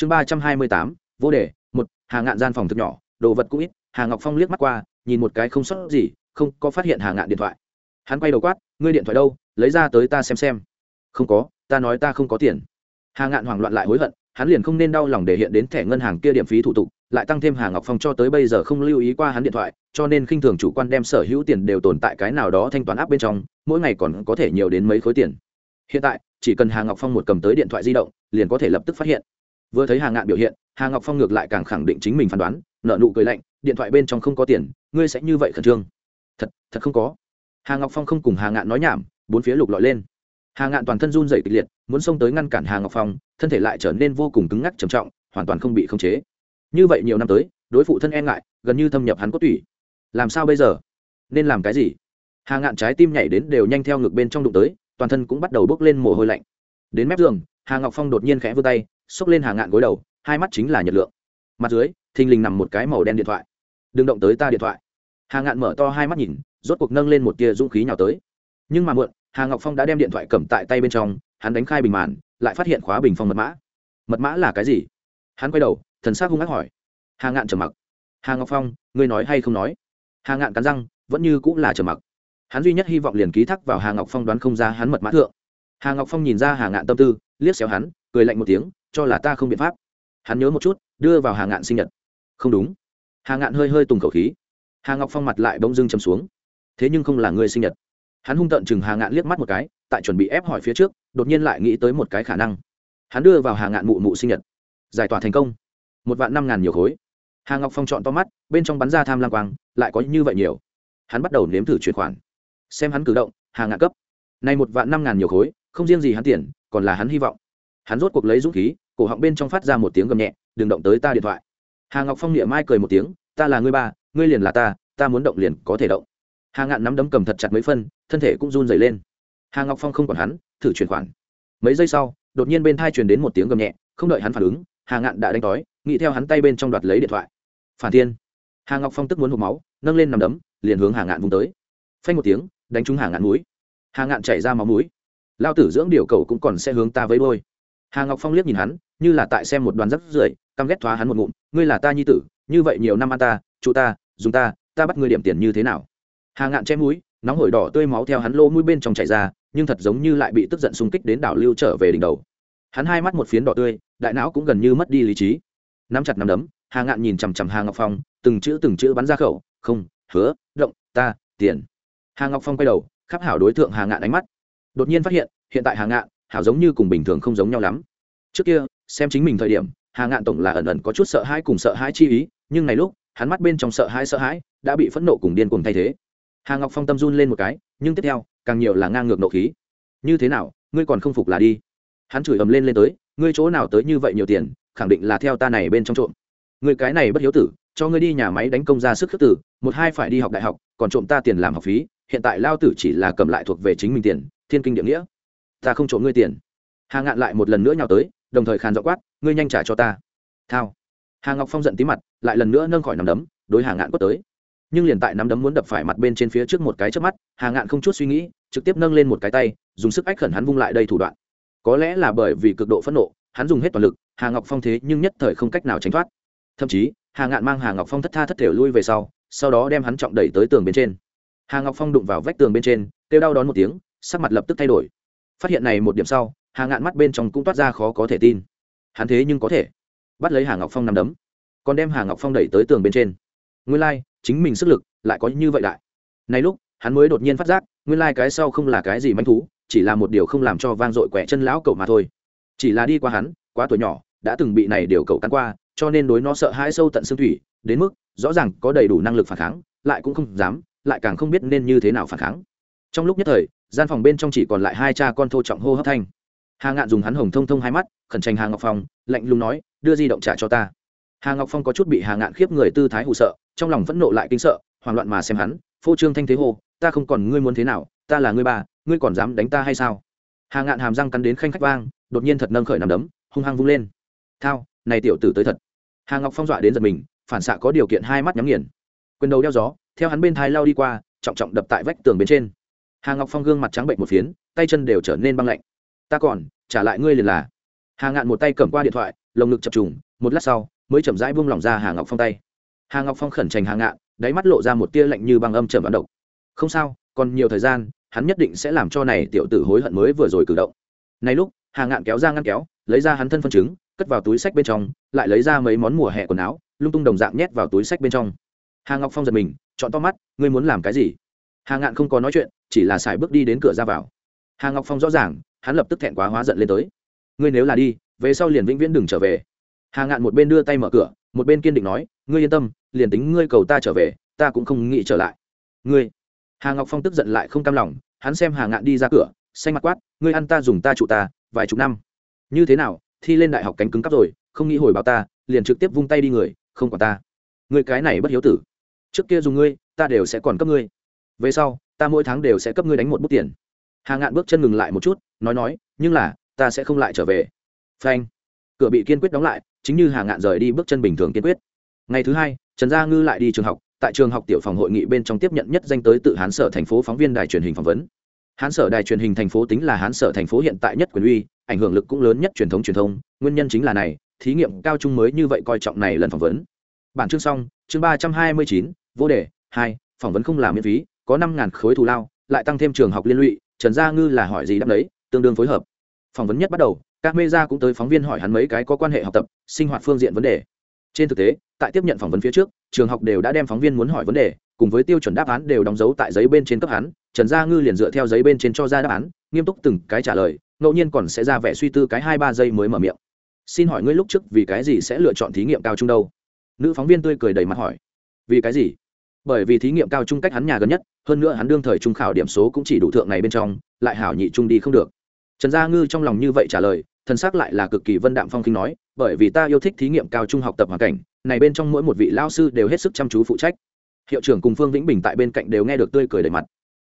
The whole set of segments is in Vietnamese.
chương ba trăm hai mươi tám, vô đề, một, hà ngạn gian phòng thực nhỏ, đồ vật cũng ít, hà ngọc phong liếc mắt qua, nhìn một cái không sót gì, không có phát hiện hà ngạn điện thoại. Hắn quay đầu quát, ngươi điện thoại đâu? Lấy ra tới ta xem xem. Không có, ta nói ta không có tiền. Hà ngạn hoảng loạn lại hối hận, hắn liền không nên đau lòng để hiện đến thẻ ngân hàng kia điểm phí thủ tục, lại tăng thêm hà ngọc phong cho tới bây giờ không lưu ý qua hắn điện thoại, cho nên khinh thường chủ quan đem sở hữu tiền đều tồn tại cái nào đó thanh toán áp bên trong, mỗi ngày còn có thể nhiều đến mấy khối tiền. Hiện tại, chỉ cần hà ngọc phong một cầm tới điện thoại di động, liền có thể lập tức phát hiện vừa thấy hà ngạn biểu hiện, hà ngọc phong ngược lại càng khẳng định chính mình phán đoán nợ nụ cười lạnh, điện thoại bên trong không có tiền, ngươi sẽ như vậy khẩn trương? Thật thật không có. Hà ngọc phong không cùng hà ngạn nói nhảm, bốn phía lục lọi lên. Hà ngạn toàn thân run dày kịch liệt, muốn xông tới ngăn cản hà ngọc phong, thân thể lại trở nên vô cùng cứng ngắc trầm trọng, hoàn toàn không bị khống chế. Như vậy nhiều năm tới, đối phụ thân e ngại, gần như thâm nhập hắn cốt tủy. Làm sao bây giờ? Nên làm cái gì? Hà ngạn trái tim nhảy đến đều nhanh theo ngực bên trong đụng tới, toàn thân cũng bắt đầu bốc lên mồ hôi lạnh. Đến mép giường, hà ngọc phong đột nhiên khẽ vươn tay xốc lên hà ngạn gối đầu, hai mắt chính là nhiệt lượng. Mặt dưới, thình lình nằm một cái màu đen điện thoại. Đừng động tới ta điện thoại. Hà ngạn mở to hai mắt nhìn, rốt cuộc nâng lên một tia dũng khí nhào tới. Nhưng mà muộn, hà ngọc phong đã đem điện thoại cầm tại tay bên trong, hắn đánh khai bình màn, lại phát hiện khóa bình phong mật mã. Mật mã là cái gì? Hắn quay đầu, thần s á c hung ác hỏi. Hà ngạn trầm mặc. Hà ngọc phong, ngươi nói hay không nói? Hà ngạn cắn răng, vẫn như cũng là trầm mặc. Hắn duy nhất hy vọng liền ký thác vào hà ngọc phong đoán không ra hắn mật mã thượng. Hà ngọc phong nhìn ra hà ngạn tâm tư, liếc xéo hắn, cười lạnh một tiếng cho là ta không biện pháp. Hắn nhớ một chút, đưa vào hà ngạn sinh nhật. Không đúng. Hà ngạn hơi hơi tùng khẩu khí. Hà ngọc phong mặt lại bỗng dưng chầm xuống. Thế nhưng không là người sinh nhật. Hắn hung tợn chừng hà ngạn liếc mắt một cái, tại chuẩn bị ép hỏi phía trước, đột nhiên lại nghĩ tới một cái khả năng. Hắn đưa vào hà ngạn mụ mụ sinh nhật. Giải tỏa thành công. Một vạn năm ngàn nhiều khối. Hà ngọc phong chọn to mắt, bên trong bắn ra tham lang quang, lại có như vậy nhiều. Hắn bắt đầu nếm thử chuyển khoản. Xem hắn cử động, hà ngạn cấp. Này một vạn năm ngàn nhiều khối, không riêng gì hắn tiền, còn là hắn hy vọng. Hắn rốt cuộc lấy dũng khí cổ họng bên trong phát ra một tiếng gầm nhẹ, đừng động tới ta điện thoại. Hà ngọc phong niệm mai cười một tiếng, ta là ngươi ba, ngươi liền là ta ta muốn động liền có thể động. Hà ngạn nắm đấm cầm thật chặt mấy phân, thân thể cũng run dày lên. Hà ngọc phong không còn hắn, thử chuyển khoản. Mấy giây sau, đột nhiên bên thai truyền đến một tiếng gầm nhẹ, không đợi hắn phản ứng, hà ngạn đã đánh đói nghĩ theo hắn tay bên trong đoạt lấy điện thoại. Phản thiên. Hà ngọc phong tức muốn hộp máu, nâng lên nằm đấm, liền hướng hà ngạn vùng tới. Phanh một tiếng, đánh trúng hà ngạn mũi. Hà ngạn chảy ra máu mũi. Lao tử dưỡng điều cầu cũng còn sẽ hướng ta với đôi hà ngọc phong liếc nhìn hắn như là tại xem một đoàn rắc rưởi, căm ghét thoá hắn một ngụm, ngươi là ta nhi tử, như vậy nhiều năm ăn ta chủ ta, dùng ta ta bắt ngươi điểm tiền như thế nào? Hà ngạn che mũi, nóng hổi đỏ tươi máu theo hắn lỗ mũi bên trong chảy ra, nhưng thật giống như lại bị tức giận xung kích đến đảo lưu trở về đỉnh đầu. Hắn hai mắt một phiến đỏ tươi, đại não cũng gần như mất đi lý trí. Nắm chặt nắm đấm, hà ngạn nhìn chằm chằm hà ngọc phong, từng chữ từng chữ bắn ra khẩu, không, hứa, động, ta, tiền. Hà ngọc phong quay đầu, khắp hảo đối tượng hà ngạn ánh mắt. Đột nhiên phát hiện hiện tại hà ngạn, hảo giống như cùng bình thường không giống nhau lắm. Trước kia xem chính mình thời điểm, hà ngạn tổng là ẩn ẩn có chút sợ hãi cùng sợ hãi chi ý, nhưng này lúc, hắn mắt bên trong sợ hãi sợ hãi đã bị phẫn nộ cùng điên cùng thay thế. Hà ngọc phong tâm run lên một cái, nhưng tiếp theo, càng nhiều là ngang ngược nộ khí. Như thế nào, ngươi còn không phục là đi. Hắn chửi ầm lên lên tới, ngươi chỗ nào tới như vậy nhiều tiền, khẳng định là theo ta này bên trong trộm. Người cái này bất hiếu tử, cho ngươi đi nhà máy đánh công ra sức khước tử, một hai phải đi học đại học, còn trộm ta tiền làm học phí, hiện tại lao tử chỉ là cầm lại thuộc về chính mình tiền, thiên kinh địa nghĩa. Ta không trộm ngươi tiền. Hà ngạn lại một lần nữa nhào tới đồng thời khàn dọ quát, ngươi nhanh trả cho ta. Thao. Hà ngọc phong giận tí mặt, lại lần nữa nâng khỏi nằm đấm, đối hà ngạn quất tới. Nhưng liền tại nắm đấm muốn đập phải mặt bên trên phía trước một cái trước mắt, hà ngạn không chút suy nghĩ, trực tiếp nâng lên một cái tay, dùng sức ách khẩn hắn vung lại đây thủ đoạn. Có lẽ là bởi vì cực độ phẫn nộ, hắn dùng hết toàn lực, hà ngọc phong thế nhưng nhất thời không cách nào tránh thoát. Thậm chí, hà ngạn mang hà ngọc phong thất tha thất thể lui về sau sau đó đem hắn trọng đẩy tới tường bên trên. Hà ngọc phong đụng vào vách tường bên trên, kêu đau đón một tiếng, sắc mặt lập tức thay đổi. Phát hiện này một điểm sau hà ngạn mắt bên trong cũng toát ra khó có thể tin. Hắn thế nhưng có thể bắt lấy hà ngọc phong nằm đấm còn đem hà ngọc phong đẩy tới tường bên trên. Nguyên lai、like, chính mình sức lực lại có như vậy đại. Này lúc hắn mới đột nhiên phát giác nguyên lai、like、cái sau không là cái gì manh thú chỉ là một điều không làm cho vang dội quẻ chân lão cậu mà thôi. Chỉ là đi qua hắn quá tuổi nhỏ đã từng bị này điều cậu cắn qua cho nên đối nó sợ hãi sâu tận xương thủy đến mức rõ ràng có đầy đủ năng lực phản kháng lại cũng không dám lại càng không biết nên như thế nào phản kháng. Trong lúc nhất thời gian phòng bên trong chỉ còn lại hai cha con thô trọng hô hấp thanh hà ngạn dùng hắn hồng thông thông hai mắt, khẩn tranh hà ngọc phong, lạnh lùng nói, đưa di động trả cho ta. Hà ngọc phong có chút bị hà ngạn khiếp người tư thái hụ sợ, trong lòng vẫn nộ lại kinh sợ, hoảng loạn mà xem hắn, phô trương thanh thế hô, ta không còn ngươi muốn thế nào, ta là ngươi bà, ngươi còn dám đánh ta hay sao? Hà ngạn hàm răng cắn đến khanh khách vang, đột nhiên thật nâng khởi nằm đấm, hung hăng vung lên. Thao, này tiểu tử tới thật. Hà ngọc phong dọa đến giật mình, phản xạ có điều kiện hai mắt nhắm nghiền. Quyền đầu đeo gió, theo hắn bên thái lao đi qua, trọng trọng đập tại vách tường bên trên. Hà ngọc phong gương mặt trắng bệnh một phiến, tay chân đều trở nên băng lạnh ta còn, trả lại ngươi liền là. Hà ngạn một tay cầm qua điện thoại, lồng ngực chập trùng, một lát sau, mới chậm rãi buông lỏng ra hà ngọc phong tay. Hà ngọc phong khẩn trành hà ngạn, đáy mắt lộ ra một tia lạnh như băng âm trầm bán độc. Không sao, còn nhiều thời gian, hắn nhất định sẽ làm cho này tiểu tử hối hận mới vừa rồi cử động. Này lúc, hà ngạn kéo ra ngăn kéo, lấy ra hắn thân phân chứng cất vào túi sách bên trong, lại lấy ra mấy món mùa hè quần áo, lung tung đồng dạng nhét vào túi sách bên trong. Hà ngọc phong giật mình, chọn to mắt, ngươi muốn làm cái gì? Hà ngạn không có nói chuyện, chỉ là xài bước đi đến cửa ra vào. Hà ngọc phong rõ ràng hắn lập tức thẹn quá hóa giận lên tới. Ngươi nếu là đi, về sau liền vĩnh viễn đừng trở về. Hà ngạn một bên đưa tay mở cửa, một bên kiên định nói, ngươi yên tâm, liền tính ngươi cầu ta trở về, ta cũng không nghĩ trở lại. Ngươi? Hà ngọc phong tức giận lại không cam lòng, hắn xem hà ngạn đi ra cửa, xanh mặt quát, ngươi ăn ta dùng ta trụ ta, vài chục năm. Như thế nào? Thi lên đại học cánh cứng cắp rồi, không nghĩ hồi báo ta, liền trực tiếp vung tay đi người, không còn ta. Người cái này bất hiếu tử. Trước kia dùng ngươi, ta đều sẽ còn cấp ngươi. Về sau, ta mỗi tháng đều sẽ cấp ngươi đánh một bút tiền. Hà ngạn bước chân ngừng lại một chút nói nói, nhưng là, ta sẽ không lại trở về. Phanh. Cửa bị kiên quyết đóng lại, chính như hà ngạn rời đi bước chân bình thường kiên quyết. Ngày thứ hai, trần gia ngư lại đi trường học, tại trường học tiểu phòng hội nghị bên trong tiếp nhận nhất danh tới tự hán sở thành phố phóng viên đài truyền hình phỏng vấn. Hán sở đài truyền hình thành phố tính là hán sở thành phố hiện tại nhất quyền uy, ảnh hưởng lực cũng lớn nhất truyền thống truyền thông, nguyên nhân chính là này, thí nghiệm cao trung mới như vậy coi trọng này lần phỏng vấn. Bản chương xong, chương ba trăm hai mươi chín, vô đề, hai, phỏng vấn không làm miễn phí, có năm ngàn khối thù lao, lại tăng thêm trường học liên lụy, trần gia ngư là hỏi gì đáp đấy tương đương phối hợp. Phỏng vấn nhất bắt đầu, các mê gia cũng tới phóng viên hỏi hắn mấy cái có quan hệ học tập, sinh hoạt phương diện vấn đề. Trên thực tế, tại tiếp nhận phỏng vấn phía trước, trường học đều đã đem phóng viên muốn hỏi vấn đề, cùng với tiêu chuẩn đáp án đều đóng dấu tại giấy bên trên cấp hắn, trần gia ngư liền dựa theo giấy bên trên cho ra đáp án, nghiêm túc từng cái trả lời, ngẫu nhiên còn sẽ ra vẻ suy tư cái hai ba giây mới mở miệng. Xin hỏi ngươi lúc trước vì cái gì sẽ lựa chọn thí nghiệm cao trung đâu? Nữ phóng viên tươi cười đầy mặt hỏi. Vì cái gì? Bởi vì thí nghiệm cao trung cách hắn nhà gần nhất, hơn nữa hắn đương thời trung khảo điểm số cũng chỉ đủ thượng này bên trong, lại hảo nhị trung đi không được trần gia ngư trong lòng như vậy trả lời thần xác lại là cực kỳ vân đạm phong kinh nói, bởi vì ta yêu thích thí nghiệm cao trung học tập hoàn cảnh, này bên trong mỗi một vị lao sư đều hết sức chăm chú phụ trách. Hiệu trưởng cùng phương vĩnh bình tại bên cạnh đều nghe được tươi cười đầy mặt.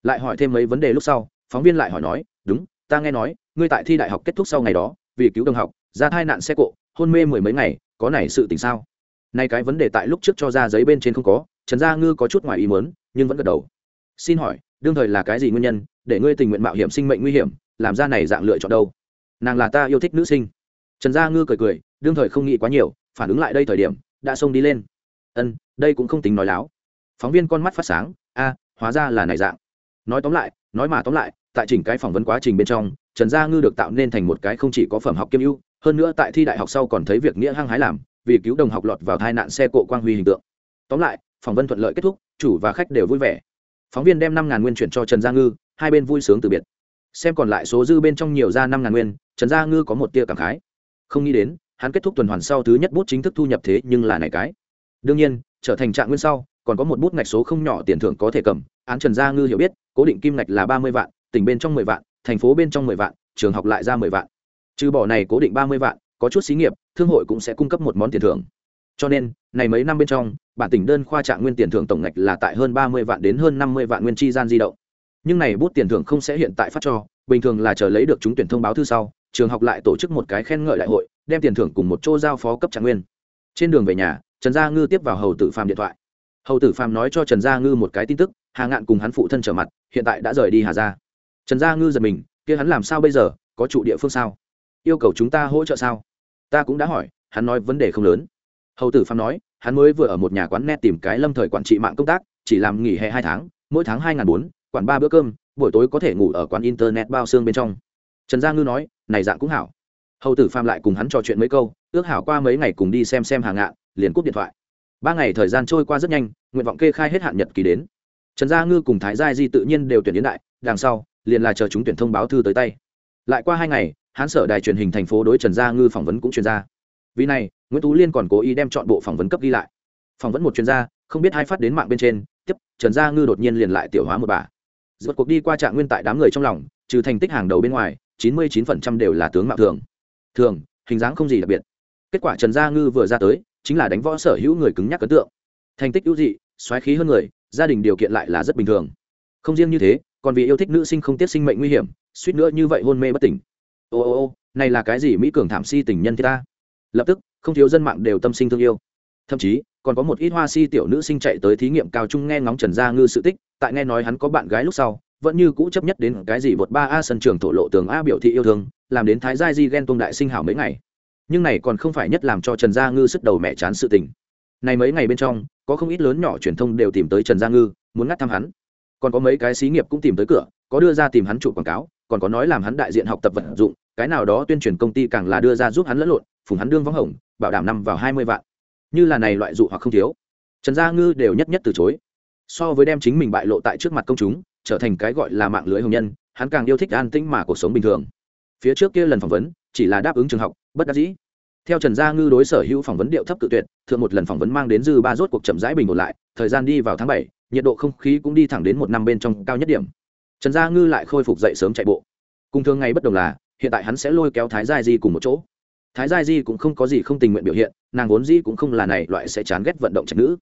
Lại hỏi thêm mấy vấn đề lúc sau, phóng viên lại hỏi nói, đúng, ta nghe nói, ngươi tại thi đại học kết thúc sau ngày đó, vì cứu đồng học, ra thai nạn xe cộ, hôn mê mười mấy ngày, có này sự tình sao? Nay cái vấn đề tại lúc trước cho ra giấy bên trên không có, trần gia ngư có chút ngoài ý mớn nhưng vẫn gật đầu. Xin hỏi, đương thời là cái gì nguyên nhân, để ngươi tình nguyện mạo hiểm sinh mệnh nguy hiểm làm ra này dạng lựa chọn đâu? Nàng là ta yêu thích nữ sinh. Trần gia ngư cười cười, đương thời không nghĩ quá nhiều, phản ứng lại đây thời điểm, đã xông đi lên. Ân, đây cũng không tính nói láo. Phóng viên con mắt phát sáng, a, hóa ra là này dạng. Nói tóm lại, nói mà tóm lại, tại chỉnh cái phỏng vấn quá trình bên trong, trần gia ngư được tạo nên thành một cái không chỉ có phẩm học kiêm ưu, hơn nữa tại thi đại học sau còn thấy việc nghĩa hăng hái làm, vì cứu đồng học lọt vào tai nạn xe cộ quang huy hình tượng. Tóm lại, phỏng vấn thuận lợi kết thúc, chủ và khách đều vui vẻ. Phóng viên đem năm ngàn nguyên chuyển cho trần gia ngư, hai bên vui sướng từ biệt xem còn lại số dư bên trong nhiều ra năm ngàn nguyên, trần gia ngư có một tia cảm khái. Không nghĩ đến, hắn kết thúc tuần hoàn sau thứ nhất bút chính thức thu nhập thế nhưng là này cái. Đương nhiên, trở thành trạng nguyên sau, còn có một bút ngạch số không nhỏ tiền thưởng có thể cầm, án trần gia ngư hiểu biết, cố định kim ngạch là ba mươi vạn, tỉnh bên trong mười vạn, thành phố bên trong mười vạn, trường học lại ra mười vạn. Trừ bỏ này cố định ba mươi vạn, có chút xí nghiệp, thương hội cũng sẽ cung cấp một món tiền thưởng. Cho nên, này mấy năm bên trong, bản tỉnh đơn khoa trạng nguyên tiền thưởng tổng ngạch là tại hơn ba mươi vạn đến hơn năm mươi vạn nguyên chi gian di động nhưng này bút tiền thưởng không sẽ hiện tại phát cho, bình thường là chờ lấy được trúng tuyển thông báo thư sau, trường học lại tổ chức một cái khen ngợi đại hội, đem tiền thưởng cùng một chỗ giao phó cấp trạng nguyên. Trên đường về nhà, trần gia ngư tiếp vào hầu tử phàm điện thoại. Hầu tử phàm nói cho trần gia ngư một cái tin tức, hà ngạn cùng hắn phụ thân trở mặt, hiện tại đã rời đi hà gia. Trần gia ngư giật mình, kia hắn làm sao bây giờ, có trụ địa phương sao? Yêu cầu chúng ta hỗ trợ sao? Ta cũng đã hỏi, hắn nói vấn đề không lớn. Hầu tử phàm nói, hắn mới vừa ở một nhà quán net tìm cái lâm thời quản trị mạng công tác, chỉ làm nghỉ hè hai tháng, mỗi tháng hai n g h n bốn quản ba bữa cơm, buổi tối có thể ngủ ở quán internet bao xương bên trong. Trần gia ngư nói, này dạng cũng hảo. Hầu tử phàm lại cùng hắn trò chuyện mấy câu, ước hảo qua mấy ngày cùng đi xem xem hàng ngạn, liền cúp điện thoại. Ba ngày thời gian trôi qua rất nhanh, nguyện vọng kê khai hết hạn nhật kỳ đến. Trần gia ngư cùng thái gia di tự nhiên đều tuyển yến đại, đằng sau, liền là chờ chúng tuyển thông báo thư tới tay. Lại qua hai ngày hán sở đài truyền hình thành phố đối trần gia ngư phỏng vấn cũng chuyên gia vì này, nguyễn tú liên còn cố ý đem chọn bộ phỏng vấn cấp ghi lại. Phỏng vấn một chuyên gia, không biết hai phát đến mạng bên trên, tiếp, trần gia ngư đột nhiên liền lại tiểu hóa một bà rốt cuộc đi qua trạng nguyên tại đám người trong lòng, trừ thành tích hàng đầu bên ngoài, chín mươi chín phần trăm đều là tướng mạo thường. Thường, hình dáng không gì đặc biệt. Kết quả trần gia ngư vừa ra tới, chính là đánh võ sở hữu người cứng nhắc ấn tượng. Thành tích ưu dị, xoáy khí hơn người, gia đình điều kiện lại là rất bình thường. Không riêng như thế, còn vì yêu thích nữ sinh không tiếc sinh mệnh nguy hiểm, suýt nữa như vậy hôn mê bất tỉnh. Ô ô ô, này là cái gì mỹ cường thảm si tình nhân thế ta? Lập tức, không thiếu dân mạng đều tâm sinh thương yêu. Thậm chí, còn có một ít hoa si tiểu nữ sinh chạy tới thí nghiệm cao trung nghe ngóng trần gia ngư sự tích tại nghe nói hắn có bạn gái lúc sau, vẫn như cũ chấp nhất đến cái gì vượt ba a sân trường thổ lộ tường a biểu thị yêu thương, làm đến thái gia di ghen tôn đại sinh hảo mấy ngày. Nhưng này còn không phải nhất làm cho trần gia ngư sức đầu mẹ chán sự tình. Này mấy ngày bên trong, có không ít lớn nhỏ truyền thông đều tìm tới trần gia ngư, muốn ngắt thăm hắn. Còn có mấy cái xí nghiệp cũng tìm tới cửa, có đưa ra tìm hắn chủ quảng cáo, còn có nói làm hắn đại diện học tập vận dụng, cái nào đó tuyên truyền công ty càng là đưa ra giúp hắn lẫn lộn, phùng hắn đương vắng hồng, bảo đảm năm vào hai mươi vạn. Như là này loại dụ hoặc không thiếu. Trần gia ngư đều nhất nhất từ chối so với đem chính mình bại lộ tại trước mặt công chúng, trở thành cái gọi là mạng lưới hồng nhân, hắn càng yêu thích an tĩnh mà cuộc sống bình thường. Phía trước kia lần phỏng vấn, chỉ là đáp ứng trường học, bất đắc dĩ. Theo trần gia ngư đối sở hữu phỏng vấn điệu thấp tự tuyệt, thượng một lần phỏng vấn mang đến dư ba rốt cuộc chậm rãi bình ổn lại, thời gian đi vào tháng bảy, nhiệt độ không khí cũng đi thẳng đến một năm bên trong cao nhất điểm. Trần gia ngư lại khôi phục dậy sớm chạy bộ. Cùng thường ngày bất đồng là, hiện tại hắn sẽ lôi kéo thái gia di cùng một chỗ. Thái gia di cũng không có gì không tình nguyện biểu hiện, nàng vốn di cũng không là này, loại sẽ chán ghét vận động trạch nữ.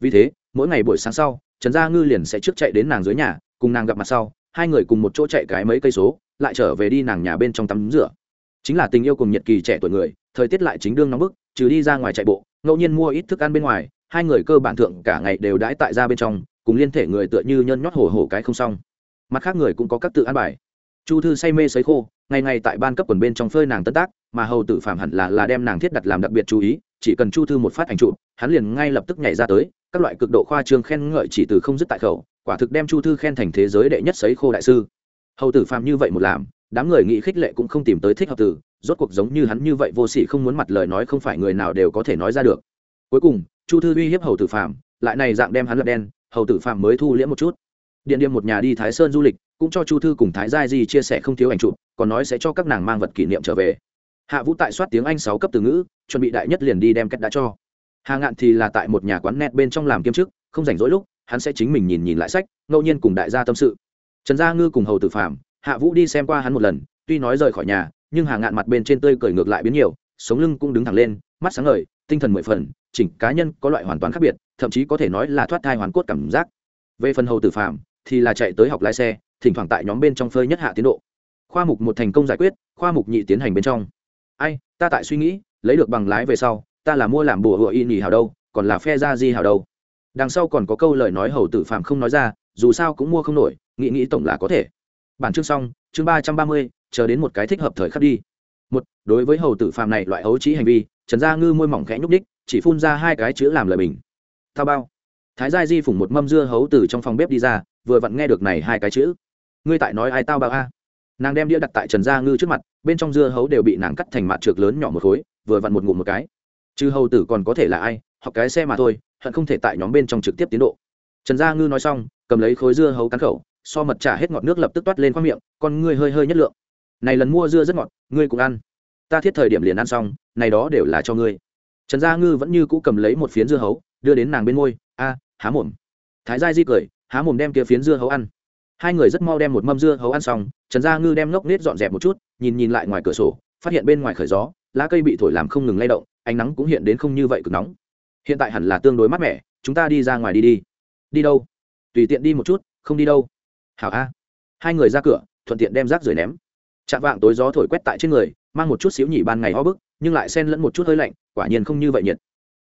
Vì thế, mỗi ngày buổi sáng sau trần gia ngư liền sẽ trước chạy đến nàng dưới nhà, cùng nàng gặp mặt sau, hai người cùng một chỗ chạy cái mấy cây số, lại trở về đi nàng nhà bên trong tắm rửa. Chính là tình yêu cùng nhiệt kỳ trẻ tuổi người, thời tiết lại chính đương nóng bức, trừ đi ra ngoài chạy bộ, ngẫu nhiên mua ít thức ăn bên ngoài, hai người cơ bản thượng cả ngày đều đãi tại ra bên trong, cùng liên thể người tựa như nhân nhót hổ hổ cái không xong. Mặt khác người cũng có các tự ăn bài. Chu thư say mê sấy khô, ngày ngày tại ban cấp quần bên trong phơi nàng tân tác, mà hầu tử phạm hẳn là là đem nàng thiết đặt làm đặc biệt chú ý, chỉ cần chu thư một phát ảnh trụ hắn liền ngay lập tức nhảy ra tới các loại cực độ khoa trương khen ngợi chỉ từ không dứt tại khẩu, quả thực đem chu thư khen thành thế giới đệ nhất sấy khô đại sư. Hầu tử phàm như vậy một làm, đám người nghĩ khích lệ cũng không tìm tới thích hợp tử, rốt cuộc giống như hắn như vậy vô sỉ không muốn mặt lời nói không phải người nào đều có thể nói ra được. Cuối cùng, chu thư uy hiếp hầu tử phàm, lại này dạng đem hắn lập đen, hầu tử phàm mới thu liễm một chút. Điện điểm một nhà đi thái sơn du lịch, cũng cho chu thư cùng thái gia di chia sẻ không thiếu ảnh chụp, còn nói sẽ cho các nàng mang vật kỷ niệm trở về. Hạ vũ tại soát tiếng anh sáu cấp từ ngữ, chuẩn bị đại nhất liền đi đem cách đã cho hà ngạn thì là tại một nhà quán net bên trong làm kiêm chức, không rảnh rỗi lúc, hắn sẽ chính mình nhìn nhìn lại sách, ngẫu nhiên cùng đại gia tâm sự. Trần gia ngư cùng hầu tử phạm hạ vũ đi xem qua hắn một lần, tuy nói rời khỏi nhà, nhưng hà ngạn mặt bên trên tươi cười ngược lại biến nhiều, sống lưng cũng đứng thẳng lên, mắt sáng ngời, tinh thần mười phần, chỉnh cá nhân có loại hoàn toàn khác biệt, thậm chí có thể nói là thoát thai hoàn cốt cảm giác. Về phần hầu tử phạm thì là chạy tới học lái xe, thỉnh thoảng tại nhóm bên trong phơi nhất hạ tiến độ. Khoa mục một thành công giải quyết, khoa mục nhị tiến hành bên trong. Ai, ta tại suy nghĩ, lấy được bằng lái về sau ta là mua làm bùa hựa y nhì hào đâu, còn là phe ra di hào đâu. Đằng sau còn có câu lời nói hầu tử phạm không nói ra, dù sao cũng mua không nổi, nghĩ nghĩ tổng là có thể. Bản chương xong, chương ba trăm ba mươi, chờ đến một cái thích hợp thời khắc đi. Một, đối với hầu tử phạm này loại ấu trí hành vi, trần gia ngư môi mỏng khẽ nhúc ních chỉ phun ra hai cái chữ làm lời bình. Thao bao. Thái gia di phủng một mâm dưa hấu từ trong phòng bếp đi ra, vừa vặn nghe được này hai cái chữ. Ngươi tại nói ai tao bao a? Nàng đem đĩa đặt tại trần gia ngư trước mặt, bên trong dưa hấu đều bị nàng cắt thành mặt trượt lớn nhỏ một khối, vừa vặn một ngụm một cái chư hầu tử còn có thể là ai hoặc cái xe mà thôi, hận không thể tại nhóm bên trong trực tiếp tiến độ. Trần gia ngư nói xong, cầm lấy khối dưa hấu cắn khẩu, so mật trả hết ngọt nước lập tức toát lên khoang miệng, con ngươi hơi hơi nhất lượng. Này lần mua dưa rất ngọt, ngươi cũng ăn. Ta thiết thời điểm liền ăn xong, này đó đều là cho ngươi. Trần gia ngư vẫn như cũ cầm lấy một phiến dưa hấu, đưa đến nàng bên môi, a, há mồm. Thái gia di cười, há mồm đem kia phiến dưa hấu ăn. Hai người rất mau đem một mâm dưa hấu ăn xong, trần gia ngư đem ngốc nết dọn dẹp một chút, nhìn nhìn lại ngoài cửa sổ, phát hiện bên ngoài khởi gió, lá cây bị thổi làm không ngừng lay động ánh nắng cũng hiện đến không như vậy cực nóng. Hiện tại hẳn là tương đối mát mẻ, chúng ta đi ra ngoài đi đi. Đi đâu? Tùy tiện đi một chút, không đi đâu. Hảo a. Hai người ra cửa, thuận tiện đem rác rời ném. Chạm vạng tối gió thổi quét tại trên người, mang một chút xíu nhỉ ban ngày ho bức, nhưng lại xen lẫn một chút hơi lạnh, quả nhiên không như vậy nhiệt.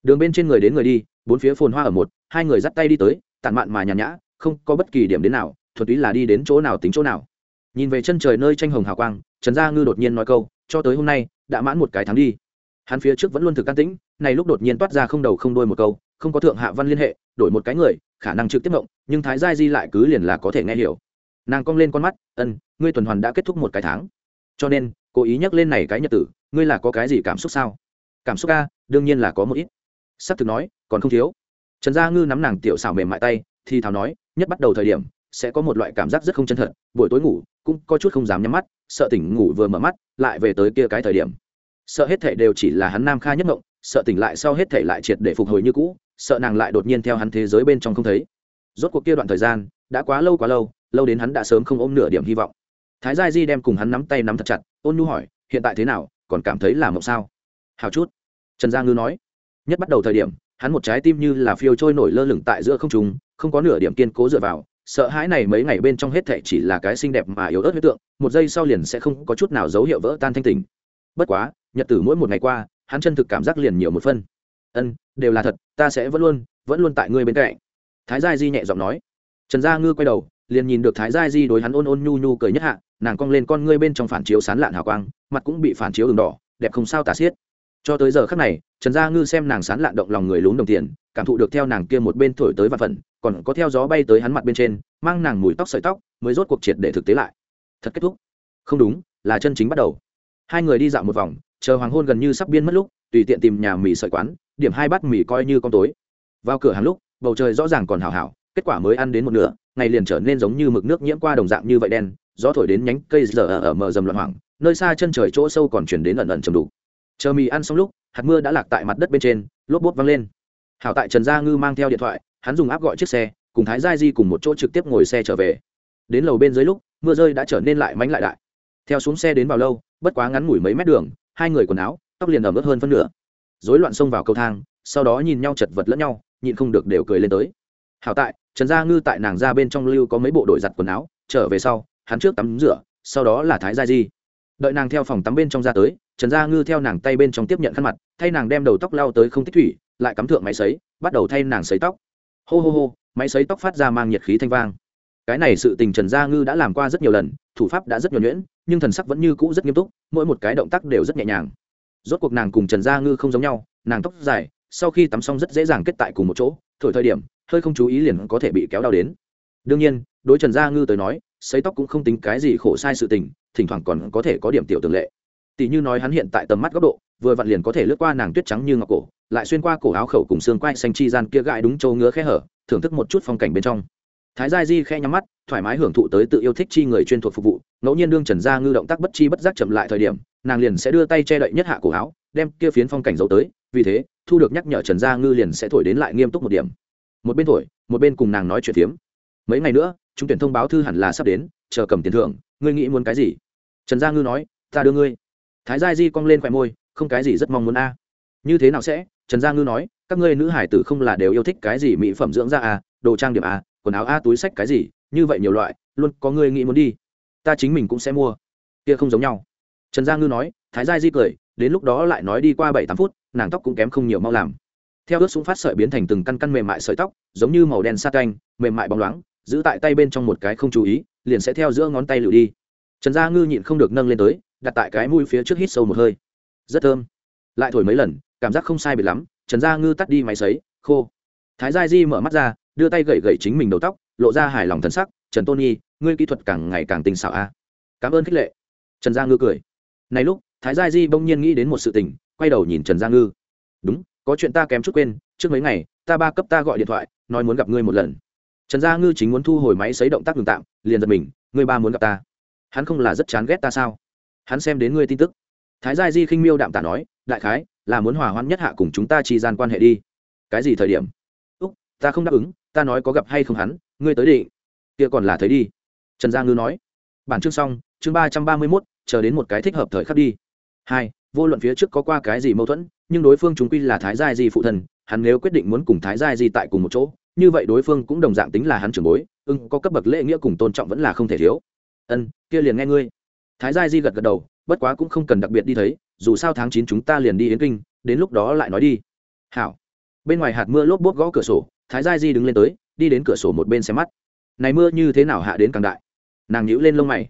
Đường bên trên người đến người đi, bốn phía phồn hoa ở một, hai người dắt tay đi tới, tản mạn mà nhàn nhã, không có bất kỳ điểm đến nào thuật ý là đi đến chỗ nào tính chỗ nào. Nhìn về chân trời nơi tranh hồng hào quang, trần gia ngư đột nhiên nói câu, cho tới hôm nay, đã mãn một cái tháng đi hắn phía trước vẫn luôn thực can tĩnh, này lúc đột nhiên toát ra không đầu không đuôi một câu, không có thượng hạ văn liên hệ, đổi một cái người, khả năng trực tiếp mộng nhưng thái gia di lại cứ liền là có thể nghe hiểu. Nàng cong lên con mắt, ân, ngươi tuần hoàn đã kết thúc một cái tháng. Cho nên, cố ý nhắc lên này cái nhật tử, ngươi là có cái gì cảm xúc sao? Cảm xúc a, đương nhiên là có một ít. Sắp thực nói, còn không thiếu. Trần gia ngư nắm nàng tiểu xảo mềm mại tay, thì thào nói, nhất bắt đầu thời điểm, sẽ có một loại cảm giác rất không chân thật, buổi tối ngủ, cũng có chút không dám nhắm mắt, sợ tỉnh ngủ vừa mở mắt, lại về tới kia cái thời điểm sợ hết thể đều chỉ là hắn nam kha nhất ngộng, sợ tỉnh lại sau hết thể lại triệt để phục hồi như cũ, sợ nàng lại đột nhiên theo hắn thế giới bên trong không thấy. Rốt cuộc kia đoạn thời gian, đã quá lâu quá lâu lâu đến hắn đã sớm không ôm nửa điểm hy vọng. Thái gia di đem cùng hắn nắm tay nắm thật chặt, ôn nhu hỏi, hiện tại thế nào, còn cảm thấy là mộng sao? Hào chút. Trần gia ngư nói. Nhất bắt đầu thời điểm, hắn một trái tim như là phiêu trôi nổi lơ lửng tại giữa không trung, không có nửa điểm kiên cố dựa vào, sợ hãi này mấy ngày bên trong hết thệ chỉ là cái xinh đẹp mà yếu ớt huyết tượng, một giây sau liền sẽ không có chút nào dấu hiệu vỡ tan thanh tình. Bất quá nhật tử mỗi một ngày qua, hắn chân thực cảm giác liền nhiều một phân. Ân, đều là thật, ta sẽ vẫn luôn vẫn luôn tại ngươi bên cạnh. Thái gia di nhẹ giọng nói. Trần gia ngư quay đầu, liền nhìn được thái gia di đối hắn ôn ôn nhu nhu cười nhất hạ, nàng cong lên con ngươi bên trong phản chiếu sán lạn hào quang, mặt cũng bị phản chiếu đường đỏ, đẹp không sao tả xiết. Cho tới giờ khắc này, trần gia ngư xem nàng sán lạn động lòng người lún đồng tiền, cảm thụ được theo nàng kia một bên thổi tới và phần, còn có theo gió bay tới hắn mặt bên trên, mang nàng mùi tóc sợi tóc, mới rốt cuộc triệt để thực tế lại. Thật kết thúc. Không đúng, là chân chính bắt đầu. Hai người đi dạo một vòng chờ hoàng hôn gần như sắp biên mất lúc tùy tiện tìm nhà mì sợi quán điểm hai bát mì coi như con tối. Vào cửa hàng lúc bầu trời rõ ràng còn hào hảo kết quả mới ăn đến một nửa ngày liền trở nên giống như mực nước nhiễm qua đồng dạng như vậy đen gió thổi đến nhánh cây giờ ở, mờ dầm loạn hoảng nơi xa chân trời chỗ sâu còn chuyển đến ẩn ẩn chầm đủ chờ mì ăn xong lúc hạt mưa đã lạc tại mặt đất bên trên lốp bốt văng lên. Hảo tại trần gia ngư mang theo điện thoại hắn dùng áp gọi chiếc xe cùng thái gia di cùng một chỗ trực tiếp ngồi xe trở về. Đến lầu bên dưới lúc mưa rơi đã trở nên lại mánh lại đại. Theo xuống xe đến vào lâu bất quá ngắn ngủi mấy mét đường hai người quần áo, tóc liền ẩm ướt hơn phân nửa. Rối loạn xông vào cầu thang, sau đó nhìn nhau chật vật lẫn nhau, nhịn không được đều cười lên tới. Hảo tại, trần gia ngư tại nàng ra bên trong lưu có mấy bộ đội giặt quần áo, trở về sau, hắn trước tắm rửa, sau đó là thái gia di. Đợi nàng theo phòng tắm bên trong ra tới, trần gia ngư theo nàng tay bên trong tiếp nhận khăn mặt, thay nàng đem đầu tóc lao tới không tích thủy, lại cắm thượng máy sấy, bắt đầu thay nàng sấy tóc. Hô hô hô, máy sấy tóc phát ra mang nhiệt khí thanh vang. Cái này sự tình trần gia ngư đã làm qua rất nhiều lần, thủ pháp đã rất nhuẩn nhuyễn nhưng thần sắc vẫn như cũ rất nghiêm túc, mỗi một cái động tác đều rất nhẹ nhàng. Rốt cuộc nàng cùng trần gia ngư không giống nhau, nàng tóc dài, sau khi tắm xong rất dễ dàng kết tại cùng một chỗ, thổi thời điểm, hơi không chú ý liền có thể bị kéo đau đến. Đương nhiên, đối trần gia ngư tới nói xấy tóc cũng không tính cái gì khổ sai sự tình, thỉnh thoảng còn có thể có điểm tiểu tường lệ. Tỷ như nói hắn hiện tại tầm mắt góc độ, vừa vặn liền có thể lướt qua nàng tuyết trắng như ngọc cổ, lại xuyên qua cổ áo khẩu cùng xương quai xanh chi gian kia gãi đúng châu ngứa khe hở, thưởng thức một chút phong cảnh bên trong thái gia di khe nhắm mắt, thoải mái hưởng thụ tới tự yêu thích chi người chuyên thuộc phục vụ, ngẫu nhiên đương trần gia ngư động tác bất chi bất giác chậm lại thời điểm, nàng liền sẽ đưa tay che đậy nhất hạ cổ áo, đem kia phiến phong cảnh giấu tới, vì thế, thu được nhắc nhở trần gia ngư liền sẽ thổi đến lại nghiêm túc một điểm. Một bên thổi, một bên cùng nàng nói chuyện phiếm. Mấy ngày nữa, chúng tuyển thông báo thư hẳn là sắp đến, chờ cầm tiền thưởng, ngươi nghĩ muốn cái gì? Trần gia ngư nói, ta đưa ngươi. Thái gia di cong lên khỏe môi, không cái gì rất mong muốn a. Như thế nào sẽ? Trần gia ngư nói, các ngươi nữ hải tử không là đều yêu thích cái gì mỹ phẩm dưỡng da a đồ trang điểm a quần áo a, túi sách cái gì, như vậy nhiều loại, luôn có người nghĩ muốn đi. Ta chính mình cũng sẽ mua. Kia không giống nhau. Trần gia ngư nói, thái gia di cười, đến lúc đó lại nói đi qua bảy tám phút, nàng tóc cũng kém không nhiều mau làm. Theo ướt súng phát sợi biến thành từng căn căn mềm mại sợi tóc, giống như màu đen sa canh, mềm mại bóng loáng, giữ tại tay bên trong một cái không chú ý, liền sẽ theo giữa ngón tay lựu đi. Trần gia ngư nhịn không được nâng lên tới, đặt tại cái mũi phía trước hít sâu một hơi. Rất thơm. Lại thổi mấy lần, cảm giác không sai biệt lắm, trần gia ngư tắt đi máy sấy, khô. Thái gia di mở mắt ra đưa tay gậy gậy chính mình đầu tóc, lộ ra hài lòng thân sắc, trần tôn nhi, ngươi kỹ thuật càng ngày càng tinh xảo a. Cảm ơn khích lệ. Trần gia ngư cười. Này lúc, thái gia di bỗng nhiên nghĩ đến một sự tình, quay đầu nhìn trần gia ngư. Đúng, có chuyện ta kém chút quên, trước mấy ngày, ta ba cấp ta gọi điện thoại, nói muốn gặp ngươi một lần. Trần gia ngư chính muốn thu hồi máy xấy động tác ngừng tạm, liền giật mình, ngươi ba muốn gặp ta? Hắn không là rất chán ghét ta sao? Hắn xem đến ngươi tin tức. Thái gia di khinh miêu đạm tả nói, đại khái, là muốn hòa hoãn nhất hạ cùng chúng ta chi gian quan hệ đi. Cái gì thời điểm? Ta không đáp ứng, ta nói có gặp hay không hắn, ngươi tới định. Kia còn là thấy đi. Trần gia ngư nói. Bản chương xong, chương ba trăm ba mươi mốt, chờ đến một cái thích hợp thời khắc đi. Hai, vô luận phía trước có qua cái gì mâu thuẫn, nhưng đối phương chúng quy là thái gia di phụ thần, hắn nếu quyết định muốn cùng thái gia di tại cùng một chỗ, như vậy đối phương cũng đồng dạng tính là hắn trưởng bối, ưng, có cấp bậc lễ nghĩa cùng tôn trọng vẫn là không thể thiếu. Ân, kia liền nghe ngươi. Thái gia di gật gật đầu, bất quá cũng không cần đặc biệt đi thấy, dù sao tháng chín chúng ta liền đi yến kinh, đến lúc đó lại nói đi. Hảo. Bên ngoài hạt mưa lốp bốt gõ cửa sổ thái gia di đứng lên tới, đi đến cửa sổ một bên xem mắt. Này mưa như thế nào hạ đến càng đại? Nàng nhíu lên lông mày.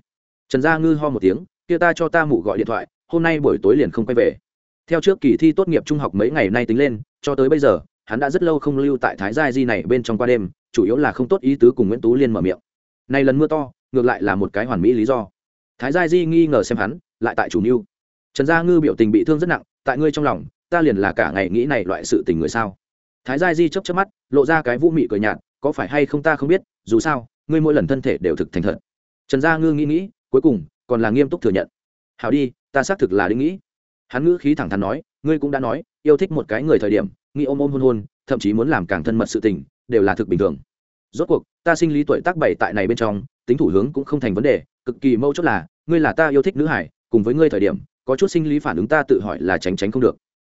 Trần gia ngư ho một tiếng, kia ta cho ta mụ gọi điện thoại, hôm nay buổi tối liền không quay về. Theo trước kỳ thi tốt nghiệp trung học mấy ngày nay tính lên, cho tới bây giờ, hắn đã rất lâu không lưu tại thái gia di này bên trong qua đêm, chủ yếu là không tốt ý tứ cùng nguyễn tú liên mở miệng. Này lần mưa to, ngược lại là một cái hoàn mỹ lý do. Thái gia di nghi ngờ xem hắn, lại tại chủ mưu. Trần gia ngư biểu tình bị thương rất nặng, tại ngươi trong lòng, ta liền là cả ngày nghĩ này loại sự tình người sao? Thái gia di chấp chấp mắt, lộ ra cái vũ mị cười nhạt, có phải hay không ta không biết, dù sao, ngươi mỗi lần thân thể đều thực thành thật. Trần gia ngư nghĩ nghĩ, cuối cùng, còn là nghiêm túc thừa nhận. Hảo đi, ta xác thực là định nghĩ. Hắn ngữ khí thẳng thắn nói, ngươi cũng đã nói, yêu thích một cái người thời điểm, nghĩ ôm ôm hôn hôn, thậm chí muốn làm càng thân mật sự tình, đều là thực bình thường. Rốt cuộc, ta sinh lý tuổi tác bảy tại này bên trong, tính thủ hướng cũng không thành vấn đề, cực kỳ mâu chốt là, ngươi là ta yêu thích nữ hải, cùng với ngươi thời điểm, có chút sinh lý phản ứng ta tự hỏi là tránh tránh không được.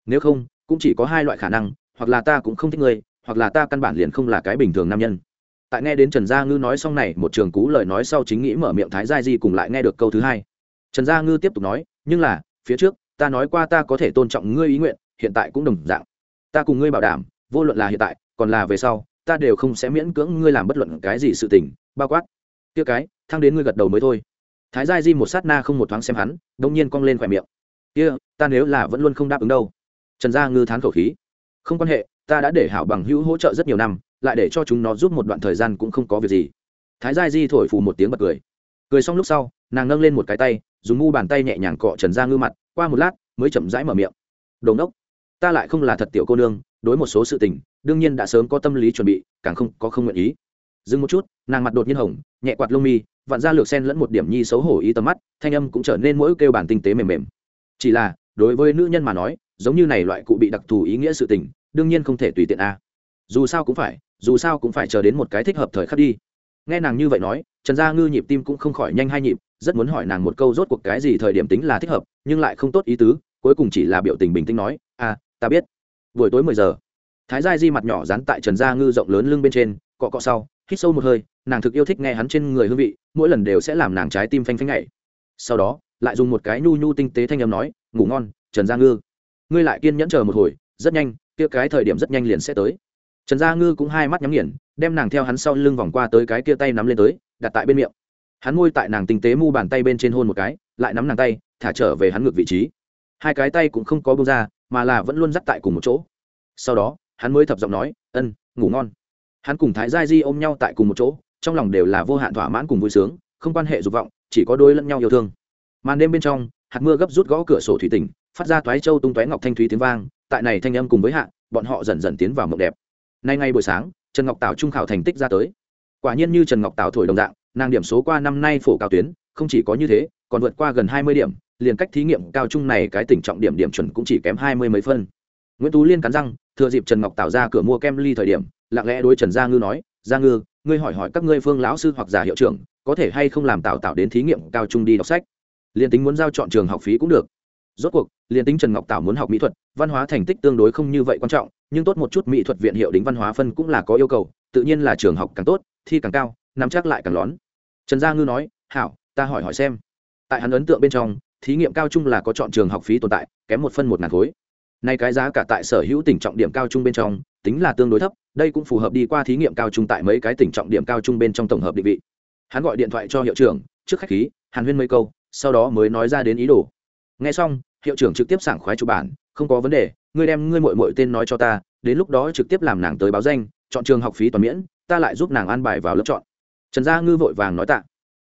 Nếu không, cũng chỉ có hai loại khả năng hoặc là ta cũng không thích ngươi, hoặc là ta căn bản liền không là cái bình thường nam nhân. Tại nghe đến trần gia ngư nói xong này, một trường cú lời nói sau chính nghĩ mở miệng thái gia di cùng lại nghe được câu thứ hai. Trần gia ngư tiếp tục nói, nhưng là, phía trước, ta nói qua ta có thể tôn trọng ngươi ý nguyện, hiện tại cũng đồng dạng. Ta cùng ngươi bảo đảm, vô luận là hiện tại, còn là về sau, ta đều không sẽ miễn cưỡng ngươi làm bất luận cái gì sự tình, bao quát. Tiêu cái, thăng đến ngươi gật đầu mới thôi. Thái gia di một sát na không một thoáng xem hắn đông nhiên cong lên khỏe miệng. Kia, ta nếu là vẫn luôn không đáp ứng đâu. Trần gia ngư thán khẩu khí không quan hệ, ta đã để hảo bằng hữu hỗ trợ rất nhiều năm, lại để cho chúng nó giúp một đoạn thời gian cũng không có việc gì. Thái gia di thổi phù một tiếng bật cười. Cười xong lúc sau, nàng nâng lên một cái tay, dùng ngu bàn tay nhẹ nhàng cọ trần ra ngư mặt, qua một lát, mới chậm rãi mở miệng. Đồn đốc ta lại không là thật tiểu cô nương, đối một số sự tình, đương nhiên đã sớm có tâm lý chuẩn bị, càng không có không nguyện ý. Dừng một chút, nàng mặt đột nhiên hồng, nhẹ quạt lông mi, vặn ra lược sen lẫn một điểm nhi xấu hổ ý tầm mắt, thanh âm cũng trở nên mỗi kêu bản tinh tế mềm mềm. Chỉ là, đối với nữ nhân mà nói giống như này loại cụ bị đặc thù ý nghĩa sự tình, đương nhiên không thể tùy tiện a. Dù sao cũng phải, dù sao cũng phải chờ đến một cái thích hợp thời khắc đi. Nghe nàng như vậy nói, trần gia ngư nhịp tim cũng không khỏi nhanh hai nhịp, rất muốn hỏi nàng một câu rốt cuộc cái gì thời điểm tính là thích hợp, nhưng lại không tốt ý tứ, cuối cùng chỉ là biểu tình bình tĩnh nói à ta biết. Buổi tối mười giờ, thái gia di mặt nhỏ dán tại trần gia ngư rộng lớn lưng bên trên, cọ cọ sau, hít sâu một hơi, nàng thực yêu thích nghe hắn trên người hương vị, mỗi lần đều sẽ làm nàng trái tim phanh phanh nhảy. Sau đó, lại dùng một cái nhu nhu tinh tế thanh âm nói, ngủ ngon, trần gia ngư ngươi lại kiên nhẫn chờ một hồi, rất nhanh, kia cái thời điểm rất nhanh liền sẽ tới. Trần gia ngư cũng hai mắt nhắm nghiền, đem nàng theo hắn sau lưng vòng qua tới cái kia tay nắm lên tới, đặt tại bên miệng. Hắn môi tại nàng tinh tế mu bàn tay bên trên hôn một cái, lại nắm nàng tay, thả trở về hắn ngược vị trí. Hai cái tay cũng không có bông ra, mà là vẫn luôn dắt tại cùng một chỗ. Sau đó, hắn mới thập giọng nói, ân, ngủ ngon. Hắn cùng thái gia di ôm nhau tại cùng một chỗ, trong lòng đều là vô hạn thỏa mãn cùng vui sướng, không quan hệ dục vọng, chỉ có đôi lẫn nhau yêu thương. Màn đêm bên trong, hạt mưa gấp rút gõ cửa sổ thủy tình phát ra toái châu tung toái ngọc thanh thúy tiếng vang, tại này thanh âm cùng với hạ, bọn họ dần dần tiến vào mộng đẹp. Nay ngay buổi sáng, trần ngọc tảo trung khảo thành tích ra tới. Quả nhiên như trần ngọc tảo thổi đồng dạng, nàng điểm số qua năm nay phổ cao tuyến, không chỉ có như thế, còn vượt qua gần hai mươi điểm, liền cách thí nghiệm cao trung này cái tỉnh trọng điểm điểm chuẩn cũng chỉ kém hai mươi mấy phân. Nguyễn tú liên cắn răng, thừa dịp trần ngọc tạo ra cửa mua kem ly thời điểm, lặng lẽ đối trần gia ngư nói, gia ngư, ngươi hỏi hỏi các ngươi phương lão sư hoặc giả hiệu trưởng, có thể hay không làm tảo tảo đến thí nghiệm cao trung đi đọc sách? Liền tính muốn giao chọn trường học phí cũng được rốt cuộc, liền tính trần ngọc tảo muốn học mỹ thuật, văn hóa thành tích tương đối không như vậy quan trọng, nhưng tốt một chút mỹ thuật viện hiệu đính văn hóa phân cũng là có yêu cầu, tự nhiên là trường học càng tốt, thi càng cao, nắm chắc lại càng lón. Trần gia ngư nói, hảo, ta hỏi hỏi xem. Tại hắn ấn tượng bên trong, thí nghiệm cao trung là có chọn trường học phí tồn tại, kém một phân một ngàn khối. Nay cái giá cả tại sở hữu tỉnh trọng điểm cao trung bên trong, tính là tương đối thấp, đây cũng phù hợp đi qua thí nghiệm cao trung tại mấy cái tỉnh trọng điểm cao trung bên trong tổng hợp định vị. Hắn gọi điện thoại cho hiệu trưởng, trước khách khí, hàn huyên mấy câu, sau đó mới nói ra đến ý đồ nghe xong, hiệu trưởng trực tiếp sảng khoái chụp bản, không có vấn đề, ngươi đem ngươi mội mội tên nói cho ta, đến lúc đó trực tiếp làm nàng tới báo danh, chọn trường học phí toàn miễn, ta lại giúp nàng an bài vào lớp chọn. Trần gia ngư vội vàng nói tạ.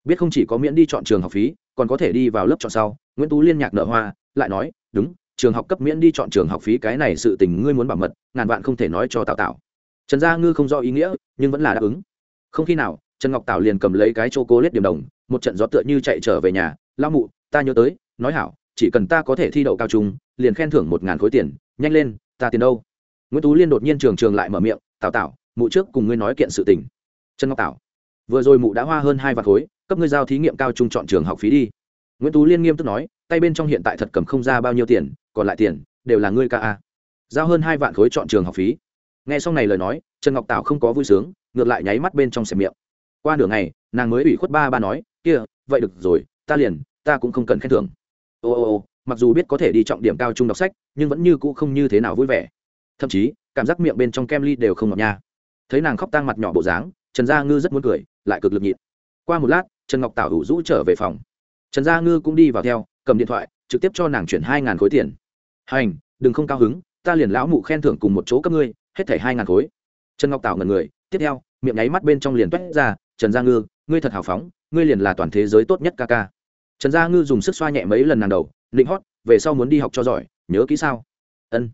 Biết không chỉ có miễn đi chọn trường học phí, còn có thể đi vào lớp chọn sau, nguyễn tú liên nhạc nợ hoa, lại nói, đúng, trường học cấp miễn đi chọn trường học phí cái này sự tình ngươi muốn bảo mật, ngàn vạn không thể nói cho tào tạo trần gia ngư không do ý nghĩa, nhưng vẫn là đáp ứng. Không khi nào, trần ngọc tảo liền cầm lấy cái chô cố lết điểm đồng, một trận gió tựa như chạy trở về nhà lao mụ, ta nhớ tới, nói hảo chỉ cần ta có thể thi đậu cao trung liền khen thưởng một ngàn khối tiền nhanh lên ta tiền đâu? Nguyễn tú liên đột nhiên trường trường lại mở miệng tào tào, mụ trước cùng ngươi nói kiện sự tình. Trần ngọc tảo vừa rồi mụ đã hoa hơn hai vạn khối cấp ngươi giao thí nghiệm cao trung chọn trường học phí đi. Nguyễn tú liên nghiêm túc nói tay bên trong hiện tại thật cầm không ra bao nhiêu tiền còn lại tiền đều là ngươi ca a. Giao hơn hai vạn khối chọn trường học phí. Nghe xong này lời nói trần ngọc tảo không có vui sướng ngược lại nháy mắt bên trong xẹp miệng. Qua nửa ngày nàng mới ủy khuất ba ba nói kia vậy được rồi ta liền ta cũng không cần khen thưởng ô ô ô, mặc dù biết có thể đi trọng điểm cao trung đọc sách, nhưng vẫn như cũ không như thế nào vui vẻ. Thậm chí, cảm giác miệng bên trong kem ly đều không ngọt nha. Thấy nàng khóc tang mặt nhỏ bộ dáng, trần gia ngư rất muốn cười, lại cực lực nhịn. Qua một lát, trần ngọc tảo ủ rũ trở về phòng. Trần gia ngư cũng đi vào theo, cầm điện thoại, trực tiếp cho nàng chuyển hai ngàn khối tiền. Hành, đừng không cao hứng, ta liền lão mụ khen thưởng cùng một chỗ cấp ngươi, hết thảy hai ngàn khối. Trần ngọc tảo ngần người, tiếp theo, miệng nháy mắt bên trong liền toét ra, trần gia ngư, ngươi thật hào phóng, ngươi liền là toàn thế giới tốt nhất ca ca trần gia ngư dùng sức xoa nhẹ mấy lần nàng đầu định hót, về sau muốn đi học cho giỏi, nhớ kỹ sao? Ân.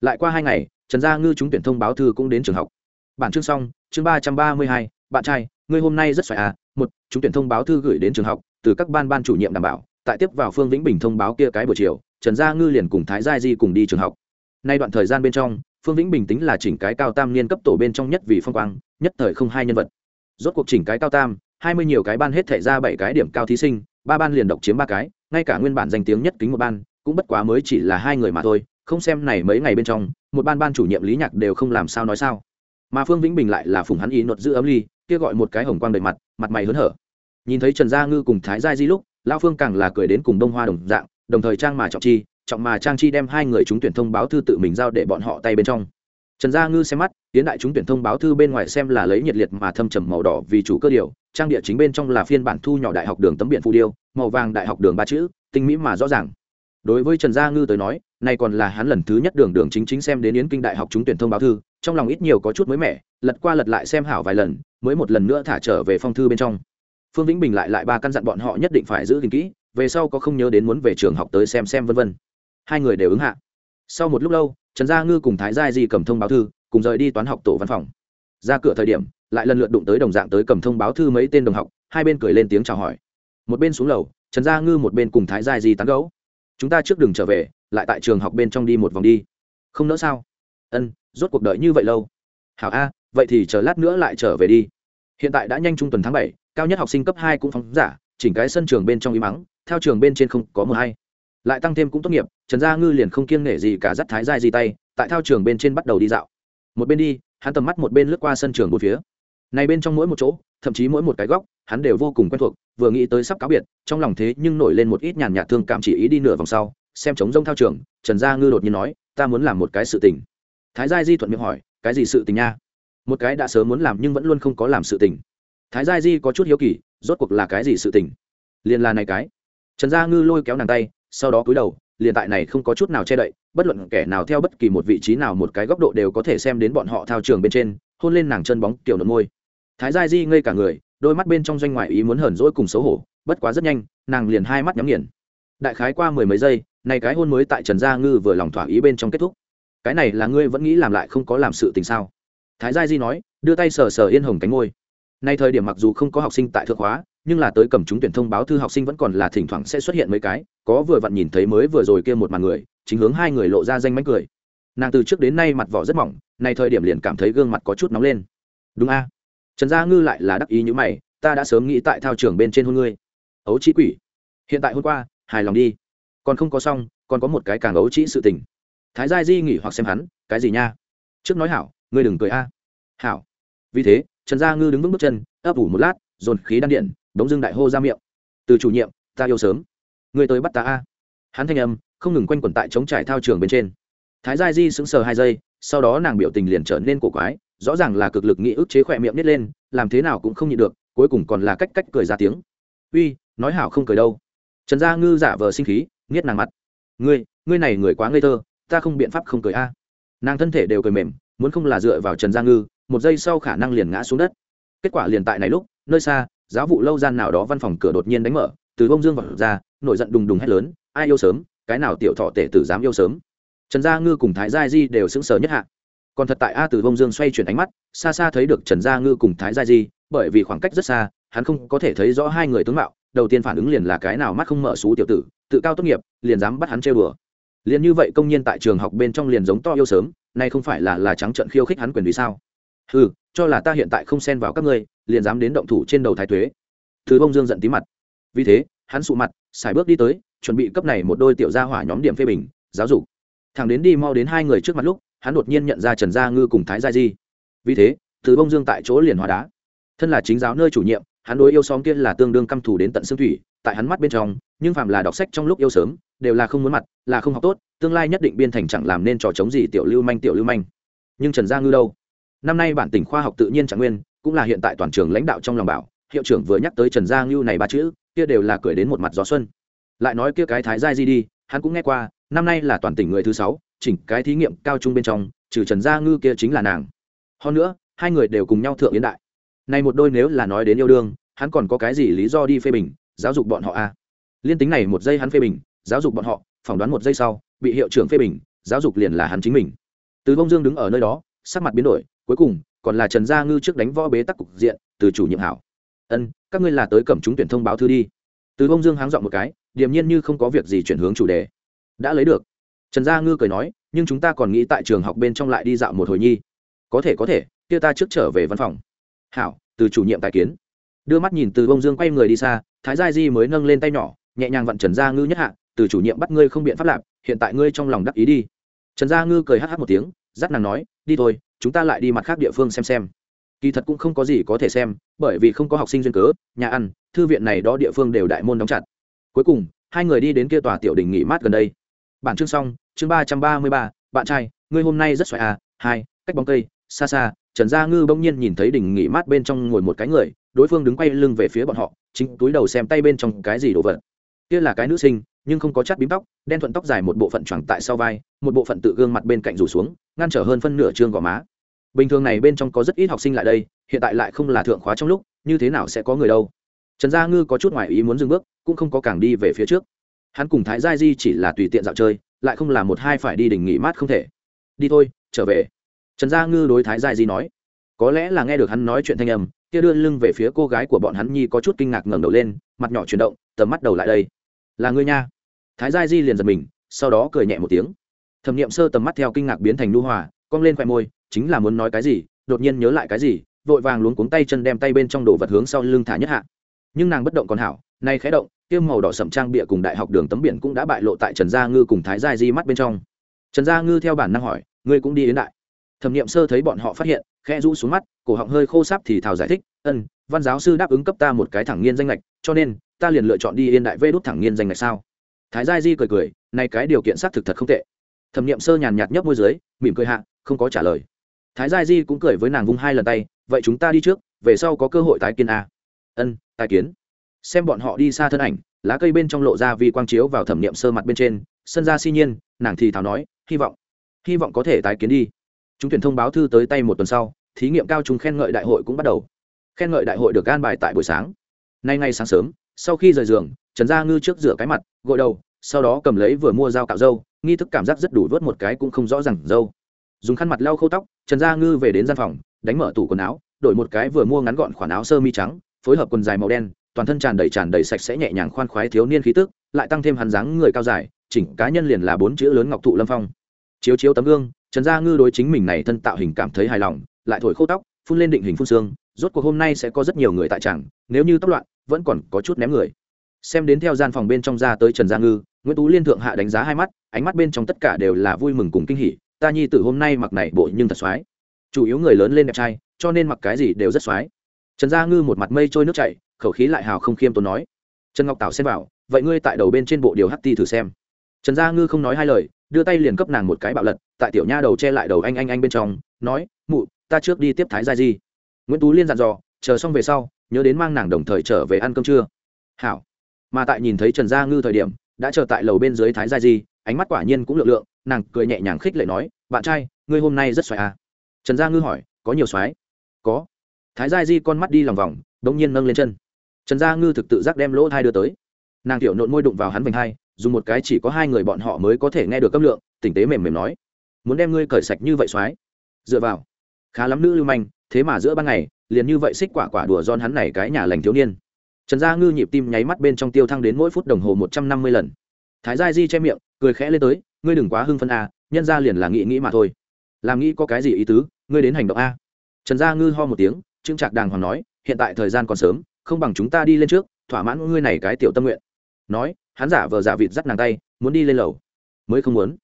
Lại qua hai ngày, trần gia ngư trúng tuyển thông báo thư cũng đến trường học. Bản chương xong, chương ba trăm ba mươi hai, bạn trai, ngươi hôm nay rất xoài à? Một chúng tuyển thông báo thư gửi đến trường học, từ các ban ban chủ nhiệm đảm bảo, tại tiếp vào phương vĩnh bình thông báo kia cái buổi chiều, trần gia ngư liền cùng thái gia di cùng đi trường học. Nay đoạn thời gian bên trong, phương vĩnh bình tính là chỉnh cái cao tam niên cấp tổ bên trong nhất vì phong quang, nhất thời không hai nhân vật. Rốt cuộc chỉnh cái cao tam, hai mươi nhiều cái ban hết thể ra bảy cái điểm cao thí sinh ba ban liền độc chiếm ba cái, ngay cả nguyên bản danh tiếng nhất kính một ban, cũng bất quá mới chỉ là hai người mà thôi, không xem này mấy ngày bên trong, một ban ban chủ nhiệm lý nhạc đều không làm sao nói sao. Mà phương vĩnh bình lại là phùng hắn ý nột giữ ấm ly, kia gọi một cái hồng quang đầy mặt mặt mày hớn hở. Nhìn thấy trần gia ngư cùng thái gia di lúc lao phương càng là cười đến cùng đông hoa đồng dạng, đồng thời trang mà trọng chi, trọng mà trang chi đem hai người chúng tuyển thông báo thư tự mình giao để bọn họ tay bên trong trần gia ngư xem mắt, tiến đại chúng tuyển thông báo thư bên ngoài xem là lấy nhiệt liệt mà thâm trầm màu đỏ vì chủ cơ điều, trang địa chính bên trong là phiên bản thu nhỏ đại học đường tấm biển phù điêu, màu vàng đại học đường ba chữ, tinh mỹ mà rõ ràng. Đối với trần gia ngư tới nói, nay còn là hắn lần thứ nhất đường đường chính chính xem đến yến kinh đại học trúng tuyển thông báo thư, trong lòng ít nhiều có chút mới mẻ, lật qua lật lại xem hảo vài lần, mới một lần nữa thả trở về phong thư bên trong. Phương vĩnh bình lại lại ba căn dặn bọn họ nhất định phải giữ gìn kỹ, về sau có không nhớ đến muốn về trường học tới xem xem vân vân. Hai người đều ứng hạ. Sau một lúc lâu trần gia ngư cùng thái gia di cầm thông báo thư, cùng rời đi toán học tổ văn phòng. Ra cửa thời điểm, lại lần lượt đụng tới đồng dạng tới cầm thông báo thư mấy tên đồng học, hai bên cười lên tiếng chào hỏi. Một bên xuống lầu, trần gia ngư một bên cùng thái gia di tán gấu chúng ta trước đừng trở về, lại tại trường học bên trong đi một vòng đi. Không nỡ sao? Ân, rốt cuộc đợi như vậy lâu. Hảo a, vậy thì chờ lát nữa lại trở về đi. Hiện tại đã nhanh trung tuần tháng bảy, cao nhất học sinh cấp hai cũng phóng giả, chỉnh cái sân trường bên trong y mắng theo trường bên trên không có mờ hay lại tăng thêm cũng tốt nghiệp, trần gia ngư liền không kiêng nể gì cả dắt thái giai di tay, tại thao trường bên trên bắt đầu đi dạo. Một bên đi, hắn tầm mắt một bên lướt qua sân trường một phía. Này bên trong mỗi một chỗ, thậm chí mỗi một cái góc, hắn đều vô cùng quen thuộc, vừa nghĩ tới sắp cáo biệt, trong lòng thế nhưng nổi lên một ít nhàn nhạt thương cảm chỉ ý đi nửa vòng sau, xem trống rông thao trường, trần gia ngư đột nhiên nói, ta muốn làm một cái sự tình. Thái giai di thuận miệng hỏi, cái gì sự tình nha? Một cái đã sớm muốn làm nhưng vẫn luôn không có làm sự tình. Thái giai di có chút hiếu kỳ, rốt cuộc là cái gì sự tình? Liền là này cái. Trần gia ngư lôi kéo nàng tay sau đó cúi đầu, liền tại này không có chút nào che đậy, bất luận kẻ nào theo bất kỳ một vị trí nào một cái góc độ đều có thể xem đến bọn họ thao trường bên trên, hôn lên nàng chân bóng kiểu nộn môi. Thái gia di ngây cả người, đôi mắt bên trong doanh ngoại ý muốn hờn dỗi cùng xấu hổ, bất quá rất nhanh, nàng liền hai mắt nhắm nghiền. Đại khái qua mười mấy giây, này cái hôn mới tại trần gia ngư vừa lòng thỏa ý bên trong kết thúc. Cái này là ngươi vẫn nghĩ làm lại không có làm sự tình sao? Thái gia di nói, đưa tay sờ sờ yên hồng cánh ngôi nay thời điểm mặc dù không có học sinh tại thượng hóa nhưng là tới cầm chúng tuyển thông báo thư học sinh vẫn còn là thỉnh thoảng sẽ xuất hiện mấy cái, có vừa vặn nhìn thấy mới vừa rồi kia một màn người, chính hướng hai người lộ ra danh mánh cười. Nàng từ trước đến nay mặt vỏ rất mỏng, nay thời điểm liền cảm thấy gương mặt có chút nóng lên. Đúng a. Trần gia ngư lại là đắc ý như mày, ta đã sớm nghĩ tại thao trường bên trên hôn ngươi. Ấu trí quỷ. Hiện tại hôm qua, hài lòng đi. Còn không có xong, còn có một cái càng ấu trĩ sự tình. Thái gia di nghỉ hoặc xem hắn, cái gì nha? Trước nói hảo, ngươi đừng cười a. Hảo. Vì thế, trần gia ngư đứng vững bước chân, ấp ủ một lát, dồn khí đan điện đống dưng đại hô ra miệng. Từ chủ nhiệm, ta yêu sớm. Người tới bắt ta a. Hắn thanh âm không ngừng quanh quẩn tại chống trải thao trường bên trên. Thái gia di sững sờ hai giây, sau đó nàng biểu tình liền trở nên cổ quái, rõ ràng là cực lực nghĩ ức chế khỏe miệng nít lên, làm thế nào cũng không nhịn được, cuối cùng còn là cách cách cười ra tiếng. Uy, nói hảo không cười đâu. Trần gia ngư giả vờ sinh khí, nghiết nàng mặt. Ngươi ngươi này người quá ngây thơ, ta không biện pháp không cười a. Nàng thân thể đều cười mềm, muốn không là dựa vào trần gia ngư, một giây sau khả năng liền ngã xuống đất. Kết quả liền tại này lúc, nơi xa giáo vụ lâu gian nào đó văn phòng cửa đột nhiên đánh mở, từ bông dương vào ra, nổi giận đùng đùng hét lớn, ai yêu sớm, cái nào tiểu thọ tể tử dám yêu sớm? Trần gia ngư cùng thái gia di đều sững sờ nhất hạ. Còn thật tại a từ bông dương xoay chuyển ánh mắt, xa xa thấy được trần gia ngư cùng thái gia di, bởi vì khoảng cách rất xa, hắn không có thể thấy rõ hai người tướng mạo, đầu tiên phản ứng liền là cái nào mắt không mở xú tiểu tử, tự cao tốt nghiệp, liền dám bắt hắn chơi bừa. Liền như vậy công nhân tại trường học bên trong liền giống to yêu sớm, nay không phải là là trắng trận khiêu khích hắn quyền vì sao? Ừ cho là ta hiện tại không xen vào các ngươi, liền dám đến động thủ trên đầu thái thuế thứ bông dương giận tí mặt. Vì thế, hắn sụ mặt, xài bước đi tới, chuẩn bị cấp này một đôi tiểu gia hỏa nhóm điểm phê bình, giáo dục. Thằng đến đi mau đến hai người trước mặt lúc, hắn đột nhiên nhận ra trần gia ngư cùng thái gia di. Vì thế, thứ bông dương tại chỗ liền hóa đá. Thân là chính giáo nơi chủ nhiệm, hắn đối yêu xóm kia là tương đương căm thù đến tận xương thủy, tại hắn mắt bên trong, nhưng phạm là đọc sách trong lúc yêu sớm, đều là không muốn mặt, là không học tốt, tương lai nhất định biên thành chẳng làm nên trò chống gì tiểu lưu manh, tiểu lưu manh. Nhưng trần gia ngư đâu? Năm nay bản tỉnh khoa học tự nhiên trạng nguyên, cũng là hiện tại toàn trường lãnh đạo trong lòng bảo, hiệu trưởng vừa nhắc tới trần gia ngưu này ba chữ, kia đều là cười đến một mặt gió xuân. Lại nói kia cái thái giai di đi, hắn cũng nghe qua, năm nay là toàn tỉnh người thứ sáu, chỉnh cái thí nghiệm cao trung bên trong, trừ trần gia ngư kia chính là nàng. Hơn nữa, hai người đều cùng nhau thượng yến đại. Này một đôi nếu là nói đến yêu đương, hắn còn có cái gì lý do đi phê bình, giáo dục bọn họ a à? liên tính này một giây hắn phê bình, giáo dục bọn họ, phỏng đoán một giây sau, bị hiệu trưởng phê bình, giáo dục liền là hắn chính mình. Từ bông dương đứng ở nơi đó, sắc mặt biến đổi cuối cùng, còn là trần gia ngư trước đánh võ bế tắc cục diện, từ chủ nhiệm hảo. Ân, các ngươi là tới cầm chúng tuyển thông báo thư đi. Từ bông dương háng dọn một cái, điềm nhiên như không có việc gì chuyển hướng chủ đề. Đã lấy được. Trần gia ngư cười nói, nhưng chúng ta còn nghĩ tại trường học bên trong lại đi dạo một hồi nhi. Có thể có thể, kia ta trước trở về văn phòng. Hảo, từ chủ nhiệm tài kiến. Đưa mắt nhìn từ bông dương quay người đi xa, thái gia di mới nâng lên tay nhỏ, nhẹ nhàng vặn trần gia ngư nhất hạ, từ chủ nhiệm bắt ngươi không biện pháp lạp hiện tại ngươi trong lòng đắc ý đi. Trần gia ngư cười hh một tiếng, dắt nàng nói, đi thôi chúng ta lại đi mặt khác địa phương xem xem. Kỳ thật cũng không có gì có thể xem, bởi vì không có học sinh duyên cớ, nhà ăn, thư viện này đó địa phương đều đại môn đóng chặt. Cuối cùng, hai người đi đến kia tòa tiểu đình nghỉ mát gần đây. Bản chương xong, chương ba trăm ba mươi ba, bạn trai, ngươi hôm nay rất xoài à hai, cách bóng cây, xa xa, trần gia ngư bỗng nhiên nhìn thấy đình nghỉ mát bên trong ngồi một cái người, đối phương đứng quay lưng về phía bọn họ, chính túi đầu xem tay bên trong cái gì đồ vật. Kia là cái nữ sinh, nhưng không có chắt bím tóc, đen thuận tóc dài một bộ phận choàng tại sau vai, một bộ phận tự gương mặt bên cạnh rủ xuống, ngăn trở hơn phân nửa trương gò má bình thường này bên trong có rất ít học sinh lại đây, hiện tại lại không là thượng khóa trong lúc, như thế nào sẽ có người đâu? Trần gia ngư có chút ngoài ý muốn dừng bước, cũng không có càng đi về phía trước. Hắn cùng thái gia di chỉ là tùy tiện dạo chơi, lại không là một hai phải đi đỉnh nghỉ mát không thể. Đi thôi, trở về. Trần gia ngư đối thái gia di nói. Có lẽ là nghe được hắn nói chuyện thanh âm, kia đưa lưng về phía cô gái của bọn hắn nhi có chút kinh ngạc ngẩng đầu lên, mặt nhỏ chuyển động, tầm mắt đầu lại đây. Là ngươi nha. Thái gia di liền giật mình, sau đó cười nhẹ một tiếng. Thẩm nghiệm sơ tầm mắt theo kinh ngạc biến thành nu hòa, cong lên khoe môi chính là muốn nói cái gì, đột nhiên nhớ lại cái gì, vội vàng luống cuống tay chân đem tay bên trong đồ vật hướng sau lưng thả nhất hạ. Nhưng nàng bất động còn hảo, nay khẽ động tiêu màu đỏ sậm trang bịa cùng đại học đường tấm biển cũng đã bại lộ tại trần gia ngư cùng thái gia di mắt bên trong. Trần gia ngư theo bản năng hỏi, ngươi cũng đi đến đại? Thẩm nghiệm sơ thấy bọn họ phát hiện, khẽ rũ xuống mắt, cổ họng hơi khô sáp thì thào giải thích, ân, văn giáo sư đáp ứng cấp ta một cái thẳng nghiên danh lệch cho nên, ta liền lựa chọn đi yên đại vê đốt thẳng nghiên danh lệch sao? Thái gia di cười cười nay cái điều kiện xác thực thật không tệ. Thẩm nghiệm sơ nhàn nhạt nhấp môi dưới, mỉm cười hạ, không có trả lời thái gia di cũng cười với nàng vung hai lần tay, vậy chúng ta đi trước, về sau có cơ hội tái kiến a. Ân, tái kiến. Xem bọn họ đi xa thân ảnh, lá cây bên trong lộ ra vì quang chiếu vào thẩm nghiệm sơ mặt bên trên, sân ra si nhiên, nàng thì thào nói, hy vọng hy vọng có thể tái kiến đi. Chúng tuyển thông báo thư tới tay một tuần sau, thí nghiệm cao trung khen ngợi đại hội cũng bắt đầu. Khen ngợi đại hội được gan bài tại buổi sáng. Nay ngay sáng sớm, sau khi rời giường, trần gia ngư trước rửa cái mặt, gội đầu, sau đó cầm lấy vừa mua dao cạo râu nghi thức cảm giác rất đủ vớt một cái cũng không rõ ràng dâu dùng khăn mặt lau khô tóc trần gia ngư về đến gian phòng đánh mở tủ quần áo đổi một cái vừa mua ngắn gọn khoản áo sơ mi trắng phối hợp quần dài màu đen toàn thân tràn đầy tràn đầy sạch sẽ nhẹ nhàng khoan khoái thiếu niên khí tức lại tăng thêm hắn dáng người cao dài chỉnh cá nhân liền là bốn chữ lớn ngọc thụ lâm phong. Chiếu chiếu tấm gương trần gia ngư đối chính mình này thân tạo hình cảm thấy hài lòng lại thổi khô tóc phun lên định hình phun xương rốt cuộc hôm nay sẽ có rất nhiều người tại tràng, nếu như tóc loạn vẫn còn có chút ném người. Xem đến theo gian phòng bên trong ra tới trần gia ngư nguyễn tú liên thượng hạ đánh giá hai mắt ánh mắt bên trong tất cả đều là vui mừng cùng kinh hỉ ta nhi tử hôm nay mặc này bộ nhưng thật xoái. Chủ yếu người lớn lên đẹp trai, cho nên mặc cái gì đều rất xoái. Trần gia ngư một mặt mây trôi nước chảy, khẩu khí lại hào không khiêm tốn nói. Trần ngọc tảo xem vào, vậy ngươi tại đầu bên trên bộ điều hắt ti thử xem. Trần gia ngư không nói hai lời, đưa tay liền cấp nàng một cái bạo lật, tại tiểu nha đầu che lại đầu anh anh anh bên trong, nói, mụ, ta trước đi tiếp thái gia di. Nguyễn tú liên dặn dò, chờ xong về sau, nhớ đến mang nàng đồng thời trở về ăn cơm trưa. Hảo. Mà tại nhìn thấy trần gia ngư thời điểm, đã chờ tại lầu bên dưới thái gia di ánh mắt quả nhiên cũng lượng lượng, nàng cười nhẹ nhàng khích lệ nói, bạn trai, ngươi hôm nay rất xoài à? Trần gia ngư hỏi, có nhiều xoái? Có. Thái gia di con mắt đi lòng vòng đ ỗ n g nhiên nâng lên chân. Trần gia ngư thực tự giác đem lỗ thai đưa tới. Nàng tiểu nộn môi đụng vào hắn vành hai, dùng một cái chỉ có hai người bọn họ mới có thể nghe được cấp lượng, tỉnh tế mềm mềm nói, muốn đem ngươi cởi sạch như vậy xoái? Dựa vào, khá lắm nữ lưu manh, thế mà giữa ban ngày, liền như vậy xích quả quả đùa giòn hắn này cái nhà lành thiếu niên. Trần gia ngư nhịp tim nháy mắt bên trong tiêu thăng đến mỗi phút đồng hồ một trăm năm mươi lần. Thái gia di che miệng cười khẽ lên tới, ngươi đừng quá hưng phân a, nhân ra liền là nghĩ nghĩ mà thôi. Làm nghĩ có cái gì ý tứ, ngươi đến hành động a. Trần gia ngư ho một tiếng trưng trạc đàng hoàng nói, hiện tại thời gian còn sớm, không bằng chúng ta đi lên trước, thỏa mãn ngươi này cái tiểu tâm nguyện. Nói, hắn giả vờ giả vịt dắt nàng tay, muốn đi lên lầu. Mới không muốn.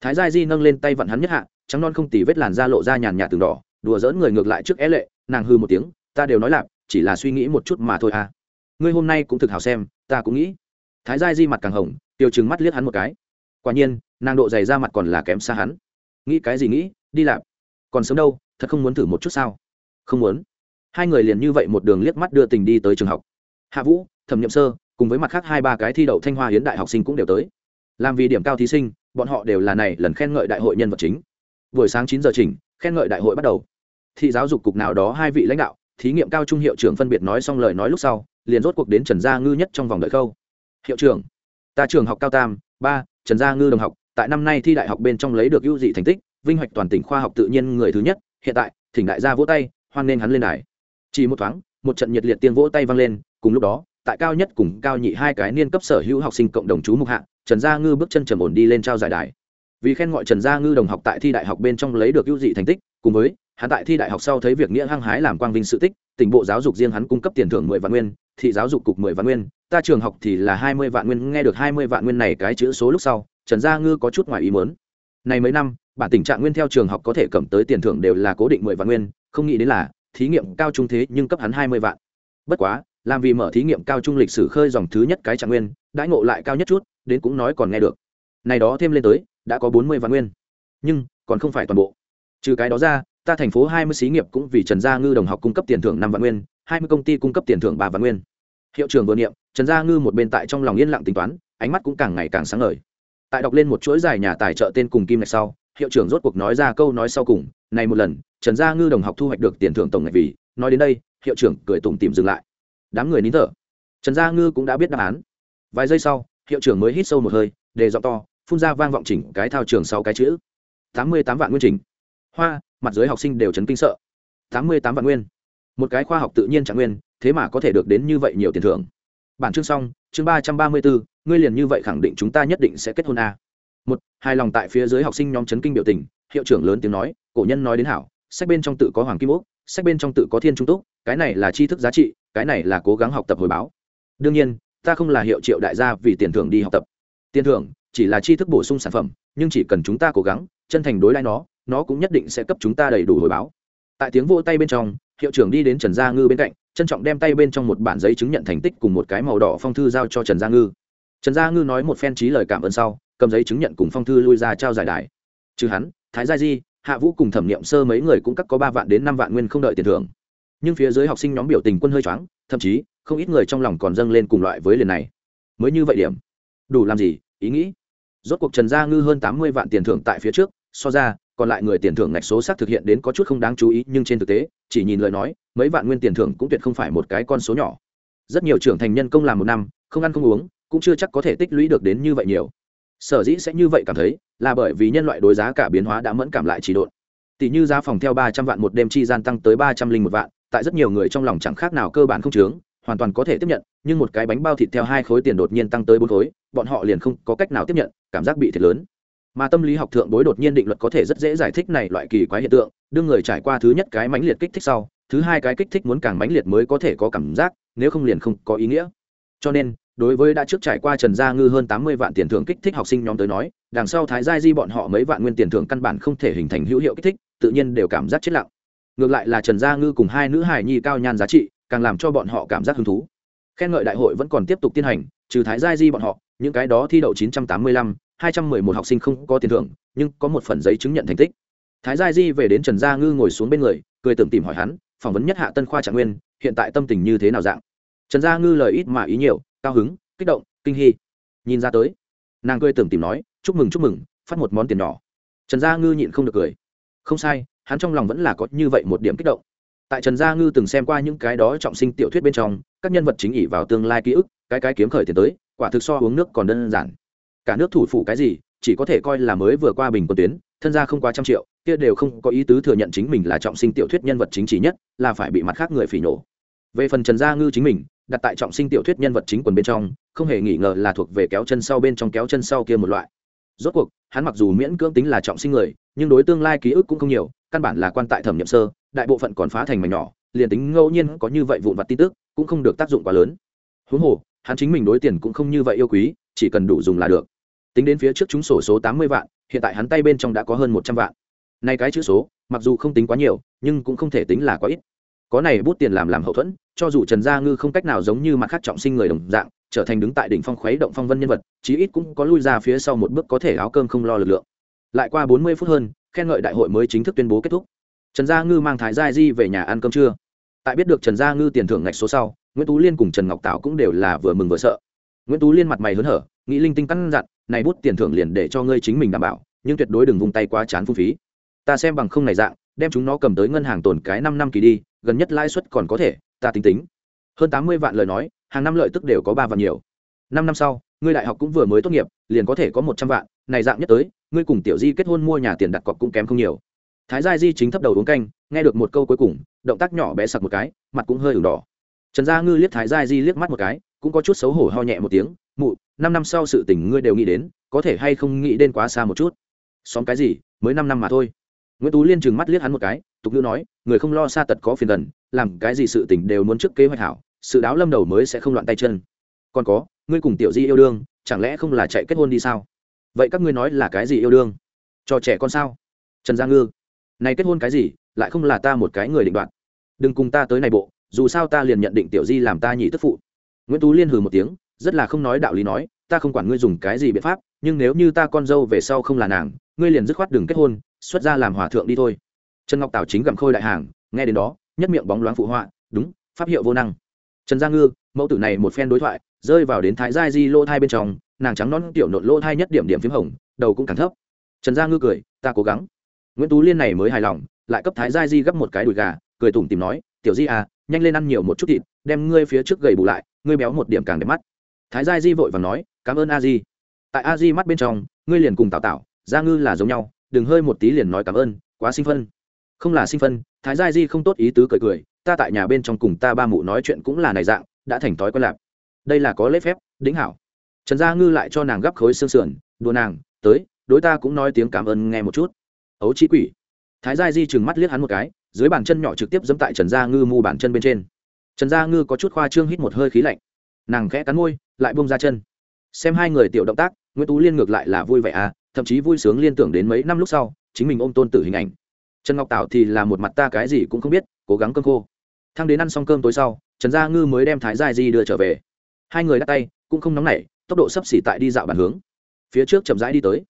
Thái gia di nâng lên tay vặn hắn nhất hạ, trắng non không tỉ vết làn da lộ ra nhàn nhạt từng đỏ, đùa dỡn người ngược lại trước é lệ, nàng hư một tiếng, ta đều nói lạp, chỉ là suy nghĩ một chút mà thôi à ngươi hôm nay cũng thực hào xem, ta cũng nghĩ. Thái gia di mặt càng hồng, tiêu chừng mắt liếc hắn một cái quả nhiên, nàng độ dày ra mặt còn là kém xa hắn. Nghĩ cái gì nghĩ, đi lạp còn sớm đâu, thật không muốn thử một chút sao? Không muốn. Hai người liền như vậy một đường liếc mắt đưa tình đi tới trường học. Hạ vũ, thẩm nhậm sơ, cùng với mặt khác hai ba cái thi đậu thanh hoa hiến đại học sinh cũng đều tới. Làm vì điểm cao thí sinh, bọn họ đều là này lần khen ngợi đại hội nhân vật chính. Buổi sáng chín giờ chỉnh, khen ngợi đại hội bắt đầu. Thị giáo dục cục nào đó hai vị lãnh đạo, thí nghiệm cao trung hiệu trưởng phân biệt nói xong lời nói lúc sau, liền rốt cuộc đến trần gia ngư nhất trong vòng đợi khâu. Hiệu trưởng, ta trường học cao tam, ba trần gia ngư đồng học, tại năm nay thi đại học bên trong lấy được ưu dị thành tích, vinh hoạch toàn tỉnh khoa học tự nhiên người thứ nhất, hiện tại, thỉnh đại gia vỗ tay, hoan nên hắn lên đài. Chỉ một thoáng, một trận nhiệt liệt tiên vỗ tay vang lên, cùng lúc đó, tại cao nhất cùng cao nhị hai cái niên cấp sở hữu học sinh cộng đồng chú mục hạ, trần gia ngư bước chân trầm ổn đi lên trao giải đài. Vì khen ngợi trần gia ngư đồng học tại thi đại học bên trong lấy được ưu dị thành tích, cùng với, hắn tại thi đại học sau thấy việc nghĩa hăng hái làm quang vinh sự tích tỉnh bộ giáo dục riêng hắn cung cấp tiền thưởng mười vạn nguyên, thị giáo dục cục mười vạn nguyên, ta trường học thì là hai mươi vạn nguyên, nghe được hai mươi vạn nguyên này cái chữ số lúc sau, trần gia ngư có chút ngoài ý mớn này mấy năm, bản tình trạng nguyên theo trường học có thể cầm tới tiền thưởng đều là cố định mười vạn nguyên, không nghĩ đến là, thí nghiệm cao trung thế nhưng cấp hắn hai mươi vạn. Bất quá, làm vì mở thí nghiệm cao trung lịch sử khơi dòng thứ nhất cái trạng nguyên, đãi ngộ lại cao nhất chút, đến cũng nói còn nghe được. Này đó thêm lên tới, đã có bốn mươi vạn nguyên. Nhưng, còn không phải toàn bộ. Trừ cái đó ra ta thành phố hai mươi xí nghiệp cũng vì trần gia ngư đồng học cung cấp tiền thưởng năm vạn nguyên, hai mươi công ty cung cấp tiền thưởng ba vạn nguyên. Hiệu trưởng vừa niệm, trần gia ngư một bên tại trong lòng yên lặng tính toán, ánh mắt cũng càng ngày càng sáng ngời. Tại đọc lên một chuỗi dài nhà tài trợ tên cùng kim ngạch sau, hiệu trưởng rốt cuộc nói ra câu nói sau cùng, này một lần, trần gia ngư đồng học thu hoạch được tiền thưởng tổng ngạch vì, nói đến đây, hiệu trưởng cười tủm tỉm dừng lại. Đám người nín thở. Trần gia ngư cũng đã biết đáp án. Vài giây sau, hiệu trưởng mới hít sâu một hơi, đề giọng to, phun ra vang vọng chỉnh cái thao trường sau cái chữ. Tám mươi tám vạn nguyên trình hoa mặt dưới học sinh đều chấn kinh sợ. Tám mươi tám vạn nguyên. Một cái khoa học tự nhiên trạng nguyên, thế mà có thể được đến như vậy nhiều tiền thưởng. Bản chương xong, chương ba trăm ba mươi bốn ngươi liền như vậy khẳng định chúng ta nhất định sẽ kết hôn a một, hài lòng tại phía dưới học sinh nhóm chấn kinh biểu tình, hiệu trưởng lớn tiếng nói, cổ nhân nói đến hảo, sách bên trong tự có hoàng kim úc, sách bên trong tự có thiên trung túc, cái này là tri thức giá trị, cái này là cố gắng học tập hồi báo. Đương nhiên, ta không là hiệu triệu đại gia vì tiền thưởng đi học tập. Tiền thưởng chỉ là tri thức bổ sung sản phẩm, nhưng chỉ cần chúng ta cố gắng chân thành đối đãi nó nó cũng nhất định sẽ cấp chúng ta đầy đủ hồi báo. Tại tiếng vô tay bên trong, hiệu trưởng đi đến trần gia ngư bên cạnh, trân trọng đem tay bên trong một bản giấy chứng nhận thành tích cùng một cái màu đỏ phong thư giao cho trần gia ngư. Trần gia ngư nói một phen trí lời cảm ơn sau, cầm giấy chứng nhận cùng phong thư lui ra trao giải đài. Trừ hắn, thái gia di, hạ vũ cùng thẩm nghiệm sơ mấy người cũng cắt có ba vạn đến năm vạn nguyên không đợi tiền thưởng. Nhưng phía dưới học sinh nhóm biểu tình quân hơi choáng, thậm chí, không ít người trong lòng còn dâng lên cùng loại với liền này. Mới như vậy điểm. Đủ làm gì, ý nghĩ? Rốt cuộc trần gia ngư hơn tám mươi vạn tiền thưởng tại phía trước, so ra, còn lại người tiền thưởng ngạch số xác thực hiện đến có chút không đáng chú ý, nhưng trên thực tế, chỉ nhìn lời nói, mấy vạn nguyên tiền thưởng cũng tuyệt không phải một cái con số nhỏ. Rất nhiều trưởng thành nhân công làm một năm, không ăn không uống, cũng chưa chắc có thể tích lũy được đến như vậy nhiều. Sở dĩ sẽ như vậy cảm thấy, là bởi vì nhân loại đối giá cả biến hóa đã mẫn cảm lại chỉ độn. Tỷ như giá phòng theo ba trăm vạn một đêm chi gian tăng tới ba trăm linh một vạn, tại rất nhiều người trong lòng chẳng khác nào cơ bản không chướng hoàn toàn có thể tiếp nhận, nhưng một cái bánh bao thịt theo hai khối tiền đột nhiên tăng tới bốn khối, bọn họ liền không có cách nào tiếp nhận, cảm giác bị thiệt lớn. Mà tâm lý học thượng bối đột nhiên định luật có thể rất dễ giải thích này loại kỳ quái hiện tượng đương người trải qua thứ nhất cái mãnh liệt kích thích sau, thứ hai cái kích thích muốn càng mãnh liệt mới có thể có cảm giác, nếu không liền không có ý nghĩa. Cho nên, đối với đã trước trải qua trần gia ngư hơn tám mươi vạn tiền thưởng kích thích học sinh nhóm tới nói, đằng sau thái gia di bọn họ mấy vạn nguyên tiền thưởng căn bản không thể hình thành hữu hiệu kích thích, tự nhiên đều cảm giác chết lặng. Ngược lại là trần gia ngư cùng hai nữ hài nhi cao nhan giá trị càng làm cho bọn họ cảm giác hứng thú. Khen ngợi đại hội vẫn còn tiếp tục tiến hành, trừ thái gia di bọn họ, những cái đó thi đậu chín trăm tám mươi lăm, hai trăm mười một học sinh không có tiền thưởng, nhưng có một phần giấy chứng nhận thành tích. Thái gia di về đến trần gia ngư ngồi xuống bên người, cười tưởng tìm hỏi hắn, phỏng vấn nhất hạ tân khoa trạng nguyên, hiện tại tâm tình như thế nào dạng? Trần gia ngư lời ít mà ý nhiều, cao hứng, kích động, kinh hy nhìn ra tới, nàng cười tưởng tìm nói, chúc mừng chúc mừng, phát một món tiền nhỏ. Trần gia ngư nhịn không được cười. Không sai, hắn trong lòng vẫn là có như vậy một điểm kích động tại trần gia ngư từng xem qua những cái đó trọng sinh tiểu thuyết bên trong, các nhân vật chính ỉ vào tương lai ký ức, cái cái kiếm khởi tiền tới, quả thực so uống nước còn đơn giản. Cả nước thủ phủ cái gì, chỉ có thể coi là mới vừa qua bình quân tuyến, thân gia không quá trăm triệu, kia đều không có ý tứ thừa nhận chính mình là trọng sinh tiểu thuyết nhân vật chính trị nhất, là phải bị mặt khác người phỉ nổ. Về phần trần gia ngư chính mình, đặt tại trọng sinh tiểu thuyết nhân vật chính quần bên trong, không hề nghi ngờ là thuộc về kéo chân sau bên trong kéo chân sau kia một loại. Rốt cuộc, hắn mặc dù miễn cưỡng tính là trọng sinh người, nhưng đối tương lai ký ức cũng không nhiều, căn bản là quan tại thẩm nhậm sơ đại bộ phận còn phá thành mảnh nhỏ, liền tính ngẫu nhiên có như vậy vụn vặt tin tức, cũng không được tác dụng quá lớn. Huống hồ, hắn chính mình đối tiền cũng không như vậy yêu quý, chỉ cần đủ dùng là được. Tính đến phía trước chúng sổ số tám mươi vạn, hiện tại hắn tay bên trong đã có hơn một trăm vạn. Nay cái chữ số, mặc dù không tính quá nhiều, nhưng cũng không thể tính là quá ít. Có này bút tiền làm làm hậu thuẫn, cho dù trần gia ngư không cách nào giống như mặt khác trọng sinh người đồng dạng, trở thành đứng tại đỉnh phong khuấy động phong vân nhân vật, chí ít cũng có lui ra phía sau một bước có thể áo cơm không lo lực lượng. Lại qua bốn mươi phút hơn, khen ngợi đại hội mới chính thức tuyên bố kết thúc trần gia ngư mang thái gia di về nhà ăn cơm trưa. Tại biết được trần gia ngư tiền thưởng ngạch số sau, nguyễn tú liên cùng trần ngọc tạo cũng đều là vừa mừng vừa sợ. Nguyễn tú liên mặt mày hớn hở, nghĩ linh tinh căn dặn, này bút tiền thưởng liền để cho ngươi chính mình đảm bảo, nhưng tuyệt đối đừng vung tay quá chán phung phí. Ta xem bằng không này dạng, đem chúng nó cầm tới ngân hàng tồn cái năm năm kỳ đi, gần nhất lãi suất còn có thể, ta tính tính. Hơn tám mươi vạn lời nói, hàng năm lợi tức đều có ba vạn nhiều. Năm năm sau, ngươi đại học cũng vừa mới tốt nghiệp, liền có thể có một trăm vạn, này dạng nhất tới, ngươi cùng tiểu di kết hôn mua nhà tiền đặt cọc cũng kém không nhiều thái gia di chính thấp đầu uống canh, nghe được một câu cuối cùng, động tác nhỏ bé sặc một cái, mặt cũng hơi ửng đỏ. Trần gia ngư liếc thái gia di liếc mắt một cái, cũng có chút xấu hổ ho nhẹ một tiếng, mụ, năm năm sau sự tình ngươi đều nghĩ đến, có thể hay không nghĩ đến quá xa một chút? Xóm cái gì, mới năm năm mà thôi. Nguyễn tú liên trừng mắt liếc hắn một cái, tục ngữ nói, người không lo xa tật có phiền gần, làm cái gì sự tình đều muốn trước kế hoạch hảo, sự đáo lâm đầu mới sẽ không loạn tay chân. Còn có, ngươi cùng tiểu di yêu đương, chẳng lẽ không là chạy kết hôn đi sao? Vậy các ngươi nói là cái gì yêu đương? Cho trẻ con sao? Trần gia ngư này kết hôn cái gì, lại không là ta một cái người định đoạt. Đừng cùng ta tới này bộ, dù sao ta liền nhận định tiểu di làm ta nhị tức phụ. Nguyễn tú liên hừ một tiếng, rất là không nói đạo lý nói, ta không quản ngươi dùng cái gì biện pháp, nhưng nếu như ta con dâu về sau không là nàng, ngươi liền dứt khoát đừng kết hôn, xuất ra làm hòa thượng đi thôi. Trần ngọc tảo chính gặm khôi đại hàng, nghe đến đó, nhất miệng bóng loáng phụ họa, đúng, pháp hiệu vô năng. Trần gia ngư, mẫu tử này một phen đối thoại, rơi vào đến thái gia di lô thai bên trong, nàng trắng non tiểu nộn lô thai nhất điểm điểm p h í m hồng, đầu cũng càng thấp. Trần gia ngư cười, ta cố gắng nguyễn tú liên này mới hài lòng, lại cấp thái gia di gấp một cái đùi gà, cười tủm tìm nói, tiểu di à nhanh lên ăn nhiều một chút thịt, đem ngươi phía trước gầy bù lại, ngươi béo một điểm càng đẹp mắt. Thái gia di vội và nói, cảm ơn a di. Tại a di mắt bên trong, ngươi liền cùng Tảo tạo gia ngư là giống nhau, đừng hơi một tí liền nói cảm ơn, quá sinh phân. Không là sinh phân, thái gia di không tốt ý tứ cười cười, ta tại nhà bên trong cùng ta ba mụ nói chuyện cũng là này dạng, đã thành thói quen lạp đây là có lễ phép, đính hảo. Trần gia ngư lại cho nàng gắp khối xương sườn, đùa nàng, tới, đối ta cũng nói tiếng cảm ơn nghe một chút ấu trí quỷ. Thái gia di chừng mắt liếc hắn một cái, dưới bàn chân nhỏ trực tiếp dẫm tại trần gia ngư mu bàn chân bên trên. Trần gia ngư có chút khoa trương hít một hơi khí lạnh. Nàng khẽ cắn môi, lại bông ra chân. Xem hai người tiểu động tác, nguyễn tú liên ngược lại là vui vẻ à thậm chí vui sướng liên tưởng đến mấy năm lúc sau, chính mình ôm tôn tử hình ảnh. Trần ngọc tảo thì là một mặt ta cái gì cũng không biết, cố gắng cơm khô. Thang đến ăn xong cơm tối sau, trần gia ngư mới đem thái gia di đưa trở về. Hai người đắt tay, cũng không nóng nảy, tốc độ sấp xỉ tại đi dạo bàn hướng. Phía trước chậm rãi đi tới.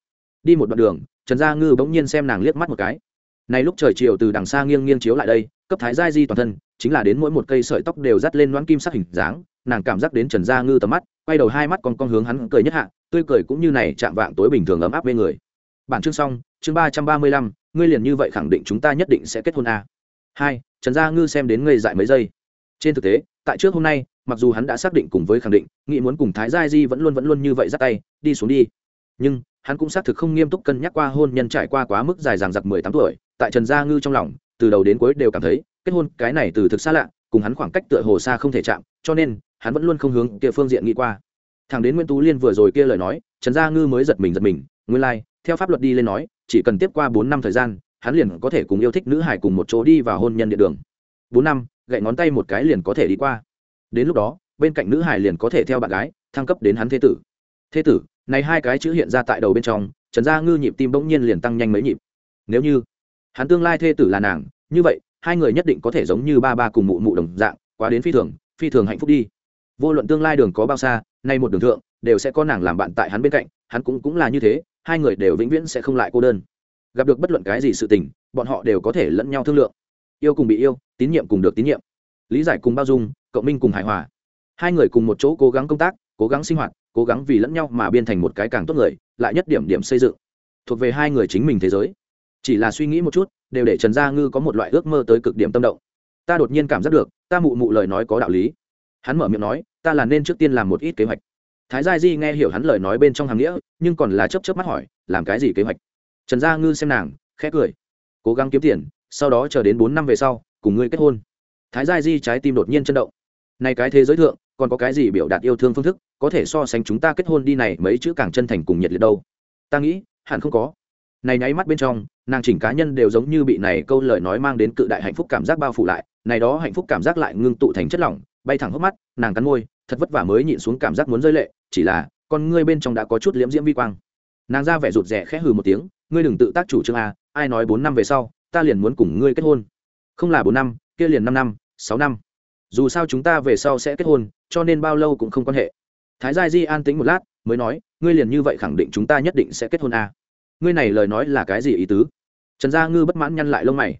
Đi một đoạn đường trần gia ngư bỗng nhiên xem nàng liếc mắt một cái. Này lúc trời chiều từ đằng xa nghiêng nghiêng chiếu lại đây, cấp thái Giai di toàn thân, chính là đến mỗi một cây sợi tóc đều dắt lên loãng kim sắc hình dáng, nàng cảm giác đến trần gia ngư tầm mắt, quay đầu hai mắt còn con hướng hắn cười nhất hạ, tươi cười cũng như này chạm vạng tối bình thường ấm áp bên người. Bản chương xong, chương ba trăm ba mươi lăm, ngươi liền như vậy khẳng định chúng ta nhất định sẽ kết hôn a à. hai, trần gia ngư xem đến ngây dại mấy giây. Trên thực tế, tại trước hôm nay, mặc dù hắn đã xác định cùng với khẳng định, nghĩ muốn cùng thái gia di vẫn luôn vẫn luôn như vậy dắt tay, đi xuống đi. Nhưng hắn cũng xác thực không nghiêm túc cân nhắc qua hôn nhân trải qua quá mức dài dằng dặc mười tám tuổi tại trần gia ngư trong lòng từ đầu đến cuối đều cảm thấy kết hôn cái này từ thực xa lạ cùng hắn khoảng cách tựa hồ xa không thể chạm cho nên hắn vẫn luôn không hướng kia phương diện nghĩ qua. Thằng đến nguyễn tú liên vừa rồi kia lời nói trần gia ngư mới giật mình giật mình nguyên lai、like, theo pháp luật đi lên nói chỉ cần tiếp qua bốn năm thời gian hắn liền có thể cùng yêu thích nữ hải cùng một chỗ đi vào hôn nhân địa đường. Bốn năm gậy ngón tay một cái liền có thể đi qua. Đến lúc đó bên cạnh nữ hải liền có thể theo bạn gái thăng cấp đến hắn thế tử. Thế tử này hai cái chữ hiện ra tại đầu bên trong, trần gia ngư nhịp tim bỗng nhiên liền tăng nhanh mấy nhịp. Nếu như hắn tương lai thê tử là nàng, như vậy, hai người nhất định có thể giống như ba ba cùng mụ mụ đồng dạng, quá đến phi thường phi thường hạnh phúc đi. Vô luận tương lai đường có bao xa, nay một đường thượng, đều sẽ có nàng làm bạn tại hắn bên cạnh, hắn cũng cũng là như thế, hai người đều vĩnh viễn sẽ không lại cô đơn. Gặp được bất luận cái gì sự tình, bọn họ đều có thể lẫn nhau thương lượng. Yêu cùng bị yêu, tín nhiệm cùng được tín nhiệm. Lý giải cùng bao dung cộng minh cùng hài hòa. Hai người cùng một chỗ cố gắng công tác cố gắng sinh hoạt, cố gắng vì lẫn nhau mà biên thành một cái càng tốt người, lại nhất điểm điểm xây dựng, thuộc về hai người chính mình thế giới. Chỉ là suy nghĩ một chút, đều để trần gia ngư có một loại ước mơ tới cực điểm tâm động. Ta đột nhiên cảm giác được, ta mụ mụ lời nói có đạo lý. Hắn mở miệng nói, ta là nên trước tiên làm một ít kế hoạch. Thái gia di nghe hiểu hắn lời nói bên trong hàm nghĩa, nhưng còn là chấp chấp mắt hỏi, làm cái gì kế hoạch? Trần gia ngư xem nàng, khẽ cười, cố gắng kiếm tiền, sau đó chờ đến bốn năm về sau, cùng ngươi kết hôn. Thái gia di trái tim đột nhiên chân động. Nay cái thế giới thượng, còn có cái gì biểu đạt yêu thương phương thức? Có thể so sánh chúng ta kết hôn đi này mấy chữ càng chân thành cùng nhiệt liệt đâu. Ta nghĩ, hẳn không có. Này nháy mắt bên trong, nàng chỉnh cá nhân đều giống như bị này câu lời nói mang đến cự đại hạnh phúc cảm giác bao phủ lại, này đó hạnh phúc cảm giác lại ngưng tụ thành chất lỏng, bay thẳng hốc mắt, nàng cắn môi, thật vất vả mới nhịn xuống cảm giác muốn rơi lệ, chỉ là, con ngươi bên trong đã có chút liễm diễm vi quang. Nàng ra vẻ rụt rè khẽ hừ một tiếng, ngươi đừng tự tác chủ trương a ai nói bốn năm về sau, ta liền muốn cùng ngươi kết hôn. Không là bốn năm, kia liền năm năm, sáu năm. Dù sao chúng ta về sau sẽ kết hôn, cho nên bao lâu cũng không quan hệ thái gia di an tĩnh một lát, mới nói, ngươi liền như vậy khẳng định chúng ta nhất định sẽ kết hôn a ngươi này lời nói là cái gì ý tứ? Trần gia ngư bất mãn nhăn lại lông mày.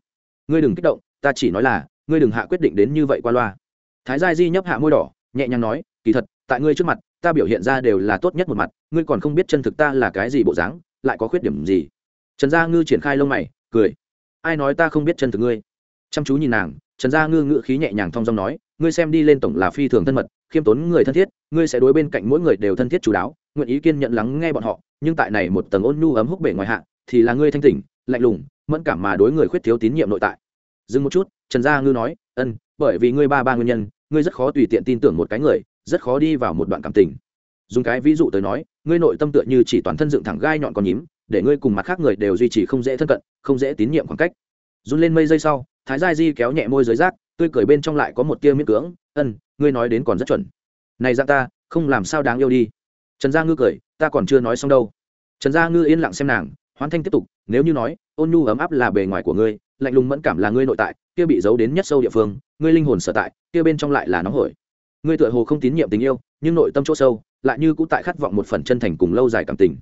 Ngươi đừng kích động, ta chỉ nói là, ngươi đừng hạ quyết định đến như vậy qua loa. Thái gia di nhấp hạ môi đỏ, nhẹ nhàng nói, kỳ thật, tại ngươi trước mặt, ta biểu hiện ra đều là tốt nhất một mặt, ngươi còn không biết chân thực ta là cái gì bộ dáng, lại có khuyết điểm gì? Trần gia ngư triển khai lông mày, cười. Ai nói ta không biết chân thực ngươi? Chăm chú nhìn nàng, trần gia ngư ngự khí nhẹ nhàng thong dong nói, ngươi xem đi lên tổng là phi thường thân mật khiêm tốn người thân thiết, ngươi sẽ đối bên cạnh mỗi người đều thân thiết chú đáo, nguyện ý kiên nhận lắng nghe bọn họ, nhưng tại này một tầng ôn nhu ấm húc bể ngoài hạ, thì là ngươi thanh tỉnh, lạnh lùng, mẫn cảm mà đối người khuyết thiếu tín nhiệm nội tại. Dừng một chút, trần gia ngư nói, ân, bởi vì ngươi ba ba nguyên nhân, ngươi rất khó tùy tiện tin tưởng một cái người, rất khó đi vào một đoạn cảm tình. Dùng cái ví dụ tới nói, ngươi nội tâm tựa như chỉ toàn thân dựng thẳng gai nhọn con nhím, để ngươi cùng mặt khác người đều duy trì không dễ thân cận, không dễ tín nhiệm khoảng cách. Run lên mây giây sau, thái gia di kéo nhẹ môi dưới rác, tươi cười bên trong lại có một tia miễn cưỡng ân, ngươi nói đến còn rất chuẩn. Này dạng ta, không làm sao đáng yêu đi. Trần gia ngư cười, ta còn chưa nói xong đâu. Trần gia ngư yên lặng xem nàng hoán thanh tiếp tục, nếu như nói, ôn nhu ấm áp là bề ngoài của ngươi, lạnh lùng mẫn cảm là ngươi nội tại, kia bị giấu đến nhất sâu địa phương, ngươi linh hồn sở tại, kia bên trong lại là nóng hổi. Ngươi tựa hồ không tín nhiệm tình yêu, nhưng nội tâm chỗ sâu, lại như cũng tại khát vọng một phần chân thành cùng lâu dài cảm tình.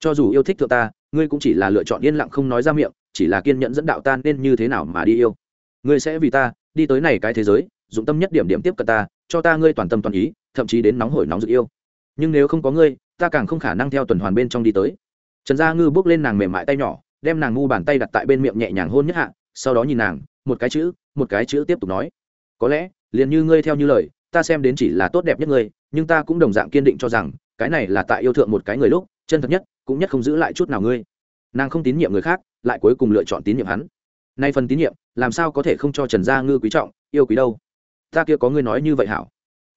Cho dù yêu thích thượng ta, ngươi cũng chỉ là lựa chọn yên lặng không nói ra miệng, chỉ là kiên nhẫn dẫn đạo ta nên như thế nào mà đi yêu. Ngươi sẽ vì ta đi tới này cái thế giới, dụng tâm nhất điểm điểm tiếp cận ta, cho ta ngươi toàn tâm toàn ý, thậm chí đến nóng hổi nóng dự yêu. Nhưng nếu không có ngươi, ta càng không khả năng theo tuần hoàn bên trong đi tới. Trần gia ngư bước lên nàng mềm mại tay nhỏ, đem nàng ngu bàn tay đặt tại bên miệng nhẹ nhàng hôn nhất hạ, sau đó nhìn nàng, một cái chữ, một cái chữ tiếp tục nói. Có lẽ, liền như ngươi theo như lời, ta xem đến chỉ là tốt đẹp nhất ngươi, nhưng ta cũng đồng dạng kiên định cho rằng, cái này là tại yêu thượng một cái người lúc, chân thật nhất, cũng nhất không giữ lại chút nào ngươi. Nàng không tín nhiệm người khác, lại cuối cùng lựa chọn tín nhiệm hắn nay phần tín nhiệm, làm sao có thể không cho trần gia ngư quý trọng, yêu quý đâu? Ta kia có ngươi nói như vậy hảo.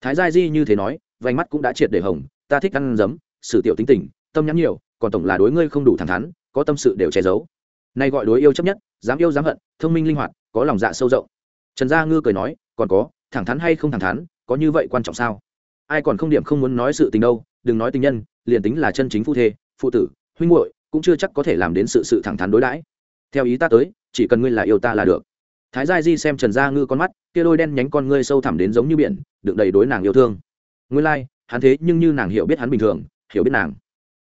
Thái gia di như thế nói, vành mắt cũng đã triệt để hồng, ta thích ăn giấm, sử tiểu tính tình, tâm nhắn nhiều, còn tổng là đối ngươi không đủ thẳng thắn, có tâm sự đều che giấu. Nay gọi đối yêu chấp nhất, dám yêu dám hận, thông minh linh hoạt, có lòng dạ sâu rộng. Trần gia ngư cười nói, còn có, thẳng thắn hay không thẳng thắn, có như vậy quan trọng sao? Ai còn không điểm không muốn nói sự tình đâu, đừng nói tình nhân, liền tính là chân chính phu thê, phụ tử, huynh muội, cũng chưa chắc có thể làm đến sự sự thẳng thắn đối đãi. Theo ý ta tới chỉ cần ngươi là yêu ta là được. Thái gia di xem trần gia ngư con mắt kia đôi đen nhánh con ngươi sâu thẳm đến giống như biển đựng đầy đối nàng yêu thương. Ngươi lai、like, hắn thế nhưng như nàng hiểu biết hắn bình thường hiểu biết nàng.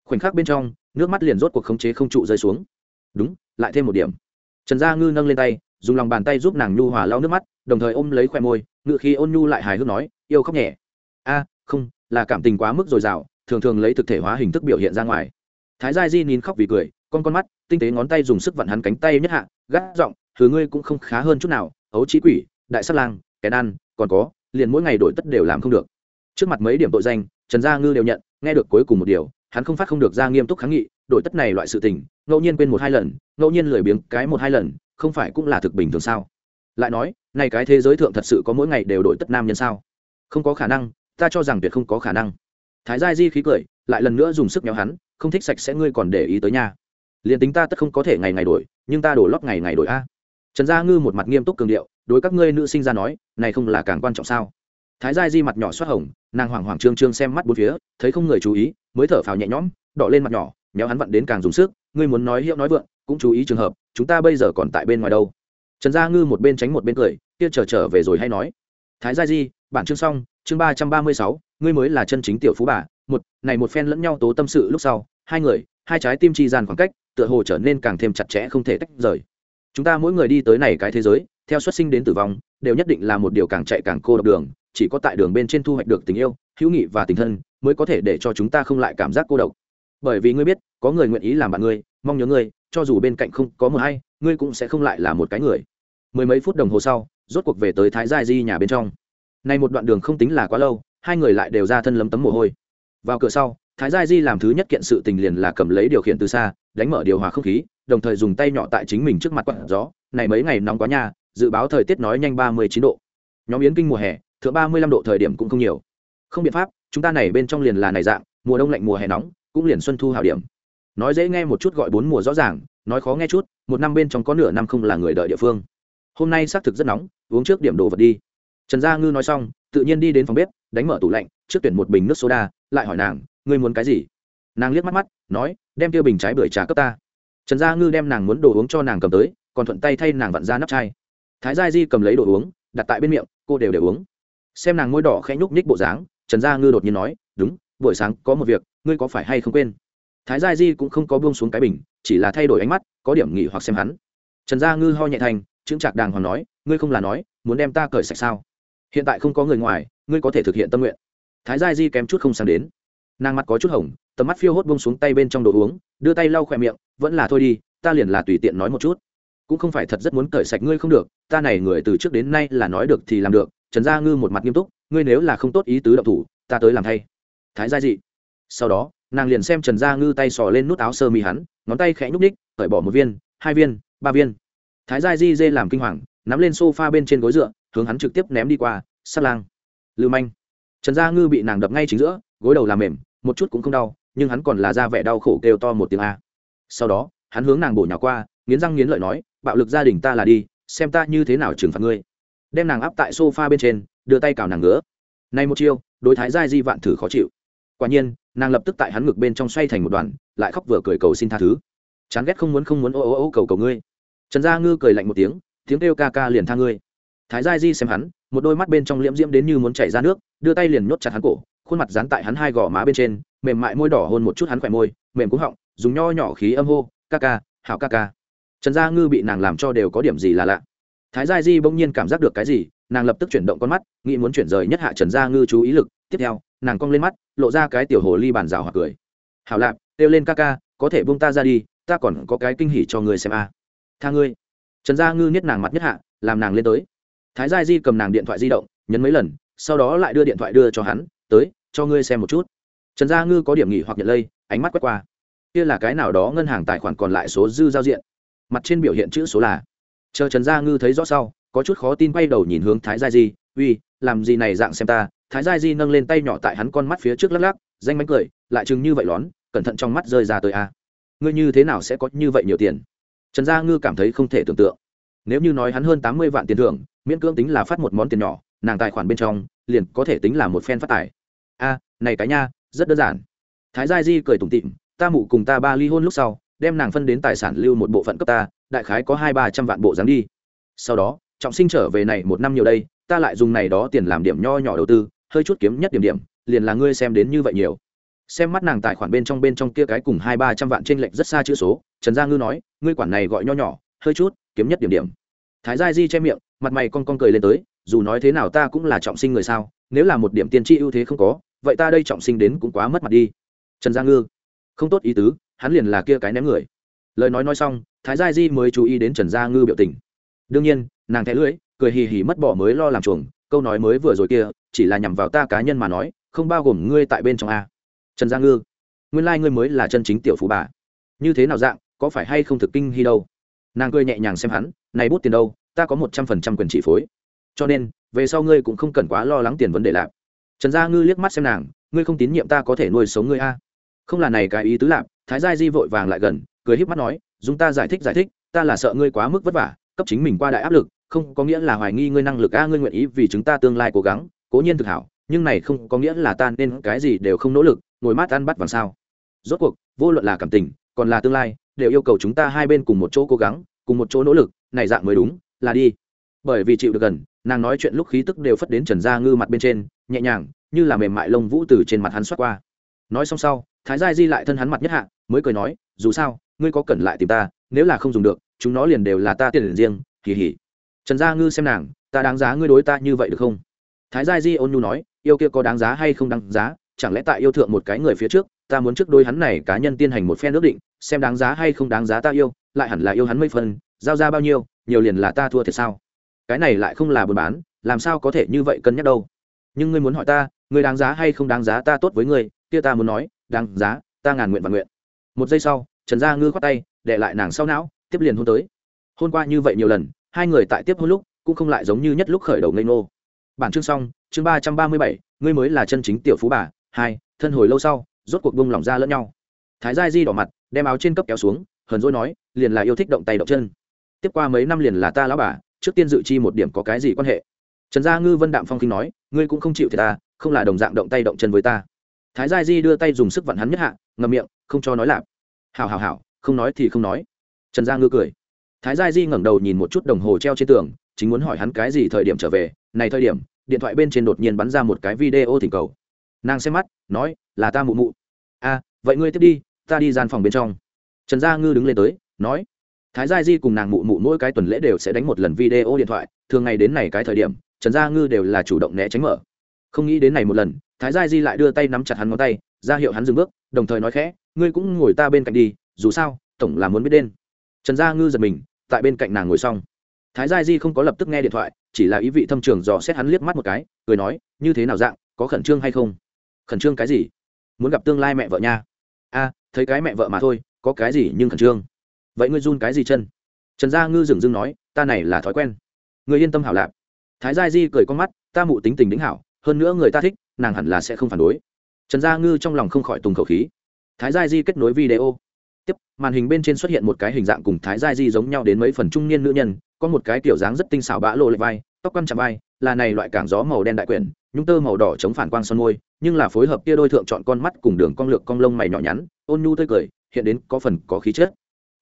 Khoảnh khắc bên trong nước mắt liền rốt cuộc khống chế không trụ rơi xuống. Đúng lại thêm một điểm. Trần gia ngư nâng lên tay dùng lòng bàn tay giúp nàng nhu hòa lau nước mắt đồng thời ôm lấy khoe môi ngự khi ôn nhu lại hài hước nói yêu khóc nhẹ. A không là cảm tình quá mức dồi dào thường thường lấy thực thể hóa hình thức biểu hiện ra ngoài. Thái gia di nín khóc vì cười con con mắt tinh tế ngón tay dùng sức vặn hắn cánh tay nhất hạ, gắt giọng, thứ ngươi cũng không khá hơn chút nào, ấu trí quỷ, đại sát lang, kẻ ăn còn có, liền mỗi ngày đổi tất đều làm không được. Trước mặt mấy điểm tội danh, trần gia ngư đều nhận, nghe được cuối cùng một điều, hắn không phát không được ra nghiêm túc kháng nghị, đổi tất này loại sự tình, ngẫu nhiên quên một hai lần, ngẫu nhiên lười biếng cái một hai lần, không phải cũng là thực bình thường sao? Lại nói, này cái thế giới thượng thật sự có mỗi ngày đều đổi tất nam nhân sao? Không có khả năng, ta cho rằng tuyệt không có khả năng. Thái gia di khí cười, lại lần nữa dùng sức nhéo hắn, không thích sạch sẽ ngươi còn để ý tới nha liền tính ta tất không có thể ngày ngày đổi, nhưng ta đổ lót ngày ngày đổi a. Trần gia ngư một mặt nghiêm túc cường điệu, đối các ngươi nữ sinh ra nói, này không là càng quan trọng sao? Thái gia di mặt nhỏ xoát hồng, nàng hoảng hoảng trương trương xem mắt bốn phía, thấy không người chú ý, mới thở phào nhẹ nhõm, đỏ lên mặt nhỏ, nhéo hắn vặn đến càng dùng sức, ngươi muốn nói hiệu nói vượng, cũng chú ý trường hợp, chúng ta bây giờ còn tại bên ngoài đâu. Trần gia ngư một bên tránh một bên cười, kia trở trở về rồi hay nói, thái gia di, bản chương xong, chương ba trăm ba mươi sáu, ngươi mới là chân chính tiểu phú bà, một, này một phen lẫn nhau tố tâm sự lúc sau, hai người, hai trái tim chi gian khoảng cách tựa hồ trở nên càng thêm chặt chẽ không thể tách rời. Chúng ta mỗi người đi tới này cái thế giới, theo xuất sinh đến tử vong, đều nhất định là một điều càng chạy càng cô độc đường, chỉ có tại đường bên trên thu hoạch được tình yêu, hữu nghị và tình thân, mới có thể để cho chúng ta không lại cảm giác cô độc. Bởi vì ngươi biết, có người nguyện ý làm bạn ngươi, mong nhớ ngươi, cho dù bên cạnh không có một hay, ngươi cũng sẽ không lại là một cái người. Mười mấy phút đồng hồ sau, rốt cuộc về tới thái gia di nhà bên trong. Nay một đoạn đường không tính là quá lâu, hai người lại đều ra thân lấm tấm mồ hôi. Vào cửa sau, thái gia di làm thứ nhất kiện sự tình liền là cầm lấy điều khiển từ xa đánh mở điều hòa không khí, đồng thời dùng tay nhỏ tại chính mình trước mặt quặn gió. Này mấy ngày nóng quá nha, dự báo thời tiết nói nhanh ba mươi chín độ. Nhóm yến kinh mùa hè, thượng ba mươi lăm độ thời điểm cũng không nhiều. Không biện pháp, chúng ta này bên trong liền là này dạng, mùa đông lạnh, mùa hè nóng, cũng liền xuân thu hảo điểm. Nói dễ nghe một chút gọi bốn mùa rõ ràng, nói khó nghe chút, một năm bên trong có nửa năm không là người đợi địa phương. Hôm nay xác thực rất nóng, uống trước điểm đồ vật đi. Trần gia ngư nói xong, tự nhiên đi đến phòng bếp, đánh mở tủ lạnh, trước tuyển một bình nước soda, lại hỏi nàng, ngươi muốn cái gì? Nàng liếc mắt mắt, nói, đem tiêu bình trái bưởi trà cấp ta. Trần gia ngư đem nàng muốn đồ uống cho nàng cầm tới, còn thuận tay thay nàng vặn ra nắp chai. Thái gia di cầm lấy đồ uống, đặt tại bên miệng, cô đều đều uống. Xem nàng môi đỏ khẽ nhúc nhích bộ dáng, trần gia ngư đột nhiên nói, đúng, buổi sáng có một việc, ngươi có phải hay không quên? Thái gia di cũng không có buông xuống cái bình, chỉ là thay đổi ánh mắt, có điểm nghỉ hoặc xem hắn. Trần gia ngư ho nhẹ thành, chững chạc đàng hoàng nói, ngươi không là nói, muốn đem ta cởi sạch sao? Hiện tại không có người ngoài, ngươi có thể thực hiện tâm nguyện. Thái gia di kém chút không sang đến nàng mặt có chút hồng, tầm mắt phiêu hốt bông xuống tay bên trong đồ uống, đưa tay lau khỏe miệng, vẫn là thôi đi, ta liền là tùy tiện nói một chút. Cũng không phải thật rất muốn cởi sạch ngươi không được, ta này người từ trước đến nay là nói được thì làm được, trần gia ngư một mặt nghiêm túc, ngươi nếu là không tốt ý tứ động thủ, ta tới làm thay. Thái gia dị. Sau đó, nàng liền xem trần gia ngư tay sò lên nút áo sơ mi hắn, ngón tay khẽ nhúc ních cởi bỏ một viên, hai viên, ba viên. Thái gia di dê làm kinh hoàng, nắm lên s o f a bên trên gối dựa, hướng hắn trực tiếp ném đi qua sắt lang. Lưu manh. Trần gia ngư bị nàng đập ngay chính giữa, gối đầu làm mềm một chút cũng không đau, nhưng hắn còn là ra vẻ đau khổ kêu to một tiếng a. Sau đó, hắn hướng nàng bổ nhỏ qua, nghiến răng nghiến lợi nói, bạo lực gia đình ta là đi, xem ta như thế nào trừng phạt ngươi. Đem nàng áp tại s o f a bên trên, đưa tay cào nàng ngứa. Nay một chiêu, đối thái giai di vạn thử khó chịu. Quả nhiên, nàng lập tức tại hắn ngực bên trong xoay thành một đoàn, lại khóc vừa cười cầu xin tha thứ. Chán ghét không muốn không muốn ô ô ô cầu cầu ngươi. Trần gia ngư cười lạnh một tiếng tiếng kêu ca ca liền tha ngươi. Thái giai di xem hắn, một đôi mắt bên trong liễm diễm đến như muốn chảy ra nước, đưa tay liền nhốt chặt hắn cổ khuôn mặt dán tại hắn hai gò má bên trên, mềm mại môi đỏ hôn một chút hắn khỏe môi, mềm cúng họng, dùng nho nhỏ khí âm hô, ca ca, hảo ca ca. Trần gia ngư bị nàng làm cho đều có điểm gì là lạ. Thái gia di bỗng nhiên cảm giác được cái gì, nàng lập tức chuyển động con mắt, nghĩ muốn chuyển rời nhất hạ trần gia ngư chú ý lực. Tiếp theo, nàng cong lên mắt, lộ ra cái tiểu hồ ly bàn rào hoặc cười. Hảo lạp, kêu lên ca ca, có thể buông ta ra đi, ta còn có cái kinh hỉ cho ngươi xem a. Tha ngươi. Trần gia ngư niết nàng mặt nhất hạ, làm nàng lên tới. Thái gia di cầm nàng điện thoại di động, nhấn mấy lần, sau đó lại đưa điện thoại đưa cho hắn tới, cho ngươi xem một chút. Trần gia ngư có điểm nghỉ hoặc nhận lây, ánh mắt quét qua. Kia là cái nào đó ngân hàng tài khoản còn lại số dư giao diện. Mặt trên biểu hiện chữ số là. Chờ trần gia ngư thấy rõ sau, có chút khó tin quay đầu nhìn hướng thái gia di, uy, làm gì này dạng xem ta? Thái gia di nâng lên tay nhỏ tại hắn con mắt phía trước lắc lắc, danh mánh cười, lại chừng như vậy lón, cẩn thận trong mắt rơi ra tới a. Ngươi như thế nào sẽ có như vậy nhiều tiền? Trần gia ngư cảm thấy không thể tưởng tượng. Nếu như nói hắn hơn tám mươi vạn tiền thưởng, miễn cưỡng tính là phát một món tiền nhỏ, nàng tài khoản bên trong liền có thể tính là một phen phát tài a này cái nha, rất đơn giản. Thái gia di cười tủm tịm ta mụ cùng ta ba ly hôn lúc sau, đem nàng phân đến tài sản lưu một bộ phận cấp ta, đại khái có hai ba trăm vạn bộ dáng đi. Sau đó, trọng sinh trở về này một năm nhiều đây, ta lại dùng này đó tiền làm điểm nho nhỏ đầu tư, hơi chút kiếm nhất điểm điểm, liền là ngươi xem đến như vậy nhiều. Xem mắt nàng tài khoản bên trong bên trong kia cái cùng hai ba trăm vạn trên lệnh rất xa chữ số, trần gia ngư nói, ngươi quản này gọi nho nhỏ, hơi chút, kiếm nhất điểm điểm. Thái gia di che miệng, mặt mày con con cười lên tới, dù nói thế nào ta cũng là trọng sinh người sao, nếu là một điểm tiên tri ưu thế không có vậy ta đây trọng sinh đến cũng quá mất mặt đi. Trần gia ngư, không tốt ý tứ, hắn liền là kia cái ném người. Lời nói nói xong, thái gia di mới chú ý đến trần gia ngư biểu tình. Đương nhiên, nàng thẻ lưỡi, cười hì hì mất bỏ mới lo làm chuồng, câu nói mới vừa rồi kia, chỉ là nhằm vào ta cá nhân mà nói, không bao gồm ngươi tại bên trong a. Trần gia ngư, nguyên lai、like、ngươi mới là chân chính tiểu phú bà. Như thế nào dạng, có phải hay không thực kinh hy đâu? Nàng cười nhẹ nhàng xem hắn, này bút tiền đâu, ta có một trăm phần trăm quyền chỉ phối. Cho nên, về sau ngươi cũng không cần quá lo lắng tiền vấn đề lạc trần gia ngư liếc mắt xem nàng, ngươi không tín nhiệm ta có thể nuôi sống ngươi a. Không là này cái ý tứ lạp, thái gia di vội vàng lại gần, cười híp mắt nói, dùng ta giải thích giải thích, ta là sợ ngươi quá mức vất vả, cấp chính mình qua đại áp lực, không có nghĩa là hoài nghi ngươi năng lực a, ngươi nguyện ý vì chúng ta tương lai cố gắng, cố nhiên thực hảo, nhưng này không có nghĩa là ta nên cái gì đều không nỗ lực, ngồi mát ăn bắt vàng sao. Rốt cuộc, vô luận là cảm tình, còn là tương lai, đều yêu cầu chúng ta hai bên cùng một chỗ cố gắng, cùng một chỗ nỗ lực, này dạng mới đúng, là đi. Bởi vì chịu được gần nàng nói chuyện lúc khí tức đều phất đến trần gia ngư mặt bên trên, nhẹ nhàng, như là mềm mại lông vũ từ trên mặt hắn xoát qua. Nói xong sau, thái gia di lại thân hắn mặt nhất hạ, mới cười nói, dù sao, ngươi có cần lại tìm ta, nếu là không dùng được, chúng nó liền đều là ta tiền riêng kỳ hỉ trần gia ngư xem nàng, ta đáng giá ngươi đối ta như vậy được không? Thái gia di ôn nhu nói, yêu kia có đáng giá hay không đáng giá, chẳng lẽ tại yêu thượng một cái người phía trước, ta muốn trước đôi hắn này cá nhân tiên hành một phen ước định, xem đáng giá hay không đáng giá ta yêu, lại hẳn là yêu hắn mấy phần, giao ra bao nhiêu, nhiều liền là ta thua thiệt sao? Cái này lại không là buôn bán, làm sao có thể như vậy cân nhắc đâu? Nhưng ngươi muốn hỏi ta, ngươi đáng giá hay không đáng giá ta tốt với ngươi, kia ta muốn nói, đáng giá, ta ngàn nguyện và nguyện. Một giây sau, trần gia ngư khoát tay, để lại nàng sau não, tiếp liền hôn tới. Hôn qua như vậy nhiều lần, hai người tại tiếp hôn lúc, cũng không lại giống như nhất lúc khởi đầu ngây nô bản chương xong, chương ba trăm ba mươi bảy, ngươi mới là chân chính tiểu phú bà. Hai, thân hồi lâu sau, rốt cuộc bung lỏng ra lẫn nhau. Thái gia di đỏ mặt, đem áo trên cấp kéo xuống, hờn dỗi nói, liền là yêu thích động tay động chân. Tiếp qua mấy năm liền là ta lão bà trước tiên dự chi một điểm có cái gì quan hệ? Trần gia ngư vân đạm phong kinh nói, ngươi cũng không chịu thì ta, không là đồng dạng động tay động chân với ta. Thái gia di đưa tay dùng sức vặn hắn nhất hạ, ngậm miệng, không cho nói lạp. Hảo hảo hảo, không nói thì không nói. Trần gia ngư cười. Thái gia di ngẩng đầu nhìn một chút đồng hồ treo trên tường, chính muốn hỏi hắn cái gì thời điểm trở về. Này thời điểm, điện thoại bên trên đột nhiên bắn ra một cái video thỉnh cầu. Nàng xem mắt, nói, là ta mụ mụ. A vậy ngươi tiếp đi, ta đi gian phòng bên trong. Trần gia ngư đứng lên tới, nói thái gia di cùng nàng mụ mụ mỗi cái tuần lễ đều sẽ đánh một lần video điện thoại, thường ngày đến này cái thời điểm, trần gia ngư đều là chủ động né tránh mở. Không nghĩ đến này một lần, thái gia di lại đưa tay nắm chặt hắn ngón tay, ra hiệu hắn dừng bước, đồng thời nói khẽ, ngươi cũng ngồi ta bên cạnh đi, dù sao, tổng là muốn biết đen trần gia ngư giật mình, tại bên cạnh nàng ngồi xong. Thái gia di không có lập tức nghe điện thoại, chỉ là ý vị thâm trường dò xét hắn liếc mắt một cái, cười nói, như thế nào dạng, có khẩn trương hay không? Khẩn trương cái gì? Muốn gặp tương lai mẹ vợ nha. A, thấy cái mẹ vợ mà thôi, có cái gì nhưng khẩn trương? Vậy ngươi run cái gì chân? Trần gia ngư dừng dưng nói, ta này là thói quen. Người yên tâm hảo lạp thái gia di cười con mắt, ta mụ tính tình đính hảo, hơn nữa người ta thích, nàng hẳn là sẽ không phản đối. Trần gia ngư trong lòng không khỏi tùng khẩu khí. Thái gia di kết nối video. Tiếp, màn hình bên trên xuất hiện một cái hình dạng cùng thái gia di giống nhau đến mấy phần trung niên nữ nhân, có một cái kiểu dáng rất tinh xảo bã lộ lệ vai, tóc quăn chạm vai, là này loại cảng gió màu đen đại quyển, nhung tơ màu đỏ chống phản quang son môi, nhưng là phối hợp kia đôi thượng chọn con mắt cùng đường cong lược cong lông mày nhỏ nhắn, ôn nhu tươi cười, hiện đến có phần có khí chất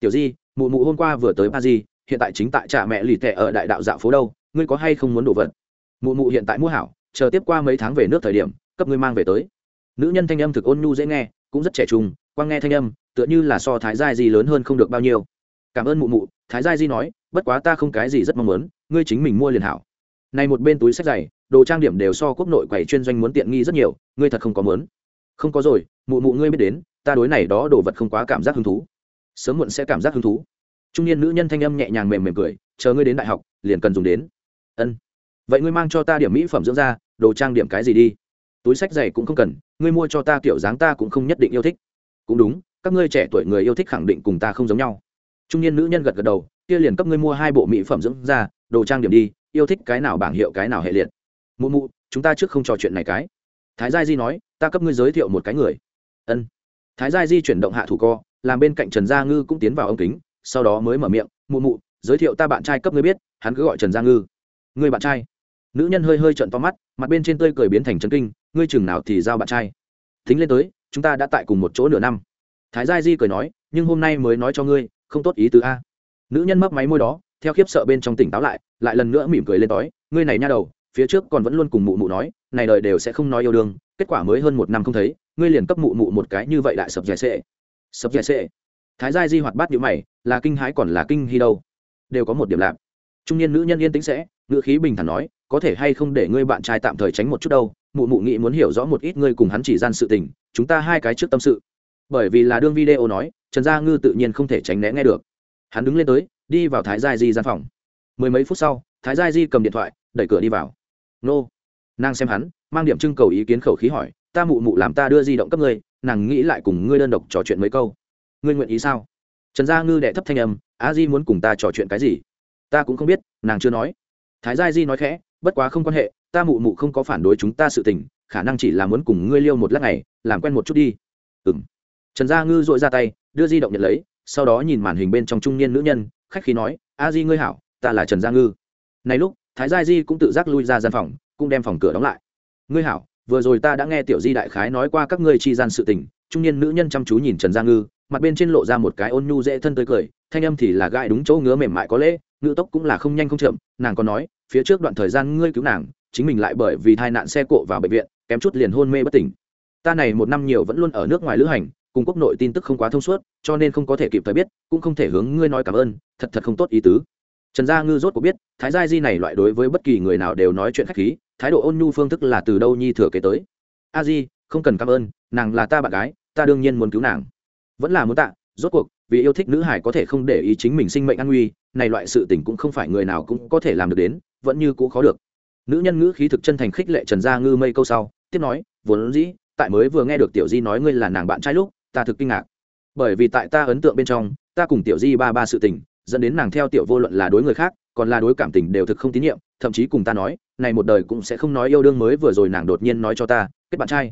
tiểu di, mụ mụ hôm qua vừa tới ba di hiện tại chính tại cha mẹ lì tệ ở đại đạo dạo phố đâu, ngươi có hay không muốn đổ vật? Mụ mụ hiện tại mua hảo, chờ tiếp qua mấy tháng về nước thời điểm, cấp ngươi mang về tới. Nữ nhân thanh âm thực ôn nhu dễ nghe, cũng rất trẻ trung, quang nghe thanh âm, tựa như là so thái giai di lớn hơn không được bao nhiêu. Cảm ơn mụ mụ, thái gia di nói, bất quá ta không cái gì rất mong muốn, ngươi chính mình mua liền hảo. Này một bên túi sách giày đồ trang điểm đều so quốc nội quầy chuyên doanh muốn tiện nghi rất nhiều, ngươi thật không có muốn. Không có rồi, mụ mụ ngươi biết đến, ta đối này đó đồ vật không quá cảm giác hứng thú sớm muộn sẽ cảm giác hứng thú. Trung niên nữ nhân thanh âm nhẹ nhàng mềm mềm cười, chờ ngươi đến đại học, liền cần dùng đến. Ân. Vậy ngươi mang cho ta điểm mỹ phẩm dưỡng da, đồ trang điểm cái gì đi? Túi sách giày cũng không cần, ngươi mua cho ta kiểu dáng ta cũng không nhất định yêu thích. Cũng đúng, các ngươi trẻ tuổi người yêu thích khẳng định cùng ta không giống nhau. Trung niên nữ nhân gật gật đầu, kia liền cấp ngươi mua hai bộ mỹ phẩm dưỡng da, đồ trang điểm đi, yêu thích cái nào bảng hiệu cái nào hệ liệt. Mụ mụ, chúng ta trước không trò chuyện này cái. Thái gia di nói, ta cấp ngươi giới thiệu một cái người. Ân thái gia di chuyển động hạ thủ co, làm bên cạnh trần gia ngư cũng tiến vào ống kính, sau đó mới mở miệng, mụ mụ, giới thiệu ta bạn trai cấp ngươi biết, hắn cứ gọi trần gia ngư. Người bạn trai? Nữ nhân hơi hơi trận to mắt, mặt bên trên tươi cười biến thành trấn kinh, ngươi chừng nào thì giao bạn trai? Thính lên tới, chúng ta đã tại cùng một chỗ nửa năm. Thái gia di cười nói, nhưng hôm nay mới nói cho ngươi, không tốt ý tứ a. Nữ nhân mấp máy môi đó, theo khiếp sợ bên trong tỉnh táo lại lại lần nữa mỉm cười lên đói ngươi này nha đầu, phía trước còn vẫn luôn cùng mụ mụ nói, này đời đều sẽ không nói yêu đương kết quả mới hơn một năm không thấy, ngươi liền cấp mụ mụ một cái như vậy lại sập dẻ sệ. Sập dẻ sệ. Thái gia di hoạt bát nhữ mày, là kinh hãi còn là kinh hy đâu? Đều có một điểm lạp trung niên nữ nhân yên tĩnh sẽ, ngữ khí bình thản nói, có thể hay không để ngươi bạn trai tạm thời tránh một chút đâu? Mụ mụ nghĩ muốn hiểu rõ một ít ngươi cùng hắn chỉ gian sự tình, chúng ta hai cái trước tâm sự. Bởi vì là đương video nói, trần gia ngư tự nhiên không thể tránh né nghe được. Hắn đứng lên tới, đi vào thái gia di gian phòng. Mười mấy phút sau, thái gia di cầm điện thoại, đẩy cửa đi vào. Nô. Nàng xem hắn mang điểm trưng cầu ý kiến khẩu khí hỏi, ta mụ mụ làm ta đưa di động cấp ngươi, nàng nghĩ lại cùng ngươi đơn độc trò chuyện mấy câu. Ngươi nguyện ý sao? Trần gia ngư đệ thấp thanh âm, a di muốn cùng ta trò chuyện cái gì? Ta cũng không biết, nàng chưa nói. Thái gia di nói khẽ, bất quá không quan hệ, ta mụ mụ không có phản đối chúng ta sự tình, khả năng chỉ là muốn cùng ngươi liêu một lát này, làm quen một chút đi. Ừ m trần gia ngư dội ra tay, đưa di động nhận lấy, sau đó nhìn màn hình bên trong trung niên nữ nhân, khách khí nói, a di ngươi hảo, ta là trần gia ngư. Này lúc, thái gia di cũng tự giác lui ra gian phòng, cũng đem phòng cửa đóng lại ngươi hảo, vừa rồi ta đã nghe tiểu di đại khái nói qua các ngươi chi gian sự tình, trung niên nữ nhân chăm chú nhìn trần gia ngư, mặt bên trên lộ ra một cái ôn nhu dễ thân tới cười, thanh âm thì là gai đúng chỗ ngứa mềm mại có lễ, ngữ tốc cũng là không nhanh không chậm, nàng còn nói, phía trước đoạn thời gian ngươi cứu nàng, chính mình lại bởi vì tai nạn xe cộ vào bệnh viện, kém chút liền hôn mê bất tỉnh. Ta này một năm nhiều vẫn luôn ở nước ngoài lữ hành, cùng quốc nội tin tức không quá thông suốt, cho nên không có thể kịp thời biết, cũng không thể hướng ngươi nói cảm ơn, thật thật không tốt ý tứ trần gia ngư rốt có biết, thái gia di này loại đối với bất kỳ người nào đều nói chuyện khách khí, thái độ ôn nhu phương thức là từ đâu nhi thừa kế tới. A di, không cần cảm ơn, nàng là ta bạn gái, ta đương nhiên muốn cứu nàng. Vẫn là muốn tạ, rốt cuộc, vì yêu thích nữ hải có thể không để ý chính mình sinh mệnh an nguy, này loại sự tình cũng không phải người nào cũng có thể làm được đến, vẫn như cũ khó được. Nữ nhân ngữ khí thực chân thành khích lệ trần gia ngư mây câu sau, tiếp nói, vốn dĩ, tại mới vừa nghe được tiểu di nói ngươi là nàng bạn trai lúc, ta thực kinh ngạc. Bởi vì tại ta ấn tượng bên trong, ta cùng tiểu di ba ba sự tình dẫn đến nàng theo tiểu vô luận là đối người khác, còn là đối cảm tình đều thực không tín nhiệm, thậm chí cùng ta nói, này một đời cũng sẽ không nói yêu đương mới vừa rồi nàng đột nhiên nói cho ta, kết bạn trai.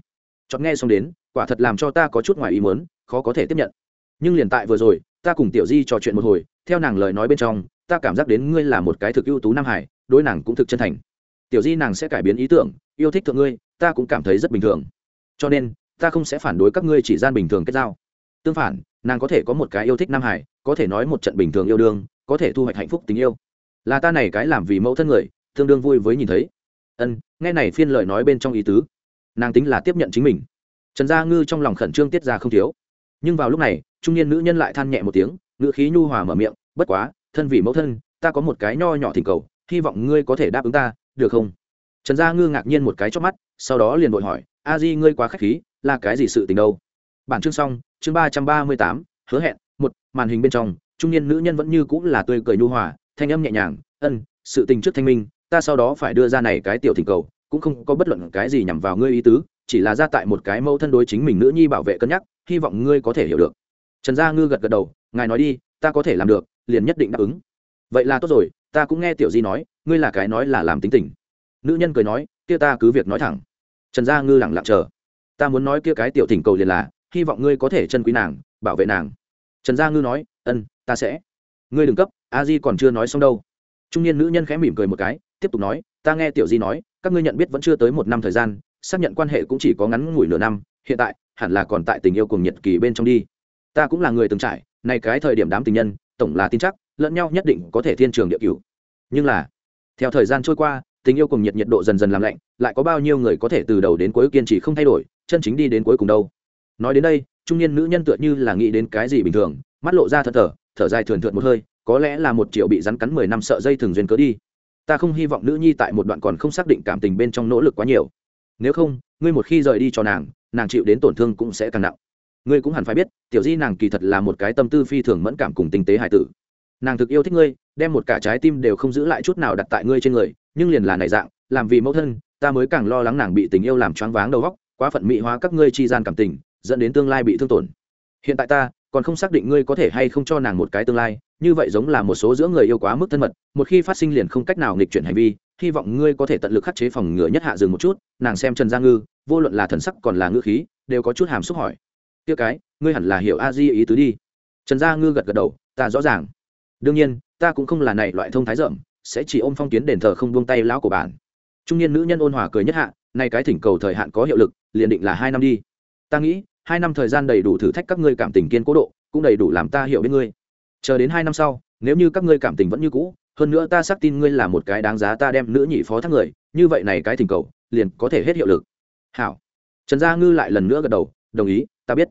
Chọn nghe xong đến, quả thật làm cho ta có chút ngoài ý muốn, khó có thể tiếp nhận. Nhưng liền tại vừa rồi, ta cùng tiểu di trò chuyện một hồi, theo nàng lời nói bên trong, ta cảm giác đến ngươi là một cái thực ưu tú nam hải, đối nàng cũng thực chân thành. Tiểu di nàng sẽ cải biến ý tưởng, yêu thích thượng ngươi, ta cũng cảm thấy rất bình thường. Cho nên, ta không sẽ phản đối các ngươi chỉ gian bình thường kết giao. Tương phản nàng có thể có một cái yêu thích nam hải, có thể nói một trận bình thường yêu đương, có thể thu hoạch hạnh phúc tình yêu. Là ta này cái làm vì mẫu thân người, tương đương vui với nhìn thấy. Ân, nghe này phiên lời nói bên trong ý tứ, nàng tính là tiếp nhận chính mình. Trần gia ngư trong lòng khẩn trương tiết ra không thiếu. Nhưng vào lúc này, trung niên nữ nhân lại than nhẹ một tiếng, ngữ khí nhu hòa mở miệng, bất quá, thân vì mẫu thân, ta có một cái nho nhỏ thỉnh cầu, hy vọng ngươi có thể đáp ứng ta, được không? Trần gia ngư ngạc nhiên một cái chót mắt, sau đó liền vội hỏi, a di, ngươi quá k h á c h khí, là cái gì sự tình đâu? Bản chương xong chương ba trăm ba mươi tám, hứa hẹn, một, màn hình bên trong, trung niên nữ nhân vẫn như cũng là tươi cười nhu hòa, thanh âm nhẹ nhàng, ân, sự tình trước thanh minh, ta sau đó phải đưa ra này cái tiểu thỉnh cầu, cũng không có bất luận cái gì nhằm vào ngươi ý tứ, chỉ là ra tại một cái mẫu thân đối chính mình nữ nhi bảo vệ cân nhắc, hy vọng ngươi có thể hiểu được. Trần gia ngư gật gật đầu, ngài nói đi, ta có thể làm được, liền nhất định đáp ứng. Vậy là tốt rồi, ta cũng nghe tiểu di nói, ngươi là cái nói là làm tính tình. Nữ nhân cười nói, kia ta cứ việc nói thẳng. Trần gia ngư lẳng lặng chờ. Ta muốn nói kia cái tiểu thỉnh cầu liền là hy vọng ngươi có thể chân quý nàng, bảo vệ nàng. Trần gia ngư nói, ân, ta sẽ. Ngươi đừng cấp, a di còn chưa nói xong đâu. Trung niên nữ nhân khẽ mỉm cười một cái, tiếp tục nói, ta nghe tiểu di nói, các ngươi nhận biết vẫn chưa tới một năm thời gian, xác nhận quan hệ cũng chỉ có ngắn ngủi nửa năm, hiện tại, hẳn là còn tại tình yêu cùng nhiệt kỳ bên trong đi. Ta cũng là người từng trải, nay cái thời điểm đám tình nhân, tổng là tin chắc, lẫn nhau nhất định có thể thiên trường địa cửu. Nhưng là, theo thời gian trôi qua, tình yêu cùng nhiệt nhiệt độ dần dần làm lạnh, lại có bao nhiêu người có thể từ đầu đến cuối kiên trì không thay đổi, chân chính đi đến cuối cùng đâu? Nói đến đây trung niên nữ nhân tựa như là nghĩ đến cái gì bình thường mắt lộ ra thật thở thở dài thườn thượt một hơi có lẽ là một triệu bị rắn cắn mười năm sợ dây thường duyên cớ đi. Ta không hy vọng nữ nhi tại một đoạn còn không xác định cảm tình bên trong nỗ lực quá nhiều. Nếu không ngươi một khi rời đi cho nàng nàng chịu đến tổn thương cũng sẽ càng nặng. Ngươi cũng hẳn phải biết tiểu di nàng kỳ thật là một cái tâm tư phi thường mẫn cảm cùng tinh tế hải tử. Nàng thực yêu thích ngươi đem một cả trái tim đều không giữ lại chút nào đặt tại ngươi trên người nhưng liền là này dạng làm vì mẫu thân ta mới càng lo lắng nàng bị tình yêu làm choáng váng đầu góc, quá phận mỹ hóa các ngươi chi gian cảm tình dẫn đến tương lai bị thương tổn. Hiện tại ta còn không xác định ngươi có thể hay không cho nàng một cái tương lai, như vậy giống là một số giữa người yêu quá mức thân mật, một khi phát sinh liền không cách nào nghịch chuyển hành vi, hy vọng ngươi có thể tận lực khắc chế phòng ngừa nhất hạ dừng một chút, nàng xem trần gia ngư, vô luận là thần sắc còn là ngữ khí, đều có chút hàm xúc hỏi. Tiêu cái, ngươi hẳn là hiểu a di ý tứ đi. Trần gia ngư gật gật đầu, ta rõ ràng. Đương nhiên, ta cũng không là này loại thông thái rộng sẽ chỉ ôm phong kiến đền thờ không buông tay lão của bản trung niên nữ nhân ôn hòa cười nhất hạ nay cái thỉnh cầu thời hạn có hiệu lực, liền định là hai năm đi. Ta nghĩ hai năm thời gian đầy đủ thử thách các ngươi cảm tình kiên cố độ, cũng đầy đủ làm ta hiểu biết ngươi. Chờ đến hai năm sau, nếu như các ngươi cảm tình vẫn như cũ, hơn nữa ta xác tin ngươi là một cái đáng giá ta đem nữ nhị phó thác người, như vậy này cái thỉnh cầu, liền có thể hết hiệu lực. Hảo. Trần gia ngư lại lần nữa gật đầu, đồng ý, ta biết.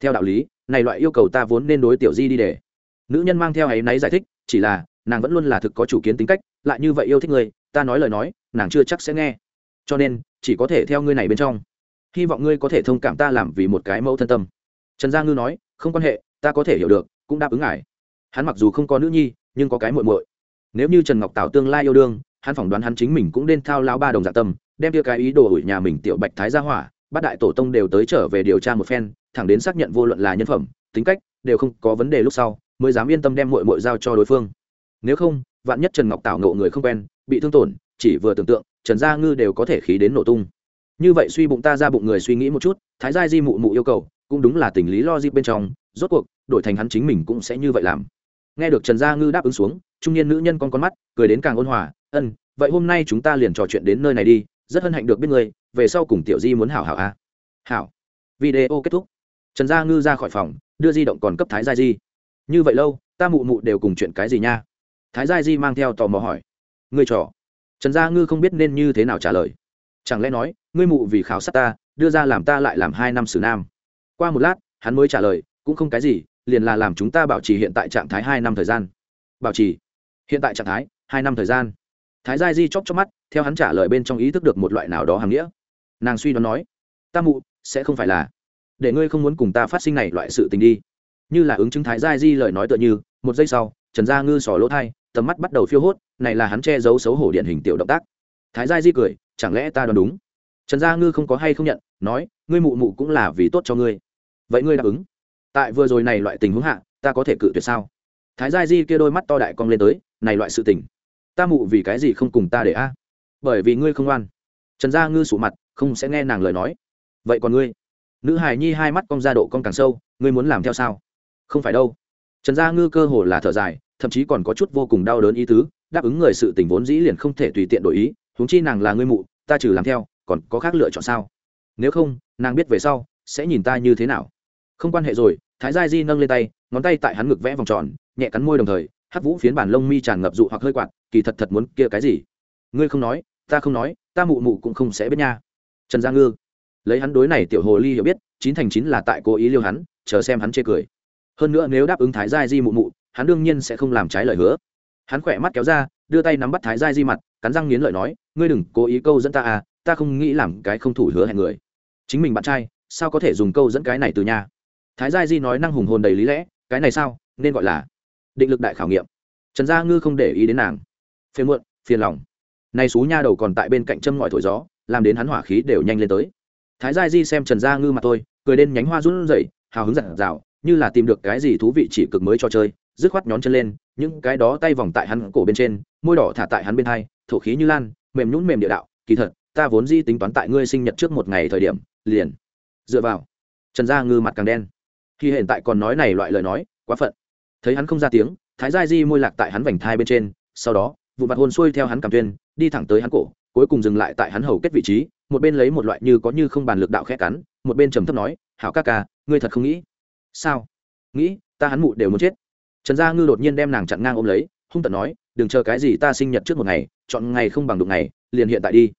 Theo đạo lý, này loại yêu cầu ta vốn nên đối tiểu di đi để. Nữ nhân mang theo ấy náy giải thích, chỉ là, nàng vẫn luôn là thực có chủ kiến tính cách, lại như vậy yêu thích ngươi, ta nói lời nói, nàng chưa chắc sẽ nghe. Cho nên, chỉ có thể theo ngươi này bên trong hy vọng ngươi có thể thông cảm ta làm vì một cái mẫu thân tâm. Trần gia ngư nói, không quan hệ, ta có thể hiểu được, cũng đáp ứng ngài. Hắn mặc dù không có nữ nhi, nhưng có cái muội muội. Nếu như trần ngọc tảo tương lai yêu đương, hắn phỏng đoán hắn chính mình cũng nên thao lao ba đồng dạ tâm, đem tia cái ý đồ ủi nhà mình tiểu bạch thái gia hỏa bát đại tổ tông đều tới trở về điều tra một phen, thẳng đến xác nhận vô luận là nhân phẩm, tính cách, đều không có vấn đề lúc sau, mới dám yên tâm đem muội muội giao cho đối phương. Nếu không, vạn nhất trần ngọc tảo ngộ người không quen, bị thương tổn, chỉ vừa tưởng tượng, trần gia ngư đều có thể khí đến nổ tung như vậy suy bụng ta ra bụng người suy nghĩ một chút, thái gia di mụ mụ yêu cầu, cũng đúng là tình lý lo dịp bên trong, rốt cuộc, đổi thành hắn chính mình cũng sẽ như vậy làm. Nghe được trần gia ngư đáp ứng xuống, trung niên nữ nhân con con mắt, cười đến càng ôn hòa, ân, vậy hôm nay chúng ta liền trò chuyện đến nơi này đi, rất hân hạnh được biết người, về sau cùng tiểu di muốn hảo hảo a à? hảo. Video kết thúc. Trần gia ngư ra khỏi phòng, đưa di động còn cấp thái gia di. Như vậy lâu, ta mụ mụ đều cùng chuyện cái gì nha? Thái gia di mang theo tò mò hỏi. Ngươi trò. Trần gia ngư không biết nên như thế nào trả lời. Chẳng lẽ nói ngươi mụ vì khảo sát ta, đưa ra làm ta lại làm hai năm xử nam. Qua một lát, hắn mới trả lời, cũng không cái gì, liền là làm chúng ta bảo trì hiện tại trạng thái hai năm thời gian. Bảo trì? Hiện tại trạng thái, hai năm thời gian. Thái gia di chóc chóc mắt, theo hắn trả lời bên trong ý thức được một loại nào đó hàm nghĩa. Nàng suy đoán nói, ta mụ, sẽ không phải là để ngươi không muốn cùng ta phát sinh này loại sự tình đi. Như là ứng chứng thái gia di lời nói tựa như, một giây sau, trần gia ngư sỏ lỗ thai, tầm mắt bắt đầu phiêu hốt, này là hắn che giấu xấu hổ điện hình tiểu động tác. Thái gia di cười, chẳng lẽ ta đoán đúng? Trần gia ngư không có hay không nhận, nói, ngươi mụ mụ cũng là vì tốt cho ngươi. Vậy ngươi đáp ứng. Tại vừa rồi này loại tình huống hạ, ta có thể cự tuyệt sao? Thái gia di kia đôi mắt to đại cong lên tới, này loại sự tình, ta mụ vì cái gì không cùng ta để a? Bởi vì ngươi không ngoan. Trần gia ngư sụ mặt, không sẽ nghe nàng lời nói. Vậy còn ngươi? Nữ hài nhi hai mắt cong ra độ cong càng sâu, ngươi muốn làm theo sao? Không phải đâu. Trần gia ngư cơ hồ là thở dài, thậm chí còn có chút vô cùng đau đớn ý tứ, đáp ứng người sự tình vốn dĩ liền không thể tùy tiện đổi ý, huống chi nàng là ngươi mụ, ta trừ làm theo còn có khác lựa chọn sao? Nếu không, nàng biết về sau, sẽ nhìn ta như thế nào? Không quan hệ rồi, thái gia di nâng lên tay, ngón tay tại hắn ngực vẽ vòng tròn, nhẹ cắn môi đồng thời hát vũ phiến bản lông mi tràn ngập dụ hoặc hơi quạt, kỳ thật thật muốn kia cái gì? Ngươi không nói, ta không nói, ta mụ mụ cũng không sẽ biết nha. Trần gia ngư. Lấy hắn đối này tiểu hồ ly hiểu biết, chín thành chín là tại cố ý liêu hắn, chờ xem hắn chê cười. Hơn nữa nếu đáp ứng thái gia di mụ mụ, hắn đương nhiên sẽ không làm trái lời hứa. Hắn khỏe mắt kéo ra, đưa tay nắm bắt thái gia di mặt, cắn răng nghiến lợi nói, ngươi đừng cố ý câu dẫn ta à ta không nghĩ làm cái không thủ hứa hẹn người. Chính mình bạn trai, sao có thể dùng câu dẫn cái này từ nhà? Thái gia di nói năng hùng hồn đầy lý lẽ, cái này sao, nên gọi là định lực đại khảo nghiệm. Trần gia ngư không để ý đến nàng. Phiền muộn, phiền lòng. Nay xú nha đầu còn tại bên cạnh châm ngòi thổi gió, làm đến hắn hỏa khí đều nhanh lên tới. Thái gia di xem trần gia ngư mà tôi cười đến nhánh hoa run rẩy, hào hứng giặt rào như là tìm được cái gì thú vị chỉ cực mới cho chơi, dứt khoát nhón chân lên, những cái đó tay vòng tại hắn cổ bên trên, môi đỏ thả tại hắn bên hai, thổ khí như lan, mềm nhún mềm địa đạo, kỳ thật ta vốn di tính toán tại ngươi sinh nhật trước một ngày thời điểm, liền, dựa vào. Trần gia ngư mặt càng đen. Khi hiện tại còn nói này loại lời nói, quá phận. Thấy hắn không ra tiếng, thái gia di môi lạc tại hắn vành thai bên trên, sau đó, vụ mặt hôn xuôi theo hắn cảm tuyên, đi thẳng tới hắn cổ, cuối cùng dừng lại tại hắn hầu kết vị trí, một bên lấy một loại như có như không bàn lực đạo khẽ cắn, một bên trầm thấp nói, hảo ca ca, ngươi thật không nghĩ? Sao? Nghĩ, ta hắn mụ đều muốn chết. Trần gia ngư đột nhiên đem nàng chặn ngang ôm lấy, hung tận nói, đừng chờ cái gì ta sinh nhật trước một ngày, chọn ngày không bằng đụng ngày, liền hiện tại đi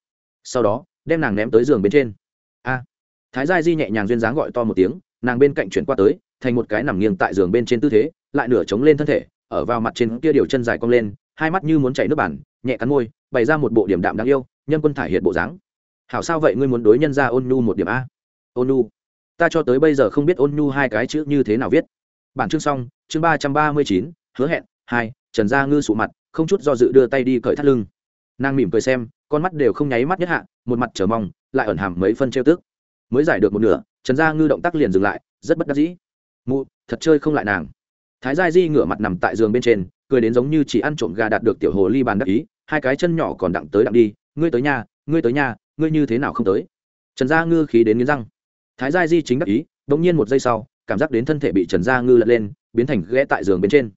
sau đó, đem nàng ném tới giường bên trên. A. Thái gia di nhẹ nhàng duyên dáng gọi to một tiếng, nàng bên cạnh chuyển qua tới, thành một cái nằm nghiêng tại giường bên trên tư thế, lại nửa chống lên thân thể, ở vào mặt trên kia điều chân dài cong lên, hai mắt như muốn chảy nước bản, nhẹ cắn môi, bày ra một bộ điểm đạm đáng yêu, nhân quân thải hiện bộ dáng. Hảo sao vậy ngươi muốn đối nhân ra ôn nhu một điểm a? Ôn nhu. Ta cho tới bây giờ không biết ôn nhu hai cái chữ như thế nào viết. Bản chương xong, chương ba trăm ba mươi chín, hứa hẹn, hai, trần gia ngư sụ mặt, không chút do dự đưa tay đi cởi thắt lưng nàng mỉm cười xem, con mắt đều không nháy mắt nhất hạ, một mặt chờ mong, lại ẩn hàm mấy phân trêu tức. Mới giải được một nửa, trần gia ngư động tác liền dừng lại, rất bất đắc dĩ. Mụ, thật chơi không lại nàng. Thái gia di ngửa mặt nằm tại giường bên trên, cười đến giống như chỉ ăn trộm gà đạt được tiểu hồ ly bàn đắc ý, hai cái chân nhỏ còn đặng tới đặng đi, ngươi tới nhà, ngươi tới nhà, ngươi như thế nào không tới? Trần gia ngư khí đến nghiến răng. Thái gia di chính đắc ý bỗng nhiên một giây sau, cảm giác đến thân thể bị trần gia ngư lật lên, biến thành ghé tại giường bên trên.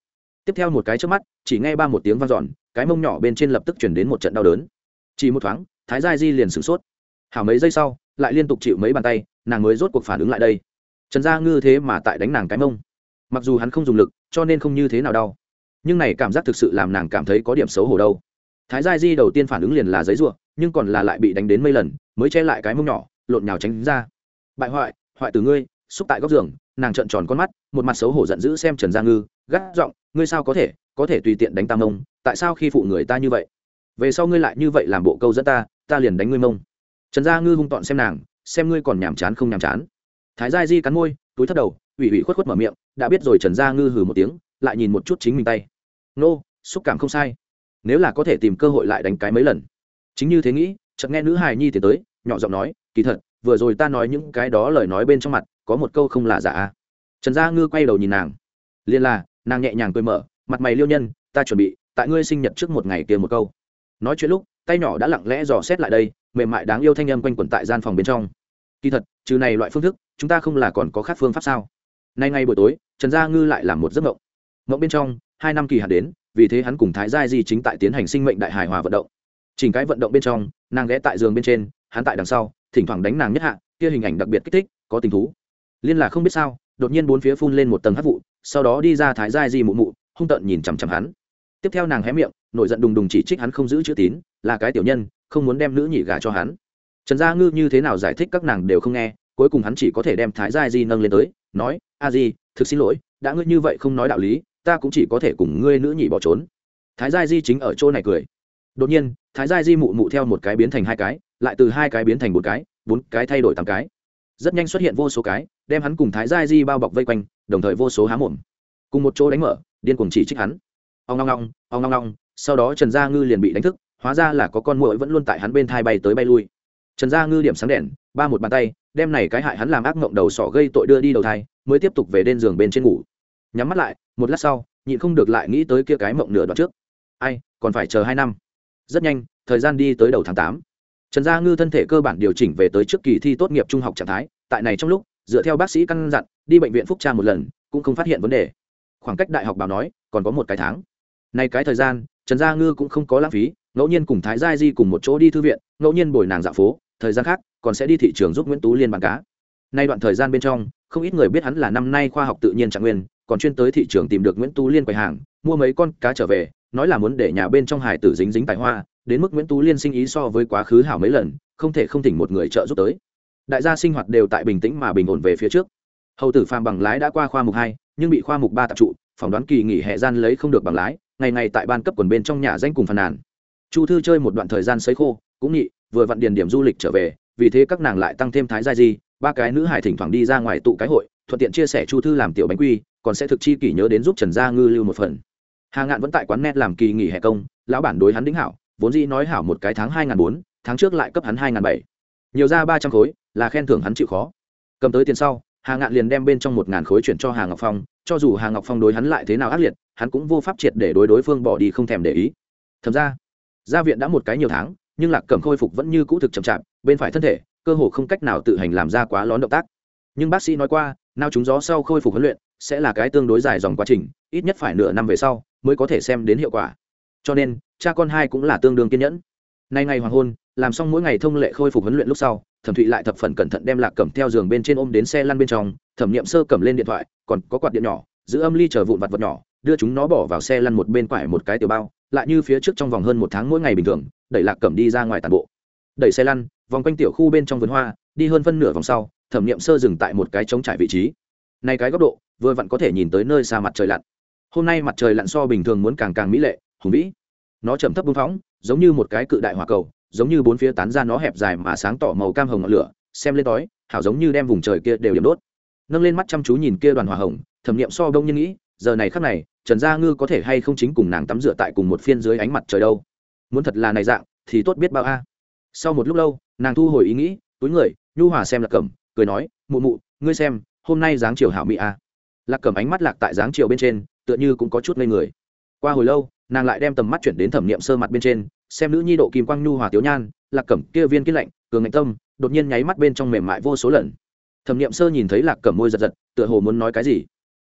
Tiếp theo một cái trước mắt, chỉ nghe ba một tiếng vang dọn cái mông nhỏ bên trên lập tức chuyển đến một trận đau đớn. Chỉ một thoáng, thái gia di liền sửng sốt. Hảo mấy giây sau, lại liên tục chịu mấy bàn tay, nàng mới rốt cuộc phản ứng lại đây. Trần gia ngư thế mà tại đánh nàng cái mông. Mặc dù hắn không dùng lực, cho nên không như thế nào đau. Nhưng này cảm giác thực sự làm nàng cảm thấy có điểm xấu hổ đâu. Thái gia di đầu tiên phản ứng liền là giấy ruộng nhưng còn là lại bị đánh đến mấy lần, mới che lại cái mông nhỏ, lộn nhào tránh ra. Bại hoại hoại từ ngươi, xúc tại góc giường. Nàng trợn tròn con mắt, một mặt xấu hổ giận dữ xem trần gia ngư, gắt giọng, ngươi sao có thể có thể tùy tiện đánh tam mông tại sao khi phụ người ta như vậy? Về sau ngươi lại như vậy làm bộ câu dẫn ta ta liền đánh ngươi mông. Trần gia ngư hung tọn xem nàng, xem ngươi còn nhàm chán không nhàm chán. Thái gia di cắn môi, túi thất đầu, ủy ủy khuất khuất mở miệng, đã biết rồi trần gia ngư hừ một tiếng, lại nhìn một chút chính mình tay. Nô, xúc cảm không sai. Nếu là có thể tìm cơ hội lại đánh cái mấy lần. Chính như thế nghĩ, chợt nghe nữ hài nhi tiến tới, nhỏ giọng nói, kỳ thật, vừa rồi ta nói những cái đó lời nói bên trong mặt, có một câu không là giả. Trần gia ngư quay đầu nhìn nàng. Liên là, nàng nhẹ nhàng cười mở, mặt mày liêu nhân, ta chuẩn bị tại ngươi sinh nhật trước một ngày kia một câu. Nói chuyện lúc, tay nhỏ đã lặng lẽ dò xét lại đây, mềm mại đáng yêu thanh âm quanh quẩn tại gian phòng bên trong. Kỳ thật, trừ này loại phương thức, chúng ta không là còn có khác phương pháp sao? Nay ngay buổi tối, trần gia ngư lại làm một giấc mộng. Mộng bên trong, hai năm kỳ hạn đến, vì thế hắn cùng thái gia di chính tại tiến hành sinh mệnh đại hài hòa vận động. Chỉnh cái vận động bên trong, nàng ghé tại giường bên trên, hắn tại đằng sau, thỉnh thoảng đánh nàng nhất hạ, kia hình ảnh đặc biệt kích thích, có tình thú. Liên là không biết sao, đột nhiên bốn phía phun lên một tầng hát vụ, sau đó đi ra thái gia di mụ mụ, hung tợn nhìn chằm chằm hắn tiếp theo nàng hé miệng, nổi giận đùng đùng chỉ trích hắn không giữ chữ tín, là cái tiểu nhân, không muốn đem nữ nhị gả cho hắn. Trần gia ngư như thế nào giải thích các nàng đều không nghe, cuối cùng hắn chỉ có thể đem thái gia di nâng lên tới, nói, a di, thực xin lỗi, đã ngươi như vậy không nói đạo lý, ta cũng chỉ có thể cùng ngươi nữ nhị bỏ trốn. Thái gia di chính ở chỗ này cười. Đột nhiên, thái gia di mụ mụ theo một cái biến thành hai cái, lại từ hai cái biến thành một cái, bốn cái thay đổi tám cái. Rất nhanh xuất hiện vô số cái, đem hắn cùng thái gia di bao bọc vây quanh, đồng thời vô số há mồm. Cùng một chỗ đánh mở, điên cuồng chỉ trích hắn ông ong ong ông ong ong, sau đó trần gia ngư liền bị đánh thức, hóa ra là có con muỗi vẫn luôn tại hắn bên thai bay tới bay lui. Trần gia ngư điểm sáng đèn, ba một bàn tay, đem này cái hại hắn làm ác mộng đầu sỏ gây tội đưa đi đầu thai, mới tiếp tục về đến giường bên trên ngủ. Nhắm mắt lại, một lát sau, nhịn không được lại nghĩ tới kia cái mộng nửa đoạn trước. Ai, còn phải chờ hai năm. Rất nhanh, thời gian đi tới đầu tháng tám. Trần gia ngư thân thể cơ bản điều chỉnh về tới trước kỳ thi tốt nghiệp trung học trạng thái, tại này trong lúc, dựa theo bác sĩ căn dặn, đi bệnh viện phúc tra một lần, cũng không phát hiện vấn đề. Khoảng cách đại học báo nói, còn có một cái tháng nay cái thời gian, trần gia ngư cũng không có lãng phí, ngẫu nhiên cùng thái gia di cùng một chỗ đi thư viện, ngẫu nhiên bồi nàng dạo phố, thời gian khác, còn sẽ đi thị trường giúp nguyễn tú liên bán cá. Nay đoạn thời gian bên trong, không ít người biết hắn là năm nay khoa học tự nhiên trạng nguyên, còn chuyên tới thị trường tìm được nguyễn tú liên quầy hàng, mua mấy con cá trở về, nói là muốn để nhà bên trong hải tử dính dính tài hoa, đến mức nguyễn tú liên sinh ý so với quá khứ hảo mấy lần, không thể không thỉnh một người trợ giúp tới. Đại gia sinh hoạt đều tại bình tĩnh mà bình ổn về phía trước. Hầu tử phàm bằng lái đã qua khoa mục hai, nhưng bị khoa mục ba tạp trụ, phỏng đoán kỳ nghỉ hè gian lấy không được bằng lái ngày ngày tại ban cấp quần bên trong nhà danh cùng phàn nàn. Chu thư chơi một đoạn thời gian sấy khô, cũng nhị, vừa vặn điền điểm du lịch trở về, vì thế các nàng lại tăng thêm thái gia di, ba cái nữ hải thỉnh thoảng đi ra ngoài tụ cái hội, thuận tiện chia sẻ chu thư làm tiểu bánh quy, còn sẽ thực chi kỷ nhớ đến giúp trần gia ngư lưu một phần. Hà ngạn vẫn tại quán net làm kỳ nghỉ hè công, lão bản đối hắn đính hảo, vốn dĩ nói hảo một cái tháng hai n bốn, tháng trước lại cấp hắn hai n bảy. Nhiều ra ba trăm khối, là khen thưởng hắn chịu khó. Cầm tới tiền sau, hà ngạn liền đem bên trong một ngàn khối chuyển cho hà ngọc phong cho dù hà ngọc phong đối hắn lại thế nào ác liệt, hắn cũng vô pháp triệt để đối đối phương bỏ đi không thèm để ý. Thật ra, gia viện đã một cái nhiều tháng, nhưng lạc cẩm khôi phục vẫn như cũ thực chậm chạp, bên phải thân thể, cơ hồ không cách nào tự hành làm ra quá lón động tác. Nhưng bác sĩ nói qua, nao trúng gió sau khôi phục huấn luyện sẽ là cái tương đối dài dòng quá trình, ít nhất phải nửa năm về sau mới có thể xem đến hiệu quả. Cho nên, cha con hai cũng là tương đương kiên nhẫn. Nay ngày hoàng hôn, làm xong mỗi ngày thông lệ khôi phục huấn luyện lúc sau thẩm thụy lại thập phần cẩn thận đem lạc cẩm theo giường bên trên ôm đến xe lăn bên trong, thẩm nghiệm sơ cầm lên điện thoại, còn có quạt điện nhỏ, giữ âm ly chờ vụn vặt vật nhỏ, đưa chúng nó bỏ vào xe lăn một bên quải một cái tiểu bao, lại như phía trước trong vòng hơn một tháng mỗi ngày bình thường, đẩy lạc cẩm đi ra ngoài tàn bộ. Đẩy xe lăn, vòng quanh tiểu khu bên trong vườn hoa, đi hơn phân nửa vòng sau, thẩm nghiệm sơ dừng tại một cái trống trải vị trí. Này cái góc độ, vừa vặn có thể nhìn tới nơi xa mặt trời lặn. Hôm nay mặt trời lặn so bình thường muốn càng càng mỹ lệ, hùng vĩ. Nó chầm thấp bưng phóng, giống như một cái cự đại hỏa cầu giống như bốn phía tán ra nó hẹp dài mà sáng tỏ màu cam hồng ngọn lửa, xem lên tối hảo giống như đem vùng trời kia đều điểm đốt. Nâng lên mắt chăm chú nhìn kia đoàn hỏa hồng, thẩm nghiệm so đông nhiên nghĩ, giờ này khắc này, trần gia ngư có thể hay không chính cùng nàng tắm rửa tại cùng một phiên dưới ánh mặt trời đâu? Muốn thật là này dạng, thì tốt biết bao a. Sau một lúc lâu, nàng thu hồi ý nghĩ, túi người, nhu hòa xem lạc cẩm, cười nói, mụ mụ, ngươi xem, hôm nay dáng chiều hảo mỹ a. Lạc cẩm ánh mắt lạc tại dáng chiều bên trên, tựa như cũng có chút ngây người. Qua hồi lâu, nàng lại đem tầm mắt chuyển đến thẩm niệm sơ mặt bên trên xem nữ nhi độ kim quang nhu hòa tiểu nhan, lạc cẩm kia viên kết lạnh, cường ngạnh tâm, đột nhiên nháy mắt bên trong mềm mại vô số lần. Thẩm nghiệm sơ nhìn thấy lạc cẩm môi giật giật, tựa hồ muốn nói cái gì.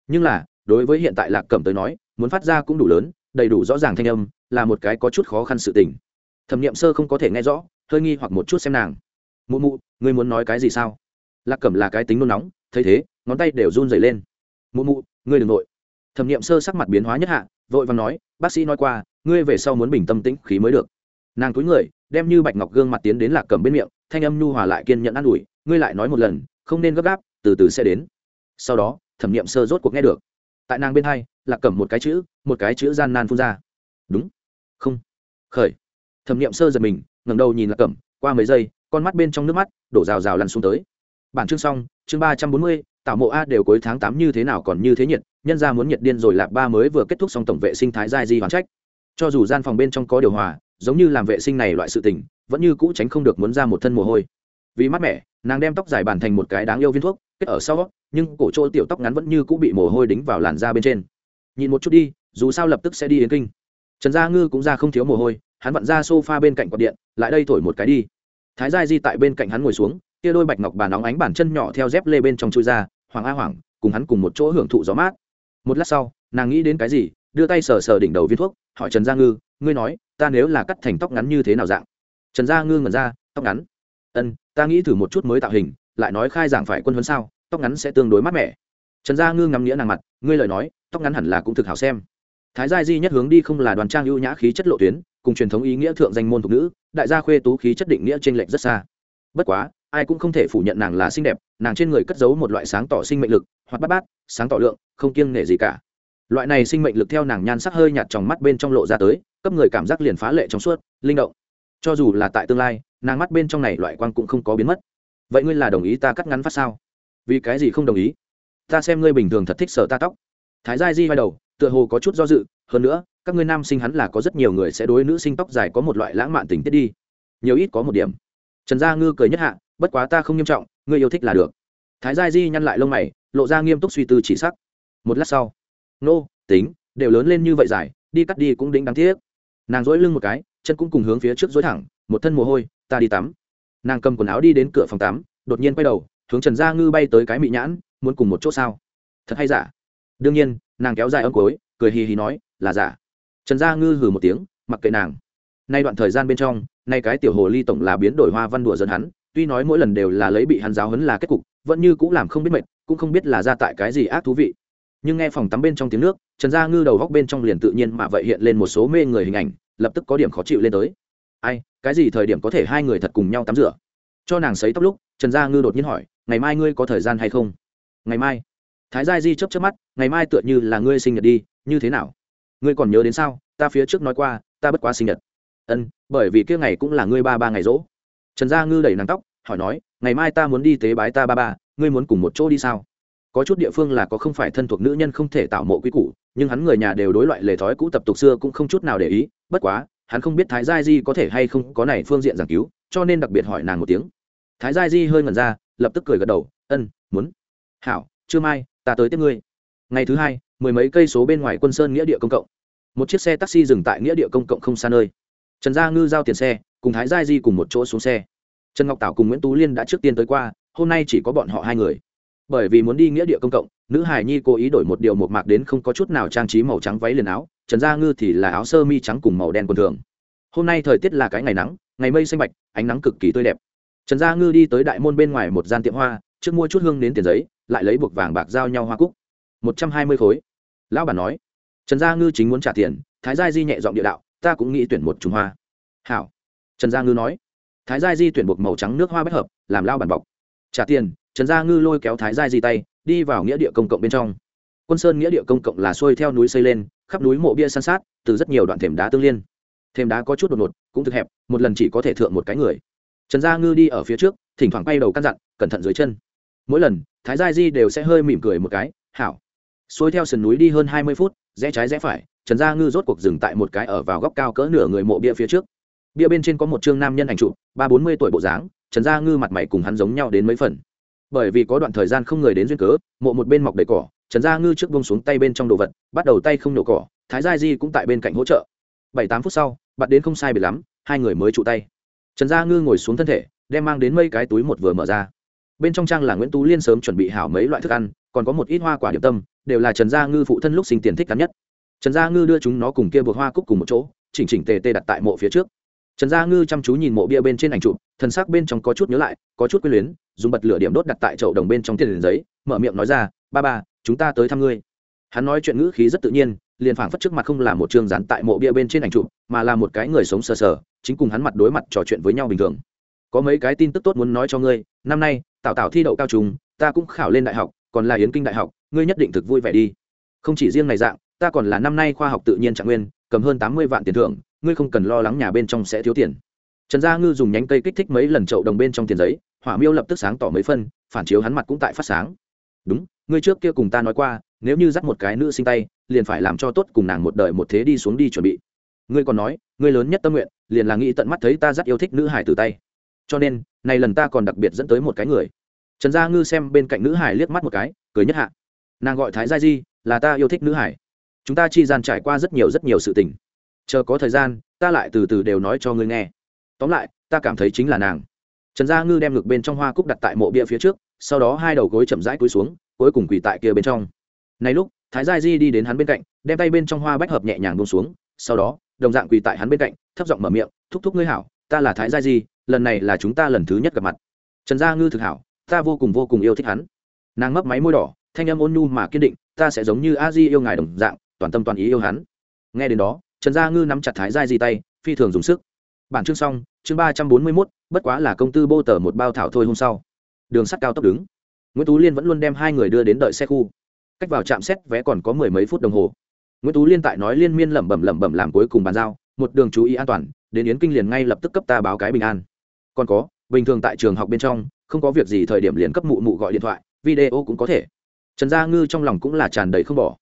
Nhưng là, đối với hiện tại lạc cẩm tới nói, muốn phát ra cũng đủ lớn, đầy đủ rõ ràng thanh âm, là một cái có chút khó khăn sự tình. Thẩm nghiệm sơ không có thể nghe rõ, hơi nghi hoặc một chút xem nàng. Mụ mụ, ngươi muốn nói cái gì sao? Lạc cẩm là cái tính nôn nóng, thấy thế, ngón tay đều run dày lên. Mụ mụ, ngươi đ ừ n g nội. Thẩm nghiệm sơ sắc mặt biến hóa nhất hạ, vội và nói, bác sĩ nói qua ngươi về sau muốn bình tâm tĩnh khí mới được. Nàng túi người, đem như bạch ngọc gương mặt tiến đến lạc cẩm bên miệng, thanh âm nhu hòa lại kiên nhẫn an ủi, ngươi lại nói một lần, không nên gấp gáp, từ từ sẽ đến. Sau đó, thẩm nghiệm sơ rốt cuộc nghe được. Tại nàng bên hai, lạc cẩm một cái chữ, một cái chữ gian nan phun ra. Đúng. Không. Khởi. Thẩm nghiệm sơ giật mình, ngẩng đầu nhìn lạc cẩm, qua mấy giây, con mắt bên trong nước mắt đổ rào rào lăn xuống tới. Bản chương xong, chương ba trăm bốn mươi tạo mộ a đều cuối tháng tám như thế nào còn như thế nhiệt, nhân ra muốn nhiệt điên rồi lạp ba mới vừa kết thúc xong tổng vệ sinh thái giai di hoàn trách cho dù gian phòng bên trong có điều hòa, giống như làm vệ sinh này loại sự tình, vẫn như cũ tránh không được muốn ra một thân mồ hôi. Vì mát mẻ, nàng đem tóc dài bàn thành một cái đáng yêu viên thuốc, kết ở sau, nhưng cổ chỗ tiểu tóc ngắn vẫn như cũ bị mồ hôi đính vào làn da bên trên. Nhìn một chút đi, dù sao lập tức sẽ đi yến kinh. Trần gia ngư cũng ra không thiếu mồ hôi, hắn vặn ra sofa bên cạnh quạt điện, lại đây thổi một cái đi. Thái gia di tại bên cạnh hắn ngồi xuống, kia đôi bạch ngọc bàn óng ánh bản chân nhỏ theo dép lê bên trong chui ra hoàng a hoàng cùng hắn cùng một chỗ hưởng thụ gió mát. Một lát sau, nàng nghĩ đến cái gì đưa tay sờ sờ đỉnh đầu viên thuốc, hỏi trần gia ngư, ngươi nói, ta nếu là cắt thành tóc ngắn như thế nào dạng? Trần gia ngư ngẩn ra, tóc ngắn? Ân, ta nghĩ thử một chút mới tạo hình, lại nói khai giảng phải quân huấn sao, tóc ngắn sẽ tương đối mát mẻ. Trần gia ngư ngắm nghĩa nàng mặt, ngươi lời nói, tóc ngắn hẳn là cũng thực hảo xem. Thái gia di nhất hướng đi không là đoàn trang ưu nhã khí chất lộ tuyến, cùng truyền thống ý nghĩa thượng danh môn thục nữ, đại gia khuê tú khí chất định nghĩa trên lệnh rất xa. Bất quá, ai cũng không thể phủ nhận nàng là xinh đẹp, nàng trên người cất giấu một loại sáng tỏ sinh mệnh lực, hoặc bát bát, sáng tỏ lượng, không kiêng nể gì cả loại này sinh mệnh lực theo nàng nhan sắc hơi nhạt trong mắt bên trong lộ ra tới, cấp người cảm giác liền phá lệ trong suốt, linh động. Cho dù là tại tương lai, nàng mắt bên trong này loại quang cũng không có biến mất. Vậy ngươi là đồng ý ta cắt ngắn phát sao? Vì cái gì không đồng ý? Ta xem ngươi bình thường thật thích sở ta tóc. Thái gia di vai đầu, tựa hồ có chút do dự, hơn nữa, các ngươi nam sinh hắn là có rất nhiều người sẽ đối nữ sinh tóc dài có một loại lãng mạn tình tiết đi. Nhiều ít có một điểm. Trần gia ngư cười nhất hạ, bất quá ta không nghiêm trọng, ngươi yêu thích là được. Thái gia di nhăn lại lông mày, lộ ra nghiêm túc suy tư chỉ sắc. Một lát sau nô, tính, đều lớn lên như vậy dài, đi cắt đi cũng đĩnh đáng tiếc. Nàng dỗi lưng một cái, chân cũng cùng hướng phía trước dối thẳng, một thân mồ hôi, ta đi tắm. Nàng cầm quần áo đi đến cửa phòng tắm, đột nhiên quay đầu, hướng trần gia ngư bay tới cái mị nhãn, muốn cùng một chỗ sao? Thật hay giả? Đương nhiên, nàng kéo dài ấm cối, cười hì hì nói, là giả. Trần gia ngư hừ một tiếng, mặc kệ nàng. Nay đoạn thời gian bên trong, nay cái tiểu hồ ly tổng là biến đổi hoa văn đùa dẫn hắn, tuy nói mỗi lần đều là lấy bị hắn giáo hấn là kết cục, vẫn như cũng làm không biết mệt, cũng không biết là ra tại cái gì ác thú vị nhưng nghe phòng tắm bên trong tiếng nước, trần gia ngư đầu góc bên trong liền tự nhiên mà vậy hiện lên một số mê người hình ảnh, lập tức có điểm khó chịu lên tới. Ai, cái gì thời điểm có thể hai người thật cùng nhau tắm rửa? Cho nàng sấy tóc lúc, trần gia ngư đột nhiên hỏi, ngày mai ngươi có thời gian hay không? Ngày mai. Thái gia di chấp chấp mắt, ngày mai tựa như là ngươi sinh nhật đi, như thế nào? Ngươi còn nhớ đến sao? Ta phía trước nói qua, ta bất quá sinh nhật. Ân, bởi vì kia ngày cũng là ngươi ba ba ngày rỗ. Trần gia ngư đẩy nàng tóc, hỏi nói, ngày mai ta muốn đi tế bái ta ba ba, ngươi muốn cùng một chỗ đi sao? Có chút địa phương là có không phải thân thuộc nữ nhân không thể tạo mộ quý củ, nhưng hắn người nhà đều đối loại lề thói cũ tập tục xưa cũng không chút nào để ý, bất quá, hắn không biết thái gia di có thể hay không có này phương diện giảng cứu, cho nên đặc biệt hỏi nàng một tiếng. Thái gia di hơi ngẩn ra, lập tức cười gật đầu, ân, muốn. Hảo chưa mai, ta tới tiếp ngươi. Ngày thứ hai, mười mấy cây số bên ngoài quân sơn nghĩa địa công cộng. Một chiếc xe taxi dừng tại nghĩa địa công cộng không xa nơi. Trần gia ngư giao tiền xe, cùng thái gia di cùng một chỗ xuống xe. Trần ngọc tảo cùng nguyễn tú liên đã trước tiên tới qua, hôm nay chỉ có bọn họ hai người bởi vì muốn đi nghĩa địa công cộng, nữ hài nhi cố ý đổi một điều một mạc đến không có chút nào trang trí màu trắng váy liền áo, trần gia ngư thì là áo sơ mi trắng cùng màu đen quần thường. Hôm nay thời tiết là cái ngày nắng, ngày mây xanh bạch, ánh nắng cực kỳ tươi đẹp. Trần gia ngư đi tới đại môn bên ngoài một gian tiệm hoa, trước mua chút hương đến tiền giấy, lại lấy buộc vàng bạc giao nhau hoa cúc. Một trăm hai mươi khối. Lão bà nói. Trần gia ngư chính muốn trả tiền, thái gia di nhẹ giọng địa đạo, ta cũng nghĩ tuyển một chùm hoa. Hảo. Trần gia ngư nói. Thái gia di tuyển buộc màu trắng nước hoa bất hợp, làm lao bản bọc. Trả tiền trần gia ngư lôi kéo thái gia di tay, đi vào nghĩa địa công cộng bên trong. Quân sơn nghĩa địa công cộng là xuôi theo núi xây lên, khắp núi mộ bia san sát, từ rất nhiều đoạn thềm đá tương liên. Thềm đá có chút đột ngột, cũng thực hẹp, một lần chỉ có thể thượng một cái người. Trần gia ngư đi ở phía trước, thỉnh thoảng quay đầu căn dặn, cẩn thận dưới chân. Mỗi lần, thái gia di đều sẽ hơi mỉm cười một cái, hảo. Xuôi theo sườn núi đi hơn hai mươi phút, rẽ trái rẽ phải, trần gia ngư rốt cuộc dừng tại một cái ở vào góc cao cỡ nửa người mộ bia phía trước. Bia bên trên có một chương nam nhân ảnh trụ ba bốn mươi tuổi bộ dáng, trần gia ngư mặt mày cùng hắn giống nhau đến mấy phần bởi vì có đoạn thời gian không người đến duyên cớ, mộ một bên mọc đầy cỏ, trần gia ngư trước bông xuống tay bên trong đồ vật, bắt đầu tay không nhổ cỏ, thái gia di cũng tại bên cạnh hỗ trợ. Bảy tám phút sau, bạn đến không sai biệt lắm, hai người mới trụ tay. Trần gia ngư ngồi xuống thân thể, đem mang đến mây cái túi một vừa mở ra. Bên trong trang là nguyễn tú liên sớm chuẩn bị hảo mấy loại thức ăn, còn có một ít hoa quả điểm tâm, đều là trần gia ngư phụ thân lúc sinh tiền thích cắn nhất. Trần gia ngư đưa chúng nó cùng kia buộc hoa cúc cùng một chỗ, chỉnh chỉnh tề tề đặt tại mộ phía trước. Trần gia ngư chăm chú nhìn mộ bia bên trên ảnh chụp thân xác bên trong có chút nhớ lại, có chút quyến luyến dùng bật lửa điểm đốt đặt tại chậu đồng bên trong tiền giấy, mở miệng nói ra, ba ba, chúng ta tới thăm ngươi. Hắn nói chuyện ngữ khí rất tự nhiên, liền phảng phất trước mặt không là một chương dán tại mộ bia bên trên ảnh chụp, mà là một cái người sống sờ sờ, chính cùng hắn mặt đối mặt trò chuyện với nhau bình thường. Có mấy cái tin tức tốt muốn nói cho ngươi, năm nay, tào tào thi đậu cao trùng, ta cũng khảo lên đại học, còn là yến kinh đại học, ngươi nhất định thực vui vẻ đi. Không chỉ riêng này dạng, ta còn là năm nay khoa học tự nhiên trạng nguyên, cầm hơn tám mươi vạn tiền thưởng, ngươi không cần lo lắng nhà bên trong sẽ thiếu tiền. Trần gia ngư dùng nhánh cây kích thích mấy lần chậu đồng bên trong tiền giấy hỏa miêu lập tức sáng tỏ mấy phân, phản chiếu hắn mặt cũng tại phát sáng. Đúng, ngươi trước kia cùng ta nói qua, nếu như dắt một cái nữ sinh tay, liền phải làm cho tốt cùng nàng một đời một thế đi xuống đi chuẩn bị. Ngươi còn nói, ngươi lớn nhất tâm nguyện, liền là nghĩ tận mắt thấy ta dắt yêu thích nữ hải từ tay. Cho nên, này lần ta còn đặc biệt dẫn tới một cái người. Trần gia ngư xem bên cạnh nữ hải liếc mắt một cái, cười nhất hạ. Nàng gọi thái gia di, là ta yêu thích nữ hải. Chúng ta chi gian trải qua rất nhiều rất nhiều sự tình. Chờ có thời gian, ta lại từ từ đều nói cho ngươi nghe. Tóm lại, ta cảm thấy chính là nàng trần gia ngư đem ngực bên trong hoa cúc đặt tại mộ bia phía trước, sau đó hai đầu gối chậm rãi cúi xuống, cuối cùng quỳ tại kia bên trong. Này lúc, thái gia di đi đến hắn bên cạnh, đem tay bên trong hoa bách hợp nhẹ nhàng bông xuống, sau đó, đồng dạng quỳ tại hắn bên cạnh, thấp giọng mở miệng, thúc thúc ngươi hảo, ta là thái gia di, lần này là chúng ta lần thứ nhất gặp mặt. Trần gia ngư thực hảo, ta vô cùng vô cùng yêu thích hắn. Nàng mấp máy môi đỏ, thanh âm ôn nhu mà kiên định, ta sẽ giống như a di yêu ngài đồng dạng, toàn tâm toàn ý yêu hắn. Nghe đến đó, trần gia ngư nắm chặt thái gia di tay, phi thường dùng sức bản chương xong, chương ba trăm bốn mươi mốt, bất quá là công tư bô tờ một bao thảo thôi hôm sau. Đường sắt cao tốc đứng. Nguyễn tú liên vẫn luôn đem hai người đưa đến đợi xe khu. Cách vào trạm xét vé còn có mười mấy phút đồng hồ. Nguyễn tú liên tại nói liên miên lẩm bẩm lẩm bẩm làm cuối cùng bàn giao, một đường chú ý an toàn, đến yến kinh liền ngay lập tức cấp ta báo cái bình an. Còn có, bình thường tại trường học bên trong, không có việc gì thời điểm liền cấp mụ mụ gọi điện thoại, video cũng có thể. Trần gia ngư trong lòng cũng là tràn đầy không bỏ.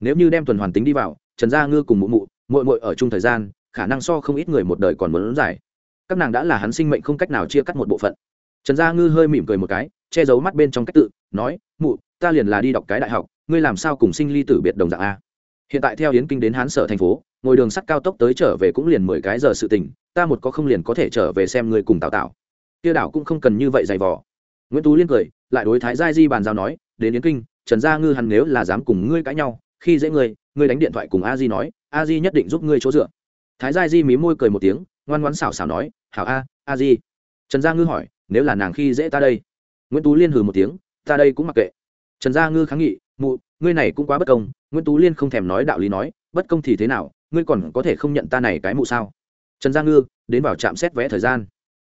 Nếu như đem tuần hoàn tính đi vào, trần gia ngư cùng mụ mụ mội mội ở chung thời gian khả năng so không ít người một đời còn muốn giải các nàng đã là hắn sinh mệnh không cách nào chia cắt một bộ phận. Trần gia ngư hơi mỉm cười một cái, che giấu mắt bên trong cách tự, nói, mụ, ta liền là đi đọc cái đại học, ngươi làm sao cùng sinh ly tử biệt đồng dạng a? Hiện tại theo yến kinh đến hán sở thành phố, ngồi đường sắt cao tốc tới trở về cũng liền mười cái giờ sự tình, ta một có không liền có thể trở về xem ngươi cùng tào tạo kia đảo cũng không cần như vậy dày vò. Nguyễn tú liên cười, lại đối thái gia di bàn giao nói, đến yến kinh, trần gia ngư hắn nếu là dám cùng ngươi cãi nhau, khi dễ ngươi ngươi đánh điện thoại cùng a di nói, a di nhất định giúp ngươi chỗ dựa thái gia di mí môi cười một tiếng, ngoan ngoãn xảo xảo nói, hảo a a di. Trần gia ngư hỏi, nếu là nàng khi dễ ta đây? Nguyễn tú liên hừ một tiếng, ta đây cũng mặc kệ. Trần gia ngư kháng nghị, mụ, ngươi này cũng quá bất công. Nguyễn tú liên không thèm nói đạo lý nói, bất công thì thế nào, ngươi còn có thể không nhận ta này cái mụ sao? Trần gia ngư, đến vào trạm xét vẽ thời gian.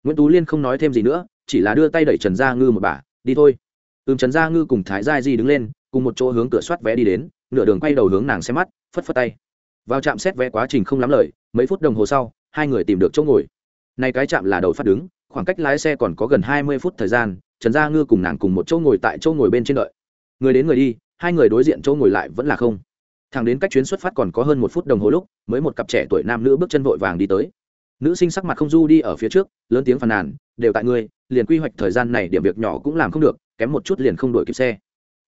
Nguyễn tú liên không nói thêm gì nữa, chỉ là đưa tay đẩy trần gia ngư một bà đi thôi. Ừm, trần gia ngư cùng thái gia di đứng lên, cùng một chỗ hướng cửa soát vé đi đến, nửa đường quay đầu hướng nàng xem mắt, phất phất tay. Vào trạm xét vé quá trình không lắm lời mấy phút đồng hồ sau, hai người tìm được chỗ ngồi. Nay cái trạm là đầu phát đứng, khoảng cách lái xe còn có gần hai mươi phút thời gian, trần gia ngư cùng nàng cùng một chỗ ngồi tại chỗ ngồi bên trên đợi. Người đến người đi, hai người đối diện chỗ ngồi lại vẫn là không. Thằng đến cách chuyến xuất phát còn có hơn một phút đồng hồ lúc, mới một cặp trẻ tuổi nam nữ bước chân vội vàng đi tới. Nữ sinh sắc mặt không du đi ở phía trước, lớn tiếng phàn nàn, đều tại ngươi, liền quy hoạch thời gian này điểm việc nhỏ cũng làm không được, kém một chút liền không đuổi kịp xe.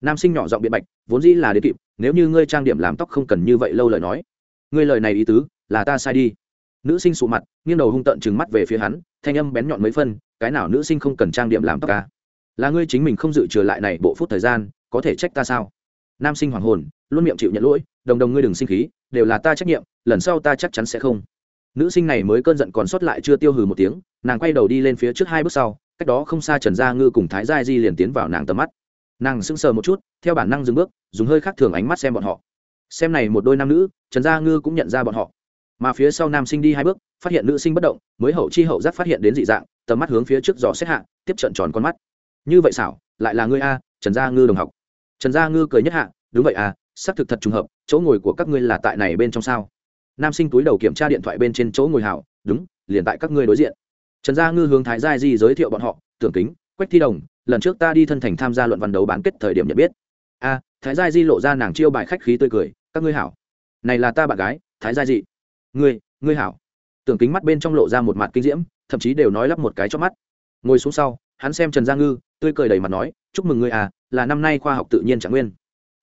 Nam sinh nhỏ giọng biện bạch, vốn dĩ là đến kịp, nếu như ngươi trang điểm làm tóc không cần như vậy lâu lời nói ngươi lời này ý tứ, là ta sai đi. Nữ sinh sụ mặt, nghiêng đầu hung tợn trừng mắt về phía hắn, thanh âm bén nhọn mấy phân, cái nào nữ sinh không cần trang điểm làm tóc ca là ngươi chính mình không dự trừ lại này bộ phút thời gian, có thể trách ta sao? Nam sinh hoàng hồn, luôn miệng chịu nhận lỗi, đồng đồng ngươi đừng sinh khí, đều là ta trách nhiệm, lần sau ta chắc chắn sẽ không. Nữ sinh này mới cơn giận còn sót lại chưa tiêu hừ một tiếng, nàng quay đầu đi lên phía trước hai bước sau, cách đó không xa trần gia ngư cùng thái gia di liền tiến vào nàng tầm mắt. Nàng sững sờ một chút, theo bản năng dừng bước, dùng hơi khác thường ánh mắt xem bọn họ xem này một đôi nam nữ, trần gia ngư cũng nhận ra bọn họ. Mà phía sau nam sinh đi hai bước, phát hiện nữ sinh bất động, mới hậu chi hậu giác phát hiện đến dị dạng, tầm mắt hướng phía trước giò xét hạ, tiếp trận tròn con mắt. Như vậy xảo, lại là ngươi a, trần gia ngư đồng học. Trần gia ngư cười nhất hạ, đúng vậy à xác thực thật trùng hợp, chỗ ngồi của các ngươi là tại này bên trong sao? Nam sinh túi đầu kiểm tra điện thoại bên trên chỗ ngồi hảo, đúng, liền tại các ngươi đối diện. Trần gia ngư hướng thái gia di giới thiệu bọn họ, tưởng kính, quách thi đồng, lần trước ta đi thân thành tham gia luận văn đấu bán kết thời điểm nhận biết. A, thái gia di lộ ra nàng chiêu bài khách khí tươi cười các ngươi hảo. Này là ta bạn gái, thái gia dị. Ngươi ngươi hảo. Tưởng kính mắt bên trong lộ ra một mặt kinh diễm, thậm chí đều nói lắp một cái cho mắt. Ngồi xuống sau, hắn xem trần gia ngư, tươi cười đầy mặt nói, chúc mừng ngươi à là năm nay khoa học tự nhiên trạng nguyên.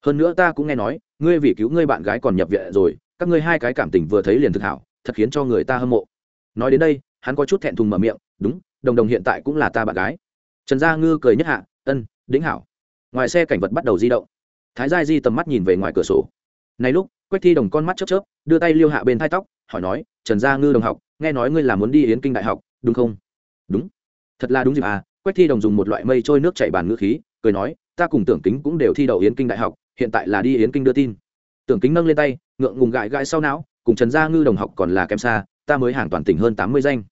Hơn nữa ta cũng nghe nói, ngươi vì cứu ngươi bạn gái còn nhập viện rồi, các ngươi hai cái cảm tình vừa thấy liền thực hảo, thật khiến cho người ta hâm mộ. Nói đến đây, hắn có chút thẹn thùng mở miệng, đúng, đồng đồng hiện tại cũng là ta bạn gái. Trần gia ngư cười nhất hạ, ân đĩnh hảo. Ngoài xe cảnh vật bắt đầu di động. Thái gia di tầm mắt nhìn về ngoài cửa sổ này lúc, quách thi đồng con mắt chớp chớp, đưa tay liêu hạ bên thai tóc, hỏi nói, trần gia ngư đồng học, nghe nói ngươi là muốn đi yến kinh đại học, đúng không? Đúng. Thật là đúng dịp à. Quách thi đồng dùng một loại mây trôi nước chảy bàn ngữ khí, cười nói, ta cùng tưởng kính cũng đều thi đậu yến kinh đại học, hiện tại là đi yến kinh đưa tin. Tưởng kính nâng lên tay, ngượng ngùng gãi gãi sau não, cùng trần gia ngư đồng học còn là kém xa, ta mới hàng toàn tỉnh hơn tám mươi danh.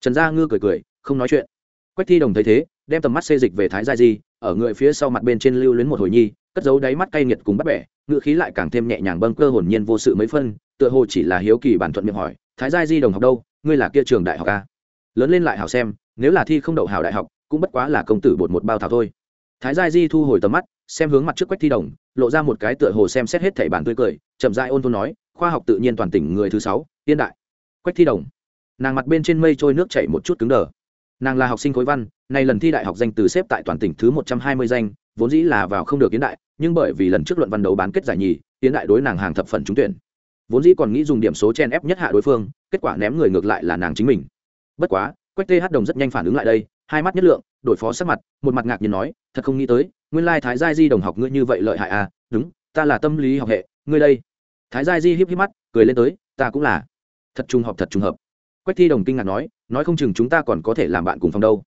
Trần gia ngư cười cười, không nói chuyện. Quách thi đồng thấy thế, đem tầm mắt xê dịch về thái gia di, ở người phía sau mặt bên trên lưu luyến một hồi nhi cất giấu đáy mắt cay nghiệt cùng bắt bẻ ngựa khí lại càng thêm nhẹ nhàng bâng cơ hồn nhiên vô sự mấy phân, tựa hồ chỉ là hiếu kỳ bản thuận miệng hỏi, thái gia di đồng học đâu? Ngươi là kia trường đại học a lớn lên lại hảo xem, nếu là thi không đậu hảo đại học, cũng bất quá là công tử bột một bao thảo thôi. Thái gia di thu hồi tầm mắt, xem hướng mặt trước quách thi đồng, lộ ra một cái tựa hồ xem xét hết thảy bản tươi cười, chậm dại ôn thôn nói, khoa học tự nhiên toàn tỉnh người thứ sáu tiên đại. Quách thi đồng. Nàng mặt bên trên mây trôi nước chảy một chút cứng đờ. Nàng là học sinh khối văn, nay lần thi đại học danh từ xếp tại toàn tỉnh thứ một trăm hai mươi danh vốn dĩ là vào không được tiến đại, nhưng bởi vì lần trước luận văn đấu bán kết giải nhì tiến đại đối nàng hàng thập phần trúng tuyển. Vốn dĩ còn nghĩ dùng điểm số chen ép nhất hạ đối phương, kết quả ném người ngược lại là nàng chính mình. Bất quá, quách th đồng rất nhanh phản ứng lại đây, hai mắt nhất lượng, đổi phó sắc mặt, một mặt ngạc nhiên nói, thật không nghĩ tới, nguyên lai thái gia di đồng học ngươi như vậy lợi hại à đúng, ta là tâm lý học hệ, ngươi đây. Thái gia di híp híp mắt, cười lên tới, ta cũng là. Thật trùng hợp, thật trùng hợp. Quách thi đồng kinh ngạc nói nói không chừng chúng ta còn có thể làm bạn cùng phòng đâu.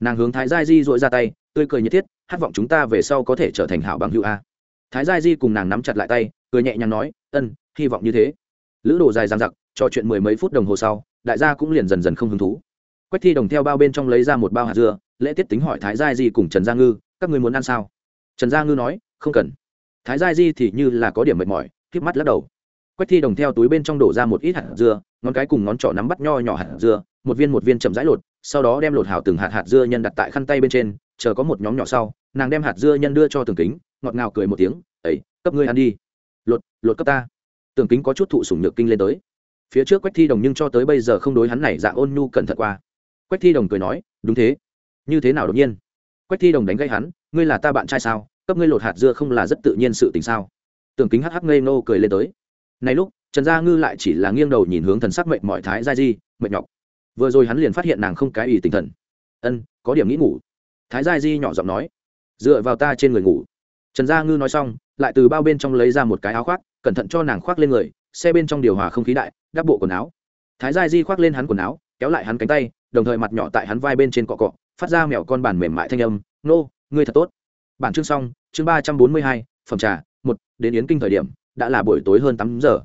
Nàng hướng thái gia di dội ra tay, tươi cười nhiệt thiết hát vọng chúng ta về sau có thể trở thành hảo bằng hữu a. Thái gia di cùng nàng nắm chặt lại tay, cười nhẹ nhàng nói, ân, hy vọng như thế. Lữ đồ dài dằng dặc, trò chuyện mười mấy phút đồng hồ sau, đại gia cũng liền dần dần không hứng thú. Quách thi đồng theo bao bên trong lấy ra một bao hạt dưa, lễ tiết tính hỏi thái gia di cùng trần gia ngư, các người muốn ăn sao? Trần gia ngư nói, không cần. Thái gia di thì như là có điểm mệt mỏi k mắt lắc đầu. Quách thi đồng theo túi bên trong đổ ra một ít hạt dưa, ngón cái cùng ngón trỏ nắm bắt nho nhỏ hạt dưa, một viên một viên chậm rãi lột, sau đó đem lột hào từng hạt hạt dưa nhân đặt tại khăn tay bên trên chờ có một nhóm nhỏ sau, nàng đem hạt dưa nhân đưa cho tường kính, ngọt ngào cười một tiếng ấy cấp ngươi ăn đi. Lột lột cấp ta. Tường kính có chút thụ sủng nhược kinh lên tới. Phía trước quách thi đồng nhưng cho tới bây giờ không đối hắn này dạng ôn nhu cẩn thận qua. Quách thi đồng cười nói, đúng thế. Như thế nào đột nhiên? Quách thi đồng đánh gây hắn, ngươi là ta bạn trai sao? Cấp ngươi lột hạt dưa không là rất tự nhiên sự tình sao? Tường kính hắc hắc ngây nô cười lên tới. Này lúc, trần gia ngư lại chỉ là nghiêng đầu nhìn hướng thần sắc mệnh mọi thái gia di, mệt nhọc. Vừa rồi hắn liền phát hiện nàng không cái ý tinh thần. Ân, có điểm nghĩ ngủ thái gia di nhỏ giọng nói, dựa vào ta trên người ngủ. Trần gia ngư nói xong, lại từ bao bên trong lấy ra một cái áo khoác, cẩn thận cho nàng khoác lên người, xe bên trong điều hòa không khí đại, đắp bộ quần áo. Thái gia di khoác lên hắn quần áo, kéo lại hắn cánh tay, đồng thời mặt nhỏ tại hắn vai bên trên cọ cọ, phát ra mẹo con bản mềm mại thanh âm, nô, ngươi thật tốt. Bản chương xong, chương ba trăm bốn mươi hai, phẩm trà, một, đến yến kinh thời điểm, đã là buổi tối hơn tám giờ.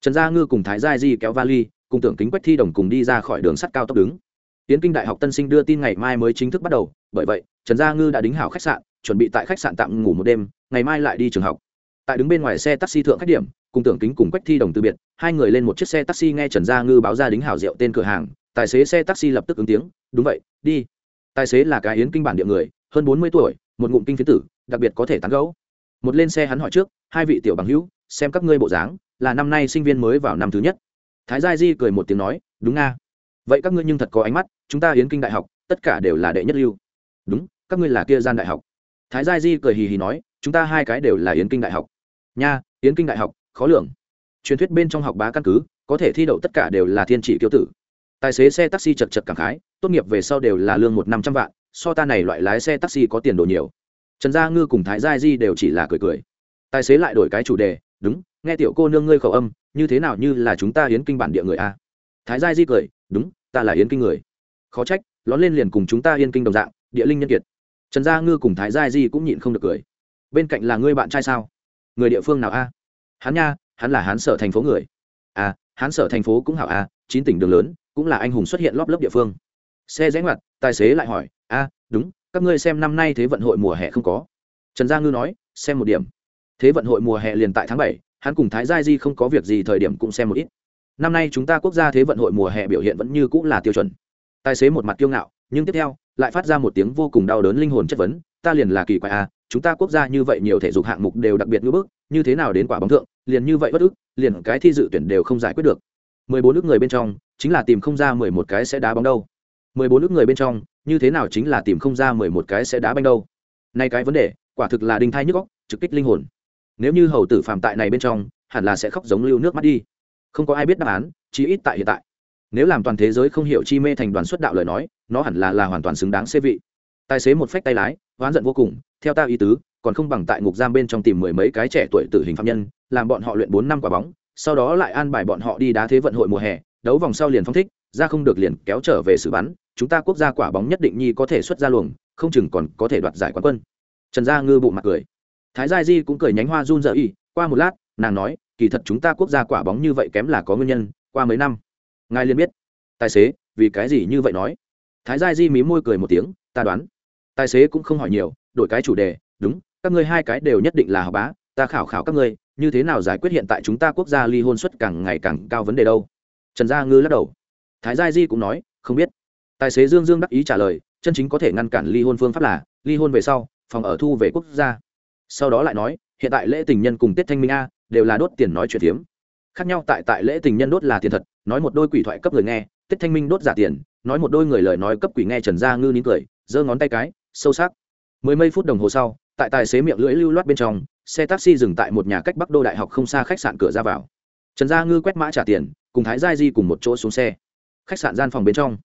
Trần gia ngư cùng thái gia di kéo vali, cùng tưởng kính quách thi đồng cùng đi ra khỏi đường sắt cao tốc đứng tiến kinh đại học tân sinh đưa tin ngày mai mới chính thức bắt đầu, bởi vậy, trần gia ngư đã đính hảo khách sạn, chuẩn bị tại khách sạn tạm ngủ một đêm, ngày mai lại đi trường học. Tại đứng bên ngoài xe taxi thượng khách điểm, cùng tưởng kính cùng quách thi đồng từ biệt, hai người lên một chiếc xe taxi nghe trần gia ngư báo ra đính hảo rượu tên cửa hàng, tài xế xe taxi lập tức ứng tiếng, đúng vậy, đi. Tài xế là cái yến kinh bản địa người, hơn bốn mươi tuổi, một ngụm kinh phiến tử, đặc biệt có thể tán gẫu. một lên xe hắn hỏi trước, hai vị tiểu bằng hữu, xem các ngươi bộ dáng, là năm nay sinh viên mới vào năm thứ nhất. Thái gia di cười một tiếng nói, đúng nga vậy các ngươi nhưng thật có ánh mắt, chúng ta hiến kinh đại học, tất cả đều là đệ nhất lưu. Đúng, các ngươi là kia gian đại học. Thái gia di cười hì hì nói, chúng ta hai cái đều là yến kinh đại học. Nha, yến kinh đại học, khó lường. Truyền thuyết bên trong học bá căn cứ, có thể thi đậu tất cả đều là thiên trị kiêu tử. Tài xế xe taxi chật chật cảm khái, tốt nghiệp về sau đều là lương một năm trăm vạn, so ta này loại lái xe taxi có tiền đồ nhiều. Trần gia ngư cùng thái gia di đều chỉ là cười cười. Tài xế lại đổi cái chủ đề, đúng, nghe tiểu cô nương ngươi khẩu âm, như thế nào như là chúng ta hiến kinh bản địa người a? Thái Giai di cười, đúng, ta là Yến kinh người. Khó trách, lón lên liền cùng chúng ta yên kinh đồng dạng, địa linh nhân kiệt. Trần gia ngư cùng thái Giai di cũng nhịn không được cười. Bên cạnh là ngươi bạn trai sao? Người địa phương nào a? Hắn nha, hắn là hán sở thành phố người. À hán sở thành phố cũng hảo a, chín tỉnh đường lớn, cũng là anh hùng xuất hiện lóp lớp địa phương. Xe rẽ ngoặt, tài xế lại hỏi, a, đúng, các ngươi xem năm nay thế vận hội mùa hè không có? Trần gia ngư nói, xem một điểm. Thế vận hội mùa hè liền tại tháng bảy, hắn cùng thái Giai di không có việc gì thời điểm cũng xem một ít năm nay chúng ta quốc gia thế vận hội mùa hè biểu hiện vẫn như cũng là tiêu chuẩn. Tài xế một mặt kiêu ngạo, nhưng tiếp theo, lại phát ra một tiếng vô cùng đau đớn linh hồn chất vấn, ta liền là kỳ quái à chúng ta quốc gia như vậy nhiều thể dục hạng mục đều đặc biệt ngưỡng bức, như thế nào đến quả bóng thượng, liền như vậy bất ức, liền cái thi dự tuyển đều không giải quyết được. Mười bốn nước người bên trong, chính là tìm không ra mười một cái sẽ đá bóng đâu. Mười bốn nước người bên trong, như thế nào chính là tìm không ra mười một cái sẽ đá banh đâu. Nay cái vấn đề, quả thực là đinh thai nhức góc trực kích linh hồn. Nếu như hầu tử phạm tại này bên trong, hẳn là sẽ khóc giống lưu nước mắt đi không có ai biết đáp án, chí ít tại hiện tại. Nếu làm toàn thế giới không hiểu chi mê thành đoàn xuất đạo lời nói, nó hẳn là là hoàn toàn xứng đáng xê vị. Tài xế một phách tay lái, oán giận vô cùng, theo ta ý tứ, còn không bằng tại ngục giam bên trong tìm mười mấy cái trẻ tuổi tử hình phạm nhân, làm bọn họ luyện bốn năm quả bóng, sau đó lại an bài bọn họ đi đá thế vận hội mùa hè, đấu vòng sau liền phong thích, ra không được liền kéo trở về xử bắn, chúng ta quốc gia quả bóng nhất định nhi có thể xuất ra luồng, không chừng còn có thể đoạt giải quán quân. Trần gia ngư bụng mặt cười. Thái gia di cũng cười nhánh hoa run rợ y qua một lát, nàng nói kỳ thật chúng ta quốc gia quả bóng như vậy kém là có nguyên nhân, qua mấy năm. Ngài liền biết. Tài xế, vì cái gì như vậy nói? Thái gia di mí môi cười một tiếng, ta đoán. Tài xế cũng không hỏi nhiều, đổi cái chủ đề, đúng, các ngươi hai cái đều nhất định là học bá, ta khảo khảo các ngươi, như thế nào giải quyết hiện tại chúng ta quốc gia ly hôn suất càng ngày càng cao vấn đề đâu? Trần gia ngư lắc đầu. Thái gia di cũng nói, không biết. Tài xế dương dương đắc ý trả lời, chân chính có thể ngăn cản ly hôn phương pháp là, ly hôn về sau, phòng ở thu về quốc gia. Sau đó lại nói, hiện tại lễ tình nhân cùng tết thanh minh a đều là đốt tiền nói chuyện tiếm khác nhau tại tại lễ tình nhân đốt là tiền thật, nói một đôi quỷ thoại cấp người nghe, tiết thanh minh đốt giả tiền, nói một đôi người lời nói cấp quỷ nghe trần gia ngư nín cười, giơ ngón tay cái, sâu sắc. Mười mấy phút đồng hồ sau, tại tài xế miệng lưỡi lưu loát bên trong, xe taxi dừng tại một nhà cách bắc đô đại học không xa khách sạn cửa ra vào. Trần gia ngư quét mã trả tiền, cùng thái gia di cùng một chỗ xuống xe. Khách sạn gian phòng bên trong.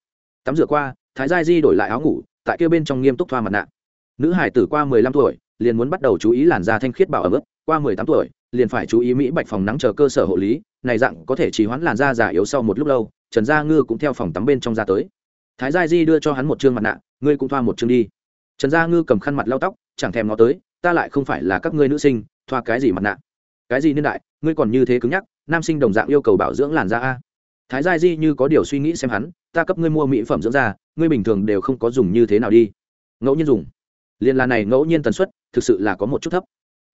Tắm rửa qua, thái gia di đổi lại áo ngủ, tại kia bên trong nghiêm túc thoa mặt nạ. Nữ hải tử qua mười lăm tuổi, liền muốn bắt đầu chú ý làn da thanh khiết bảo ẩm ướt qua mười tám tuổi liền phải chú ý mỹ bạch phòng nắng chờ cơ sở hộ lý, này dạng có thể trì hoãn làn da già yếu sau một lúc lâu, trần gia ngư cũng theo phòng tắm bên trong ra tới. Thái gia di đưa cho hắn một chương mặt nạ, ngươi cũng thoa một chương đi. Trần gia ngư cầm khăn mặt lau tóc, chẳng thèm nó tới, ta lại không phải là các ngươi nữ sinh, thoa cái gì mặt nạ? Cái gì niên đại, ngươi còn như thế cứng nhắc, nam sinh đồng dạng yêu cầu bảo dưỡng làn da a. Thái gia di như có điều suy nghĩ xem hắn, ta cấp ngươi mua mỹ phẩm dưỡng da, ngươi bình thường đều không có dùng như thế nào đi. Ngẫu nhiên dùng. Liên là này ngẫu nhiên tần suất, thực sự là có một chút thấp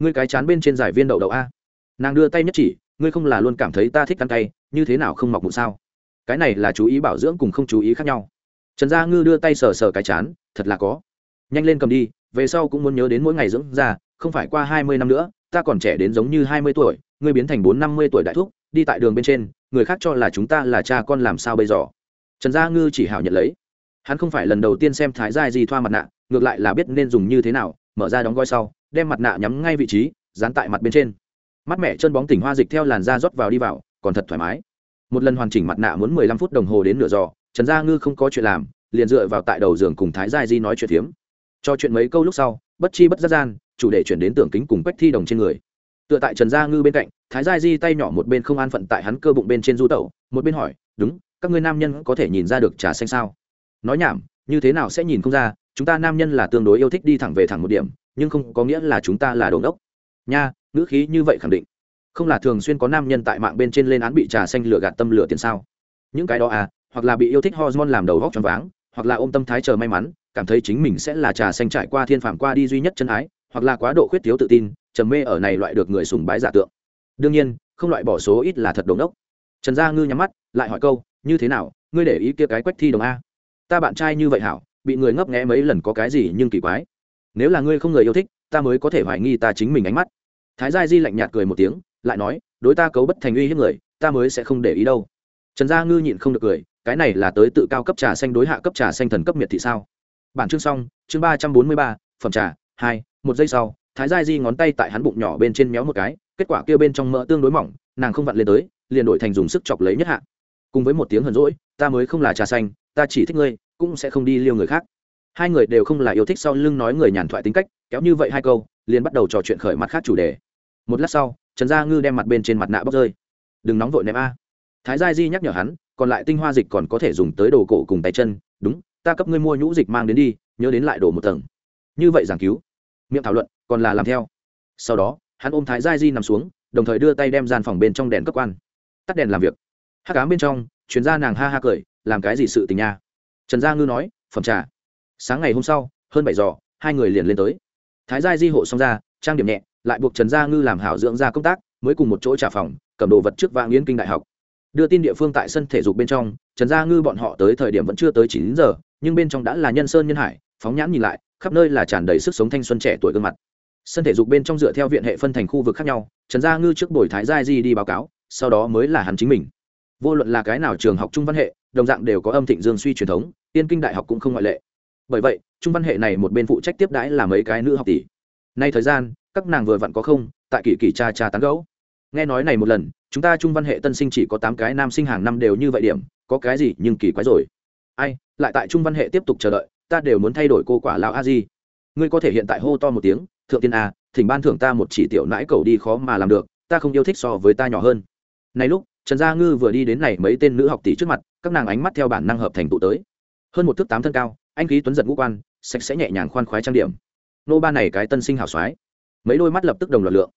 ngươi cái chán bên trên giải viên đậu đậu a. Nàng đưa tay nhất chỉ, ngươi không là luôn cảm thấy ta thích ăn tay như thế nào không mọc mụn sao? Cái này là chú ý bảo dưỡng cùng không chú ý khác nhau. Trần gia ngư đưa tay sờ sờ cái chán, thật là có. Nhanh lên cầm đi, về sau cũng muốn nhớ đến mỗi ngày dưỡng già không phải qua hai mươi năm nữa, ta còn trẻ đến giống như hai mươi tuổi, ngươi biến thành bốn năm mươi tuổi đại thúc, đi tại đường bên trên, người khác cho là chúng ta là cha con làm sao bây giờ? Trần gia ngư chỉ hảo nhận lấy. Hắn không phải lần đầu tiên xem thái gia di thoa mặt nạ, ngược lại là biết nên dùng như thế nào mở ra đóng gói sau, đem mặt nạ nhắm ngay vị trí, dán tại mặt bên trên. Mắt mẹ chân bóng tỉnh hoa dịch theo làn da rót vào đi vào, còn thật thoải mái. Một lần hoàn chỉnh mặt nạ muốn mười lăm phút đồng hồ đến nửa giò trần gia ngư không có chuyện làm, liền dựa vào tại đầu giường cùng thái gia di nói chuyện phiếm. Cho chuyện mấy câu lúc sau, bất chi bất giác gian, chủ đề chuyển đến tưởng kính cùng quách thi đồng trên người. Tựa tại trần gia ngư bên cạnh, thái gia di tay nhỏ một bên không an phận tại hắn cơ bụng bên trên du tẩu, một bên hỏi, đúng, các ngươi nam nhân có thể nhìn ra được trà xanh sao? Nói nhảm, như thế nào sẽ nhìn không ra chúng ta nam nhân là tương đối yêu thích đi thẳng về thẳng một điểm, nhưng không có nghĩa là chúng ta là đồ đốc nha, ngữ khí như vậy khẳng định. Không là thường xuyên có nam nhân tại mạng bên trên lên án bị trà xanh lửa gạt tâm lửa tiền sao? Những cái đó à hoặc là bị yêu thích hormone làm đầu góc tròn váng, hoặc là ôm tâm thái chờ may mắn, cảm thấy chính mình sẽ là trà xanh trải qua thiên phạm qua đi duy nhất chân ái, hoặc là quá độ khuyết thiếu tự tin, trầm mê ở này loại được người sùng bái giả tượng. Đương nhiên, không loại bỏ số ít là thật đồn đốc trần gia ngư nhắm mắt, lại hỏi câu, như thế nào? Ngươi để ý kia cái quách thi đồng a. Ta bạn trai như vậy hảo bị người ngấp nghẽ mấy lần có cái gì nhưng kỳ quái. Nếu là ngươi không người yêu thích, ta mới có thể hoài nghi ta chính mình ánh mắt. Thái gia di lạnh nhạt cười một tiếng, lại nói, đối ta cấu bất thành uy hiếp người, ta mới sẽ không để ý đâu. Trần gia ngư nhịn không được cười, cái này là tới tự cao cấp trà xanh đối hạ cấp trà xanh thần cấp miệt thị sao? Bản chương xong, chương ba trăm bốn mươi ba, phẩm trà, hai, một giây sau, thái gia di ngón tay tại hắn bụng nhỏ bên trên méo một cái, kết quả kia bên trong mỡ tương đối mỏng, nàng không vặn lên tới, liền đổi thành dùng sức chọc lấy nhất hạ. Cùng với một tiếng hờn rỗi ta mới không là trà xanh, ta chỉ thích ngươi cũng sẽ không đi liêu người khác. Hai người đều không là yêu thích sau lưng nói người nhàn thoại tính cách, kéo như vậy hai câu, liền bắt đầu trò chuyện khởi mặt khác chủ đề. Một lát sau, trần gia ngư đem mặt bên trên mặt nạ bóc rơi. Đừng nóng vội ném a. Thái gia di nhắc nhở hắn, còn lại tinh hoa dịch còn có thể dùng tới đồ cổ cùng tay chân, đúng, ta cấp ngươi mua nhũ dịch mang đến đi, nhớ đến lại đổ một tầng. Như vậy giảng cứu. Miệng thảo luận, còn là làm theo. Sau đó, hắn ôm thái gia di nằm xuống, đồng thời đưa tay đem gian phòng bên trong đèn cấp quan. Tắt đèn làm việc. Hắc ám bên trong, chuyên gia nàng ha ha cười, làm cái gì sự tình nha? Trần gia ngư nói, phẩm trà. Sáng ngày hôm sau, hơn bảy giờ, hai người liền lên tới. Thái gia di hộ xong ra, trang điểm nhẹ, lại buộc trần gia ngư làm hảo dưỡng ra công tác, mới cùng một chỗ trả phòng, cầm đồ vật trước vạn yến kinh đại học. Đưa tin địa phương tại sân thể dục bên trong, trần gia ngư bọn họ tới thời điểm vẫn chưa tới chín giờ, nhưng bên trong đã là nhân sơn nhân hải, phóng nhãn nhìn lại, khắp nơi là tràn đầy sức sống thanh xuân trẻ tuổi gương mặt. Sân thể dục bên trong dựa theo viện hệ phân thành khu vực khác nhau, trần gia ngư trước buổi thái gia di đi báo cáo, sau đó mới là hắn chính mình. Vô luận là cái nào trường học trung văn hệ, đồng dạng đều có âm thịnh dương suy truyền thống tiên kinh đại học cũng không ngoại lệ. Bởi vậy, trung văn hệ này một bên phụ trách tiếp đãi là mấy cái nữ học tỷ. Nay thời gian, các nàng vừa vặn có không, tại kỳ kỳ cha cha tán gấu nghe nói này một lần, chúng ta trung văn hệ tân sinh chỉ có tám cái nam sinh hàng năm đều như vậy điểm, có cái gì nhưng kỳ quái rồi. Ai, lại tại trung văn hệ tiếp tục chờ đợi, ta đều muốn thay đổi cô quả lão a di. Ngươi có thể hiện tại hô to một tiếng, thượng tiên a, thỉnh ban thưởng ta một chỉ tiểu nãi cầu đi khó mà làm được, ta không yêu thích so với ta nhỏ hơn. Này lúc, trần gia ngư vừa đi đến này mấy tên nữ học tỷ trước mặt, các nàng ánh mắt theo bản năng hợp thành tụ tới hơn một thước tám thân cao, anh khí tuấn giật ngũ quan, sạch sẽ nhẹ nhàng khoan khoái trang điểm. Nô ba này cái tân sinh hảo soái mấy đôi mắt lập tức đồng loạt lượng.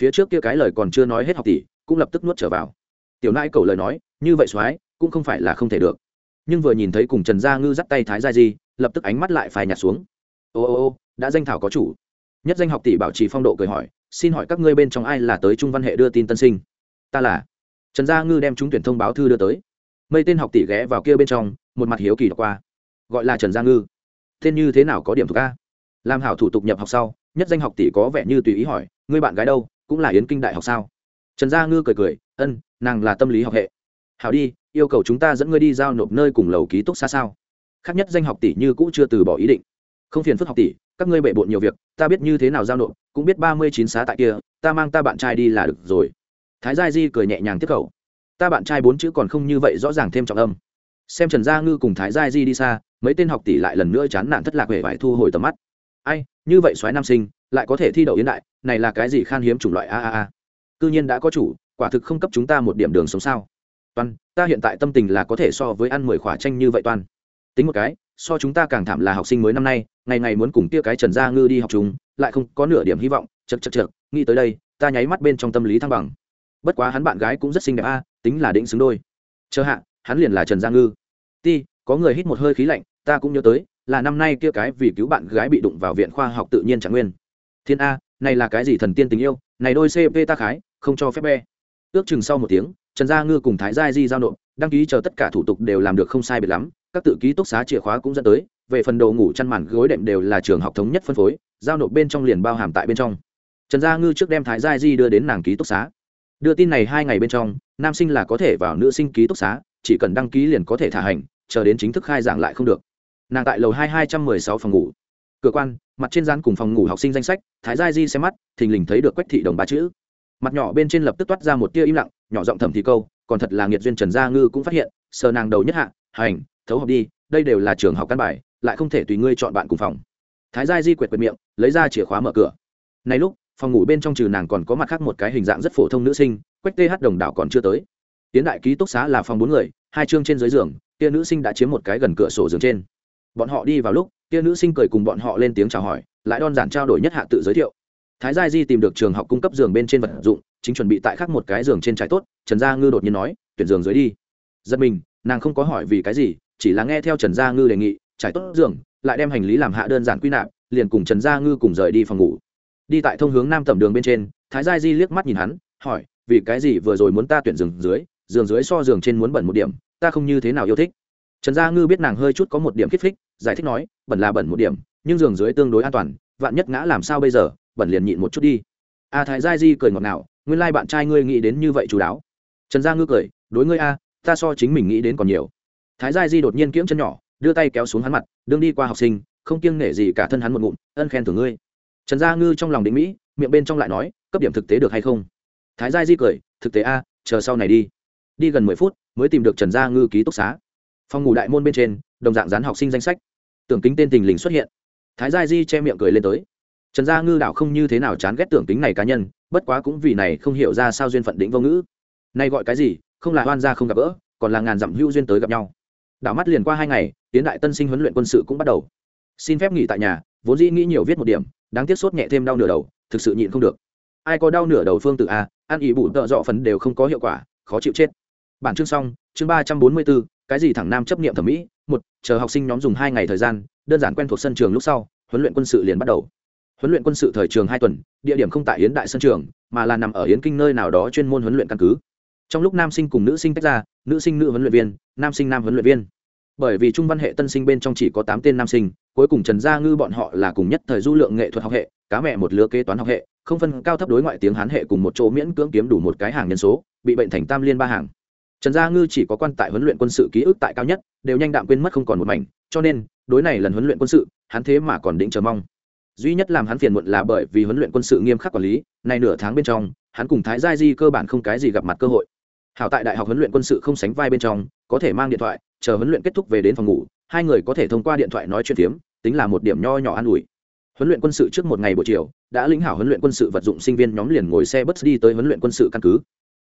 Phía trước kia cái lời còn chưa nói hết học tỷ, cũng lập tức nuốt trở vào. Tiểu nãi cầu lời nói, như vậy soái cũng không phải là không thể được. Nhưng vừa nhìn thấy cùng trần gia ngư dắt tay thái gia di, lập tức ánh mắt lại phai nhạt xuống. Ô ô ô, đã danh thảo có chủ. Nhất danh học tỷ bảo trì phong độ cười hỏi, xin hỏi các ngươi bên trong ai là tới trung văn hệ đưa tin tân sinh? Ta là. Trần gia ngư đem chúng tuyển thông báo thư đưa tới mây tên học tỷ ghé vào kia bên trong, một mặt hiếu kỳ đọc qua. Gọi là trần gia ngư. Tên như thế nào có điểm thuộc a? Làm hảo thủ tục nhập học sau, nhất danh học tỷ có vẻ như tùy ý hỏi, ngươi bạn gái đâu? Cũng là yến kinh đại học sao? Trần gia ngư cười cười, ân, nàng là tâm lý học hệ. Hảo đi, yêu cầu chúng ta dẫn ngươi đi giao nộp nơi cùng lầu ký túc xa sao? Khác nhất danh học tỷ như cũ chưa từ bỏ ý định. Không phiền phức học tỷ, các ngươi bệ bộn nhiều việc, ta biết như thế nào giao nộp, cũng biết ba mươi chín xá tại kia, ta mang ta bạn trai đi là được rồi. Thái gia di cười nhẹ nhàng tiếp khẩu ta bạn trai bốn chữ còn không như vậy rõ ràng thêm trọng âm. Xem trần gia ngư cùng thái gia di đi xa mấy tên học tỷ lại lần nữa chán nản thất lạc về vải thu hồi tầm mắt. Ai như vậy soái nam sinh lại có thể thi đậu yến đại này là cái gì khan hiếm chủng loại a a a. Cư nhiên đã có chủ quả thực không cấp chúng ta một điểm đường sống sao. Toàn, ta hiện tại tâm tình là có thể so với ăn mười khỏa tranh như vậy toàn. tính một cái so chúng ta càng thảm là học sinh mới năm nay ngày ngày muốn cùng kia cái trần gia ngư đi học chúng lại không có nửa điểm hy vọng. Chật chật chật nghĩ tới đây ta nháy mắt bên trong tâm lý thăng bằng. Bất quá hắn bạn gái cũng rất xinh đẹp a tính là định xứng đôi. Chờ hạ, hắn liền là trần gia ngư. Ti, có người hít một hơi khí lạnh, ta cũng nhớ tới, là năm nay kia cái vì cứu bạn gái bị đụng vào viện khoa học tự nhiên trạng nguyên. Thiên a, này là cái gì thần tiên tình yêu, này đôi cp ta khái, không cho phép be. Ước chừng sau một tiếng, trần gia ngư cùng thái gia di giao nộp, đăng ký chờ tất cả thủ tục đều làm được không sai biệt lắm, các tự ký túc xá chìa khóa cũng dẫn tới, về phần đồ ngủ chăn màn gối đệm đều là trường học thống nhất phân phối, giao nộp bên trong liền bao hàm tại bên trong. Trần gia ngư trước đem thái gia di đưa đến nàng ký túc xá đưa tin này hai ngày bên trong, nam sinh là có thể vào nữ sinh ký túc xá, chỉ cần đăng ký liền có thể thả hành, chờ đến chính thức khai giảng lại không được. Nàng tại lầu hai hai trăm mười sáu phòng ngủ. Cửa quan, mặt trên gian cùng phòng ngủ học sinh danh sách, thái gia di xem mắt, thình lình thấy được quách thị đồng ba chữ. Mặt nhỏ bên trên lập tức toát ra một tia im lặng, nhỏ giọng thầm thì câu, còn thật là nghiệt duyên trần gia ngư cũng phát hiện, sờ nàng đầu nhất hạ, hành, thấu học đi, đây đều là trường học căn bài, lại không thể tùy ngươi chọn bạn cùng phòng. Thái gia di quệt quệt miệng, lấy ra chìa khóa mở cửa. Này lúc phòng ngủ bên trong trừ nàng còn có mặt khác một cái hình dạng rất phổ thông nữ sinh, quách th đồng đảo còn chưa tới. Tiến đại ký túc xá là phòng bốn người, hai chương trên dưới giường, kia nữ sinh đã chiếm một cái gần cửa sổ giường trên. Bọn họ đi vào lúc, kia nữ sinh cười cùng bọn họ lên tiếng chào hỏi, lại đơn giản trao đổi nhất hạ tự giới thiệu. Thái gia di tìm được trường học cung cấp giường bên trên vật dụng, chính chuẩn bị tại khác một cái giường trên trái tốt, trần gia ngư đột nhiên nói, tuyển giường dưới đi. Giật mình, nàng không có hỏi vì cái gì, chỉ là nghe theo trần gia ngư đề nghị, trải tốt giường, lại đem hành lý làm hạ đơn giản quy nạp, liền cùng trần gia ngư cùng rời đi phòng ngủ đi tại thông hướng nam tầm đường bên trên, thái gia di liếc mắt nhìn hắn, hỏi, vì cái gì vừa rồi muốn ta tuyển giường dưới giường dưới so giường trên muốn bẩn một điểm, ta không như thế nào yêu thích? Trần gia ngư biết nàng hơi chút có một điểm kích thích, giải thích nói, bẩn là bẩn một điểm, nhưng giường dưới tương đối an toàn, vạn nhất ngã làm sao bây giờ, bẩn liền nhịn một chút đi. A thái gia di cười ngọt ngào, nguyên lai bạn trai ngươi nghĩ đến như vậy chú đáo. Trần gia ngư cười, đối ngươi a, ta so chính mình nghĩ đến còn nhiều. Thái gia di đột nhiên kiễng chân nhỏ, đưa tay kéo xuống hắn mặt, đương đi qua học sinh, không kiêng nể gì cả thân hắn một ngụm, ân khen thưởng ngươi trần gia ngư trong lòng định mỹ, miệng bên trong lại nói, cấp điểm thực tế được hay không? Thái gia di cười, thực tế a, chờ sau này đi. Đi gần mười phút, mới tìm được trần gia ngư ký túc xá. Phòng ngủ đại môn bên trên, đồng dạng dán học sinh danh sách. Tưởng kính tên tình lình xuất hiện. Thái gia di che miệng cười lên tới. Trần gia ngư đảo không như thế nào chán ghét tưởng kính này cá nhân, bất quá cũng vì này không hiểu ra sao duyên phận đỉnh vô ngữ. Nay gọi cái gì, không là hoan gia không gặp gỡ, còn là ngàn dặm hữu duyên tới gặp nhau. Đảo mắt liền qua hai ngày tiến đại tân sinh huấn luyện quân sự cũng bắt đầu. Xin phép nghỉ tại nhà, vốn dĩ nghĩ nhiều viết một điểm đáng tiếc sốt nhẹ thêm đau nửa đầu, thực sự nhịn không được. Ai có đau nửa đầu phương tự a, ăn ỉ bụ tợ dọ phần đều không có hiệu quả, khó chịu chết. Bản chương xong, chương ba trăm bốn mươi bốn, cái gì thẳng nam chấp nghiệm thẩm mỹ? Một, chờ học sinh nhóm dùng hai ngày thời gian, đơn giản quen thuộc sân trường lúc sau, huấn luyện quân sự liền bắt đầu. Huấn luyện quân sự thời trường hai tuần, địa điểm không tại hiến đại sân trường, mà là nằm ở hiến kinh nơi nào đó chuyên môn huấn luyện căn cứ. Trong lúc nam sinh cùng nữ sinh tách ra, nữ sinh nữ huấn luyện viên, nam sinh nam huấn luyện viên bởi vì trung văn hệ tân sinh bên trong chỉ có tám tên nam sinh, cuối cùng trần gia ngư bọn họ là cùng nhất thời du lượng nghệ thuật học hệ, cá mẹ một lứa kế toán học hệ, không phân cao thấp đối ngoại tiếng hán hệ cùng một chỗ miễn cưỡng kiếm đủ một cái hàng nhân số, bị bệnh thành tam liên ba hàng. Trần gia ngư chỉ có quan tại huấn luyện quân sự ký ức tại cao nhất, đều nhanh đạm quên mất không còn một mảnh, cho nên, đối này lần huấn luyện quân sự, hắn thế mà còn định chờ mong. Duy nhất làm hắn phiền muộn là bởi vì huấn luyện quân sự nghiêm khắc quản lý, nay nửa tháng bên trong, hắn cùng thái gia di cơ bản không cái gì gặp mặt cơ hội. Hảo tại đại học huấn luyện quân sự không sánh vai bên trong, có thể mang điện thoại chờ huấn luyện kết thúc về đến phòng ngủ, hai người có thể thông qua điện thoại nói chuyện phiếm, tính là một điểm nho nhỏ an ủi. Huấn luyện quân sự trước một ngày buổi chiều, đã lĩnh hảo huấn luyện quân sự vật dụng sinh viên nhóm liền ngồi xe bus đi tới huấn luyện quân sự căn cứ.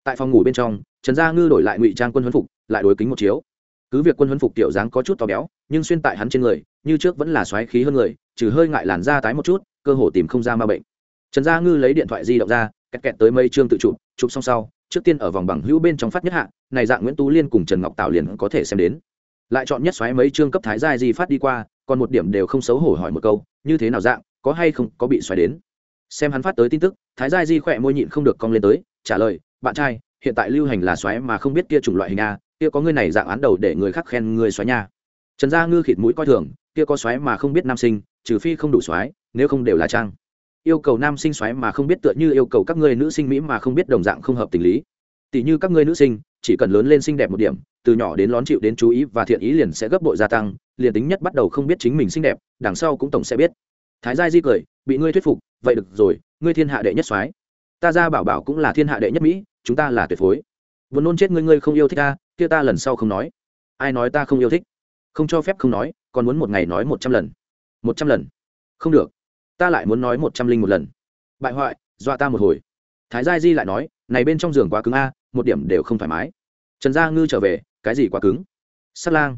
Tại phòng ngủ bên trong, trần gia ngư đổi lại ngụy trang quân huấn phục, lại đối kính một chiếu. Cứ việc quân huấn phục tiểu dáng có chút to béo, nhưng xuyên tại hắn trên người, như trước vẫn là xoáy khí hơn người, trừ hơi ngại làn da tái một chút, cơ hồ tìm không ra ma bệnh. Trần gia ngư lấy điện thoại di động ra, kẹt kẹt tới mấy chương tự chụp chụp xong sau, trước tiên ở vòng bằng hữu bên trong phát nhất hạ này dạng nguyễn tú liên cùng trần ngọc tạo liền có thể xem đến. Lại chọn nhất xoáy mấy chương cấp thái giai di phát đi qua, còn một điểm đều không xấu hổ hỏi một câu, như thế nào dạng, có hay không, có bị xoáy đến? Xem hắn phát tới tin tức, thái giai di khỏe môi nhịn không được cong lên tới, trả lời, bạn trai, hiện tại lưu hành là xoáy mà không biết kia chủng loại hình a, kia có người này dạng án đầu để người khác khen người xoáy nha. Trần gia ngư khịt mũi coi thường, kia có xoáy mà không biết nam sinh, trừ phi không đủ xoáy, nếu không đều là trang. Yêu cầu nam sinh xoáy mà không biết tựa như yêu cầu các người nữ sinh mỹ mà không biết đồng dạng không hợp tình lý. Tỷ như các ngươi nữ sinh chỉ cần lớn lên xinh đẹp một điểm, từ nhỏ đến lón chịu đến chú ý và thiện ý liền sẽ gấp bội gia tăng, liền tính nhất bắt đầu không biết chính mình xinh đẹp, đằng sau cũng tổng sẽ biết. Thái gia di cười, bị ngươi thuyết phục, vậy được rồi, ngươi thiên hạ đệ nhất soái. Ta ra bảo bảo cũng là thiên hạ đệ nhất mỹ, chúng ta là tuyệt phối. Vốn nôn chết ngươi ngươi không yêu thích ta, kia ta lần sau không nói. Ai nói ta không yêu thích? Không cho phép không nói, còn muốn một ngày nói một trăm lần. Một trăm lần? Không được. Ta lại muốn nói một trăm linh một lần. Bại hoại, dọa ta một hồi. Thái gia di lại nói, này bên trong giường quá cứng a một điểm đều không thoải mái. Trần gia ngư trở về, cái gì quá cứng? Sắt lang,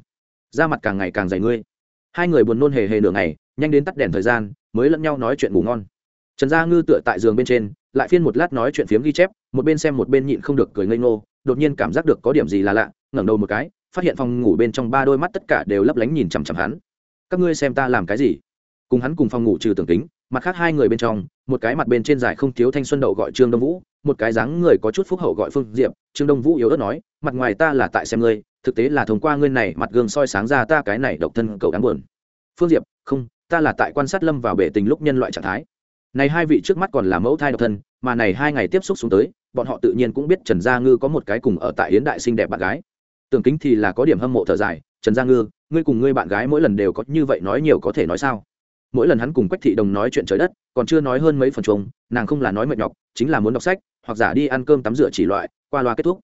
da mặt càng ngày càng dày ngươi. Hai người buồn nôn hề hề nửa ngày, nhanh đến tắt đèn thời gian, mới lẫn nhau nói chuyện ngủ ngon. Trần gia ngư tựa tại giường bên trên, lại phiên một lát nói chuyện phiếm ghi chép, một bên xem một bên nhịn không được cười ngây ngô, đột nhiên cảm giác được có điểm gì là lạ, ngẩng đầu một cái, phát hiện phòng ngủ bên trong ba đôi mắt tất cả đều lấp lánh nhìn chằm chằm hắn. Các ngươi xem ta làm cái gì? Cùng hắn cùng phòng ngủ trừ tưởng tính mặt khác hai người bên trong, một cái mặt bên trên dài không thiếu thanh xuân đậu gọi trương đông vũ, một cái dáng người có chút phúc hậu gọi phương diệp. Trương đông vũ yếu ớt nói, mặt ngoài ta là tại xem ngươi, thực tế là thông qua ngươi này, mặt gương soi sáng ra ta cái này độc thân cầu đáng buồn. Phương diệp, không, ta là tại quan sát lâm vào bể tình lúc nhân loại trạng thái. Này hai vị trước mắt còn là mẫu thai độc thân, mà này hai ngày tiếp xúc xuống tới, bọn họ tự nhiên cũng biết trần gia ngư có một cái cùng ở tại yến đại xinh đẹp bạn gái. Tưởng kính thì là có điểm hâm mộ thở dài, trần gia ngư, ngươi cùng ngươi bạn gái mỗi lần đều có như vậy nói nhiều có thể nói sao? Mỗi lần hắn cùng quách thị đồng nói chuyện trời đất, còn chưa nói hơn mấy phần chung nàng không là nói mệt nhọc, chính là muốn đọc sách, hoặc giả đi ăn cơm tắm rửa chỉ loại, qua loa kết thúc.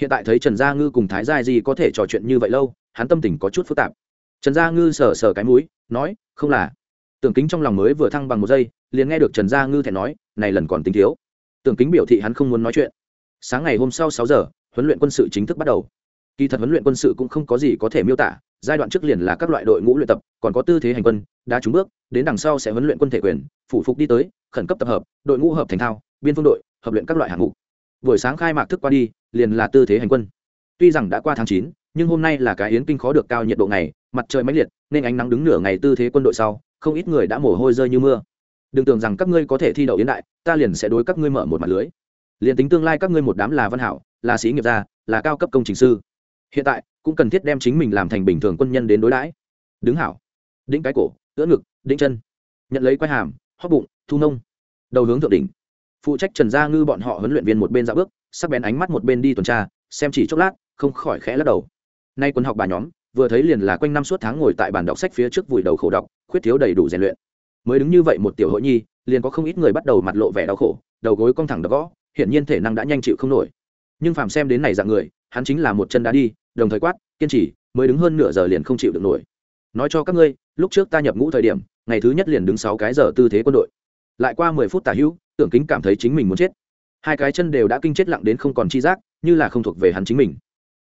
Hiện tại thấy trần gia ngư cùng thái gia di có thể trò chuyện như vậy lâu, hắn tâm tình có chút phức tạp. Trần gia ngư sờ sờ cái mũi, nói, không là. Tưởng kính trong lòng mới vừa thăng bằng một giây, liền nghe được trần gia ngư thẹn nói, này lần còn tính thiếu. Tưởng kính biểu thị hắn không muốn nói chuyện. Sáng ngày hôm sau sáu giờ, huấn luyện quân sự chính thức bắt đầu. Kỳ thật huấn luyện quân sự cũng không có gì có thể miêu tả, giai đoạn trước liền là các loại đội ngũ luyện tập, còn có tư thế hành quân đá trúng bước, đến đằng sau sẽ huấn luyện quân thể quyền, phủ phục đi tới, khẩn cấp tập hợp, đội ngũ hợp thành thao, biên phương đội, hợp luyện các loại hạng mục. Buổi sáng khai mạc thức qua đi, liền là tư thế hành quân. Tuy rằng đã qua tháng chín, nhưng hôm nay là cái yến kinh khó được cao nhiệt độ ngày, mặt trời mãnh liệt, nên ánh nắng đứng nửa ngày tư thế quân đội sau, không ít người đã mồ hôi rơi như mưa. Đừng tưởng rằng các ngươi có thể thi đậu yến đại, ta liền sẽ đối các ngươi mở một mặt lưới. Liền tính tương lai các ngươi một đám là văn hảo, là sĩ nghiệp gia, là cao cấp công trình sư, hiện tại cũng cần thiết đem chính mình làm thành bình thường quân nhân đến đối đãi. Đứng hảo. Đĩnh cái cổ ưỡn ngực, đĩnh chân. Nhận lấy quai hàm, hóp bụng, thu nông. Đầu hướng thượng đỉnh. Phụ trách trần gia ngư bọn họ huấn luyện viên một bên dạo bước, sắc bén ánh mắt một bên đi tuần tra, xem chỉ chốc lát, không khỏi khẽ lắc đầu. Nay quân học bà nhóm, vừa thấy liền là quanh năm suốt tháng ngồi tại bàn đọc sách phía trước vùi đầu khổ đọc, khuyết thiếu đầy đủ rèn luyện. Mới đứng như vậy một tiểu hội nhi, liền có không ít người bắt đầu mặt lộ vẻ đau khổ, đầu gối cong thẳng đập gõ, hiển nhiên thể năng đã nhanh chịu không nổi. Nhưng phàm xem đến này dạng người, hắn chính là một chân đá đi, đồng thời quát, kiên trì, mới đứng hơn nửa giờ liền không chịu được nổi. Nói cho các ngươi lúc trước ta nhập ngũ thời điểm, ngày thứ nhất liền đứng sáu cái giờ tư thế quân đội. Lại qua mười phút tả hữu, tưởng kính cảm thấy chính mình muốn chết. Hai cái chân đều đã kinh chết lặng đến không còn chi giác, như là không thuộc về hắn chính mình.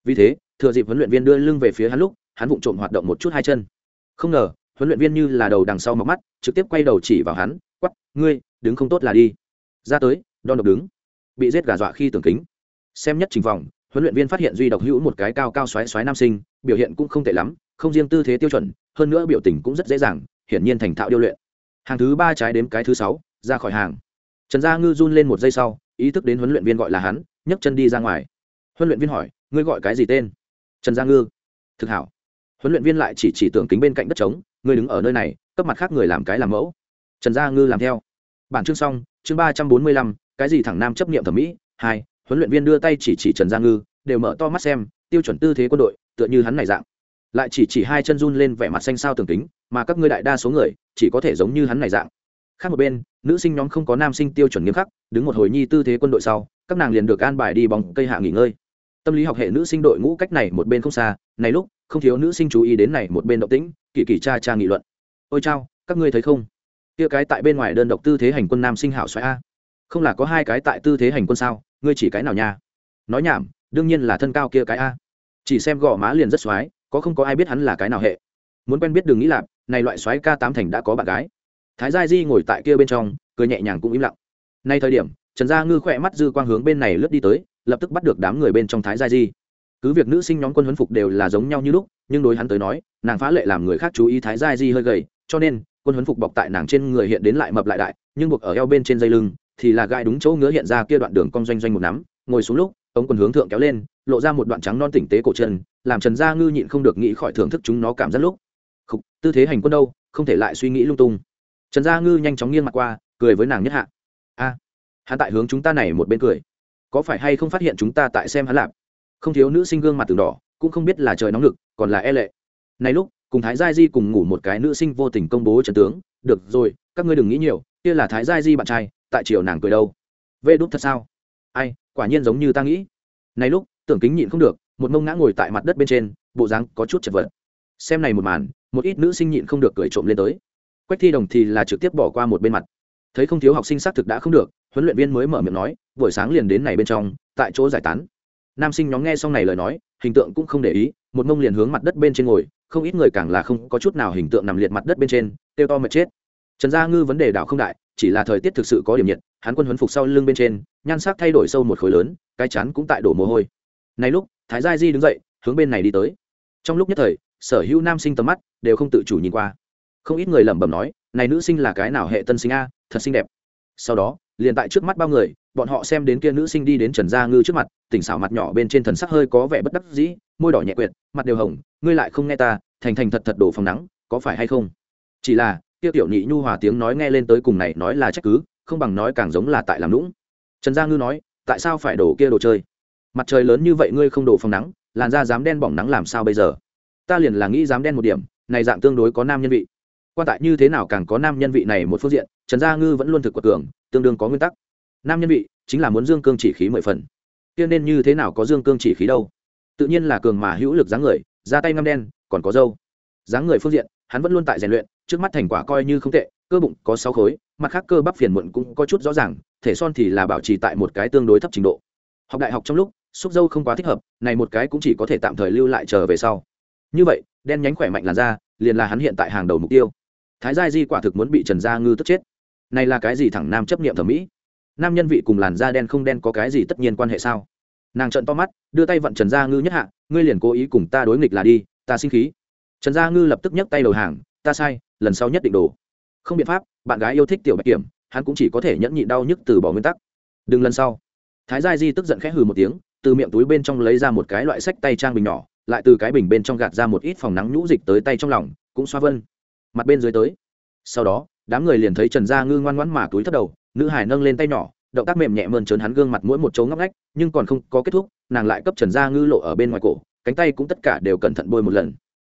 Vì thế, thừa dịp huấn luyện viên đưa lưng về phía hắn lúc, hắn vụng trộm hoạt động một chút hai chân. Không ngờ, huấn luyện viên như là đầu đằng sau mọc mắt, trực tiếp quay đầu chỉ vào hắn quắp ngươi, đứng không tốt là đi. Ra tới, đòn độc đứng. Bị giết gà dọa khi tưởng kính. Xem nhất trình vòng, huấn luyện viên phát hiện duy độc hữu một cái cao cao xoáy xoáy nam sinh, biểu hiện cũng không tệ lắm, không riêng tư thế tiêu chuẩn hơn nữa biểu tình cũng rất dễ dàng, hiển nhiên thành thạo điêu luyện. Hàng thứ ba trái đếm cái thứ sáu, ra khỏi hàng. Trần gia ngư run lên một giây sau, ý thức đến huấn luyện viên gọi là hắn, nhấc chân đi ra ngoài. Huấn luyện viên hỏi, ngươi gọi cái gì tên? Trần gia ngư, thực hảo. Huấn luyện viên lại chỉ chỉ tưởng kính bên cạnh đất trống, ngươi đứng ở nơi này, cấp mặt khác người làm cái làm mẫu. Trần gia ngư làm theo. Bản chương xong, chương ba trăm bốn mươi lăm, cái gì thẳng nam chấp nghiệm thẩm mỹ? Hai, huấn luyện viên đưa tay chỉ chỉ trần gia ngư, đều mở to mắt xem, tiêu chuẩn tư thế quân đội, tựa như hắn này dạng lại chỉ chỉ hai chân run lên vẻ mặt xanh sao tường kính, mà các ngươi đại đa số người chỉ có thể giống như hắn này dạng. Khác một bên, nữ sinh nhóm không có nam sinh tiêu chuẩn nghiêm khắc, đứng một hồi nhi tư thế quân đội sau, các nàng liền được an bài đi bóng cây hạ nghỉ ngơi. Tâm lý học hệ nữ sinh đội ngũ cách này một bên không xa, này lúc, không thiếu nữ sinh chú ý đến này một bên động tĩnh, kỳ kỳ cha cha nghị luận. Ôi chao, các ngươi thấy không? Kia cái tại bên ngoài đơn độc tư thế hành quân nam sinh hảo xoáy a. Không là có hai cái tại tư thế hành quân sao, ngươi chỉ cái nào nha? Nói nhảm, đương nhiên là thân cao kia cái a. Chỉ xem gò má liền rất xoáy có không có ai biết hắn là cái nào hệ. Muốn quen biết đừng nghĩ lạp này loại xoáy ca tám thành đã có bạn gái. Thái gia di ngồi tại kia bên trong, cười nhẹ nhàng cũng im lặng. Nay thời điểm, trần gia ngư khỏe mắt dư quang hướng bên này lướt đi tới, lập tức bắt được đám người bên trong thái gia di. Cứ việc nữ sinh nhóm quân huấn phục đều là giống nhau như lúc, nhưng đối hắn tới nói, nàng phá lệ làm người khác chú ý thái gia di hơi gầy, cho nên, quân huấn phục bọc tại nàng trên người hiện đến lại mập lại đại, nhưng buộc ở eo bên trên dây lưng, thì là gai đúng chỗ ngứa hiện ra kia đoạn đường cong doanh doanh một nắm, ngồi xuống lúc, ống quần hướng thượng kéo lên lộ ra một đoạn trắng non tỉnh tế cổ chân làm trần gia ngư nhịn không được nghĩ khỏi thưởng thức chúng nó cảm giác lúc. Khúc, tư thế hành quân đâu không thể lại suy nghĩ lung tung. Trần gia ngư nhanh chóng nghiêng mặt qua cười với nàng nhất hạ. A hắn tại hướng chúng ta này một bên cười. Có phải hay không phát hiện chúng ta tại xem hắn lạp? Không thiếu nữ sinh gương mặt từng đỏ cũng không biết là trời nóng lực còn là e lệ. Này lúc cùng thái gia di cùng ngủ một cái nữ sinh vô tình công bố trần tướng. Được rồi các ngươi đừng nghĩ nhiều kia là thái gia di bạn trai tại chiều nàng cười đâu. Vê đúc thật sao? Ai quả nhiên giống như ta nghĩ. Này lúc tưởng kính nhịn không được, một mông ngã ngồi tại mặt đất bên trên, bộ dáng có chút chật vật. Xem này một màn, một ít nữ sinh nhịn không được cười trộm lên tới. Quách thi đồng thì là trực tiếp bỏ qua một bên mặt. Thấy không thiếu học sinh xác thực đã không được, huấn luyện viên mới mở miệng nói, buổi sáng liền đến này bên trong, tại chỗ giải tán. Nam sinh nhóm nghe xong này lời nói, hình tượng cũng không để ý, một mông liền hướng mặt đất bên trên ngồi, không ít người càng là không có chút nào hình tượng nằm liệt mặt đất bên trên tiêu to mệt chết. Trần gia ngư vấn đề đảo không đại, chỉ là thời tiết thực sự có điểm nhiệt, hắn quân huấn phục sau lưng bên trên, nhan sắc thay đổi sâu một khối lớn, cái chắn cũng tại đổ mồ hôi này lúc, thái gia di đứng dậy, hướng bên này đi tới. Trong lúc nhất thời, sở hữu nam sinh tầm mắt đều không tự chủ nhìn qua. Không ít người lẩm bẩm nói, này nữ sinh là cái nào hệ tân sinh a, thật xinh đẹp. Sau đó, liền tại trước mắt bao người, bọn họ xem đến kia nữ sinh đi đến trần gia ngư trước mặt, tỉnh xảo mặt nhỏ bên trên thần sắc hơi có vẻ bất đắc dĩ, môi đỏ nhẹ quyệt, mặt đều hồng, ngươi lại không nghe ta, thành thành thật thật đổ phòng nắng, có phải hay không? Chỉ là, kia tiểu nhị nhu hòa tiếng nói nghe lên tới cùng này nói là trách cứ, không bằng nói càng giống là tại làm lũng trần gia ngư nói, tại sao phải đổ kia đồ chơi? Mặt trời lớn như vậy ngươi không đổ phòng nắng, làn da dám đen bỏng nắng làm sao bây giờ? Ta liền là nghĩ dám đen một điểm, này dạng tương đối có nam nhân vị. Quan tại như thế nào càng có nam nhân vị này một phương diện, trần gia ngư vẫn luôn thực của cường, tương đương có nguyên tắc. Nam nhân vị, chính là muốn dương cương chỉ khí mười phần. Tiên nên như thế nào có dương cương chỉ khí đâu? Tự nhiên là cường mà hữu lực dáng người ra tay ngăm đen, còn có dâu dáng người phương diện, hắn vẫn luôn tại rèn luyện, trước mắt thành quả coi như không tệ, cơ bụng có sáu khối, mặt khác cơ bắp phiền muộn cũng có chút rõ ràng, thể son thì là bảo trì tại một cái tương đối thấp trình độ. Học đại học trong lúc xúc dâu không quá thích hợp, này một cái cũng chỉ có thể tạm thời lưu lại chờ về sau. Như vậy, đen nhánh khỏe mạnh làn da, liền là hắn hiện tại hàng đầu mục tiêu. Thái gia di quả thực muốn bị trần gia ngư tức chết. Này là cái gì thẳng nam chấp niệm thẩm mỹ? Nam nhân vị cùng làn da đen không đen có cái gì tất nhiên quan hệ sao? Nàng trận to mắt, đưa tay vận trần gia ngư nhất hạ, ngươi liền cố ý cùng ta đối nghịch là đi, ta sinh khí. Trần gia ngư lập tức nhấc tay đầu hàng, ta sai, lần sau nhất định đổ. Không biện pháp, bạn gái yêu thích tiểu bạch kiểm, hắn cũng chỉ có thể nhẫn nhịn đau nhức từ bỏ nguyên tắc. Đừng lần sau. Thái gia di tức giận khẽ hừ một tiếng từ miệng túi bên trong lấy ra một cái loại sách tay trang bình nhỏ, lại từ cái bình bên trong gạt ra một ít phòng nắng nhũ dịch tới tay trong lòng, cũng xoa vân. Mặt bên dưới tới. Sau đó, đám người liền thấy trần gia ngư ngoan ngoãn mà túi thất đầu, nữ hải nâng lên tay nhỏ, động tác mềm nhẹ mơn trớn hắn gương mặt mỗi một chỗ ngóc ngách, nhưng còn không có kết thúc, nàng lại cấp trần gia ngư lộ ở bên ngoài cổ, cánh tay cũng tất cả đều cẩn thận bôi một lần.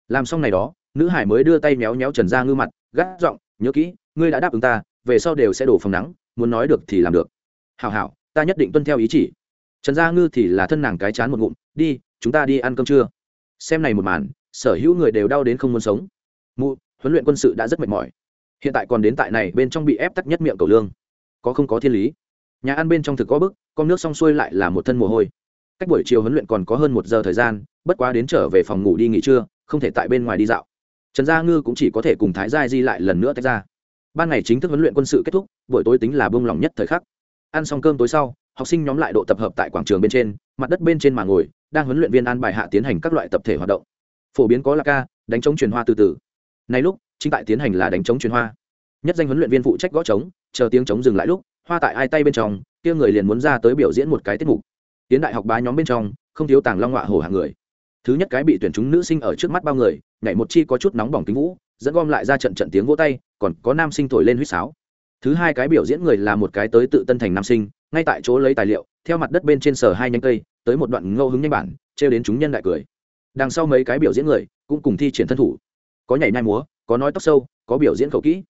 Làm xong này đó, nữ hải mới đưa tay méo méo trần gia ngư mặt, gắt giọng, nhớ kỹ, ngươi đã đáp ứng ta, về sau đều sẽ đổ phòng nắng, muốn nói được thì làm được. Hảo hảo, ta nhất định tuân theo ý chỉ trần gia ngư thì là thân nàng cái chán một ngụm, đi, chúng ta đi ăn cơm trưa. Xem này một màn, sở hữu người đều đau đến không muốn sống. Mụ, huấn luyện quân sự đã rất mệt mỏi. Hiện tại còn đến tại này bên trong bị ép tắt nhất miệng cầu lương. Có không có thiên lý. Nhà ăn bên trong thực có bức, con nước xong xuôi lại là một thân mồ hôi. Cách buổi chiều huấn luyện còn có hơn một giờ thời gian, bất quá đến trở về phòng ngủ đi nghỉ trưa, không thể tại bên ngoài đi dạo. Trần gia ngư cũng chỉ có thể cùng thái gia di lại lần nữa tách ra. Ban ngày chính thức huấn luyện quân sự kết thúc, buổi tối tính là bông lỏng nhất thời khắc ăn xong cơm tối sau, học sinh nhóm lại độ tập hợp tại quảng trường bên trên, mặt đất bên trên mà ngồi, đang huấn luyện viên an bài hạ tiến hành các loại tập thể hoạt động. Phổ biến có là ca, đánh chống truyền hoa từ từ. Nay lúc, chính tại tiến hành là đánh chống truyền hoa. Nhất danh huấn luyện viên phụ trách gõ trống, chờ tiếng trống dừng lại lúc, hoa tại ai tay bên trong, kia người liền muốn ra tới biểu diễn một cái tiết mục. Tiến đại học bá nhóm bên trong, không thiếu tàng long họa hổ hạng người. Thứ nhất cái bị tuyển chúng nữ sinh ở trước mắt bao người, nhảy một chi có chút nóng bỏng tính vũ, dẫn gom lại ra trận trận tiếng vỗ tay, còn có nam sinh thổi lên huýt sáo thứ hai cái biểu diễn người là một cái tới tự tân thành nam sinh, ngay tại chỗ lấy tài liệu, theo mặt đất bên trên sở hai nhánh cây, tới một đoạn ngâu hứng nhanh bản, trêu đến chúng nhân đại cười. Đằng sau mấy cái biểu diễn người, cũng cùng thi triển thân thủ. Có nhảy nhai múa, có nói tóc sâu, có biểu diễn khẩu kỹ.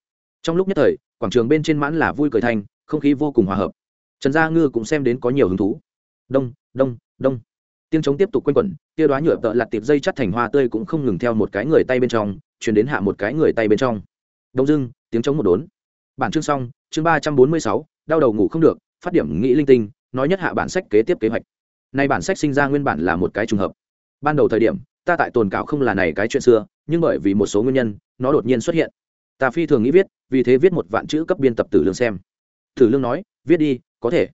Trong lúc nhất thời, quảng trường bên trên mãn là vui cười thanh, không khí vô cùng hòa hợp. Trần gia ngư cũng xem đến có nhiều hứng thú. Đông đông đông. Tiếng trống tiếp tục quanh quẩn, tia đoá nhựa tợ lặt tiệp dây chắt thành hoa tươi cũng không ngừng theo một cái người tay bên trong, chuyển đến hạ một cái người tay bên trong. Đông dưng, tiếng trống một đốn bản chương xong, chương ba trăm bốn mươi sáu, đau đầu ngủ không được, phát điểm nghĩ linh tinh, nói nhất hạ bản sách kế tiếp kế hoạch. Nay bản sách sinh ra nguyên bản là một cái trùng hợp. Ban đầu thời điểm, ta tại tồn cảo không là này cái chuyện xưa, nhưng bởi vì một số nguyên nhân, nó đột nhiên xuất hiện. Ta phi thường nghĩ viết, vì thế viết một vạn chữ cấp biên tập tử lương xem. Tử lương nói, viết đi, có thể.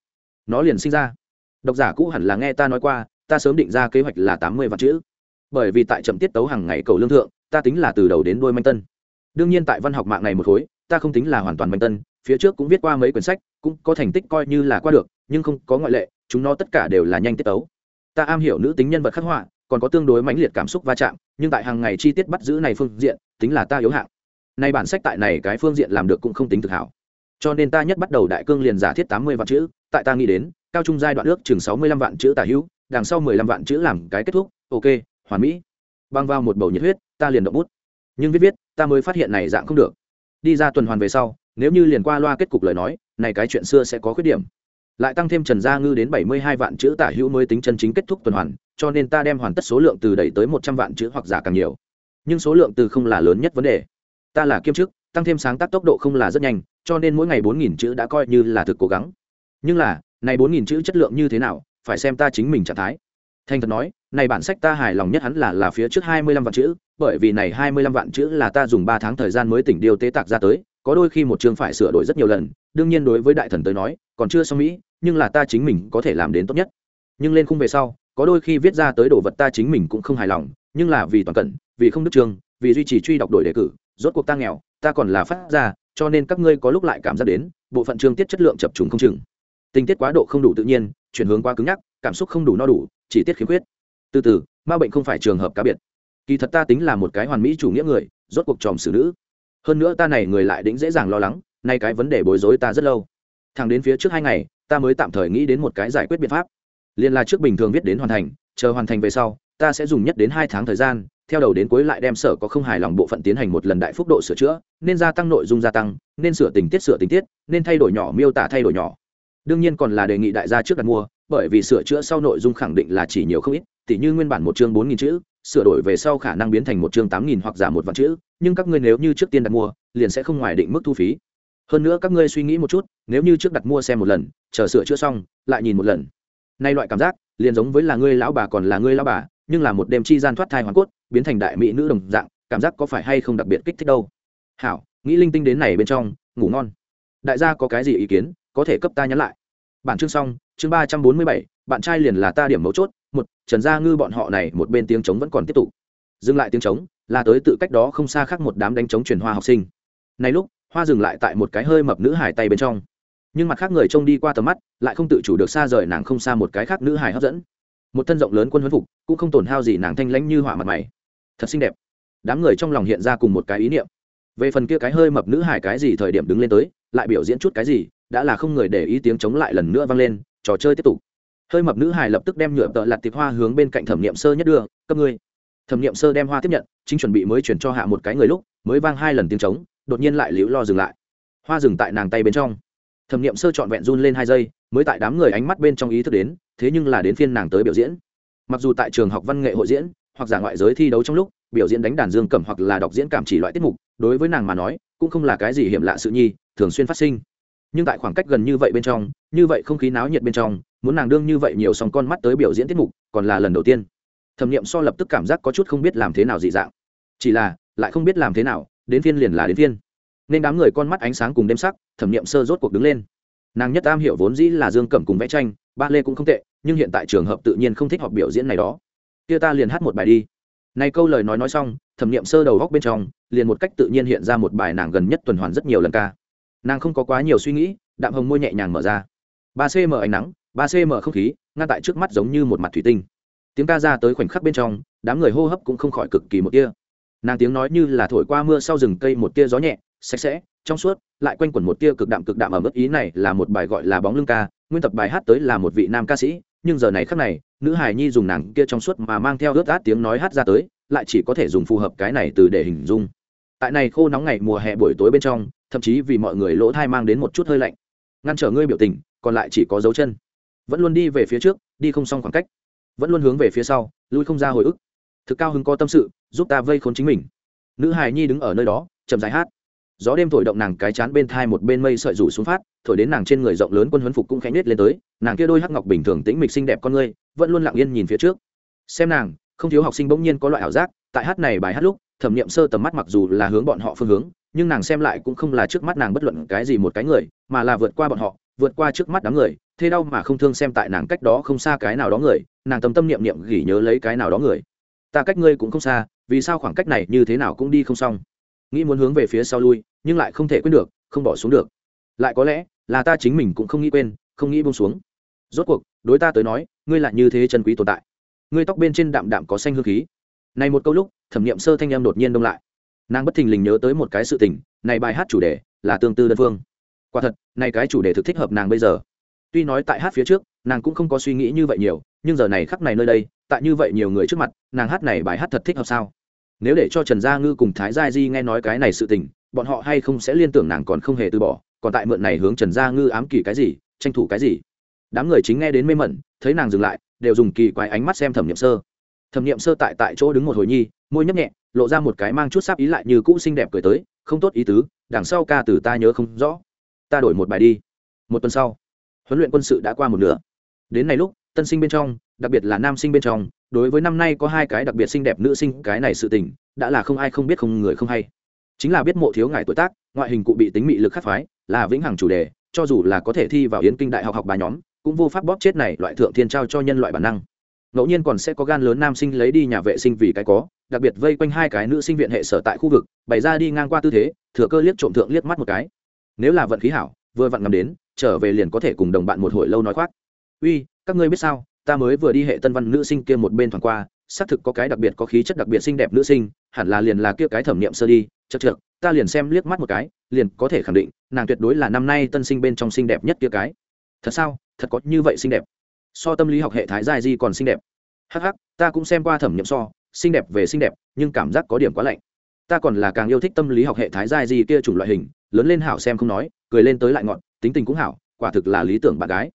Nó liền sinh ra. Độc giả cũ hẳn là nghe ta nói qua, ta sớm định ra kế hoạch là tám mươi vạn chữ. Bởi vì tại chậm tiết tấu hàng ngày cầu lương thượng, ta tính là từ đầu đến đôi manh tân. Đương nhiên tại văn học mạng này một khối ta không tính là hoàn toàn manh tân, phía trước cũng viết qua mấy quyển sách, cũng có thành tích coi như là qua được, nhưng không có ngoại lệ, chúng nó tất cả đều là nhanh tiết tấu. Ta am hiểu nữ tính nhân vật khắc họa, còn có tương đối mãnh liệt cảm xúc va chạm, nhưng tại hàng ngày chi tiết bắt giữ này phương diện, tính là ta yếu hạng. Nay bản sách tại này cái phương diện làm được cũng không tính thực hảo. Cho nên ta nhất bắt đầu đại cương liền giả thiết tám mươi vạn chữ, tại ta nghĩ đến, cao trung giai đoạn ước chừng sáu mươi lăm vạn chữ tả hữu, đằng sau mười lăm vạn chữ làm cái kết thúc, ok, hoàn mỹ. Băng vào một bầu nhiệt huyết, ta liền động bút. Nhưng viết viết, ta mới phát hiện này dạng không được đi ra tuần hoàn về sau, nếu như liền qua loa kết cục lời nói, này cái chuyện xưa sẽ có khuyết điểm. Lại tăng thêm trần gia ngư đến bảy mươi hai vạn chữ tả hữu mới tính chân chính kết thúc tuần hoàn, cho nên ta đem hoàn tất số lượng từ đẩy tới một trăm vạn chữ hoặc giả càng nhiều. Nhưng số lượng từ không là lớn nhất vấn đề. Ta là kiêm chức, tăng thêm sáng tác tốc độ không là rất nhanh, cho nên mỗi ngày bốn nghìn chữ đã coi như là thực cố gắng. Nhưng là, này bốn nghìn chữ chất lượng như thế nào, phải xem ta chính mình trạng thái. Thành thật nói này bản sách ta hài lòng nhất hắn là là phía trước hai mươi lăm vạn chữ, bởi vì này hai mươi lăm vạn chữ là ta dùng ba tháng thời gian mới tỉnh điều tế tạc ra tới, có đôi khi một chương phải sửa đổi rất nhiều lần, đương nhiên đối với đại thần tới nói, còn chưa xong mỹ, nhưng là ta chính mình có thể làm đến tốt nhất. Nhưng lên khung về sau, có đôi khi viết ra tới đồ vật ta chính mình cũng không hài lòng, nhưng là vì toàn cận vì không đức trường vì duy trì truy đọc đổi đề cử, rốt cuộc ta nghèo, ta còn là phát ra cho nên các ngươi có lúc lại cảm giác đến, bộ phận chương tiết chất lượng chập trùng không chừng. Tình tiết quá độ không đủ tự nhiên, chuyển hướng quá cứng nhắc, cảm xúc không đủ no đủ, chỉ tiết khiếm khuyết từ từ, ma bệnh không phải trường hợp cá biệt. Kỳ thật ta tính là một cái hoàn mỹ chủ nghĩa người, rốt cuộc tròm xử nữ. Hơn nữa ta này người lại đĩnh dễ dàng lo lắng, nay cái vấn đề bối rối ta rất lâu. Thẳng đến phía trước hai ngày, ta mới tạm thời nghĩ đến một cái giải quyết biện pháp. Liên là trước bình thường viết đến hoàn thành, chờ hoàn thành về sau, ta sẽ dùng nhất đến hai tháng thời gian, theo đầu đến cuối lại đem sở có không hài lòng bộ phận tiến hành một lần đại phúc độ sửa chữa, nên gia tăng nội dung gia tăng, nên sửa tình tiết sửa tình tiết, nên thay đổi nhỏ miêu tả thay đổi nhỏ. Đương nhiên còn là đề nghị đại gia trước đặt mua, bởi vì sửa chữa sau nội dung khẳng định là chỉ nhiều không ít tỉ như nguyên bản một chương bốn nghìn chữ, sửa đổi về sau khả năng biến thành một chương tám nghìn hoặc giảm một vạn chữ, nhưng các ngươi nếu như trước tiên đặt mua, liền sẽ không ngoài định mức thu phí. Hơn nữa các ngươi suy nghĩ một chút, nếu như trước đặt mua xem một lần, chờ sửa chữa xong, lại nhìn một lần. Nay loại cảm giác, liền giống với là ngươi lão bà còn là ngươi lão bà, nhưng là một đêm chi gian thoát thai hoàn cốt, biến thành đại mỹ nữ đồng dạng, cảm giác có phải hay không đặc biệt kích thích đâu? Hảo, nghĩ linh tinh đến này bên trong, ngủ ngon. Đại gia có cái gì ý kiến, có thể cấp ta nhắn lại. Bản chương xong, chương ba trăm bốn mươi bảy, bạn trai liền là ta điểm mấu chốt một, trần gia ngư bọn họ này một bên tiếng trống vẫn còn tiếp tục. Dừng lại tiếng trống, là tới tự cách đó không xa khác một đám đánh trống truyền hoa học sinh. Này lúc, hoa dừng lại tại một cái hơi mập nữ hải tay bên trong. Nhưng mặt khác người trông đi qua tầm mắt, lại không tự chủ được xa rời nàng không xa một cái khác nữ hải hấp dẫn. Một thân rộng lớn quân huấn phục, cũng không tổn hao gì nàng thanh lãnh như hỏa mặt mày. Thật xinh đẹp. Đám người trong lòng hiện ra cùng một cái ý niệm. Về phần kia cái hơi mập nữ hải cái gì thời điểm đứng lên tới, lại biểu diễn chút cái gì, đã là không người để ý tiếng chống lại lần nữa vang lên, trò chơi tiếp tục hơi mập nữ hài lập tức đem nhựa tợ lặt tiệp hoa hướng bên cạnh thẩm nghiệm sơ nhất đưa, cấp ngươi. Thẩm nghiệm sơ đem hoa tiếp nhận, chính chuẩn bị mới chuyển cho hạ một cái người lúc, mới vang hai lần tiếng trống, đột nhiên lại liễu lo dừng lại. Hoa dừng tại nàng tay bên trong. Thẩm nghiệm sơ trọn vẹn run lên hai giây, mới tại đám người ánh mắt bên trong ý thức đến, thế nhưng là đến phiên nàng tới biểu diễn. Mặc dù tại trường học văn nghệ hội diễn, hoặc giả ngoại giới thi đấu trong lúc, biểu diễn đánh đàn dương cầm hoặc là đọc diễn cảm chỉ loại tiết mục, đối với nàng mà nói, cũng không là cái gì hiểm lạ sự nhi, thường xuyên phát sinh. Nhưng tại khoảng cách gần như vậy bên trong, như vậy không khí náo nhiệt bên trong muốn nàng đương như vậy nhiều song con mắt tới biểu diễn tiết mục, còn là lần đầu tiên. Thẩm nghiệm so lập tức cảm giác có chút không biết làm thế nào dị dạng. Chỉ là, lại không biết làm thế nào, đến phiên liền là đến phiên. Nên đám người con mắt ánh sáng cùng đêm sắc, thẩm nghiệm sơ rốt cuộc đứng lên. Nàng nhất am hiểu vốn dĩ là dương cẩm cùng vẽ tranh, ba lê cũng không tệ, nhưng hiện tại trường hợp tự nhiên không thích học biểu diễn này đó. Kia ta liền hát một bài đi. Này câu lời nói nói xong, thẩm nghiệm sơ đầu góc bên trong, liền một cách tự nhiên hiện ra một bài nàng gần nhất tuần hoàn rất nhiều lần ca. Nàng không có quá nhiều suy nghĩ, đạm hồng môi nhẹ nhàng mở ra. Ba cm ánh nắng ba cm không khí, ngăn tại trước mắt giống như một mặt thủy tinh. Tiếng ca ra tới khoảnh khắc bên trong, đám người hô hấp cũng không khỏi cực kỳ một kia. nàng tiếng nói như là thổi qua mưa sau rừng cây một tia gió nhẹ, sạch sẽ, trong suốt, lại quanh quẩn một tia cực đạm cực đạm ở mức ý này là một bài gọi là bóng lưng ca, nguyên tập bài hát tới là một vị nam ca sĩ, nhưng giờ này khắc này, nữ hài nhi dùng nàng kia trong suốt mà mang theo ướt át tiếng nói hát ra tới, lại chỉ có thể dùng phù hợp cái này từ để hình dung. Tại này khô nóng ngày mùa hè buổi tối bên trong, thậm chí vì mọi người lỗ thai mang đến một chút hơi lạnh. Ngăn trở ngươi biểu tình, còn lại chỉ có dấu chân vẫn luôn đi về phía trước, đi không xong khoảng cách. Vẫn luôn hướng về phía sau, lui không ra hồi ức. Thực cao hứng có tâm sự, giúp ta vây khốn chính mình. Nữ hài nhi đứng ở nơi đó, chậm dài hát. Gió đêm thổi động nàng cái chán bên thai một bên mây sợi rủ xuống phát, thổi đến nàng trên người rộng lớn quân huấn phục cũng khẽ nết lên tới, nàng kia đôi hắc ngọc bình thường tĩnh mịch xinh đẹp con ngươi, vẫn luôn lặng yên nhìn phía trước. Xem nàng, không thiếu học sinh bỗng nhiên có loại ảo giác, tại hát này bài hát lúc, thẩm nghiệm sơ tầm mắt mặc dù là hướng bọn họ phương hướng, nhưng nàng xem lại cũng không là trước mắt nàng bất luận cái gì một cái người, mà là vượt qua bọn họ, vượt qua trước mắt đám người thế đau mà không thương xem tại nàng cách đó không xa cái nào đó người, nàng tâm tâm niệm niệm gỉ nhớ lấy cái nào đó người. Ta cách ngươi cũng không xa, vì sao khoảng cách này như thế nào cũng đi không xong. Nghĩ muốn hướng về phía sau lui, nhưng lại không thể quên được, không bỏ xuống được. Lại có lẽ, là ta chính mình cũng không nghĩ quên, không nghĩ bông xuống. Rốt cuộc, đối ta tới nói, ngươi lại như thế chân quý tồn tại. Ngươi tóc bên trên đạm đạm có xanh hương khí. Này một câu lúc, thẩm nghiệm sơ thanh em đột nhiên đông lại. Nàng bất thình lình nhớ tới một cái sự tình, này bài hát chủ đề là tương tư đơn phương. Quả thật, này cái chủ đề thực thích hợp nàng bây giờ tuy nói tại hát phía trước, nàng cũng không có suy nghĩ như vậy nhiều, nhưng giờ này khắc này nơi đây, tại như vậy nhiều người trước mặt, nàng hát này bài hát thật thích hợp sao? Nếu để cho trần gia ngư cùng thái gia di nghe nói cái này sự tình, bọn họ hay không sẽ liên tưởng nàng còn không hề từ bỏ, còn tại mượn này hướng trần gia ngư ám kỳ cái gì, tranh thủ cái gì? Đám người chính nghe đến mê mẩn, thấy nàng dừng lại, đều dùng kỳ quái ánh mắt xem thẩm nghiệm sơ. Thẩm nghiệm sơ tại tại chỗ đứng một hồi nhi, môi nhấp nhẹ, lộ ra một cái mang chút sáp ý lại như cũ xinh đẹp cười tới, không tốt ý tứ, đằng sau ca từ ta nhớ không rõ. Ta đổi một bài đi. Một tuần sau huấn luyện quân sự đã qua một nửa. Đến này lúc, tân sinh bên trong, đặc biệt là nam sinh bên trong, đối với năm nay có hai cái đặc biệt xinh đẹp nữ sinh, cái này sự tình, đã là không ai không biết không người không hay. Chính là biết mộ thiếu ngài tuổi tác, ngoại hình cụ bị tính mị lực khắc phái, là vĩnh hằng chủ đề, cho dù là có thể thi vào yến kinh đại học học bà nhóm, cũng vô pháp bóp chết này loại thượng thiên trao cho nhân loại bản năng. Ngẫu nhiên còn sẽ có gan lớn nam sinh lấy đi nhà vệ sinh vì cái có, đặc biệt vây quanh hai cái nữ sinh viện hệ sở tại khu vực, bày ra đi ngang qua tư thế, thừa cơ liếc trộm thượng liếc mắt một cái. Nếu là vận khí hảo vừa vặn ngắm đến, trở về liền có thể cùng đồng bạn một hồi lâu nói khoác. Uy, các ngươi biết sao? Ta mới vừa đi hệ tân văn nữ sinh kia một bên thoảng qua, xác thực có cái đặc biệt có khí chất đặc biệt xinh đẹp nữ sinh, hẳn là liền là kia cái thẩm nghiệm sơ đi chật trượt ta liền xem liếc mắt một cái, liền có thể khẳng định, nàng tuyệt đối là năm nay tân sinh bên trong xinh đẹp nhất kia cái. Thật sao? Thật có như vậy xinh đẹp? So tâm lý học hệ thái giai di còn xinh đẹp. Hắc hắc, ta cũng xem qua thẩm nghiệm so, xinh đẹp về xinh đẹp, nhưng cảm giác có điểm quá lạnh. Ta còn là càng yêu thích tâm lý học hệ thái giai di kia chủng loại hình lớn lên hảo xem không nói, cười lên tới lại ngọn tính tình cũng hảo, quả thực là lý tưởng bạn gái.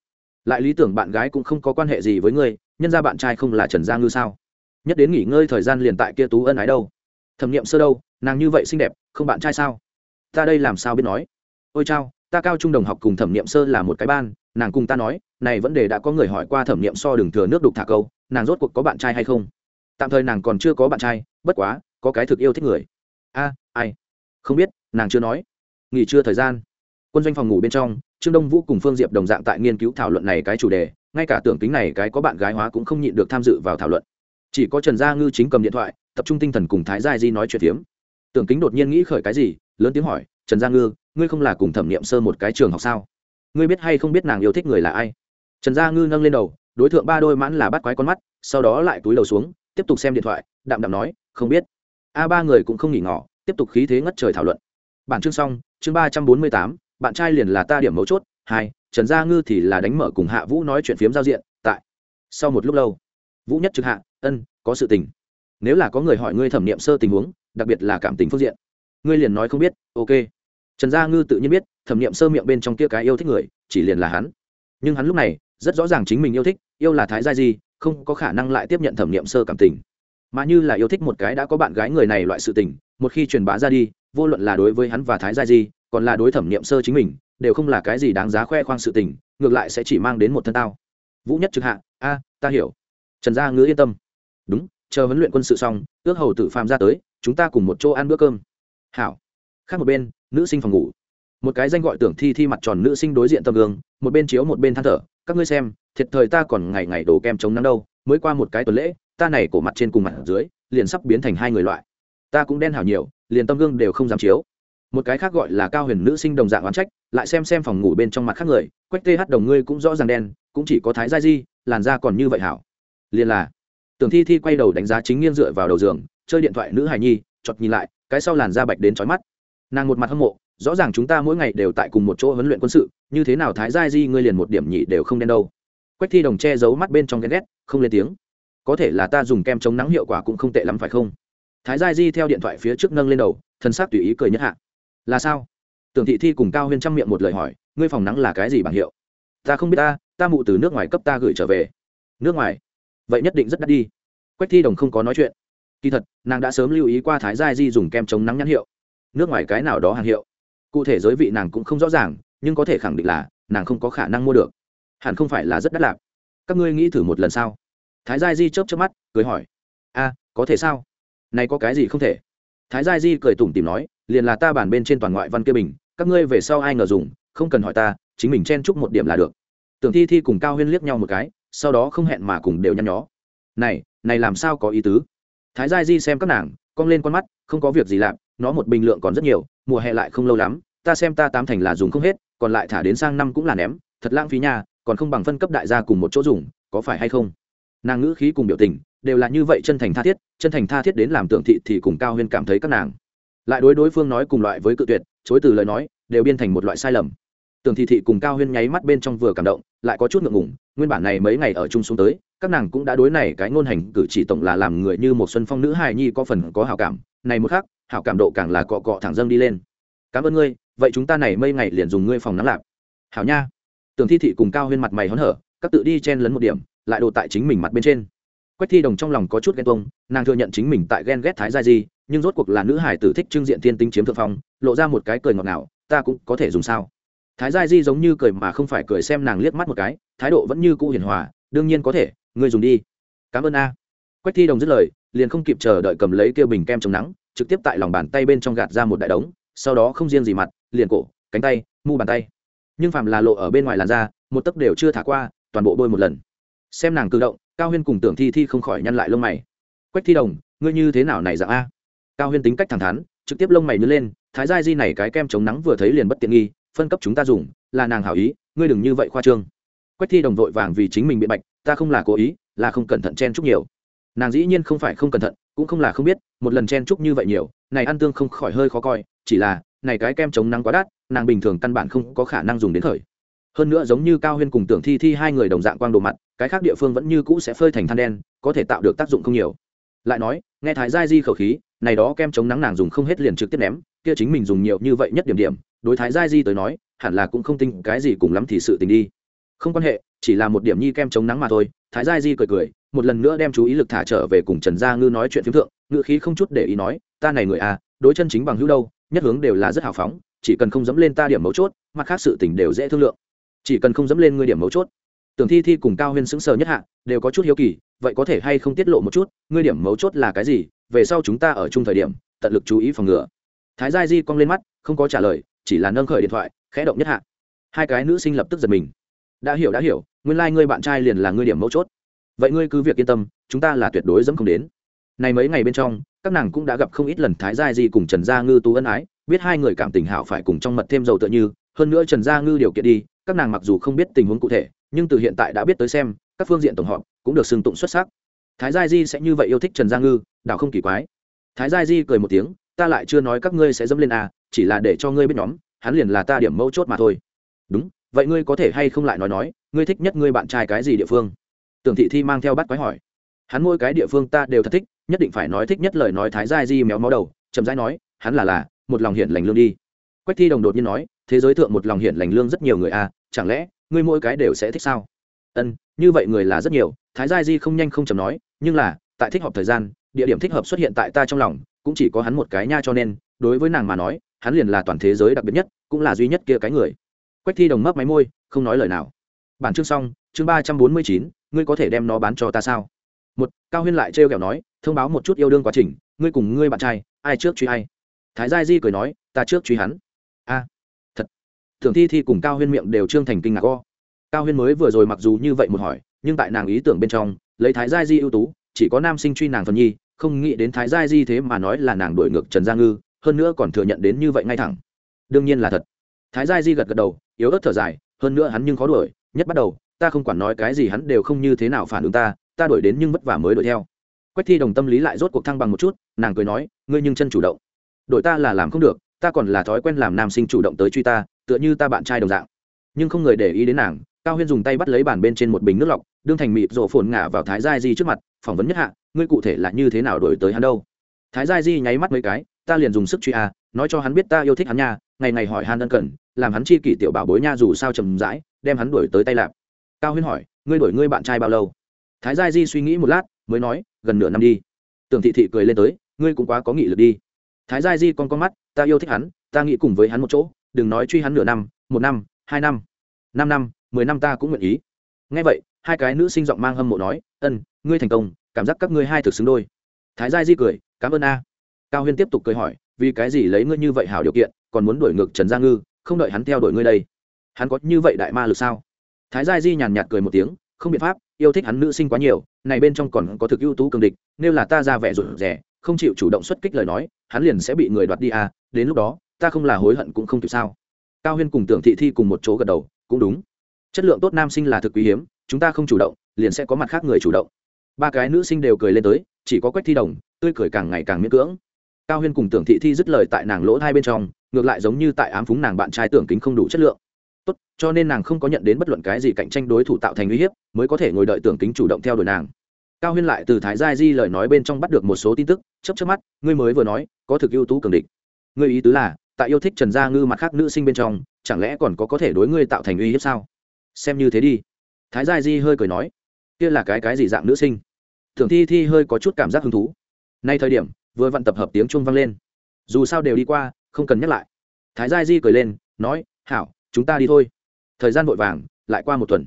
Lại lý tưởng bạn gái cũng không có quan hệ gì với ngươi, nhân ra bạn trai không là trần gia ngư sao? Nhất đến nghỉ ngơi thời gian liền tại kia tú ân ái đâu. Thẩm nghiệm sơ đâu, nàng như vậy xinh đẹp, không bạn trai sao? Ta đây làm sao biết nói? Ôi chao, ta cao trung đồng học cùng thẩm nghiệm sơ là một cái ban, nàng cùng ta nói, này vấn đề đã có người hỏi qua thẩm nghiệm so đường thừa nước đục thả câu, nàng rốt cuộc có bạn trai hay không? Tạm thời nàng còn chưa có bạn trai, bất quá, có cái thực yêu thích người. A, ai? Không biết, nàng chưa nói nghỉ trưa thời gian. Quân doanh phòng ngủ bên trong, trương đông vũ cùng phương diệp đồng dạng tại nghiên cứu thảo luận này cái chủ đề, ngay cả tưởng tính này cái có bạn gái hóa cũng không nhịn được tham dự vào thảo luận. Chỉ có trần gia ngư chính cầm điện thoại, tập trung tinh thần cùng thái gia di nói chuyện phiếm. Tưởng kính đột nhiên nghĩ khởi cái gì, lớn tiếng hỏi, trần gia ngư, ngươi không là cùng thẩm nghiệm sơ một cái trường học sao? Ngươi biết hay không biết nàng yêu thích người là ai? Trần gia ngư nâng lên đầu, đối tượng ba đôi mãn là bắt quái con mắt, sau đó lại túi đầu xuống, tiếp tục xem điện thoại, đạm đạm nói, không biết. A ba người cũng không nghỉ ngỏ, tiếp tục khí thế ngất trời thảo luận bản chương xong, chương ba trăm bốn mươi tám, bạn trai liền là ta điểm mấu chốt, hai, trần gia ngư thì là đánh mở cùng hạ vũ nói chuyện phiếm giao diện, tại, sau một lúc lâu, vũ nhất trực hạ, ân, có sự tình. Nếu là có người hỏi ngươi thẩm nghiệm sơ tình huống, đặc biệt là cảm tình phương diện, ngươi liền nói không biết, ok. Trần gia ngư tự nhiên biết, thẩm nghiệm sơ miệng bên trong kia cái yêu thích người, chỉ liền là hắn. Nhưng hắn lúc này, rất rõ ràng chính mình yêu thích, yêu là thái gia gì, không có khả năng lại tiếp nhận thẩm nghiệm sơ cảm tình. Mà như là yêu thích một cái đã có bạn gái người này loại sự tình, một khi truyền bá ra đi vô luận là đối với hắn và thái gia di, còn là đối thẩm nghiệm sơ chính mình, đều không là cái gì đáng giá khoe khoang sự tình, ngược lại sẽ chỉ mang đến một thân tao. Vũ nhất trực hạ, a, ta hiểu. Trần gia ngữ yên tâm. Đúng, chờ huấn luyện quân sự xong, ước hầu tự phàm ra tới, chúng ta cùng một chỗ ăn bữa cơm. Hảo. Khác một bên, nữ sinh phòng ngủ. Một cái danh gọi tưởng thi thi mặt tròn nữ sinh đối diện tầm gương, một bên chiếu một bên than thở, các ngươi xem, thiệt thời ta còn ngày ngày đổ kem chống nắng đâu, mới qua một cái tuần lễ, ta này cổ mặt trên cùng mặt dưới, liền sắp biến thành hai người loại ta cũng đen hảo nhiều, liền tâm gương đều không dám chiếu. Một cái khác gọi là cao huyền nữ sinh đồng dạng oán trách, lại xem xem phòng ngủ bên trong mặt khác người, quách th đồng ngươi cũng rõ ràng đen, cũng chỉ có thái gia di, làn da còn như vậy hảo. Liền là, tưởng thi thi quay đầu đánh giá chính nghiêng dựa vào đầu giường, chơi điện thoại nữ hài nhi, chọt nhìn lại, cái sau làn da bạch đến trói mắt. Nàng một mặt hâm mộ, rõ ràng chúng ta mỗi ngày đều tại cùng một chỗ huấn luyện quân sự, như thế nào thái gia di ngươi liền một điểm nhị đều không đen đâu. Quách thi đồng che giấu mắt bên trong ghen ghét, không lên tiếng. Có thể là ta dùng kem chống nắng hiệu quả cũng không tệ lắm phải không? Thái gia di theo điện thoại phía trước nâng lên đầu thân xác tùy ý cười nhất hạ. Là sao? Tưởng thị thi cùng cao huyên chăm miệng một lời hỏi, ngươi phòng nắng là cái gì bằng hiệu? Ta không biết ta ta mụ từ nước ngoài cấp ta gửi trở về. Nước ngoài? Vậy nhất định rất đắt đi. Quách thi đồng không có nói chuyện. Kỳ thật, nàng đã sớm lưu ý qua thái gia di dùng kem chống nắng nhãn hiệu. Nước ngoài cái nào đó hàng hiệu. Cụ thể giới vị nàng cũng không rõ ràng, nhưng có thể khẳng định là nàng không có khả năng mua được. Hẳn không phải là rất đắt lạc các ngươi nghĩ thử một lần sao? Thái gia di chớp chớp mắt, cười hỏi. A, có thể sao? Này có cái gì không thể? Thái gia di cười tủm tìm nói, liền là ta bản bên trên toàn ngoại văn kia bình, các ngươi về sau ai ngờ dùng, không cần hỏi ta, chính mình chen chúc một điểm là được. Tưởng thi thi cùng cao huyên liếc nhau một cái, sau đó không hẹn mà cùng đều nhăn nhó. Này này làm sao có ý tứ? Thái gia di xem các nàng, cong lên con mắt, không có việc gì làm nó một bình lượng còn rất nhiều, mùa hè lại không lâu lắm, ta xem ta tám thành là dùng không hết, còn lại thả đến sang năm cũng là ném, thật lãng phí nha, còn không bằng phân cấp đại gia cùng một chỗ dùng, có phải hay không? Nàng ngữ khí cùng biểu tình đều là như vậy chân thành tha thiết, chân thành tha thiết đến làm tưởng thị thì cùng cao huyên cảm thấy các nàng. Lại đối đối phương nói cùng loại với cự tuyệt, chối từ lời nói, đều biên thành một loại sai lầm. Tưởng thị thị cùng cao huyên nháy mắt bên trong vừa cảm động, lại có chút ngượng ngùng, nguyên bản này mấy ngày ở chung xuống tới, các nàng cũng đã đối này cái ngôn hành cử chỉ tổng là làm người như một xuân phong nữ hài nhi có phần có hảo cảm, này một khác hảo cảm độ càng là cọ cọ thẳng dâng đi lên. Cảm ơn ngươi, vậy chúng ta này mấy ngày liền dùng ngươi phòng nắm lạp. Hảo nha. Tưởng thi thị cùng cao huyên mặt mày hớn hở, các tự đi chen lấn một điểm, lại đồ tại chính mình mặt bên trên quách thi đồng trong lòng có chút ghen tuông, nàng thừa nhận chính mình tại ghen ghét thái gia di, nhưng rốt cuộc là nữ hải tử thích trưng diện tiên tinh chiếm thượng phong, lộ ra một cái cười ngọt ngào, ta cũng có thể dùng sao? Thái gia di giống như cười mà không phải cười xem nàng liếc mắt một cái, thái độ vẫn như cũ hiền hòa, đương nhiên có thể, ngươi dùng đi. Cảm ơn a. Quách thi đồng dứt lời, liền không kịp chờ đợi cầm lấy kia bình kem chống nắng, trực tiếp tại lòng bàn tay bên trong gạt ra một đại đống, sau đó không riêng gì mặt, liền cổ, cánh tay, mu bàn tay. Nhưng phàm là lộ ở bên ngoài làn da, một tấc đều chưa thả qua, toàn bộ bôi một lần. Xem nàng cử động cao huyên cùng tưởng thi thi không khỏi nhăn lại lông mày. Quách thi đồng, ngươi như thế nào này dạng a? Cao huyên tính cách thẳng thắn, trực tiếp lông mày nhớ lên, thái gia di này cái kem chống nắng vừa thấy liền bất tiện nghi, phân cấp chúng ta dùng, là nàng hảo ý, ngươi đừng như vậy khoa trương. Quách thi đồng vội vàng vì chính mình bị bạch, ta không là cố ý, là không cẩn thận chen chúc nhiều. Nàng dĩ nhiên không phải không cẩn thận, cũng không là không biết, một lần chen chúc như vậy nhiều, này ăn tương không khỏi hơi khó coi, chỉ là, này cái kem chống nắng quá đắt, nàng bình thường căn bản không có khả năng dùng đến khởi. Hơn nữa giống như cao huyên cùng tưởng thi thi hai người đồng dạng quang đồ mặt cái khác địa phương vẫn như cũ sẽ phơi thành than đen, có thể tạo được tác dụng không nhiều. Lại nói, nghe thái giai di khẩu khí, này đó kem chống nắng nàng dùng không hết liền trực tiếp ném, kia chính mình dùng nhiều như vậy nhất điểm điểm, đối thái giai di tới nói, hẳn là cũng không tin cái gì cùng lắm thì sự tình đi. Không quan hệ, chỉ là một điểm nhi kem chống nắng mà thôi, thái giai di cười cười, một lần nữa đem chú ý lực thả trở về cùng trần gia ngư nói chuyện phiếm thượng ngự khí không chút để ý nói, ta này người à đối chân chính bằng hữu đâu, nhất hướng đều là rất hào phóng, chỉ cần không dẫm lên ta điểm mấu chốt, mặt khác sự tình đều dễ thương lượng. Chỉ cần không dẫm lên ngươi điểm mấu chốt tưởng thi thi cùng cao huyên sững sờ nhất hạ, đều có chút hiếu kỳ, vậy có thể hay không tiết lộ một chút, ngươi điểm mấu chốt là cái gì, về sau chúng ta ở chung thời điểm, tận lực chú ý phòng ngừa. Thái gia di cong lên mắt, không có trả lời, chỉ là nâng khởi điện thoại, khẽ động nhất hạ. Hai cái nữ sinh lập tức giật mình. Đã hiểu đã hiểu, nguyên lai、like、ngươi bạn trai liền là ngươi điểm mấu chốt. Vậy ngươi cứ việc yên tâm, chúng ta là tuyệt đối dẫm không đến. Này mấy ngày bên trong, các nàng cũng đã gặp không ít lần thái gia di cùng trần gia ngư tú ân ái, biết hai người cảm tình hảo phải cùng trong mật thêm dầu tựa như, hơn nữa trần gia ngư điều kiện đi các nàng mặc dù không biết tình huống cụ thể, nhưng từ hiện tại đã biết tới xem, các phương diện tổng hợp cũng được xưng tụng xuất sắc. Thái gia di sẽ như vậy yêu thích trần gia ngư, đảo không kỳ quái. Thái gia di cười một tiếng, ta lại chưa nói các ngươi sẽ dâm lên à chỉ là để cho ngươi biết nhóm, hắn liền là ta điểm mấu chốt mà thôi. Đúng, vậy ngươi có thể hay không lại nói nói, ngươi thích nhất ngươi bạn trai cái gì địa phương? Tưởng thị thi mang theo bắt quái hỏi. Hắn mỗi cái địa phương ta đều thật thích, nhất định phải nói thích nhất lời nói thái gia di méo mó đầu, chậm rãi nói, hắn là là, một lòng hiện lành lương đi. Quách thi đồng đột nhiên nói, thế giới thượng một lòng hiện lành lương rất nhiều người à chẳng lẽ ngươi mỗi cái đều sẽ thích sao? Ân, như vậy người là rất nhiều, thái gia di không nhanh không chậm nói, nhưng là, tại thích hợp thời gian, địa điểm thích hợp xuất hiện tại ta trong lòng, cũng chỉ có hắn một cái nha cho nên, đối với nàng mà nói, hắn liền là toàn thế giới đặc biệt nhất, cũng là duy nhất kia cái người. Quách thi đồng mấp máy môi, không nói lời nào. Bản chương xong, chương ba trăm bốn mươi chín, ngươi có thể đem nó bán cho ta sao? Một, cao huyên lại trêu kẹo nói, thông báo một chút yêu đương quá trình, ngươi cùng ngươi bạn trai, ai trước truy ai? Thái gia di cười nói, ta trước truy hắn thường thi thi cùng cao huyên miệng đều trương thành kinh ngạc co cao huyên mới vừa rồi mặc dù như vậy một hỏi, nhưng tại nàng ý tưởng bên trong, lấy thái gia di ưu tú, chỉ có nam sinh truy nàng phần nhi, không nghĩ đến thái gia di thế mà nói là nàng đổi ngược trần gia ngư, hơn nữa còn thừa nhận đến như vậy ngay thẳng. Đương nhiên là thật. Thái gia di gật gật đầu, yếu ớt thở dài, hơn nữa hắn nhưng khó đuổi, nhất bắt đầu, ta không quản nói cái gì hắn đều không như thế nào phản ứng ta ta đuổi đến nhưng vất vả mới đuổi theo. Quách thi đồng tâm lý lại rốt cuộc thăng bằng một chút, nàng cười nói, ngươi nhưng chân chủ động. Đội ta là làm không được, ta còn là thói quen làm nam sinh chủ động tới truy ta tựa như ta bạn trai đồng dạng. Nhưng không người để ý đến nàng cao huyên dùng tay bắt lấy bàn bên trên một bình nước lọc đương thành mịt rổ phồn ngả vào thái gia di trước mặt phỏng vấn nhất hạ ngươi cụ thể là như thế nào đổi tới hắn đâu? Thái gia di nháy mắt mấy cái ta liền dùng sức truy à, nói cho hắn biết ta yêu thích hắn nha ngày ngày hỏi han ân cần làm hắn chi kỷ tiểu bảo bối nha dù sao trầm rãi đem hắn đuổi tới tay lạp. Cao huyên hỏi ngươi đuổi ngươi bạn trai bao lâu? Thái gia di suy nghĩ một lát mới nói gần nửa năm đi. Tưởng thị thị cười lên tới ngươi cũng quá có nghị lực đi. Thái gia di con con mắt ta yêu thích hắn ta nghĩ cùng với hắn một chỗ đừng nói truy hắn nửa năm, một năm, hai năm năm năm, mười năm ta cũng nguyện ý. Ngay vậy, hai cái nữ sinh giọng mang hâm mộ nói, ân, ngươi thành công, cảm giác các ngươi hai thực xứng đôi. Thái gia di cười, cảm ơn a. Cao huyên tiếp tục cười hỏi, vì cái gì lấy ngươi như vậy hảo điều kiện, còn muốn đuổi ngược trần gia ngư, không đợi hắn theo đuổi ngươi đây? Hắn có như vậy đại ma lực sao? Thái gia di nhàn nhạt cười một tiếng, không biện pháp, yêu thích hắn nữ sinh quá nhiều, này bên trong còn có thực ưu tú cường địch, nếu là ta ra vẻ rụt rẻ không chịu chủ động xuất kích lời nói, hắn liền sẽ bị người đoạt đi à đến lúc đó ta không là hối hận cũng không kịp sao? Cao huyên cùng tưởng thị thi cùng một chỗ gật đầu, cũng đúng. Chất lượng tốt nam sinh là thực quý hiếm, chúng ta không chủ động, liền sẽ có mặt khác người chủ động. Ba cái nữ sinh đều cười lên tới, chỉ có quách thi đồng, tươi cười càng ngày càng miễn cưỡng. Cao huyên cùng tưởng thị thi dứt lời tại nàng lỗ hai bên trong, ngược lại giống như tại ám phúng nàng bạn trai tưởng kính không đủ chất lượng. Tốt, cho nên nàng không có nhận đến bất luận cái gì cạnh tranh đối thủ tạo thành uy hiếp, mới có thể ngồi đợi tưởng kính chủ động theo đuổi nàng. Cao huyên lại từ thái gia di lời nói bên trong bắt được một số tin tức chấp chấp mắt, ngươi mới vừa nói, có thực ưu tú cường địch. Ngươi ý tứ là tại yêu thích trần gia ngư mặt khác nữ sinh bên trong, chẳng lẽ còn có có thể đối ngươi tạo thành uy hiếp sao? Xem như thế đi. Thái gia di hơi cười nói, kia là cái cái gì dạng nữ sinh? Thường thi thi hơi có chút cảm giác hứng thú. Nay thời điểm, vừa vặn tập hợp tiếng chuông vang lên. Dù sao đều đi qua, không cần nhắc lại. Thái gia di cười lên, nói, hảo, chúng ta đi thôi. Thời gian vội vàng, lại qua một tuần.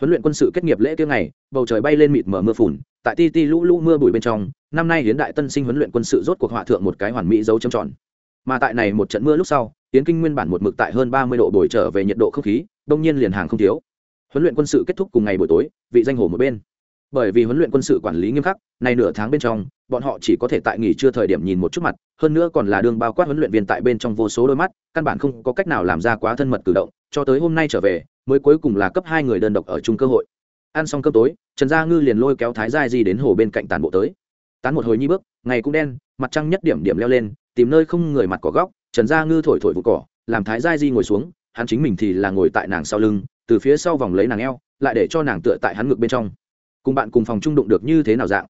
Huấn luyện quân sự kết nghiệp lễ kia ngày, bầu trời bay lên mịt mở mưa phùn, tại ti ti lũ lũ mưa bụi bên trong, năm nay hiến đại tân sinh huấn luyện quân sự rốt cuộc họa thượng một cái hoàn mỹ dấu trầm tròn mà tại này một trận mưa lúc sau tiến kinh nguyên bản một mực tại hơn ba mươi độ bồi trở về nhiệt độ không khí, đông nhiên liền hàng không thiếu. Huấn luyện quân sự kết thúc cùng ngày buổi tối, vị danh hồ một bên. Bởi vì huấn luyện quân sự quản lý nghiêm khắc, nay nửa tháng bên trong, bọn họ chỉ có thể tại nghỉ trưa thời điểm nhìn một chút mặt, hơn nữa còn là đường bao quát huấn luyện viên tại bên trong vô số đôi mắt, căn bản không có cách nào làm ra quá thân mật cử động, cho tới hôm nay trở về, mới cuối cùng là cấp hai người đơn độc ở chung cơ hội. Ăn xong cơm tối, trần gia ngư liền lôi kéo thái gia di đến hồ bên cạnh tàn bộ tới. Tán một hồi nhi bước, ngày cũng đen, mặt trăng nhất điểm điểm leo lên tìm nơi không người mặt cỏ góc, trần gia ngư thổi thổi vụ cỏ, làm thái gia di ngồi xuống, hắn chính mình thì là ngồi tại nàng sau lưng, từ phía sau vòng lấy nàng eo, lại để cho nàng tựa tại hắn ngực bên trong. Cùng bạn cùng phòng trung đụng được như thế nào dạng?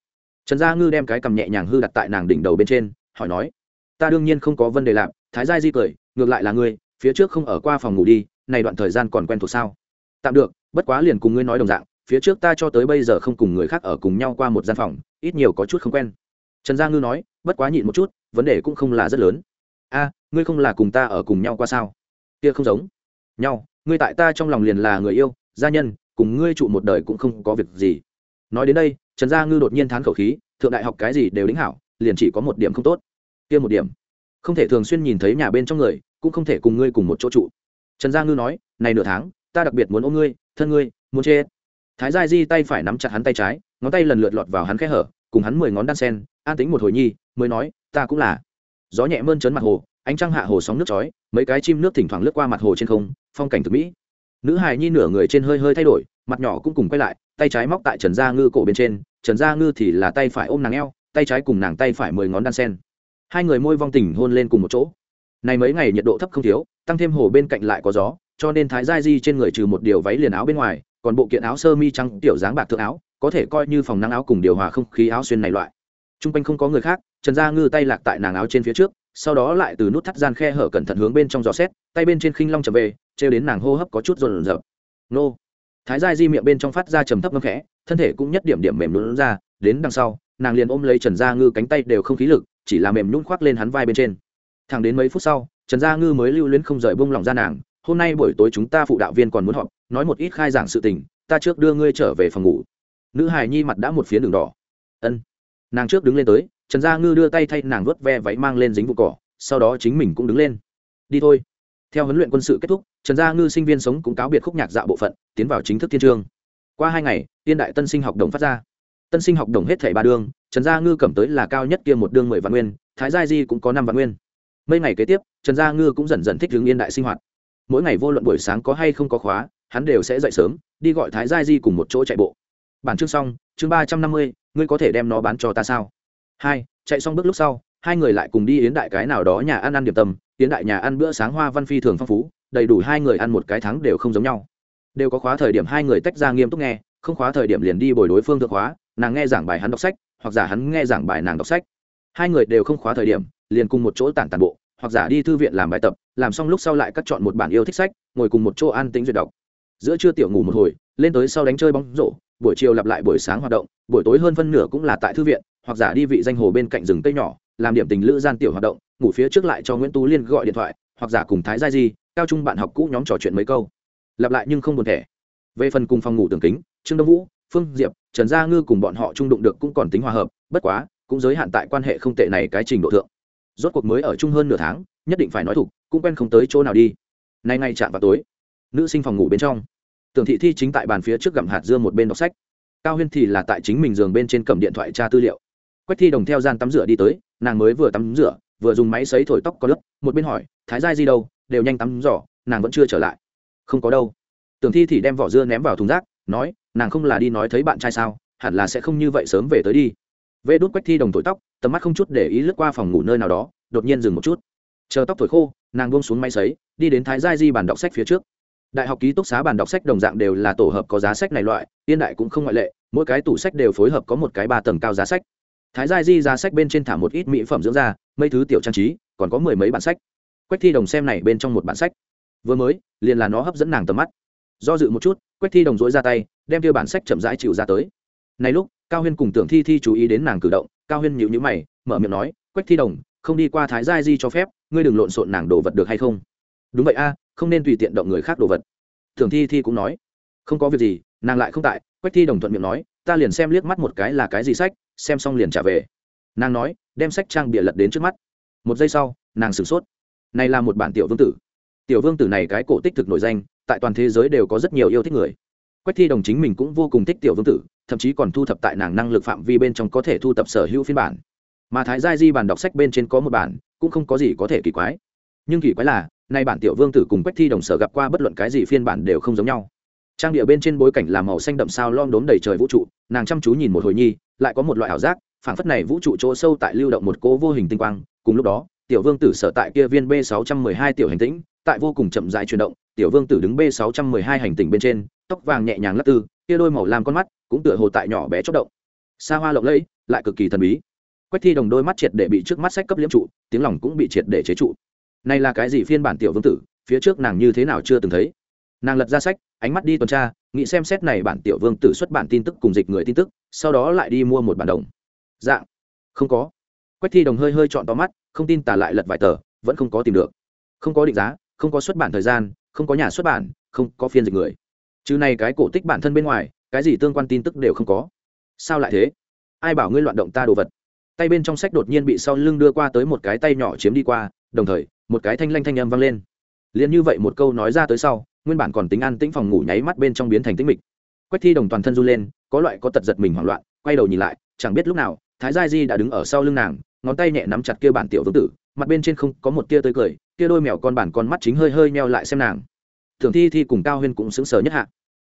Trần gia ngư đem cái cầm nhẹ nhàng hư đặt tại nàng đỉnh đầu bên trên, hỏi nói, ta đương nhiên không có vấn đề làm thái gia di cười, ngược lại là ngươi, phía trước không ở qua phòng ngủ đi, này đoạn thời gian còn quen thuộc sao? Tạm được, bất quá liền cùng ngươi nói đồng dạng, phía trước ta cho tới bây giờ không cùng người khác ở cùng nhau qua một gian phòng, ít nhiều có chút không quen. Trần gia ngư nói bất quá nhịn một chút, vấn đề cũng không là rất lớn. A, ngươi không là cùng ta ở cùng nhau qua sao? Kia không giống. Nhau, ngươi tại ta trong lòng liền là người yêu, gia nhân, cùng ngươi trụ một đời cũng không có việc gì. Nói đến đây, trần gia ngư đột nhiên thán khẩu khí, thượng đại học cái gì đều đính hảo, liền chỉ có một điểm không tốt. Kia một điểm. Không thể thường xuyên nhìn thấy nhà bên trong người, cũng không thể cùng ngươi cùng một chỗ trụ. Trần gia ngư nói, này nửa tháng, ta đặc biệt muốn ôm ngươi, thân ngươi, muốn chê thái gia di tay phải nắm chặt hắn tay trái, ngón tay lần lượt lọt vào hắn khe hở cùng hắn mười ngón đan sen, an tính một hồi nhi, mới nói, ta cũng là. Gió nhẹ mơn trấn mặt hồ, ánh trăng hạ hồ sóng nước chói, mấy cái chim nước thỉnh thoảng lướt qua mặt hồ trên không, phong cảnh thực mỹ. Nữ hài nhi nửa người trên hơi hơi thay đổi, mặt nhỏ cũng cùng quay lại, tay trái móc tại trần gia ngư cổ bên trên, trần gia ngư thì là tay phải ôm nàng eo, tay trái cùng nàng tay phải mười ngón đan sen. Hai người môi vong tình hôn lên cùng một chỗ. Này mấy ngày nhiệt độ thấp không thiếu, tăng thêm hồ bên cạnh lại có gió, cho nên thái gia di trên người trừ một điều váy liền áo bên ngoài, còn bộ kiện áo sơ mi trắng, tiểu dáng bạc thượng áo có thể coi như phòng nắng áo cùng điều hòa không khí áo xuyên này loại. T r u n g quanh không có người khác, trần gia ngư tay lạc tại nàng áo trên phía trước, sau đó lại từ nút thắt gian khe hở cẩn thận hướng bên trong gió xét, tay bên trên khinh long trở về, trêu đến nàng hô hấp có chút rồn rợp nô. Thái gia di miệng bên trong phát ra trầm thấp ngâm khẽ, thân thể cũng nhất điểm điểm mềm lún ra, đến đằng sau, nàng liền ôm lấy trần gia ngư cánh tay đều không khí lực, chỉ là mềm nhún khoác lên hắn vai bên trên. Thẳng đến mấy phút sau, trần gia ngư mới lưu luyến không rời bông lỏng ra nàng, hôm nay buổi tối chúng ta phụ đạo viên còn muốn họp, nói một ít khai giảng sự tình, ta trước đưa ngươi trở về phòng ngủ nữ hài nhi mặt đã một phía đường đỏ. Ân. Nàng trước đứng lên tới, trần gia ngư đưa tay thay nàng vớt ve váy mang lên dính vụ cỏ, sau đó chính mình cũng đứng lên. Đi thôi. Theo huấn luyện quân sự kết thúc, trần gia ngư sinh viên sống cũng cáo biệt khúc nhạc dạo bộ phận, tiến vào chính thức thiên trường. qua hai ngày, tiên đại tân sinh học đồng phát ra. Tân sinh học đồng hết thảy ba đương trần gia ngư cầm tới là cao nhất kia một đương mười vạn nguyên, thái gia di cũng có năm vạn nguyên. Mấy ngày kế tiếp, trần gia ngư cũng dần dần thích hướng yên đại sinh hoạt. Mỗi ngày vô luận buổi sáng có hay không có khóa, hắn đều sẽ dậy sớm, đi gọi thái gia di cùng một chỗ chạy bộ bản chương xong, chương ba trăm năm mươi, ngươi có thể đem nó bán cho ta sao? Hai, chạy xong bước lúc sau, hai người lại cùng đi yến đại cái nào đó nhà ăn ăn điểm tâm. Yến đại nhà ăn bữa sáng hoa văn phi thường phong phú, đầy đủ hai người ăn một cái tháng đều không giống nhau. Đều có khóa thời điểm hai người tách ra nghiêm túc nghe, không khóa thời điểm liền đi bồi đối phương thượng khóa, nàng nghe giảng bài hắn đọc sách, hoặc giả hắn nghe giảng bài nàng đọc sách. Hai người đều không khóa thời điểm, liền cùng một chỗ tản tàn bộ, hoặc giả đi thư viện làm bài tập, làm xong lúc sau lại cắt chọn một bản yêu thích sách, ngồi cùng một chỗ an tính duyệt đọc. Giữa trưa tiểu ngủ một hồi lên tới sau đánh chơi bóng rổ, buổi chiều lặp lại buổi sáng hoạt động, buổi tối hơn phân nửa cũng là tại thư viện, hoặc giả đi vị danh hồ bên cạnh rừng cây nhỏ, làm điểm tình lữ gian tiểu hoạt động, ngủ phía trước lại cho nguyễn tú liên gọi điện thoại, hoặc giả cùng thái gia di, cao trung bạn học cũ nhóm trò chuyện mấy câu. Lặp lại nhưng không buồn thẻ. Về phần cùng phòng ngủ tường kính, trương đông vũ, phương diệp, trần gia ngư cùng bọn họ trung đụng được cũng còn tính hòa hợp, bất quá, cũng giới hạn tại quan hệ không tệ này cái trình độ thượng. Rốt cuộc mới ở chung hơn nửa tháng, nhất định phải nói thục, cũng quen không tới chỗ nào đi. Nay ngay chạm vào tối. Nữ sinh phòng ngủ bên trong tưởng thị thi chính tại bàn phía trước gặm hạt dưa một bên đọc sách. Cao huyên thì là tại chính mình giường bên trên cầm điện thoại tra tư liệu. Quách thi đồng theo gian tắm rửa đi tới nàng mới vừa tắm rửa vừa dùng máy xấy thổi tóc có lớp một bên hỏi thái giai Di đâu? Đều nhanh tắm giỏ nàng vẫn chưa trở lại. Không có đâu. Tưởng thi thì đem vỏ dưa ném vào thùng rác nói nàng không là đi nói thấy bạn trai sao hẳn là sẽ không như vậy sớm về tới đi. Vê đút quách thi đồng thổi tóc tầm mắt không chút để ý lướt qua phòng ngủ nơi nào đó đột nhiên dừng một chút. Chờ tóc thổi khô nàng buông xuống máy sấy, đi đến thái giai di bàn đọc sách phía trước đại học ký túc xá bàn đọc sách đồng dạng đều là tổ hợp có giá sách này loại, yên đại cũng không ngoại lệ, mỗi cái tủ sách đều phối hợp có một cái ba tầng cao giá sách. Thái giai di giá sách bên trên thả một ít mỹ phẩm dưỡng da, mấy thứ tiểu trang trí, còn có mười mấy bản sách. Quách thi đồng xem này bên trong một bản sách. Vừa mới, liền là nó hấp dẫn nàng tầm mắt. Do dự một chút, quách thi đồng dỗi ra tay, đem tiêu bản sách chậm rãi chịu ra tới. Này lúc, cao huyên cùng tưởng thi thi chú ý đến nàng cử động, cao huyên nhịu nhữ mày, mở miệng nói, quách thi đồng, không đi qua thái giai di cho phép, ngươi đừng lộn xộn nàng đồ vật được hay không? Đúng vậy a không nên tùy tiện động người khác đồ vật. Thường thi thi cũng nói, không có việc gì, nàng lại không tại. Quách thi đồng thuận miệng nói, ta liền xem liếc mắt một cái là cái gì sách, xem xong liền trả về. Nàng nói, đem sách trang bịa lật đến trước mắt. Một giây sau, nàng sửng sốt. Này là một bản tiểu vương tử. Tiểu vương tử này cái cổ tích thực nổi danh, tại toàn thế giới đều có rất nhiều yêu thích người. Quách thi đồng chính mình cũng vô cùng thích tiểu vương tử, thậm chí còn thu thập tại nàng năng lực phạm vi bên trong có thể thu tập sở hữu phiên bản. Mà thái gia di bản đọc sách bên trên có một bản, cũng không có gì có thể kỳ quái. Nhưng kỳ quái là nay bản tiểu vương tử cùng quách thi đồng sở gặp qua bất luận cái gì phiên bản đều không giống nhau. Trang địa bên trên bối cảnh là màu xanh đậm sao lom đốm đầy trời vũ trụ, nàng chăm chú nhìn một hồi nhi, lại có một loại ảo giác, phảng phất này vũ trụ chỗ sâu tại lưu động một cố vô hình tinh quang, cùng lúc đó, tiểu vương tử sở tại kia viên b 612 tiểu hành tĩnh, tại vô cùng chậm rãi chuyển động, tiểu vương tử đứng b 612 hành tinh bên trên, tóc vàng nhẹ nhàng lắc tư, kia đôi màu lam con mắt cũng tựa hồ tại nhỏ bé chốc động. Xa hoa lộng lẫy, lại cực kỳ thần bí. Quách thi đồng đôi mắt triệt để bị trước mắt sách cấp liễm trụ, tiếng lòng cũng bị triệt để chế trụ này là cái gì phiên bản tiểu vương tử, phía trước nàng như thế nào chưa từng thấy? Nàng lật ra sách, ánh mắt đi tuần tra, nghĩ xem xét này bản tiểu vương tử xuất bản tin tức cùng dịch người tin tức, sau đó lại đi mua một bản đồng. Dạng không có. Quách thi đồng hơi hơi chọn to mắt, không tin tả lại lật vài tờ, vẫn không có tìm được. Không có định giá, không có xuất bản thời gian, không có nhà xuất bản, không có phiên dịch người. Chứ này cái cổ tích bản thân bên ngoài, cái gì tương quan tin tức đều không có. Sao lại thế? Ai bảo ngươi loạn động ta đồ vật? Tay bên trong sách đột nhiên bị sau lưng đưa qua tới một cái tay nhỏ chiếm đi qua, đồng thời một cái thanh lanh thanh âm vang lên. Liền như vậy một câu nói ra tới sau, nguyên bản còn tính an tĩnh phòng ngủ nháy mắt bên trong biến thành tĩnh mịch. Quách thi đồng toàn thân run lên, có loại có tật giật mình hoảng loạn, quay đầu nhìn lại, chẳng biết lúc nào, thái gia di đã đứng ở sau lưng nàng, ngón tay nhẹ nắm chặt kia bản tiểu vương tử, mặt bên trên không có một tia tươi cười, kia đôi mèo con bản con mắt chính hơi hơi meo lại xem nàng. Thường thi thi cùng cao huyên cũng sững sờ nhất hạ.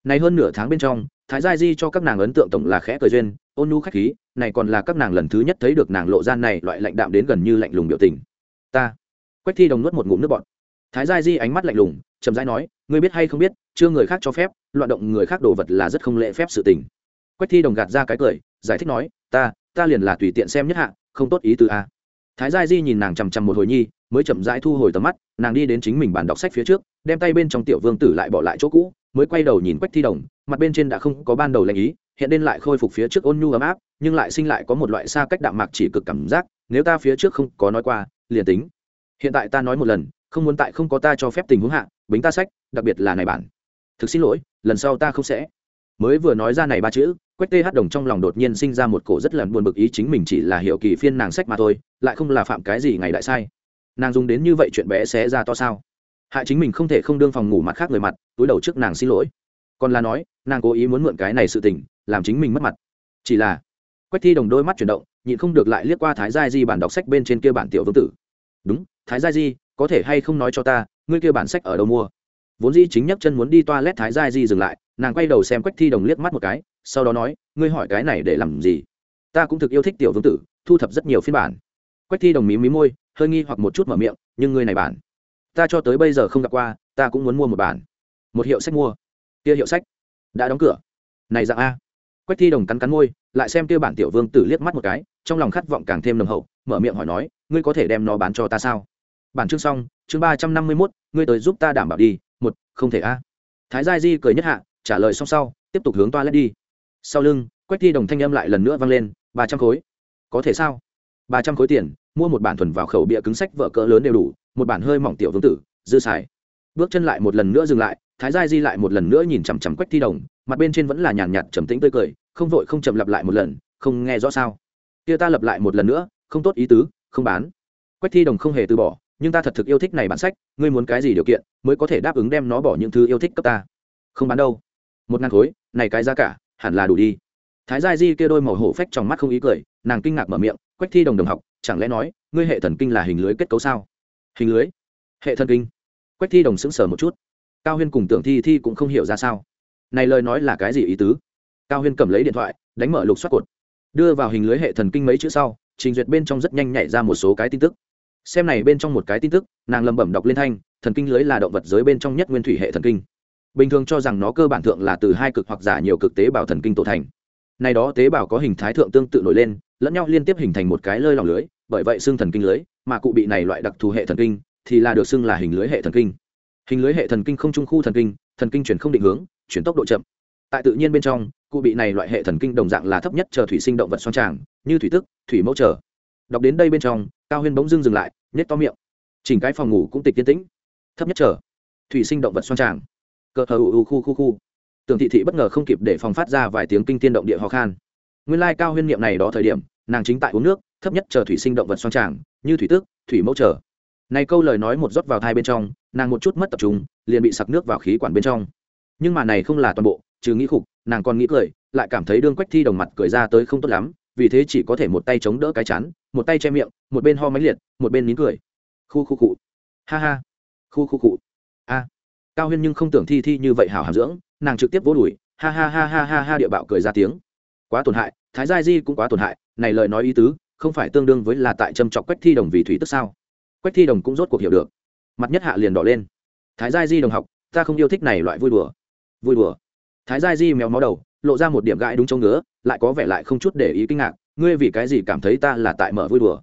Này hơn nửa tháng bên trong, thái gia di cho các nàng ấn tượng tổng là khẽ cười duyên, ôn nhu khách khí, này còn là các nàng lần thứ nhất thấy được nàng lộ gian này loại lạnh đạm đến gần như lạnh lùng biểu tình. Ta quách thi đồng nuốt một ngụm nước bọt. Thái gia di ánh mắt lạnh lùng, chậm rãi nói, ngươi biết hay không biết, chưa người khác cho phép, loạn động người khác đồ vật là rất không lễ phép sự tình. Quách thi đồng gạt ra cái cười, giải thích nói, ta ta liền là tùy tiện xem nhất hạ, không tốt ý từ a. Thái gia di nhìn nàng chằm chằm một hồi nhi, mới chậm rãi thu hồi tầm mắt, nàng đi đến chính mình bàn đọc sách phía trước, đem tay bên trong tiểu vương tử lại bỏ lại chỗ cũ, mới quay đầu nhìn quách thi đồng, mặt bên trên đã không có ban đầu lệnh ý, hiện lên lại khôi phục phía trước ôn nhu ấm áp, nhưng lại sinh lại có một loại xa cách đạm mạc chỉ cực cảm giác, nếu ta phía trước không có nói qua, liền tính hiện tại ta nói một lần, không muốn tại không có ta cho phép tình huống hạ, bính ta sách, đặc biệt là này bản. Thực xin lỗi, lần sau ta không sẽ. Mới vừa nói ra này ba chữ, quách tê hát đồng trong lòng đột nhiên sinh ra một cổ rất lần buồn bực ý chính mình chỉ là hiểu kỳ phiên nàng sách mà thôi, lại không là phạm cái gì ngày đại sai. Nàng dùng đến như vậy chuyện bé xé ra to sao? Hại chính mình không thể không đương phòng ngủ mặt khác người mặt, túi đầu trước nàng xin lỗi. Còn là nói, nàng cố ý muốn mượn cái này sự tình, làm chính mình mất mặt. Chỉ là, quách thi đồng đôi mắt chuyển động, nhịn không được lại liếc qua thái giai di bản đọc sách bên trên kia bản tiểu vương tử. Đúng thái gia di, có thể hay không nói cho ta, ngươi kia bản sách ở đâu mua? Vốn dĩ chính nhấc chân muốn đi toa lét thái gia di dừng lại, nàng quay đầu xem quách thi đồng liếc mắt một cái, sau đó nói, ngươi hỏi cái này để làm gì? Ta cũng thực yêu thích tiểu vương tử, thu thập rất nhiều phiên bản. Quách thi đồng mí mí môi, hơi nghi hoặc một chút mở miệng, nhưng ngươi này bản, ta cho tới bây giờ không gặp qua, ta cũng muốn mua một bản. Một hiệu sách mua. Kia hiệu sách, đã đóng cửa. Này dạng a. Quách thi đồng cắn cắn môi, lại xem kia bản tiểu vương tử liếc mắt một cái, trong lòng khát vọng càng thêm nồng hậu, mở miệng hỏi nói, ngươi có thể đem nó bán cho ta sao? Bản chương xong, chương ba trăm năm mươi mốt, ngươi tới giúp ta đảm bảo đi, một, không thể a. Thái gia di cười nhất hạ, trả lời xong sau, tiếp tục hướng toa lét đi. Sau lưng, quách thi đồng thanh âm lại lần nữa vang lên, ba trăm khối. Có thể sao? Ba trăm khối tiền, mua một bản thuần vào khẩu bịa cứng sách vợ cỡ lớn đều đủ, một bản hơi mỏng tiểu vương tử, dư xài. Bước chân lại một lần nữa dừng lại, thái gia di lại một lần nữa nhìn chằm chằm quách thi đồng, mặt bên trên vẫn là nhàn nhạt trầm tĩnh tươi cười, không vội không chậm lặp lại một lần, không nghe rõ sao. Kia ta lặp lại một lần nữa, không tốt ý tứ, không bán. Quách thi đồng không hề từ bỏ nhưng ta thật thực yêu thích này bản sách, ngươi muốn cái gì điều kiện mới có thể đáp ứng đem nó bỏ những thứ yêu thích cấp ta? Không bán đâu. Một ngàn khối, này cái giá cả, hẳn là đủ đi. Thái gia di kia đôi màu hổ phách trong mắt không ý cười, nàng kinh ngạc mở miệng, quách thi đồng đồng học, chẳng lẽ nói, ngươi hệ thần kinh là hình lưới kết cấu sao? Hình lưới? Hệ thần kinh? Quách thi đồng sững sờ một chút. Cao huyên cùng tưởng thi thi cũng không hiểu ra sao. Này lời nói là cái gì ý tứ? Cao huyên cầm lấy điện thoại, đánh mở lục xoát cột. Đưa vào hình lưới hệ thần kinh mấy chữ sau, trình duyệt bên trong rất nhanh nhảy ra một số cái tin tức xem này bên trong một cái tin tức, nàng lầm bẩm đọc lên thanh, thần kinh lưới là động vật giới bên trong nhất nguyên thủy hệ thần kinh. Bình thường cho rằng nó cơ bản thượng là từ hai cực hoặc giả nhiều cực tế bào thần kinh tổ thành. Này đó tế bào có hình thái thượng tương tự nổi lên, lẫn nhau liên tiếp hình thành một cái lơi lỏng lưới, bởi vậy xưng thần kinh lưới, mà cụ bị này loại đặc thù hệ thần kinh, thì là được xưng là hình lưới hệ thần kinh. Hình lưới hệ thần kinh không trung khu thần kinh thần kinh chuyển không định hướng, chuyển tốc độ chậm. Tại tự nhiên bên trong, cụ bị này loại hệ thần kinh đồng dạng là thấp nhất chờ thủy sinh động vật xoan tràng, như thủy tức, thủy mẫu trở đọc đến đây bên trong cao huyên bỗng dưng dừng lại nhét to miệng. Chỉnh cái phòng ngủ cũng tịch yên tĩnh. Thấp nhất chờ, thủy sinh động vật xoan tràng. Cờ hờ u khu khu khu. Tưởng thị thị bất ngờ không kịp để phòng phát ra vài tiếng kinh tiên động địa ho khan. Nguyên lai cao huyên niệm này đó thời điểm, nàng chính tại uống nước, thấp nhất chờ thủy sinh động vật xoan tràng, như thủy tước, thủy mẫu trở này câu lời nói một rót vào thai bên trong, nàng một chút mất tập trung, liền bị sặc nước vào khí quản bên trong. Nhưng mà này không là toàn bộ, trừ nghĩ khục, nàng còn nghĩ cười, lại cảm thấy đương quách thi đồng mặt cười ra tới không tốt lắm, vì thế chỉ có thể một tay chống đỡ cái chắn một tay che miệng, một bên ho máy liệt, một bên nín cười. Khu khu cụ ha ha. Khu khu cụ a. Cao huyên nhưng không tưởng thi thi như vậy hảo hàm dưỡng, nàng trực tiếp vỗ đùi, ha ha ha ha ha ha địa bạo cười ra tiếng. Quá tổn hại, thái gia di cũng quá tổn hại, này lời nói ý tứ, không phải tương đương với là tại châm chọc quách thi đồng vì thủy tức sao? Quách thi đồng cũng rốt cuộc hiểu được. Mặt nhất hạ liền đỏ lên. Thái gia di đồng học, ta không yêu thích này loại vui đùa. Vui đùa. Thái gia di mèo máu đầu, lộ ra một điểm gãi đúng trong ngứa, lại có vẻ lại không chút để ý kinh ngạc ngươi vì cái gì cảm thấy ta là tại mở vui đùa?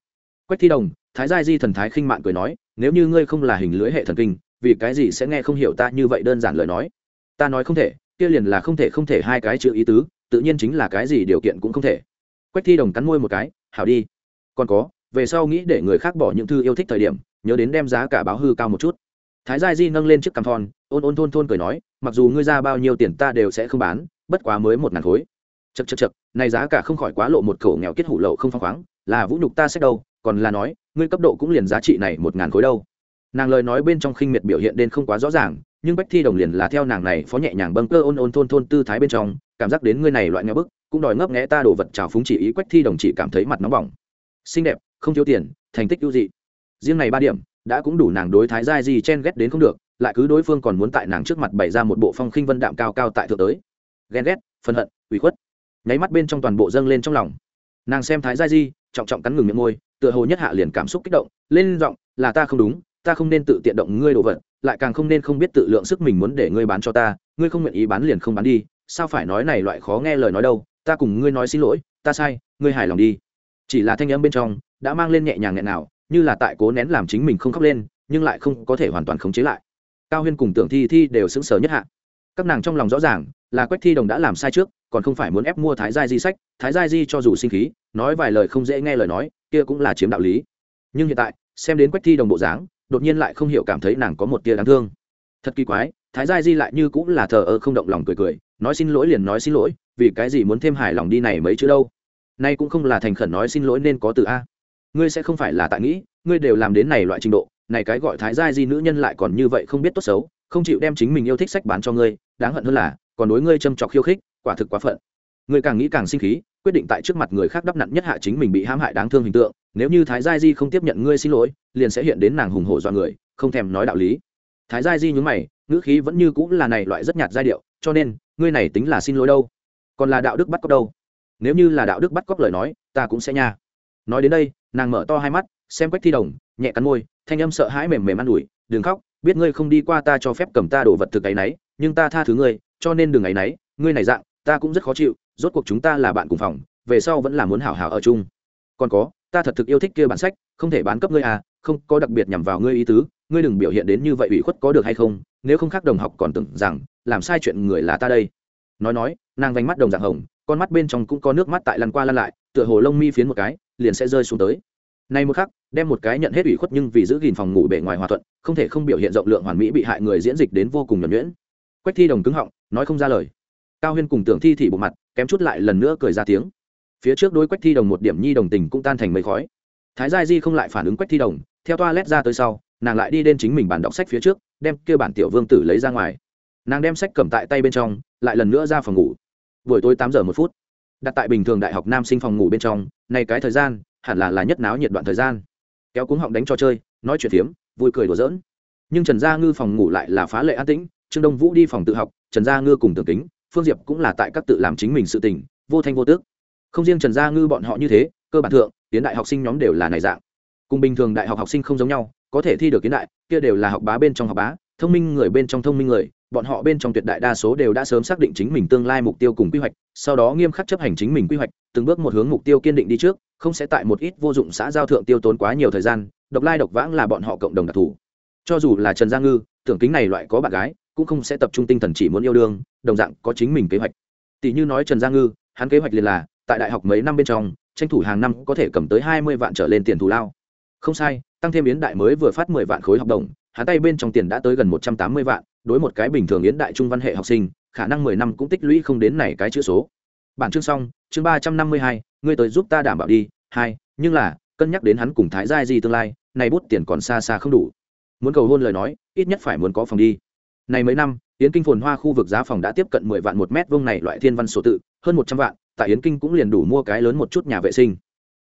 Quách thi đồng, thái gia di thần thái khinh mạn cười nói, nếu như ngươi không là hình lưới hệ thần kinh, vì cái gì sẽ nghe không hiểu ta như vậy đơn giản lời nói? Ta nói không thể, kia liền là không thể không thể hai cái chữ ý tứ, tự nhiên chính là cái gì điều kiện cũng không thể. Quách thi đồng cắn môi một cái, hảo đi. Còn có, về sau nghĩ để người khác bỏ những thư yêu thích thời điểm, nhớ đến đem giá cả báo hư cao một chút. Thái gia di nâng lên chiếc cằm thon, ôn ôn thôn thôn cười nói, mặc dù ngươi ra bao nhiêu tiền ta đều sẽ không bán, bất quá mới một ngàn khối chật chật chật, này giá cả không khỏi quá lộ một khẩu nghèo kết hủ lậu không phăng khoáng, là vũ nhục ta xét đâu, còn là nói, ngươi cấp độ cũng liền giá trị này một ngàn khối đâu. Nàng lời nói bên trong khinh miệt biểu hiện đến không quá rõ ràng, nhưng bách thi đồng liền là theo nàng này phó nhẹ nhàng bâng cơ ôn ôn thôn thôn tư thái bên trong, cảm giác đến ngươi này loại nghèo bức, cũng đòi ngấp nghẽ ta đổ vật trào phúng chỉ ý quách thi đồng chỉ cảm thấy mặt nóng bỏng. Xinh đẹp, không thiếu tiền, thành tích ưu dị. Riêng này ba điểm, đã cũng đủ nàng đối thái giai gì chen ghét đến không được, lại cứ đối phương còn muốn tại nàng trước mặt bày ra một bộ phong khinh vân đạm cao cao tại thượng tới. Ghen ghét, phân hận, ủy khuất nháy mắt bên trong toàn bộ dâng lên trong lòng. Nàng xem thái giai di, trọng trọng cắn ngừng miệng môi, tựa hồ nhất hạ liền cảm xúc kích động, lên giọng, là ta không đúng, ta không nên tự tiện động ngươi đồ vật, lại càng không nên không biết tự lượng sức mình muốn để ngươi bán cho ta, ngươi không nguyện ý bán liền không bán đi, sao phải nói này loại khó nghe lời nói đâu, ta cùng ngươi nói xin lỗi, ta sai, ngươi hài lòng đi. Chỉ là thanh âm bên trong đã mang lên nhẹ nhàng nghẹn nào, như là tại cố nén làm chính mình không khóc lên, nhưng lại không có thể hoàn toàn khống chế lại. Cao huyên cùng tưởng thi thi đều sững sờ nhất hạ. Các nàng trong lòng rõ ràng là quách thi đồng đã làm sai trước, còn không phải muốn ép mua thái giai di sách, thái giai di cho dù sinh khí, nói vài lời không dễ nghe lời nói, kia cũng là chiếm đạo lý. Nhưng hiện tại, xem đến quách thi đồng bộ dáng, đột nhiên lại không hiểu cảm thấy nàng có một tia đáng thương. Thật kỳ quái, thái giai di lại như cũng là thờ ơ không động lòng cười cười, nói xin lỗi liền nói xin lỗi, vì cái gì muốn thêm hài lòng đi này mấy chữ đâu. Nay cũng không là thành khẩn nói xin lỗi nên có từ a. Ngươi sẽ không phải là tại nghĩ, ngươi đều làm đến này loại trình độ, này cái gọi thái giai di nữ nhân lại còn như vậy không biết tốt xấu, không chịu đem chính mình yêu thích sách bán cho ngươi, đáng hận hơn là còn đối ngươi châm trọc khiêu khích, quả thực quá phận. Ngươi càng nghĩ càng sinh khí, quyết định tại trước mặt người khác đắp nặn nhất hạ chính mình bị hãm hại đáng thương hình tượng, nếu như thái gia di không tiếp nhận ngươi xin lỗi, liền sẽ hiện đến nàng hùng hổ dọa người, không thèm nói đạo lý. Thái gia di nhún mày, ngữ khí vẫn như cũng là này loại rất nhạt giai điệu, cho nên, ngươi này tính là xin lỗi đâu? Còn là đạo đức bắt cóc đâu? Nếu như là đạo đức bắt cóc lời nói, ta cũng sẽ nha. Nói đến đây, nàng mở to hai mắt, xem quách thi đồng, nhẹ cắn môi, thanh âm sợ hãi mềm mềm ăn ủi, đừng khóc, biết ngươi không đi qua ta cho phép cầm ta đổ vật thực ấy nấy, nhưng ta tha thứ ngươi cho nên đừng ấy nấy, ngươi này dạng, ta cũng rất khó chịu, rốt cuộc chúng ta là bạn cùng phòng, về sau vẫn là muốn hảo hảo ở chung. Còn có, ta thật thực yêu thích kia bản sách, không thể bán cấp ngươi à không có đặc biệt nhằm vào ngươi ý tứ, ngươi đừng biểu hiện đến như vậy ủy khuất có được hay không, nếu không khác đồng học còn tưởng rằng, làm sai chuyện người là ta đây. Nói nói, nàng vánh mắt đồng dạng hồng, con mắt bên trong cũng có nước mắt tại lăn qua lăn lại, tựa hồ lông mi phiến một cái, liền sẽ rơi xuống tới. Nay một khắc, đem một cái nhận hết ủy khuất nhưng vì giữ gìn phòng ngủ bề ngoài hòa thuận, không thể không biểu hiện rộng lượng hoàn mỹ bị hại người diễn dịch đến vô cùng nhuẩn nhuyễn. Quách thi đồng cứng họng nói không ra lời. Cao huyên cùng tưởng thi thị bộ mặt, kém chút lại lần nữa cười ra tiếng. Phía trước đối quách thi đồng một điểm nhi đồng tình cũng tan thành mây khói. Thái gia di không lại phản ứng quách thi đồng, theo toa lét ra tới sau, nàng lại đi đến chính mình bản đọc sách phía trước, đem kêu bản tiểu vương tử lấy ra ngoài. Nàng đem sách cầm tại tay bên trong, lại lần nữa ra phòng ngủ. Buổi tối tám giờ một phút, đặt tại bình thường đại học nam sinh phòng ngủ bên trong, nay cái thời gian, hẳn là là nhất náo nhiệt đoạn thời gian. Kéo cuống họng đánh cho chơi, nói chuyện phiếm, vui cười đùa giỡn. Nhưng trần gia ngư phòng ngủ lại là phá lệ an tĩnh, trương đông vũ đi phòng tự học trần gia ngư cùng tưởng kính, phương diệp cũng là tại các tự làm chính mình sự tình, vô thanh vô tước không riêng trần gia ngư bọn họ như thế, cơ bản thượng, tiến đại học sinh nhóm đều là này dạng. Cùng bình thường đại học học sinh không giống nhau, có thể thi được kiến đại, kia đều là học bá bên trong học bá, thông minh người bên trong thông minh người, bọn họ bên trong tuyệt đại đa số đều đã sớm xác định chính mình tương lai mục tiêu cùng quy hoạch, sau đó nghiêm khắc chấp hành chính mình quy hoạch, từng bước một hướng mục tiêu kiên định đi trước, không sẽ tại một ít vô dụng xã giao thượng tiêu tốn quá nhiều thời gian, độc lai độc vãng là bọn họ cộng đồng đặc thù. Cho dù là trần gia ngư, tưởng kính này loại có bạn gái cũng không sẽ tập trung tinh thần chỉ muốn yêu đương, đồng dạng có chính mình kế hoạch. Tỷ như nói trần gia ngư, hắn kế hoạch liền là, tại đại học mấy năm bên trong, tranh thủ hàng năm có thể cầm tới hai mươi vạn trở lên tiền thù lao. Không sai, tăng thêm yến đại mới vừa phát mười vạn khối học đồng, hắn tay bên trong tiền đã tới gần một trăm tám mươi vạn, đối một cái bình thường yến đại trung văn hệ học sinh, khả năng mười năm cũng tích lũy không đến này cái chữ số. Bản chương xong, chương ba trăm năm mươi hai, ngươi tới giúp ta đảm bảo đi. Hai, nhưng là, cân nhắc đến hắn cùng thái giai di tương lai, này bút tiền còn xa xa không đủ. Muốn cầu hôn lời nói, ít nhất phải muốn có phòng đi này mấy năm, yến kinh phồn hoa khu vực giá phòng đã tiếp cận mười vạn một mét vuông này loại thiên văn sổ tự, hơn một trăm vạn, tại yến kinh cũng liền đủ mua cái lớn một chút nhà vệ sinh.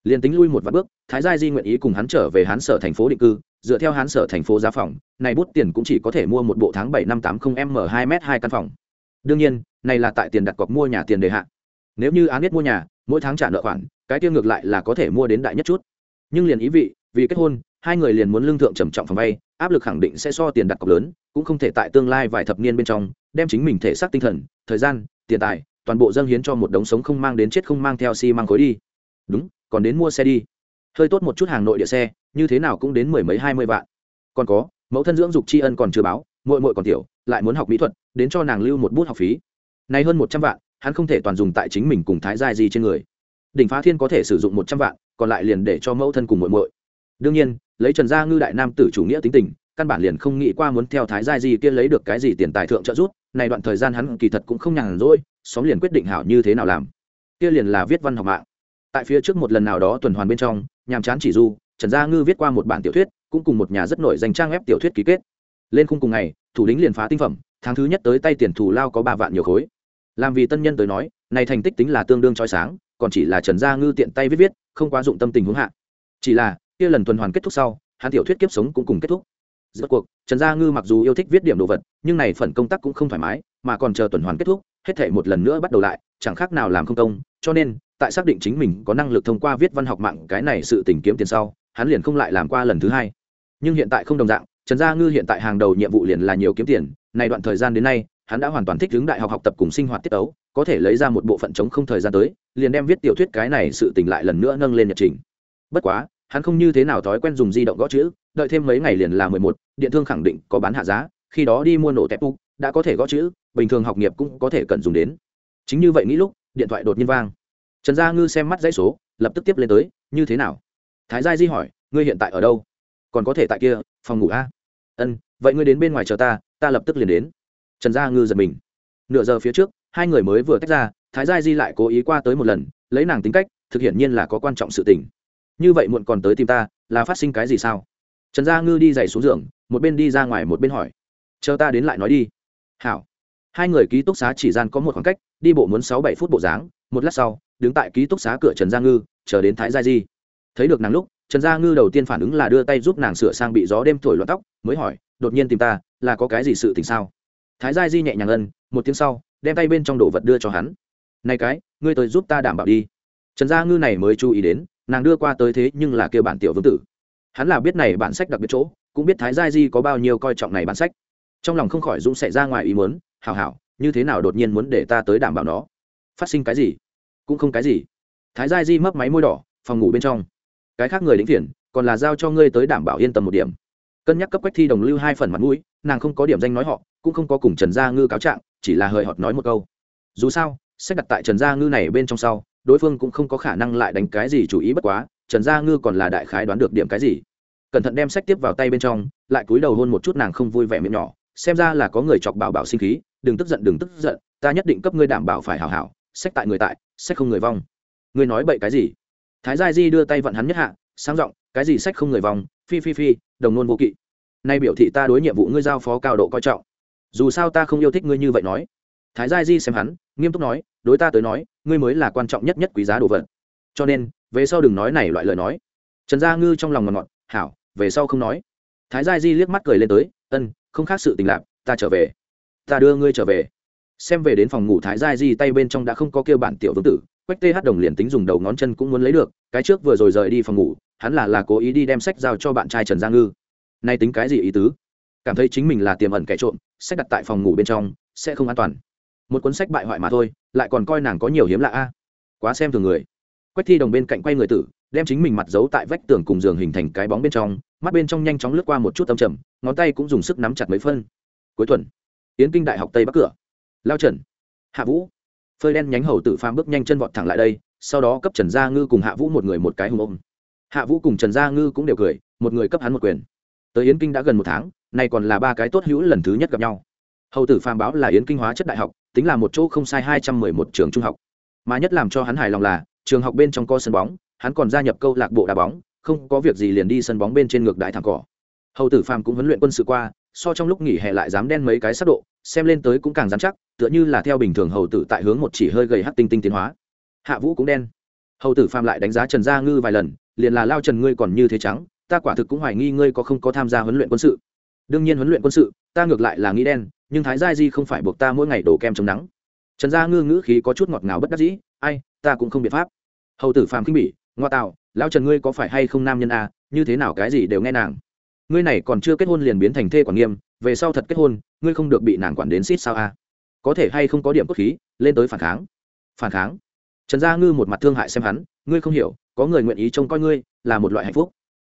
Liền tính lui một vạn bước, thái gia di nguyện ý cùng hắn trở về hán sở thành phố định cư, dựa theo hán sở thành phố giá phòng, này bút tiền cũng chỉ có thể mua một bộ tháng bảy năm tám không m hai m hai căn phòng. Đương nhiên, này là tại tiền đặt cọc mua nhà tiền đề hạn nếu như án biết mua nhà, mỗi tháng trả nợ khoản, cái tiêu ngược lại là có thể mua đến đại nhất chút. Nhưng liền ý vị, vì kết hôn hai người liền muốn lương thượng trầm trọng phòng vay, áp lực khẳng định sẽ so tiền đặt cọc lớn, cũng không thể tại tương lai vài thập niên bên trong, đem chính mình thể xác tinh thần, thời gian, tiền tài, toàn bộ dâng hiến cho một đống sống không mang đến chết không mang theo xi、si、măng khối đi. Đúng, còn đến mua xe đi. Hơi tốt một chút hàng nội địa xe, như thế nào cũng đến mười mấy hai mươi vạn. Còn có, mẫu thân dưỡng dục tri ân còn chưa báo mội mội còn tiểu, lại muốn học mỹ thuật, đến cho nàng lưu một bút học phí. Này hơn một trăm vạn, hắn không thể toàn dùng tại chính mình cùng thái giai gì trên người. Đỉnh phá thiên có thể sử dụng một trăm vạn, còn lại liền để cho mẫu thân cùng mội mội đương nhiên lấy trần gia ngư đại nam tử chủ nghĩa tính tình, căn bản liền không nghĩ qua muốn theo thái giai gì kia lấy được cái gì tiền tài thượng trợ giúp, này đoạn thời gian hắn kỳ thật cũng không nhàn rỗi, xóm liền quyết định hảo như thế nào làm. Kia liền là viết văn học mạng. Tại phía trước một lần nào đó tuần hoàn bên trong, nhàm chán chỉ du, trần gia ngư viết qua một bản tiểu thuyết, cũng cùng một nhà rất nổi danh trang ép tiểu thuyết ký kết. Lên khung cùng ngày, thủ lĩnh liền phá tinh phẩm, tháng thứ nhất tới tay tiền thù lao có ba vạn nhiều khối. Làm vì tân nhân tới nói, này thành tích tính là tương đương trói sáng, còn chỉ là trần gia ngư tiện tay viết viết, không quá dụng tâm tình hướng hạ. Chỉ là kia lần tuần hoàn kết thúc sau, hắn tiểu thuyết kiếp sống cũng cùng kết thúc. Rốt cuộc, trần gia ngư mặc dù yêu thích viết điểm đồ vật, nhưng này phần công tác cũng không thoải mái, mà còn chờ tuần hoàn kết thúc, hết thể một lần nữa bắt đầu lại, chẳng khác nào làm không công, cho nên, tại xác định chính mình có năng lực thông qua viết văn học mạng cái này sự tình kiếm tiền sau, hắn liền không lại làm qua lần thứ hai. Nhưng hiện tại không đồng dạng, trần gia ngư hiện tại hàng đầu nhiệm vụ liền là nhiều kiếm tiền, này đoạn thời gian đến nay, hắn đã hoàn toàn thích ứng đại học học tập cùng sinh hoạt tiết ấu có thể lấy ra một bộ phận chống không thời gian tới, liền đem viết tiểu thuyết cái này sự tình lại lần nữa nâng lên nhật trình. Bất quá hắn không như thế nào thói quen dùng di động gõ chữ, đợi thêm mấy ngày liền là mười một, điện thương khẳng định có bán hạ giá, khi đó đi mua nổ tép u đã có thể gõ chữ, bình thường học nghiệp cũng có thể cần dùng đến. Chính như vậy nghĩ lúc, điện thoại đột nhiên vang. Trần gia ngư xem mắt dãy số, lập tức tiếp lên tới, như thế nào? Thái gia di hỏi, ngươi hiện tại ở đâu? Còn có thể tại kia, phòng ngủ a? Ân, vậy ngươi đến bên ngoài chờ ta ta lập tức liền đến. Trần gia ngư giật mình. Nửa giờ phía trước, hai người mới vừa tách ra, thái gia di lại cố ý qua tới một lần, lấy nàng tính cách, thực hiện nhiên là có quan trọng sự tình như vậy muộn còn tới tìm ta, là phát sinh cái gì sao? Trần gia ngư đi dày xuống giường, một bên đi ra ngoài một bên hỏi. Chờ ta đến lại nói đi. Hảo. Hai người ký túc xá chỉ gian có một khoảng cách, đi bộ muốn sáu bảy phút bộ dáng, một lát sau, đứng tại ký túc xá cửa trần gia ngư, chờ đến thái gia di. Thấy được nàng lúc, trần gia ngư đầu tiên phản ứng là đưa tay giúp nàng sửa sang bị gió đêm thổi loạn tóc, mới hỏi, đột nhiên tìm ta, là có cái gì sự tình sao? Thái gia di nhẹ nhàng ân, một tiếng sau, đem tay bên trong đồ vật đưa cho hắn. Này cái, ngươi tới giúp ta đảm bảo đi. Trần gia ngư này mới chú ý đến nàng đưa qua tới thế nhưng là kêu bản tiểu vương tử. Hắn là biết này bản sách đặc biệt chỗ, cũng biết thái gia di có bao nhiêu coi trọng này bản sách. Trong lòng không khỏi dũng xảy ra ngoài ý muốn, hảo hảo, như thế nào đột nhiên muốn để ta tới đảm bảo nó? Phát sinh cái gì? Cũng không cái gì. Thái gia di mấp máy môi đỏ, phòng ngủ bên trong. Cái khác người đính phiền, còn là giao cho ngươi tới đảm bảo yên tâm một điểm. Cân nhắc cấp quách thi đồng lưu hai phần mặt mũi, nàng không có điểm danh nói họ, cũng không có cùng trần gia ngư cáo trạng, chỉ là hời hợt nói một câu. Dù sao, sách đặt tại trần gia ngư này bên trong sau đối phương cũng không có khả năng lại đánh cái gì chủ ý bất quá, trần gia ngư còn là đại khái đoán được điểm cái gì. Cẩn thận đem sách tiếp vào tay bên trong, lại cúi đầu hôn một chút nàng không vui vẻ miệng nhỏ, xem ra là có người chọc bảo bảo sinh khí, đừng tức giận, đừng tức giận, ta nhất định cấp ngươi đảm bảo phải hảo hảo, sách tại người tại, sách không người vong. Ngươi nói bậy cái gì? Thái gia di đưa tay vận hắn nhất hạ, sang giọng, cái gì sách không người vong, phi phi phi, đồng nôn vô kỵ. Nay biểu thị ta đối nhiệm vụ ngươi giao phó cao độ coi trọng. Dù sao ta không yêu thích ngươi như vậy nói thái gia di xem hắn, nghiêm túc nói, đối ta tới nói, ngươi mới là quan trọng nhất nhất quý giá đồ vật. Cho nên, về sau đừng nói này loại lời nói. Trần gia ngư trong lòng ngọt ngọt, hảo, về sau không nói. Thái gia di liếc mắt cười lên tới, ân, không khác sự tình lạc, ta trở về. Ta đưa ngươi trở về. Xem về đến phòng ngủ, thái gia di tay bên trong đã không có kêu bản tiểu vương tử, quách tê hát đồng liền tính dùng đầu ngón chân cũng muốn lấy được, cái trước vừa rồi rời đi phòng ngủ, hắn là là cố ý đi đem sách giao cho bạn trai trần gia ngư. Nay tính cái gì ý tứ? Cảm thấy chính mình là tiềm ẩn kẻ trộm, sách đặt tại phòng ngủ bên trong, sẽ không an toàn một cuốn sách bại hoại mà thôi, lại còn coi nàng có nhiều hiếm lạ a. Quá xem thường người. Quách thi đồng bên cạnh quay người tử, đem chính mình mặt giấu tại vách tường cùng giường hình thành cái bóng bên trong, mắt bên trong nhanh chóng lướt qua một chút âm trầm, ngón tay cũng dùng sức nắm chặt mấy phân. Cuối tuần, yến kinh đại học tây bắc cửa. Lao trần, hạ vũ. Phơi đen nhánh hầu tự phàm bước nhanh chân vọt thẳng lại đây, sau đó cấp trần gia ngư cùng hạ vũ một người một cái hùng ôm. Hạ vũ cùng trần gia ngư cũng đều cười, một người cấp hắn một quyền. Tới yến kinh đã gần một tháng, nay còn là ba cái tốt hữu lần thứ nhất gặp nhau hầu tử phàm báo là yến kinh hóa chất đại học, tính là một chỗ không sai hai trăm mười một trường trung học. Mà nhất làm cho hắn hài lòng là, trường học bên trong có sân bóng, hắn còn gia nhập câu lạc bộ đá bóng, không có việc gì liền đi sân bóng bên trên ngược đại thẳng cỏ. Hầu tử phàm cũng huấn luyện quân sự qua, so trong lúc nghỉ hè lại dám đen mấy cái sắc độ, xem lên tới cũng càng dám chắc, tựa như là theo bình thường hầu tử tại hướng một chỉ hơi gầy hắc tinh tinh tiến hóa. Hạ vũ cũng đen. Hầu tử phàm lại đánh giá trần gia ngư vài lần, liền là, lao trần ngươi còn như thế trắng, ta quả thực cũng hoài nghi ngươi có không có tham gia huấn luyện quân sự. Đương nhiên huấn luyện quân sự, ta ngược lại là nghĩ đen nhưng thái gia di không phải buộc ta mỗi ngày đổ kem chống nắng. Trần gia ngư ngữ khí có chút ngọt ngào bất đắc dĩ ai ta cũng không biện pháp. Hầu tử phàm khinh bỉ ngoa tạo lao trần ngươi có phải hay không nam nhân a à, như thế nào cái gì đều nghe nàng. Ngươi này còn chưa kết hôn liền biến thành thê quản nghiêm về sau thật kết hôn ngươi không được bị nàng quản đến xít sao a à? có thể hay không có điểm cốt khí lên tới phản kháng. Phản kháng? Trần gia ngư một mặt thương hại xem hắn ngươi không hiểu có người nguyện ý trông coi ngươi là một loại hạnh phúc.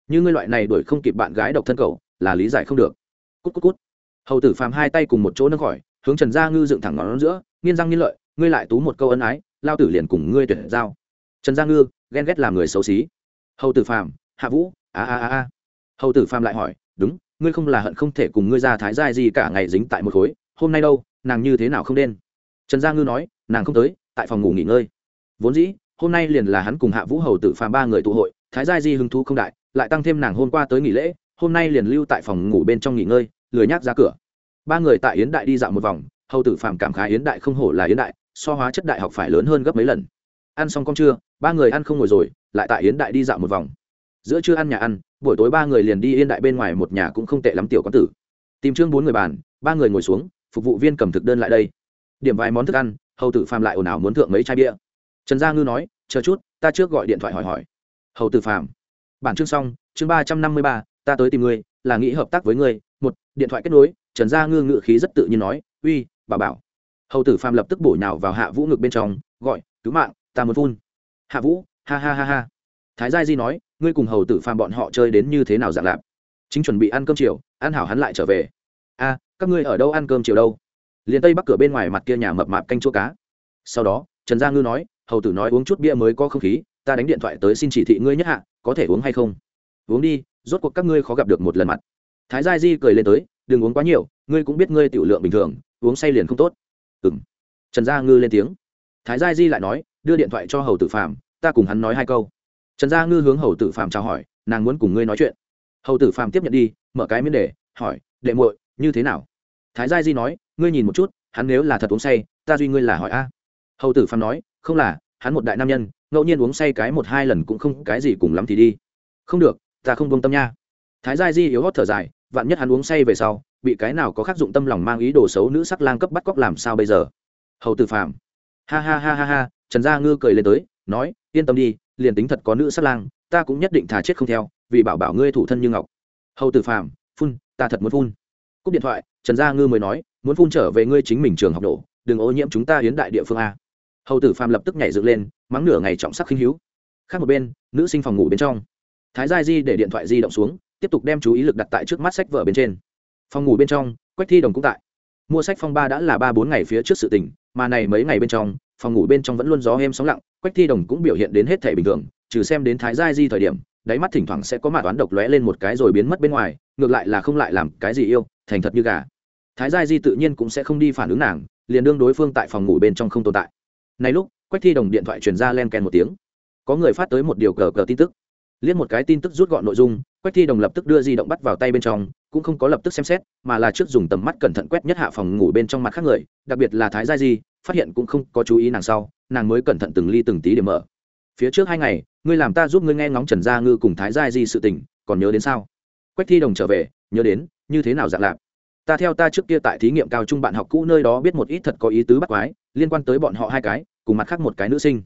Như ngươi loại này đuổi không kịp bạn gái độc thân cầu là lý giải không được. Cút cút cút hầu tử phàm hai tay cùng một chỗ nâng khỏi, hướng trần gia ngư dựng thẳng ngón giữa, nghiên răng nghiên lợi, ngươi lại tú một câu ân ái, lao tử liền cùng ngươi tuyển giao. Trần gia ngư ghen ghét làm người xấu xí. Hầu tử phàm, hạ vũ, a a a a. Hầu tử phàm lại hỏi, đúng, ngươi không là hận không thể cùng ngươi ra thái giai gì cả ngày dính tại một khối, hôm nay đâu, nàng như thế nào không đen trần gia ngư nói, nàng không tới, tại phòng ngủ nghỉ ngơi. Vốn dĩ, hôm nay liền là hắn cùng hạ vũ hầu tử phàm ba người tụ hội, thái giai di hứng thú không đại, lại tăng thêm nàng hôm qua tới nghỉ lễ, hôm nay liền lưu tại phòng ngủ bên trong nghỉ ngơi lười nhác ra cửa. Ba người tại yến đại đi dạo một vòng, hầu tử phàm cảm khái yến đại không hổ là yến đại, so hóa chất đại học phải lớn hơn gấp mấy lần. Ăn xong con trưa, ba người ăn không ngồi rồi, lại tại yến đại đi dạo một vòng. Giữa trưa ăn nhà ăn, buổi tối ba người liền đi yên đại bên ngoài một nhà cũng không tệ lắm tiểu quán tử. Tìm chương bốn người bàn, ba người ngồi xuống, phục vụ viên cầm thực đơn lại đây. Điểm vài món thức ăn, hầu tử phàm lại ồn ào muốn thượng mấy chai bia. Trần gia ngư nói, chờ chút, ta trước gọi điện thoại hỏi hỏi. Hầu tử phàm, bản chương xong, chương ba trăm năm mươi ba, ta tới tìm ngươi, là nghĩ hợp tác với ngươi một, điện thoại kết nối, trần gia ngư ngự khí rất tự nhiên nói, uy, bà bảo. Hầu tử phàm lập tức bổ nhào vào hạ vũ ngực bên trong, gọi, cứu mạng, ta muốn phun. Hạ vũ, ha ha ha ha. Thái gia di nói, ngươi cùng hầu tử phàm bọn họ chơi đến như thế nào dạng lạp? Chính chuẩn bị ăn cơm chiều, ăn hảo hắn lại trở về. A, các ngươi ở đâu ăn cơm chiều đâu? Liền tây bắc cửa bên ngoài mặt kia nhà mập mạp canh chua cá. Sau đó, trần gia ngư nói, hầu tử nói uống chút bia mới có không khí, ta đánh điện thoại tới xin chỉ thị ngươi nhất hạ, có thể uống hay không? Uống đi, rốt cuộc các ngươi khó gặp được một lần mặt thái gia di cười lên tới, đừng uống quá nhiều, ngươi cũng biết ngươi tiểu lượng bình thường, uống say liền không tốt. Ừng trần gia ngư lên tiếng. Thái gia di lại nói, đưa điện thoại cho hầu tử phạm ta cùng hắn nói hai câu. Trần gia ngư hướng hầu tử phạm chào hỏi, nàng muốn cùng ngươi nói chuyện. Hầu tử phạm tiếp nhận đi, mở cái miếng để, hỏi, đệ muội, như thế nào? Thái gia di nói, ngươi nhìn một chút, hắn nếu là thật uống say, ta duy ngươi là hỏi a. Hầu tử phạm nói, không là, hắn một đại nam nhân, ngẫu nhiên uống say cái một hai lần cũng không cái gì cùng lắm thì đi. Không được, ta không buông tâm nha thái gia di yếu hót thở dài vạn nhất hắn uống say về sau bị cái nào có khắc dụng tâm lòng mang ý đồ xấu nữ sắc lang cấp bắt cóc làm sao bây giờ? Hầu tử phạm ha ha ha ha ha trần gia ngư cười lên tới nói yên tâm đi liền tính thật có nữ sắc lang ta cũng nhất định thà chết không theo vì bảo bảo ngươi thủ thân như ngọc. Hầu tử phạm phun ta thật muốn phun. Cúp điện thoại trần gia ngư mới nói muốn phun trở về ngươi chính mình trường học đổ, đừng ô nhiễm chúng ta hiến đại địa phương a. Hầu tử phạm lập tức nhảy dựng lên mắng nửa ngày trọng sắc khinh hữu. Khác một bên nữ sinh phòng ngủ bên trong. Thái gia di để điện thoại di động xuống tiếp tục đem chú ý lực đặt tại trước mắt sách vở bên trên. Phòng ngủ bên trong, quách thi đồng cũng tại. Mua sách phong ba đã là ba bốn ngày phía trước sự tình, mà này mấy ngày bên trong, phòng ngủ bên trong vẫn luôn gió êm sóng lặng, quách thi đồng cũng biểu hiện đến hết thể bình thường, trừ xem đến thái giai di thời điểm, đáy mắt thỉnh thoảng sẽ có mạt toán độc lóe lên một cái rồi biến mất bên ngoài, ngược lại là không lại làm cái gì yêu, thành thật như gà. Thái giai di tự nhiên cũng sẽ không đi phản ứng nàng, liền đương đối phương tại phòng ngủ bên trong không tồn tại. Này lúc, quách thi đồng điện thoại truyền ra len ken một tiếng. Có người phát tới một điều cờ cờ tin tức liếc một cái tin tức rút gọn nội dung, quách thi đồng lập tức đưa di động bắt vào tay bên trong, cũng không có lập tức xem xét, mà là trước dùng tầm mắt cẩn thận quét nhất hạ phòng ngủ bên trong mặt khác người, đặc biệt là thái gia di, phát hiện cũng không có chú ý nàng sau, nàng mới cẩn thận từng ly từng tí để mở. Phía trước hai ngày, ngươi làm ta giúp ngươi nghe ngóng trần gia ngư cùng thái gia di sự tình, còn nhớ đến sao? Quách thi đồng trở về, nhớ đến, như thế nào dạng lạc? Ta theo ta trước kia tại thí nghiệm cao trung bạn học cũ nơi đó biết một ít thật có ý tứ bắt quái, liên quan tới bọn họ hai cái, cùng mặt khác một cái nữ sinh.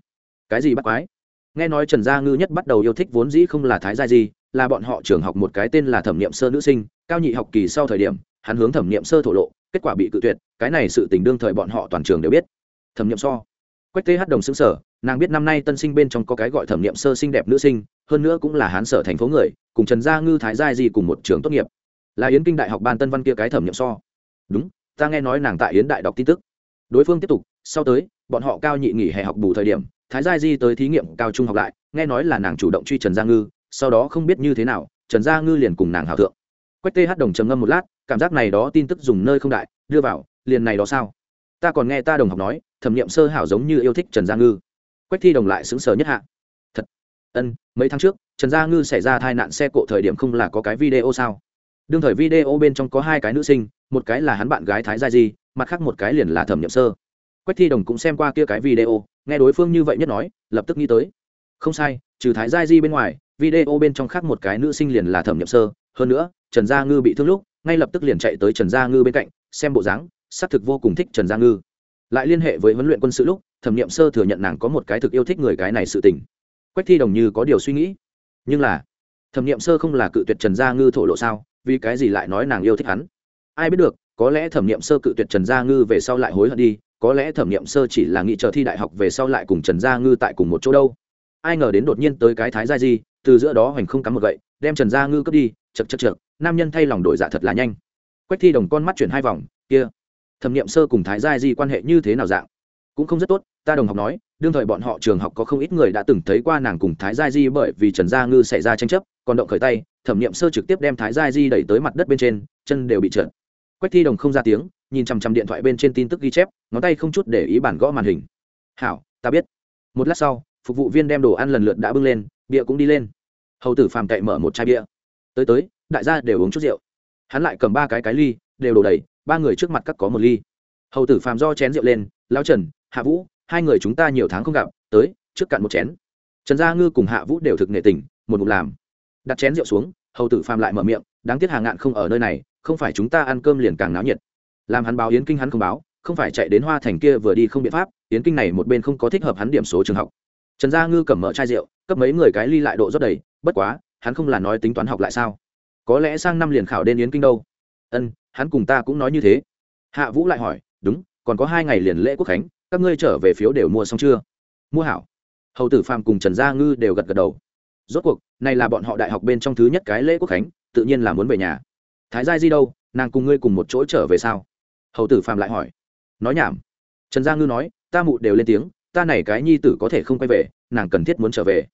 Cái gì bắt quái? Nghe nói trần gia ngư nhất bắt đầu yêu thích vốn dĩ không là thái gia di, là bọn họ trường học một cái tên là thẩm nghiệm sơ nữ sinh, cao nhị học kỳ sau thời điểm, hắn hướng thẩm nghiệm sơ thổ lộ, kết quả bị cự tuyệt, cái này sự tình đương thời bọn họ toàn trường đều biết. Thẩm nghiệm so. Quách tê hát đồng xứng sở, nàng biết năm nay tân sinh bên trong có cái gọi thẩm nghiệm sơ xinh đẹp nữ sinh, hơn nữa cũng là hán sở thành phố người, cùng trần gia ngư thái gia di cùng một trường tốt nghiệp. Là yến kinh đại học ban tân văn kia cái thẩm nghiệm so. Đúng, ta nghe nói nàng tại yến đại đọc tin tức. Đối phương tiếp tục, sau tới, bọn họ cao nhị nghỉ hè học bù thời điểm thái gia di tới thí nghiệm cao trung học lại, nghe nói là nàng chủ động truy trần gia ngư, sau đó không biết như thế nào, trần gia ngư liền cùng nàng hào thượng. Quách tê hát đồng trầm ngâm một lát, cảm giác này đó tin tức dùng nơi không đại, đưa vào, liền này đó sao? Ta còn nghe ta đồng học nói, thẩm nghiệm sơ hảo giống như yêu thích trần gia ngư. Quách thi đồng lại xứng sở nhất hạ. Thật. Ân, mấy tháng trước, trần gia ngư xảy ra tai nạn xe cộ thời điểm không là có cái video sao? Đương thời video bên trong có hai cái nữ sinh, một cái là hắn bạn gái thái gia di, mặt khác một cái liền là thẩm nhậm sơ. Quách thi đồng cũng xem qua kia cái video nghe đối phương như vậy nhất nói, lập tức nghĩ tới. Không sai, trừ thái gia di bên ngoài, video bên trong khác một cái nữ sinh liền là thẩm nhậm sơ. Hơn nữa, trần gia ngư bị thương lúc, ngay lập tức liền chạy tới trần gia ngư bên cạnh, xem bộ dáng, xác thực vô cùng thích trần gia ngư. Lại liên hệ với huấn luyện quân sự lúc, thẩm nhậm sơ thừa nhận nàng có một cái thực yêu thích người cái này sự tình. Quách thi đồng như có điều suy nghĩ. Nhưng là, thẩm nhậm sơ không là cự tuyệt trần gia ngư thổ lộ sao, vì cái gì lại nói nàng yêu thích hắn? Ai biết được, có lẽ thẩm nghiệm sơ cự tuyệt trần gia ngư về sau lại hối hận đi có lẽ thẩm nghiệm sơ chỉ là nghĩ chờ thi đại học về sau lại cùng trần gia ngư tại cùng một chỗ đâu. Ai ngờ đến đột nhiên tới cái thái gia di, từ giữa đó hoành không cắm một gậy, đem trần gia ngư cướp đi chật chật chật nam nhân thay lòng đổi dạ thật là nhanh. Quách thi đồng con mắt chuyển hai vòng, kia, thẩm nghiệm sơ cùng thái gia di quan hệ như thế nào dạng? Cũng không rất tốt, ta đồng học nói, đương thời bọn họ trường học có không ít người đã từng thấy qua nàng cùng thái gia di bởi vì trần gia ngư xảy ra tranh chấp, còn động khởi tay, thẩm nghiệm sơ trực tiếp đem thái gia di đẩy tới mặt đất bên trên, chân đều bị trượt. Quách thi đồng không ra tiếng nhìn chằm chằm điện thoại bên trên tin tức ghi chép, ngón tay không chút để ý bản gõ màn hình. Hảo, ta biết. Một lát sau, phục vụ viên đem đồ ăn lần lượt đã bưng lên, bia cũng đi lên. Hầu tử phàm cậy mở một chai bia. Tới tới, đại gia đều uống chút rượu. Hắn lại cầm ba cái cái ly, đều đổ đầy, ba người trước mặt cắt có một ly. Hầu tử phàm do chén rượu lên lao trần, hạ vũ, hai người chúng ta nhiều tháng không gặp, tới, trước cạn một chén. Trần gia ngư cùng hạ vũ đều thực nghệ tình, một mục làm. Đặt chén rượu xuống, hầu tử phàm lại mở miệng, đáng tiếc hàng ngạn không ở nơi này, không phải chúng ta ăn cơm liền càng náo nhiệt làm hắn báo yến kinh hắn không báo, không phải chạy đến hoa thành kia vừa đi không biện pháp, yến kinh này một bên không có thích hợp hắn điểm số trường học. Trần gia ngư cầm mở chai rượu, cấp mấy người cái ly lại độ rất đầy, bất quá, hắn không là nói tính toán học lại sao? Có lẽ sang năm liền khảo đến yến kinh đâu. Ân, hắn cùng ta cũng nói như thế. Hạ vũ lại hỏi, đúng, còn có hai ngày liền lễ quốc khánh, các ngươi trở về phiếu đều mua xong chưa? Mua hảo. Hầu tử phạm cùng trần gia ngư đều gật gật đầu. Rốt cuộc, này là bọn họ đại học bên trong thứ nhất cái lễ quốc khánh, tự nhiên là muốn về nhà. Thái gia di đâu, nàng cùng ngươi cùng một chỗ trở về sao? Hầu tử phàm lại hỏi. Nói nhảm. Trần gia ngư nói, ta mụ đều lên tiếng, ta này cái nhi tử có thể không quay về, nàng cần thiết muốn trở về.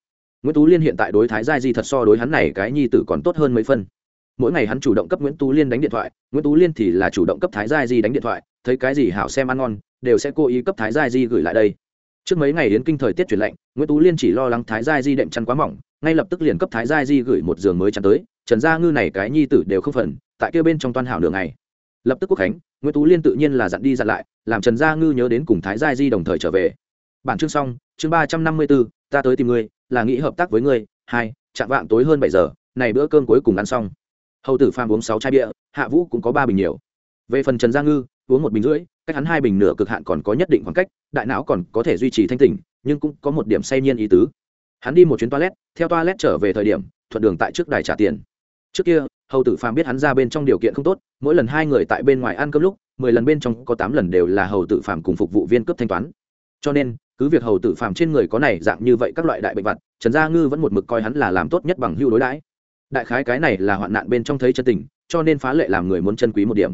Nguyễn tú liên hiện tại đối thái gia di thật so đối hắn này cái nhi tử còn tốt hơn mấy phân mỗi ngày hắn chủ động cấp nguyễn tú liên đánh điện thoại, nguyễn tú liên thì là chủ động cấp thái gia di đánh điện thoại, thấy cái gì hảo xem ăn ngon, đều sẽ cố ý cấp thái gia di gửi lại đây. Trước mấy ngày đến kinh thời tiết chuyển lạnh, nguyễn tú liên chỉ lo lắng thái gia di đệm chăn quá mỏng, ngay lập tức liền cấp thái gia di gửi một giường mới chăn tới. Trần gia ngư này cái nhi tử đều không phần, tại kia bên trong toàn hảo nửa ngày lập tức quốc khánh, nguyễn tú liên tự nhiên là dặn đi dặn lại, làm trần gia ngư nhớ đến cùng thái gia di đồng thời trở về. Bản chương xong, chương ba trăm năm mươi bốn ta tới tìm ngươi, là nghĩ hợp tác với ngươi. Hai, chạm vạng tối hơn bảy giờ, này bữa cơm cuối cùng ăn xong. Hầu tử phàm uống sáu chai bia, hạ vũ cũng có ba bình nhiều. Về phần trần gia ngư, uống một bình rưỡi, cách hắn hai bình nửa cực hạn còn có nhất định khoảng cách, đại não còn có thể duy trì thanh tỉnh, nhưng cũng có một điểm say nhiên ý tứ. Hắn đi một chuyến toilet, theo toilet trở về thời điểm, thuận đường tại trước đài trả tiền. Trước kia hầu tử phàm biết hắn ra bên trong điều kiện không tốt, mỗi lần hai người tại bên ngoài ăn cơm lúc, mười lần bên trong có tám lần đều là hầu tử phàm cùng phục vụ viên cấp thanh toán. Cho nên, cứ việc hầu tử phàm trên người có này dạng như vậy các loại đại bệnh vật, trần gia ngư vẫn một mực coi hắn là làm tốt nhất bằng hưu đối đãi. Đại khái cái này là hoạn nạn bên trong thấy chân tình, cho nên phá lệ làm người muốn chân quý một điểm.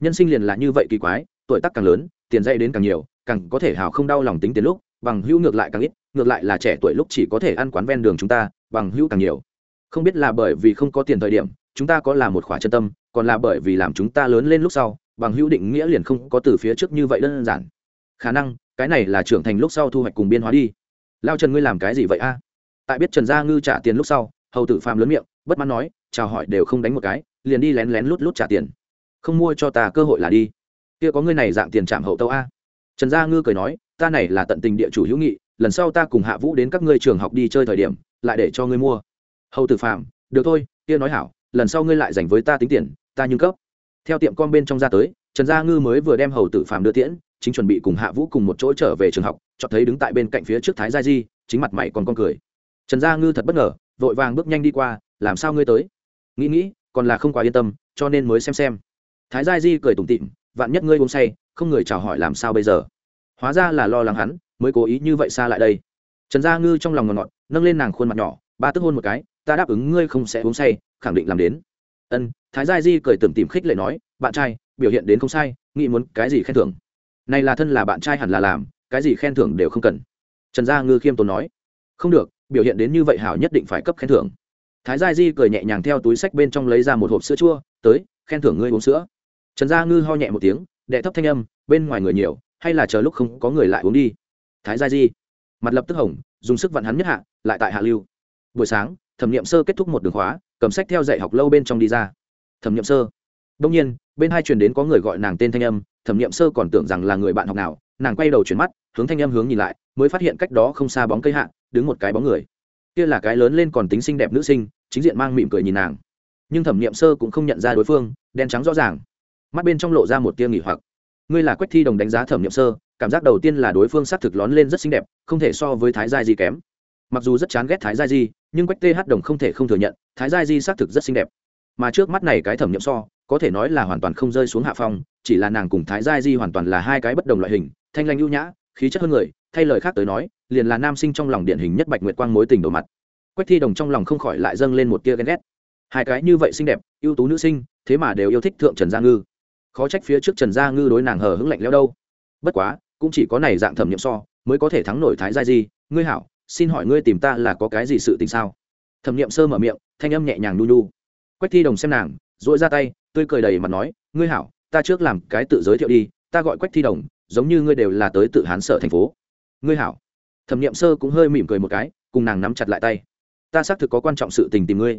Nhân sinh liền là như vậy kỳ quái, tuổi tác càng lớn, tiền dây đến càng nhiều, càng có thể hào không đau lòng tính tiền lúc, bằng hữu ngược lại càng ít, ngược lại là trẻ tuổi lúc chỉ có thể ăn quán ven đường chúng ta, bằng hữu càng nhiều. Không biết là bởi vì không có tiền thời điểm chúng ta có là một khỏa chân tâm, còn là bởi vì làm chúng ta lớn lên lúc sau, bằng hữu định nghĩa liền không có từ phía trước như vậy đơn giản. Khả năng, cái này là trưởng thành lúc sau thu hoạch cùng biên hóa đi. Lao trần ngươi làm cái gì vậy a? Tại biết trần gia ngư trả tiền lúc sau, hầu tử phàm lớn miệng, bất mãn nói, chào hỏi đều không đánh một cái, liền đi lén lén lút lút trả tiền. Không mua cho ta cơ hội là đi. Kia có ngươi này dạng tiền trạm hậu tâu a? Trần gia ngư cười nói, ta này là tận tình địa chủ hữu nghị, lần sau ta cùng hạ vũ đến các ngươi trường học đi chơi thời điểm, lại để cho ngươi mua. Hầu tử phạm được thôi, kia nói hảo lần sau ngươi lại dành với ta tính tiền, ta nhưng cấp. Theo tiệm con bên trong ra tới, trần gia ngư mới vừa đem hầu tử phạm đưa tiễn, chính chuẩn bị cùng hạ vũ cùng một chỗ trở về trường học cho thấy đứng tại bên cạnh phía trước thái gia di, chính mặt mày còn con cười. Trần gia ngư thật bất ngờ, vội vàng bước nhanh đi qua, làm sao ngươi tới? Nghĩ nghĩ, còn là không quá yên tâm, cho nên mới xem xem. Thái gia di cười tủm tịm vạn nhất ngươi uống say, không người chào hỏi làm sao bây giờ? Hóa ra là lo lắng hắn, mới cố ý như vậy xa lại đây. Trần gia ngư trong lòng ngọt ngọt, nâng lên nàng khuôn mặt nhỏ, ba tức hôn một cái, ta đáp ứng ngươi không sẽ uống say khẳng định làm đến. Ân thái gia di cười tưởng tìm khích lệ nói bạn trai biểu hiện đến không sai nghĩ muốn cái gì khen thưởng? Này là thân là bạn trai hẳn là làm cái gì khen thưởng đều không cần. Trần gia ngư khiêm tốn nói không được biểu hiện đến như vậy hảo nhất định phải cấp khen thưởng. Thái gia di cười nhẹ nhàng theo túi sách bên trong lấy ra một hộp sữa chua tới khen thưởng ngươi uống sữa. Trần gia ngư ho nhẹ một tiếng đệ thấp thanh âm bên ngoài người nhiều hay là chờ lúc không có người lại uống đi. Thái gia di mặt lập tức hồng, dùng sức vặn hắn nhất hạ lại tại hạ lưu. Buổi sáng thẩm nghiệm sơ kết thúc một đường khóa cầm sách theo dạy học lâu bên trong đi ra. Thẩm nghiệm sơ. Đông nhiên, bên hai truyền đến có người gọi nàng tên thanh âm, thẩm nghiệm sơ còn tưởng rằng là người bạn học nào, nàng quay đầu chuyển mắt, hướng thanh âm hướng nhìn lại, mới phát hiện cách đó không xa bóng cây hạ, đứng một cái bóng người. Kia là cái lớn lên còn tính xinh đẹp nữ sinh, chính diện mang mỉm cười nhìn nàng. Nhưng thẩm nghiệm sơ cũng không nhận ra đối phương, đen trắng rõ ràng. Mắt bên trong lộ ra một tia nghỉ hoặc. Ngươi là quách thi đồng đánh giá thẩm nghiệm sơ, cảm giác đầu tiên là đối phương xác thực lón lên rất xinh đẹp, không thể so với thái gia gì kém mặc dù rất chán ghét thái gia di, nhưng quách th đồng không thể không thừa nhận, thái gia di xác thực rất xinh đẹp. Mà trước mắt này cái thẩm nghiệm so, có thể nói là hoàn toàn không rơi xuống hạ phong, chỉ là nàng cùng thái gia di hoàn toàn là hai cái bất đồng loại hình, thanh lanh ưu nhã, khí chất hơn người, thay lời khác tới nói, liền là nam sinh trong lòng điển hình nhất bạch nguyệt quang mối tình đồ mặt. Quách thi đồng trong lòng không khỏi lại dâng lên một tia ghen ghét. Hai cái như vậy xinh đẹp, ưu tú nữ sinh, thế mà đều yêu thích thượng trần gia ngư. Khó trách phía trước trần gia ngư đối nàng hờ hững lạnh leo đâu. Bất quá, cũng chỉ có này dạng thẩm nhậm so, mới có thể thắng nổi thái gia di. Ngươi hảo xin hỏi ngươi tìm ta là có cái gì sự tình sao? Thẩm nghiệm sơ mở miệng, thanh âm nhẹ nhàng nu nu. Quách thi đồng xem nàng dội ra tay, tươi cười đầy mặt nói, ngươi hảo, ta trước làm cái tự giới thiệu đi, ta gọi quách thi đồng, giống như ngươi đều là tới tự hán sở thành phố. Ngươi hảo. Thẩm nghiệm sơ cũng hơi mỉm cười một cái, cùng nàng nắm chặt lại tay. Ta xác thực có quan trọng sự tình tìm ngươi.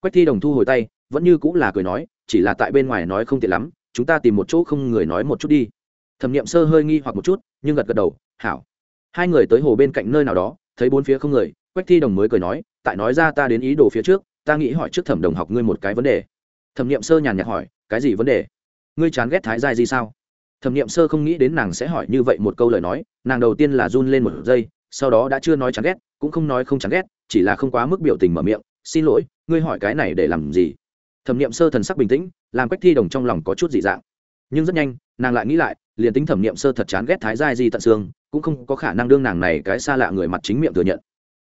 Quách thi đồng thu hồi tay, vẫn như cũng là cười nói, chỉ là tại bên ngoài nói không tiện lắm, chúng ta tìm một chỗ không người nói một chút đi. Thẩm nghiệm sơ hơi nghi hoặc một chút, nhưng gật gật đầu, hảo. Hai người tới hồ bên cạnh nơi nào đó thấy bốn phía không người, quách thi đồng mới cười nói, tại nói ra ta đến ý đồ phía trước, ta nghĩ hỏi trước thẩm đồng học ngươi một cái vấn đề. Thẩm nghiệm sơ nhàn nhạt hỏi, cái gì vấn đề? Ngươi chán ghét thái giai gì sao? Thẩm nghiệm sơ không nghĩ đến nàng sẽ hỏi như vậy một câu lời nói, nàng đầu tiên là run lên một giây, sau đó đã chưa nói chán ghét, cũng không nói không chán ghét, chỉ là không quá mức biểu tình mở miệng, xin lỗi, ngươi hỏi cái này để làm gì? Thẩm nghiệm sơ thần sắc bình tĩnh, làm quách thi đồng trong lòng có chút dị dạng. Nhưng rất nhanh, nàng lại nghĩ lại liền tính thẩm nghiệm sơ thật chán ghét thái giai di tận xương, cũng không có khả năng đương nàng này cái xa lạ người mặt chính miệng thừa nhận.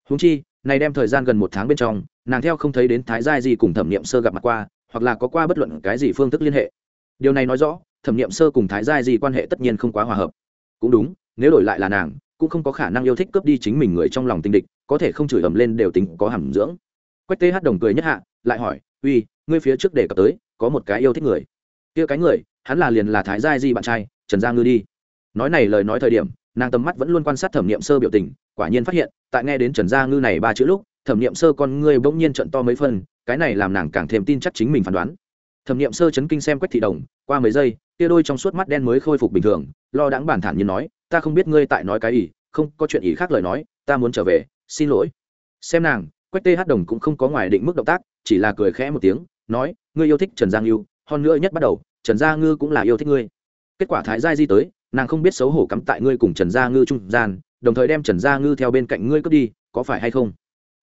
Húng chi, này đem thời gian gần một tháng bên trong, nàng theo không thấy đến thái giai di cùng thẩm nghiệm sơ gặp mặt qua, hoặc là có qua bất luận cái gì phương thức liên hệ. Điều này nói rõ, thẩm nghiệm sơ cùng thái giai di quan hệ tất nhiên không quá hòa hợp. Cũng đúng, nếu đổi lại là nàng, cũng không có khả năng yêu thích cướp đi chính mình người trong lòng tinh địch, có thể không chửi ầm lên đều tính có hàm dưỡng. Quách tê hát đồng cười nhất hạ, lại hỏi, uy, ngươi phía trước đề cập tới, có một cái yêu thích người. Kia cái người, hắn là liền là thái giai di bạn trai trần gia ngư đi. Nói này lời nói thời điểm, nàng tầm mắt vẫn luôn quan sát thẩm nghiệm sơ biểu tình, quả nhiên phát hiện, tại nghe đến trần gia ngư này ba chữ lúc, thẩm nghiệm sơ con ngươi bỗng nhiên trận to mấy phân cái này làm nàng càng thêm tin chắc chính mình phán đoán. Thẩm nghiệm sơ chấn kinh xem quách thị đồng, qua mấy giây, kia đôi trong suốt mắt đen mới khôi phục bình thường, lo đáng bản thản như nói, ta không biết ngươi tại nói cái ý không, có chuyện ý khác lời nói, ta muốn trở về, xin lỗi. Xem nàng, quách tê hát đồng cũng không có ngoài định mức động tác, chỉ là cười khẽ một tiếng, nói, ngươi yêu thích trần giang yêu hơn nữa nhất bắt đầu, trần gia ngư cũng là yêu thích ngươi kết quả thái gia di tới, nàng không biết xấu hổ cắm tại ngươi cùng trần gia ngư trung gian, đồng thời đem trần gia ngư theo bên cạnh ngươi cướp đi, có phải hay không?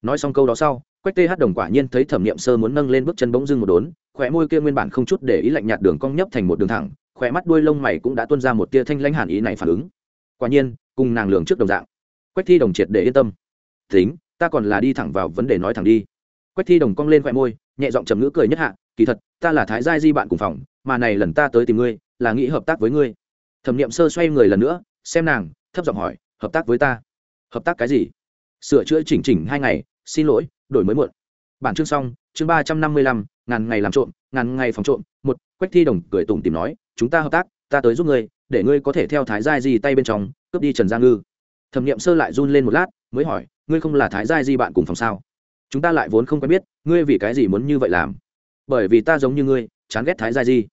Nói xong câu đó sau, quách tê hát đồng quả nhiên thấy thẩm nghiệm sơ muốn nâng lên bước chân bỗng dưng một đốn khỏe môi kia nguyên bản không chút để ý lạnh nhạt đường cong nhấp thành một đường thẳng khỏe mắt đuôi lông mày cũng đã tuôn ra một tia thanh lãnh hàn ý này phản ứng. Quả nhiên, cùng nàng lường trước đồng dạng. Quách thi đồng triệt để yên tâm. Tính, ta còn là đi thẳng vào vấn đề nói thẳng đi. Quách thi đồng cong lên khỏe môi, nhẹ giọng trầm ngữ cười nhất hạ, kỳ thật, ta là thái gia di bạn cùng phòng, mà này lần ta tới tìm ngươi là nghĩ hợp tác với ngươi. Thẩm n i ệ m sơ xoay người lần nữa, xem nàng, thấp giọng hỏi, hợp tác với ta? Hợp tác cái gì? Sửa chữa chỉnh chỉnh hai ngày, xin lỗi, đổi mới muộn. Bản chương xong, chương ba trăm năm mươi lăm, ngàn ngày làm trộm, ngàn ngày phòng trộm, một, quách thi đồng cười tủm tìm nói, chúng ta hợp tác, ta tới giúp ngươi, để ngươi có thể theo thái Giai di tay bên trong, cướp đi trần gia ngư. Thẩm n i ệ m sơ lại run lên một lát, mới hỏi, ngươi không là thái Giai di bạn cùng phòng sao? Chúng ta lại vốn không quen biết, ngươi vì cái gì muốn như vậy làm? Bởi vì ta giống như ngươi, chán ghét thái Giai di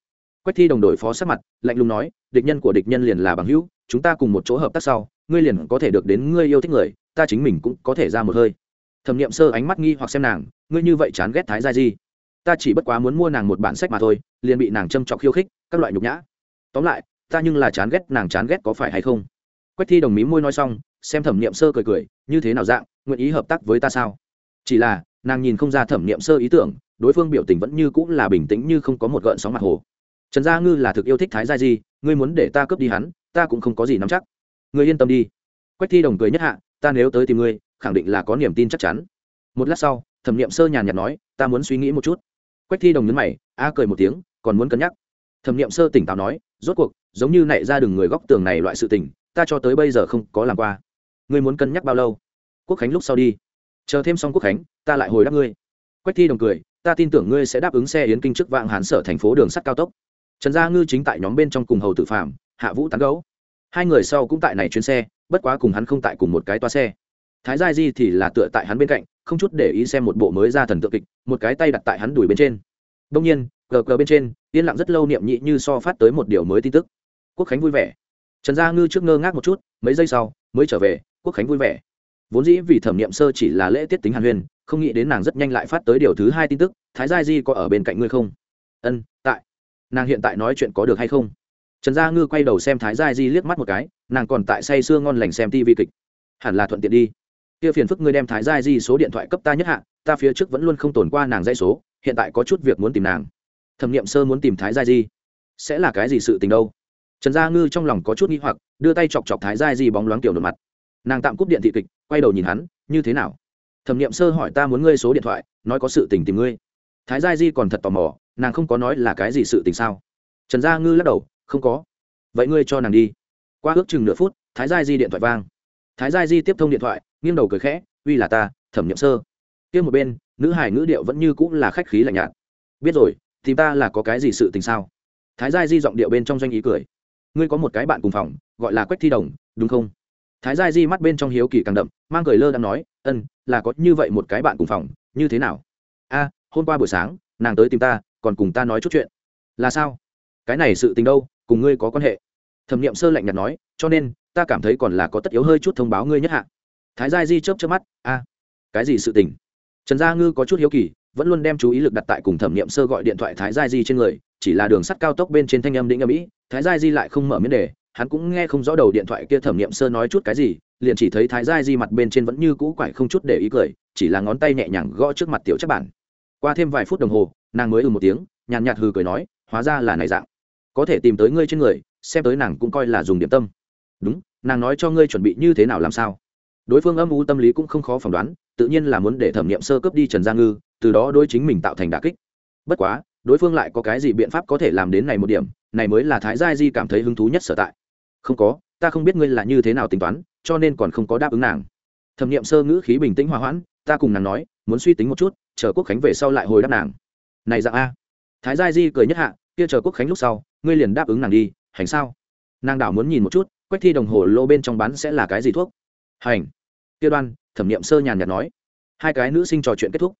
quách thi đồng đội phó sát mặt, lạnh lùng nói, địch nhân của địch nhân liền là bằng hữu, chúng ta cùng một chỗ hợp tác sau, ngươi liền có thể được đến ngươi yêu thích người, ta chính mình cũng có thể ra một hơi. Thẩm Niệm sơ ánh mắt nghi hoặc xem nàng, ngươi như vậy chán ghét thái gia di? Ta chỉ bất quá muốn mua nàng một bản sách mà thôi, liền bị nàng châm trọc khiêu khích, các loại nhục nhã. Tóm lại, ta nhưng là chán ghét nàng chán ghét có phải hay không? Quách thi đồng mí môi nói xong, xem thẩm nghiệm sơ cười cười, như thế nào dạng, nguyện ý hợp tác với ta sao? Chỉ là, nàng nhìn không ra thẩm nghiệm sơ ý tưởng, đối phương biểu tình vẫn như cũng là bình tĩnh như không có một gợn sóng mặt hồ trần gia ngư là thực yêu thích thái gia di, ngươi muốn để ta cướp đi hắn, ta cũng không có gì nắm chắc. Ngươi yên tâm đi. Quách thi đồng cười nhất hạ, ta nếu tới tìm ngươi, khẳng định là có niềm tin chắc chắn. Một lát sau, thẩm nghiệm sơ nhàn nhạt nói, ta muốn suy nghĩ một chút. Quách thi đồng nhấn mày, a cười một tiếng, còn muốn cân nhắc. Thẩm nghiệm sơ tỉnh táo nói, rốt cuộc, giống như nảy ra đường người góc tường này loại sự tình, ta cho tới bây giờ không có làm qua. Ngươi muốn cân nhắc bao lâu? Quốc khánh lúc sau đi. Chờ thêm xong quốc khánh, ta lại hồi đáp ngươi. Quách thi đồng cười, ta tin tưởng ngươi sẽ đáp ứng xe yến kinh trước vạn hán sở thành phố đường sắt cao tốc trần gia ngư chính tại nhóm bên trong cùng hầu tự phạm hạ vũ tán gấu hai người sau cũng tại này chuyến xe, bất quá cùng hắn không tại cùng một cái toa xe. Thái gia di thì là tựa tại hắn bên cạnh, không chút để ý xem một bộ mới ra thần tượng kịch, một cái tay đặt tại hắn đùi bên trên. Đông nhiên, cờ cờ bên trên, yên lặng rất lâu niệm nhị như so phát tới một điều mới tin tức. Quốc khánh vui vẻ. Trần gia ngư trước ngơ ngác một chút, mấy giây sau, mới trở về, quốc khánh vui vẻ. Vốn dĩ vì thẩm nghiệm sơ chỉ là lễ tiết tính hàn huyên không nghĩ đến nàng rất nhanh lại phát tới điều thứ hai tin tức, thái gia di có ở bên cạnh ngươi không? Ân, tại nàng hiện tại nói chuyện có được hay không? Trần gia ngư quay đầu xem thái gia di liếc mắt một cái, nàng còn tại say sưa ngon lành xem tv kịch. Hẳn là thuận tiện đi. Kia phiền phức ngươi đem thái gia di số điện thoại cấp ta nhất hạ, ta phía trước vẫn luôn không tồn qua nàng dãy số, hiện tại có chút việc muốn tìm nàng. Thẩm nghiệm sơ muốn tìm thái gia di. Sẽ là cái gì sự tình đâu? Trần gia ngư trong lòng có chút nghi hoặc, đưa tay chọc chọc thái gia di bóng loáng tiểu đột mặt. Nàng tạm cúp điện thị kịch, quay đầu nhìn hắn, như thế nào? Thẩm nghiệm sơ hỏi, ta muốn ngươi số điện thoại, nói có sự tình tìm ngươi thái gia di còn thật tò mò, nàng không có nói là cái gì sự tình sao? Trần gia ngư lắc đầu, không có. Vậy ngươi cho nàng đi. Qua ước chừng nửa phút, thái gia di điện thoại vang. Thái gia di tiếp thông điện thoại, nghiêng đầu cười khẽ, uy là ta, thẩm nghiệm sơ. Kia một bên, nữ hải ngữ điệu vẫn như cũng là khách khí lạnh nhạt. Biết rồi, thì ta là có cái gì sự tình sao? Thái gia di giọng điệu bên trong doanh ý cười. Ngươi có một cái bạn cùng phòng, gọi là quách thi đồng, đúng không? Thái gia di mắt bên trong hiếu kỳ càng đậm, mang cười lơ đang nói, ân, là có như vậy một cái bạn cùng phòng, như thế nào? A hôm qua buổi sáng, nàng tới tìm ta, còn cùng ta nói chút chuyện. Là sao? Cái này sự tình đâu, cùng ngươi có quan hệ? Thẩm nghiệm sơ lạnh nhạt nói, cho nên, ta cảm thấy còn là có tất yếu hơi chút thông báo ngươi nhất hạ. Thái gia di chớp chớp mắt, a, cái gì sự tình? Trần gia ngư có chút hiếu kỳ, vẫn luôn đem chú ý lực đặt tại cùng thẩm nghiệm sơ gọi điện thoại thái gia di trên người, chỉ là đường sắt cao tốc bên trên thanh âm định âm ĩ thái gia di lại không mở miếng đề hắn cũng nghe không rõ đầu điện thoại kia thẩm nghiệm sơ nói chút cái gì, liền chỉ thấy thái gia di mặt bên trên vẫn như cũ quải không chút để ý cười, chỉ là ngón tay nhẹ nhàng gõ trước mặt tiểu chắc bản qua thêm vài phút đồng hồ, nàng mới ừ một tiếng, nhàn nhạt hừ cười nói, hóa ra là này dạng. Có thể tìm tới ngươi trên người, xem tới nàng cũng coi là dùng điểm tâm. Đúng, nàng nói cho ngươi chuẩn bị như thế nào làm sao. Đối phương âm u tâm lý cũng không khó phỏng đoán, tự nhiên là muốn để thẩm nghiệm sơ cướp đi trần gia ngư, từ đó đôi chính mình tạo thành đà kích. Bất quá, đối phương lại có cái gì biện pháp có thể làm đến này một điểm, này mới là thái gia di cảm thấy hứng thú nhất sở tại. Không có, ta không biết ngươi là như thế nào tính toán, cho nên còn không có đáp ứng nàng. Thẩm nghiệm sơ ngữ khí bình tĩnh hòa hoãn, ta cùng nàng nói muốn suy tính một chút, chờ quốc khánh về sau lại hồi đáp nàng. Này dạng a. Thái gia di cười nhất hạ, kia chờ quốc khánh lúc sau, ngươi liền đáp ứng nàng đi, hành sao? Nàng đảo muốn nhìn một chút, quách thi đồng hồ lô bên trong bán sẽ là cái gì thuốc. Hành. Kia đoan, thẩm nghiệm sơ nhàn nhạt nói. Hai cái nữ sinh trò chuyện kết thúc.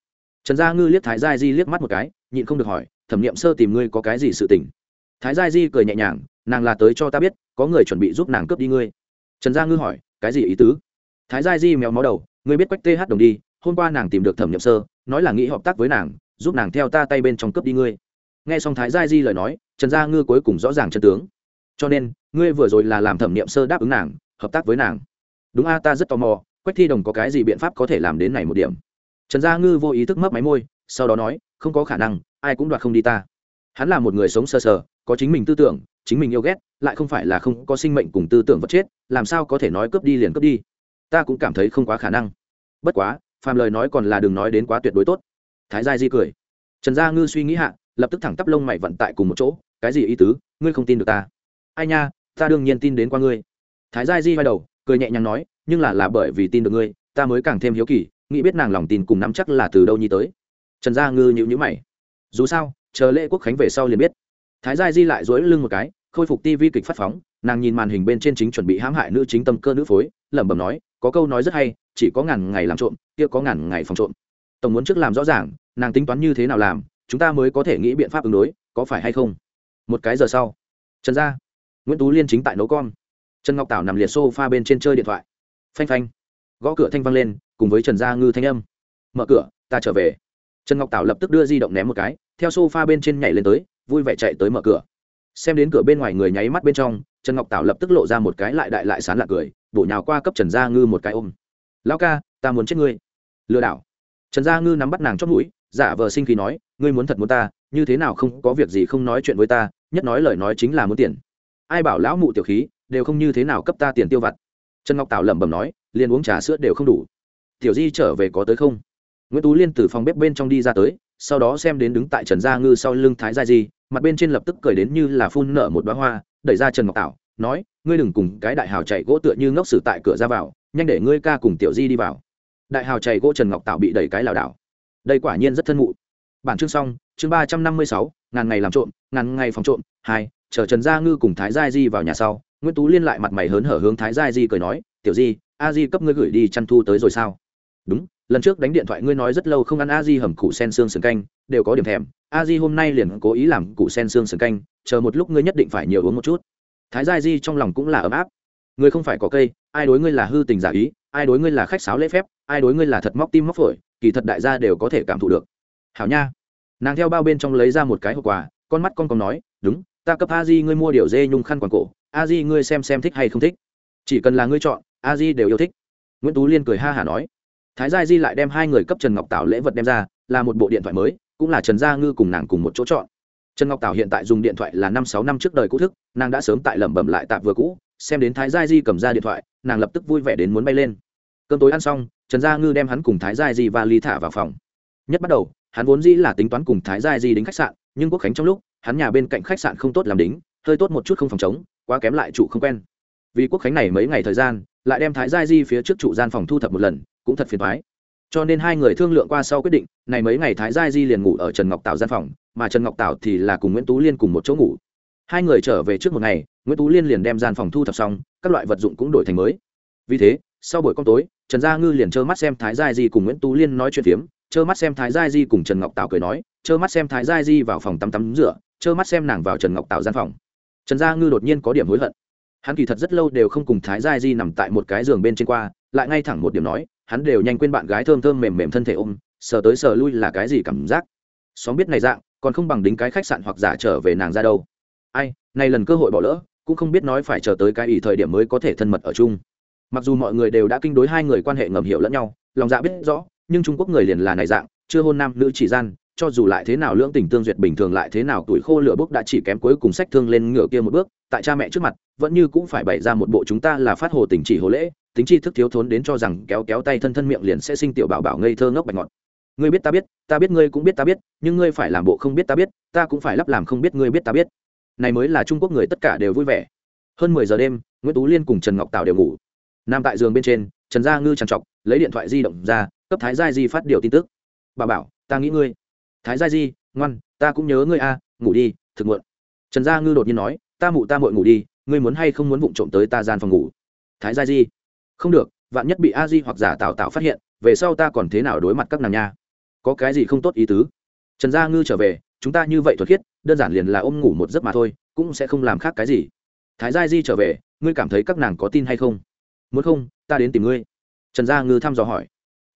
Trần gia ngư liếc thái gia di liếc mắt một cái, nhịn không được hỏi, thẩm nghiệm sơ tìm ngươi có cái gì sự tình? Thái gia di cười nhẹ nhàng, nàng là tới cho ta biết, có người chuẩn bị giúp nàng cướp đi ngươi. Trần gia ngư hỏi, cái gì ý tứ? Thái gia di méo mó đầu, ngươi biết quách th đồng đi hôm qua nàng tìm được thẩm nhậm sơ nói là nghĩ hợp tác với nàng giúp nàng theo ta tay bên trong cướp đi ngươi. Nghe xong thái gia di lời nói trần gia ngư cuối cùng rõ ràng chân tướng. Cho nên ngươi vừa rồi là làm thẩm niệm sơ đáp ứng nàng hợp tác với nàng. Đúng a ta rất tò mò quách thi đồng có cái gì biện pháp có thể làm đến này một điểm? Trần gia ngư vô ý thức mấp máy môi sau đó nói không có khả năng ai cũng đoạt không đi ta. Hắn là một người sống sơ sờ, sờ có chính mình tư tưởng chính mình yêu ghét lại không phải là không có sinh mệnh cùng tư tưởng vật chết làm sao có thể nói cướp đi liền cướp đi? Ta cũng cảm thấy không quá khả năng. Bất quá phàm lời nói còn là đừng nói đến quá tuyệt đối tốt. Thái gia di cười. Trần gia ngư suy nghĩ hạ, lập tức thẳng tắp lông mày vận tại cùng một chỗ, cái gì ý tứ? Ngươi không tin được ta? Ai nha, ta đương nhiên tin đến qua ngươi. Thái gia di vai đầu, cười nhẹ nhàng nói, nhưng là là bởi vì tin được ngươi, ta mới càng thêm hiếu kỳ, nghĩ biết nàng lòng tin cùng nắm chắc là từ đâu nhi tới. Trần gia ngư nhữ nhữ mày. Dù sao, chờ lễ quốc khánh về sau liền biết. Thái gia di lại dối lưng một cái, khôi phục tivi kịch phát phóng, nàng nhìn màn hình bên trên chính chuẩn bị hãm hại nữ chính tâm cơ nữ phối, lẩm bẩm nói, có câu nói rất hay chỉ có ngàn ngày làm trộm, kia có ngàn ngày phòng trộm. Tổng muốn trước làm rõ ràng, nàng tính toán như thế nào làm, chúng ta mới có thể nghĩ biện pháp ứng đối, có phải hay không? Một cái giờ sau. Trần gia. Nguyễn tú liên chính tại nấu con. Trần ngọc tảo nằm liệt s o f a bên trên chơi điện thoại. Phanh phanh. Gõ cửa thanh văng lên, cùng với trần gia ngư thanh âm. Mở cửa, ta trở về. Trần ngọc tảo lập tức đưa di động ném một cái, theo s o f a bên trên nhảy lên tới, vui vẻ chạy tới mở cửa. Xem đến cửa bên ngoài người nháy mắt bên trong, trần ngọc tảo lập tức lộ ra một cái lại đại lại sán lạc cười, bổ nhào qua cấp trần gia ngư một cái ôm lão ca, ta muốn chết ngươi. Lừa đảo. Trần gia ngư nắm bắt nàng chót mũi, giả vờ sinh khí nói, ngươi muốn thật muốn ta, như thế nào không có việc gì không nói chuyện với ta, nhất nói lời nói chính là muốn tiền. Ai bảo lão mụ tiểu khí, đều không như thế nào cấp ta tiền tiêu vặt. Trần ngọc tảo lẩm bẩm nói, liền uống trà sữa đều không đủ. Tiểu di trở về có tới không? Nguyễn tú liên từ phòng bếp bên trong đi ra tới, sau đó xem đến đứng tại trần gia ngư sau lưng thái gia di, mặt bên trên lập tức cười đến như là phun nở một đoá hoa, đẩy ra trần ngọc tảo, nói, ngươi đừng cùng cái đại hào chạy gỗ tựa như ngốc sử tại cửa ra vào nhanh để ngươi ca cùng tiểu di đi vào. Đại hào chạy gỗ trần ngọc Tạo bị đẩy cái lảo đảo. Đây quả nhiên rất thân mụ. Bản chương xong, chương ba trăm năm mươi sáu, ngàn ngày làm trộm, ngàn ngày phòng trộm, hai, chờ trần gia ngư cùng thái gia di vào nhà sau, nguyễn tú liên lại mặt mày hớn hở hướng thái gia di cười nói, tiểu di, a di cấp ngươi gửi đi chăn thu tới rồi sao? Đúng, lần trước đánh điện thoại ngươi nói rất lâu không ăn a di hầm củ sen xương sườn canh, đều có điểm thèm. A di hôm nay liền cố ý làm củ sen xương sườn canh, chờ một lúc ngươi nhất định phải nhiều uống một chút. Thái gia di trong lòng cũng là ấm áp. Người không phải có cây, ai đối ngươi là hư tình giả ý, ai đối ngươi là khách sáo lễ phép, ai đối ngươi là thật móc tim móc phổi, kỳ thật đại gia đều có thể cảm thụ được. Hảo nha. Nàng theo bao bên trong lấy ra một cái hộp quà, con mắt con còn nói, đúng, ta cấp a di ngươi mua điều dê nhung khăn quàng cổ, a di ngươi xem xem thích hay không thích. Chỉ cần là ngươi chọn, a di đều yêu thích. Nguyễn tú liên cười ha hả nói. Thái gia di lại đem hai người cấp trần ngọc tảo lễ vật đem ra, là một bộ điện thoại mới, cũng là trần gia ngư cùng nàng cùng một chỗ chọn. Trần ngọc tảo hiện tại dùng điện thoại là năm sáu năm trước đời cũ thức, nàng đã sớm tại lẩm bẩm lại tạp vừa cũ xem đến thái gia di cầm ra điện thoại, nàng lập tức vui vẻ đến muốn bay lên. Cơm tối ăn xong, trần gia ngư đem hắn cùng thái gia di và ly thả vào phòng. Nhất bắt đầu, hắn vốn dĩ là tính toán cùng thái gia di đến khách sạn, nhưng quốc khánh trong lúc, hắn nhà bên cạnh khách sạn không tốt làm đính, hơi tốt một chút không phòng chống, quá kém lại trụ không quen. Vì quốc khánh này mấy ngày thời gian, lại đem thái gia di phía trước trụ gian phòng thu thập một lần, cũng thật phiền thoái cho nên hai người thương lượng qua sau quyết định, này mấy ngày thái gia di liền ngủ ở trần ngọc tảo gian phòng, mà trần ngọc tảo thì là cùng nguyễn tú liên cùng một chỗ ngủ. Hai người trở về trước một ngày nguyễn tú liên liền đem gian phòng thu thập xong, các loại vật dụng cũng đổi thành mới. Vì thế, sau buổi con tối, trần gia ngư liền trơ mắt xem thái gia di cùng nguyễn tú liên nói chuyện phiếm, trơ mắt xem thái gia di cùng trần ngọc tào cười nói, trơ mắt xem thái gia di vào phòng tắm tắm rửa, trơ mắt xem nàng vào trần ngọc tào gian phòng. Trần gia ngư đột nhiên có điểm hối hận. Hắn kỳ thật rất lâu đều không cùng thái gia di nằm tại một cái giường bên trên qua, lại ngay thẳng một điểm nói, hắn đều nhanh quên bạn gái thơm thơm mềm mềm thân thể ôm, sờ tới sờ lui là cái gì cảm giác. Xóm biết này dạng, còn không bằng đính cái khách sạn hoặc giả trở về nàng ra đâu. Ai này lần cơ hội bỏ lỡ cũng không biết nói phải chờ tới cái ỷ thời điểm mới có thể thân mật ở chung. Mặc dù mọi người đều đã kinh đối hai người quan hệ ngầm hiểu lẫn nhau, lòng dạ biết rõ, nhưng trung quốc người liền là này dạng, chưa hôn nam nữ chỉ gian, cho dù lại thế nào lưỡng tình tương duyệt bình thường lại thế nào tuổi khô lửa bốc đã chỉ kém cuối cùng sách thương lên ngựa kia một bước, tại cha mẹ trước mặt, vẫn như cũng phải bày ra một bộ chúng ta là phát hồ tình chỉ hồ lễ, tính chi thức thiếu thốn đến cho rằng kéo kéo tay thân thân miệng liền sẽ sinh tiểu bảo bảo ngây thơ ngốc bạch ngọt. Ngươi biết ta biết ta biết ngươi cũng biết ta biết, nhưng ngươi phải làm bộ không biết ta biết, ta cũng phải lắp làm không biết ngươi biết ta biết này mới là trung quốc người tất cả đều vui vẻ. Hơn mười giờ đêm, nguyễn tú liên cùng trần ngọc tào đều ngủ. Nằm tại giường bên trên, trần gia ngư trằn trọc, lấy điện thoại di động ra, cấp thái gia di phát điều tin tức. Bà bảo, ta nghĩ ngươi. Thái gia di, ngoan, ta cũng nhớ ngươi a, ngủ đi, thực muộn. Trần gia ngư đột nhiên nói, ta mụ ta muội ngủ đi, ngươi muốn hay không muốn vụng trộm tới ta gian phòng ngủ? Thái gia di. Không được, vạn nhất bị a di hoặc giả tạo tạo phát hiện, về sau ta còn thế nào đối mặt các nàng nha? Có cái gì không tốt ý tứ? Trần gia ngư trở về, chúng ta như vậy thuật khiết đơn giản liền là ôm ngủ một giấc mà thôi, cũng sẽ không làm khác cái gì. Thái gia di trở về, ngươi cảm thấy các nàng có tin hay không? Muốn không, ta đến tìm ngươi. Trần gia ngư thăm dò hỏi.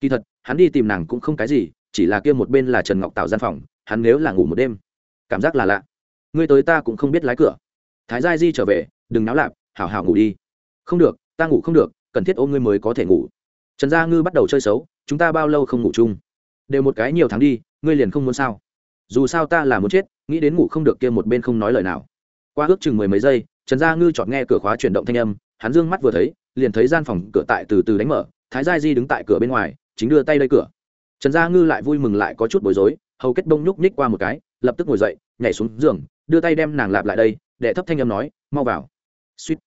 Kỳ thật, hắn đi tìm nàng cũng không cái gì, chỉ là kia một bên là trần ngọc tạo gian phòng, hắn nếu là ngủ một đêm, cảm giác là lạ. Ngươi tới ta cũng không biết lái cửa. Thái gia di trở về, đừng náo lạp, hảo hảo ngủ đi. Không được, ta ngủ không được, cần thiết ôm ngươi mới có thể ngủ. Trần gia ngư bắt đầu chơi xấu, chúng ta bao lâu không ngủ chung? Đều một cái nhiều tháng đi, ngươi liền không muốn sao? Dù sao ta là muốn chết nghĩ đến ngủ không được kia một bên không nói lời nào. Qua ước chừng mười mấy giây, trần gia ngư chọn nghe cửa khóa chuyển động thanh âm, hắn dương mắt vừa thấy, liền thấy gian phòng cửa tại từ từ đánh mở, thái gia di đứng tại cửa bên ngoài, chính đưa tay lấy cửa. Trần gia ngư lại vui mừng lại có chút bối rối, hầu kết đông nhúc nhích qua một cái, lập tức ngồi dậy, nhảy xuống giường, đưa tay đem nàng lạp lại đây để thấp thanh âm nói, mau vào. Suýt.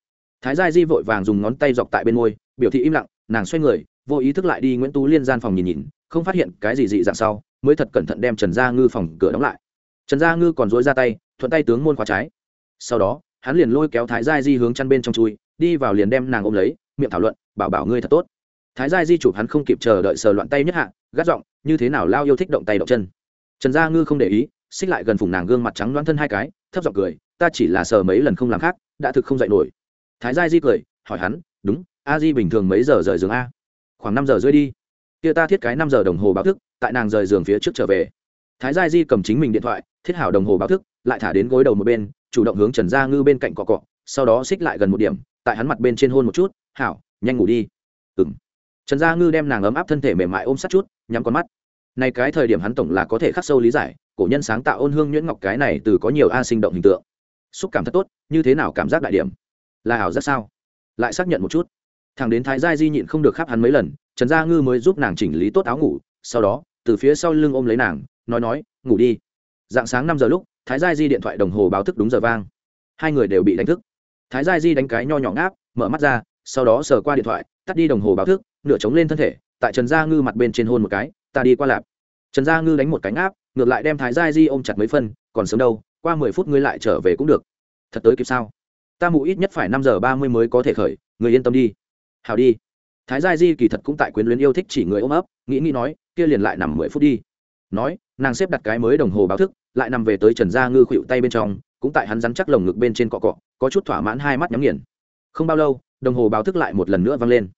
Thái gia di vội vàng dùng ngón tay dọc tại bên môi, biểu thị im lặng, nàng xoay người, vô ý thức lại đi nguyễn tú liên gian phòng nhìn nhìn, không phát hiện cái gì dị dạng sau, mới thật cẩn thận đem trần gia ngư phòng cửa đóng lại trần gia ngư còn dối ra tay, thuận tay tướng môn khóa trái. Sau đó, hắn liền lôi kéo thái gia di hướng chăn bên trong chui, đi vào liền đem nàng ôm lấy, miệng thảo luận, bảo bảo ngươi thật tốt. Thái gia di chụp hắn không kịp chờ đợi sờ loạn tay nhất hạ, gắt giọng, như thế nào lao yêu thích động tay động chân? Trần gia ngư không để ý, xích lại gần phùng nàng gương mặt trắng loãng thân hai cái, thấp giọng cười, ta chỉ là sờ mấy lần không làm khác, đã thực không dậy nổi. Thái gia di cười, hỏi hắn, đúng, a di bình thường mấy giờ rời giường a? Khoảng năm giờ rưỡi đi. Kia ta thiết cái năm giờ đồng hồ báo thức, tại nàng rời giường phía trước trở về thái gia di cầm chính mình điện thoại, thiết hảo đồng hồ báo thức, lại thả đến gối đầu một bên, chủ động hướng trần gia ngư bên cạnh cọ cọ, sau đó xích lại gần một điểm, tại hắn mặt bên trên hôn một chút, hảo, nhanh ngủ đi. Ừ m trần gia ngư đem nàng ấm áp thân thể mềm mại ôm sát chút, nhắm con mắt. Này cái thời điểm hắn tổng là có thể khắc sâu lý giải, cổ nhân sáng tạo ôn hương nhuyễn ngọc cái này từ có nhiều a sinh động hình tượng. Xúc cảm thật tốt, như thế nào cảm giác đại điểm? Là ảo ra sao? Lại xác nhận một chút. Thằng đến thái gia di nhịn không được khắp hắn mấy lần, trần gia ngư mới giúp nàng chỉnh lý tốt áo ngủ, sau đó, từ phía sau lưng ôm lấy nàng nói nói, ngủ đi. Dạng sáng năm giờ lúc, thái gia di điện thoại đồng hồ báo thức đúng giờ vang. Hai người đều bị đánh thức. Thái gia di đánh cái nho nhỏ ngáp, mở mắt ra, sau đó sờ qua điện thoại, tắt đi đồng hồ báo thức, nửa chống lên thân thể, tại trần gia ngư mặt bên trên hôn một cái, ta đi qua lạp. Trần gia ngư đánh một cánh áp ngược lại đem thái gia di ôm chặt mấy phân, còn sớm đâu, qua mười phút ngươi lại trở về cũng được. Thật tới kịp sao? Ta mụ ít nhất phải năm giờ ba mươi mới có thể khởi người yên tâm đi. Hào đi. Thái gia di kỳ thật cũng tại quyến luyến yêu thích chỉ người ôm ấp, nghĩ nghĩ nói, kia liền lại nằm mười phút đi nói, nàng xếp đặt cái mới đồng hồ báo thức, lại nằm về tới trần gia ngư khuỵu tay bên trong, cũng tại hắn rắn chắc lồng ngực bên trên cọ cọ, có chút thỏa mãn hai mắt nhắm nghiền. Không bao lâu, đồng hồ báo thức lại một lần nữa vang lên.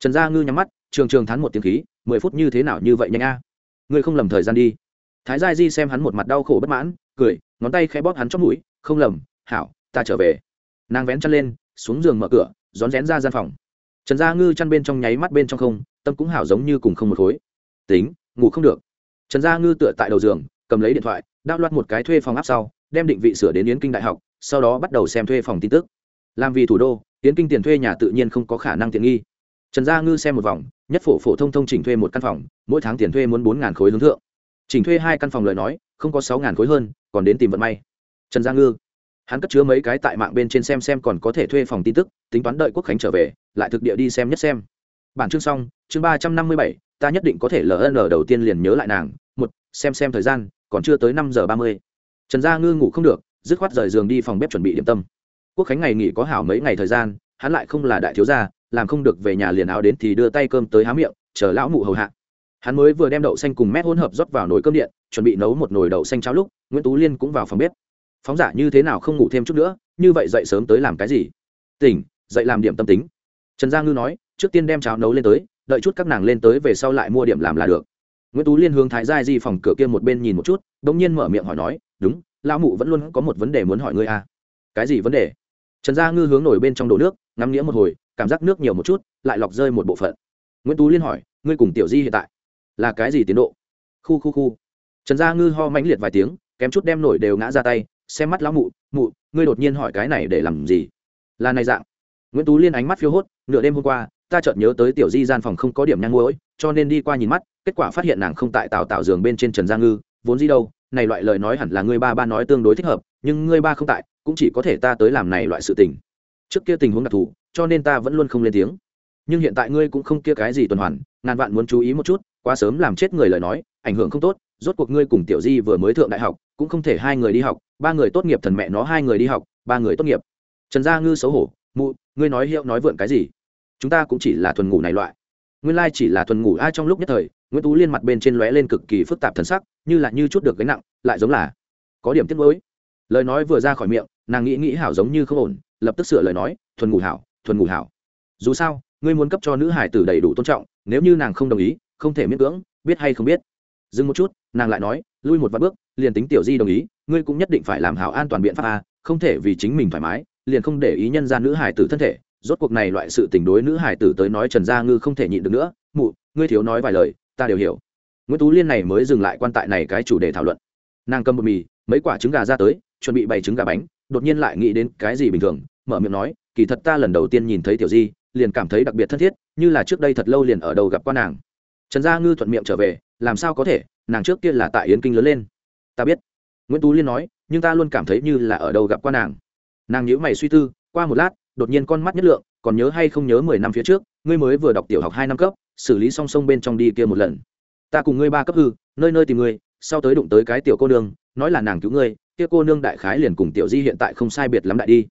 Trần gia ngư nhắm mắt, trường trường thắn một tiếng khí, mười phút như thế nào như vậy nhanh a? Ngươi không lầm thời gian đi. Thái gia di xem hắn một mặt đau khổ bất mãn, cười, ngón tay khẽ bóp hắn chót mũi, không lầm, hảo, ta trở về. Nàng vén chân lên, xuống giường mở cửa, rón rén ra gian phòng. Trần gia ngư chăn bên trong nháy mắt bên trong không, tâm cũng hảo giống như cùng không một khối. Tính, ngủ không được trần gia ngư tựa tại đầu giường, cầm lấy điện thoại đáp loạt một cái thuê phòng áp sau, đem định vị sửa đến yến kinh đại học, sau đó bắt đầu xem thuê phòng tin tức. Làm vì thủ đô, yến kinh tiền thuê nhà tự nhiên không có khả năng tiện nghi. Trần gia ngư xem một vòng, nhất phổ phổ thông thông chỉnh thuê một căn phòng, mỗi tháng tiền thuê muốn bốn khối hướng thượng. Chỉnh thuê hai căn phòng lời nói, không có sáu khối hơn, còn đến tìm vận may. Trần gia ngư, hắn cất chứa mấy cái tại mạng bên trên xem xem còn có thể thuê phòng tin tức, tính toán đợi quốc khánh trở về, lại thực địa đi xem nhất xem. Bản chương xong, chương ba trăm năm mươi bảy, ta nhất định có thể ln đầu tiên liền nhớ lại nàng một, xem xem thời gian, còn chưa tới năm giờ ba mươi. Trần gia ngư ngủ không được, dứt khoát rời giường đi phòng bếp chuẩn bị điểm tâm. Quốc khánh ngày nghỉ có hảo mấy ngày thời gian, hắn lại không là đại thiếu gia, làm không được về nhà liền áo đến thì đưa tay cơm tới há miệng, chờ lão mụ hầu hạ. Hắn mới vừa đem đậu xanh cùng mét hỗn hợp rót vào nồi cơm điện, chuẩn bị nấu một nồi đậu xanh cháo lúc, nguyễn tú liên cũng vào phòng bếp. Phóng giả như thế nào không ngủ thêm chút nữa, như vậy dậy sớm tới làm cái gì? Tỉnh, dậy làm điểm tâm tính. Trần gia ngư nói, trước tiên đem cháo nấu lên tới, đợi chút các nàng lên tới về sau lại mua điểm làm là được nguyễn tú liên hướng thái gia di phòng cửa kia một bên nhìn một chút đ ỗ n g nhiên mở miệng hỏi nói, đúng, lão mụ vẫn luôn có một vấn đề muốn hỏi ngươi à. Cái gì vấn đề? Trần gia ngư hướng nổi bên trong đổ nước, ngắm nghĩa một hồi, cảm giác nước nhiều một chút, lại lọc rơi một bộ phận. Nguyễn tú liên hỏi, ngươi cùng tiểu di hiện tại là cái gì tiến độ? Khu khu khu. Trần gia ngư ho mãnh liệt vài tiếng, kém chút đem nổi đều ngã ra tay, xem mắt lão mụ mụ, ngươi đột nhiên hỏi cái này để làm gì? Là này dạng. Nguyễn tú liên ánh mắt phiêu hốt, nửa đêm hôm qua, ta chợt nhớ tới tiểu di gian phòng không có điểm nhang muỗi cho nên đi qua nhìn mắt, kết quả phát hiện nàng không tại tào tạo giường bên trên trần gia ngư, vốn gì đâu, này loại lời nói hẳn là ngươi ba ba nói tương đối thích hợp, nhưng ngươi ba không tại, cũng chỉ có thể ta tới làm này loại sự tình. Trước kia tình huống đặc thù, cho nên ta vẫn luôn không lên tiếng. Nhưng hiện tại ngươi cũng không kia cái gì tuần hoàn, ngàn vạn muốn chú ý một chút, quá sớm làm chết người lời nói, ảnh hưởng không tốt, rốt cuộc ngươi cùng tiểu di vừa mới thượng đại học, cũng không thể hai người đi học, ba người tốt nghiệp thần mẹ nó hai người đi học, ba người tốt nghiệp. Trần gia ngư xấu hổ, mụ, ngươi nói hiệu nói vượn cái gì? Chúng ta cũng chỉ là thuần ngủ này loại nguyên lai chỉ là thuần ngủ ai trong lúc nhất thời, nguyễn tú liên mặt bên trên lóe lên cực kỳ phức tạp thần sắc, như là như chút được gánh nặng, lại giống là có điểm tiếc nuối. Lời nói vừa ra khỏi miệng, nàng nghĩ nghĩ hảo giống như không ổn, lập tức sửa lời nói, thuần ngủ hảo, thuần ngủ hảo. Dù sao, ngươi muốn cấp cho nữ hải tử đầy đủ tôn trọng, nếu như nàng không đồng ý, không thể miễn cưỡng, biết hay không biết. Dừng một chút, nàng lại nói, lui một vài bước, liền tính tiểu di đồng ý, ngươi cũng nhất định phải làm hảo an toàn biện pháp a, không thể vì chính mình thoải mái, liền không để ý nhân ra nữ hải tử thân thể rốt cuộc này loại sự tình đối nữ hải tử tới nói trần gia ngư không thể nhịn được nữa. Mụ, ngươi thiếu nói vài lời, ta đều hiểu. Nguyễn tú liên này mới dừng lại quan tại này cái chủ đề thảo luận. Nàng cầm bột mì, mấy quả trứng gà ra tới, chuẩn bị bày trứng gà bánh, đột nhiên lại nghĩ đến cái gì bình thường, mở miệng nói, kỳ thật ta lần đầu tiên nhìn thấy tiểu di, liền cảm thấy đặc biệt thân thiết, như là trước đây thật lâu liền ở đầu gặp quan nàng. Trần gia ngư thuận miệng trở về, làm sao có thể, nàng trước kia là tại yến kinh lớn lên. Ta biết. Nguyễn tú liên nói, nhưng ta luôn cảm thấy như là ở đâu gặp quan nàng. Nàng nhíu mày suy tư, qua một lát đột nhiên con mắt nhất lượng, còn nhớ hay không nhớ mười năm phía trước, ngươi mới vừa đọc tiểu học hai năm cấp, xử lý song song bên trong đi kia một lần. Ta cùng ngươi ba cấp hư, nơi nơi tìm ngươi, sau tới đụng tới cái tiểu cô nương, nói là nàng cứu ngươi, kia cô nương đại khái liền cùng tiểu di hiện tại không sai biệt lắm đại đi.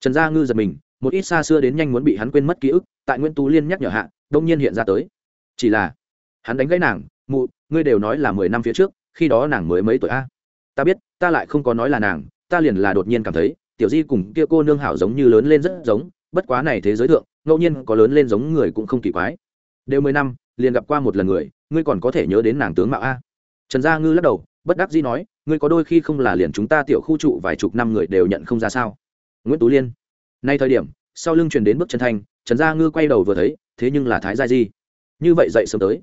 Trần gia ngư giật mình, một ít xa xưa đến nhanh muốn bị hắn quên mất ký ức, tại nguyễn tú liên nhắc nhở hạ, đông nhiên hiện ra tới. Chỉ là, hắn đánh gãy nàng, mụ, ngươi đều nói là mười năm phía trước, khi đó nàng mới mấy tuổi a? Ta biết, ta lại không có nói là nàng, ta liền là đột nhiên cảm thấy tiểu di cùng kia cô nương hảo giống như lớn lên rất giống, bất quá này thế giới thượng, ngẫu nhiên có lớn lên giống người cũng không kỳ quái. Đều mười năm, liền gặp qua một lần người, ngươi còn có thể nhớ đến nàng tướng mạo a? Trần gia ngư lắc đầu, bất đắc dĩ nói, ngươi có đôi khi không là liền chúng ta tiểu khu trụ vài chục năm người đều nhận không ra sao? Nguyễn tú liên, nay thời điểm, sau lưng truyền đến bước chân thanh, trần gia ngư quay đầu vừa thấy, thế nhưng là thái gia di. Như vậy dậy sớm tới.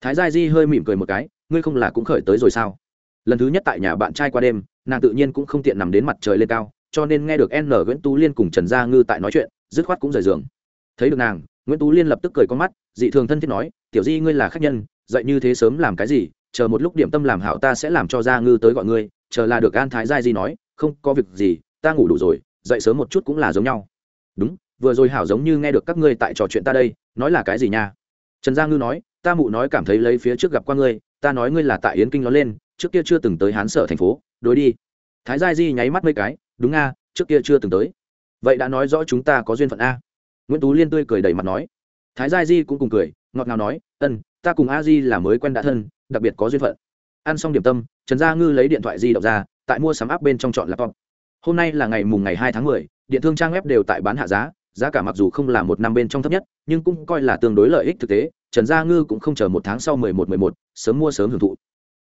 Thái gia di hơi mỉm cười một cái, ngươi không là cũng khởi tới rồi sao? Lần thứ nhất tại nhà bạn trai qua đêm, nàng tự nhiên cũng không tiện nằm đến mặt trời lên cao cho nên nghe được n nguyễn tú liên cùng trần gia ngư tại nói chuyện, dứt khoát cũng rời giường. Thấy được nàng, nguyễn tú liên lập tức cười con mắt, dị thường thân thiết nói, tiểu di, ngươi là khách nhân, dậy như thế sớm làm cái gì? Chờ một lúc điểm tâm làm hảo ta sẽ làm cho gia ngư tới gọi ngươi. Chờ là được an thái gia di nói, không, có việc gì, ta ngủ đủ rồi, dậy sớm một chút cũng là giống nhau. Đúng, vừa rồi hảo giống như nghe được các ngươi tại trò chuyện ta đây, nói là cái gì nha? Trần gia ngư nói, ta mụ nói cảm thấy lấy phía trước gặp qua ngươi, ta nói ngươi là tại yến kinh nó lên, trước kia chưa từng tới hán sở thành phố, đối đi. Thái gia di nháy mắt mấy cái đúng a, trước kia chưa từng tới. Vậy đã nói rõ chúng ta có duyên phận a. Nguyễn tú liên tươi cười đầy mặt nói. Thái gia di cũng cùng cười, ngọt ngào nói, ân, ta cùng a di là mới quen đã thân, đặc biệt có duyên phận. Ăn xong điểm tâm, trần gia ngư lấy điện thoại di động ra, tại mua sắm áp bên trong chọn laptop. Hôm nay là ngày mùng ngày hai tháng mười, điện thương trang web đều tại bán hạ giá giá cả mặc dù không là một năm bên trong thấp nhất, nhưng cũng coi là tương đối lợi ích thực tế, trần gia ngư cũng không chờ một tháng sau mười một mười một, sớm mua sớm hưởng thụ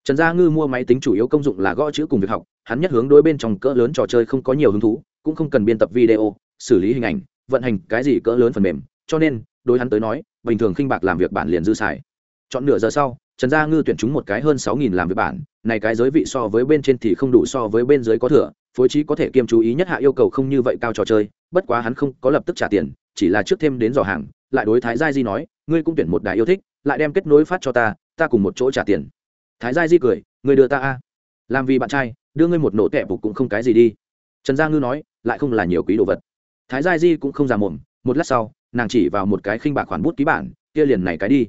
trần gia ngư mua máy tính chủ yếu công dụng là gõ chữ cùng việc học, hắn nhất hướng đối bên trong cỡ lớn trò chơi không có nhiều hứng thú, cũng không cần biên tập video, xử lý hình ảnh, vận hành cái gì cỡ lớn phần mềm, cho nên, đối hắn tới nói, bình thường khinh bạc làm việc bản liền dư xài. Chọn nửa giờ sau, trần gia ngư tuyển chúng một cái hơn sáu nghìn làm việc bản, này cái giới vị so với bên trên thì không đủ so với bên dưới có thừa, phối trí có thể kiêm chú ý nhất hạ yêu cầu không như vậy cao trò chơi, bất quá hắn không có lập tức trả tiền, chỉ là trước thêm đến giỏ hàng, lại đối thái gia di nói, ngươi cũng tuyển một đài yêu thích, lại đem kết nối phát cho ta ta cùng một chỗ trả tiền thái gia di cười người đưa ta a? Làm vì bạn trai, đưa ngươi một nổ tẹp phục cũng không cái gì đi. Trần gia ngư nói, lại không là nhiều quý đồ vật. Thái gia di cũng không già mồm, một lát sau, nàng chỉ vào một cái khinh bạc khoản bút ký bản, kia liền này cái đi.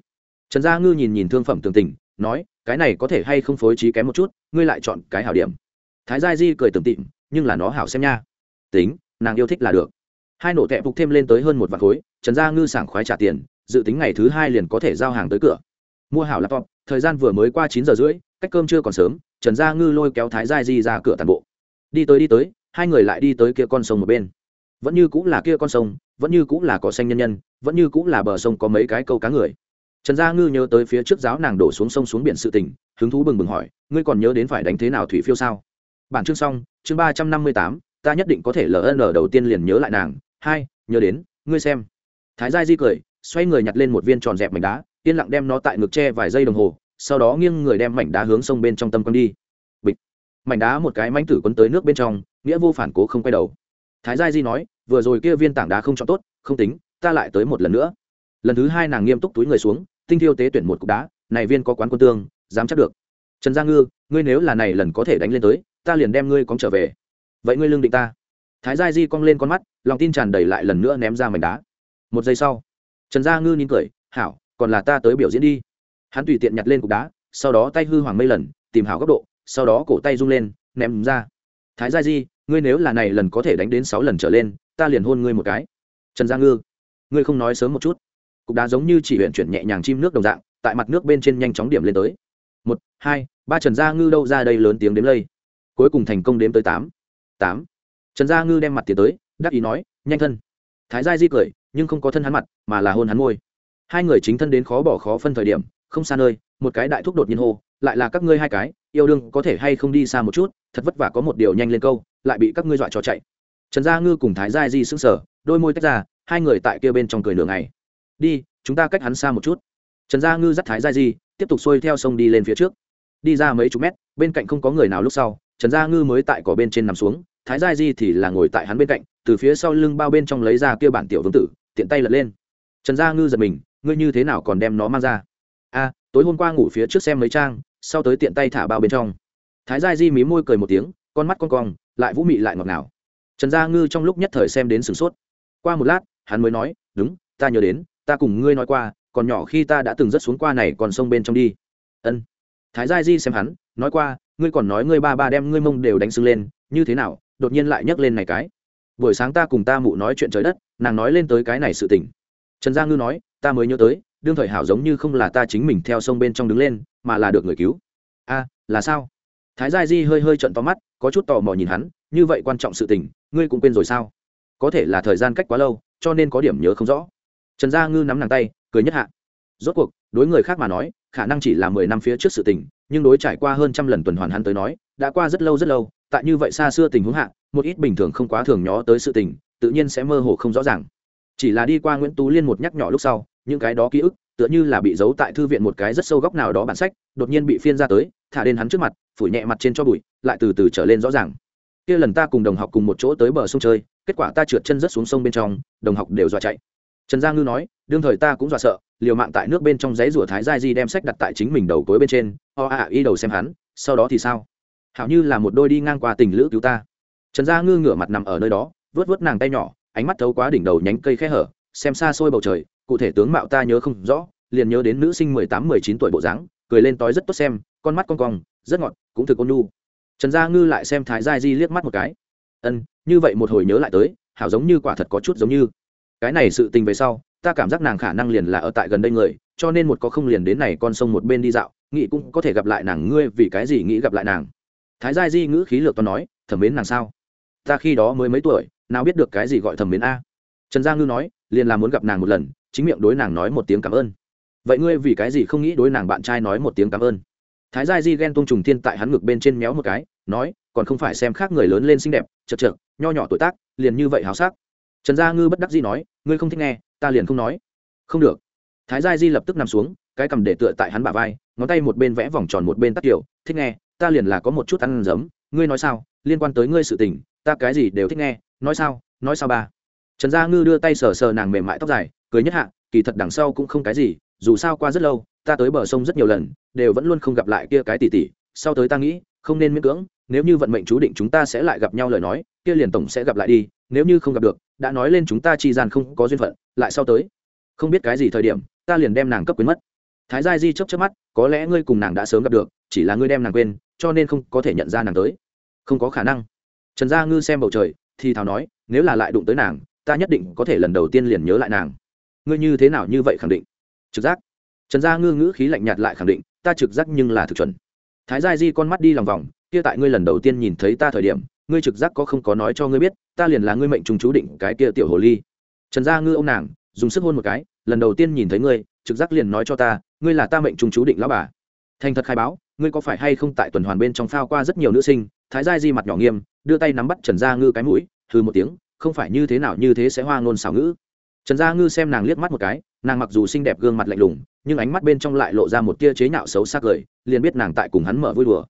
Trần gia ngư nhìn nhìn thương phẩm tường tình, nói, cái này có thể hay không phối trí kém một chút, ngươi lại chọn cái hảo điểm. Thái gia di cười tưởng tịm nhưng là nó hảo xem nha. Tính, nàng yêu thích là được. Hai nổ tẹp phục thêm lên tới hơn một vạn khối, trần gia ngư sảng khoái trả tiền, dự tính ngày thứ hai liền có thể giao hàng tới cửa. Mua hảo laptop thời gian vừa mới qua chín giờ rưỡi, cách cơm chưa còn sớm, trần gia ngư lôi kéo thái gia di ra cửa tàn bộ. Đi tới đi tới, hai người lại đi tới kia con sông một bên. Vẫn như cũng là kia con sông, vẫn như cũng là cỏ xanh nhân nhân, vẫn như cũng là bờ sông có mấy cái câu cá người. Trần gia ngư nhớ tới phía trước giáo nàng đổ xuống sông xuống biển sự tình, hứng thú bừng bừng hỏi, ngươi còn nhớ đến phải đánh thế nào thủy phiêu sao? Bản chương xong, chương ba trăm năm mươi tám, ta nhất định có thể ln đầu tiên liền nhớ lại nàng. Hai, nhớ đến, ngươi xem. Thái gia di cười, xoay người nhặt lên một viên tròn dẹp mảnh đá yên lặng đem nó tại ngực tre vài giây đồng hồ, sau đó nghiêng người đem mảnh đá hướng sông bên trong tâm quăng đi. Bịch. Mảnh đá một cái mánh tử quấn tới nước bên trong, nghĩa vô phản cố không quay đầu. Thái gia di nói, vừa rồi kia viên tảng đá không chọn tốt, không tính, ta lại tới một lần nữa. Lần thứ hai nàng nghiêm túc túi người xuống, tinh thiêu tế tuyển một cục đá, này viên có quán quân tương, dám chắc được. Trần gia ngư, ngươi nếu là này lần có thể đánh lên tới, ta liền đem ngươi cóng trở về. Vậy ngươi lương định ta. Thái gia di cong lên con mắt, lòng tin tràn đầy lại lần nữa ném ra mảnh đá. Một giây sau, trần gia ngư nín cười, hảo còn là ta tới biểu diễn đi. Hắn tùy tiện nhặt lên cục đá, sau đó tay hư hoàng mây lần, tìm hảo góc độ, sau đó cổ tay rung lên, ném ra. Thái gia di, ngươi nếu là này lần có thể đánh đến sáu lần trở lên, ta liền hôn ngươi một cái. Trần gia ngư, ngươi không nói sớm một chút. Cục đá giống như chỉ huyện chuyển nhẹ nhàng chim nước đồng dạng, tại mặt nước bên trên nhanh chóng điểm lên tới. Một, hai, ba trần gia ngư đâu ra đây lớn tiếng đếm lây. Cuối cùng thành công đếm tới tám. Tám. Trần gia ngư đem mặt tiến tới, đắc ý nói, nhanh thân. Thái gia di cười, nhưng không có thân hắn mặt, mà là hôn hắn môi hai người chính thân đến khó bỏ khó phân thời điểm, không xa nơi, một cái đại thúc đột nhiên hô, lại là các ngươi hai cái, yêu đương có thể hay không đi xa một chút, thật vất vả có một điều nhanh lên câu, lại bị các ngươi dọa cho chạy. Trần gia ngư cùng thái gia di sững sờ, đôi môi tách ra, hai người tại kia bên trong cười nửa ngày. Đi, chúng ta cách hắn xa một chút. Trần gia ngư dắt thái gia di, tiếp tục xuôi theo sông đi lên phía trước. Đi ra mấy chục mét, bên cạnh không có người nào lúc sau, trần gia ngư mới tại cỏ bên trên nằm xuống, thái gia di thì là ngồi tại hắn bên cạnh, từ phía sau lưng bao bên trong lấy ra kia bản tiểu vương tử, tiện tay lật lên. Trần gia ngư giật mình ngươi như thế nào còn đem nó mang ra? A, tối hôm qua ngủ phía trước xem mấy trang, sau tới tiện tay thả bao bên trong. Thái gia di mí môi cười một tiếng, con mắt con cong, lại vũ mị lại ngọt ngào. Trần gia ngư trong lúc nhất thời xem đến sửng sốt. Qua một lát, hắn mới nói, đúng, ta nhớ đến, ta cùng ngươi nói qua, còn nhỏ khi ta đã từng rất xuống qua này còn sông bên trong đi. Ân. Thái gia di xem hắn, nói qua, ngươi còn nói ngươi ba ba đem ngươi mông đều đánh sưng lên, như thế nào, đột nhiên lại nhấc lên này cái. Buổi sáng ta cùng ta mụ nói chuyện trời đất, nàng nói lên tới cái này sự tình. Trần gia ngư nói ta mới nhớ tới, đương thời hảo giống như không là ta chính mình theo sông bên trong đứng lên, mà là được người cứu. A, là sao? Thái gia di hơi hơi trận to mắt, có chút tò mò nhìn hắn, như vậy quan trọng sự tình, ngươi cũng quên rồi sao? Có thể là thời gian cách quá lâu, cho nên có điểm nhớ không rõ. Trần gia ngư nắm nàng tay, cười nhất hạ. Rốt cuộc, đối người khác mà nói, khả năng chỉ là mười năm phía trước sự tình, nhưng đối trải qua hơn trăm lần tuần hoàn hắn tới nói, đã qua rất lâu rất lâu, tại như vậy xa xưa tình huống hạ, một ít bình thường không quá thường nhó tới sự tình, tự nhiên sẽ mơ hồ không rõ ràng. Chỉ là đi qua nguyễn tú liên một nhắc nhỏ lúc sau những cái đó ký ức, tựa như là bị giấu tại thư viện một cái rất sâu góc nào đó bản sách, đột nhiên bị phiên ra tới, thả đến hắn trước mặt, phủi nhẹ mặt trên cho bụi, lại từ từ trở lên rõ ràng. Kia lần ta cùng đồng học cùng một chỗ tới bờ sông chơi, kết quả ta trượt chân rất xuống sông bên trong, đồng học đều dọa chạy. Trần gia ngư nói, đương thời ta cũng dọa sợ, liều mạng tại nước bên trong giấy rủa thái gia di đem sách đặt tại chính mình đầu cối bên trên, o a y đầu xem hắn, sau đó thì sao? Hảo như là một đôi đi ngang qua tình lữ cứu ta. Trần gia ngư ngửa mặt nằm ở nơi đó vớt vớt nàng tay nhỏ, ánh mắt thấu quá đỉnh đầu nhánh cây khe hở, xem xa xôi bầu trời cụ thể tướng mạo ta nhớ không rõ, liền nhớ đến nữ sinh mười tám, mười chín tuổi bộ dáng, cười lên tói rất tốt xem, con mắt con cong, rất ngọt, cũng thực ôn nu trần gia ngư lại xem thái gia di liếc mắt một cái. Ân, như vậy một hồi nhớ lại tới, hảo giống như quả thật có chút giống như. Cái này sự tình về sau, ta cảm giác nàng khả năng liền là ở tại gần đây người, cho nên một có không liền đến này con sông một bên đi dạo, nghĩ cũng có thể gặp lại nàng, ngươi vì cái gì nghĩ gặp lại nàng? Thái gia di ngữ khí lược to nói, thẩm mến nàng sao? Ta khi đó mới mấy tuổi, nào biết được cái gì gọi thẩm mến a? Trần gia ngư nói, liền là muốn gặp nàng một lần chính miệng đối nàng nói một tiếng cảm ơn. Vậy ngươi vì cái gì không nghĩ đối nàng bạn trai nói một tiếng cảm ơn? Thái gia di ghen tung trùng thiên tại hắn ngực bên trên méo một cái, nói, còn không phải xem khác người lớn lên xinh đẹp, chật chật nho nhỏ tuổi tác, liền như vậy háo sắc. Trần gia ngư bất đắc di nói, ngươi không thích nghe, ta liền không nói. Không được. Thái gia di lập tức nằm xuống, cái cầm để tựa tại hắn bả vai, ngón tay một bên vẽ vòng tròn một bên tắt kiểu thích nghe, ta liền là có một chút ăn giấm, ngươi nói sao? Liên quan tới ngươi sự tình, ta cái gì đều thích nghe, nói sao nói sao ba? Trần gia ngư đưa tay sờ sờ nàng mềm mại tóc dài cười nhất hạ, kỳ thật đằng sau cũng không cái gì, dù sao qua rất lâu, ta tới bờ sông rất nhiều lần, đều vẫn luôn không gặp lại kia cái tỷ tỷ. Sau tới ta nghĩ, không nên miễn cưỡng, nếu như vận mệnh chú định chúng ta sẽ lại gặp nhau lời nói, kia liền tổng sẽ gặp lại đi, nếu như không gặp được, đã nói lên chúng ta chi gian không có duyên phận, lại sau tới, không biết cái gì thời điểm, ta liền đem nàng cấp quyến mất. Thái gia di chấp chấp mắt, có lẽ ngươi cùng nàng đã sớm gặp được, chỉ là ngươi đem nàng quên, cho nên không có thể nhận ra nàng tới. Không có khả năng. Trần gia ngư xem bầu trời, thì thào nói, nếu là lại đụng tới nàng, ta nhất định có thể lần đầu tiên liền nhớ lại nàng ngươi như thế nào như vậy khẳng định? Trực giác. Trần gia ngư ngữ khí lạnh nhạt lại khẳng định, ta trực giác nhưng là thực chuẩn. Thái gia di con mắt đi lòng vòng, kia tại ngươi lần đầu tiên nhìn thấy ta thời điểm, ngươi trực giác có không có nói cho ngươi biết, ta liền là ngươi mệnh trùng chú định cái kia tiểu hồ ly. Trần gia ngư ông nàng, dùng sức hôn một cái, lần đầu tiên nhìn thấy ngươi, trực giác liền nói cho ta, ngươi là ta mệnh trùng chú định lão bà. Thành thật khai báo, ngươi có phải hay không tại tuần hoàn bên trong phao qua rất nhiều nữ sinh, thái gia di mặt nhỏ nghiêm, đưa tay nắm bắt trần gia ngư cái mũi hư một tiếng, không phải như thế nào như thế sẽ hoa ngôn xảo ngữ trần gia ngư xem nàng liếc mắt một cái nàng mặc dù xinh đẹp gương mặt lạnh lùng nhưng ánh mắt bên trong lại lộ ra một tia chế nhạo xấu xác cười liền biết nàng tại cùng hắn mở vui đùa.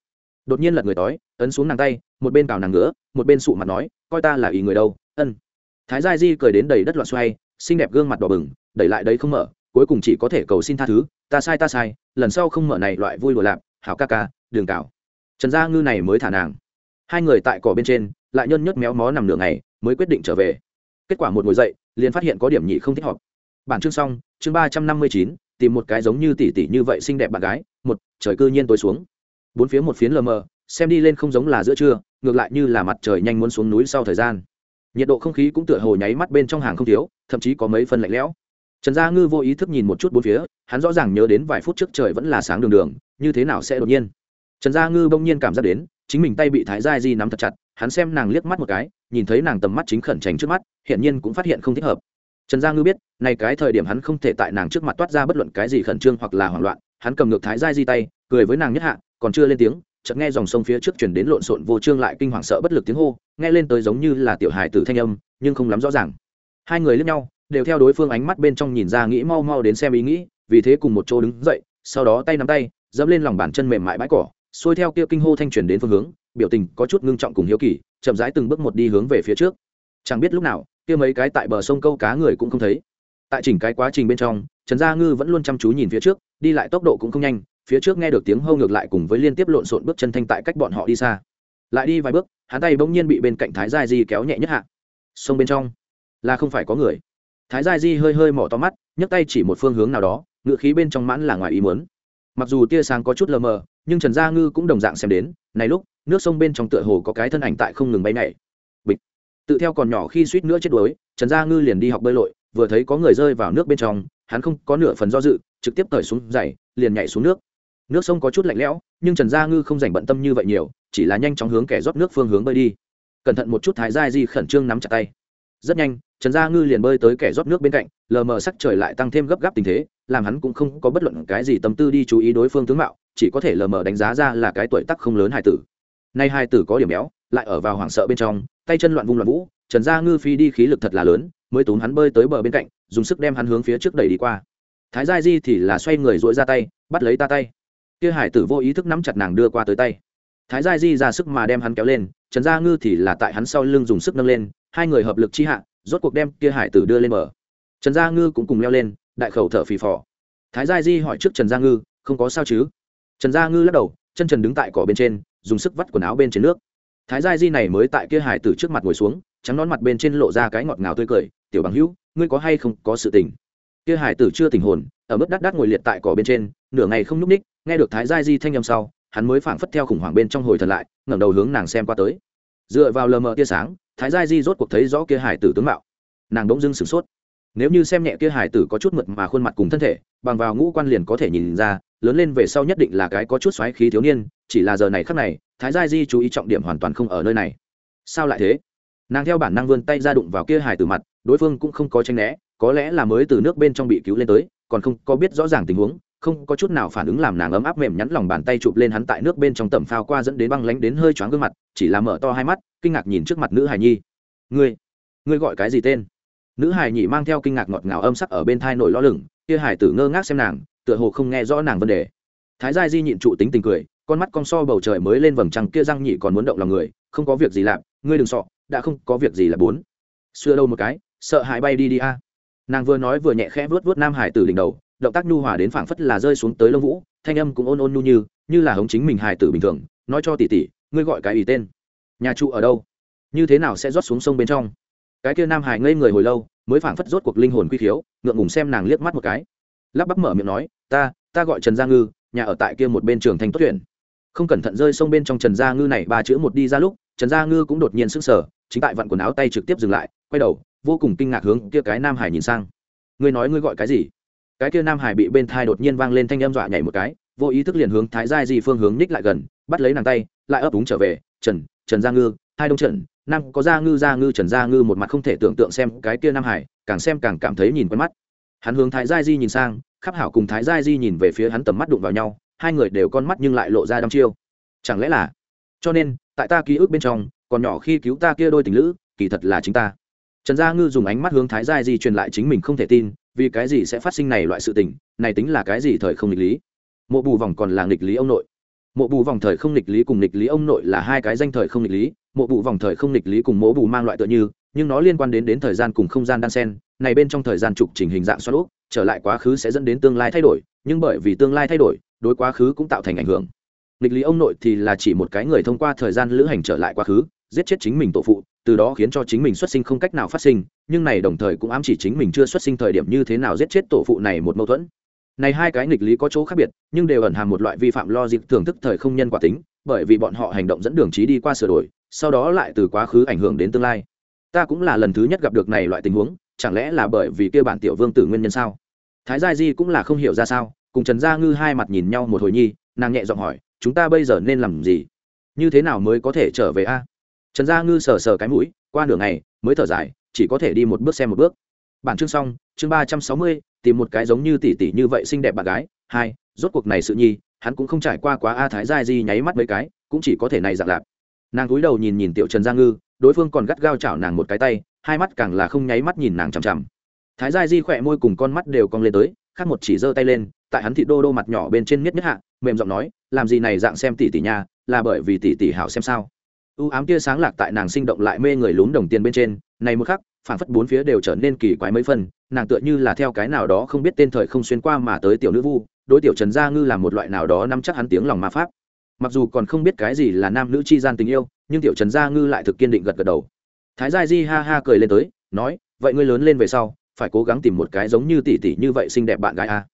Đột nhiên lật người tói ấn xuống nàng tay một bên cào nàng nữa, một bên sụ mặt nói coi ta là ý người đâu ân. Thái gia di cười đến đầy đất loạn xoay xinh đẹp gương mặt đỏ bừng đẩy lại đấy không mở cuối cùng chỉ có thể cầu xin tha thứ ta sai ta sai lần sau không mở này loại vui đùa lạp hảo ca ca đường cào. Trần gia ngư này mới thả nàng. Hai người tại cỏ bên trên lại nhân nhớt méo mó nằm nửa ngày mới quyết định trở về. Kết quả một ngồi dậy liền phát hiện có điểm nhị không thích hợp. Bản chương xong, chương ba trăm năm mươi chín, tìm một cái giống như tỷ tỷ như vậy xinh đẹp bạn gái, một, trời cư nhiên tối xuống. Bốn phía một phiến lờ mờ, xem đi lên không giống là giữa trưa, ngược lại như là mặt trời nhanh muốn xuống núi sau thời gian. Nhiệt độ không khí cũng tựa hồ nháy mắt bên trong hàng không thiếu, thậm chí có mấy phần lạnh lẽo. Trần gia ngư vô ý thức nhìn một chút bốn phía, hắn rõ ràng nhớ đến vài phút trước trời vẫn là sáng đường đường, như thế nào sẽ đột nhiên. Trần gia ngư bỗng nhiên cảm giác đến, chính mình tay bị thái gia di nắm thật chặt hắn xem nàng liếc mắt một cái, nhìn thấy nàng tầm mắt chính khẩn tránh trước mắt hiện nhiên cũng phát hiện không thích hợp. Trần gia ngư biết nay cái thời điểm hắn không thể tại nàng trước mặt toát ra bất luận cái gì khẩn trương hoặc là hoảng loạn, hắn cầm ngược thái giai di tay, cười với nàng nhất hạ, còn chưa lên tiếng, chợt nghe dòng sông phía trước chuyển đến lộn xộn vô trương lại kinh hoàng sợ bất lực tiếng hô, nghe lên tới giống như là tiểu hài tử thanh âm, nhưng không lắm rõ ràng. Hai người lướt nhau, đều theo đối phương ánh mắt bên trong nhìn ra nghĩ mau mau đến xem ý nghĩ, vì thế cùng một chỗ đứng dậy, sau đó tay nắm tay, dẫm lên lòng bàn chân mềm mại bãi cỏ xuôi theo kia kinh hô thanh truyền đến phương hướng, biểu tình có chút ngưng trọng cùng hiếu kỳ, chậm rãi từng bước một đi hướng về phía trước. Chẳng biết lúc nào, kia mấy cái tại bờ sông câu cá người cũng không thấy. Tại chỉnh cái quá trình bên trong, trần gia ngư vẫn luôn chăm chú nhìn phía trước, đi lại tốc độ cũng không nhanh, phía trước nghe được tiếng hâu ngược lại cùng với liên tiếp lộn xộn bước chân thanh tại cách bọn họ đi xa. Lại đi vài bước, hắn tay bỗng nhiên bị bên cạnh thái gia di kéo nhẹ nhất hạ. Sông bên trong, là không phải có người. Thái gia di hơi hơi mỏ to mắt, nhấc tay chỉ một phương hướng nào đó ngựa khí bên trong mãn là ngoài ý muốn. Mặc dù tia sáng có chút lờ mờ nhưng trần gia ngư cũng đồng dạng xem đến, này lúc, nước sông bên trong tựa hồ có cái thân ảnh tại không ngừng bay nhảy. Bịch. Tự theo còn nhỏ khi suýt nữa chết đuối, trần gia ngư liền đi học bơi lội, vừa thấy có người rơi vào nước bên trong, hắn không có nửa phần do dự, trực tiếp cởi xuống dày liền nhảy xuống nước. Nước sông có chút lạnh lẽo, nhưng trần gia ngư không dành bận tâm như vậy nhiều, chỉ là nhanh chóng hướng kẻ rót nước phương hướng bơi đi. Cẩn thận một chút thái gia di khẩn trương nắm chặt tay. Rất nhanh, trần gia ngư liền bơi tới kẻ rót nước bên cạnh, lờ mờ sắc trời lại tăng thêm gấp gáp tình thế, làm hắn cũng không có bất luận cái gì tâm tư đi chú ý đối phương tướng mạo chỉ có thể lờ mờ đánh giá ra là cái tuổi tắc không lớn hài tử. Nay hai tử có điểm béo, lại ở vào hoảng sợ bên trong, tay chân loạn vung loạn vũ, trần gia ngư phi đi khí lực thật là lớn, mới túm hắn bơi tới bờ bên cạnh, dùng sức đem hắn hướng phía trước đẩy đi qua. Thái gia di thì là xoay người dội ra tay, bắt lấy ta tay. Kia hải tử vô ý thức nắm chặt nàng đưa qua tới tay. Thái gia di ra sức mà đem hắn kéo lên, trần gia ngư thì là tại hắn sau lưng dùng sức nâng lên, hai người hợp lực chi hạ, rốt cuộc đem kia hải tử đưa lên bờ. Trần gia ngư cũng cùng leo lên, đại khẩu thở phì phò. Thái gia di hỏi trước trần gia ngư, không có sao chứ? Trần gia ngư lắc đầu, chân trần đứng tại cỏ bên trên, dùng sức vắt quần áo bên trên nước. Thái gia di này mới tại kia hải tử trước mặt ngồi xuống, trắng nón mặt bên trên lộ ra cái ngọt ngào tươi cười, tiểu bằng hữu, ngươi có hay không có sự tình? Kia hải tử chưa tình hồn, ở mức đắt đắt ngồi liệt tại cỏ bên trên, nửa ngày không nhúc ních nghe được thái gia di thanh â m sau, hắn mới phảng phất theo khủng hoảng bên trong hồi thần lại, ngẩng đầu hướng nàng xem qua tới. Dựa vào lờ mờ tia sáng, thái gia di rốt cuộc thấy rõ kia hải tử tướng mạo. Nàng bỗng dưng sửng sốt. Nếu như xem nhẹ kia hải tử có chút mượt mà khuôn mặt cùng thân thể, bằng vào ngũ quan liền có thể nhìn ra lớn lên về sau nhất định là cái có chút xoáy khí thiếu niên, chỉ là giờ này khắc này, thái gia di chú ý trọng điểm hoàn toàn không ở nơi này. Sao lại thế? Nàng theo bản năng vươn tay ra đụng vào kia hải tử mặt, đối phương cũng không có tranh né, có lẽ là mới từ nước bên trong bị cứu lên tới, còn không có biết rõ ràng tình huống, không có chút nào phản ứng làm nàng ấm áp mềm nhắn lòng bàn tay chụp lên hắn tại nước bên trong tầm phao qua dẫn đến băng lánh đến hơi choáng gương mặt, chỉ là mở to hai mắt, kinh ngạc nhìn trước mặt nữ hài nhi. Ngươi ngươi gọi cái gì tên? Nữ hài nhị mang theo kinh ngạc ngọt ngào âm sắc ở bên thai nổi lo lửng, kia hải tử ngơ ngác xem nàng tựa hồ không nghe rõ nàng vấn đề. Thái gia di nhịn trụ tính tình cười, con mắt con so bầu trời mới lên vầng trăng kia răng nhị còn muốn động lòng người, không có việc gì làm, ngươi đừng sọ đã không có việc gì là bốn. Xưa đâu một cái, sợ hãi bay đi đi a. Nàng vừa nói vừa nhẹ khẽ vuốt vuốt nam hải tử đỉnh đầu, động tác nhu hòa đến phảng phất là rơi xuống tới lông vũ, thanh âm cũng ôn ôn nhu như như là hống chính mình hải tử bình thường, nói cho tỷ tỷ, ngươi gọi cái ý tên. Nhà trụ ở đâu? Như thế nào sẽ rót xuống sông bên trong? Cái kia nam hải ngây người hồi lâu, mới phảng phất rốt cuộc linh hồn quy khiếu, ngượng ngùng xem nàng liếc mắt một cái lắp bắp mở miệng nói, ta ta gọi trần gia ngư, nhà ở tại kia một bên trường thành tốt tuyển. Không cẩn thận rơi sông bên trong trần gia ngư này ba chữ một đi ra lúc, trần gia ngư cũng đột nhiên sững sờ, chính tại vặn quần áo tay trực tiếp dừng lại, quay đầu, vô cùng kinh ngạc hướng kia cái nam hải nhìn sang. Ngươi nói ngươi gọi cái gì? Cái kia nam hải bị bên thai đột nhiên vang lên thanh âm dọa nhảy một cái, vô ý thức liền hướng thái giai di phương hướng ních lại gần, bắt lấy nàng tay, lại ấp úng trở về, trần trần gia ngư, hai đông trần nam có gia ngư gia ngư, trần gia ngư một mặt không thể tưởng tượng xem cái kia nam hải, càng xem càng cảm thấy nhìn quen mắt hắn hướng thái giai di nhìn sang khắc hảo cùng thái giai di nhìn về phía hắn tầm mắt đụng vào nhau, hai người đều con mắt nhưng lại lộ ra đăm chiêu. Chẳng lẽ là? Cho nên, tại ta ký ức bên trong, còn nhỏ khi cứu ta kia đôi tình lữ, kỳ thật là chính ta. Trần gia ngư dùng ánh mắt hướng thái giai di truyền lại chính mình không thể tin, vì cái gì sẽ phát sinh này loại sự tình, này tính là cái gì thời không nghịch lý? Mộ bù vòng còn là nghịch lý ông nội. Mộ bù vòng thời không nghịch lý cùng nghịch lý ông nội là hai cái danh thời không nghịch lý, mộ bù vòng thời không nghịch lý cùng mỗ bù mang loại tựa như, nhưng nó liên quan đến đến thời gian cùng không gian đan sen này bên trong thời gian trục trình hình dạng xoắn úp, trở lại quá khứ sẽ dẫn đến tương lai thay đổi, nhưng bởi vì tương lai thay đổi, đối quá khứ cũng tạo thành ảnh hưởng. Nghịch lý ông nội thì là chỉ một cái người thông qua thời gian lữ hành trở lại quá khứ, giết chết chính mình tổ phụ, từ đó khiến cho chính mình xuất sinh không cách nào phát sinh, nhưng này đồng thời cũng ám chỉ chính mình chưa xuất sinh thời điểm như thế nào giết chết tổ phụ này một mâu thuẫn. Này hai cái nghịch lý có chỗ khác biệt, nhưng đều ẩn hàm một loại vi phạm logic thưởng thức thời không nhân quả tính, bởi vì bọn họ hành động dẫn đường trí đi qua sửa đổi, sau đó lại từ quá khứ ảnh hưởng đến tương lai. Ta cũng là lần thứ nhất gặp được này loại tình huống chẳng lẽ là bởi vì kia bản tiểu vương tử nguyên nhân sao? Thái gia di cũng là không hiểu ra sao, cùng trần gia ngư hai mặt nhìn nhau một hồi nhi, nàng nhẹ giọng hỏi, chúng ta bây giờ nên làm gì? Như thế nào mới có thể trở về a? Trần gia ngư sờ sờ cái mũi, qua nửa ngày, mới thở dài, chỉ có thể đi một bước xem một bước. Bản chương xong, chương ba trăm sáu mươi, tìm một cái giống như tỷ tỷ như vậy xinh đẹp bạn gái. Hai, rốt cuộc này sự nhi, hắn cũng không trải qua quá a thái gia di nháy mắt mấy cái, cũng chỉ có thể này dạng lạp nàng cúi đầu nhìn nhìn tiểu trần gia ngư, đối phương còn gắt gao chảo nàng một cái tay hai mắt càng là không nháy mắt nhìn nàng chằm chằm. Thái giai di khỏe môi cùng con mắt đều cong lên tới khác một chỉ giơ tay lên tại hắn thị đô đô mặt nhỏ bên trên nhất nhất hạ mềm giọng nói làm gì này dạng xem tỷ tỷ nha là bởi vì tỷ tỷ hảo xem sao. U ám tia sáng lạc tại nàng sinh động lại mê người lún đồng tiền bên trên này một khắc phản phất bốn phía đều trở nên kỳ quái mấy phần, nàng tựa như là theo cái nào đó không biết tên thời không xuyên qua mà tới tiểu nữ vu đối tiểu trần gia ngư là một loại nào đó nắm chắc hắn tiếng lòng ma pháp. Mặc dù còn không biết cái gì là nam nữ chi gian tình yêu nhưng tiểu trần gia ngư lại thực kiên định gật gật đầu thái gia di ha ha cười lên tới, nói, vậy ngươi lớn lên về sau, phải cố gắng tìm một cái giống như tỷ tỷ như vậy xinh đẹp bạn gái a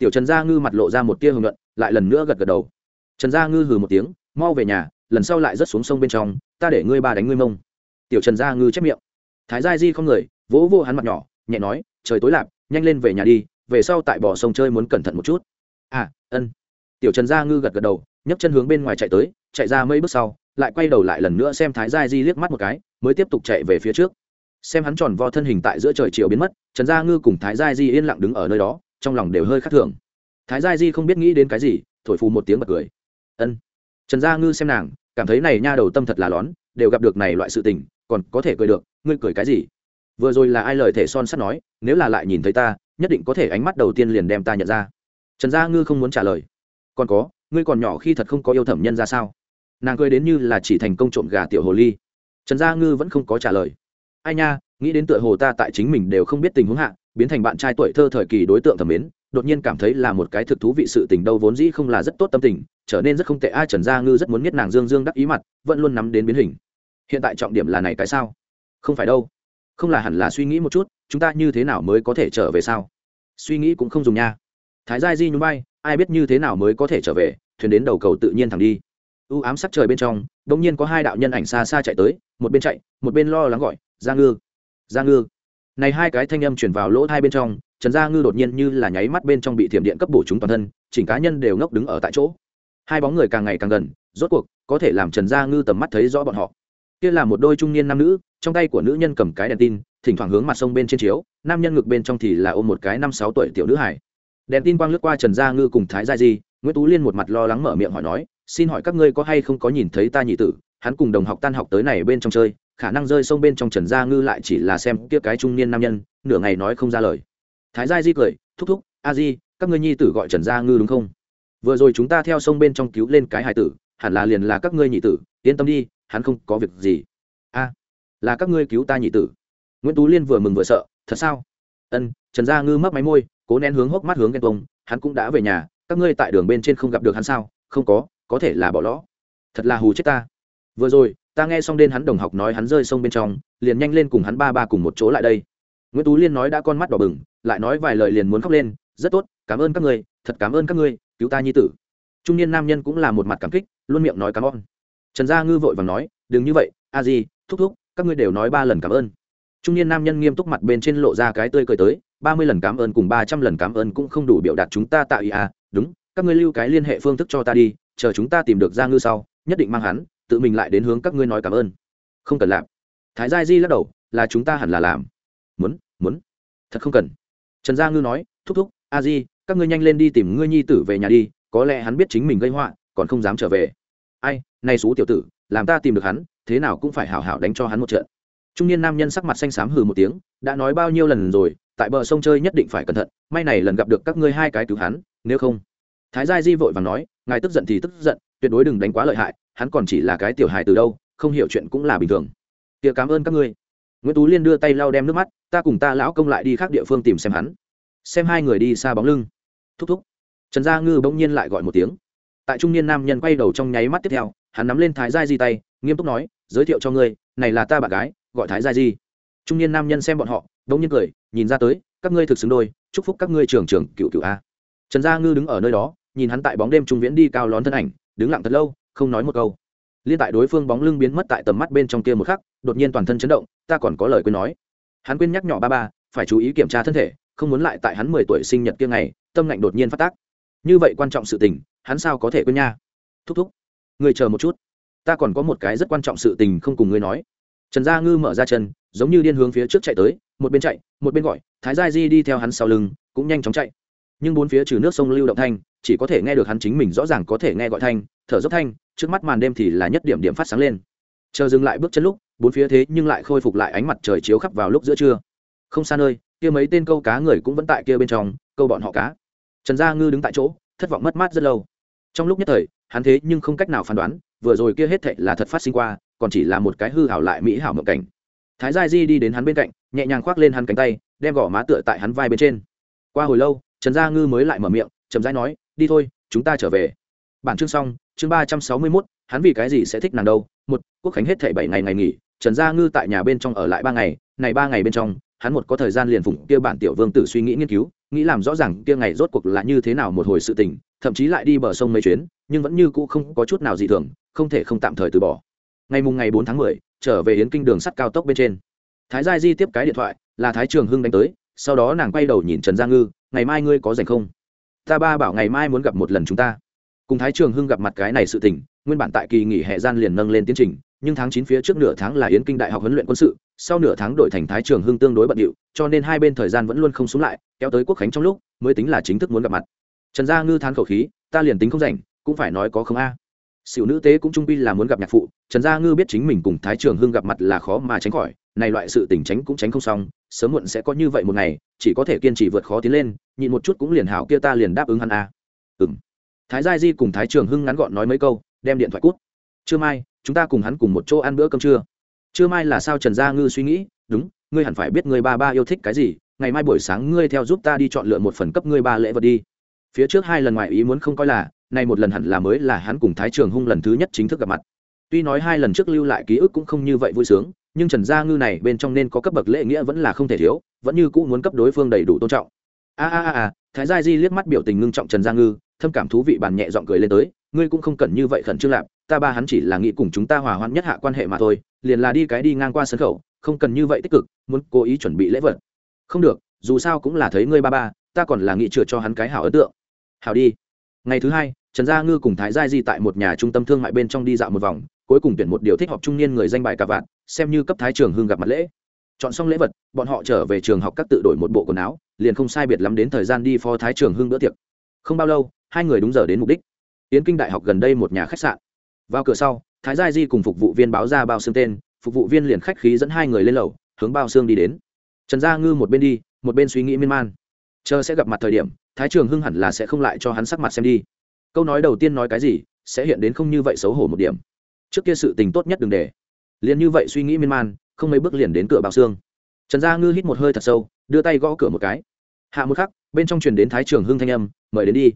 tiểu trần gia ngư mặt lộ ra một tia hưởng luận lại lần nữa gật gật đầu. Trần gia ngư hừ một tiếng, mau về nhà, lần sau lại rớt xuống sông bên trong, ta để ngươi ba đánh ngươi mông. Tiểu trần gia ngư chép miệng. Thái gia di không người, vỗ vô hắn mặt nhỏ, nhẹ nói, trời tối lạp, nhanh lên về nhà đi, về sau tại bờ sông chơi muốn cẩn thận một chút. À ân. Tiểu trần gia ngư gật gật đầu, nhấc chân hướng bên ngoài chạy tới, chạy ra mấy bước sau lại quay đầu lại lần nữa xem thái gia di liếc mắt một cái, mới tiếp tục chạy về phía trước. Xem hắn tròn vo thân hình tại giữa trời chiều biến mất, trần gia ngư cùng thái gia di yên lặng đứng ở nơi đó, trong lòng đều hơi khắc thường. Thái gia di không biết nghĩ đến cái gì, thổi phù một tiếng bật cười. Ân. Trần gia ngư xem nàng, cảm thấy này nha đầu tâm thật là lón, đều gặp được này loại sự tình, còn có thể cười được, ngươi cười cái gì? Vừa rồi là ai lời thể son sắt nói, nếu là lại nhìn thấy ta, nhất định có thể ánh mắt đầu tiên liền đem ta nhận ra. Trần gia ngư không muốn trả lời. Còn có, ngươi còn nhỏ khi thật không có yêu thẩm nhân ra sao? Nàng cười đến như là chỉ thành công trộm gà tiểu hồ ly. Trần gia ngư vẫn không có trả lời. Ai nha, nghĩ đến tựa hồ ta tại chính mình đều không biết tình huống hạ, biến thành bạn trai tuổi thơ thời kỳ đối tượng thẩm mến, đột nhiên cảm thấy là một cái thực thú vị sự tình đâu vốn dĩ không là rất tốt tâm tình, trở nên rất không tệ. Ai, trần gia ngư rất muốn biết nàng dương dương đắc ý mặt, vẫn luôn nắm đến biến hình. Hiện tại trọng điểm là này cái sao? Không phải đâu. Không là hẳn là suy nghĩ một chút, chúng ta như thế nào mới có thể trở về sao? Suy nghĩ cũng không dùng nha. Thái gia di nhún bay ai biết như thế nào mới có thể trở về, thuyền đến đầu cầu tự nhiên thẳng đi u ám sắc trời bên trong đ ỗ n g nhiên có hai đạo nhân ảnh xa xa chạy tới, một bên chạy, một bên lo lắng gọi ra ngư. Ra ngư. Này hai cái thanh âm chuyển vào lỗ hai bên trong, trần gia ngư đột nhiên như là nháy mắt bên trong bị thiểm điện cấp bổ chúng toàn thân, chỉnh cá nhân đều ngốc đứng ở tại chỗ. Hai bóng người càng ngày càng gần, rốt cuộc, có thể làm trần gia ngư tầm mắt thấy rõ bọn họ. Kia là một đôi trung niên nam nữ, trong tay của nữ nhân cầm cái đèn tin, thỉnh thoảng hướng mặt sông bên trên chiếu, nam nhân ngực bên trong thì là ôm một cái năm sáu tuổi tiểu nữ hải đèn tin quang lướt qua trần gia ngư cùng thái gia di, nguyễn tú liên một mặt lo lắng mở miệng hỏi nói xin hỏi các ngươi có hay không có nhìn thấy ta nhị tử, hắn cùng đồng học tan học tới này bên trong chơi, khả năng rơi sông bên trong trần gia ngư lại chỉ là xem kia cái trung niên nam nhân, nửa ngày nói không ra lời. Thái gia di cười, thúc thúc, a di, các ngươi nhi tử gọi trần gia ngư đúng không? Vừa rồi chúng ta theo sông bên trong cứu lên cái hài tử, hẳn là liền là các ngươi nhị tử, yên tâm đi, hắn không có việc gì. A, là các ngươi cứu ta nhị tử. Nguyễn tú liên vừa mừng vừa sợ, thật sao? Ân, trần gia ngư mấp máy môi, cố nén hướng hốc mắt hướng ghen tông hắn cũng đã về nhà, các ngươi tại đường bên trên không gặp được hắn sao? Không có có thể là bỏ lõ thật là hù chết ta. Vừa rồi, ta nghe xong đến hắn đồng học nói hắn rơi sông bên trong, liền nhanh lên cùng hắn ba ba cùng một chỗ lại đây. Nguyễn tú liên nói đã con mắt đỏ bừng, lại nói vài lời liền muốn khóc lên, rất tốt, cảm ơn các ngươi thật cảm ơn các ngươi cứu ta nhi tử. Trung niên nam nhân cũng là một mặt cảm kích, luôn miệng nói cảm ơn. Trần gia ngư vội và nói, đừng như vậy, a gì thúc thúc, các ngươi đều nói ba lần cảm ơn. Trung niên nam nhân nghiêm túc mặt bên trên lộ ra cái tươi cười tới, ba mươi lần cảm ơn cùng ba trăm lần cảm ơn cũng không đủ biểu đạt chúng ta tạ ý à đúng, các ngươi lưu cái liên hệ phương thức cho ta đi chờ chúng ta tìm được gia ngư sau, nhất định mang hắn, tự mình lại đến hướng các ngươi nói cảm ơn. Không cần làm. Thái gia di lắc đầu, là chúng ta hẳn là làm. Muốn muốn. Thật không cần. Trần gia ngư nói, thúc thúc, a di, các ngươi nhanh lên đi tìm ngươi nhi tử về nhà đi, có lẽ hắn biết chính mình gây họa, còn không dám trở về. Ai nay xú tiểu tử, làm ta tìm được hắn, thế nào cũng phải hảo hảo đánh cho hắn một trận. Trung niên nam nhân sắc mặt xanh xám hừ một tiếng, đã nói bao nhiêu lần rồi, tại bờ sông chơi nhất định phải cẩn thận, may này lần gặp được các ngươi hai cái cứu hắn, nếu không thái gia di vội vàng nói, ngài tức giận thì tức giận, tuyệt đối đừng đánh quá lợi hại, hắn còn chỉ là cái tiểu hài từ đâu, không hiểu chuyện cũng là bình thường. Tiệc cảm ơn các ngươi. Nguyễn tú liên đưa tay lau đem nước mắt, ta cùng ta lão công lại đi khác địa phương tìm xem hắn, xem hai người đi xa bóng lưng. Thúc thúc, trần gia ngư bỗng nhiên lại gọi một tiếng. Tại trung niên nam nhân quay đầu trong nháy mắt tiếp theo, hắn nắm lên thái gia di tay, nghiêm túc nói, giới thiệu cho ngươi, này là ta bạn gái, gọi thái gia di. Trung niên nam nhân xem bọn họ, bỗng nhiên cười, nhìn ra tới, các ngươi thực xứng đôi, chúc phúc các ngươi trường trường cựu cựu a. Trần gia ngư đứng ở nơi đó nhìn hắn tại bóng đêm trung viễn đi cao lón thân ảnh, đứng lặng thật lâu, không nói một câu. Liên tại đối phương bóng lưng biến mất tại tầm mắt bên trong kia một khắc, đột nhiên toàn thân chấn động, ta còn có lời quên nói. Hắn quên nhắc nhỏ ba ba, phải chú ý kiểm tra thân thể, không muốn lại tại hắn mười tuổi sinh nhật kia ngày, tâm lạnh đột nhiên phát tác. Như vậy quan trọng sự tình, hắn sao có thể quên nha? Thúc thúc người chờ một chút. Ta còn có một cái rất quan trọng sự tình không cùng ngươi nói. Trần gia ngư mở ra chân, giống như điên hướng phía trước chạy tới, một bên chạy, một bên gọi, thái gia di đi theo hắn sau lưng, cũng nhanh chóng chạy. Nhưng bốn phía trừ nước sông lưu động thanh chỉ có thể nghe được hắn chính mình rõ ràng có thể nghe gọi thanh, thở dốc thanh, trước mắt màn đêm thì là nhất điểm điểm phát sáng lên. Chờ dừng lại bước chân lúc, bốn phía thế nhưng lại khôi phục lại ánh mặt trời chiếu khắp vào lúc giữa trưa. Không xa nơi, kia mấy tên câu cá người cũng vẫn tại kia bên trong, câu bọn họ cá. Trần gia ngư đứng tại chỗ, thất vọng mất mát rất lâu. Trong lúc nhất thời, hắn thế nhưng không cách nào phán đoán, vừa rồi kia hết thệ là thật phát sinh qua, còn chỉ là một cái hư hảo lại mỹ hảo mộng cảnh. Thái gia di đi đến hắn bên cạnh, nhẹ nhàng khoác lên hắn cánh tay, đem gõ má tựa tại hắn vai bên trên. Qua hồi lâu, trần gia ngư mới lại mở miệng, chậm rãi nói đi thôi, chúng ta trở về. Bản chương xong, chương ba trăm sáu mươi mốt, hắn vì cái gì sẽ thích nàng đâu? Một, quốc khánh hết thảy bảy ngày ngày nghỉ, trần gia ngư tại nhà bên trong ở lại ba ngày, này ba ngày bên trong, hắn một có thời gian liền phụng kia bản tiểu vương tử suy nghĩ nghiên cứu, nghĩ làm rõ ràng kia ngày rốt cuộc là như thế nào một hồi sự tình, thậm chí lại đi bờ sông mấy chuyến, nhưng vẫn như cũ không có chút nào dị thường, không thể không tạm thời từ bỏ. Ngày mùng ngày bốn tháng mười, trở về yến kinh đường sắt cao tốc bên trên. Thái gia di tiếp cái điện thoại, là thái trường hưng đánh tới, sau đó nàng quay đầu nhìn trần gia ngư, ngày mai ngươi có rảnh không? Ta ba bảo ngày mai muốn gặp một lần chúng ta cùng thái trường hưng gặp mặt cái này sự tình, nguyên bản tại kỳ nghỉ hè gian liền nâng lên tiến trình, nhưng tháng chín phía trước nửa tháng là yến kinh đại học huấn luyện quân sự, sau nửa tháng đổi thành thái trường hưng tương đối bận điệu, cho nên hai bên thời gian vẫn luôn không xuống lại, kéo tới quốc khánh trong lúc, mới tính là chính thức muốn gặp mặt trần gia ngư thán khẩu khí, ta liền tính không rảnh, cũng phải nói có không a à. nữ tế cũng trung pi là muốn gặp nhạc phụ, trần gia ngư biết chính mình cùng thái trường hưng gặp mặt là khó mà tránh khỏi, này loại sự tình tránh cũng tránh không xong sớm muộn sẽ có như vậy một ngày, chỉ có thể kiên trì vượt khó tiến lên, nhịn một chút cũng liền hảo kia ta liền đáp ứng hắn a. À. ừng thái gia di cùng thái trường hưng ngắn gọn nói mấy câu, đem điện thoại cút. Trưa mai, chúng ta cùng hắn cùng một chỗ ăn bữa cơm trưa. Trưa mai là sao trần gia ngư suy nghĩ, đúng, ngươi hẳn phải biết ngươi ba ba yêu thích cái gì, ngày mai buổi sáng ngươi theo giúp ta đi chọn lựa một phần cấp ngươi ba lễ vật đi. Phía trước hai lần ngoài ý muốn không coi là, nay một lần hẳn là mới là hắn cùng thái trường hung lần thứ nhất chính thức gặp mặt. Tuy nói hai lần trước lưu lại ký ức cũng không như vậy vui sướng nhưng trần gia ngư này bên trong nên có cấp bậc lễ nghĩa vẫn là không thể thiếu, vẫn như cũ muốn cấp đối phương đầy đủ tôn trọng. A a a a, thái gia di liếc mắt biểu tình ngưng trọng trần gia ngư, thâm cảm thú vị bàn nhẹ giọng cười lên tới, ngươi cũng không cần như vậy khẩn trương lạp, ta ba hắn chỉ là nghĩ cùng chúng ta hòa hoãn nhất hạ quan hệ mà thôi, liền là đi cái đi ngang qua sân khẩu, không cần như vậy tích cực, muốn cố ý chuẩn bị lễ vật. Không được, dù sao cũng là thấy ngươi ba ba, ta còn là nghĩ chừa cho hắn cái hảo ấn tượng. Hảo đi. Ngày thứ hai, trần gia ngư cùng thái gia di tại một nhà trung tâm thương mại bên trong đi dạo một vòng, cuối cùng tuyển một điều thích họp trung niên người danh bài cả vạn xem như cấp thái trường hưng gặp mặt lễ. Chọn xong lễ vật, bọn họ trở về trường học các tự đổi một bộ quần áo, liền không sai biệt lắm đến thời gian đi phó thái trường hưng bữa tiệc. Không bao lâu, hai người đúng giờ đến mục đích. Yến kinh đại học gần đây một nhà khách sạn. Vào cửa sau, thái gia di cùng phục vụ viên báo ra bao xương tên, phục vụ viên liền khách khí dẫn hai người lên lầu, hướng bao xương đi đến. Trần gia ngư một bên đi, một bên suy nghĩ miên man. Chờ sẽ gặp mặt thời điểm, thái trường hưng hẳn là sẽ không lại cho hắn sắc mặt xem đi. Câu nói đầu tiên nói cái gì, sẽ hiện đến không như vậy xấu hổ một điểm. Trước kia sự tình tốt nhất đừng để liền như vậy suy nghĩ miên man, không mấy bước liền đến cửa bao xương. Trần gia ngư hít một hơi thật sâu, đưa tay gõ cửa một cái. Hạ một khắc, bên trong truyền đến thái trường hưng thanh âm, mời đến đi.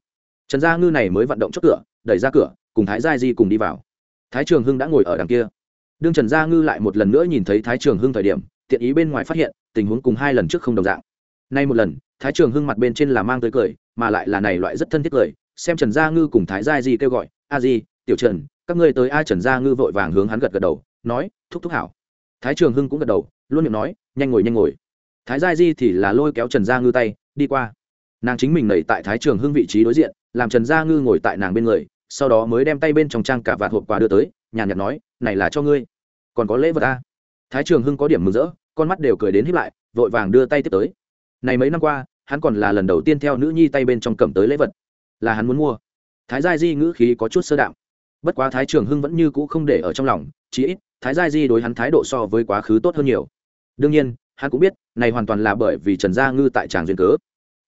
Trần gia ngư này mới vận động chốt cửa, đẩy ra cửa, cùng thái gia di cùng đi vào. Thái trường hưng đã ngồi ở đằng kia. Đương trần gia ngư lại một lần nữa nhìn thấy thái trường hưng thời điểm, tiện ý bên ngoài phát hiện, tình huống cùng hai lần trước không đồng dạng. Nay một lần, thái trường hưng mặt bên trên là mang tới cười, mà lại là này loại rất thân thiết cười, xem trần gia ngư cùng thái gia di kêu gọi, a di, tiểu trần, các ngươi tới a trần gia ngư vội vàng hướng hắn gật gật đầu nói, thúc thúc hảo. Thái trường hưng cũng gật đầu, luôn miệng nói, nhanh ngồi nhanh ngồi. Thái gia di thì là lôi kéo trần gia ngư tay, đi qua. Nàng chính mình nảy tại thái trường hưng vị trí đối diện, làm trần gia ngư ngồi tại nàng bên người, sau đó mới đem tay bên trong trang cả vạt hộp quà đưa tới, nhàn nhạt nói, này là cho ngươi. Còn có lễ vật ta. Thái trường hưng có điểm mừng rỡ, con mắt đều cười đến hiếp lại, vội vàng đưa tay tiếp tới. Này mấy năm qua, hắn còn là lần đầu tiên theo nữ nhi tay bên trong cầm tới lễ vật. Là hắn muốn mua. Thái gia di ngữ khí có chút sơ đạo bất quá thái trường hưng vẫn như cũ không để ở trong lòng, chí ít thái gia di đối hắn thái độ so với quá khứ tốt hơn nhiều. Đương nhiên, hắn cũng biết, này hoàn toàn là bởi vì trần gia ngư tại tràng duyên cớ.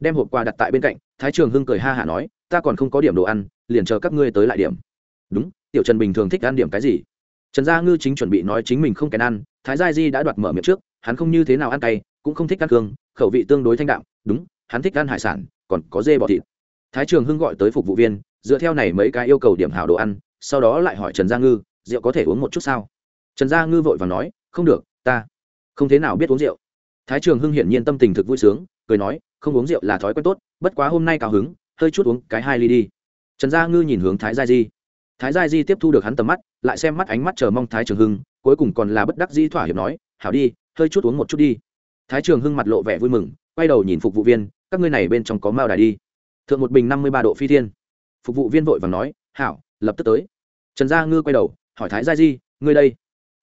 Đem hộp quà đặt tại bên cạnh, thái trường hưng cười ha hả nói, ta còn không có điểm đồ ăn, liền chờ các ngươi tới lại điểm. Đúng, tiểu trần bình thường thích ăn điểm cái gì? Trần gia ngư chính chuẩn bị nói chính mình không kèn ăn, thái gia di đã đoạt mở miệng trước, hắn không như thế nào ăn cay, cũng không thích ăn cương, khẩu vị tương đối thanh đạm, đúng, hắn thích ăn hải sản, còn có dê bọ thịt. Thái trường hưng gọi tới phục vụ viên, dựa theo này mấy cái yêu cầu điểm hảo đồ ăn, sau đó lại hỏi trần gia ngư, rượu có thể uống một chút sao? Trần gia ngư vội và nói, không được, ta không thế nào biết uống rượu. Thái trường hưng hiển nhiên tâm tình thực vui sướng, cười nói, không uống rượu là thói quen tốt, bất quá hôm nay cao hứng, hơi chút uống cái hai ly đi. Trần gia ngư nhìn hướng thái gia di. Thái gia di tiếp thu được hắn tầm mắt, lại xem mắt ánh mắt chờ mong thái trường hưng, cuối cùng còn là bất đắc di thỏa hiệp nói, hảo đi, hơi chút uống một chút đi. Thái trường hưng mặt lộ vẻ vui mừng, quay đầu nhìn phục vụ viên, các ngươi này bên trong có mao đài đi. Thượng một bình năm mươi ba độ phi thiên. Phục vụ viên vội và nói, hảo, lập tức tới. Trần gia ngư quay đầu, hỏi thái gia di, ngươi đây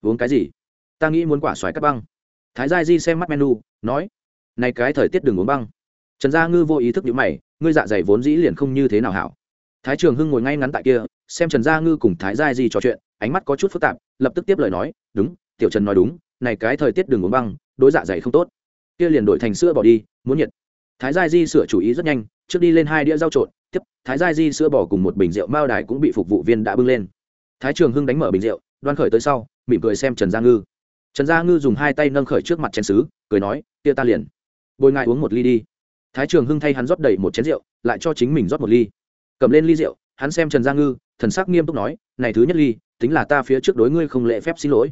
uống cái gì? Ta nghĩ muốn quả xoài cắt băng. Thái gia di xem mắt menu, nói, này cái thời tiết đừng uống băng. Trần gia ngư vô ý thức nhữ mày, ngươi dạ dày vốn dĩ liền không như thế nào hảo. Thái trường hưng ngồi ngay ngắn tại kia, xem trần gia ngư cùng thái gia di trò chuyện, ánh mắt có chút phức tạp, lập tức tiếp lời nói, đúng, tiểu trần nói đúng, này cái thời tiết đừng uống băng, đối dạ dày không tốt. Kia liền đổi thành sữa bỏ đi, muốn nhiệt. Thái gia di sửa chủ ý rất nhanh, trước đi lên hai đĩa rau trộn, tiếp, thái gia di sữa bỏ cùng một bình rượu mao đài cũng bị phục vụ viên đã bưng lên. Thái trường hưng đánh mở bình rượu, đoan khởi tới sau mỉm cười xem trần gia ngư. Trần gia ngư dùng hai tay nâng khởi trước mặt chén xứ cười nói, tia ta liền. Bồi ngại uống một ly đi. Thái trường hưng thay hắn rót đầy một chén rượu, lại cho chính mình rót một ly. Cầm lên ly rượu, hắn xem trần gia ngư, thần sắc nghiêm túc nói, này thứ nhất ly, tính là ta phía trước đối ngươi không lễ phép xin lỗi.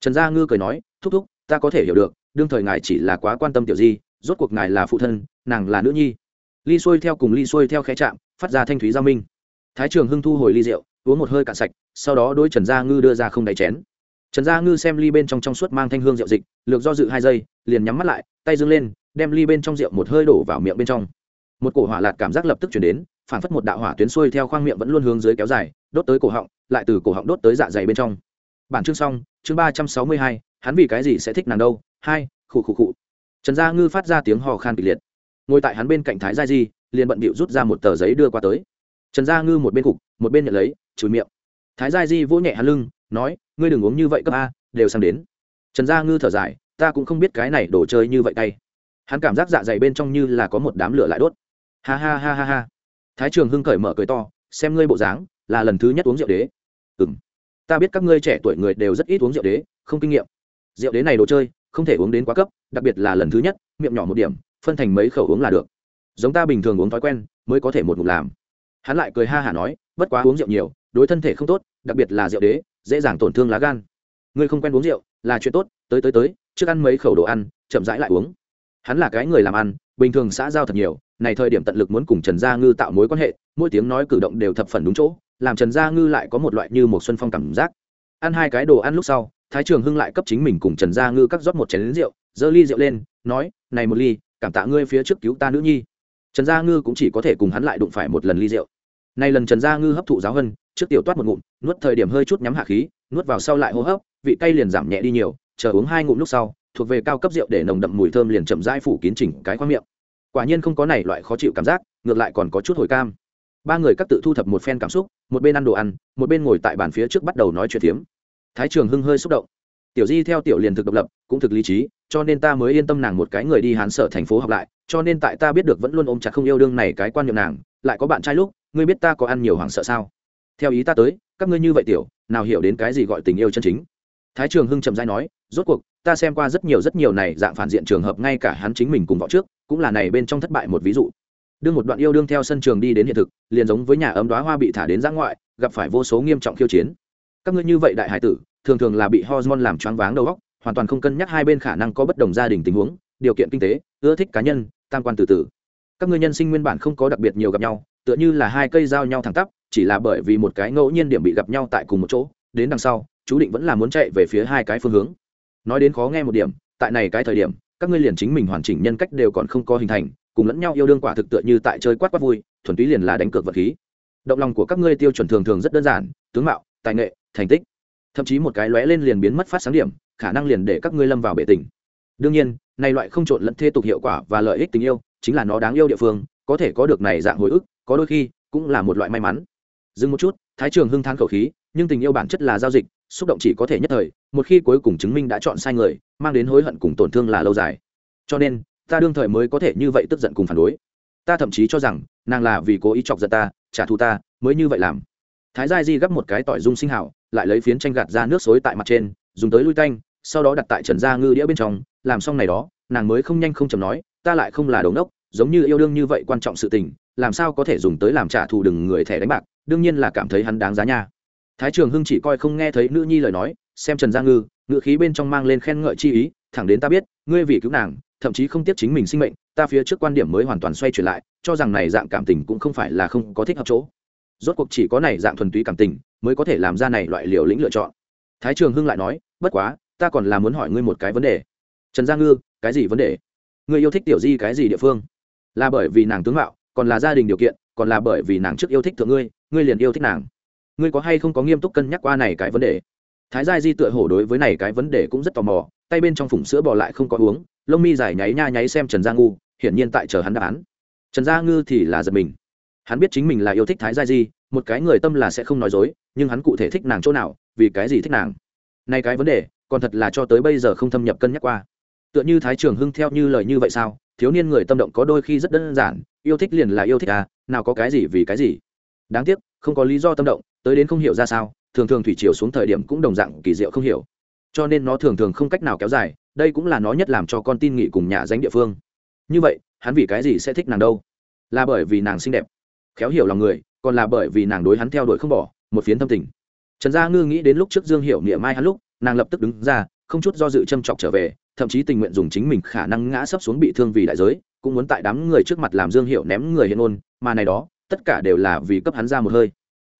Trần gia ngư cười nói, thúc thúc, ta có thể hiểu được, đương thời ngài chỉ là quá quan tâm tiểu di, rốt cuộc ngài là phụ thân, nàng là nữ nhi. Ly xuôi theo cùng ly xuôi theo khẽ chạm, phát ra thanh thúy giao minh. Thái trường hưng thu hồi ly rượu, uống một hơi cạn sạch, sau đó đôi trần gia ngư đưa ra không đáy chén trần gia ngư xem ly bên trong trong suốt mang thanh hương rượu dịch, lược do dự hai giây, liền nhắm mắt lại, tay dâng lên, đem ly bên trong rượu một hơi đổ vào miệng bên trong. Một cổ hỏa lạt cảm giác lập tức chuyển đến phản phất một đạo hỏa tuyến xuôi theo khoang miệng vẫn luôn hướng dưới kéo dài, đốt tới cổ họng, lại từ cổ họng đốt tới dạ dày bên trong. Bản chương xong, chương ba trăm sáu mươi hai, hắn vì cái gì sẽ thích nàng đâu? Hai, khụ khụ khụ. Trần gia ngư phát ra tiếng hò khan kịch liệt. Ngồi tại hắn bên cạnh thái gia di, liền bận bịu rút ra một tờ giấy đưa qua tới. Trần gia ngư một bên cục, một bên nhận lấy, chửi miệng. Thái gia di vỗ nhẹ hắn lưng, nói ngươi đừng uống như vậy cấp a, đều sang đến. Trần gia ngư thở dài, ta cũng không biết cái này đồ chơi như vậy tay. Hắn cảm giác dạ dày bên trong như là có một đám lửa lại đốt. Ha ha ha ha ha. Thái trường hưng cởi mở cười to, xem ngươi bộ dáng, là lần thứ nhất uống rượu đế. Ừ m ta biết các ngươi trẻ tuổi người đều rất ít uống rượu đế, không kinh nghiệm. Rượu đế này đồ chơi, không thể uống đến quá cấp, đặc biệt là lần thứ nhất, miệng nhỏ một điểm, phân thành mấy khẩu uống là được. Giống ta bình thường uống thói quen, mới có thể một ngụm làm. Hắn lại cười ha hả nói, bất quá uống rượu nhiều, đối thân thể không tốt, đặc biệt là rượu đế dễ dàng tổn thương lá gan. Ngươi không quen uống rượu, là chuyện tốt, tới tới tới, trước ăn mấy khẩu đồ ăn, chậm rãi lại uống. Hắn là cái người làm ăn, bình thường xã giao thật nhiều, này thời điểm tận lực muốn cùng trần gia ngư tạo mối quan hệ, mỗi tiếng nói cử động đều thập phần đúng chỗ, làm trần gia ngư lại có một loại như một xuân phong cảm giác. Ăn hai cái đồ ăn lúc sau, thái trường hưng lại cấp chính mình cùng trần gia ngư cắt rót một chén rượu, giơ ly rượu lên, nói, này một ly, cảm tạ ngươi phía trước cứu ta nữ nhi. Trần gia ngư cũng chỉ có thể cùng hắn lại đụng phải một lần ly rượu. Này lần trần gia ngư hấp thụ giáo hơn trước tiểu toát một ngụm, nuốt thời điểm hơi chút nhắm hạ khí, nuốt vào sau lại hô hấp, vị cay liền giảm nhẹ đi nhiều, chờ uống hai ngụm lúc sau, thuộc về cao cấp rượu để nồng đậm mùi thơm liền chậm rãi phủ kín chỉnh cái khoang miệng. Quả nhiên không có này loại khó chịu cảm giác, ngược lại còn có chút hồi cam. Ba người các tự thu thập một phen cảm xúc, một bên ăn đồ ăn, một bên ngồi tại bàn phía trước bắt đầu nói chuyện tiếm thái trường hưng hơi xúc động. Tiểu di theo tiểu liền thực độc lập, cũng thực lý trí, cho nên ta mới yên tâm nàng một cái người đi hán sở thành phố học lại, cho nên tại ta biết được vẫn luôn ôm chặt không yêu đương này cái quan niệm nàng, lại có bạn trai lúc, ngươi biết ta có ăn nhiều hoảng sợ sao? Theo ý ta tới, các ngươi như vậy tiểu, nào hiểu đến cái gì gọi tình yêu chân chính? Thái trường hưng trầm dai nói, rốt cuộc, ta xem qua rất nhiều rất nhiều này dạng phản diện trường hợp, ngay cả hắn chính mình cùng võ trước, cũng là này bên trong thất bại một ví dụ. Đương một đoạn yêu đương theo sân trường đi đến hiện thực, liền giống với nhà ấm đoá hoa bị thả đến giã ngoại, gặp phải vô số nghiêm trọng khiêu chiến. Các ngươi như vậy đại hải tử, thường thường là bị hormone làm choáng váng đầu óc, hoàn toàn không cân nhắc hai bên khả năng có bất đồng gia đình tình huống, điều kiện kinh tế, ưa thích cá nhân, tam quan từ từ các ngươi nhân sinh nguyên bản không có đặc biệt nhiều gặp nhau, tựa như là hai cây giao nhau thẳng tắp chỉ là bởi vì một cái ngẫu nhiên điểm bị gặp nhau tại cùng một chỗ, đến đằng sau, chú định vẫn là muốn chạy về phía hai cái phương hướng. Nói đến khó nghe một điểm, tại này cái thời điểm, các ngươi liền chính mình hoàn chỉnh nhân cách đều còn không có hình thành, cùng lẫn nhau yêu đương quả thực tựa như tại chơi quát quát vui, thuần túy liền là đánh cược vật khí. Động lòng của các ngươi tiêu chuẩn thường thường rất đơn giản, tướng mạo, tài nghệ, thành tích. Thậm chí một cái lóe lên liền biến mất phát sáng điểm, khả năng liền để các ngươi lâm vào bệ tình. Đương nhiên, này loại không trộn lẫn thế tục hiệu quả và lợi ích tình yêu, chính là nó đáng yêu địa phương, có thể có được này dạng hồi ức, có đôi khi cũng là một loại may mắn dừng một chút, thái trường hưng thán khẩu khí, nhưng tình yêu bản chất là giao dịch, xúc động chỉ có thể nhất thời, một khi cuối cùng chứng minh đã chọn sai người, mang đến hối hận cùng tổn thương là lâu dài. Cho nên, ta đương thời mới có thể như vậy tức giận cùng phản đối. Ta thậm chí cho rằng, nàng là vì cố ý chọc giận ta, trả thù ta, mới như vậy làm. Thái gia di gấp một cái tỏi dung sinh hảo, lại lấy phiến tranh gạt ra nước xối tại mặt trên, dùng tới lui tanh, sau đó đặt tại trần gia ngư đĩa bên trong, làm xong này đó, nàng mới không nhanh không chầm nói, ta lại không là đống đốc giống như yêu đương như vậy quan trọng sự tình làm sao có thể dùng tới làm trả thù đừng người thẻ đánh bạc, đương nhiên là cảm thấy hắn đáng giá nha. Thái trường hưng chỉ coi không nghe thấy nữ nhi lời nói, xem trần gia ngư ngự khí bên trong mang lên khen ngợi chi ý, thẳng đến ta biết, ngươi vì cứu nàng, thậm chí không tiếp chính mình sinh mệnh, ta phía trước quan điểm mới hoàn toàn xoay chuyển lại, cho rằng này dạng cảm tình cũng không phải là không có thích hợp chỗ. Rốt cuộc chỉ có này dạng thuần túy cảm tình, mới có thể làm ra này loại liều lĩnh lựa chọn. Thái trường hưng lại nói, bất quá, ta còn là muốn hỏi ngươi một cái vấn đề. Trần gia ngư, cái gì vấn đề? Ngươi yêu thích tiểu di cái gì địa phương? Là bởi vì nàng tướng mạo còn là gia đình điều kiện, còn là bởi vì nàng trước yêu thích thượng ngươi ngươi liền yêu thích nàng. Ngươi có hay không có nghiêm túc cân nhắc qua này cái vấn đề? Thái gia di tựa hổ đối với này cái vấn đề cũng rất tò mò, tay bên trong phủng sữa bỏ lại không có uống, lông mi dài nháy nha nháy xem trần gia ngu hiển nhiên tại chờ hắn đáp án. Trần gia ngư thì là giật mình. Hắn biết chính mình là yêu thích thái gia di, một cái người tâm là sẽ không nói dối, nhưng hắn cụ thể thích nàng chỗ nào, vì cái gì thích nàng? Nay cái vấn đề, còn thật là cho tới bây giờ không thâm nhập cân nhắc qua. Tựa như thái trường hưng theo như lời như vậy sao? Thiếu niên người tâm động có đôi khi rất đơn giản, yêu thích liền là yêu thích à nào có cái gì vì cái gì. Đáng tiếc, không có lý do tâm động, tới đến không hiểu ra sao, thường thường thủy chiều xuống thời điểm cũng đồng dạng kỳ diệu không hiểu. Cho nên nó thường thường không cách nào kéo dài, đây cũng là nó nhất làm cho con tin nghị cùng nhà danh địa phương. Như vậy, hắn vì cái gì sẽ thích nàng đâu? Là bởi vì nàng xinh đẹp, khéo hiểu lòng người, còn là bởi vì nàng đối hắn theo đuổi không bỏ, một phiến thâm tình. Trần gia ngư nghĩ đến lúc trước dương hiểu niệm mai hắn lúc, nàng lập tức đứng ra, không chút do dự châm chọc trở về thậm chí tình nguyện dùng chính mình khả năng ngã sấp xuống bị thương vì đại giới, cũng muốn tại đám người trước mặt làm dương hiệu ném người hiện ôn, mà này đó, tất cả đều là vì cấp hắn ra một hơi.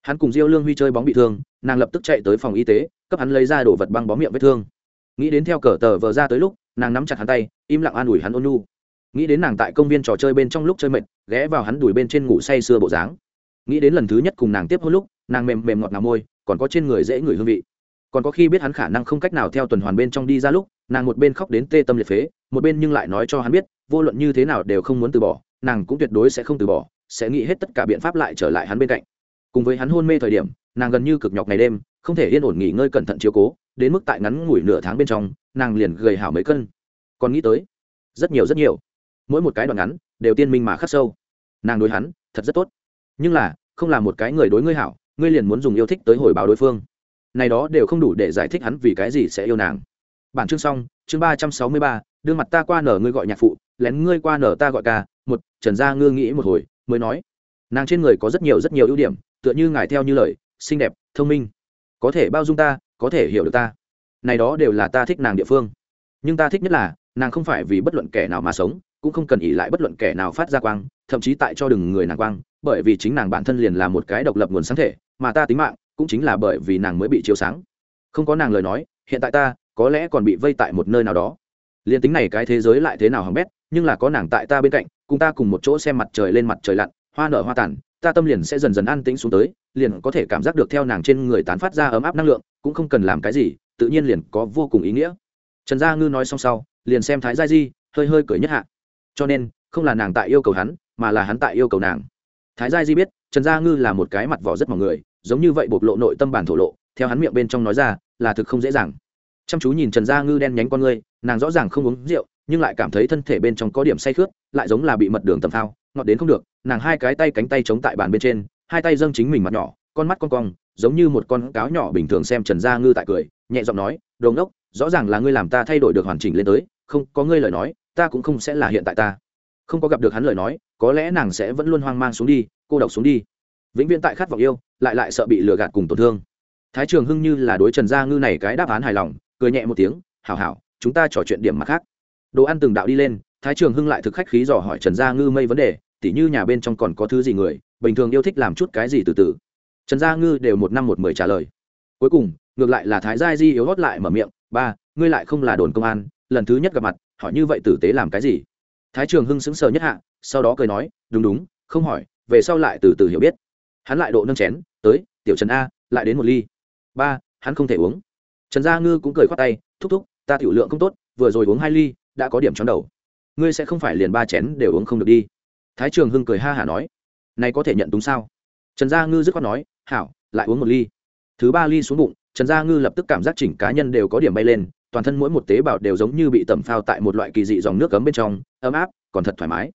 Hắn cùng diêu lương huy chơi bóng bị thương, nàng lập tức chạy tới phòng y tế, cấp hắn lấy ra đồ vật băng bó miệng vết thương. Nghĩ đến theo cờ tờ vờ ra tới lúc, nàng nắm chặt hắn tay, im lặng an ủi hắn ôn nu nghĩ đến nàng tại công viên trò chơi bên trong lúc chơi mệt, ghé vào hắn đùi bên trên ngủ say sưa bộ dáng. Nghĩ đến lần thứ nhất cùng nàng tiếp hôn lúc, nàng mềm mềm ngọt ngào môi, còn có trên người dễ ngửi hương vị. Còn có khi biết hắn khả năng không cách nào theo tuần hoàn bên trong đi ra lúc nàng một bên khóc đến tê tâm liệt phế, một bên nhưng lại nói cho hắn biết, vô luận như thế nào đều không muốn từ bỏ, nàng cũng tuyệt đối sẽ không từ bỏ, sẽ nghĩ hết tất cả biện pháp lại trở lại hắn bên cạnh. Cùng với hắn hôn mê thời điểm, nàng gần như cực nhọc ngày đêm, không thể yên ổn nghỉ ngơi cẩn thận chiếu cố, đến mức tại ngắn ngủi nửa tháng bên trong, nàng liền gầy hảo mấy cân. Còn nghĩ tới, rất nhiều rất nhiều. Mỗi một cái đoạn ngắn, đều tiên minh mà khắc sâu. Nàng đối hắn, thật rất tốt. Nhưng là, không là một cái người đối ngươi hảo, ngươi liền muốn dùng yêu thích tới hồi báo đối phương. Này đó đều không đủ để giải thích hắn vì cái gì sẽ yêu nàng bản chương xong, chương ba trăm sáu mươi ba, đương mặt ta qua nở ngươi gọi nhạc phụ, lén ngươi qua nở ta gọi ca. Một, trần gia ngư nghĩ một hồi, mới nói. Nàng trên người có rất nhiều rất nhiều ưu điểm, tựa như ngài theo như lời, xinh đẹp, thông minh. Có thể bao dung ta, có thể hiểu được ta. Này đó đều là ta thích nàng địa phương. Nhưng ta thích nhất là, nàng không phải vì bất luận kẻ nào mà sống, cũng không cần ỉ lại bất luận kẻ nào phát ra quang, thậm chí tại cho đừng người nàng quang, bởi vì chính nàng bản thân liền là một cái độc lập nguồn sáng thể, mà ta tính mạng cũng chính là bởi vì nàng mới bị chiếu sáng. Không có nàng lời nói, hiện tại ta có lẽ còn bị vây tại một nơi nào đó. Liền tính này cái thế giới lại thế nào hỏng bét, nhưng là có nàng tại ta bên cạnh, cùng ta cùng một chỗ xem mặt trời lên mặt trời lặn, hoa nở hoa tàn, ta tâm liền sẽ dần dần an tĩnh xuống tới, liền có thể cảm giác được theo nàng trên người tán phát ra ấm áp năng lượng, cũng không cần làm cái gì, tự nhiên liền có vô cùng ý nghĩa. Trần gia ngư nói xong sau, liền xem thái gia di, hơi hơi cười nhất hạ. Cho nên, không là nàng tại yêu cầu hắn, mà là hắn tại yêu cầu nàng. Thái gia di biết, trần gia ngư là một cái mặt vỏ rất mỏng người, giống như vậy bộc lộ nội tâm bản thổ lộ, theo hắn miệng bên trong nói ra, là thực không dễ dàng chăm chú nhìn trần gia ngư đen nhánh con ngươi, nàng rõ ràng không uống rượu, nhưng lại cảm thấy thân thể bên trong có điểm say khướt, lại giống là bị mật đường tầm thao ngọt đến không được. Nàng hai cái tay cánh tay chống tại bàn bên trên, hai tay dâng chính mình mặt nhỏ, con mắt con cong, giống như một con cáo nhỏ bình thường xem trần gia ngư tại cười, nhẹ giọng nói, đồ ngốc, rõ ràng là ngươi làm ta thay đổi được hoàn chỉnh lên tới, không, có ngươi lời nói, ta cũng không sẽ là hiện tại ta. Không có gặp được hắn lời nói, có lẽ nàng sẽ vẫn luôn hoang mang xuống đi, cô độc xuống đi. Vĩnh viễn tại khát vọng yêu, lại lại sợ bị lừa gạt cùng tổn thương. Thái trường hưng như là đối trần gia ngư này cái đáp án hài lòng cười nhẹ một tiếng, hảo hảo, chúng ta trò chuyện điểm mặt khác. Đồ ăn từng đạo đi lên, thái trường hưng lại thực khách khí dò hỏi trần gia ngư mây vấn đề, tỉ như nhà bên trong còn có thứ gì người, bình thường yêu thích làm chút cái gì từ từ? Trần gia ngư đều một năm một mười trả lời. Cuối cùng, ngược lại là thái gia di yếu hót lại mở miệng, ba, ngươi lại không là đồn công an, lần thứ nhất gặp mặt, hỏi như vậy tử tế làm cái gì? Thái trường hưng sững sờ nhất hạ, sau đó cười nói, đúng đúng, không hỏi, về sau lại từ từ hiểu biết. Hắn lại độ nâng chén, tới, tiểu trần a, lại đến một ly. Ba, hắn không thể uống trần gia ngư cũng cười khoát tay, thúc thúc, ta tiểu lượng không tốt, vừa rồi uống hai ly, đã có điểm trong đầu. Ngươi sẽ không phải liền ba chén đều uống không được đi. Thái trường hưng cười ha hả nói, này có thể nhận đúng sao? Trần gia ngư dứt khoát nói, hảo, lại uống một ly. Thứ ba ly xuống bụng, trần gia ngư lập tức cảm giác chỉnh cá nhân đều có điểm bay lên, toàn thân mỗi một tế bào đều giống như bị tẩm phao tại một loại kỳ dị dòng nước cấm bên trong, ấm áp, còn thật thoải mái.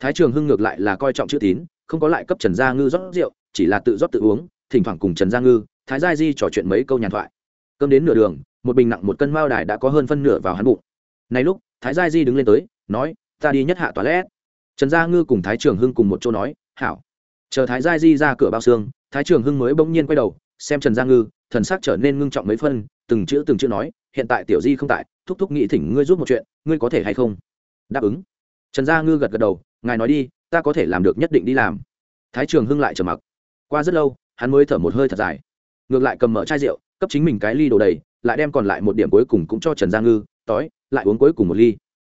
Thái trường hưng ngược lại là coi trọng chữ tín, không có lại cấp trần gia ngư rót rượu, chỉ là tự rót tự uống, thỉnh thoảng cùng trần gia ngư, thái gia di trò chuyện mấy câu nhàn thoại cơm đến nửa đường, một bình nặng một cân mao đài đã có hơn phân nửa vào hắn bụng. Này lúc, thái gia di đứng lên tới, nói, ta đi nhất hạ toilet. Trần gia ngư cùng thái trường hưng cùng một chỗ nói, hảo. Chờ thái gia di ra cửa bao xương, thái trường hưng mới bỗng nhiên quay đầu, xem trần gia ngư, thần sắc trở nên ngưng trọng mấy phân, từng chữ từng chữ nói, hiện tại tiểu di không tại, thúc thúc nghĩ thỉnh ngươi giúp một chuyện, ngươi có thể hay không? Đáp ứng. Trần gia ngư gật gật đầu, ngài nói đi, ta có thể làm được nhất định đi làm. Thái trường hưng lại trở mặc. Qua rất lâu, hắn mới thở một hơi thật dài ngược lại cầm mở chai rượu, cấp chính mình cái ly đồ đầy, lại đem còn lại một điểm cuối cùng cũng cho trần gia ngư, tói, lại uống cuối cùng một ly.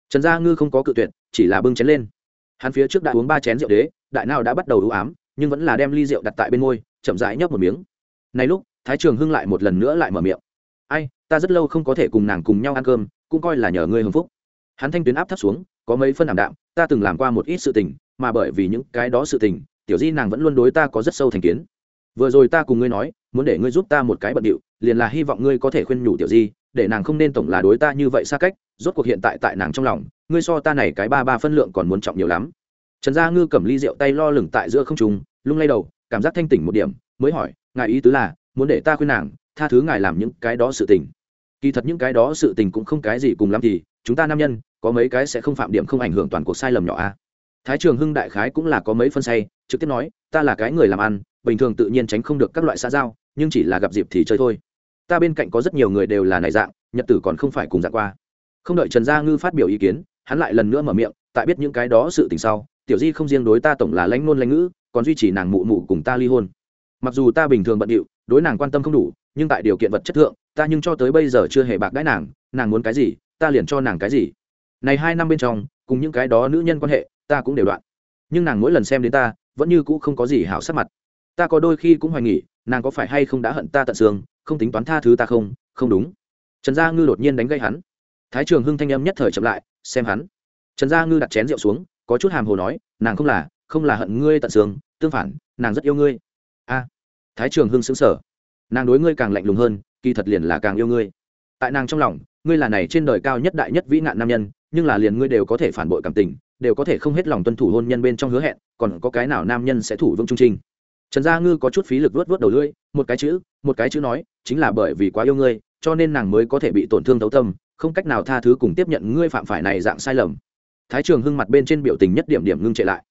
Trần gia ngư không có cự tuyệt, chỉ là bưng chén lên. Hắn phía trước đã uống ba chén rượu đế, đại nào đã bắt đầu ưu ám, nhưng vẫn là đem ly rượu đặt tại bên môi, chậm rãi nhấp một miếng. Này lúc, thái trường hưng lại một lần nữa lại mở miệng. Ai, ta rất lâu không có thể cùng nàng cùng nhau ăn cơm, cũng coi là nhờ ngươi hưng phúc. Hắn thanh tuyến áp thấp xuống, có mấy phân ảm đạm, ta từng làm qua một ít sự tình, mà bởi vì những cái đó sự tình, tiểu di nàng vẫn luôn đối ta có rất sâu thành kiến vừa rồi ta cùng ngươi nói, muốn để ngươi giúp ta một cái bận điệu, liền là hy vọng ngươi có thể khuyên nhủ tiểu di, để nàng không nên tổng là đối ta như vậy xa cách, rốt cuộc hiện tại tại nàng trong lòng, ngươi so ta này cái ba ba phân lượng còn muốn trọng nhiều lắm trần gia ngư cầm ly rượu tay lo lửng tại giữa không trùng lung lay đầu, cảm giác thanh tỉnh một điểm, mới hỏi, ngài ý tứ là, muốn để ta khuyên nàng, tha thứ ngài làm những cái đó sự tình kỳ thật những cái đó sự tình cũng không cái gì cùng lắm thì, chúng ta nam nhân, có mấy cái sẽ không phạm điểm không ảnh hưởng toàn cuộc sai lầm nhỏ a à? thái trường hưng đại khái cũng là có mấy phân say, trực tiếp nói, ta là cái người làm ăn bình thường tự nhiên tránh không được các loại xã giao, nhưng chỉ là gặp dịp thì chơi thôi. Ta bên cạnh có rất nhiều người đều là này dạng, nhật tử còn không phải cùng dạng qua. Không đợi trần gia ngư phát biểu ý kiến, hắn lại lần nữa mở miệng, tại biết những cái đó sự tình sau, tiểu di không riêng đối ta tổng là lãnh ngôn lãnh ngữ, còn duy trì nàng mụ mụ cùng ta ly hôn. Mặc dù ta bình thường bận điệu, đối nàng quan tâm không đủ, nhưng tại điều kiện vật chất thượng, ta nhưng cho tới bây giờ chưa hề bạc đãi nàng nàng muốn cái gì, ta liền cho nàng cái gì. Này hai năm bên trong, cùng những cái đó nữ nhân quan hệ, ta cũng đều đoạn. Nhưng nàng mỗi lần xem đến ta, vẫn như cũ không có gì hảo sắc mặt ta có đôi khi cũng hoài nghỉ nàng có phải hay không đã hận ta tận xương, không tính toán tha thứ ta không? Không đúng. Trần gia ngư đột nhiên đánh gây hắn. Thái trường hưng thanh âm nhất thời chậm lại, xem hắn. Trần gia ngư đặt chén rượu xuống, có chút hàm hồ nói, nàng không là không là hận ngươi tận xương, tương phản, nàng rất yêu ngươi. A. Thái trường hưng xứng sở nàng đối ngươi càng lạnh lùng hơn, kỳ thật liền là càng yêu ngươi. Tại nàng trong lòng, ngươi là này trên đời cao nhất đại nhất vĩ nạn nam nhân, nhưng là liền ngươi đều có thể phản bội cảm tình, đều có thể không hết lòng tuân thủ hôn nhân bên trong hứa hẹn, còn có cái nào nam nhân sẽ thủ vững trung trinh trần gia ngư có chút phí lực vớt vớt đầu lưỡi, một cái chữ, một cái chữ nói, chính là bởi vì quá yêu ngươi, cho nên nàng mới có thể bị tổn thương thấu tâm, không cách nào tha thứ cùng tiếp nhận ngươi phạm phải này dạng sai lầm. Thái trường hưng mặt bên trên biểu tình nhất điểm điểm ngưng trệ lại.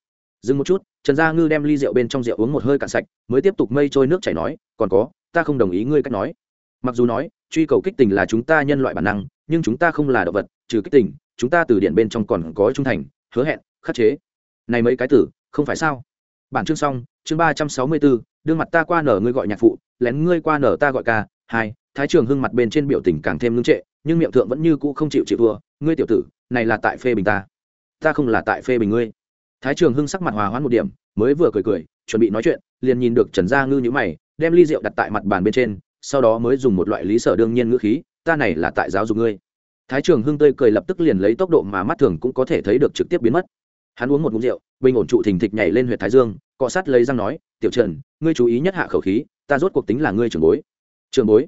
Dừng một chút, trần gia ngư đem ly rượu bên trong rượu uống một hơi cạn sạch, mới tiếp tục mây trôi nước chảy nói, còn có, ta không đồng ý ngươi cách nói. Mặc dù nói, truy cầu kích tình là chúng ta nhân loại bản năng, nhưng chúng ta không là động vật, trừ kích tình, chúng ta từ điện bên trong còn có trung thành, hứa hẹn, khắc chế. Này mấy cái tử, không phải sao? Bản chương xong, chương ba trăm sáu mươi bốn, đương mặt ta qua nở ngươi gọi nhạc phụ, lén ngươi qua nở ta gọi ca. Hai, thái trường hưng mặt bên trên biểu tình càng thêm ngưng trệ, nhưng miệng thượng vẫn như cũ không chịu chịu thua. Ngươi tiểu tử, này là tại phê bình ta. Ta không là tại phê bình ngươi. Thái trường hưng sắc mặt hòa hoãn một điểm, mới vừa cười cười, chuẩn bị nói chuyện, liền nhìn được trần gia ngư nhữ mày, đem ly rượu đặt tại mặt bàn bên trên, sau đó mới dùng một loại lý sở đương nhiên ngữ khí, ta này là tại giáo dục ngươi. Thái trường hưng tươi cười lập tức liền lấy tốc độ mà mắt thường cũng có thể thấy được trực tiếp biến mất hắn uống một ngụm rượu, bình ổn trụ thình thịch nhảy lên huyện thái dương, cọ sát lấy răng nói, tiểu trần, ngươi chú ý nhất hạ khẩu khí, ta rốt cuộc tính là ngươi trưởng bối. Trưởng bối?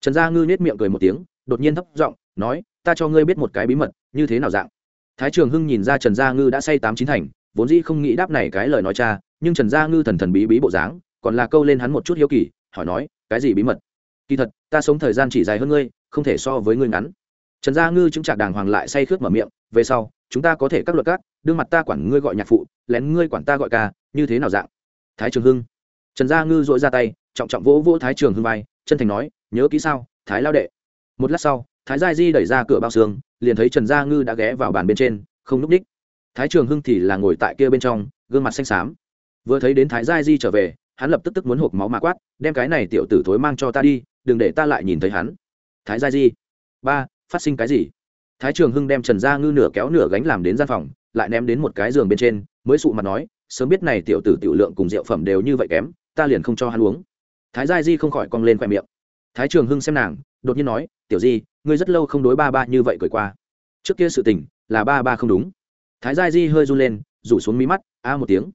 Trần gia ngư nhét miệng cười một tiếng, đột nhiên thấp giọng nói, ta cho ngươi biết một cái bí mật, như thế nào dạng? Thái trường hưng nhìn ra trần gia ngư đã say tám chín thành, vốn dĩ không nghĩ đáp này cái lời nói cha, nhưng trần gia ngư thần thần bí bí bộ dáng, còn là câu lên hắn một chút hiếu kỳ, hỏi nói, cái gì bí mật? Kỳ thật, ta sống thời gian chỉ dài hơn ngươi, không thể so với ngươi ngắn. Trần gia ngư chứng trạc đàng hoàng lại say khướt mở miệng, về sau, chúng ta có thể các luật các đương mặt ta quản ngươi gọi nhạc phụ, lén ngươi quản ta gọi ca, như thế nào dạng? Thái trường hưng. Trần gia ngư dội ra tay, trọng trọng vỗ vỗ thái trường hưng vai, chân thành nói, nhớ kỹ sao, thái lao đệ. Một lát sau, thái gia di đẩy ra cửa bao xương, liền thấy trần gia ngư đã ghé vào bàn bên trên, không núp đích. Thái trường hưng thì là ngồi tại kia bên trong, gương mặt xanh xám. Vừa thấy đến thái gia di trở về, hắn lập tức tức muốn hộp máu mà quát, đem cái này tiểu tử thối mang cho ta đi, đừng để ta lại nhìn thấy hắn. Thái gia di. Ba, phát sinh cái gì? Thái trường hưng đem trần gia ngư nửa kéo nửa gánh làm đến gian phòng lại ném đến một cái giường bên trên, mới sụ mặt nói, sớm biết này tiểu tử tiểu lượng cùng rượu phẩm đều như vậy kém, ta liền không cho hắn uống. Thái gia di không khỏi cong lên khoe miệng. Thái trường hưng xem nàng, đột nhiên nói, tiểu di, ngươi rất lâu không đối ba ba như vậy cười qua. Trước kia sự tình, là ba ba không đúng. Thái gia di hơi run lên, rủ xuống mí mắt, a một tiếng.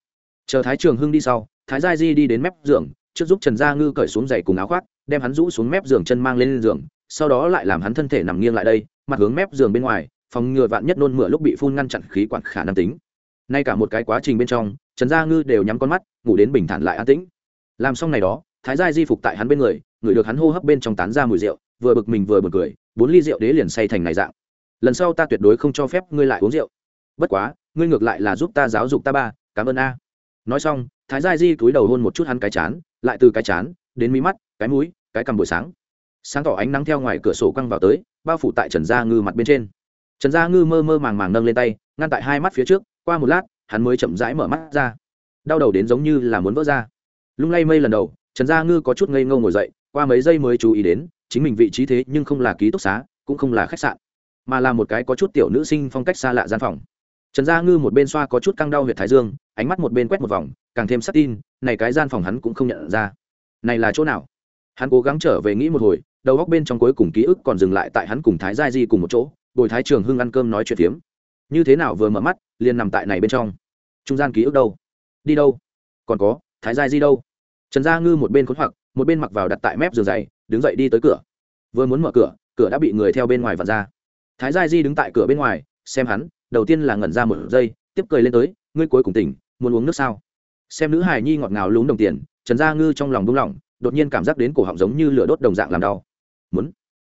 Chờ thái trường hưng đi sau, thái gia di đi đến mép giường, trước giúp trần gia ngư cởi xuống giày cùng áo khoác, đem hắn rũ xuống mép giường chân mang lên giường, sau đó lại làm hắn thân thể nằm nghiêng lại đây, mặt hướng mép giường bên ngoài phòng ngừa vạn nhất nôn mửa lúc bị phun ngăn chặn khí quản khả năng tính. Nay cả một cái quá trình bên trong, trần gia ngư đều nhắm con mắt, ngủ đến bình thản lại an tĩnh. Làm xong này đó, thái gia di phục tại hắn bên người ngửi được hắn hô hấp bên trong tán ra mùi rượu, vừa bực mình vừa bực cười, bốn ly rượu đế liền say thành này dạng. Lần sau ta tuyệt đối không cho phép ngươi lại uống rượu. Bất quá, ngươi ngược lại là giúp ta giáo dục ta ba, cảm ơn a. Nói xong, thái gia di cúi đầu hôn một chút hắn cái chán, lại từ cái chán, đến mí mắt, cái mũi, cái cằm buổi sáng. Sáng tỏ ánh nắng theo ngoài cửa sổ quăng vào tới, bao phủ tại trần gia ngư mặt bên trên trần gia ngư mơ mơ màng màng nâng lên tay, ngăn tại hai mắt phía trước, qua một lát, hắn mới chậm rãi mở mắt ra. Đau đầu đến giống như là muốn vỡ ra. Lung lay mây lần đầu, trần gia ngư có chút ngây ngâu ngồi dậy, qua mấy giây mới chú ý đến, chính mình vị trí thế nhưng không là ký túc xá, cũng không là khách sạn, mà là một cái có chút tiểu nữ sinh phong cách xa lạ gian phòng. Trần gia ngư một bên xoa có chút căng đau huyệt thái dương, ánh mắt một bên quét một vòng, càng thêm sắc tin, này cái gian phòng hắn cũng không nhận ra. Này là chỗ nào? Hắn cố gắng trở về nghĩ một hồi, đầu góc bên trong cuối cùng ký ức còn dừng lại tại hắn cùng thái gia di cùng một chỗ bồi thái trường hưng ăn cơm nói chuyện phiếm. Như thế nào vừa mở mắt, liền nằm tại này bên trong. Trung gian ký ức đâu? Đi đâu? Còn có, thái giai di đâu? Trần gia ngư một bên khốn hoặc, một bên mặc vào đặt tại mép giường dày đứng dậy đi tới cửa. Vừa muốn mở cửa cửa đã bị người theo bên ngoài vặt ra. Thái giai di đứng tại cửa bên ngoài, xem hắn, đầu tiên là ngẩn ra một giây, tiếp cười lên tới, ngươi cuối cùng tỉnh, muốn uống nước sao? Xem nữ hài nhi ngọt ngào lúng đồng tiền, trần gia ngư trong lòng buông lòng đột nhiên cảm giác đến cổ họng giống như lửa đốt đồng dạng làm đau. Muốn?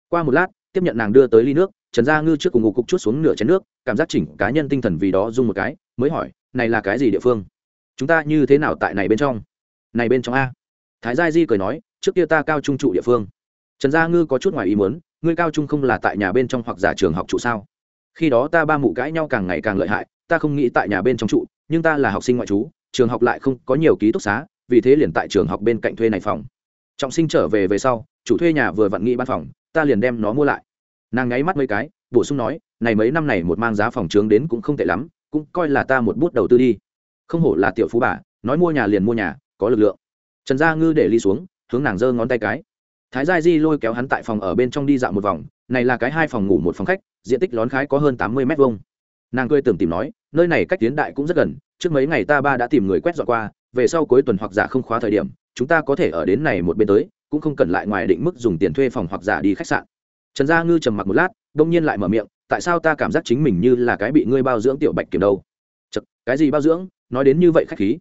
Qua một lát, tiếp nhận nàng đưa tới ly nước trần gia ngư trước cùng ngục cục chút xuống nửa chén nước, cảm giác chỉnh cá nhân tinh thần vì đó dung một cái, mới hỏi, này là cái gì địa phương? Chúng ta như thế nào tại này bên trong? Này bên trong a. Thái gia di cười nói, trước kia ta cao trung trụ địa phương. Trần gia ngư có chút ngoài ý muốn, ngươi cao trung không là tại nhà bên trong hoặc giả trường học trụ sao? Khi đó ta ba mụ cãi nhau càng ngày càng lợi hại, ta không nghĩ tại nhà bên trong trụ, nhưng ta là học sinh ngoại trú, trường học lại không có nhiều ký túc xá, vì thế liền tại trường học bên cạnh thuê này phòng. Trọng sinh trở về về sau, chủ thuê nhà vừa vặn nghĩ bán phòng, ta liền đem nó mua lại nàng ngáy mắt mấy cái, bổ sung nói, này mấy năm này một mang giá phòng trướng đến cũng không tệ lắm, cũng coi là ta một bút đầu tư đi. Không hổ là tiểu phú bà, nói mua nhà liền mua nhà, có lực lượng. Trần gia ngư để ly xuống, hướng nàng giơ ngón tay cái. Thái gia di lôi kéo hắn tại phòng ở bên trong đi dạo một vòng, này là cái hai phòng ngủ một phòng khách, diện tích lón khái có hơn tám mươi m hai nàng cười tưởng tìm nói, nơi này cách tiến đại cũng rất gần, trước mấy ngày ta ba đã tìm người quét dọn qua, về sau cuối tuần hoặc giả không khóa thời điểm, chúng ta có thể ở đến này một bên tới, cũng không cần lại ngoài định mức dùng tiền thuê phòng hoặc giả đi khách sạn trần gia ngư trầm mặc một lát đông nhiên lại mở miệng tại sao ta cảm giác chính mình như là cái bị ngươi bao dưỡng tiểu bạch kiểm đâu? Chật, cái gì bao dưỡng? Nói đến như vậy khách khí.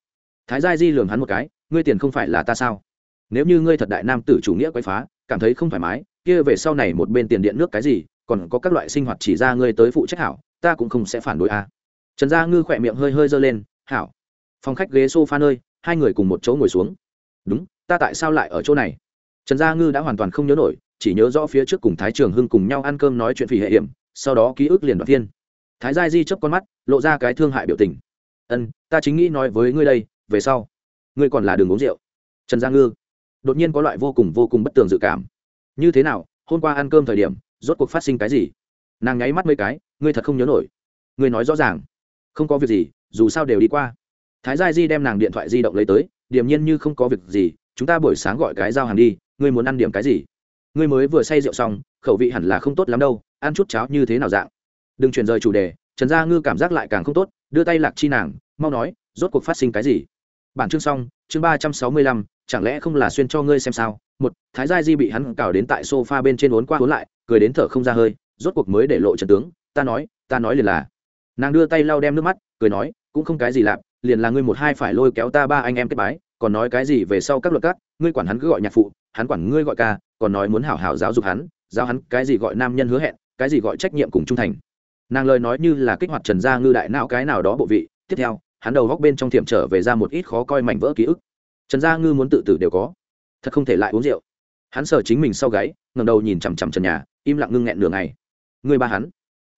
Thái gia di lường hắn một cái ngươi tiền không phải là ta sao? Nếu như ngươi thật đại nam tử chủ nghĩa quấy phá cảm thấy không thoải mái kia về sau này một bên tiền điện nước cái gì còn có các loại sinh hoạt chỉ ra ngươi tới phụ trách hảo ta cũng không sẽ phản đối a. À. trần gia ngư khỏe miệng hơi hơi giơ lên hảo. Phòng khách ghế sofa nơi hai người cùng một chỗ ngồi xuống. Đúng ta tại sao lại ở chỗ này? Trần gia ngư đã hoàn toàn không nhớ nổi chỉ nhớ rõ phía trước cùng thái trường hưng cùng nhau ăn cơm nói chuyện phỉ hệ hiểm, sau đó ký ức liền đoạt thiên. Thái gia di chấp con mắt, lộ ra cái thương hại biểu tình. Ân, ta chính nghĩ nói với ngươi đây, về sau, ngươi còn là đường uống rượu. Trần gia ngư đột nhiên có loại vô cùng vô cùng bất tường dự cảm. Như thế nào, hôm qua ăn cơm thời điểm, rốt cuộc phát sinh cái gì? Nàng nháy mắt mấy cái, ngươi thật không nhớ nổi. Ngươi nói rõ ràng. Không có việc gì, dù sao đều đi qua. Thái gia di đem nàng điện thoại di động lấy tới, điềm nhiên như không có việc gì, chúng ta buổi sáng gọi cái giao hàng đi, ngươi muốn ăn điểm cái gì? Ngươi mới vừa say rượu xong, khẩu vị hẳn là không tốt lắm đâu, ăn chút cháo như thế nào dạng? Đừng chuyển rời chủ đề, trần gia ngư cảm giác lại càng không tốt, đưa tay lạc chi nàng, mau nói, rốt cuộc phát sinh cái gì? Bản chương xong, chương ba trăm sáu mươi lăm, chẳng lẽ không là xuyên cho ngươi xem sao? Một, thái gia di bị hắn cào đến tại sofa bên trên uốn qua uốn lại, cười đến thở không ra hơi, rốt cuộc mới để lộ trận tướng, ta nói ta nói liền là. Nàng đưa tay lau đem nước mắt, cười nói, cũng không cái gì lạp liền là ngươi một hai phải lôi kéo ta ba anh em kết bái, còn nói cái gì về sau các luật cắt ngươi quản hắn cứ gọi nhạc phụ, hắn quản ngươi gọi ca còn nói muốn hảo hảo giáo dục hắn, giáo hắn cái gì gọi nam nhân hứa hẹn, cái gì gọi trách nhiệm cùng trung thành. Nàng lời nói như là kích hoạt trần gia ngư đại não cái nào đó bộ vị, tiếp theo, hắn đầu góc bên trong tiệm trở về ra một ít khó coi mảnh vỡ ký ức. Trần gia ngư muốn tự tử đều có, thật không thể lại uống rượu. Hắn sờ chính mình sau gáy ngầm đầu nhìn chằm chằm trần nhà, im lặng ngưng nghẹn nửa ngày. Ngươi ba hắn,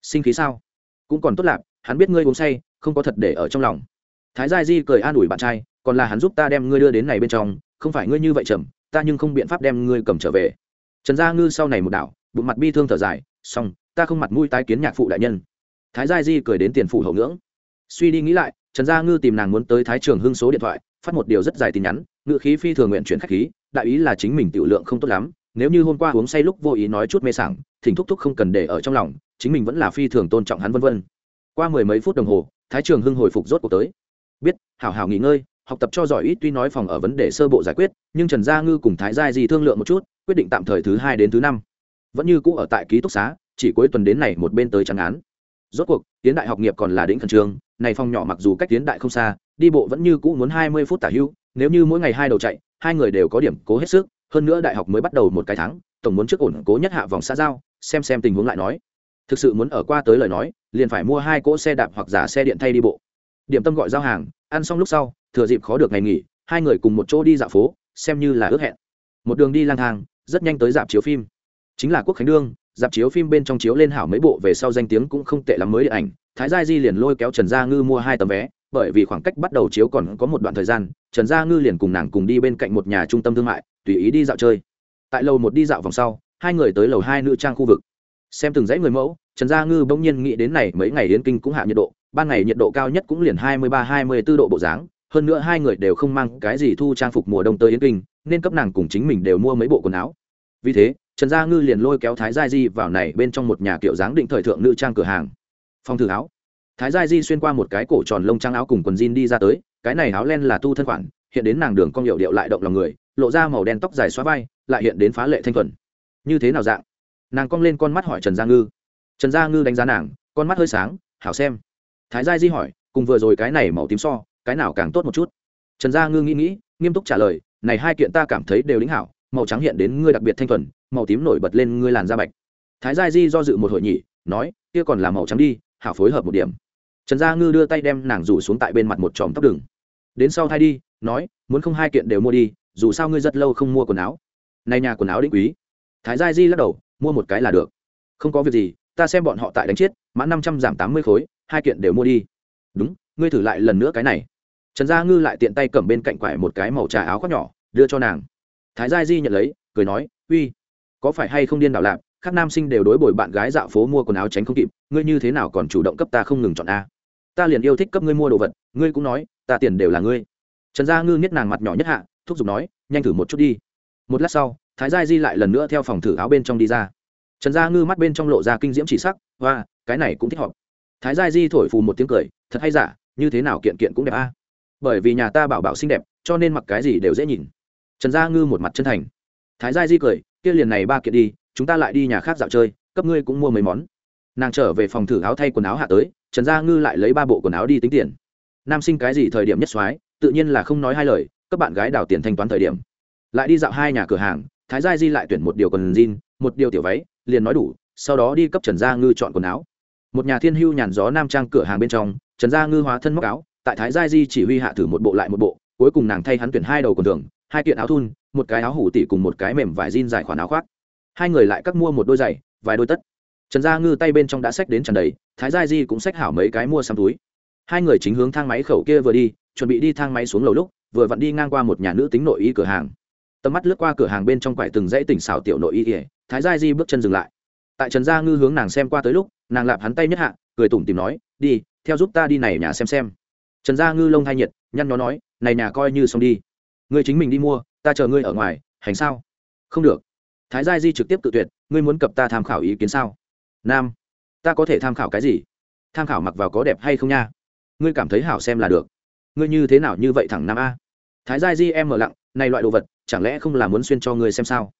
sinh khí sao? Cũng còn tốt lạc hắn biết ngươi uống say, không có thật để ở trong lòng. Thái gia di cười an ủi bạn trai, còn là hắn giúp ta đem ngươi đưa đến này bên trong, không phải ngươi như vậy chậm ta nhưng không biện pháp đem ngươi cầm trở về. Trần gia ngư sau này một đảo, bụng mặt bi thương thở dài, xong, ta không mặt mũi tái kiến nhạc phụ đại nhân. Thái gia di cười đến tiền phủ hậu ngưỡng. Suy đi nghĩ lại, trần gia ngư tìm nàng muốn tới thái trường hưng số điện thoại, phát một điều rất dài tin nhắn ngự khí phi thường nguyện chuyển khách khí, đại ý là chính mình tiểu lượng không tốt lắm, nếu như hôm qua uống say lúc vô ý nói chút mê sảng, thỉnh thúc thúc không cần để ở trong lòng, chính mình vẫn là phi thường tôn trọng hắn vân vân. Qua mười mấy phút đồng hồ, thái trường hưng hồi phục rốt cuộc tới. Biết, hảo hảo nghỉ ngơi học tập cho giỏi ít tuy nói phòng ở vấn đề sơ bộ giải quyết, nhưng trần gia ngư cùng thái gia di thương lượng một chút, quyết định tạm thời thứ hai đến thứ năm. Vẫn như cũ ở tại ký túc xá, chỉ cuối tuần đến này một bên tới trắng án. Rốt cuộc tiến đại học nghiệp còn là đỉnh khẩn trương, này phòng nhỏ mặc dù cách tiến đại không xa, đi bộ vẫn như cũ muốn hai mươi phút tả hưu, nếu như mỗi ngày hai đầu chạy, hai người đều có điểm cố hết sức, hơn nữa đại học mới bắt đầu một cái tháng, tổng muốn trước ổn cố nhất hạ vòng xã giao, xem xem tình huống lại nói. Thực sự muốn ở qua tới lời nói, liền phải mua hai cỗ xe đạp hoặc giả xe điện thay đi bộ. Điểm tâm gọi giao hàng, ăn xong lúc sau thừa dịp khó được ngày nghỉ, hai người cùng một chỗ đi dạo phố, xem như là ước hẹn. Một đường đi lang thang, rất nhanh tới dạp chiếu phim. Chính là quốc khánh đương, dạp chiếu phim bên trong chiếu lên hảo mấy bộ, về sau danh tiếng cũng không tệ lắm mới điện ảnh. Thái gia di liền lôi kéo trần gia ngư mua hai tấm vé, bởi vì khoảng cách bắt đầu chiếu còn có một đoạn thời gian, trần gia ngư liền cùng nàng cùng đi bên cạnh một nhà trung tâm thương mại, tùy ý đi dạo chơi. Tại lầu một đi dạo vòng sau, hai người tới lầu hai nữ trang khu vực. Xem từng dãy người mẫu, trần gia ngư bỗng nhiên nghĩ đến này, mấy ngày đến kinh cũng hạ nhiệt độ, ban ngày nhiệt độ cao nhất cũng liền hai mươi ba, hai mươi b ố độ bộ dáng hơn nữa hai người đều không mang cái gì thu trang phục mùa đông tới yến kinh, nên cấp nàng cùng chính mình đều mua mấy bộ quần áo. Vì thế, trần gia ngư liền lôi kéo thái gia di vào này bên trong một nhà kiểu dáng định thời thượng nữ trang cửa hàng. Phòng thử áo. Thái gia di xuyên qua một cái cổ tròn lông trang áo cùng quần jean đi ra tới, cái này áo len là tu thân khoản, hiện đến nàng đường cong hiệu điệu lại động lòng người, lộ ra màu đen tóc dài xóa vai, lại hiện đến phá lệ thanh thuần. Như thế nào dạng? Nàng cong lên con mắt hỏi trần gia ngư. Trần gia ngư đánh giá nàng, con mắt hơi sáng, hảo xem. Thái gia di hỏi, cùng vừa rồi cái này màu tím so cái nào càng tốt một chút? Trần gia ngư nghĩ nghĩ, nghiêm túc trả lời, này hai kiện ta cảm thấy đều lĩnh hảo, màu trắng hiện đến ngươi đặc biệt thanh thuần, màu tím nổi bật lên ngươi làn da bạch. Thái gia di do dự một hội nhị nói, kia còn là màu trắng đi, hảo phối hợp một điểm. Trần gia ngư đưa tay đem nàng rủ xuống tại bên mặt một tròm tóc đường đến sau thay đi, nói, muốn không hai kiện đều mua đi, dù sao ngươi rất lâu không mua quần áo. Này nhà quần áo định quý. Thái gia di lắc đầu, mua một cái là được. Không có việc gì, ta xem bọn họ tại đánh chết, mã năm trăm giảm tám mươi khối, hai kiện đều mua đi. Đúng ngươi thử lại lần nữa cái này. Trần gia ngư lại tiện tay cầm bên cạnh quải một cái màu trà áo khoác nhỏ, đưa cho nàng. Thái gia di nhận lấy, cười nói, uy, có phải hay không điên đảo lạc? các nam sinh đều đối bồi bạn gái dạo phố mua quần áo tránh không kịp, ngươi như thế nào còn chủ động cấp ta không ngừng chọn a? Ta liền yêu thích cấp ngươi mua đồ vật, ngươi cũng nói, ta tiền đều là ngươi. Trần gia ngư niết nàng mặt nhỏ nhất hạ, thúc giục nói, nhanh thử một chút đi. Một lát sau, thái gia di lại lần nữa theo phòng thử áo bên trong đi ra. Trần gia ngư mắt bên trong lộ ra kinh diễm chỉ sắc và cái này cũng thích hợp. Thái gia di thổi phù một tiếng cười, thật hay giả như thế nào kiện kiện cũng đẹp a. Bởi vì nhà ta bảo bảo xinh đẹp, cho nên mặc cái gì đều dễ nhìn. Trần gia ngư một mặt chân thành. Thái gia di cười, kia liền này ba kiện đi, chúng ta lại đi nhà khác dạo chơi, cấp ngươi cũng mua mấy món. Nàng trở về phòng thử áo thay quần áo hạ tới, trần gia ngư lại lấy ba bộ quần áo đi tính tiền. Nam sinh cái gì thời điểm nhất soái, tự nhiên là không nói hai lời các bạn gái đào tiền thanh toán thời điểm. Lại đi dạo hai nhà cửa hàng, thái gia di lại tuyển một điều quần jean, một điều tiểu váy, liền nói đủ, sau đó đi cấp trần gia ngư chọn quần áo một nhà thiên hưu nhàn gió nam trang cửa hàng bên trong, trần gia ngư hóa thân móc áo, tại thái gia di chỉ huy hạ thử một bộ lại một bộ, cuối cùng nàng thay hắn tuyển hai đầu quần thường, hai kiện áo thun, một cái áo hủ tỉ cùng một cái mềm vải jean dài khoản áo khoác. Hai người lại cắt mua một đôi giày, vài đôi tất. Trần gia ngư tay bên trong đã xách đến trần đầy, thái gia di cũng xách hảo mấy cái mua xăm túi. Hai người chính hướng thang máy khẩu kia vừa đi, chuẩn bị đi thang máy xuống lầu lúc, vừa vặn đi ngang qua một nhà nữ tính nội y cửa hàng. Tầm mắt lướt qua cửa hàng bên trong quải từng dãy tỉnh xào tiểu nội y ỉa thái gia di bước chân dừng lại tại trần gia ngư hướng nàng xem qua tới lúc, nàng lạp hắn tay nhất hạ, cười tủm tìm nói, đi, theo giúp ta đi này nhà xem xem. Trần gia ngư lông thay nhiệt, nhăn nó nói, này nhà coi như xong đi. Ngươi chính mình đi mua, ta chờ ngươi ở ngoài, hành sao? Không được. Thái gia di trực tiếp tự tuyệt, ngươi muốn cập ta tham khảo ý kiến sao? Nam, ta có thể tham khảo cái gì? Tham khảo mặc vào có đẹp hay không nha? Ngươi cảm thấy hảo xem là được. Ngươi như thế nào như vậy thẳng nam a? Thái gia di em mở lặng, này loại đồ vật, chẳng lẽ không là muốn xuyên cho ngươi xem sao?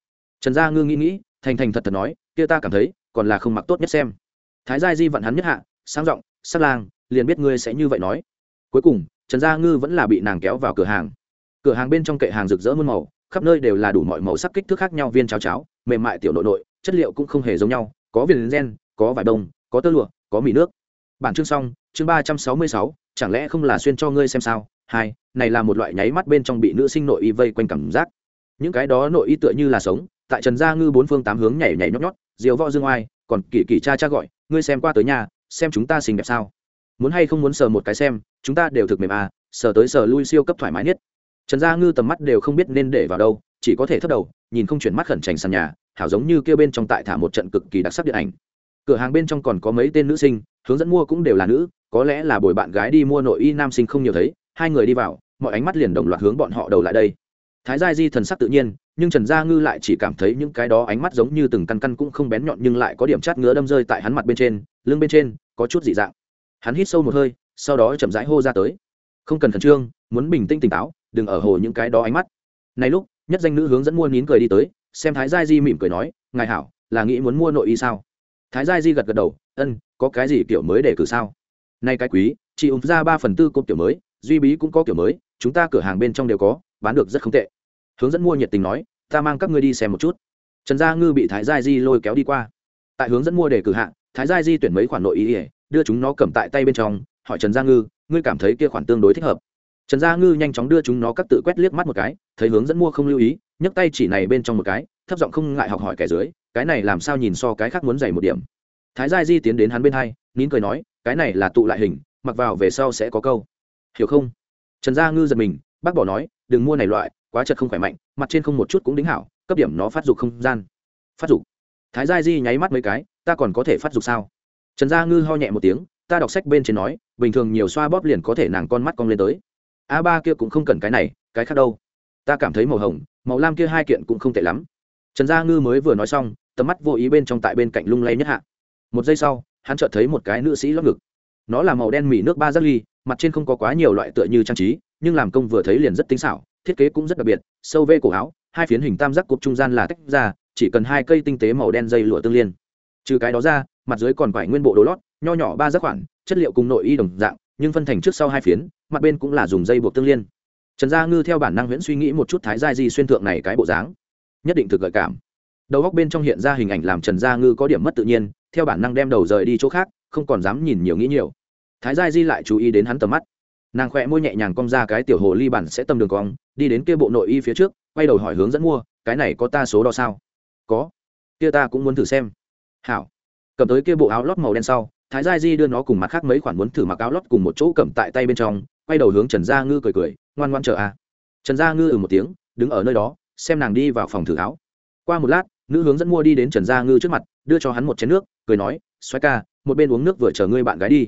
Trần gia ngư nghĩ nghĩ, thành thành thật thật nói, kia ta cảm thấy, còn là không mặc tốt nhất xem. Thái gia di vặn hắn nhất hạ, sang giọng, sắc lang, liền biết ngươi sẽ như vậy nói. Cuối cùng, trần gia ngư vẫn là bị nàng kéo vào cửa hàng. Cửa hàng bên trong kệ hàng rực rỡ muôn màu, khắp nơi đều là đủ mọi màu sắc kích thước khác nhau viên cháo cháo, mềm mại tiểu nội nội, chất liệu cũng không hề giống nhau, có viền gen, có vải đông có tơ lụa, có mì nước. Bản chương xong, chương ba trăm sáu mươi sáu, chẳng lẽ không là xuyên cho ngươi xem sao? Hai, này là một loại nháy mắt bên trong bị nữ sinh nội y vây quanh cảm giác. Những cái đó nội y tựa như là sống tại trần gia ngư bốn phương tám hướng nhảy nhảy nhót nhót, diều võ dương oai, còn kỳ kỳ cha cha gọi, ngươi xem qua tới nhà, xem chúng ta xinh đẹp sao? Muốn hay không muốn sờ một cái xem, chúng ta đều thực mềm à sờ tới sờ lui siêu cấp thoải mái nhất. Trần gia ngư tầm mắt đều không biết nên để vào đâu, chỉ có thể thất đầu, nhìn không chuyển mắt khẩn trành sàn nhà, hảo giống như kêu bên trong tại thả một trận cực kỳ đặc sắc điện ảnh. Cửa hàng bên trong còn có mấy tên nữ sinh, hướng dẫn mua cũng đều là nữ, có lẽ là bồi bạn gái đi mua nội y nam sinh không nhiều thấy, hai người đi vào, mọi ánh mắt liền đồng loạt hướng bọn họ đầu lại đây. Thái gia di thần sắc tự nhiên nhưng trần gia ngư lại chỉ cảm thấy những cái đó ánh mắt giống như từng căn căn cũng không bén nhọn nhưng lại có điểm chát ngứa đâm rơi tại hắn mặt bên trên, lưng bên trên, có chút dị dạng. Hắn hít sâu một hơi, sau đó chậm rãi hô ra tới. Không cần khẩn trương, muốn bình tĩnh tỉnh táo, đừng ở hồ những cái đó ánh mắt. Này lúc, nhất danh nữ hướng dẫn mua nín cười đi tới, xem thái gia di mỉm cười nói, ngài hảo, là nghĩ muốn mua nội y sao? Thái gia di gật gật đầu, ân, có cái gì kiểu mới để cử sao? Nay cái quý, chị ủng ra ba phần tư cột kiểu mới, duy bí cũng có kiểu mới, chúng ta cửa hàng bên trong đều có, bán được rất không tệ hướng dẫn mua nhiệt tình nói, ta mang các ngươi đi xem một chút. Trần gia ngư bị thái gia di lôi kéo đi qua. Tại hướng dẫn mua để cử hạng thái gia di tuyển mấy khoản nội ý ỉa đưa chúng nó cầm tại tay bên trong, hỏi trần gia ngư, ngươi cảm thấy kia khoản tương đối thích hợp? Trần gia ngư nhanh chóng đưa chúng nó cắt tự quét liếc mắt một cái, thấy hướng dẫn mua không lưu ý, nhấc tay chỉ này bên trong một cái, thấp giọng không ngại học hỏi kẻ dưới, cái này làm sao nhìn so cái khác muốn dày một điểm? Thái gia di tiến đến hắn bên hai, nín cười nói, cái này là tụ lại hình, mặc vào về sau sẽ có câu. Hiểu không? Trần gia ngư giật mình, bác bỏ nói, đừng mua này loại quá chật không khỏe mạnh, mặt trên không một chút cũng đính hảo, cấp điểm nó phát dục không gian. Phát dục. Thái gia di nháy mắt mấy cái, ta còn có thể phát dục sao? Trần gia ngư ho nhẹ một tiếng, ta đọc sách bên trên nói, bình thường nhiều xoa bóp liền có thể nàng con mắt cong lên tới. A ba kia cũng không cần cái này, cái khác đâu. Ta cảm thấy màu hồng, màu lam kia hai kiện cũng không tệ lắm. Trần gia ngư mới vừa nói xong, tầm mắt vô ý bên trong tại bên cạnh lung lay nhất hạ. Một giây sau, hắn chợt thấy một cái nữ sĩ lót ngực. Nó là màu đen mỉ nước ba giác ly, mặt trên không có quá nhiều loại tựa như trang trí, nhưng làm công vừa thấy liền rất tinh xảo thiết kế cũng rất đặc biệt, sâu vê cổ áo, hai phiến hình tam giác cụp trung gian là tách ra, chỉ cần hai cây tinh tế màu đen dây lụa tương liên. Trừ cái đó ra, mặt dưới còn phải nguyên bộ đồ lót, nho nhỏ ba giác khoản, chất liệu cùng nội y đồng dạng, nhưng phân thành trước sau hai phiến, mặt bên cũng là dùng dây buộc tương liên. Trần gia ngư theo bản năng huyễn suy nghĩ một chút thái gia di xuyên thượng này cái bộ dáng. Nhất định thực gợi cảm. Đầu góc bên trong hiện ra hình ảnh làm trần gia ngư có điểm mất tự nhiên, theo bản năng đem đầu rời đi chỗ khác, không còn dám nhìn nhiều nghĩ nhiều. Thái gia di lại chú ý đến hắn tầm mắt. Nàng khỏe môi nhẹ nhàng cong ra cái tiểu hồ ly bản sẽ tầm đường cong đi đến kia bộ nội y phía trước, quay đầu hỏi hướng dẫn mua, cái này có ta số đo sao? Có. Kia ta cũng muốn thử xem. Hảo. Cầm tới kia bộ áo lót màu đen sau, thái gia di đưa nó cùng mặt khác mấy khoản muốn thử mặc áo lót cùng một chỗ cầm tại tay bên trong, quay đầu hướng trần gia ngư cười cười, ngoan ngoan chờ a trần gia ngư ừ một tiếng, đứng ở nơi đó, xem nàng đi vào phòng thử áo. Qua một lát, nữ hướng dẫn mua đi đến trần gia ngư trước mặt, đưa cho hắn một chén nước, cười nói xoay ca, một bên uống nước vừa chờ ngươi bạn gái đi.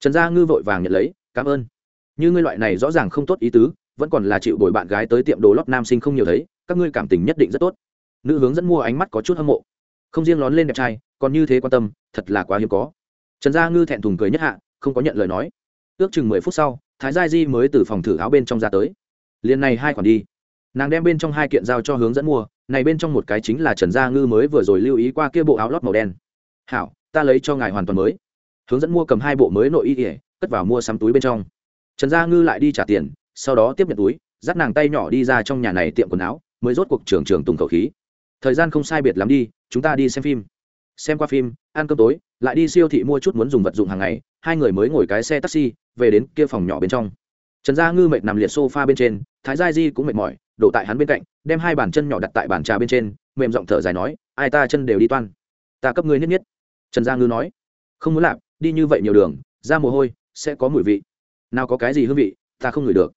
Trần gia ngư vội vàng nhận lấy, cảm ơn. Như ngươi loại này rõ ràng không tốt ý tứ vẫn còn là chịu đổi bạn gái tới tiệm đồ lót nam sinh không nhiều thấy, các ngươi cảm tình nhất định rất tốt. Nữ hướng dẫn mua ánh mắt có chút hâm mộ. Không riêng lón lên đẹp trai, còn như thế quan tâm, thật là quá hiếm có. Trần gia ngư thẹn thùng cười nhất hạ, không có nhận lời nói. Ước chừng mười phút sau, thái gia di mới từ phòng thử áo bên trong ra tới. Liền này hai khoản đi. Nàng đem bên trong hai kiện giao cho hướng dẫn mua, này bên trong một cái chính là trần gia ngư mới vừa rồi lưu ý qua kia bộ áo lót màu đen. Hảo, ta lấy cho ngài hoàn toàn mới. Hướng dẫn mua cầm hai bộ mới nội y ỉa cất vào mua sắm túi bên trong. Trần gia ngư lại đi trả tiền sau đó tiếp nhận túi, dắt nàng tay nhỏ đi ra trong nhà này tiệm quần áo, mới rốt cuộc trường trường tùng khẩu khí. Thời gian không sai biệt lắm đi, chúng ta đi xem phim. Xem qua phim, ăn cơm tối, lại đi siêu thị mua chút muốn dùng vật dụng hàng ngày, hai người mới ngồi cái xe taxi, về đến kia phòng nhỏ bên trong. Trần gia ngư mệt nằm liệt sofa bên trên, thái gia di cũng mệt mỏi, đổ tại hắn bên cạnh, đem hai bàn chân nhỏ đặt tại bàn trà bên trên, mềm giọng thở dài nói, ai ta chân đều đi toan. Ta cấp ngươi nhất nhất. Trần gia ngư nói, không muốn làm đi như vậy nhiều đường, ra mồ hôi, sẽ có mùi vị. Nào có cái gì hương vị, ta không ngửi được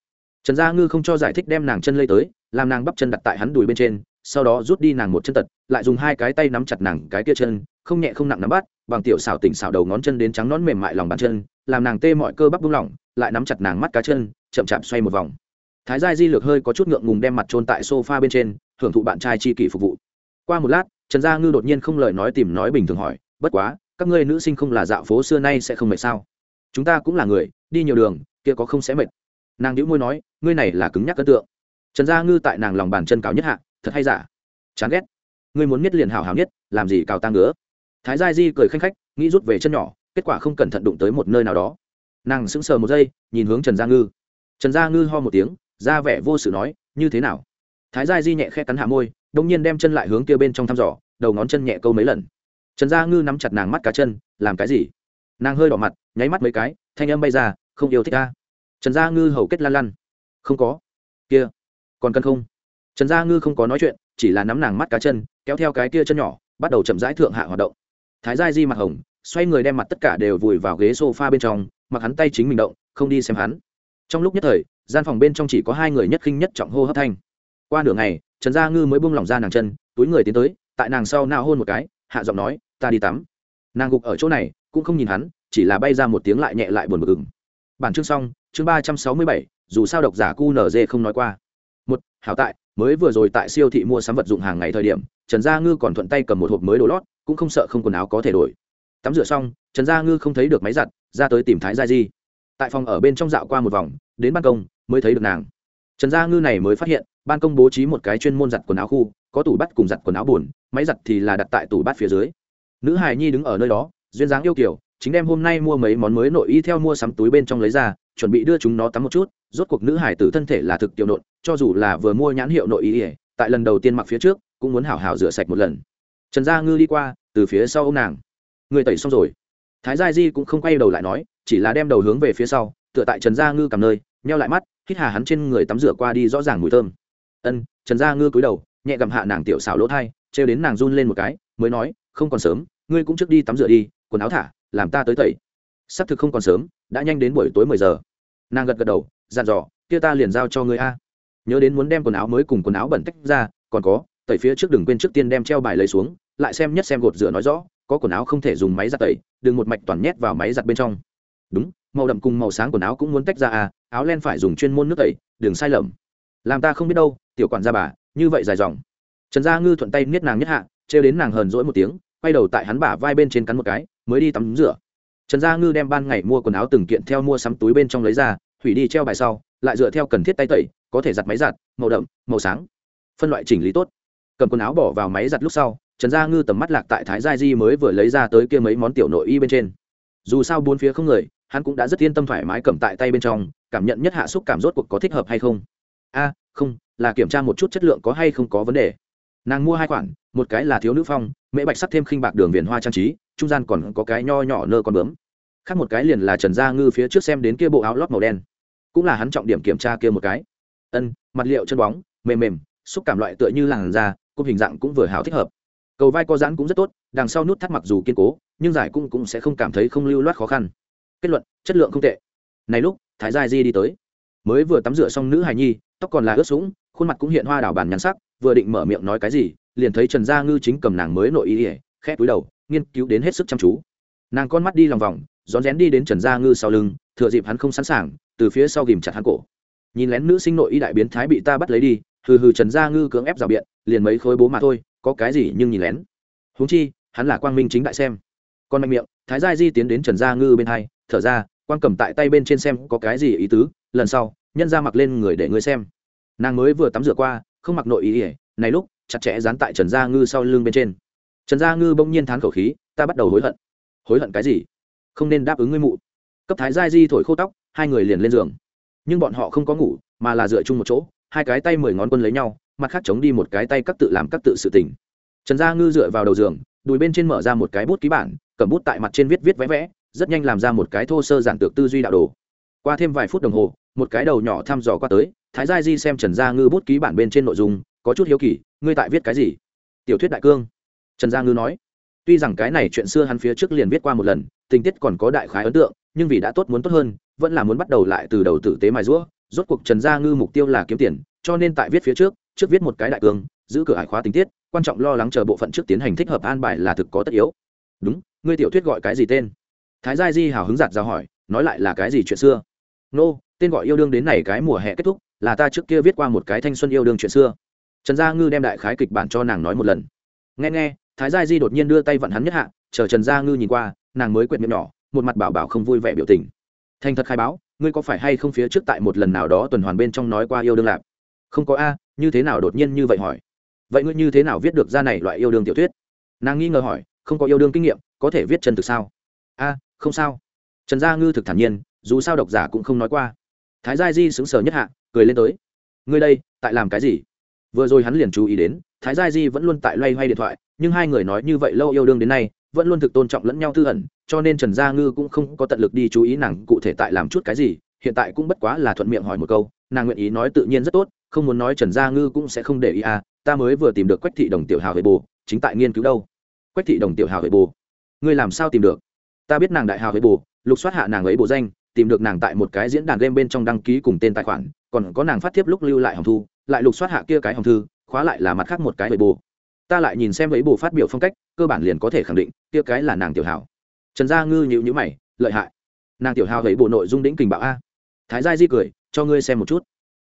trần gia ngư không cho giải thích đem nàng chân lây tới, làm nàng bắp chân đặt tại hắn đùi bên trên, sau đó rút đi nàng một chân tật, lại dùng hai cái tay nắm chặt nàng cái kia chân, không nhẹ không nặng nắm bắt, bằng tiểu xảo tỉnh xảo đầu ngón chân đến trắng nón mềm mại lòng bàn chân, làm nàng tê mọi cơ bắp buông lỏng, lại nắm chặt nàng mắt cá chân, chậm chạp xoay một vòng. Thái gia di lược hơi có chút ngượng ngùng đem mặt trôn tại sofa bên trên, hưởng thụ bạn trai chi kỷ phục vụ. Qua một lát, trần gia ngư đột nhiên không lời nói tìm nói bình thường hỏi, bất quá, các ngươi nữ sinh không là dạo phố xưa nay sẽ không mệt sao? Chúng ta cũng là người, đi nhiều đường, kia có không sẽ mệt? Nàng đĩu môi nói, ngươi này là cứng nhắc ấn tượng. Trần gia ngư tại nàng lòng bàn chân cào nhất hạ, thật hay giả? Chán ghét. Ngươi muốn miết liền hào hào nhất làm gì cào tang ngứa? Thái gia di cười khanh khách, nghĩ rút về chân nhỏ, kết quả không cẩn thận đụng tới một nơi nào đó. Nàng sững sờ một giây, nhìn hướng trần gia ngư. Trần gia ngư ho một tiếng, ra vẻ vô sự nói, như thế nào? Thái gia di nhẹ khe cắn hạ môi đông nhiên đem chân lại hướng kia bên trong thăm dò, đầu ngón chân nhẹ câu mấy lần. Trần gia ngư nắm chặt nàng mắt cá chân, làm cái gì? Nàng hơi đỏ mặt, nháy mắt mấy cái, thanh âm bay ra, không yêu thích ta trần gia ngư hầu kết lan lăn. Không có. Kia. Còn cần không? Trần gia ngư không có nói chuyện, chỉ là nắm nàng mắt cá chân, kéo theo cái kia chân nhỏ, bắt đầu chậm rãi thượng hạ hoạt động. Thái gia di mặt hồng, xoay người đem mặt tất cả đều vùi vào ghế s o f a bên trong, mặc hắn tay chính mình động, không đi xem hắn. Trong lúc nhất thời, gian phòng bên trong chỉ có hai người nhất khinh nhất trọng hô hấp thanh. Qua nửa ngày, trần gia ngư mới buông lỏng ra nàng chân, túi người tiến tới, tại nàng sau nao hôn một cái, hạ giọng nói, ta đi tắm. Nàng gục ở chỗ này, cũng không nhìn hắn, chỉ là bay ra một tiếng lại nhẹ lại buồn bực ừng bản chương xong, chương ba trăm sáu mươi bảy, dù sao độc giả qnz không nói qua. Một, hảo tại, mới vừa rồi tại siêu thị mua sắm vật dụng hàng ngày thời điểm, trần gia ngư còn thuận tay cầm một hộp mới đồ lót, cũng không sợ không quần áo có thể đổi. Tắm rửa xong, trần gia ngư không thấy được máy giặt, ra tới tìm thái gia di. Tại phòng ở bên trong dạo qua một vòng, đến ban công, mới thấy được nàng. Trần gia ngư này mới phát hiện, ban công bố trí một cái chuyên môn giặt quần áo khu, có tủ bắt cùng giặt quần áo b máy giặt thì là đặt tại tủ bắt phía dưới. Nữ hài nhi đứng ở nơi đó, duyên dáng yêu kiểu chính đem hôm nay mua mấy món mới nội y theo mua sắm túi bên trong lấy ra, chuẩn bị đưa chúng nó tắm một chút, rốt cuộc nữ hải tử thân thể là thực tiểu nộn, cho dù là vừa mua nhãn hiệu nội y tại lần đầu tiên mặc phía trước, cũng muốn hảo hảo rửa sạch một lần. Trần gia ngư đi qua, từ phía sau ô m nàng. Người tẩy xong rồi. Thái gia di cũng không quay đầu lại nói, chỉ là đem đầu hướng về phía sau, tựa tại trần gia ngư cầm nơi, nheo lại mắt, hít hà hắn trên người tắm rửa qua đi rõ ràng mùi thơm. Ân, trần gia ngư cúi đầu, nhẹ gặm hạ nàng tiểu xảo lỗ thai, trêu đến nàng run lên một cái, mới nói, không còn sớm, ngươi cũng trước đi tắm rửa đi, quần áo thả làm ta tới tẩy. Sắp thực không còn sớm, đã nhanh đến buổi tối mười giờ. Nàng gật gật đầu, dặn dò, kia ta liền giao cho ngươi a. Nhớ đến muốn đem quần áo mới cùng quần áo bẩn tách ra, còn có, tẩy phía trước đừng quên trước tiên đem treo bài lấy xuống, lại xem nhất xem gột rửa nói rõ, có quần áo không thể dùng máy giặt tẩy, đừng một mạch toàn nhét vào máy giặt bên trong. Đúng, màu đậm cùng màu sáng quần áo cũng muốn tách ra à áo len phải dùng chuyên môn nước tẩy, đừng sai lầm. Làm ta không biết đâu, tiểu quản gia bà, như vậy dài dòng. Trần gia ngư thuận tay niết nàng nhất hạ, trêu đến nàng hờn rỗi một tiếng quay đầu tại hắn bả vai bên trên cắn một cái, mới đi tắm rửa. Trần gia ngư đem ban ngày mua quần áo từng kiện theo mua sắm túi bên trong lấy ra, hủy đi treo bài sau, lại dựa theo cần thiết tay tẩy, có thể giặt máy giặt, màu đậm, màu sáng. Phân loại chỉnh lý tốt. Cầm quần áo bỏ vào máy giặt lúc sau, trần gia ngư tầm mắt lạc tại thái gia di mới vừa lấy ra tới kia mấy món tiểu nội y bên trên. Dù sao bốn phía không người, hắn cũng đã rất yên tâm thoải mái cầm tại tay bên trong, cảm nhận nhất hạ xúc cảm rốt cuộc có thích hợp hay không. A, không, là kiểm tra một chút chất lượng có hay không có vấn đề nàng mua hai khoản, một cái là thiếu nữ phong, mễ bạch sắt thêm khinh bạc đường viền hoa trang trí, trung gian còn có cái nho nhỏ nơ con bướm. Khác một cái liền là trần gia ngư phía trước xem đến kia bộ áo lót màu đen. Cũng là hắn trọng điểm kiểm tra kia một cái. Ân, mặt liệu chân bóng, mềm mềm, xúc cảm loại tựa như làn da cúp hình dạng cũng vừa hào thích hợp. Cầu vai có giãn cũng rất tốt, đằng sau nút thắt mặc dù kiên cố, nhưng giải cung cũng sẽ không cảm thấy không lưu loát khó khăn. Kết luận, chất lượng không tệ. Này lúc, thái gia di đi tới. Mới vừa tắm rửa xong nữ hài nhi, tóc còn là ướt sũng, khuôn mặt cũng hiện hoa đảo bàn nhắn sắc vừa định mở miệng nói cái gì, liền thấy trần gia ngư chính cầm nàng mới nội ý ỉa khẽ túi đầu, nghiên cứu đến hết sức chăm chú. Nàng con mắt đi lòng vòng, rón rén đi đến trần gia ngư sau lưng, thừa dịp hắn không sẵn sàng, từ phía sau ghìm chặt hắn cổ. Nhìn lén nữ sinh nội y đại biến thái bị ta bắt lấy đi, hừ hừ trần gia ngư cưỡng ép rào biện, liền mấy khối bố mà thôi, có cái gì nhưng nhìn lén. Huống chi, hắn là quang minh chính đại xem. Con mạnh miệng, thái gia di tiến đến trần gia ngư bên hai, thở ra, quang cầm tại tay bên trên xem có cái gì ý tứ, lần sau, nhân ra mặc lên người để ngươi xem. Nàng mới vừa tắm rửa qua không mặc nội ý ỉa, này lúc, chặt chẽ dán tại trần gia ngư sau lưng bên trên. Trần gia ngư bỗng nhiên thán khẩu khí, ta bắt đầu hối hận. Hối hận cái gì? Không nên đáp ứng ngươi mụ. Cấp thái giai di thổi khô tóc, hai người liền lên giường. Nhưng bọn họ không có ngủ, mà là dựa chung một chỗ, hai cái tay mười ngón quân lấy nhau, mặt khác chống đi một cái tay các tự làm các tự sự tình. Trần gia ngư dựa vào đầu giường, đùi bên trên mở ra một cái bút ký bản, cầm bút tại mặt trên viết viết vẽ vẽ, rất nhanh làm ra một cái thô sơ giản tược tư duy đạo đồ. Qua thêm vài phút đồng hồ một cái đầu nhỏ thăm dò qua tới thái gia di xem trần gia ngư bút ký bản bên trên nội dung có chút hiếu kỳ ngươi tại viết cái gì? Tiểu thuyết đại cương. Trần gia ngư nói. Tuy rằng cái này chuyện xưa hắn phía trước liền viết qua một lần tình tiết còn có đại khái ấn tượng nhưng vì đã tốt muốn tốt hơn vẫn là muốn bắt đầu lại từ đầu tử tế mài rũa rốt cuộc trần gia ngư mục tiêu là kiếm tiền cho nên tại viết phía trước trước viết một cái đại cương giữ cửa hải khóa tình tiết quan trọng lo lắng chờ bộ phận trước tiến hành thích hợp an bài là thực có tất yếu. Đúng ngươi tiểu thuyết gọi cái gì tên? Thái gia di hào hứng giặt ra hỏi nói lại là cái gì chuyện xưa? Nô、no, tên gọi yêu đương đến này cái mùa hè kết thúc, là ta trước kia viết qua một cái thanh xuân yêu đương chuyện xưa. Trần gia ngư đem đại khái kịch bản cho nàng nói một lần. Nghe nghe, thái gia di đột nhiên đưa tay vặn hắn nhất hạ, chờ trần gia ngư nhìn qua, nàng mới quyệt miệng nhỏ, một mặt bảo bảo không vui vẻ biểu tình. Thành thật khai báo, ngươi có phải hay không phía trước tại một lần nào đó tuần hoàn bên trong nói qua yêu đương lạp không có a, như thế nào đột nhiên như vậy hỏi? Vậy ngươi như thế nào viết được ra này loại yêu đương tiểu thuyết? Nàng nghi ngờ hỏi, không có yêu đương kinh nghiệm, có thể viết chân thực sao? A, không sao. Trần gia ngư thực thản nhiên, dù sao độc giả cũng không nói qua thái gia di xứng sờ nhất hạ, cười lên tới. Ngươi đây, tại làm cái gì? Vừa rồi hắn liền chú ý đến, thái gia di vẫn luôn tại loay hoay điện thoại, nhưng hai người nói như vậy lâu yêu đương đến nay, vẫn luôn thực tôn trọng lẫn nhau tư ẩn, cho nên trần gia ngư cũng không có tận lực đi chú ý nàng cụ thể tại làm chút cái gì, hiện tại cũng bất quá là thuận miệng hỏi một câu, nàng nguyện ý nói tự nhiên rất tốt, không muốn nói trần gia ngư cũng sẽ không để ý à ta mới vừa tìm được quách thị đồng tiểu hào hệ bồ, chính tại nghiên cứu đâu. Quách thị đồng tiểu hào hệ bồ, ngươi làm sao tìm được? Ta biết nàng đại hào hệ bồ, lục soát hạ nàng ấy bồ danh tìm được nàng tại một cái diễn đàn game bên trong đăng ký cùng tên tài khoản, còn có nàng phát tiếp lúc lưu lại hồng thu lại lục soát hạ kia cái hồng thư, khóa lại là mặt khác một cái hệ bồ. Ta lại nhìn xem ấy bồ phát biểu phong cách, cơ bản liền có thể khẳng định, kia cái là nàng tiểu hào. Trần gia ngư nhịu nhữ mày, lợi hại. Nàng tiểu hào ấy bộ nội dung đĩnh kình bạo a. Thái gia di cười, cho ngươi xem một chút.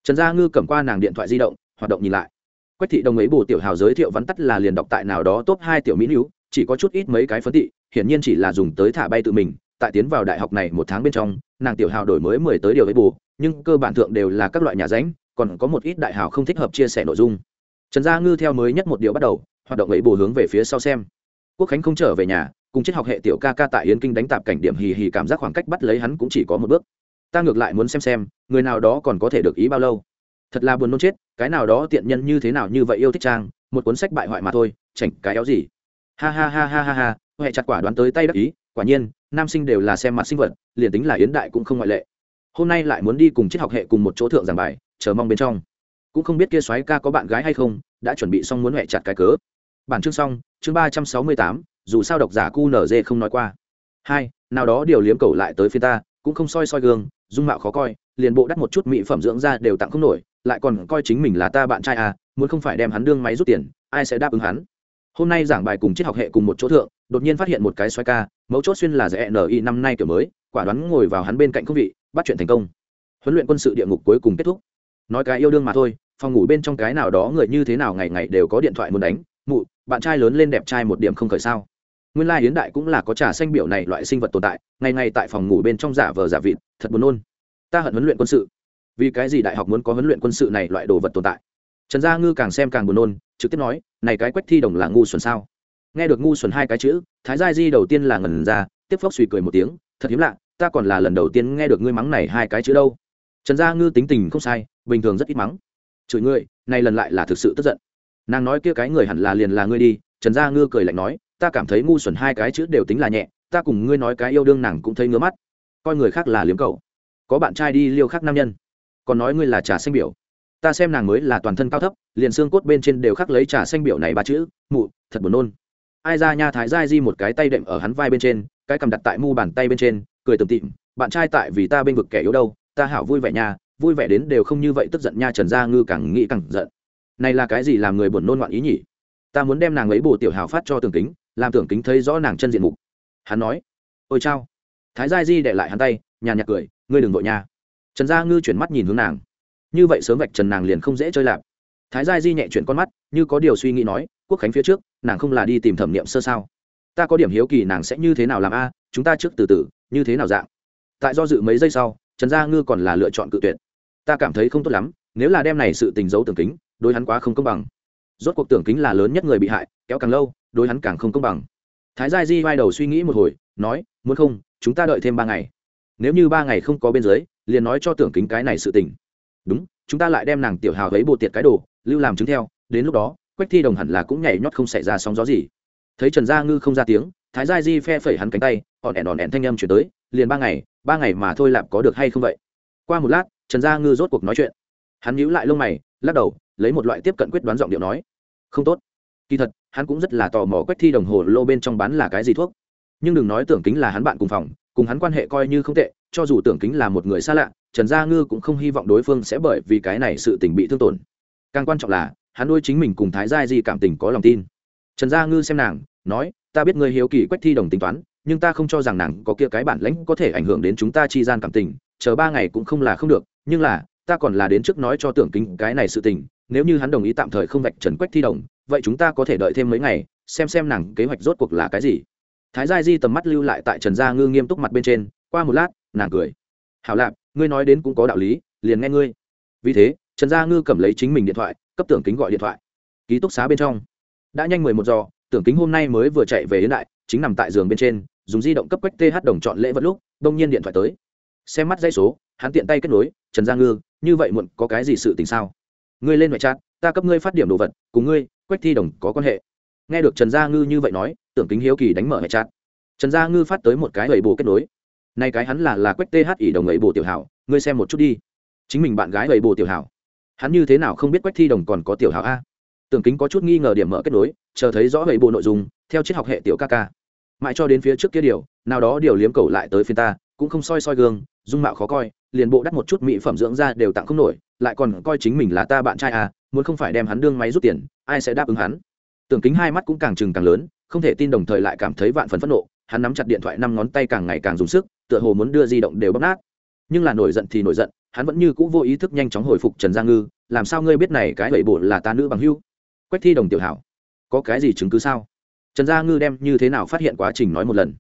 Trần gia ngư cầm qua nàng điện thoại di động, hoạt động nhìn lại. Quách thị đồng ấy bù tiểu hào giới thiệu vắn tắt là liền đọc tại nào đó top hai tiểu mỹ nữ, chỉ có chút ít mấy cái phấn thị hiển nhiên chỉ là dùng tới thả bay tự mình, tại tiến vào đại học này một tháng bên trong nàng tiểu hào đổi mới mười tới điều ấy bù, nhưng cơ bản thượng đều là các loại nhà ránh, còn có một ít đại hào không thích hợp chia sẻ nội dung. Trần gia ngư theo mới nhất một điều bắt đầu, hoạt động ấy bù hướng về phía sau xem. Quốc khánh không trở về nhà, cùng triết học hệ tiểu ca ca tại yến kinh đánh tạp cảnh điểm hì hì cảm giác khoảng cách bắt lấy hắn cũng chỉ có một bước. Ta ngược lại muốn xem xem, người nào đó còn có thể được ý bao lâu. Thật là buồn nôn chết, cái nào đó tiện nhân như thế nào như vậy yêu thích trang, một cuốn sách bại hoại mà thôi, chảnh cái éo gì. Ha ha ha ha ha ha huệ chặt quả đoán tới tay đắc ý, quả nhiên nam sinh đều là xem mặt sinh vật, liền tính là yến đại cũng không ngoại lệ. Hôm nay lại muốn đi cùng triết học hệ cùng một chỗ thượng giảng bài, chờ mong bên trong. Cũng không biết kia soái ca có bạn gái hay không, đã chuẩn bị xong muốn huệ chặt cái cớ. Bản chương xong, chương ba trăm sáu mươi tám, dù sao độc giả cu N G không nói qua. Hai, nào đó điều liếm cầu lại tới phía ta, cũng không soi soi gương, dung mạo khó coi, liền bộ đắt một chút mỹ phẩm dưỡng da đều tặng không nổi, lại còn coi chính mình là ta bạn trai à muốn không phải đem hắn đương máy rút tiền, ai sẽ đáp ứng hắn? Hôm nay giảng bài cùng triết học hệ cùng một chỗ thượng đột nhiên phát hiện một cái xoay ca, mấu chốt xuyên là rẽ ni năm nay kiểu mới, quả đoán ngồi vào hắn bên cạnh không vị, bắt chuyện thành công. Huấn luyện quân sự địa ngục cuối cùng kết thúc. Nói cái yêu đương mà thôi, phòng ngủ bên trong cái nào đó người như thế nào ngày ngày đều có điện thoại muốn đánh, mụ, bạn trai lớn lên đẹp trai một điểm không khởi sao? Nguyên lai hiến đại cũng là có trà xanh biểu này loại sinh vật tồn tại, ngày ngày tại phòng ngủ bên trong giả vờ giả vịt, thật buồn nôn. Ta hận huấn luyện quân sự. Vì cái gì đại học muốn có huấn luyện quân sự này loại đồ vật tồn tại? Trần gia ngư càng xem càng buồn nôn, trực tiếp nói, này cái quách thi đồng là ngu xuẩn sao? Nghe được ngu xuẩn hai cái chữ, thái gia di đầu tiên là ngần ra, tiếp phốc suy cười một tiếng, thật hiếm lạ, ta còn là lần đầu tiên nghe được ngươi mắng này hai cái chữ đâu. Trần gia ngư tính tình không sai, bình thường rất ít mắng. Chửi ngươi, này lần lại là thực sự tức giận. Nàng nói kia cái người hẳn là liền là ngươi đi, trần gia ngư cười lạnh nói, ta cảm thấy ngu xuẩn hai cái chữ đều tính là nhẹ, ta cùng ngươi nói cái yêu đương nàng cũng thấy ngứa mắt. Coi người khác là liếm cầu có bạn trai đi liêu khác nam nhân, còn nói ngươi là trà xanh biểu. Ta xem nàng mới là toàn thân cao thấp, liền xương cốt bên trên đều khắc lấy trà xanh biểu này ba chữ, mụ, thật buồn nôn ai ra nha thái giai di một cái tay đệm ở hắn vai bên trên, cái cầm đặt tại mu bàn tay bên trên, cười tủm tịm bạn trai tại vì ta bên vực kẻ yếu đâu, ta hảo vui vẻ nha, vui vẻ đến đều không như vậy tức giận nha trần gia ngư càng nghĩ càng giận. Này là cái gì làm người buồn nôn ngoạn ý nhỉ? Ta muốn đem nàng ấy bổ tiểu hào phát cho tưởng kính, làm tưởng kính thấy rõ nàng chân diện mục. Hắn nói. Ôi chao. Thái Giai di để lại hắn tay nhà nhạc cười, ngươi đừng vội nha. Trần gia ngư chuyển mắt nhìn hướng nàng. Như vậy sớm vạch trần nàng liền không dễ chơi lạp. Thái Giai di nhẹ chuyển con mắt, như có điều suy nghĩ nói, quốc khánh phía trước nàng không là đi tìm thẩm nghiệm sơ sao? Ta có điểm hiếu kỳ nàng sẽ như thế nào làm a, chúng ta trước từ từ, như thế nào dạng? Tại do dự mấy giây sau, trần gia ngư còn là lựa chọn cự tuyệt. Ta cảm thấy không tốt lắm, nếu là đem này sự tình giấu tưởng kính, đối hắn quá không công bằng. Rốt cuộc tưởng kính là lớn nhất người bị hại, kéo càng lâu, đối hắn càng không công bằng. Thái gia di vai đầu suy nghĩ một hồi, nói, muốn không, chúng ta đợi thêm ba ngày. Nếu như ba ngày không có bên dưới, liền nói cho tưởng kính cái này sự tình. Đúng, chúng ta lại đem nàng tiểu hào ấy bộ tiệt cái đồ, lưu làm chứng theo, đến lúc đó quách thi đồng hẳn là cũng nhảy nhót không xảy ra sóng gió gì. Thấy trần gia ngư không ra tiếng, thái gia di phe phẩy hắn cánh tay ỏn đèn đòn đèn thanh âm chuyển tới, liền ba ngày ba ngày mà thôi lạp có được hay không vậy? Qua một lát, trần gia ngư rốt cuộc nói chuyện. Hắn nhíu lại lông mày, lắc đầu, lấy một loại tiếp cận quyết đoán giọng điệu nói. Không tốt. Kỳ thật, hắn cũng rất là tò mò quách thi đồng hồ lô bên trong bán là cái gì thuốc. Nhưng đừng nói tưởng kính là hắn bạn cùng phòng, cùng hắn quan hệ coi như không tệ, cho dù tưởng kính là một người xa lạ, trần gia ngư cũng không hy vọng đối phương sẽ bởi vì cái này sự tình bị thương tổn. Càng quan trọng là hắn nuôi chính mình cùng thái gia di cảm tình có lòng tin. Trần gia ngư xem nàng, nói, ta biết ngươi hiếu kỳ quách thi đồng tính toán, nhưng ta không cho rằng nàng có kia cái bản lãnh có thể ảnh hưởng đến chúng ta chi gian cảm tình, chờ ba ngày cũng không là không được, nhưng là, ta còn là đến trước nói cho tưởng kính cái này sự tình, nếu như hắn đồng ý tạm thời không vạch trần quách thi đồng, vậy chúng ta có thể đợi thêm mấy ngày, xem xem nàng kế hoạch rốt cuộc là cái gì. Thái gia di tầm mắt lưu lại tại trần gia ngư nghiêm túc mặt bên trên, qua một lát, nàng cười. Hảo lạp, ngươi nói đến cũng có đạo lý, liền nghe ngươi. Vì thế, trần gia ngư cầm lấy chính mình điện thoại cấp tưởng kính gọi điện thoại. Ký túc xá bên trong. Đã nhanh mười một giờ, tưởng kính hôm nay mới vừa chạy về đến đại, chính nằm tại giường bên trên, dùng di động cấp quách th đồng chọn lễ vật lúc, đông nhiên điện thoại tới. Xem mắt dây số, hắn tiện tay kết nối, trần gia ngư, như vậy muộn có cái gì sự tình sao? Ngươi lên ngoại trát ta cấp ngươi phát điểm đồ vật, cùng ngươi, quách thi đồng có quan hệ. Nghe được trần gia ngư như vậy nói, tưởng kính hiếu kỳ đánh mở ngoại trát trần gia ngư phát tới một cái lầy bồ kết nối. Nay cái hắn là là quách th ỉ đồng lầy bồ tiểu hảo, ngươi xem một chút đi. Chính mình bạn gái lầy bồ tiểu hảo hắn như thế nào không biết quách thi đồng còn có tiểu hảo a? Tưởng kính có chút nghi ngờ điểm mở kết nối, chờ thấy rõ gậy bộ nội dung, theo triết học hệ tiểu ca ca. Mãi cho đến phía trước kia điều, nào đó điều liếm cầu lại tới phiên ta, cũng không soi soi gương, dung mạo khó coi, liền bộ đắt một chút mỹ phẩm dưỡng ra đều tặng không nổi, lại còn coi chính mình là ta bạn trai à muốn không phải đem hắn đương máy rút tiền, ai sẽ đáp ứng hắn? Tưởng kính hai mắt cũng càng trừng càng lớn, không thể tin đồng thời lại cảm thấy vạn phần phẫn nộ, hắn nắm chặt điện thoại năm ngón tay càng ngày càng dùng sức, tựa hồ muốn đưa di động đều bóp nát. Nhưng là nổi giận thì nổi giận hắn vẫn như c ũ vô ý thức nhanh chóng hồi phục trần gia ngư, làm sao ngươi biết này cái lẩy bộ là ta nữ bằng hưu quách thi đồng tiểu hảo, có cái gì chứng cứ sao? Trần gia ngư đem như thế nào phát hiện quá trình nói một lần.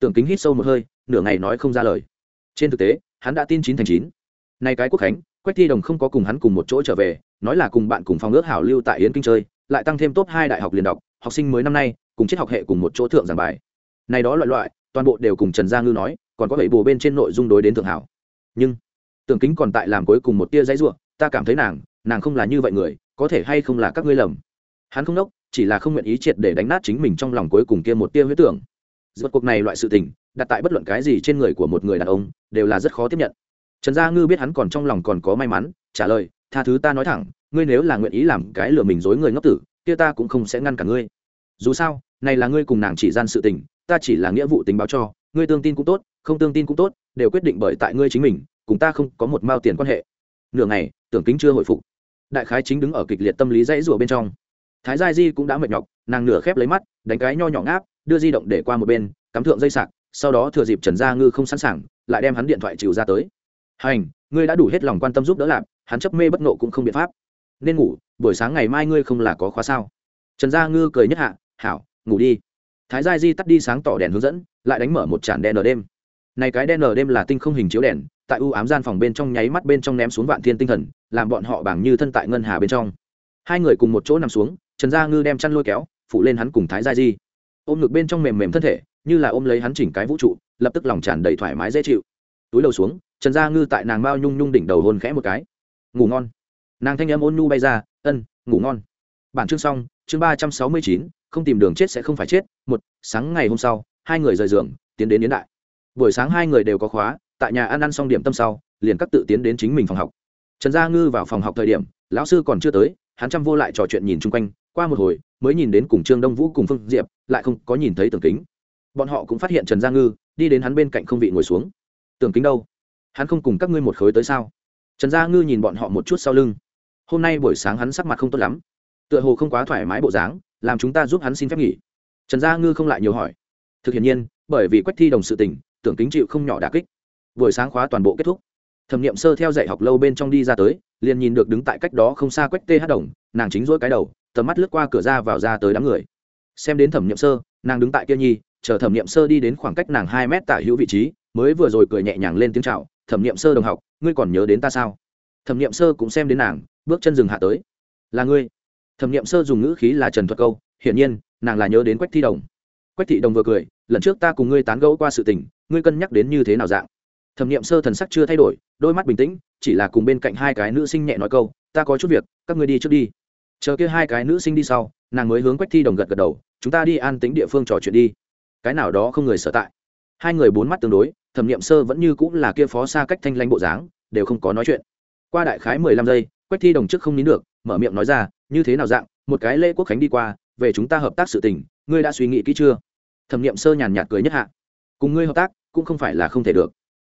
Tưởng kính hít sâu một hơi, nửa ngày nói không ra lời. Trên thực tế, hắn đã tin chín thành chín. Nay cái quốc khánh, quách thi đồng không có cùng hắn cùng một chỗ trở về, nói là cùng bạn cùng phòng ước hảo lưu tại yến kinh chơi, lại tăng thêm top hai đại học liền đọc, học sinh mới năm nay, cùng triết học hệ cùng một chỗ thượng giảng bài. Này đó loại loại, toàn bộ đều cùng trần gia ngư nói, còn có bảy bồ bên trên nội dung đối đến thượng hảo. Nhưng tưởng kính còn tại làm cuối cùng một tia dãy ruộng ta cảm thấy nàng nàng không là như vậy người, có thể hay không là các ngươi lầm. Hắn không đốc, chỉ là không nguyện ý triệt để đánh nát chính mình trong lòng cuối cùng kia một tia huyết tưởng. Giữa cuộc này loại sự tình, đặt tại bất luận cái gì trên người của một người đàn ông, đều là rất khó tiếp nhận. Trần gia ngư biết hắn còn trong lòng còn có may mắn, trả lời, tha thứ ta nói thẳng, ngươi nếu là nguyện ý làm cái lừa mình dối người ngốc tử, kia ta cũng không sẽ ngăn cả ngươi. Dù sao, này là ngươi cùng nàng chỉ gian sự tình, ta chỉ là nghĩa vụ tình báo cho, ngươi tương tin cũng tốt, không tương tin cũng tốt, đều quyết định bởi tại ngươi chính mình cùng ta không có một mao tiền quan hệ. Nửa ngày, tưởng kính chưa hồi phục. Đại khái chính đứng ở kịch liệt tâm lý dãy rủa bên trong. Thái gia di cũng đã mệt nhọc, nàng nửa khép lấy mắt, đánh cái nho nhỏ ngáp, đưa di động để qua một bên, cắm thượng dây sạc, sau đó thừa dịp trần gia ngư không sẵn sàng, lại đem hắn điện thoại chịu ra tới. Hành, ngươi đã đủ hết lòng quan tâm giúp đỡ lạp, hắn chấp mê bất nộ cũng không biện pháp. Nên ngủ, buổi sáng ngày mai ngươi không là có khóa sao? Trần gia ngư cười nhất hạ, hảo, ngủ đi. Thái gia di tắt đi sáng tỏ đèn hướng dẫn, lại đánh mở một tràn đèn ở đêm này cái đen ở đêm là tinh không hình chiếu đèn, tại u ám gian phòng bên trong nháy mắt bên trong ném xuống vạn thiên tinh thần, làm bọn họ bảng như thân tại ngân hà bên trong. Hai người cùng một chỗ nằm xuống, trần gia ngư đem chăn lôi kéo, phụ lên hắn cùng thái gia di. Ôm ngực bên trong mềm mềm thân thể, như là ôm lấy hắn chỉnh cái vũ trụ, lập tức lòng tràn đầy thoải mái dễ chịu. Túi đầu xuống, trần gia ngư tại nàng mao nhung nhung đỉnh đầu hôn khẽ một cái. Ngủ ngon. Nàng thanh âm ôn nhu bay ra, ân, ngủ ngon. Bản chương xong, chương ba trăm sáu mươi chín, không tìm đường chết sẽ không phải chết. Một, sáng ngày hôm sau, hai người rời giường, tiến đến yến đại buổi sáng hai người đều có khóa, tại nhà ăn ăn xong điểm tâm sau, liền cắt tự tiến đến chính mình phòng học. Trần gia ngư vào phòng học thời điểm, lão sư còn chưa tới, hắn chăm vô lại trò chuyện nhìn chung quanh, qua một hồi, mới nhìn đến cùng trương đông vũ cùng phương diệp, lại không có nhìn thấy tưởng kính. Bọn họ cũng phát hiện trần gia ngư, đi đến hắn bên cạnh không vị ngồi xuống. Tưởng kính đâu? Hắn không cùng các ngươi một khối tới sao? Trần gia ngư nhìn bọn họ một chút sau lưng. Hôm nay buổi sáng hắn sắc mặt không tốt lắm, tựa hồ không quá thoải mái bộ dáng, làm chúng ta giúp hắn xin phép nghỉ. Trần gia ngư không lại nhiều hỏi. Thực hiện nhiên, bởi vì quách thi đồng sự tình tưởng kính chịu không nhỏ đà kích. Buổi sáng khóa toàn bộ kết thúc, thẩm nghiệm sơ theo dạy học lâu bên trong đi ra tới, liền nhìn được đứng tại cách đó không xa quách tê hát đồng, nàng chính dỗi cái đầu, tầm mắt lướt qua cửa ra vào ra tới đám người. Xem đến thẩm nghiệm sơ, nàng đứng tại kia nhi, chờ thẩm nghiệm sơ đi đến khoảng cách nàng hai mét tả hữu vị trí, mới vừa rồi cười nhẹ nhàng lên tiếng c h à o thẩm nghiệm sơ đồng học, ngươi còn nhớ đến ta sao? Thẩm nghiệm sơ cũng xem đến nàng, bước chân dừng hạ tới. Là ngươi. Thẩm nghiệm sơ dùng ngữ khí là trần thuật câu, hiển nhiên, nàng là nhớ đến quách thi đồng quách thị đồng vừa cười, lần trước ta cùng ngươi tán gẫu qua sự tình, ngươi cân nhắc đến như thế nào dạng? Thẩm n i ệ m sơ thần sắc chưa thay đổi, đôi mắt bình tĩnh, chỉ là cùng bên cạnh hai cái nữ sinh nhẹ nói câu, ta có chút việc, các ngươi đi trước đi. Chờ kia hai cái nữ sinh đi sau, nàng mới hướng quách thi đồng gật gật đầu, chúng ta đi an tính địa phương trò chuyện đi. Cái nào đó không người sở tại. Hai người bốn mắt tương đối, thẩm n i ệ m sơ vẫn như cũng là kia phó xa cách thanh lanh bộ dáng, đều không có nói chuyện. Qua đại khái mười lăm giây, quách thi đồng trước không nín được, mở miệng nói ra, như thế nào dạng, một cái lễ quốc khánh đi qua, về chúng ta hợp tác sự tình ngươi đã suy nghĩ kỹ chưa? Thẩm n i ệ m sơ nhàn nhạt cười nhất hạ. Cùng ngươi hợp tác, cũng không phải là không thể được.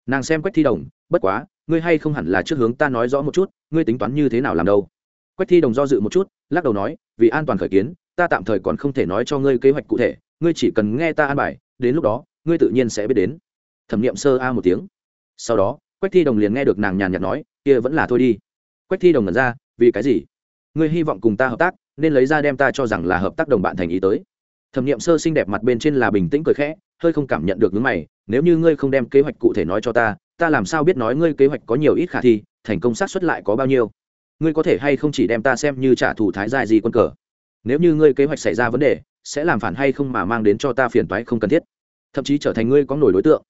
Nàng xem quách thi đồng, bất quá, ngươi hay không hẳn là trước hướng ta nói rõ một chút, ngươi tính toán như thế nào làm đâu? Quách thi đồng do dự một chút, lắc đầu nói, vì an toàn khởi kiến, ta tạm thời còn không thể nói cho ngươi kế hoạch cụ thể, ngươi chỉ cần nghe ta an bài, đến lúc đó, ngươi tự nhiên sẽ biết đến. Thẩm nghiệm sơ a một tiếng. Sau đó, quách thi đồng liền nghe được nàng nhàn nhạt nói, kia vẫn là thôi đi. Quách thi đồng ngẩn ra, vì cái gì? Ngươi hy vọng cùng ta hợp tác, nên lấy ra đem ta cho rằng là hợp tác đồng bạn thành ý tới thẩm nghiệm sơ xinh đẹp mặt bên trên là bình tĩnh cười khẽ, hơi không cảm nhận được ngứa mày, nếu như ngươi không đem kế hoạch cụ thể nói cho ta ta làm sao biết nói ngươi kế hoạch có nhiều ít khả thi, thành công xác suất lại có bao nhiêu? Ngươi có thể hay không chỉ đem ta xem như trả thù thái dài gì quân cờ? Nếu như ngươi kế hoạch xảy ra vấn đề, sẽ làm phản hay không mà mang đến cho ta phiền toái không cần thiết. Thậm chí trở thành ngươi có nổi đối tượng.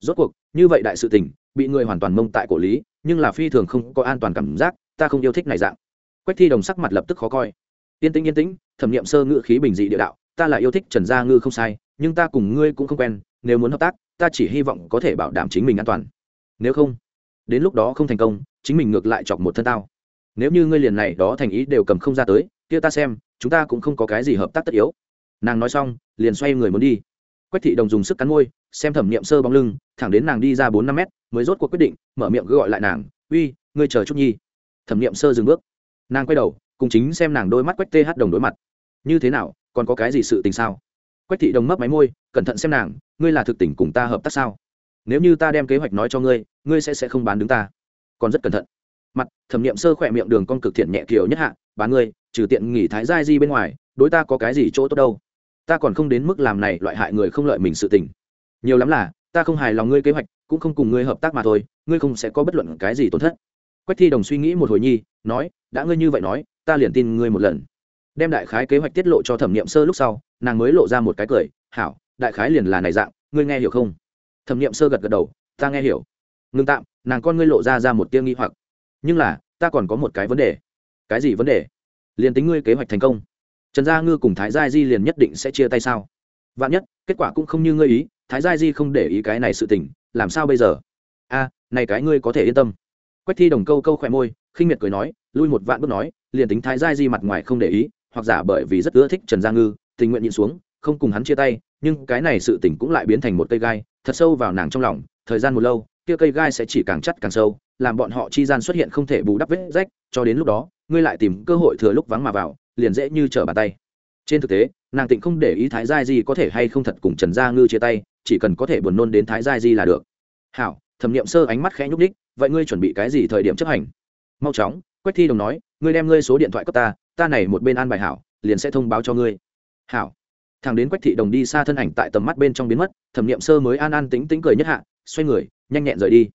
Rốt cuộc, như vậy đại sự tình, bị ngươi hoàn toàn mông tại cổ lý, nhưng là phi thường không có an toàn cảm giác, ta không yêu thích này dạng. Quách thi đồng sắc mặt lập tức khó coi. Yên tĩnh yên tĩnh, thẩm nghiệm sơ ngự khí bình dị địa đạo ta là yêu thích trần gia ngư không sai, nhưng ta cùng ngươi cũng không quen, nếu muốn hợp tác, ta chỉ hy vọng có thể bảo đảm chính mình an toàn. Nếu không, đến lúc đó không thành công, chính mình ngược lại chọc một thân tao. Nếu như ngươi liền này đó thành ý đều cầm không ra tới, kia ta xem, chúng ta cũng không có cái gì hợp tác tất yếu. Nàng nói xong, liền xoay người muốn đi. Quách thị đồng dùng sức cắn môi, xem thẩm nghiệm sơ bóng lưng, thẳng đến nàng đi ra bốn năm mét, mới rốt cuộc quyết định, mở miệng gọi lại nàng, uy, ngươi chờ chút nhi. Thẩm nghiệm sơ dừng bước. Nàng quay đầu, cùng chính xem nàng đôi mắt quách th đồng đối mặt. Như thế nào còn có cái gì sự tình sao? Quách thị đồng mấp máy môi, cẩn thận xem nàng, ngươi là thực tình cùng ta hợp tác sao? Nếu như ta đem kế hoạch nói cho ngươi ngươi sẽ sẽ không bán đứng ta. Còn rất cẩn thận. Mặt, thẩm nghiệm sơ khỏe miệng đường con cực thiện nhẹ kiểu nhất hạ bán ngươi, trừ tiện nghỉ thái giai di bên ngoài, đối ta có cái gì chỗ tốt đâu? Ta còn không đến mức làm này loại hại người không lợi mình sự tình. Nhiều lắm là, ta không hài lòng ngươi kế hoạch, cũng không cùng ngươi hợp tác mà thôi, ngươi không sẽ có bất luận cái gì tổn thất. Quách thi đồng suy nghĩ một hồi nhi, nói, đã ngươi như vậy nói, ta liền tin ngươi một lần đem đại khái kế hoạch tiết lộ cho thẩm nghiệm sơ lúc sau, nàng mới lộ ra một cái cười, hảo, đại khái liền là này dạng, ngươi nghe hiểu không? Thẩm nghiệm sơ gật gật đầu, ta nghe hiểu. Ngưng tạm, nàng con ngươi lộ ra ra một tiêu nghi hoặc. Nhưng là, ta còn có một cái vấn đề. Cái gì vấn đề? Liền tính ngươi kế hoạch thành công, trần gia ngư cùng thái gia di liền nhất định sẽ chia tay sao? Vạn nhất, kết quả cũng không như ngươi ý, thái gia di không để ý cái này sự tình, làm sao bây giờ? A, này cái ngươi có thể yên tâm. Quách thi đồng câu câu khỏe môi, khinh miệt cười nói, lui một vạn bước nói, liền tính thái gia di mặt ngoài không để ý hoặc giả bởi vì rất ưa thích trần gia ngư, tình nguyện nhịn xuống, không cùng hắn chia tay, nhưng cái này sự tình cũng lại biến thành một cây gai, thật sâu vào nàng trong lòng, thời gian một lâu, kia cây gai sẽ chỉ càng chắt càng sâu, làm bọn họ chi gian xuất hiện không thể bù đắp vết rách, cho đến lúc đó, ngươi lại tìm cơ hội thừa lúc vắng mà vào, liền dễ như trở bàn tay. Trên thực tế, nàng tịnh không để ý thái giai di có thể hay không thật cùng trần gia ngư chia tay, chỉ cần có thể buồn nôn đến thái giai di là được. Hảo, thẩm nghiệm sơ ánh mắt khẽ nhúc đích vậy ngươi chuẩn bị cái gì thời điểm chấp hành? Mau chóng, quách thi đồng nói, ngươi đem ngươi số điện thoại cấp ta ta này một bên an bài hảo, liền sẽ thông báo cho ngươi. Hảo. Thằng đến quách thị đồng đi xa thân ảnh tại tầm mắt bên trong biến mất, thẩm nghiệm sơ mới an an tính tính cười nhất hạ, xoay người, nhanh nhẹn rời đi.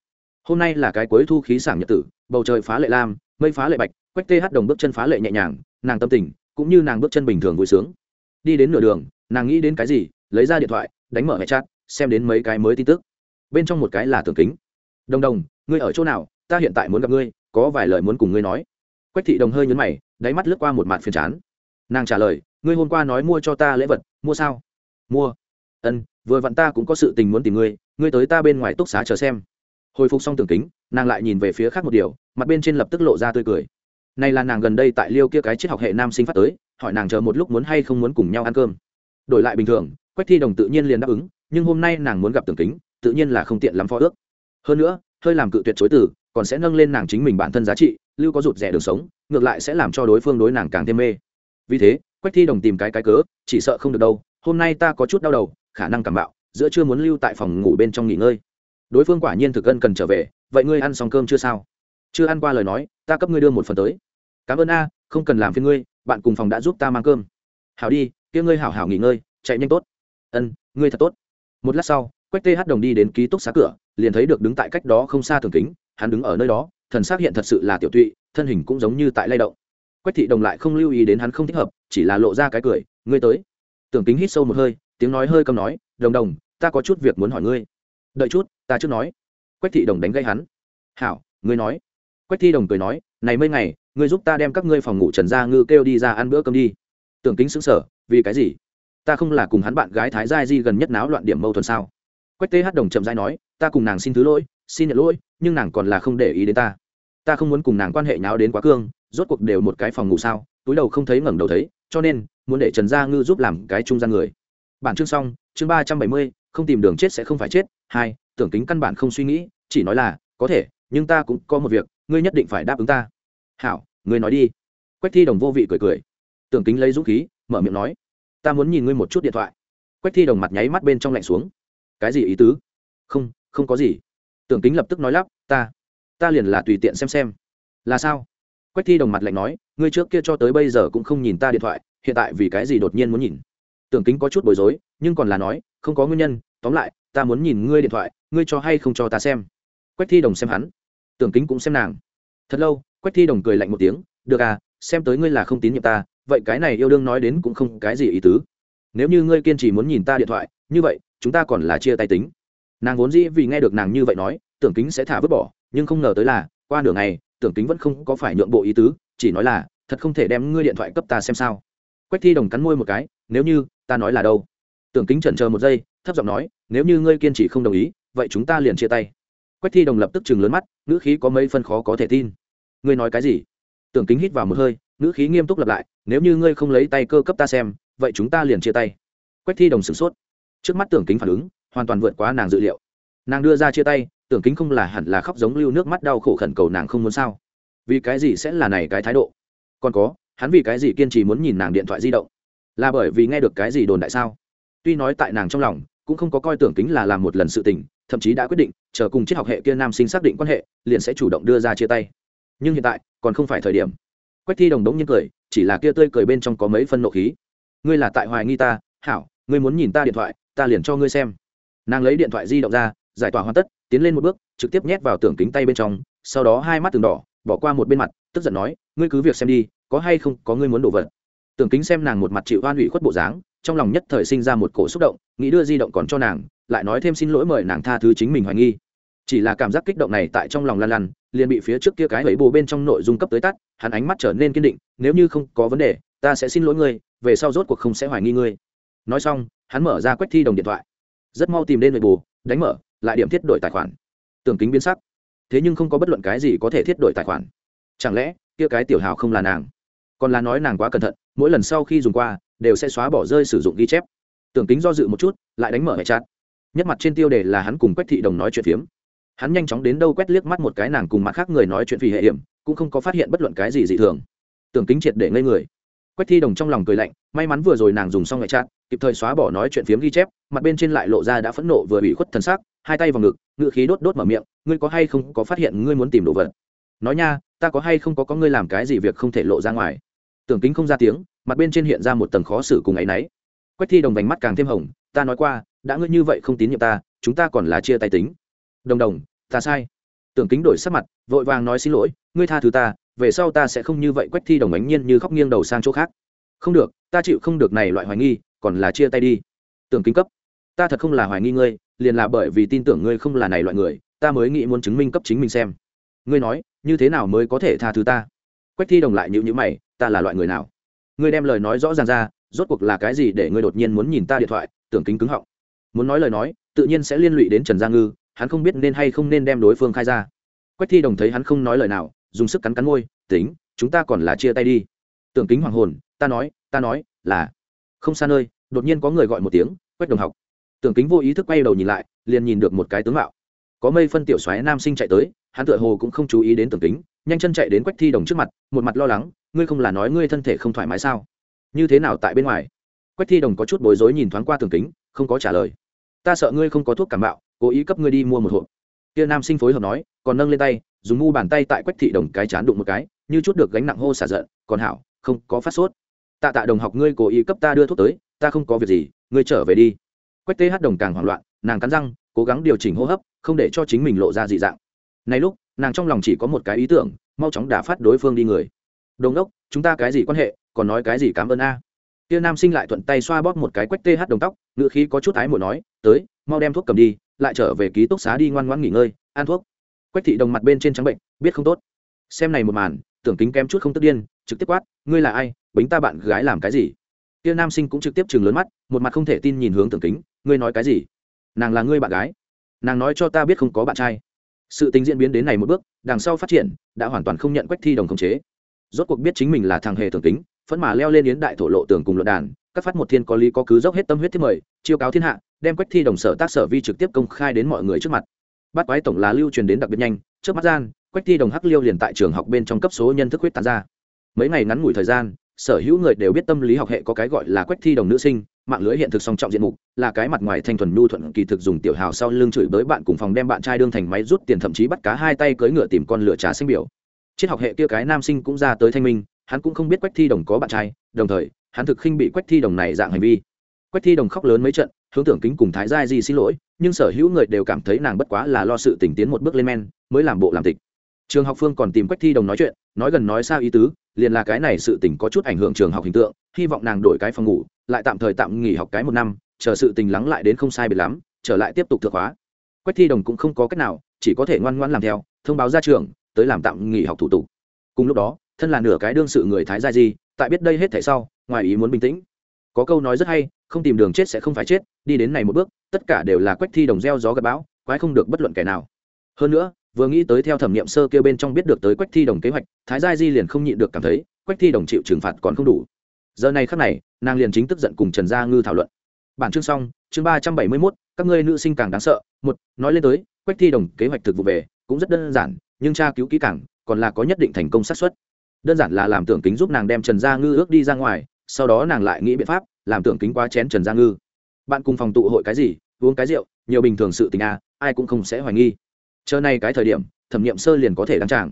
Hôm nay là cái cuối thu khí sảng nhật tử, bầu trời phá lệ lam, mây phá lệ bạch, quách tê hát đồng bước chân phá lệ nhẹ nhàng, nàng tâm tình cũng như nàng bước chân bình thường vui sướng. Đi đến nửa đường, nàng nghĩ đến cái gì, lấy ra điện thoại, đánh mở hệ chat, xem đến mấy cái mới tin tức. Bên trong một cái là tường kính. Đồng đồng, ngươi ở chỗ nào? Ta hiện tại muốn gặp ngươi, có vài lời muốn cùng ngươi nói. Quách thị đồng hơi nhấn mày đáy mắt lướt qua một mặt phiền chán. Nàng trả lời, ngươi hôm qua nói mua cho ta lễ vật, mua sao? Mua. Ân, vừa vặn ta cũng có sự tình muốn tìm ngươi ngươi tới ta bên ngoài túc xá chờ xem. Hồi phục xong tưởng kính, nàng lại nhìn về phía khác một điều, mặt bên trên lập tức lộ ra tươi cười. Này là nàng gần đây tại liêu kia cái triết học hệ nam sinh phát tới, hỏi nàng chờ một lúc muốn hay không muốn cùng nhau ăn cơm. Đổi lại bình thường, quách thi đồng tự nhiên liền đáp ứng, nhưng hôm nay nàng muốn gặp tưởng kính, tự nhiên là không tiện lắm phó ước. Hơn nữa, hơi làm cự tuyệt chối từ, còn sẽ nâng lên nàng chính mình bản thân giá trị lưu có rụt rẻ đường sống, ngược lại sẽ làm cho đối phương đối nàng càng thêm mê. Vì thế, quách thi đồng tìm cái cái cớ, chỉ sợ không được đâu, hôm nay ta có chút đau đầu, khả năng cảm bạo, giữa chưa muốn lưu tại phòng ngủ bên trong nghỉ ngơi. Đối phương quả nhiên thực cân cần trở về, vậy ngươi ăn xong cơm chưa sao? Chưa ăn qua lời nói, ta cấp ngươi đưa một phần tới. Cảm ơn a, không cần làm phiền ngươi, bạn cùng phòng đã giúp ta mang cơm. Hảo đi, kia ngươi hảo hảo nghỉ ngơi, chạy nhanh tốt. Ân, ngươi thật tốt. Một lát sau, quách th đồng đi đến ký túc xá cửa, liền thấy được đứng tại cách đó không xa thường kính, hắn đứng ở nơi đó thần xác hiện thật sự là tiểu tụy, thân hình cũng giống như tại lay động. Quách thị đồng lại không lưu ý đến hắn không thích hợp, chỉ là lộ ra cái cười, ngươi tới. Tưởng kính hít sâu một hơi, tiếng nói hơi cầm nói, đồng đồng, ta có chút việc muốn hỏi ngươi. Đợi chút, ta trước nói. Quách thị đồng đánh gây hắn. Hảo, ngươi nói. Quách thị đồng cười nói, này mấy ngày, ngươi giúp ta đem các ngươi phòng ngủ trần gia ngư kêu đi ra ăn bữa cơm đi. Tưởng kính xứng sở vì cái gì? Ta không là cùng hắn bạn gái thái gia di gần nhất náo loạn điểm mâu thuẫn sao? Quách tê hát đồng chậm dai nói, ta cùng nàng xin thứ lỗi, xin nhận lỗi, nhưng nàng còn là không để ý đến ta ta không muốn cùng nàng quan hệ nháo đến quá cương, rốt cuộc đều một cái phòng ngủ sao, túi đầu không thấy ngẩng đầu thấy, cho nên, muốn để trần gia ngư giúp làm cái trung gian người. Bản chương xong, chương ba trăm bảy mươi, không tìm đường chết sẽ không phải chết. Hai, tưởng kính căn bản không suy nghĩ, chỉ nói là, có thể, nhưng ta cũng có một việc, ngươi nhất định phải đáp ứng ta. Hảo, ngươi nói đi. Quách thi đồng vô vị cười cười. Tưởng kính lấy dũng khí, mở miệng nói, ta muốn nhìn ngươi một chút điện thoại. Quách thi đồng mặt nháy mắt bên trong lạnh xuống. Cái gì ý tứ? Không không có gì. Tưởng kính lập tức nói lắp, ta ta liền là tùy tiện xem xem. Là sao? Quách thi đồng mặt lạnh nói, ngươi trước kia cho tới bây giờ cũng không nhìn ta điện thoại, hiện tại vì cái gì đột nhiên muốn nhìn? Tưởng kính có chút bối rối, nhưng còn là nói, không có nguyên nhân, tóm lại, ta muốn nhìn ngươi điện thoại, ngươi cho hay không cho ta xem. Quách thi đồng xem hắn, tưởng kính cũng xem nàng. Thật lâu, quách thi đồng cười lạnh một tiếng, được à xem tới ngươi là không tín nhiệm ta, vậy cái này yêu đương nói đến cũng không cái gì ý tứ. Nếu như ngươi kiên trì muốn nhìn ta điện thoại, như vậy, chúng ta còn là chia tay tính. Nàng vốn dĩ vì nghe được nàng như vậy nói, tưởng kính sẽ thả vứt bỏ nhưng không ngờ tới là, qua nửa ngày, tưởng kính vẫn không có phải nhượng bộ ý tứ, chỉ nói là, thật không thể đem ngươi điện thoại cấp ta xem sao. Quách thi đồng cắn môi một cái, nếu như, ta nói là đâu? Tưởng kính chần chờ một giây, thấp giọng nói, nếu như ngươi kiên trì không đồng ý, vậy chúng ta liền chia tay. Quách thi đồng lập tức chừng lớn mắt, ngữ khí có mấy phân khó có thể tin. Ngươi nói cái gì? Tưởng kính hít vào một hơi, ngữ khí nghiêm túc lặp lại, nếu như ngươi không lấy tay cơ cấp ta xem, vậy chúng ta liền chia tay. Quách thi đồng sửng sốt. Trước mắt tưởng kính phản ứng, hoàn toàn vượt quá nàng dự liệu nàng đưa ra chia tay, tưởng kính không là hẳn là khóc giống lưu nước mắt đau khổ khẩn cầu nàng không muốn sao? Vì cái gì sẽ là này cái thái độ? Còn có, hắn vì cái gì kiên trì muốn nhìn nàng điện thoại di động? Là bởi vì nghe được cái gì đồn đại sao? Tuy nói tại nàng trong lòng, cũng không có coi tưởng kính là làm một lần sự tình, thậm chí đã quyết định, chờ cùng triết học hệ kia nam sinh xác định quan hệ, liền sẽ chủ động đưa ra chia tay. Nhưng hiện tại, còn không phải thời điểm. Quách thi đồng đống nhiên cười, chỉ là kia tươi cười bên trong có mấy phân nộ khí. Ngươi là tại hoài nghi ta, hảo, ngươi muốn nhìn ta điện thoại, ta liền cho ngươi xem. Nàng lấy điện thoại di động ra giải tỏa hoàn tất, tiến lên một bước, trực tiếp nhét vào tưởng kính tay bên trong, sau đó hai mắt từng đỏ, bỏ qua một bên mặt, tức giận nói, ngươi cứ việc xem đi, có hay không, có ngươi muốn đổ vật. Tưởng kính xem nàng một mặt chịu oan ủy khuất bộ dáng, trong lòng nhất thời sinh ra một cổ xúc động, nghĩ đưa di động còn cho nàng, lại nói thêm xin lỗi mời nàng tha thứ chính mình hoài nghi. Chỉ là cảm giác kích động này tại trong lòng lan lan liền bị phía trước kia cái ấy bồ bên trong nội dung cấp tới tắt, hắn ánh mắt trở nên kiên định, nếu như không có vấn đề, ta sẽ xin lỗi ngươi, về sau rốt cuộc không sẽ hoài nghi ngươi. Nói xong, hắn mở ra quách thi đồng điện thoại. Rất mau tìm đến nội bù đánh mở lại điểm thiết đổi tài khoản. Tưởng kính biến sắc. Thế nhưng không có bất luận cái gì có thể thiết đổi tài khoản. Chẳng lẽ, kia cái tiểu hào không là nàng? Còn là nói nàng quá cẩn thận, mỗi lần sau khi dùng qua, đều sẽ xóa bỏ rơi sử dụng ghi chép. Tưởng kính do dự một chút, lại đánh mở hệ chát nhất mặt trên tiêu đề là hắn cùng quách thị đồng nói chuyện phiếm. Hắn nhanh chóng đến đâu quét liếc mắt một cái nàng cùng mặt khác người nói chuyện vì hệ hiểm cũng không có phát hiện bất luận cái gì dị thường. Tưởng kính triệt để ngây người. Quách thi đồng trong lòng cười lạnh, may mắn vừa rồi nàng dùng xong hệ chát kịp thời xóa bỏ nói chuyện phiếm ghi chép, mặt bên trên lại lộ ra đã phẫn nộ vừa bị khuất thần sắc hai tay vào ngực ngự khí đốt đốt mở miệng, ngươi có hay không có phát hiện ngươi muốn tìm đồ vật? Nói nha, ta có hay không có có ngươi làm cái gì việc không thể lộ ra ngoài. Tưởng kính không ra tiếng, mặt bên trên hiện ra một tầng khó xử cùng ấ y n ấ y quách thi đồng vành mắt càng thêm hồng, ta nói qua, đã ngươi như vậy không tín nhiệm ta, chúng ta còn là chia tay tính. Đồng đồng, ta sai. Tưởng kính đổi sắc mặt, vội vàng nói xin lỗi, ngươi tha thứ ta, về sau ta sẽ không như vậy. Quách thi đồng ánh nhiên như khóc nghiêng đầu sang chỗ khác. Không được, ta chịu không được này loại hoài nghi, còn là chia tay đi. Tưởng kính cấp ta thật không là hoài nghi ngươi, liền là bởi vì tin tưởng ngươi không là này loại người, ta mới nghĩ muốn chứng minh cấp chính mình xem. Ngươi nói, như thế nào mới có thể tha thứ ta? Quách thi đồng lại nhữ nhữ mày, ta là loại người nào? Ngươi đem lời nói rõ ràng ra, rốt cuộc là cái gì để ngươi đột nhiên muốn nhìn ta điện thoại, tưởng kính cứng họng. Muốn nói lời nói, tự nhiên sẽ liên lụy đến trần gia ngư, hắn không biết nên hay không nên đem đối phương khai ra. Quách thi đồng thấy hắn không nói lời nào, dùng sức cắn cắn môi, tính, chúng ta còn là chia tay đi. Tưởng kính hoàng hồn, ta nói ta nói, là, không xa nơi, đột nhiên có người gọi một tiếng, quách đồng học tưởng kính vô ý thức quay đầu nhìn lại, liền nhìn được một cái tướng mạo. Có mây phân tiểu xoáy nam sinh chạy tới, hắn tựa hồ cũng không chú ý đến tưởng kính, nhanh chân chạy đến quách thi đồng trước mặt, một mặt lo lắng, ngươi không là nói ngươi thân thể không thoải mái sao? Như thế nào tại bên ngoài? Quách thi đồng có chút bối rối nhìn thoáng qua tưởng kính, không có trả lời. Ta sợ ngươi không có thuốc cảm bạo cố ý cấp ngươi đi mua một hộp. Kia nam sinh phối hợp nói, còn nâng lên tay, dùng ngu bàn tay tại quách thị đồng cái chán đụng một cái, như chút được gánh nặng hô xả giận, còn hảo, không có phát sốt. Tạ tạ đồng học ngươi cố ý cấp ta đưa thuốc tới, ta không có việc gì, ngươi trở về đi quách tê hát đồng càng hoảng loạn, nàng cắn răng, cố gắng điều chỉnh hô hấp, không để cho chính mình lộ ra dị dạng. Này lúc, nàng trong lòng chỉ có một cái ý tưởng, mau chóng đả phát đối phương đi người. Đồng đốc, chúng ta cái gì quan hệ, còn nói cái gì cảm ơn a? Kia nam sinh lại thuận tay xoa bóp một cái quách tê hát đồng tóc ngựa khí có chút ái muội nói, tới, mau đem thuốc cầm đi, lại trở về ký túc xá đi ngoan ngoãn nghỉ ngơi, ăn thuốc. Quách thị đồng mặt bên trên trắng bệnh, biết không tốt. Xem này một màn, tưởng kính kém chút không tức điên, trực tiếp quát, ngươi là ai? Bính ta bạn gái làm cái gì? Kia nam sinh cũng trực tiếp chừng lớn mắt, một mặt không thể tin nhìn hướng tưởng kính ngươi nói cái gì? Nàng là ngươi bạn gái. Nàng nói cho ta biết không có bạn trai. Sự tính diễn biến đến này một bước đằng sau phát triển đã hoàn toàn không nhận quách thi đồng khống chế. Rốt cuộc biết chính mình là thằng hề tưởng tính, phẫn mà leo lên yến đại thổ lộ tường cùng luận đàn các phát một thiên có lý có cứ dốc hết tâm huyết thiết mời chiêu cáo thiên hạ đem quách thi đồng sở tác sở vi trực tiếp công khai đến mọi người trước mặt. Bắt quái tổng là lưu truyền đến đặc biệt nhanh trước mắt gian quách thi đồng hắc liêu liền tại trường học bên trong cấp số nhân thức huyết tán ra. Mấy ngày ngắn ngủi thời gian sở hữu người đều biết tâm lý học hệ có cái gọi là quách thi đồng nữ sinh, mạng lưới hiện thực song trọng diện mục, là cái mặt ngoài thanh thuần nhu thuận kỳ thực dùng tiểu hào sau lưng chửi bới bạn cùng phòng đem bạn trai đương thành máy rút tiền thậm chí bắt cá hai tay cưỡi ngựa tìm con lửa trà sinh biểu. Triết học hệ kia cái nam sinh cũng ra tới thanh minh, hắn cũng không biết quách thi đồng có bạn trai, đồng thời, hắn thực khinh bị quách thi đồng này dạng hành vi. Quách thi đồng khóc lớn mấy trận, hướng tưởng kính cùng thái giai di xin lỗi, nhưng sở hữu người đều cảm thấy nàng bất quá là lo sự tỉnh tiến một bước lên men, mới làm bộ làm tịch. Trường học phương còn tìm quách thi đồng nói chuyện, nói gần nói xa ý tứ liền là cái này sự tình có chút ảnh hưởng trường học hình tượng, hy vọng nàng đổi cái phòng ngủ, lại tạm thời tạm nghỉ học cái một năm, chờ sự tình lắng lại đến không sai biệt lắm, trở lại tiếp tục thực hóa. Quách thi đồng cũng không có cách nào, chỉ có thể ngoan ngoãn làm theo, thông báo ra trường tới làm tạm nghỉ học thủ tục. Cùng lúc đó, thân là nửa cái đương sự người thái gia di, tại biết đây hết thể sau, ngoài ý muốn bình tĩnh. Có câu nói rất hay, không tìm đường chết sẽ không phải chết, đi đến này một bước, tất cả đều là quách thi đồng gieo gió gặp bão, quái không được bất luận kẻ nào. Hơn nữa vừa nghĩ tới theo thẩm nghiệm sơ kêu bên trong biết được tới quách thi đồng kế hoạch, thái gia di liền không nhịn được cảm thấy quách thi đồng chịu trừng phạt còn không đủ. Giờ này khắc này, nàng liền chính tức giận cùng trần gia ngư thảo luận. Bản chương xong, chương ba trăm bảy mươi mốt, các ngươi nữ sinh càng đáng sợ. Một, nói lên tới, quách thi đồng kế hoạch thực vụ về, cũng rất đơn giản, nhưng tra cứu kỹ càng, còn là có nhất định thành công xác suất. Đơn giản là làm tưởng kính giúp nàng đem trần gia ngư ước đi ra ngoài, sau đó nàng lại nghĩ biện pháp, làm tưởng kính quá chén trần gia ngư. Bạn cùng phòng tụ hội cái gì, uống cái rượu, nhiều bình thường sự tình à ai cũng không sẽ hoài nghi chờ này cái thời điểm, thẩm nghiệm sơ liền có thể đăng tràng.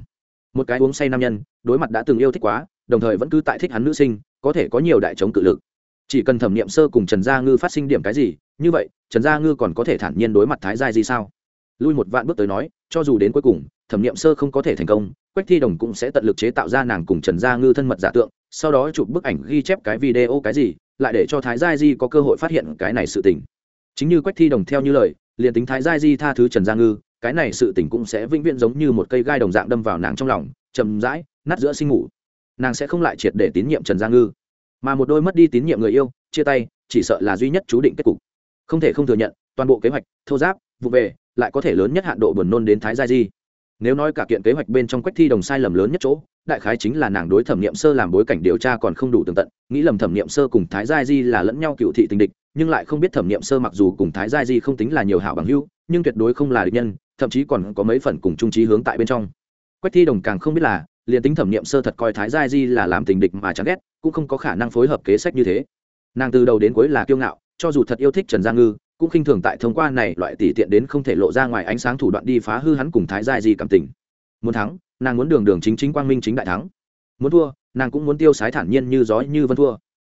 Một cái uống say nam nhân, đối mặt đã từng yêu thích quá, đồng thời vẫn cứ tại thích hắn nữ sinh, có thể có nhiều đại chống cự lực. Chỉ cần thẩm nghiệm sơ cùng trần gia ngư phát sinh điểm cái gì, như vậy, trần gia ngư còn có thể thản nhiên đối mặt thái giai gì sao? Lui một vạn bước tới nói, cho dù đến cuối cùng, thẩm nghiệm sơ không có thể thành công, quách thi đồng cũng sẽ tận lực chế tạo ra nàng cùng trần gia ngư thân mật giả tượng, sau đó chụp bức ảnh ghi chép cái video cái gì, lại để cho thái gia di có cơ hội phát hiện cái này sự tình. Chính như quách thi đồng theo như lời, liền tính thái gia di tha thứ trần gia ngư cái này sự tình cũng sẽ vĩnh viễn giống như một cây gai đồng dạng đâm vào nàng trong lòng chầm rãi, nát giữa sinh ngủ. Nàng sẽ không lại triệt để tín nhiệm trần gia ngư. Mà một đôi mất đi tín nhiệm người yêu, chia tay, chỉ sợ là duy nhất chú định kết cục. Không thể không thừa nhận, toàn bộ kế hoạch, thô giáp, vụ về, lại có thể lớn nhất hạn độ buồn nôn đến thái gia di. Nếu nói cả kiện kế hoạch bên trong quách thi đồng sai lầm lớn nhất chỗ, đại khái chính là nàng đối thẩm nghiệm sơ làm bối cảnh điều tra còn không đủ tường tận, nghĩ lầm thẩm nghiệm sơ cùng thái gia di là lẫn nhau cựu thị tình địch, nhưng lại không biết thẩm nghiệm sơ mặc dù cùng thái gia di không tính là nhiều hảo bằng hưu nhưng tuyệt đối không là địch nhân thậm chí còn có mấy phần cùng trung trí hướng tại bên trong. Quách thi đồng càng không biết là, liền tính thẩm nghiệm sơ thật coi thái Giai di là làm tình địch mà chán ghét, cũng không có khả năng phối hợp kế sách như thế. Nàng từ đầu đến cuối là kiêu ngạo, cho dù thật yêu thích trần gia ngư, cũng khinh thường tại thông qua này loại tỷ tiện đến không thể lộ ra ngoài ánh sáng thủ đoạn đi phá hư hắn cùng thái Giai di cảm tình. Muốn thắng, nàng muốn đường đường chính chính quang minh chính đại thắng. Muốn thua, nàng cũng muốn tiêu sái thản nhiên như gió như vân thua.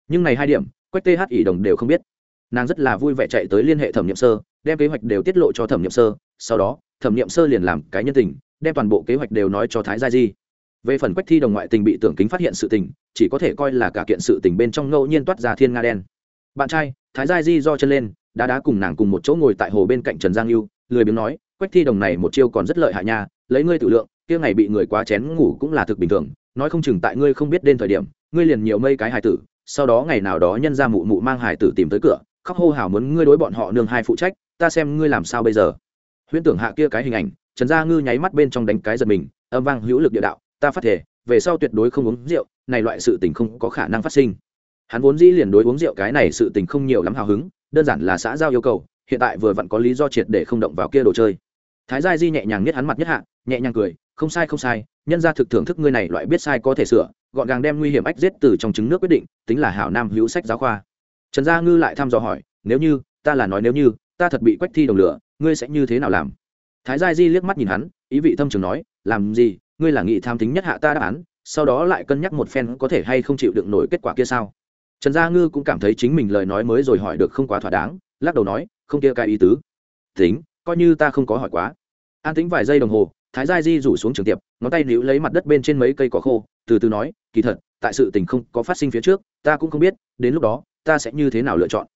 Nhưng này hai điểm, quách th ỷ đồng đều không biết. Nàng rất là vui vẻ chạy tới liên hệ thẩm nghiệm sơ đem kế hoạch đều tiết lộ cho thẩm nghiệm sơ, sau đó, thẩm nghiệm sơ liền làm cái nhân tình, đem toàn bộ kế hoạch đều nói cho thái gia di. Về phần quách thi đồng ngoại tình bị tưởng kính phát hiện sự tình, chỉ có thể coi là cả kiện sự tình bên trong ngẫu nhiên toát ra thiên nga đen. Bạn trai, thái gia di do chân lên đã đá cùng nàng cùng một chỗ ngồi tại hồ bên cạnh trần giang lưu lười biếng nói, quách thi đồng này một chiêu còn rất lợi hại nha, lấy ngươi tự lượng, kia ngày bị người quá chén ngủ cũng là thực bình thường, nói không chừng tại ngươi không biết đến thời điểm, ngươi liền nhiều mây cái hài tử, sau đó ngày nào đó nhân ra mụ mụ mang hài tử tìm tới cửa khóc hô hào muốn ngươi đối bọn họ nương hai phụ trách, ta xem ngươi làm sao bây giờ. Huyễn tưởng hạ kia cái hình ảnh, trần gia ngư nháy mắt bên trong đánh cái giật mình, âm vang hữu lực địa đạo, ta phát thể về sau tuyệt đối không uống rượu, này loại sự tình không có khả năng phát sinh. Hắn vốn dĩ liền đối uống rượu cái này sự tình không nhiều lắm hào hứng, đơn giản là xã giao yêu cầu, hiện tại vừa vặn có lý do triệt để không động vào kia đồ chơi. Thái gia di nhẹ nhàng nhất hắn mặt nhất hạ, nhẹ nhàng cười, không sai không sai, nhân ra thực thưởng thức ngươi này loại biết sai có thể sửa, gọn gàng đem nguy hiểm ách giết từ trong trứng nước quyết định, tính là hảo nam hữu sách giáo khoa trần gia ngư lại thăm dò hỏi, nếu như, ta là nói nếu như, ta thật bị quách thi đồng lửa, ngươi sẽ như thế nào làm? Thái gia di liếc mắt nhìn hắn, ý vị thâm trường nói, làm gì, ngươi là nghị tham tính nhất hạ ta đáp án, sau đó lại cân nhắc một phen có thể hay không chịu đựng nổi kết quả kia sao? Trần gia ngư cũng cảm thấy chính mình lời nói mới rồi hỏi được không quá thỏa đáng, lắc đầu nói, không kia cái ý tứ. Tính, coi như ta không có hỏi quá. An tính vài giây đồng hồ, thái gia di rủ xuống trường tiệp, ngón tay níu lấy mặt đất bên trên mấy cây cỏ khô, từ từ nói, kỳ thật, tại sự tình không có phát sinh phía trước, ta cũng không biết, đến lúc đó ta sẽ như thế nào lựa chọn?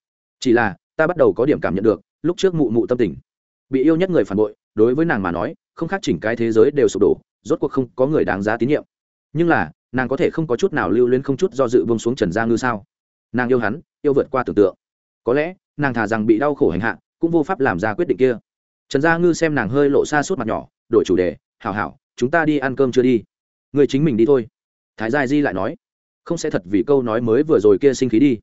Chỉ là, ta bắt đầu có điểm cảm nhận được, lúc trước mụ mụ tâm tình. Bị yêu nhất người phản bội, đối với nàng mà nói, không khác chỉnh cái thế giới đều sụp đổ, rốt cuộc không có người đáng giá tín nhiệm. Nhưng là, nàng có thể không có chút nào lưu luyến không chút do dự vương xuống trần gia ngư sao? Nàng yêu hắn, yêu vượt qua tưởng tượng. Có lẽ, nàng thà rằng bị đau khổ hành hạ, cũng vô pháp làm ra quyết định kia. Trần gia ngư xem nàng hơi lộ xa suốt mặt nhỏ, đổi chủ đề, hảo hảo, chúng ta đi ăn cơm chưa đi? Người chính mình đi thôi. Thái gia di lại nói, không sẽ thật vì câu nói mới vừa rồi kia sinh khí đi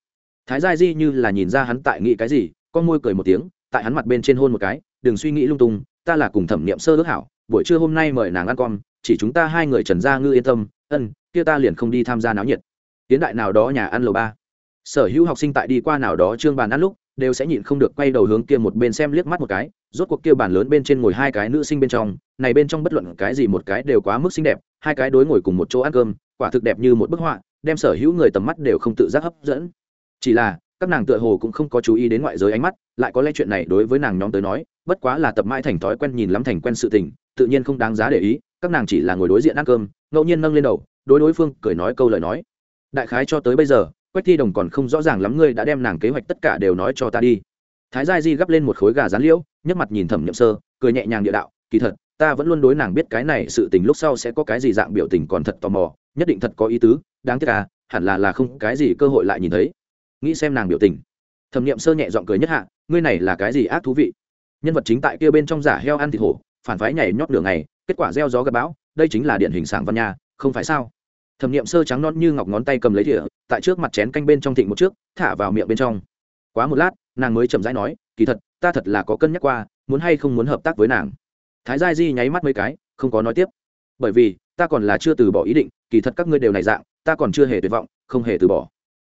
thái gia di như là nhìn ra hắn tại nghĩ cái gì, con môi cười một tiếng, tại hắn mặt bên trên hôn một cái, đừng suy nghĩ lung tung, ta là cùng thẩm niệm sơ ước hảo, buổi trưa hôm nay mời nàng ăn con chỉ chúng ta hai người trần gia ngư yên tâm, ân, kia ta liền không đi tham gia náo nhiệt. Tiến đại nào đó nhà ăn lầu ba. Sở hữu học sinh tại đi qua nào đó trương bàn ăn lúc, đều sẽ nhịn không được quay đầu hướng kia một bên xem liếc mắt một cái, rốt cuộc kia bàn lớn bên trên ngồi hai cái nữ sinh bên trong, này bên trong bất luận cái gì một cái đều quá mức xinh đẹp, hai cái đối ngồi cùng một chỗ ăn cơm, quả thực đẹp như một bức họa, đem sở hữu người tầm mắt đều không tự giác hấp dẫn chỉ là, các nàng tựa hồ cũng không có chú ý đến ngoại giới ánh mắt, lại có lẽ chuyện này đối với nàng nhóm tới nói, bất quá là tập mãi thành thói quen nhìn lắm thành quen sự tình, tự nhiên không đáng giá để ý, các nàng chỉ là ngồi đối diện ăn cơm, ngẫu nhiên nâng lên đầu, đối đối phương cười nói câu lời nói. Đại khái cho tới bây giờ, quách thi đồng còn không rõ ràng lắm ngươi đã đem nàng kế hoạch tất cả đều nói cho ta đi. Thái gia di gắp lên một khối gà rán liễu, nhấc mặt nhìn thẩm nhậm sơ, cười nhẹ nhàng địa đạo, kỳ thật, ta vẫn luôn đối nàng biết cái này sự tình lúc sau sẽ có cái gì dạng biểu tình còn thật tò mò, nhất định thật có ý tứ, đáng tiếc à hẳn là là không cái gì cơ hội lại nhìn thấy nghĩ xem nàng biểu tình. Thẩm nghiệm sơ nhẹ giọng cười nhất hạ ngươi này là cái gì ác thú vị? Nhân vật chính tại kia bên trong giả heo ăn thịt hổ phản phái nhảy nhót đường này kết quả gieo gió gặp bão đây chính là điển hình sảng văn nhà, không phải sao? Thẩm nghiệm sơ trắng non như ngọc ngón tay cầm lấy thìa tại trước mặt chén canh bên trong thịnh một trước thả vào miệng bên trong. Quá một lát nàng mới chậm rãi nói kỳ thật ta thật là có cân nhắc qua muốn hay không muốn hợp tác với nàng. Thái gia di nháy mắt mấy cái không có nói tiếp. Bởi vì ta còn là chưa từ bỏ ý định kỳ thật các ngươi đều này dạng ta còn chưa hề tuyệt vọng không hề từ bỏ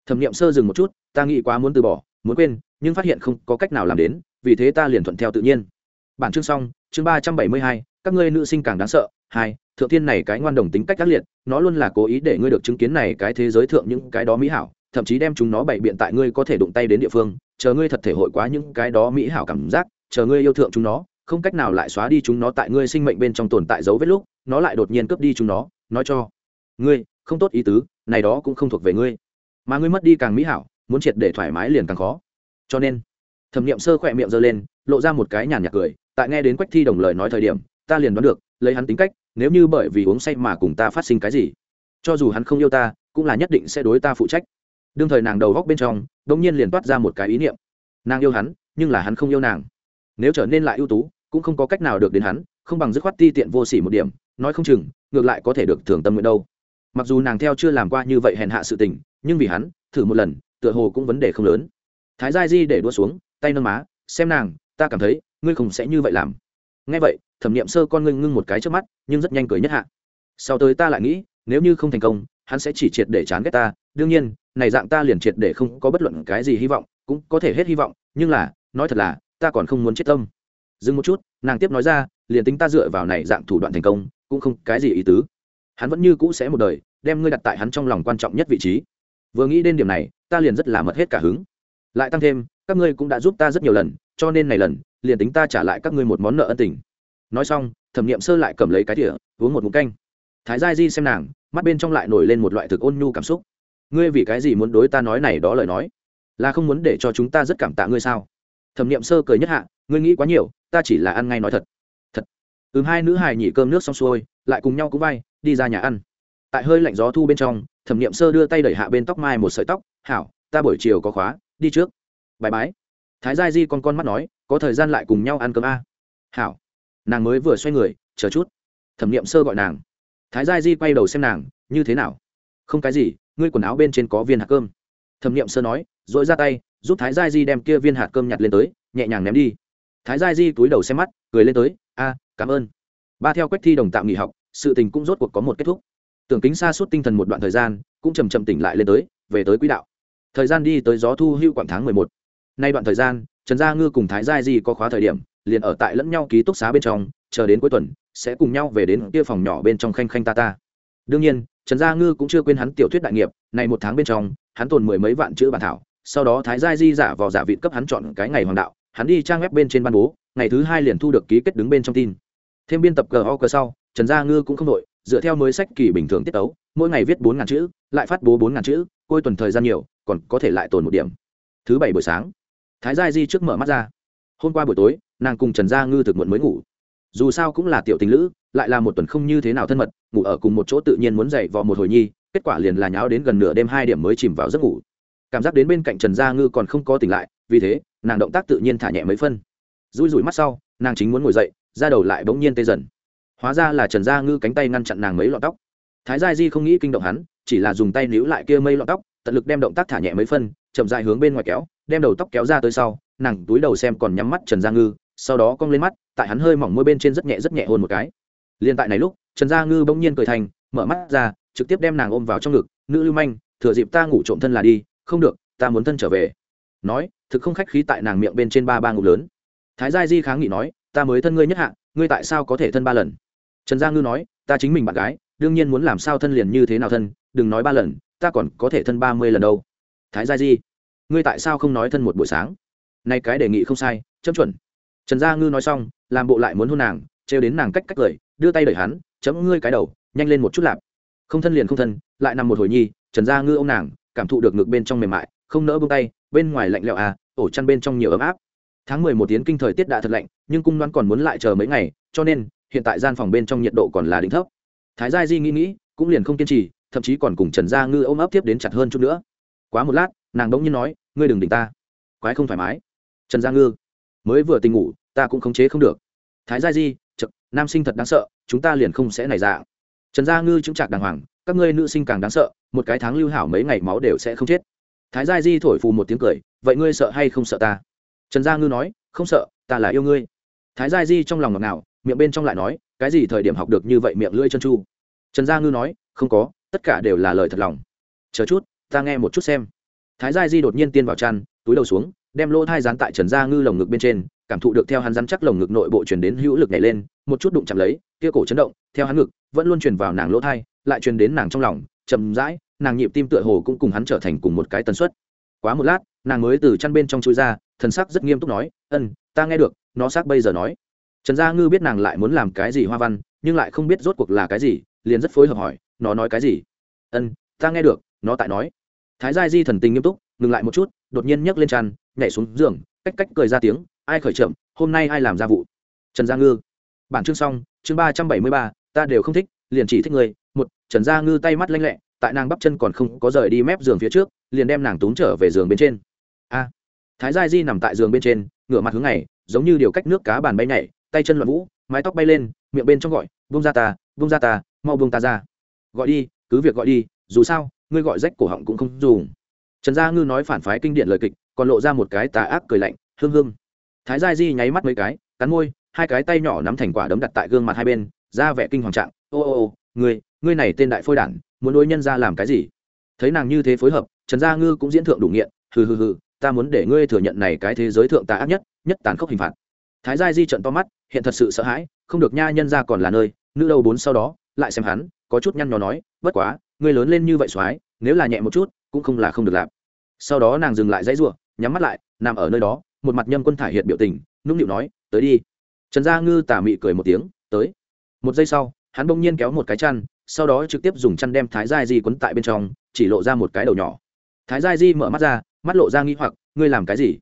thẩm nghiệm sơ dừng một chút, ta nghĩ quá muốn từ bỏ, muốn quên, nhưng phát hiện không có cách nào làm đến, vì thế ta liền thuận theo tự nhiên. Bản chương xong, chương ba trăm bảy mươi hai, các ngươi nữ sinh càng đáng sợ. Hai, thượng thiên này cái ngoan đồng tính cách ác liệt, nó luôn là cố ý để ngươi được chứng kiến này cái thế giới thượng những cái đó mỹ hảo, thậm chí đem chúng nó bày biện tại ngươi có thể đụng tay đến địa phương, chờ ngươi thật thể hội quá những cái đó mỹ hảo cảm giác, chờ ngươi yêu thượng chúng nó, không cách nào lại xóa đi chúng nó tại ngươi sinh mệnh bên trong tồn tại dấu vết lúc, nó lại đột nhiên cướp đi chúng nó, nói cho ngươi, không tốt ý tứ, này đó cũng không thuộc về ngươi mà ngươi mất đi càng mỹ hảo, muốn triệt để thoải mái liền càng khó. Cho nên, thẩm nghiệm sơ khỏe miệng giơ lên, lộ ra một cái nhàn nhạt cười, tại nghe đến quách thi đồng lời nói thời điểm, ta liền đoán được, lấy hắn tính cách, nếu như bởi vì uống say mà cùng ta phát sinh cái gì, cho dù hắn không yêu ta, cũng là nhất định sẽ đối ta phụ trách. Đương thời nàng đầu góc bên trong đ ỗ n g nhiên liền toát ra một cái ý niệm. Nàng yêu hắn, nhưng là hắn không yêu nàng. Nếu trở nên lại ưu tú, cũng không có cách nào được đến hắn, không bằng dứt khoát ti tiện vô s ỉ một điểm, nói không chừng, ngược lại có thể được thường tâm nguyện đâu. Mặc dù nàng theo chưa làm qua như vậy hèn hạ sự tình nhưng vì hắn, thử một lần, tựa hồ cũng vấn đề không lớn. Thái gia di để đua xuống, tay nâng má, xem nàng, ta cảm thấy, ngươi không sẽ như vậy làm. Ngay vậy, thẩm nghiệm sơ con ngưng ngưng một cái trước mắt, nhưng rất nhanh cười nhất hạ. Sau tới ta lại nghĩ, nếu như không thành công, hắn sẽ chỉ triệt để chán ghét ta. Đương nhiên, này dạng ta liền triệt để không có bất luận cái gì hy vọng, cũng có thể hết hy vọng, nhưng là, nói thật là, ta còn không muốn chết tâm. Dừng một chút, nàng tiếp nói ra, liền tính ta dựa vào này dạng thủ đoạn thành công, cũng không cái gì ý tứ. Hắn vẫn như cũ sẽ một đời, đem ngươi đặt tại hắn trong lòng quan trọng nhất vị trí vừa nghĩ đến điểm này, ta liền rất là mất hết cả hứng. Lại tăng thêm, các ngươi cũng đã giúp ta rất nhiều lần, cho nên này lần, liền tính ta trả lại các ngươi một món nợ ân tình. Nói xong, thẩm nghiệm sơ lại cầm lấy cái thỉa uống một mục canh. Thái gia di xem nàng, mắt bên trong lại nổi lên một loại thực ôn nhu cảm xúc. Ngươi vì cái gì muốn đối ta nói này đó lời nói? Là không muốn để cho chúng ta rất cảm tạ ngươi sao? Thẩm nghiệm sơ cười nhất hạ, ngươi nghĩ quá nhiều, ta chỉ là ăn ngay nói thật. Thật. Ừm, hai nữ hài nhỉ cơm nước xong xuôi, lại cùng nhau cũng vai đi ra nhà ăn. Tại hơi lạnh gió thu bên trong thẩm nghiệm sơ đưa tay đẩy hạ bên tóc mai một sợi tóc, hảo, ta buổi chiều có khóa, đi trước. Bài bái. Thái gia di con con mắt nói, có thời gian lại cùng nhau ăn cơm a. Hảo. Nàng mới vừa xoay người, chờ chút. Thẩm nghiệm sơ gọi nàng. Thái gia di quay đầu xem nàng, như thế nào? Không cái gì, ngươi quần áo bên trên có viên hạt cơm. Thẩm nghiệm sơ nói r ồ i ra tay, giúp thái gia di đem kia viên hạt cơm nhặt lên tới, nhẹ nhàng ném đi. Thái gia di túi đầu xem mắt, cười lên tới, a, cảm ơn. Ba theo quách thi đồng tạm nghỉ học, sự tình cũng rốt cuộc có một kết thúc tưởng kính xa suốt tinh thần một đoạn thời gian, cũng chầm chậm tỉnh lại lên tới, về tới quỹ đạo. Thời gian đi tới gió thu hưu quảng tháng mười một. Nay đoạn thời gian, trần gia ngư cùng thái gia di có khóa thời điểm, liền ở tại lẫn nhau ký túc xá bên trong, chờ đến cuối tuần, sẽ cùng nhau về đến kia phòng nhỏ bên trong khanh khanh ta ta. Đương nhiên, trần gia ngư cũng chưa quên hắn tiểu thuyết đại nghiệp này một tháng bên trong, hắn tồn mười mấy vạn chữ bản thảo, sau đó thái gia di giả vào giả vị cấp hắn chọn cái ngày hoàng đạo, hắn đi trang web bên trên ban bố, ngày thứ hai liền thu được ký kết đứng bên trong tin. Thêm biên tập cờ ho cờ sau, trần gia ngư cũng không đội dựa theo mới sách kỳ bình thường tiết tấu, mỗi ngày viết bốn ngàn chữ, lại phát bố bốn ngàn chữ cuối tuần thời gian nhiều, còn có thể lại tồn một điểm. Thứ bảy buổi sáng, thái gia di trước mở mắt ra. Hôm qua buổi tối, nàng cùng trần gia ngư thực muộn mới ngủ. Dù sao cũng là tiểu tình lữ, lại là một tuần không như thế nào thân mật, ngủ ở cùng một chỗ tự nhiên muốn dậy vò một hồi nhi, kết quả liền là nháo đến gần nửa đêm hai điểm mới chìm vào giấc ngủ. Cảm giác đến bên cạnh trần gia ngư còn không có tỉnh lại, vì thế, nàng động tác tự nhiên thả nhẹ mấy phân. Rui rủi mắt sau, nàng chính muốn ngồi dậy ra đầu lại bỗng nhiên tê dần hóa ra là trần gia ngư cánh tay ngăn chặn nàng mấy lọn tóc. Thái gia di không nghĩ kinh động hắn, chỉ là dùng tay níu lại kia mây lọn tóc, tận lực đem động tác thả nhẹ mấy phân, chậm dài hướng bên ngoài kéo, đem đầu tóc kéo ra tới sau, nàng túi đầu xem còn nhắm mắt trần gia ngư, sau đó cong lên mắt, tại hắn hơi mỏng môi bên trên rất nhẹ rất nhẹ hôn một cái. Liên tại này lúc, trần gia ngư bỗng nhiên cười thành, mở mắt ra, trực tiếp đem nàng ôm vào trong ngực, nữ lưu manh, thừa dịp ta ngủ trộm thân là đi, không được, ta muốn thân trở về. Nói, thực không khách khí tại nàng miệng bên trên ba ba ngục lớn. Thái gia di kháng nghị nói, ta mới thân ngươi nhất hạ, ngươi tại sao có thể thân ba lần? Trần gia ngư nói, ta chính mình bạn gái, đương nhiên muốn làm sao thân liền như thế nào thân, đừng nói ba lần, ta còn có thể thân ba mươi lần đâu. Thái gia di, ngươi tại sao không nói thân một buổi sáng? Nay cái đề nghị không sai, chấm chuẩn. Trần gia ngư nói xong, làm bộ lại muốn hôn nàng, trêu đến nàng cách cách cười, đưa tay đẩy hắn, chấm, ngươi cái đầu, nhanh lên một chút lạp. Không thân liền không thân, lại nằm một hồi nhi. Trần gia ngư ô m nàng, cảm thụ được ngực bên trong mềm mại, không nỡ bông tay, bên ngoài lạnh lẽo à ổ chăn bên trong nhiều ấm áp. Tháng mười một tiếng kinh thời tiết đã thật lạnh, nhưng cung đoán còn muốn lại chờ mấy ngày, cho nên hiện tại gian phòng bên trong nhiệt độ còn là đỉnh thấp. Thái gia di nghĩ nghĩ, cũng liền không kiên trì, thậm chí còn cùng trần gia ngư ôm ấp tiếp đến chặt hơn chút nữa. Quá một lát, nàng đống nhiên nói, ngươi đừng đỉnh ta. Quái không thoải mái. Trần gia ngư, mới vừa tình ngủ, ta cũng khống chế không được. Thái gia di chật nam sinh thật đáng sợ, chúng ta liền không sẽ nảy dạng. Trần gia ngư chứng chặt đàng hoàng, các ngươi nữ sinh càng đáng sợ, một cái tháng lưu hảo mấy ngày máu đều sẽ không chết. Thái gia di thổi phù một tiếng cười, vậy ngươi sợ hay không sợ ta? Trần gia ngư nói, không sợ, ta là yêu ngươi. Thái gia di trong lòng ngọt ngào miệng bên trong lại nói, cái gì thời điểm học được như vậy miệng lưỡi chân chu? Trần gia ngư nói, không có, tất cả đều là lời thật lòng. Chờ chút, ta nghe một chút xem. Thái gia di đột nhiên tiên vào chăn, túi đầu xuống, đem lỗ thai dán tại trần gia ngư lồng ngực bên trên, cảm thụ được theo hắn rắn chắc lồng ngực nội bộ chuyển đến hữu lực nhảy lên, một chút đụng chạm lấy, kia cổ chấn động, theo hắn ngực, vẫn luôn truyền vào nàng lỗ thai, lại truyền đến nàng trong lòng, chậm rãi, nàng nhịp tim tựa hồ cũng cùng hắn trở thành cùng một cái tần suất. Quá một lát, nàng mới từ chăn bên trong chui ra, thần sắc rất nghiêm túc nói, ân, ta nghe được, nó xác bây giờ nói trần gia ngư biết nàng lại muốn làm cái gì hoa văn, nhưng lại không biết rốt cuộc là cái gì, liền rất phối hợp hỏi, nó nói cái gì? Ân, ta nghe được, nó tại nói. Thái gia di thần tình nghiêm túc, ngừng lại một chút, đột nhiên nhấc lên tràn, nhảy xuống giường, cách cách cười ra tiếng, ai khởi chậm, hôm nay ai làm ra vụ? Trần gia ngư. Bản chương xong, chương ba trăm bảy mươi ba, ta đều không thích, liền chỉ thích người. Một, trần gia ngư tay mắt lanh lẹ, tại nàng bắp chân còn không có rời đi mép giường phía trước, liền đem nàng túm trở về giường bên trên. A. Thái gia di nằm tại giường bên trên, ngửa mặt hướng này giống như điều cách nước cá bàn bay nhảy tay chân loạn vũ, mái tóc bay lên, miệng bên trong gọi vung ra ta vung ra ta, mau vung ta ra. Gọi đi, cứ việc gọi đi, dù sao, ngươi gọi rách cổ họng cũng không dùng. Trần gia ngư nói phản phái kinh điển lời kịch, còn lộ ra một cái tà ác cười lạnh, hương hương. Thái gia di nháy mắt mấy cái, cắn môi, hai cái tay nhỏ nắm thành quả đấm đặt tại gương mặt hai bên, ra vẻ kinh hoàng trạng, ô ô ô, ngươi ngươi này tên đại phôi đản, muốn đối nhân ra làm cái gì? Thấy nàng như thế phối hợp, trần gia ngư cũng diễn thượng đủ nghiện, hừ hừ hừ, ta muốn để ngươi thừa nhận này cái thế giới thượng tà ác nhất nhất tàn khốc hình phạt thái gia di trận to mắt, hiện thật sự sợ hãi, không được nha nhân ra còn là nơi, nữ đâu bốn sau đó, lại xem hắn, có chút nhăn nhó nói, bất quá người lớn lên như vậy soái nếu là nhẹ một chút, cũng không là không được làm. Sau đó nàng dừng lại dãy ruộng nhắm mắt lại, nằm ở nơi đó, một mặt nhâm quân thải hiện biểu tình, nũng nịu nói, tới đi. Trần gia ngư tà mị cười một tiếng, tới. Một giây sau, hắn bỗng nhiên kéo một cái chăn, sau đó trực tiếp dùng chăn đem thái gia di quấn tại bên trong, chỉ lộ ra một cái đầu nhỏ. Thái gia di mở mắt ra, mắt lộ ra nghi hoặc, ngươi làm cái gì?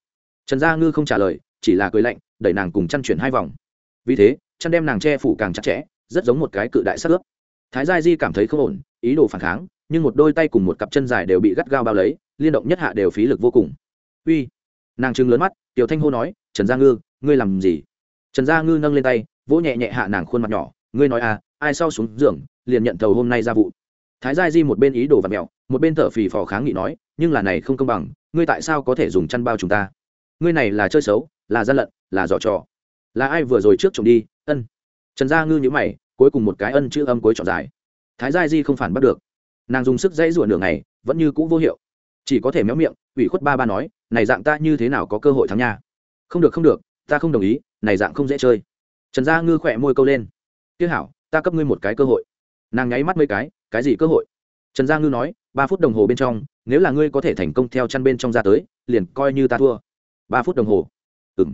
Trần gia ngư không trả lời, chỉ là cười lạnh đẩy nàng cùng chăn chuyển hai vòng. Vì thế, chăn đem nàng che phủ càng chặt chẽ, rất giống một cái cự đại sắc ướp. Thái gia di cảm thấy không ổn, ý đồ phản kháng, nhưng một đôi tay cùng một cặp chân dài đều bị gắt gao bao lấy, liên động nhất hạ đều phí lực vô cùng. Uy! Nàng trừng lớn mắt, tiểu thanh hô nói, trần gia ngư, ngươi làm gì? Trần gia ngư nâng lên tay, vỗ nhẹ nhẹ hạ nàng khuôn mặt nhỏ, ngươi nói à ai sau xuống giường, liền nhận thầu hôm nay ra vụ. Thái gia di một bên ý đồ và mẹo, một bên thở phì phò kháng nghị nói, nhưng là này không công bằng, ngươi tại sao có thể dùng chăn bao chúng ta? Ngươi này là chơi xấu là gian lận, là giỏ trò. Là ai vừa rồi trước trộm đi, ân. Trần gia ngư nhữ mày, cuối cùng một cái ân chữ âm cuối trọn dài. Thái gia di không phản bắt được. Nàng dùng sức dãy rủa nửa ngày, vẫn như cũ vô hiệu. Chỉ có thể méo miệng, ủy khuất ba ba nói, này dạng ta như thế nào có cơ hội thắng nha? Không được không được, ta không đồng ý, này dạng không dễ chơi. Trần gia ngư khỏe môi câu lên. Tiếc hảo, ta cấp ngươi một cái cơ hội. Nàng nháy mắt mấy cái cái gì cơ hội? Trần gia ngư nói, ba phút đồng hồ bên trong, nếu là ngươi có thể thành công theo chăn bên trong ra tới, liền coi như ta thua. Ba phút đồng hồ ừng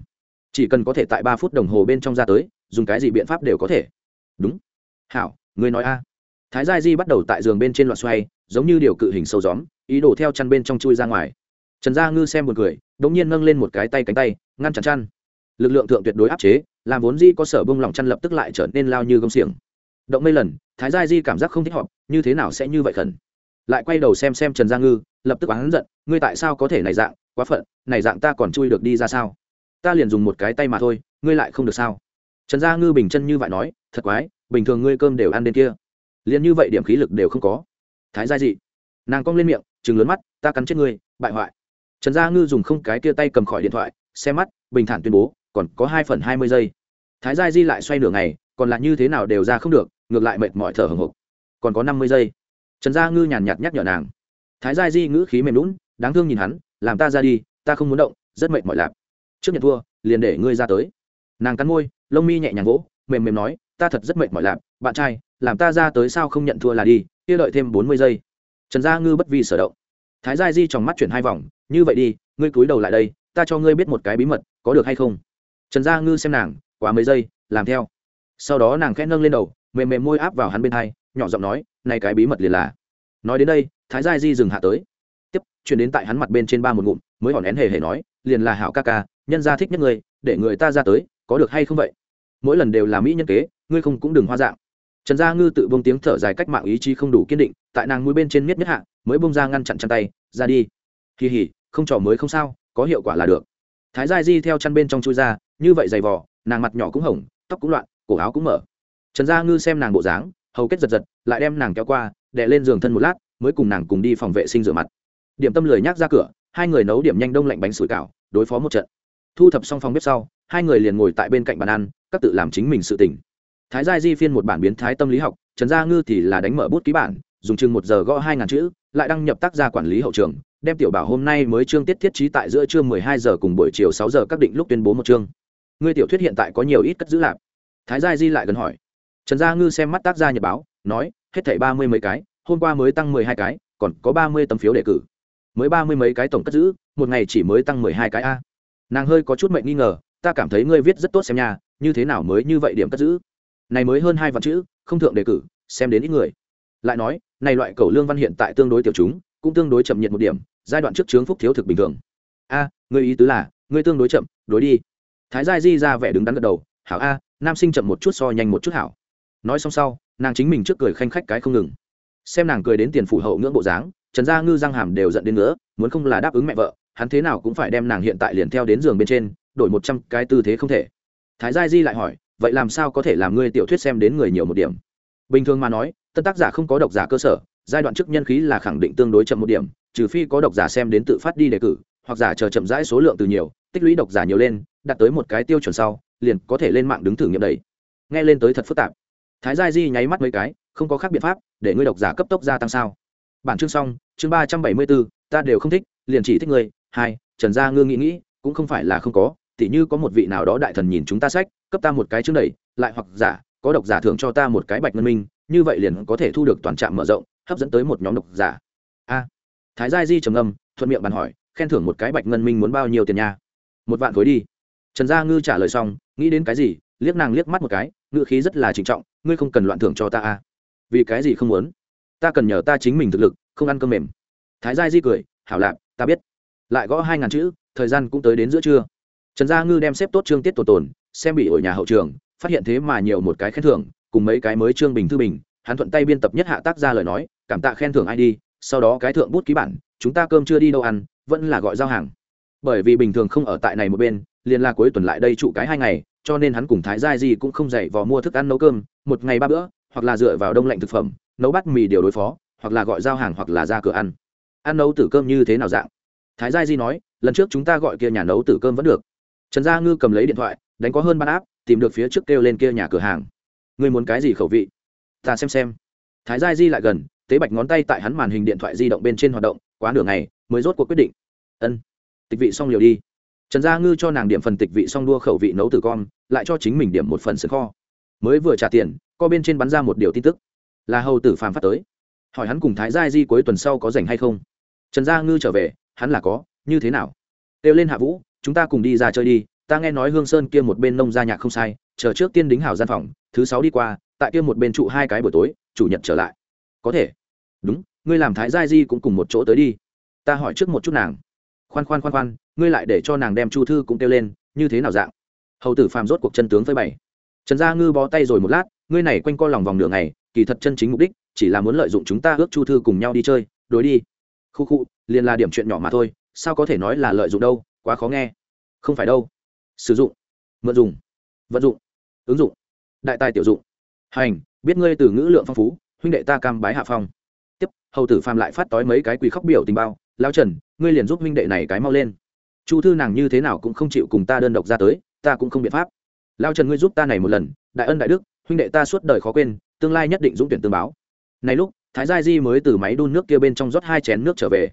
chỉ cần có thể tại ba phút đồng hồ bên trong ra tới, dùng cái gì biện pháp đều có thể. Đúng. Hảo, ngươi nói a. Thái gia di bắt đầu tại giường bên trên loạt xoay, giống như điều cự hình sâu gióm, ý đồ theo chăn bên trong chui ra ngoài. Trần gia ngư xem một người đ ỗ n g nhiên nâng lên một cái tay cánh tay, ngăn chặn chăn. Lực lượng thượng tuyệt đối áp chế, làm vốn di có sở bông lỏng chăn lập tức lại trở nên lao như gông xiềng. Động mấy lần, thái gia di cảm giác không thích hợp, như thế nào sẽ như vậy khẩn? Lại quay đầu xem xem trần gia ngư, lập tức oán giận, ngươi tại sao có thể này dạng, quá phận này dạng ta còn chui được đi ra sao? Ta liền dùng một cái tay mà thôi, ngươi lại không được sao? Trần gia ngư bình chân như vậy nói, thật quái, bình thường ngươi cơm đều ăn đến kia. Liền như vậy điểm khí lực đều không có. Thái gia dị, nàng cong lên miệng chừng lớn mắt, ta cắn chết ngươi, bại hoại. Trần gia ngư dùng không cái kia tay cầm khỏi điện thoại, xem mắt, bình thản tuyên bố, còn có hai phần hai mươi giây. Thái gia di lại xoay nửa ngày, còn là như thế nào đều ra không được, ngược lại mệt mỏi thở hồng hộc. Còn có năm mươi giây. Trần gia ngư nhàn nhạt nhắc nhở nàng. Thái gia di ngữ khí mềm lún đáng thương nhìn hắn, làm ta ra đi, ta không muốn động, rất mệt mỏi lạp trước nhận thua, liền để ngươi ra tới. Nàng cắn môi, lông mi nhẹ nhàng vỗ, mềm mềm nói, ta thật rất mệt mỏi lạp, bạn trai, làm ta ra tới sao không nhận thua là đi, kia đợi thêm bốn mươi giây. Trần gia ngư bất vi sở động. Thái gia di trong mắt chuyển hai vòng, như vậy đi, ngươi cúi đầu lại đây, ta cho ngươi biết một cái bí mật, có được hay không? Trần gia ngư xem nàng, quá mấy giây, làm theo. Sau đó nàng khẽ nâng lên đầu, mềm mềm môi áp vào hắn bên thai nhỏ giọng nói, này cái bí mật liền là. Nói đến đây, thái gia di dừng hạ tới. Tiếp, chuyển đến tại hắn mặt bên trên ba một ngụm, mới hòn én hề hề nói liền là hảo ca ca, nhân gia thích nhất ngươi, để người ta ra tới, có được hay không vậy? Mỗi lần đều là mỹ nhân kế, ngươi không cũng đừng hoa dạng. Trần gia ngư tự bông tiếng thở dài cách mạng ý chí không đủ kiên định, tại nàng mũi bên trên miết nhất hạ, mới bông ra ngăn chặn chăn tay, ra đi. Kỳ hỉ, không trò mới không sao, có hiệu quả là được. Thái gia di theo chăn bên trong chui ra, như vậy dày vò, nàng mặt nhỏ cũng hỏng tóc cũng loạn, cổ áo cũng mở. Trần gia ngư xem nàng bộ dáng, hầu kết giật giật, lại đem nàng kéo qua, đè lên giường thân một lát, mới cùng nàng cùng đi phòng vệ sinh rửa mặt. Điểm tâm lười nhác ra cửa hai người nấu điểm nhanh đông lạnh bánh sủi cảo, đối phó một trận. Thu thập xong phòng bếp sau, hai người liền ngồi tại bên cạnh bàn ăn, các tự làm chính mình sự tỉnh thái gia di phiên một bản biến thái tâm lý học, trần gia ngư thì là đánh mở bút ký bản, dùng chừng một giờ gõ hai ngàn chữ, lại đăng nhập tác gia quản lý hậu trường, đem tiểu bảo hôm nay mới chương tiết thiết trí tại giữa trưa mười hai giờ cùng buổi chiều sáu giờ các định lúc tuyên bố một chương. Ngươi tiểu thuyết hiện tại có nhiều ít cất giữ lạp thái gia di lại gần hỏi. Trần gia ngư xem mắt tác gia nhật báo, nói, hết thảy ba mươi mấy cái, hôm qua mới tăng mười hai cái, còn có ba mươi tấm phiếu đề cử mới ba mươi mấy cái tổng cất giữ một ngày chỉ mới tăng mười hai cái a. Nàng hơi có chút mệnh nghi ngờ ta cảm thấy ngươi viết rất tốt xem nhà như thế nào mới như vậy điểm cất giữ? Này mới hơn hai vạn chữ không thượng đề cử xem đến ít người. Lại nói này loại cầu lương văn hiện tại tương đối tiểu chúng cũng tương đối chậm nhiệt một điểm giai đoạn trước chướng phúc thiếu thực bình thường. A à, ngươi ý tứ là ngươi tương đối chậm đối đi. Thái gia di ra vẻ đứng đắn gật đầu hảo a nam sinh chậm một chút so nhanh một chút hảo. Nói xong sau nàng chính mình trước cười khanh khách cái không ngừng. Xem nàng cười đến tiền phủ hậu ngưỡng bộ dáng trần gia ngư răng hàm đều giận đến nữa muốn không là đáp ứng mẹ vợ, hắn thế nào cũng phải đem nàng hiện tại liền theo đến giường bên trên, đổi một trăm cái tư thế không thể. Thái gia di lại hỏi, vậy làm sao có thể làm ngươi tiểu thuyết xem đến người nhiều một điểm? Bình thường mà nói, tân tác giả không có độc giả cơ sở, giai đoạn trước nhân khí là khẳng định tương đối chậm một điểm, trừ phi có độc giả xem đến tự phát đi đề cử, hoặc giả chờ chậm rãi số lượng từ nhiều, tích lũy độc giả nhiều lên, đạt tới một cái tiêu chuẩn sau, liền có thể lên mạng đứng thử nghiệm đầy nghe lên tới thật phức tạp. Thái gia di nháy mắt mấy cái, không có khác biện pháp, để ngươi độc giả cấp tốc gia tăng sao? Bản chương xong, chương ba trăm bảy mươi bốn, ta đều không thích, liền chỉ thích ngươi. Hai, trần gia ngư nghĩ nghĩ, cũng không phải là không có, tỉ như có một vị nào đó đại thần nhìn chúng ta sách, cấp ta một cái chương đẩy, lại hoặc giả, có độc giả thưởng cho ta một cái bạch ngân minh, như vậy liền có thể thu được toàn trạm mở rộng, hấp dẫn tới một nhóm độc giả. A. Thái gia di trầm âm thuận miệng bàn hỏi, khen thưởng một cái bạch ngân minh muốn bao nhiêu tiền nha? Một vạn khối đi. Trần gia ngư trả lời xong, nghĩ đến cái gì, liếc nàng liếc mắt một cái, ngữ khí rất là trịnh trọng, ngươi không cần loạn thưởng cho ta a. Vì cái gì không muốn? Ta cần nhờ ta chính mình thực lực, không ăn cơm mềm. Thái gia di cười, hảo lạp, ta biết. Lại gõ hai ngàn chữ, thời gian cũng tới đến giữa trưa. Trần gia ngư đem xếp tốt trương tiết tổ tồn, xem bị ở nhà hậu trường, phát hiện thế mà nhiều một cái khen thưởng, cùng mấy cái mới trương bình thư bình, hắn thuận tay biên tập nhất hạ tác ra lời nói, cảm tạ khen thưởng ai đi, sau đó cái thượng bút ký bản, chúng ta cơm chưa đi đâu ăn, vẫn là gọi giao hàng. Bởi vì bình thường không ở tại này một bên, liền là cuối tuần lại đây trụ cái hai ngày, cho nên hắn cùng thái gia di cũng không dậy vò mua thức ăn nấu cơm, một ngày ba bữa, hoặc là dựa vào đông lạnh thực phẩm nấu bát mì điều đối phó, hoặc là gọi giao hàng hoặc là ra cửa ăn. Ăn nấu tử cơm như thế nào dạng? Thái gia di nói, lần trước chúng ta gọi kia nhà nấu tử cơm vẫn được. Trần gia ngư cầm lấy điện thoại, đánh có hơn ban áp tìm được phía trước kêu lên kia nhà cửa hàng. Ngươi muốn cái gì khẩu vị? Ta xem xem. Thái gia di lại gần, tế bạch ngón tay tại hắn màn hình điện thoại di động bên trên hoạt động, quá nửa ngày, mới rốt cuộc quyết định. Ân, tịch vị xong liều đi. Trần gia ngư cho nàng điểm phần tịch vị xong đua khẩu vị nấu tử con, lại cho chính mình điểm một phần sữa kho. Mới vừa trả tiền, co bên trên bắn ra một điều tin tức là hầu tử phàm phát tới. Hỏi hắn cùng thái gia di cuối tuần sau có rảnh hay không? Trần gia ngư trở về, hắn là có, như thế nào? Kêu lên hạ vũ, chúng ta cùng đi ra chơi đi, ta nghe nói hương sơn kia một bên nông gia nhạc không sai, chờ trước tiên đính hảo gian phòng, thứ sáu đi qua, tại kia một bên trụ hai cái buổi tối, chủ nhật trở lại. Có thể. Đúng, ngươi làm thái gia di cũng cùng một chỗ tới đi. Ta hỏi trước một chút nàng. Khoan khoan khoan khoan, ngươi lại để cho nàng đem chu thư cũng kêu lên, như thế nào dạng? Hầu tử phàm rốt cuộc chân tướng với bảy trần gia ngư bó tay rồi một lát ngươi này quanh co lòng vòng nửa ngày, kỳ thật chân chính mục đích chỉ là muốn lợi dụng chúng ta ước chu thư cùng nhau đi chơi, đối đi. Khu khu, liền là điểm chuyện nhỏ mà thôi, sao có thể nói là lợi dụng đâu, quá khó nghe. Không phải đâu. Sử dụng, mượn dùng, vận dụng, ứng dụng, đại tài tiểu dụng. Hành, biết ngươi từ ngữ lượng phong phú, huynh đệ ta cam bái hạ phong. Tiếp, hầu tử phàm lại phát tói mấy cái quỳ khóc biểu tình bao lao trần, ngươi liền giúp huynh đệ này cái mau lên. Chu thư nàng như thế nào cũng không chịu cùng ta đơn độc ra tới, ta cũng không biện pháp. Lao trần, ngươi giúp ta này một lần, đại ân đại đức huynh đệ ta suốt đời khó quên, tương lai nhất định dũng tuyển tương báo. Này lúc, thái gia di mới từ máy đun nước kia bên trong rót hai chén nước trở về.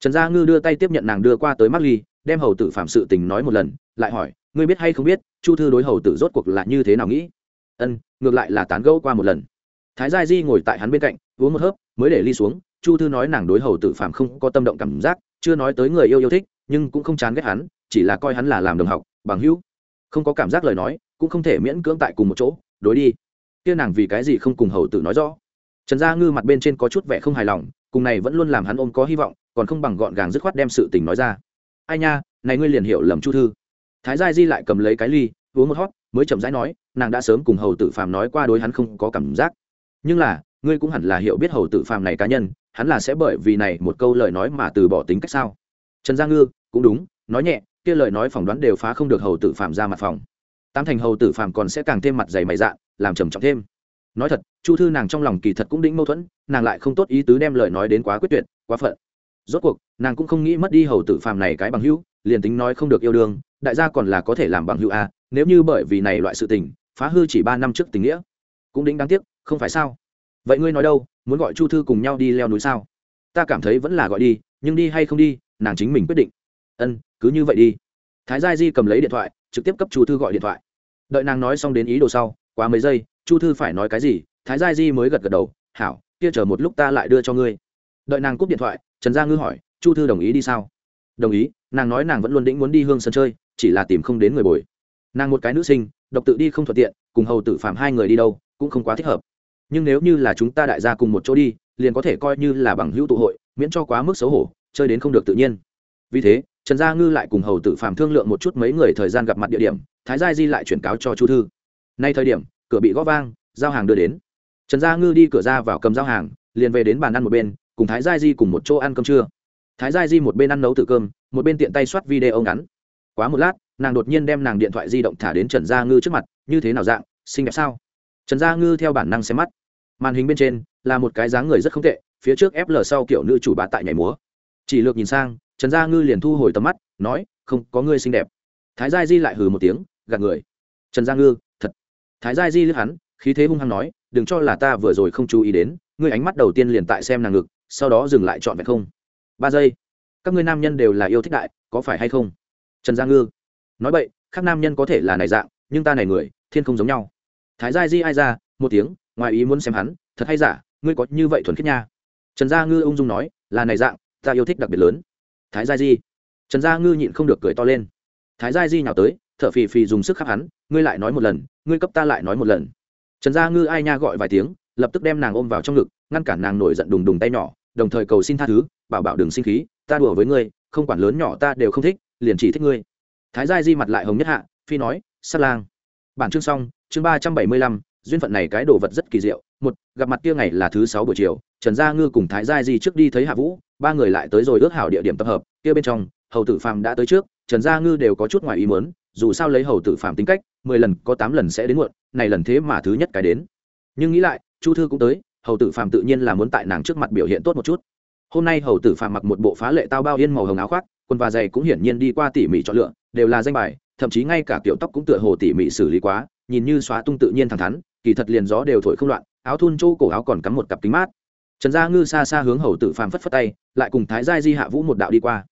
Trần gia ngư đưa tay tiếp nhận nàng đưa qua tới mắt ly đem hầu tử phạm sự tình nói một lần, lại hỏi, ngươi biết hay không biết, chu thư đối hầu tử rốt cuộc là như thế nào nghĩ? Ân, ngược lại là tán gẫu qua một lần. Thái gia di ngồi tại hắn bên cạnh, uống một hớp, mới để ly xuống, chu thư nói nàng đối hầu tử phạm không có tâm động cảm giác, chưa nói tới người yêu yêu thích, nhưng cũng không chán ghét hắn, chỉ là coi hắn là làm đồng học, bằng hữu. Không có cảm giác lời nói, cũng không thể miễn cưỡng tại cùng một chỗ đối đi. Kia nàng vì cái gì không cùng hầu tử nói rõ? Trần gia ngư mặt bên trên có chút vẻ không hài lòng, cùng này vẫn luôn làm hắn ôm có hy vọng, còn không bằng gọn gàng dứt khoát đem sự tình nói ra. Ai nha, này ngươi liền hiểu lầm chu thư. Thái gia di lại cầm lấy cái ly, uống một hót mới chậm rãi nói, nàng đã sớm cùng hầu tử phàm nói qua đối hắn không có cảm giác. Nhưng là, ngươi cũng hẳn là hiểu biết hầu tử phàm này cá nhân, hắn là sẽ bởi vì này một câu lời nói mà từ bỏ tính cách sao? Trần gia ngư, cũng đúng, nói nhẹ, kia lời nói phỏng đoán đều phá không được hầu tử phàm ra mặt phòng tam thành hầu tử phàm còn sẽ càng thêm mặt dày mày dạ làm trầm trọng thêm. Nói thật, chu thư nàng trong lòng kỳ thật cũng đĩnh mâu thuẫn, nàng lại không tốt ý tứ đem lời nói đến quá quyết tuyệt, quá phận. Rốt cuộc, nàng cũng không nghĩ mất đi hầu tử phàm này cái bằng hữu, liền tính nói không được yêu đương, đại gia còn là có thể làm bằng hữu a, nếu như bởi vì này loại sự tình, phá hư chỉ ba năm trước tình nghĩa. Cũng đĩnh đáng tiếc, không phải sao? Vậy ngươi nói đâu, muốn gọi chu thư cùng nhau đi leo núi sao? Ta cảm thấy vẫn là gọi đi, nhưng đi hay không đi, nàng chính mình quyết định. Ân, cứ như vậy đi thái gia di cầm lấy điện thoại, trực tiếp cấp chu thư gọi điện thoại. Đợi nàng nói xong đến ý đồ sau, quá mấy giây, chu thư phải nói cái gì, thái gia di mới gật gật đầu, hảo, kia chờ một lúc ta lại đưa cho ngươi. Đợi nàng cúp điện thoại, trần gia ngư hỏi, chu thư đồng ý đi sao? Đồng ý. Nàng nói nàng vẫn luôn đĩnh muốn đi hương sân chơi, chỉ là tìm không đến người bồi. Nàng một cái nữ sinh, độc tự đi không thuận tiện, cùng hầu tử phạm hai người đi đâu, cũng không quá thích hợp. Nhưng nếu như là chúng ta đại gia cùng một chỗ đi, liền có thể coi như là bằng hữu tụ hội, miễn cho quá mức xấu hổ, chơi đến không được tự nhiên. Vì thế trần gia ngư lại cùng hầu tử phạm thương lượng một chút mấy người thời gian gặp mặt địa điểm, thái gia di lại chuyển cáo cho chu thư. Nay thời điểm, cửa bị gõ vang, giao hàng đưa đến. Trần gia ngư đi cửa ra vào cầm giao hàng, liền về đến bàn ăn một bên, cùng thái gia di cùng một chỗ ăn cơm trưa. Thái gia di một bên ăn nấu tự cơm, một bên tiện tay soát video ngắn. Quá một lát, nàng đột nhiên đem nàng điện thoại di động thả đến trần gia ngư trước mặt, như thế nào dạng, xinh đẹp sao? Trần gia ngư theo bản năng xem mắt. Màn hình bên trên là một cái dáng người rất không tệ, phía trước ép lờ sau kiểu nữ chủ bà tại nhảy múa. Chỉ lược nhìn sang trần gia ngư liền thu hồi tầm mắt, nói, không, có ngươi xinh đẹp. Thái gia di lại hừ một tiếng, gạt người. Trần gia ngư, thật. Thái gia di lướt hắn, khí thế hung hăng nói, đừng cho là ta vừa rồi không chú ý đến, ngươi ánh mắt đầu tiên liền tại xem nàng ngực, sau đó dừng lại chọn vẹn không. Ba giây, các ngươi nam nhân đều là yêu thích đại, có phải hay không? Trần gia ngư, nói vậy khác nam nhân có thể là này dạng, nhưng ta này người, thiên không giống nhau. Thái gia di ai ra, một tiếng, ngoài ý muốn xem hắn, thật hay giả, ngươi có như vậy thuần khiết nha? Trần gia ngư ung dung nói, là này dạng, ta yêu thích đặc biệt lớn thái gia di. Trần gia ngư nhịn không được cười to lên. Thái gia di nhào tới thợ phì phì dùng sức khắc hắn, ngươi lại nói một lần, ngươi cấp ta lại nói một lần. Trần gia ngư ai nha gọi vài tiếng, lập tức đem nàng ôm vào trong ngực, ngăn cản nàng nổi giận đùng đùng tay nhỏ, đồng thời cầu xin tha thứ, bảo bảo đừng sinh khí, ta đùa với ngươi, không quản lớn nhỏ ta đều không thích, liền chỉ thích ngươi. Thái gia di mặt lại hồng nhất hạ, phi nói, sát lang. Bản chương xong, chương ba trăm bảy mươi lăm, duyên phận này cái đồ vật rất kỳ diệu, một, gặp mặt kia ngày là thứ sáu buổi chiều trần gia ngư cùng thái gia di trước đi thấy hạ vũ, ba người lại tới rồi ước hảo địa điểm tập hợp, kia bên trong, hầu tử phàm đã tới trước, trần gia ngư đều có chút ngoài ý mớn dù sao lấy hầu tử phàm tính cách, mười lần có tám lần sẽ đến muộn, này lần thế mà thứ nhất cái đến. Nhưng nghĩ lại, chu thư cũng tới, hầu tử phàm tự nhiên là muốn tại nàng trước mặt biểu hiện tốt một chút. Hôm nay hầu tử phàm mặc một bộ phá lệ tao bao yên màu hồng áo khoác, quần và giày cũng hiển nhiên đi qua tỉ mỉ chọn lựa, đều là danh bài, thậm chí ngay cả kiểu tóc cũng tựa hồ tỉ mỉ xử lý quá, nhìn như xóa tung tự nhiên thẳng thắn, kỳ thật liền gió đều thổi không loạn, áo thun chỗ cổ áo còn cắm một cặp kính mát trần gia ngư xa xa hướng hầu tử phàm phất phất tay, lại cùng thái giai di hạ vũ một đạo đi qua.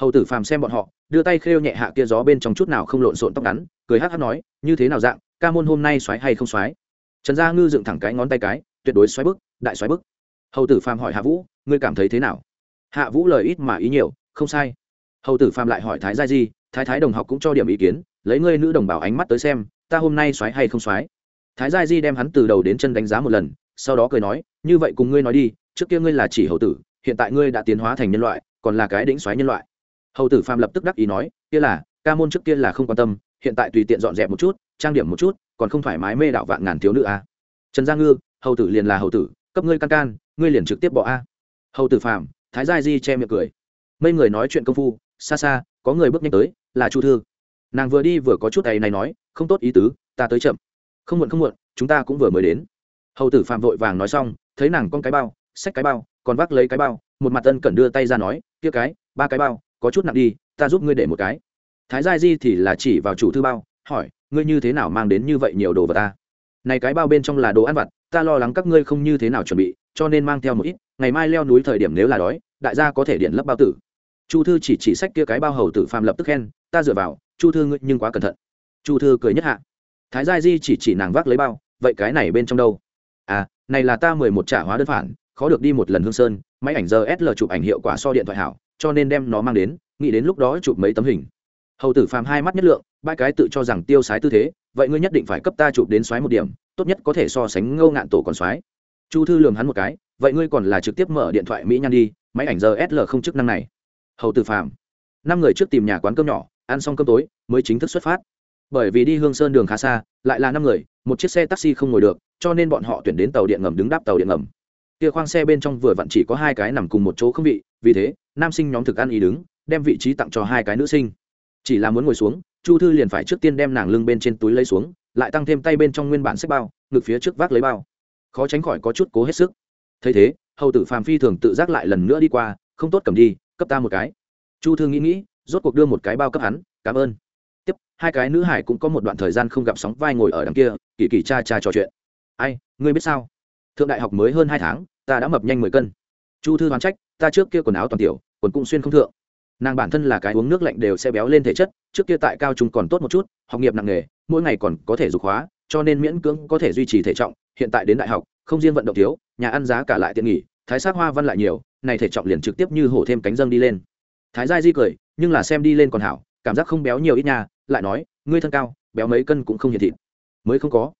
Hầu tử phàm xem bọn họ, đưa tay khêu nhẹ hạ kia gió bên trong chút nào không lộn xộn tóc ngắn, cười hát hát nói, như thế nào dạng, ca môn hôm nay xoáy hay không xoáy? Trần gia ngư dựng thẳng cái ngón tay cái, tuyệt đối xoáy bức, đại xoáy bức. Hầu tử phàm hỏi hạ vũ, ngươi cảm thấy thế nào? Hạ vũ lời ít mà ý nhiều, không sai. Hầu tử phàm lại hỏi thái gia di, thái thái đồng học cũng cho điểm ý kiến, lấy ngươi nữ đồng bào ánh mắt tới xem, ta hôm nay xoáy hay không xoáy? Thái gia di đem hắn từ đầu đến chân đánh giá một lần sau đó cười nói, như vậy cùng ngươi nói đi, trước kia ngươi là chỉ hầu tử, hiện tại ngươi đã tiến hóa thành nhân loại, còn là cái đĩnh xoáy nhân loại. Hầu tử phàm lập tức đắc ý nói, kia là, ca môn trước kia là không quan tâm, hiện tại tùy tiện dọn dẹp một chút, trang điểm một chút, còn không thoải mái mê đạo vạn ngàn thiếu nữ à. trần gia ngư, hầu tử liền là hầu tử, cấp ngươi can can, ngươi liền trực tiếp bỏ a. Hầu tử phàm, thái gia di che miệng cười. Mấy người nói chuyện công phu, xa xa, có người bước nhanh tới, là chu thư. Nàng vừa đi vừa có chút ấy này nói, không tốt ý tứ, ta tới chậm. Không muộn không muộn, chúng ta cũng vừa mới đến hầu tử phạm vội vàng nói xong, thấy nàng con cái bao, xách cái bao, còn vác lấy cái bao, một mặt ân cần đưa tay ra nói, kia cái, ba cái bao, có chút nặng đi, ta giúp ngươi để một cái. Thái gia di thì là chỉ vào chủ thư bao, hỏi, ngươi như thế nào mang đến như vậy nhiều đồ vật ta? Này cái bao bên trong là đồ ăn vặt, ta lo lắng các ngươi không như thế nào chuẩn bị, cho nên mang theo một ít, ngày mai leo núi thời điểm nếu là đói, đại gia có thể điện lấp bao tử. Chu thư chỉ chỉ sách kia cái bao hầu tử phàm lập tức khen, ta dựa vào, chu thư ngươi nhưng quá cẩn thận. Chu thư cười nhất hạ. Thái gia di chỉ chỉ nàng vác lấy bao, vậy cái này bên trong đâu? À này là ta mười một trả hóa đơn phản, khó được đi một lần hương sơn, máy ảnh giờ sl chụp ảnh hiệu quả so điện thoại hảo, cho nên đem nó mang đến, nghĩ đến lúc đó chụp mấy tấm hình. Hầu tử phàm hai mắt nhất lượng ba cái tự cho rằng tiêu sái tư thế, vậy ngươi nhất định phải cấp ta chụp đến xoáy một điểm, tốt nhất có thể so sánh ngâu ngạn tổ còn xoáy. Chu thư lường hắn một cái, vậy ngươi còn là trực tiếp mở điện thoại mỹ nhan đi, máy ảnh giờ sl không chức năng này. Hầu tử phàm, năm người trước tìm nhà quán cơm nhỏ, ăn xong cơm tối, mới chính thức xuất phát bởi vì đi hương sơn đường khá xa, lại là năm người, một chiếc xe taxi không ngồi được, cho nên bọn họ tuyển đến tàu điện ngầm đứng đáp tàu điện ngầm. Kia khoang xe bên trong vừa vặn chỉ có hai cái nằm cùng một chỗ không vị, vì thế, nam sinh nhóm thực ăn ý đứng, đem vị trí tặng cho hai cái nữ sinh. Chỉ là muốn ngồi xuống, chu thư liền phải trước tiên đem nàng lưng bên trên túi lấy xuống, lại tăng thêm tay bên trong nguyên bản xếp bao, ngực phía trước vác lấy bao. Khó tránh khỏi có chút cố hết sức. Thấy thế, hầu tử phàm phi thường tự giác lại lần nữa đi qua, không tốt cầm đi, cấp ta một cái. Chu thư nghĩ nghĩ, rốt cuộc đưa một cái bao cấp hắn, cảm ơn tiếp, hai cái nữ hải cũng có một đoạn thời gian không gặp sóng vai ngồi ở đằng kia, kỳ kỳ cha cha trò chuyện. Ai, ngươi biết sao? Thượng đại học mới hơn hai tháng, ta đã mập nhanh mười cân. Chu thư đoán trách, ta trước kia quần áo toàn tiểu, quần cũng xuyên không thượng. Nàng bản thân là cái uống nước lạnh đều sẽ béo lên thể chất, trước kia tại cao trung còn tốt một chút, học nghiệp nặng nghề mỗi ngày còn có thể dục hóa, cho nên miễn cưỡng có thể duy trì thể trọng, hiện tại đến đại học, không riêng vận động thiếu, nhà ăn giá cả lại tiện nghỉ, thái sát hoa văn lại nhiều, này thể trọng liền trực tiếp như hổ thêm cánh dâng đi lên. Thái giai di cười, nhưng là xem đi lên còn hảo, cảm giác không béo nhiều ít nha lại nói, ngươi thân cao, béo mấy cân cũng không hiện thịt. Mới không có.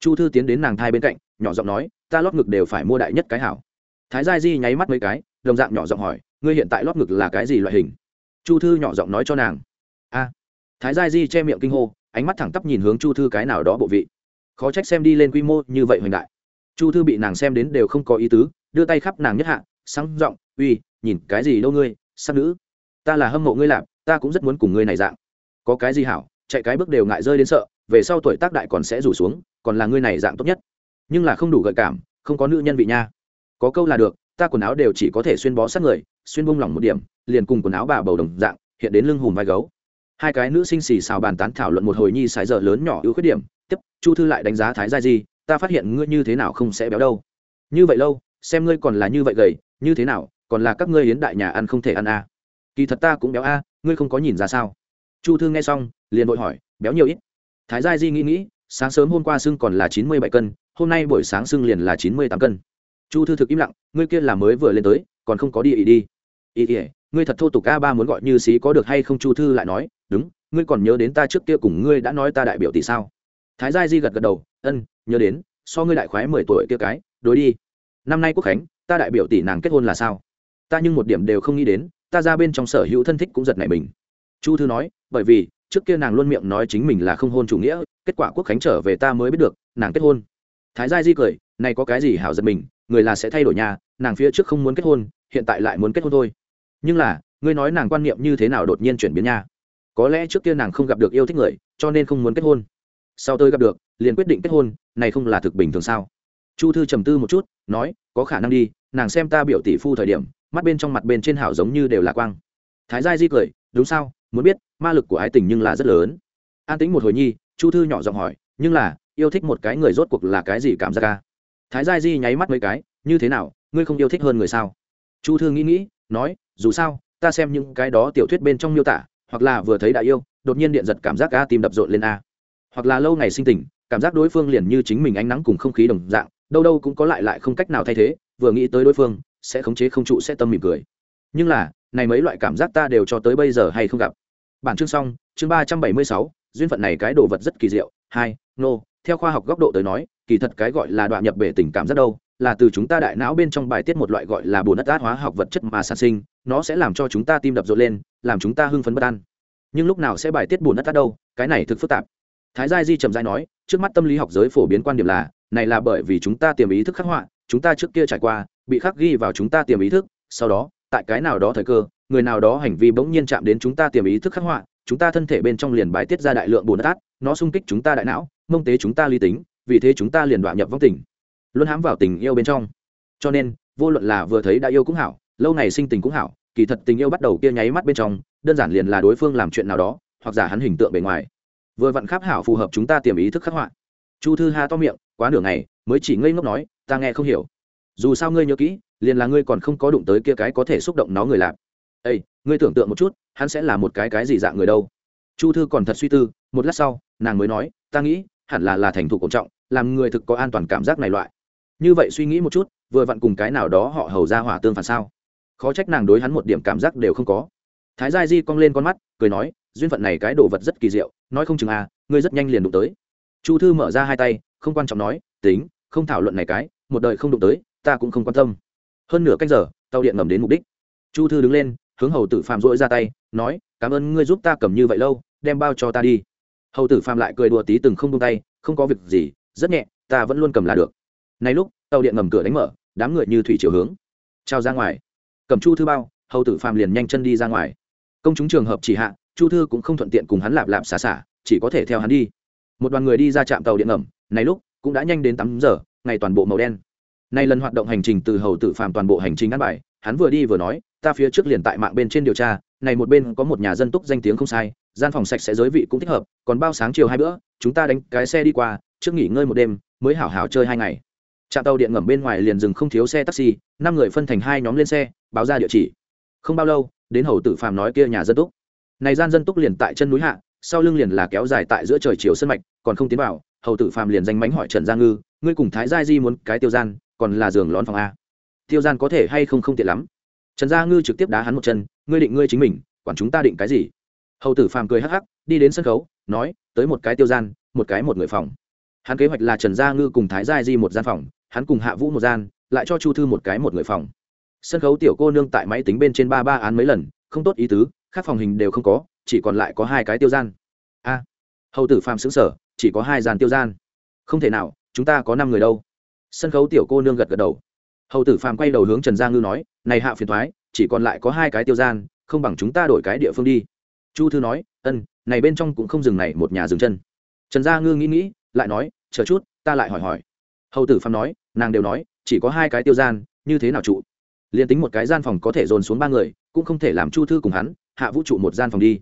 Chu thư tiến đến nàng thai bên cạnh, nhỏ giọng nói, ta lót ngực đều phải mua đại nhất cái hảo. Thái giai di nháy mắt mấy cái, đồng dạng nhỏ giọng hỏi, ngươi hiện tại lót ngực là cái gì loại hình? Chu thư nhỏ giọng nói cho nàng, a. Thái giai di che miệng kinh hô, ánh mắt thẳng tắp nhìn hướng chu thư cái nào đó bộ vị. Khó trách xem đi lên quy mô như vậy hoành đại. Chu thư bị nàng xem đến đều không có ý tứ, đưa tay khắp nàng nhất hạ, sáng giọng, uy, nhìn cái gì đâu ngươi, sắc nữ? Ta là hâm mộ ngươi lạp, ta cũng rất muốn cùng ngươi này dạng có cái gì hảo, chạy cái bước đều ngại rơi đến sợ, về sau tuổi tác đại còn sẽ rủ xuống, còn là ngươi này dạng tốt nhất. Nhưng là không đủ gợi cảm, không có nữ nhân vị nha. Có câu là được, ta quần áo đều chỉ có thể xuyên bó sát người, xuyên bông lỏng một điểm, liền cùng quần áo bà bầu đồng dạng, hiện đến lưng hùm vai gấu. Hai cái nữ sinh xì xào bàn tán thảo luận một hồi nhi sài giờ lớn nhỏ ưu khuyết điểm, tiếp, chu thư lại đánh giá thái gia di, ta phát hiện ngươi như thế nào không sẽ béo đâu. Như vậy lâu, xem ngươi còn là như vậy gầy, như thế nào, còn là các ngươi hiến đại nhà ăn không thể ăn à. kỳ thật ta cũng béo a ngươi không có nhìn ra sao chu thư nghe xong, liền vội hỏi, béo nhiều ít? Thái gia di nghĩ nghĩ, sáng sớm hôm qua sưng còn là chín mươi bảy cân, hôm nay buổi sáng sưng liền là chín mươi tám cân. Chu thư thực im lặng, ngươi kia là mới vừa lên tới, còn không có đi ý đi. Ý ỉa ngươi thật thô tục a ba muốn gọi như xí có được hay không? Chu thư lại nói, đúng, ngươi còn nhớ đến ta trước kia cùng ngươi đã nói ta đại biểu tỷ sao? Thái gia di gật gật đầu, ân, nhớ đến, so ngươi đại khoái mười tuổi kia cái, đối đi. Năm nay quốc khánh, ta đại biểu tỷ nàng kết hôn là sao? Ta nhưng một điểm đều không nghĩ đến, ta ra bên trong sở hữu thân thích cũng giật nảy mình chu thư nói, bởi vì, trước kia nàng luôn miệng nói chính mình là không hôn chủ nghĩa, kết quả quốc khánh trở về ta mới biết được, nàng kết hôn. Thái gia di cười, này có cái gì hảo giật mình, người là sẽ thay đổi nhà, nàng phía trước không muốn kết hôn, hiện tại lại muốn kết hôn thôi. Nhưng là, ngươi nói nàng quan niệm như thế nào đột nhiên chuyển biến nha có lẽ trước kia nàng không gặp được yêu thích người, cho nên không muốn kết hôn. Sau tôi gặp được, liền quyết định kết hôn, này không là thực bình thường sao? Chu thư trầm tư một chút, nói, có khả năng đi, nàng xem ta biểu tỷ phu thời điểm, mắt bên trong mặt bên trên hảo giống như đều là quang. Thái gia di cười, đúng sao? Muốn biết, ma lực của ái tình nhưng là rất lớn. An tính một hồi nhi, chu thư nhỏ giọng hỏi, nhưng là, yêu thích một cái người rốt cuộc là cái gì cảm giác ca thái gia di nháy mắt mấy cái, như thế nào, ngươi không yêu thích hơn người sao? Chu thư nghĩ nghĩ, nói, dù sao, ta xem những cái đó tiểu thuyết bên trong miêu tả, hoặc là vừa thấy đã yêu, đột nhiên điện giật cảm giác a tim đập rộn lên a. Hoặc là lâu ngày sinh tình, cảm giác đối phương liền như chính mình ánh nắng cùng không khí đồng dạng, đâu đâu cũng có lại lại không cách nào thay thế, vừa nghĩ tới đối phương, sẽ khống chế không trụ sẽ tâm mỉm cười. Nhưng là, này mấy loại cảm giác ta đều cho tới bây giờ hay không gặp bản chương xong, chương ba trăm bảy mươi sáu, duyên phận này cái đồ vật rất kỳ diệu. Hai, nô, theo khoa học góc độ tới nói, kỳ thật cái gọi là đoạn nhập bể tình cảm rất đâu, là từ chúng ta đại não bên trong bài tiết một loại gọi là bùn đất át hóa học vật chất mà sản sinh, nó sẽ làm cho chúng ta tim đập rộn lên, làm chúng ta hưng phấn bất an. Nhưng lúc nào sẽ bài tiết bùn đất át đâu, cái này thực phức tạp. Thái gia di trầm giai nói, trước mắt tâm lý học giới phổ biến quan điểm là, này là bởi vì chúng ta tiềm ý thức khắc họa, chúng ta trước kia trải qua, bị khắc ghi vào chúng ta tiềm ý thức, sau đó, tại cái nào đó thời cơ người nào đó hành vi bỗng nhiên chạm đến chúng ta tiềm ý thức khắc họa, chúng ta thân thể bên trong liền bài tiết ra đại lượng bồn tát nó xung kích chúng ta đại não, mông tế chúng ta lý tính, vì thế chúng ta liền đoạn nhập vong tình luôn hãm vào tình yêu bên trong. Cho nên, vô luận là vừa thấy đã yêu cũng hảo, lâu ngày sinh tình cũng hảo, kỳ thật tình yêu bắt đầu kia nháy mắt bên trong, đơn giản liền là đối phương làm chuyện nào đó, hoặc giả hắn hình tượng bề ngoài. Vừa vặn khắp hảo phù hợp chúng ta tiềm ý thức khắc họa. Chu thư ha to miệng, quá nửa ngày, mới chỉ ngây ngốc nói, ta nghe không hiểu. Dù sao ngươi nhớ kỹ, liền là ngươi còn không có đụng tới kia cái có thể xúc động nó người lạp ây ngươi tưởng tượng một chút, hắn sẽ là một cái cái gì dạng người đâu? Chu thư còn thật suy tư, một lát sau, nàng mới nói, ta nghĩ, hẳn là là thành thục cổ trọng, làm người thực có an toàn cảm giác này loại. Như vậy suy nghĩ một chút, vừa vặn cùng cái nào đó họ hầu ra hỏa tương phản sao? Khó trách nàng đối hắn một điểm cảm giác đều không có. Thái gia di cong lên con mắt, cười nói, duyên phận này cái đồ vật rất kỳ diệu, nói không chừng à ngươi rất nhanh liền đụng tới. Chu thư mở ra hai tay, không quan trọng nói, tính, không thảo luận này cái, một đời không đụng tới, ta cũng không quan tâm. Hơn nửa canh giờ, tàu điện ngầm đến mục đích. Chu thư đứng lên hướng hầu tử phạm rỗi ra tay, nói, cảm ơn ngươi giúp ta cầm như vậy lâu, đem bao cho ta đi. Hầu tử phạm lại cười đùa tí từng không tung tay, không có việc gì, rất nhẹ, ta vẫn luôn cầm là được. Nay lúc, tàu điện ngầm cửa đánh mở, đám người như thủy chiều hướng. Trao ra ngoài. Cầm chu thư bao, hầu tử phạm liền nhanh chân đi ra ngoài. Công chúng trường hợp chỉ hạ, chu thư cũng không thuận tiện cùng hắn lạp lạp xả xả, chỉ có thể theo hắn đi. Một đoàn người đi ra trạm tàu điện ngầm, này lúc, cũng đã nhanh đến tám giờ, ngày toàn bộ màu đen. Nay lần hoạt động hành trình từ hầu tử phàm toàn bộ hành trình ăn bài, hắn vừa đi vừa nói ta phía trước liền tại mạng bên trên điều tra, này một bên có một nhà dân túc danh tiếng không sai, gian phòng sạch sẽ giới vị cũng thích hợp, còn bao sáng chiều hai bữa, chúng ta đánh cái xe đi qua, trước nghỉ ngơi một đêm, mới hảo hảo chơi hai ngày. Trạm tàu điện ngầm bên ngoài liền dừng không thiếu xe taxi, năm người phân thành hai nhóm lên xe, báo ra địa chỉ. Không bao lâu, đến hầu tử phàm nói kia nhà dân túc. Này gian dân túc liền tại chân núi hạ, sau lưng liền là kéo dài tại giữa trời chiều sân mạch, còn không tiến vào, hầu tử phàm liền danh mánh hỏi trần gia ngư, ngươi cùng thái gia di muốn cái tiêu gian, còn là giường lón phòng a? Tiêu gian có thể hay không không tiện lắm trần gia ngư trực tiếp đá hắn một chân, ngươi định ngươi chính mình, quản chúng ta định cái gì? Hầu tử phàm cười hắc hắc, đi đến sân khấu, nói, tới một cái tiêu gian, một cái một người phòng. Hắn kế hoạch là trần gia ngư cùng thái gia di một gian phòng, hắn cùng hạ vũ một gian, lại cho chu thư một cái một người phòng. Sân khấu tiểu cô nương tại máy tính bên trên ba ba án mấy lần, không tốt ý tứ các phòng hình đều không có, chỉ còn lại có hai cái tiêu gian. A. Hầu tử phàm xứng sở chỉ có hai gian tiêu gian. Không thể nào, chúng ta có năm người đâu. Sân khấu tiểu cô nương gật gật đầu. Hầu tử phàm quay đầu hướng trần gia ngư nói này hạ phiền thoái chỉ còn lại có hai cái tiêu gian, không bằng chúng ta đổi cái địa phương đi. Chu thư nói, ân, này bên trong cũng không dừng này một nhà dừng chân. Trần gia ngư nghĩ nghĩ, lại nói, chờ chút, ta lại hỏi hỏi. Hầu tử phàm nói, nàng đều nói, chỉ có hai cái tiêu gian, như thế nào trụ? Liền tính một cái gian phòng có thể dồn xuống ba người, cũng không thể làm chu thư cùng hắn, hạ vũ trụ một gian phòng đi.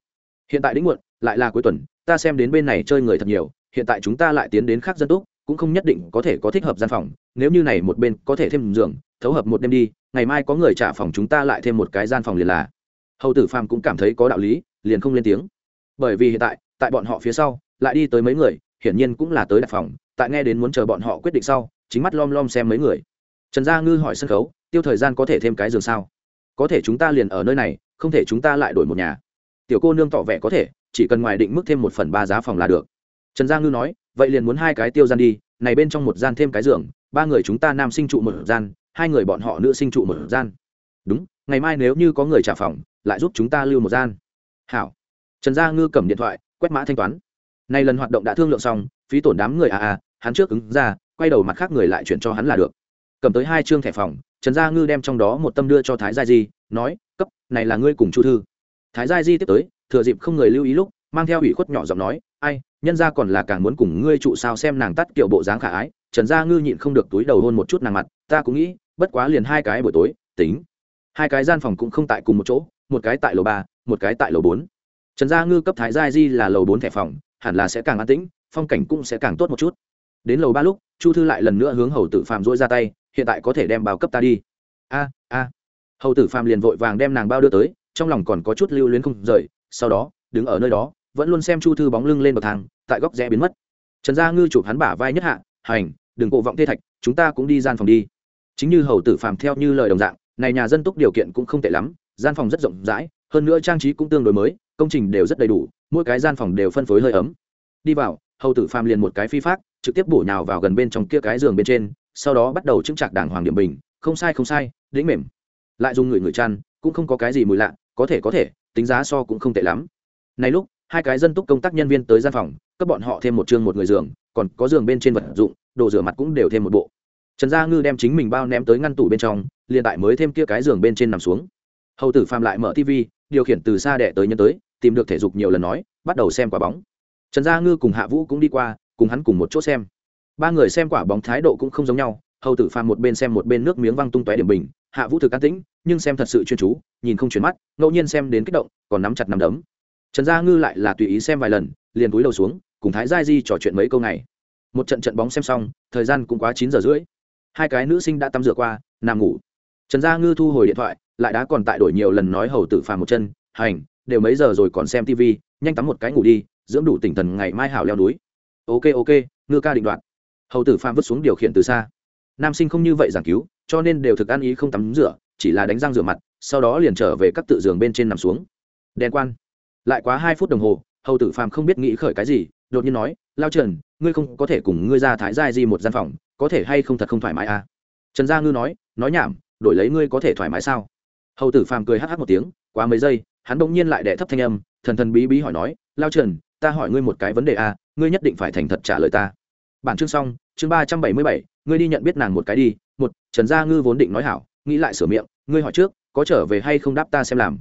Hiện tại đến muộn, lại là cuối tuần, ta xem đến bên này chơi người thật nhiều, hiện tại chúng ta lại tiến đến khác dân túc, cũng không nhất định có thể có thích hợp gian phòng, nếu như này một bên có thể thêm giường thấu hợp một đêm đi, ngày mai có người trả phòng chúng ta lại thêm một cái gian phòng liền là. Hầu tử phàm cũng cảm thấy có đạo lý, liền không lên tiếng. Bởi vì hiện tại tại bọn họ phía sau, lại đi tới mấy người, hiển nhiên cũng là tới đặt phòng, tại nghe đến muốn chờ bọn họ quyết định sau, chính mắt lom lom xem mấy người. Trần gia ngư hỏi sân khấu, tiêu thời gian có thể thêm cái giường sao? Có thể chúng ta liền ở nơi này, không thể chúng ta lại đổi một nhà. Tiểu cô nương tỏ vẻ có thể, chỉ cần ngoài định mức thêm một phần ba giá phòng là được. Trần gia ngư nói, vậy liền muốn hai cái tiêu gian đi, này bên trong một gian thêm cái giường, ba người chúng ta nam sinh trụ một gian hai người bọn họ nữ sinh trụ một gian. Đúng, ngày mai nếu như có người trả phòng, lại giúp chúng ta lưu một gian. Hảo. Trần gia ngư cầm điện thoại, quét mã thanh toán. Nay lần hoạt động đã thương lượng xong, phí tổn đám người à à hắn trước ứng ra, quay đầu mặt khác người lại chuyển cho hắn là được. Cầm tới hai chương thẻ phòng, trần gia ngư đem trong đó một tâm đưa cho thái gia di, nói, cấp, này là ngươi cùng chu thư. Thái gia di tiếp tới, thừa dịp không người lưu ý lúc, mang theo ủy khuất nhỏ giọng nói, ai, nhân gia còn là càng muốn cùng ngươi trụ sao xem nàng tắt kiểu bộ dáng khả ái. Trần gia ngư nhịn không được túi đầu hôn một chút nàng mặt, ta cũng nghĩ bất quá liền hai cái buổi tối, tính. Hai cái gian phòng cũng không tại cùng một chỗ, một cái tại lầu ba, một cái tại lầu bốn. Trần gia ngư cấp thái gia di là lầu bốn thẻ phòng, hẳn là sẽ càng an tĩnh, phong cảnh cũng sẽ càng tốt một chút. Đến lầu ba lúc, chu thư lại lần nữa hướng hầu tử phàm dỗi ra tay, hiện tại có thể đem bao cấp ta đi. A a. Hầu tử phàm liền vội vàng đem nàng bao đưa tới, trong lòng còn có chút lưu luyến không rời, sau đó, đứng ở nơi đó, vẫn luôn xem chu thư bóng lưng lên bậc thang, tại góc rẽ biến mất. Trần gia ngư chụp hắn bả vai nhất hạ, hành, đừng cổ vọng tê thạch, chúng ta cũng đi gian phòng đi chính như hầu tử phàm theo như lời đồng dạng, này nhà dân túc điều kiện cũng không tệ lắm, gian phòng rất rộng rãi, hơn nữa trang trí cũng tương đối mới, công trình đều rất đầy đủ, mỗi cái gian phòng đều phân phối hơi ấm. Đi vào, hầu tử phàm liền một cái phi pháp trực tiếp bổ nhào vào gần bên trong kia cái giường bên trên, sau đó bắt đầu chứng trạc đảng hoàng điểm bình, không sai không sai đĩnh mềm. Lại dùng người người chăn, cũng không có cái gì mùi lạ, có thể có thể, tính giá so cũng không tệ lắm. Này lúc, hai cái dân túc công tác nhân viên tới gian phòng, cấp bọn họ thêm một chương một người giường, còn có giường bên trên vật dụng, đồ rửa mặt cũng đều thêm một bộ trần gia ngư đem chính mình bao ném tới ngăn tủ bên trong, liền tại mới thêm kia cái giường bên trên nằm xuống. Hầu tử phàm lại mở tv điều khiển từ xa đẻ tới nhân tới, tìm được thể dục nhiều lần nói, bắt đầu xem quả bóng. Trần gia ngư cùng hạ vũ cũng đi qua, cùng hắn cùng một chỗ xem. Ba người xem quả bóng thái độ cũng không giống nhau, hầu tử phàm một bên xem một bên nước miếng văng tung tóe điểm bình, hạ vũ thực an tĩnh, nhưng xem thật sự chuyên chú, nhìn không chuyển mắt, ngẫu nhiên xem đến kích động, còn nắm chặt nắm đấm. Trần gia ngư lại là tùy ý xem vài lần, liền túi đầu xuống, cùng thái gia di trò chuyện mấy câu này một trận trận bóng xem xong, thời gian cũng quá chín giờ rưỡi hai cái nữ sinh đã tắm rửa qua, nằm ngủ. Trần gia ngư thu hồi điện thoại, lại đã còn tại đổi nhiều lần nói hầu tử phàm một chân, hành, đều mấy giờ rồi còn xem tv nhanh tắm một cái ngủ đi, dưỡng đủ tỉnh thần ngày mai hảo leo núi. Ok ok, ngư ca định đoạn hầu tử phàm vứt xuống điều khiển từ xa. Nam sinh không như vậy giảng cứu, cho nên đều thực ăn ý không tắm rửa, chỉ là đánh răng rửa mặt, sau đó liền trở về các tự giường bên trên nằm xuống. Đen quan. Lại quá hai phút đồng hồ, hầu tử phàm không biết nghĩ khởi cái gì, đột nhiên nói, lao trần, ngươi không có thể cùng ngươi ra thái giai di một gian phòng có thể hay không thật không thoải mái à? Trần gia ngư nói nói nhảm, đổi lấy ngươi có thể thoải mái sao? Hầu tử phàm cười hh một tiếng qua mấy giây, hắn bỗng nhiên lại đẻ thấp thanh âm, thần thần bí bí hỏi nói, lao trần, ta hỏi ngươi một cái vấn đề à ngươi nhất định phải thành thật trả lời ta. Bản chương xong, chương ba trăm bảy mươi bảy, ngươi đi nhận biết nàng một cái đi. Một, trần gia ngư vốn định nói hảo, nghĩ lại sửa miệng, ngươi hỏi trước, có trở về hay không đáp ta xem làm?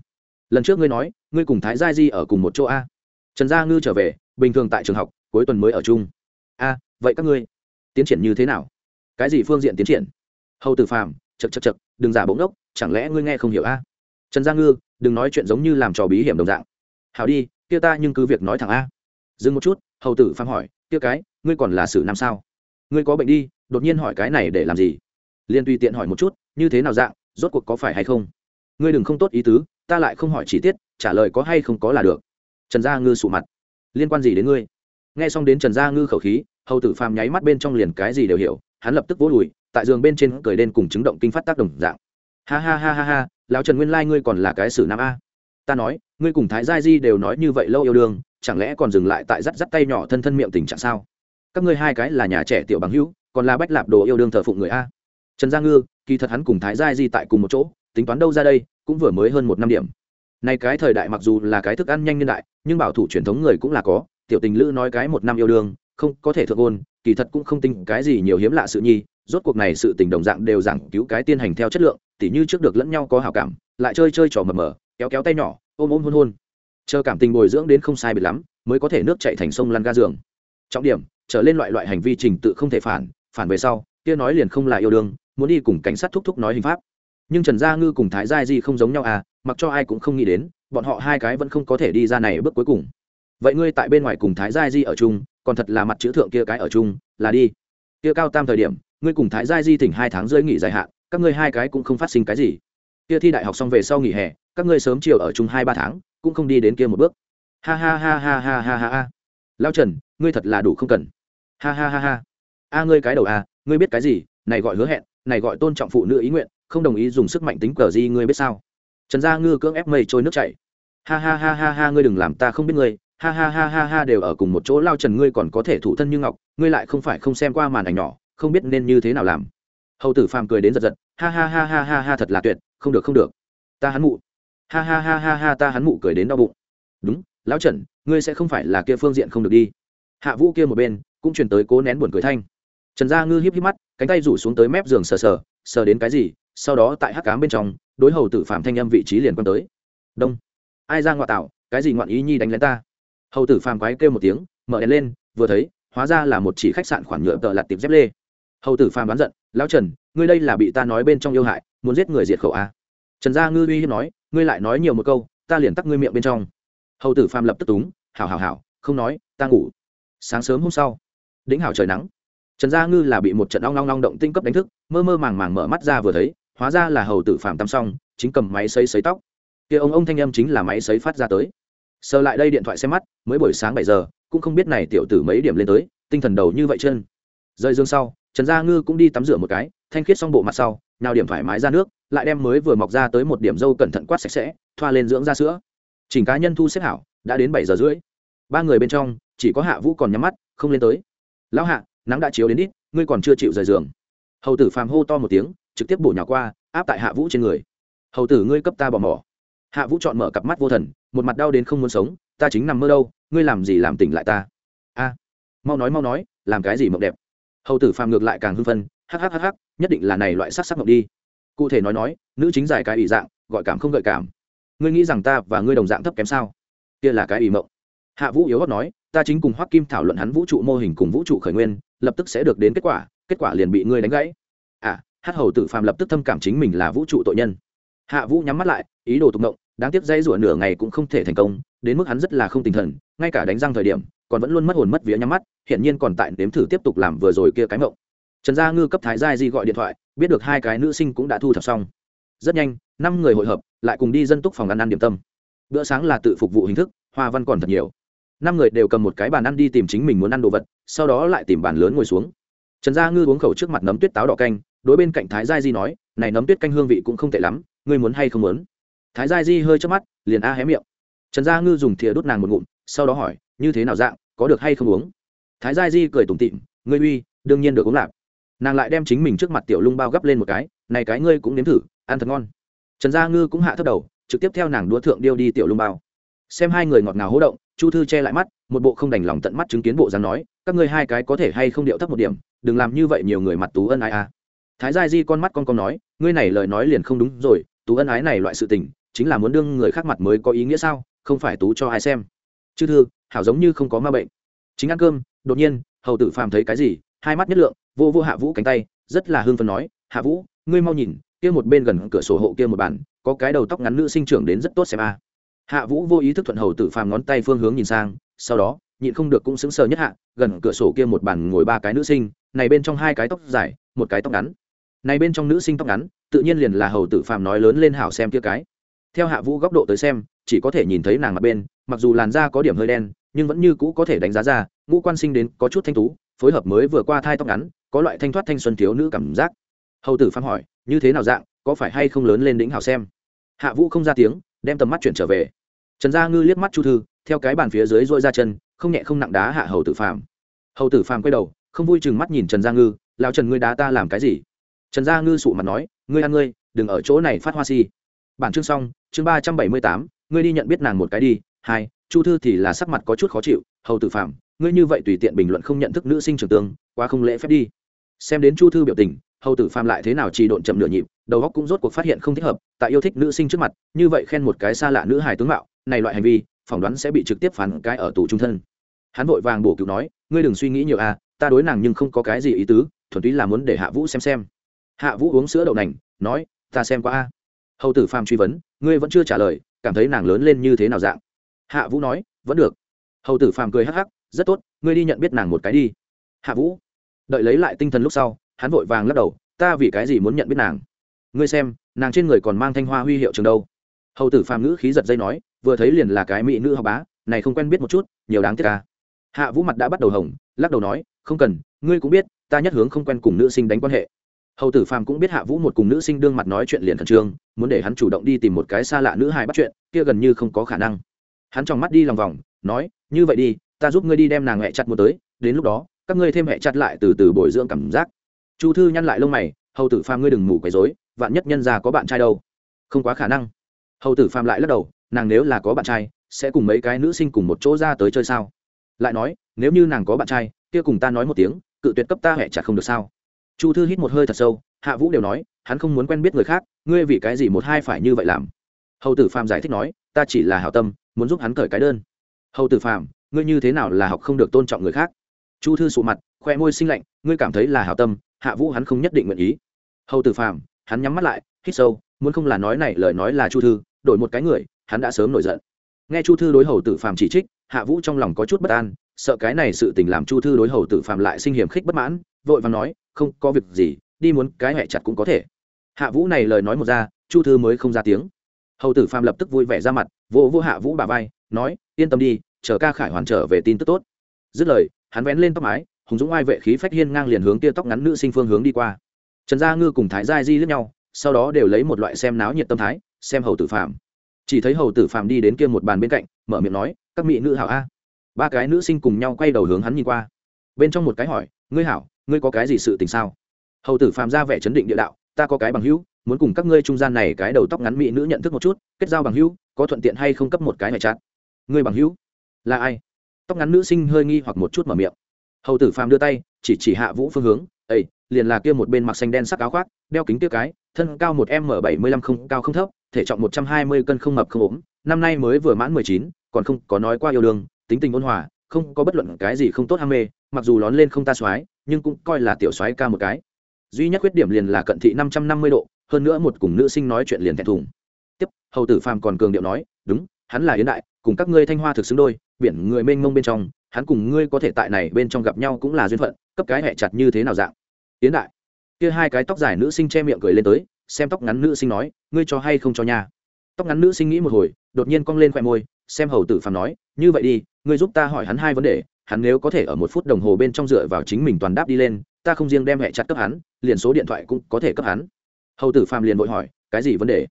Lần trước ngươi nói, ngươi cùng thái gia di ở cùng một chỗ a. Trần gia ngư trở về, bình thường tại trường học, cuối tuần mới ở chung. A, vậy các ngươi tiến triển như thế nào? Cái gì phương diện tiến triển? Hầu tử phàm chật chật chật đừng giả bỗng đốc chẳng lẽ ngươi nghe không hiểu a? Trần gia ngư, đừng nói chuyện giống như làm trò bí hiểm đồng dạng. Hảo đi, kia ta nhưng cứ việc nói thẳng a. Dừng một chút, hầu tử phàm hỏi, kia cái, ngươi còn là sử nam sao? Ngươi có bệnh đi, đột nhiên hỏi cái này để làm gì? Liên tùy tiện hỏi một chút, như thế nào dạng, rốt cuộc có phải hay không? Ngươi đừng không tốt ý tứ, ta lại không hỏi chi tiết, trả lời có hay không có là được. Trần gia ngư sụ mặt. Liên quan gì đến ngươi? Nghe xong đến trần gia ngư khẩu khí hầu tử phàm nháy mắt bên trong liền cái gì đều hiểu, hắn lập tức vỗ lùi tại giường bên trên cười đen cùng chứng động kinh phát tác đồng dạng. Ha ha ha ha ha, lão trần nguyên lai ngươi còn là cái sử nam a. Ta nói, ngươi cùng thái gia di đều nói như vậy lâu yêu đương, chẳng lẽ còn dừng lại tại rắt rắt tay nhỏ thân thân miệng tình trạng sao? Các ngươi hai cái là nhà trẻ tiểu bằng hữu, còn là bách lạp đồ yêu đương thờ phụng người a. Trần gia ngư, kỳ thật hắn cùng thái gia di tại cùng một chỗ, tính toán đâu ra đây, cũng vừa mới hơn một năm điểm. Nay cái thời đại mặc dù là cái thức ăn nhanh niên đại, nhưng bảo thủ truyền thống người cũng là có, tiểu tình lữ nói cái một năm yêu đương không có thể thượng ôn, kỳ thật cũng không tính cái gì nhiều hiếm lạ sự nhi, rốt cuộc này sự tình đồng dạng đều giảng cứu cái tiên hành theo chất lượng, tỉ như trước được lẫn nhau có hảo cảm, lại chơi chơi trò mờ mờ, kéo kéo tay nhỏ, ôm ôm hôn hôn. Chờ cảm tình bồi dưỡng đến không sai biệt lắm, mới có thể nước chạy thành sông lăn ga giường. Trọng điểm, trở lên loại loại hành vi trình tự không thể phản phản về sau, kia nói liền không là yêu đương, muốn đi cùng cảnh sát thúc thúc nói hình pháp. Nhưng trần gia ngư cùng thái gia di không giống nhau à mặc cho ai cũng không nghĩ đến, bọn họ hai cái vẫn không có thể đi ra này bước cuối cùng. Vậy ngươi tại bên ngoài cùng thái gia di ở chung còn thật là mặt chữ thượng kia cái ở chung, là đi. Kia cao tam thời điểm, ngươi cùng thái gia di thỉnh hai tháng rơi nghỉ dài hạn, các ngươi hai cái cũng không phát sinh cái gì. Kia thi đại học xong về sau nghỉ hè, các ngươi sớm chiều ở chung hai ba tháng, cũng không đi đến kia một bước. Ha ha ha ha ha ha ha ha. Lao trần, ngươi thật là đủ không cần. Ha ha ha ha. A ngươi cái đầu a ngươi biết cái gì, này gọi hứa hẹn, này gọi tôn trọng phụ nữ ý nguyện, không đồng ý dùng sức mạnh tính cờ gì ngươi biết sao? Trần gia ngư cưỡng ép mây trôi nước chảy. Ha ha ha ha ha, ngươi đừng làm ta không biết ngươi ha ha ha ha ha đều ở cùng một chỗ lao trần ngươi còn có thể thủ thân như ngọc ngươi lại không phải không xem qua màn ảnh nhỏ không biết nên như thế nào làm hầu tử phàm cười đến giật giật ha ha ha ha ha ha thật là tuyệt không được không được ta hắn mụ ha ha ha ha ha ta hắn mụ cười đến đau bụng đúng lão trần ngươi sẽ không phải là kia phương diện không được đi hạ vũ kia một bên cũng chuyển tới cố nén buồn cười thanh trần gia ngư híp híp mắt cánh tay rủ xuống tới mép giường sờ sờ sờ đến cái gì sau đó tại hắc cám bên trong đối hầu tử phạm thanh âm vị trí liền quan tới đông ai ra ngoại tạo cái gì ngoạn ý nhi đánh lén ta hầu tử phàm quái kêu một tiếng, mở đèn lên, vừa thấy, hóa ra là một chỉ khách sạn khoản nhựa tợ lặt tiệp dép lê. Hầu tử phàm đoán giận, lão trần, ngươi đây là bị ta nói bên trong yêu hại, muốn giết người diệt khẩu à? trần gia ngư uy hiếp nói, ngươi lại nói nhiều một câu, ta liền tắc ngươi miệng bên trong. Hầu tử phàm lập tức túng, hảo hảo hảo, không nói, ta ngủ. Sáng sớm hôm sau đĩnh hảo trời nắng. Trần gia ngư là bị một trận long long long động tinh cấp đánh thức, mơ mơ màng màng mở mắt ra vừa thấy, hóa ra là hầu tử phàm tắm xong, chính cầm máy xấy xấy tóc. Kia ông ông thanh âm chính là máy xấy phát ra tới sờ lại đây điện thoại xem mắt mới buổi sáng bảy giờ cũng không biết này tiểu tử mấy điểm lên tới tinh thần đầu như vậy chân. Rơi dương sau trần gia ngư cũng đi tắm rửa một cái thanh khiết xong bộ mặt sau nào điểm thoải mái ra nước lại đem mới vừa mọc ra tới một điểm dâu cẩn thận quát sạch sẽ thoa lên dưỡng ra sữa. Chỉnh cá nhân thu xếp hảo đã đến bảy giờ rưỡi. Ba người bên trong chỉ có hạ vũ còn nhắm mắt không lên tới. Lão hạ nắng đã chiếu đến ít, ngươi còn chưa chịu rời giường. Hầu tử phàm hô to một tiếng trực tiếp bổ nhỏ qua áp tại hạ vũ trên người. Hầu tử ngươi cấp ta bỏ mỏ. Hạ vũ chọn mở cặp mắt vô thần một mặt đau đến không muốn sống, ta chính nằm mơ đâu, ngươi làm gì làm tỉnh lại ta? A, mau nói mau nói, làm cái gì mộng đẹp? Hầu tử phàm ngược lại càng hưng phân hhhh nhất định là này loại sắc sắc mộng đi. Cụ thể nói nói, nữ chính giải cái ỷ dạng, gọi cảm không gợi cảm. Ngươi nghĩ rằng ta và ngươi đồng dạng thấp kém sao? Kia là cái ỷ mộng. Hạ vũ yếu hót nói, ta chính cùng hoắc kim thảo luận hắn vũ trụ mô hình cùng vũ trụ khởi nguyên, lập tức sẽ được đến kết quả kết quả liền bị ngươi đánh gãy. À hát hầu tử phàm lập tức thâm cảm chính mình là vũ trụ tội nhân. Hạ vũ nhắm mắt lại, ý đồ tục mộng đáng tiếc dây rủa nửa ngày cũng không thể thành công, đến mức hắn rất là không tinh thần, ngay cả đánh răng thời điểm, còn vẫn luôn mất hồn mất vía nhắm mắt hiện nhiên còn tại nếm thử tiếp tục làm vừa rồi kia cái mộng. Trần gia ngư cấp thái giai di gọi điện thoại, biết được hai cái nữ sinh cũng đã thu thập xong. Rất nhanh, năm người hội hợp, lại cùng đi dân túc phòng ăn ăn điểm tâm. Bữa sáng là tự phục vụ hình thức, hoa văn còn thật nhiều. Năm người đều cầm một cái bàn ăn đi tìm chính mình muốn ăn đồ vật, sau đó lại tìm bàn lớn ngồi xuống. Trần gia ngư uống khẩu trước mặt nấm tuyết táo đỏ canh, đối bên cạnh thái giai di nói, này nấm tuyết canh hương vị cũng không tệ lắm, ngươi muốn hay không muốn? Thái giai di hơi chớp mắt, liền a hé miệng. Trần gia ngư dùng thìa đốt nàng một ngụm, sau đó hỏi, như thế nào dạng, có được hay không uống? Thái giai di cười tủm tịm ngươi uy, đương nhiên được uống lạp. Nàng lại đem chính mình trước mặt tiểu lung bao gấp lên một cái, này cái ngươi cũng nếm thử, ăn thật ngon. Trần gia ngư cũng hạ thấp đầu, trực tiếp theo nàng đũa thượng điêu đi tiểu lung bao. Xem hai người ngọt ngào hỗ động, chu thư che lại mắt, một bộ không đành lòng tận mắt chứng kiến bộ dáng nói, các ngươi hai cái có thể hay không điệu thấp một điểm, đừng làm như vậy nhiều người mặt tú ân ai a. Thái gia di con mắt con con nói, ngươi này lời nói liền không đúng rồi, tú ân ái này loại sự tình chính là muốn đương người khác mặt mới có ý nghĩa sao? Không phải tú cho ai xem. Chư thư, hảo giống như không có ma bệnh. Chính ăn cơm, đột nhiên, hầu tử phàm thấy cái gì, hai mắt nhất lượng, vô vô hạ vũ cánh tay, rất là hưng phấn nói, hạ vũ, ngươi mau nhìn, kia một bên gần cửa sổ hộ kia một bàn, có cái đầu tóc ngắn nữ sinh trưởng đến rất tốt xem a. Hạ vũ vô ý thức thuận hầu tử phàm ngón tay phương hướng nhìn sang, sau đó, nhịn không được cũng sững sờ nhất hạ, gần cửa sổ kia một bàn ngồi ba cái nữ sinh, này bên trong hai cái tóc dài, một cái tóc ngắn. Này bên trong nữ sinh tóc ngắn, tự nhiên liền là hầu tử phàm nói lớn lên hảo xem kia cái theo hạ vũ góc độ tới xem, chỉ có thể nhìn thấy nàng mặt bên, mặc dù làn da có điểm hơi đen, nhưng vẫn như cũ có thể đánh giá ra, ngũ quan sinh đến có chút thanh tú, phối hợp mới vừa qua thai tóc ngắn, có loại thanh thoát thanh xuân thiếu nữ cảm giác. Hầu tử phán hỏi, như thế nào dạng, có phải hay không lớn lên đỉnh hảo xem? Hạ vũ không ra tiếng, đem tầm mắt chuyển trở về. Trần gia ngư liếc mắt chu thư, theo cái bàn phía dưới dội ra chân, không nhẹ không nặng đá hạ hầu tử phàm. Hầu tử phàm quay đầu, không vui chừng mắt nhìn trần gia ngư lao trần ngươi đá ta làm cái gì? Trần gia ngư sụ mặt nói, ngươi ăn ngươi, đừng ở chỗ này phát hoa si bản chương xong, chương ba trăm bảy mươi tám, ngươi đi nhận biết nàng một cái đi. Hai, chu thư thì là sắc mặt có chút khó chịu, hầu tử phạm, ngươi như vậy tùy tiện bình luận không nhận thức nữ sinh trường tương, quá không lễ phép đi. Xem đến chu thư biểu tình, hầu tử phạm lại thế nào chỉ độn chậm nửa nhịp, đầu góc cũng rốt cuộc phát hiện không thích hợp, tại yêu thích nữ sinh trước mặt, như vậy khen một cái xa lạ nữ hài tướng mạo, này loại hành vi, phỏng đoán sẽ bị trực tiếp phản cái ở tù trung thân. Hắn vội vàng bổ cứu nói, ngươi đừng suy nghĩ nhiều à ta đối nàng nhưng không có cái gì ý tứ, thuần túy là muốn để hạ vũ xem xem. Hạ vũ uống sữa đậu nành, nói, ta xem qua a hầu tử phàm truy vấn, ngươi vẫn chưa trả lời, cảm thấy nàng lớn lên như thế nào dạng? Hạ vũ nói, vẫn được. Hầu tử phàm cười hắc hắc, rất tốt, ngươi đi nhận biết nàng một cái đi. Hạ vũ, đợi lấy lại tinh thần lúc sau, hắn vội vàng lắc đầu, ta vì cái gì muốn nhận biết nàng? Ngươi xem, nàng trên người còn mang thanh hoa huy hiệu trường đâu. Hầu tử phàm ngữ khí giật dây nói, vừa thấy liền là cái mỹ nữ học bá, này không quen biết một chút, nhiều đáng tiếc ca hạ vũ mặt đã bắt đầu hồng, lắc đầu nói, không cần, ngươi cũng biết, ta nhất hướng không quen cùng nữ sinh đánh quan hệ hầu tử phàm cũng biết hạ vũ một cùng nữ sinh đương mặt nói chuyện liền khẩn trương, muốn để hắn chủ động đi tìm một cái xa lạ nữ hài bắt chuyện, kia gần như không có khả năng. Hắn tròng mắt đi lòng vòng, nói, như vậy đi, ta giúp ngươi đi đem nàng hẹ chặt mua tới, đến lúc đó, các ngươi thêm hẹ chặt lại từ từ bồi dưỡng cảm giác. Chu thư nhăn lại lông mày, hầu tử phàm ngươi đừng ngủ quấy dối vạn nhất nhân già có bạn trai đâu? Không quá khả năng. Hầu tử phàm lại lắc đầu, nàng nếu là có bạn trai, sẽ cùng mấy cái nữ sinh cùng một chỗ ra tới chơi sao? Lại nói, nếu như nàng có bạn trai, kia cùng ta nói một tiếng, cự tuyệt cấp ta hẹ chặt không được sao? Chu thư hít một hơi thật sâu, hạ vũ đều nói, hắn không muốn quen biết người khác, ngươi vì cái gì một hai phải như vậy làm? Hầu tử phàm giải thích nói, ta chỉ là hảo tâm, muốn giúp hắn cởi cái đơn. Hầu tử phàm, ngươi như thế nào là học không được tôn trọng người khác? Chu thư sụ mặt, khoe môi sinh lạnh, ngươi cảm thấy là hảo tâm, hạ vũ hắn không nhất định nguyện ý. Hầu tử phàm, hắn nhắm mắt lại, hít sâu, muốn không là nói này lời nói là chu thư, đổi một cái người, hắn đã sớm nổi giận. Nghe chu thư đối hầu tử phàm chỉ trích, hạ vũ trong lòng có chút bất an, sợ cái này sự tình làm chu thư đối hầu tử phàm lại sinh hiểm khích bất mãn, vội và nói không có việc gì, đi muốn cái hẹ chặt cũng có thể. Hạ vũ này lời nói một ra, chu thư mới không ra tiếng. Hầu tử phàm lập tức vui vẻ ra mặt, vỗ vỗ hạ vũ bà vai, nói, yên tâm đi, chờ ca khải hoàn trở về tin tức tốt. Dứt lời, hắn vén lên tóc mái, hùng dũng ai vệ khí phách hiên ngang liền hướng tia tóc ngắn nữ sinh phương hướng đi qua. Trần gia ngư cùng thái gia di lướt nhau, sau đó đều lấy một loại xem náo nhiệt tâm thái, xem hầu tử phạm chỉ thấy hầu tử phạm đi đến kia một bàn bên cạnh, mở miệng nói, các mỹ nữ hảo a. Ba cái nữ sinh cùng nhau quay đầu hướng hắn nhìn qua. Bên trong một cái hỏi, ngươi hảo ngươi có cái gì sự tình sao? Hầu tử phàm ra vẻ chấn định địa đạo, ta có cái bằng hữu, muốn cùng các ngươi trung gian này cái đầu tóc ngắn mỹ nữ nhận thức một chút, kết giao bằng hữu, có thuận tiện hay không cấp một cái này chặt. ngươi bằng hữu? Là ai? Tóc ngắn nữ sinh hơi nghi hoặc một chút mở miệng. Hầu tử phàm đưa tay, chỉ chỉ hạ vũ phương hướng ấy liền là kia một bên mặc xanh đen sắc áo khoác, đeo kính tiêu cái, thân cao một m bảy mươi lăm không, cao không thấp, thể trọng một trăm hai mươi cân không mập không ốm, năm nay mới vừa mãn mười chín, còn không có nói qua yêu đương, tính tình ôn hòa, không có bất luận cái gì không tốt ham mê, mặc dù lón lên không ta soái nhưng cũng coi là tiểu soái ca một cái. Duy nhất khuyết điểm liền là cận thị năm trăm năm mươi độ, hơn nữa một cùng nữ sinh nói chuyện liền thẹn thùng. Tiếp, hầu tử phàm còn cường điệu nói, đúng, hắn là yến đại, cùng các ngươi thanh hoa thực xứng đôi, biển người mênh mông bên trong, hắn cùng ngươi có thể tại này bên trong gặp nhau cũng là duyên phận, cấp cái hẹ chặt như thế nào dạng? Yến đại, kia hai cái tóc dài nữ sinh che miệng cười lên tới, xem tóc ngắn nữ sinh nói, ngươi cho hay không cho nhà tóc ngắn nữ sinh nghĩ một hồi, đột nhiên cong lên khoe môi, xem hầu tử phàm nói, như vậy đi, ngươi giúp ta hỏi hắn hai vấn đề hắn nếu có thể ở một phút đồng hồ bên trong dựa vào chính mình toàn đáp đi lên, ta không riêng đem hẹ chặt cấp hắn, liền số điện thoại cũng có thể cấp hắn. Hầu tử phàm liền vội hỏi, cái gì vấn đề?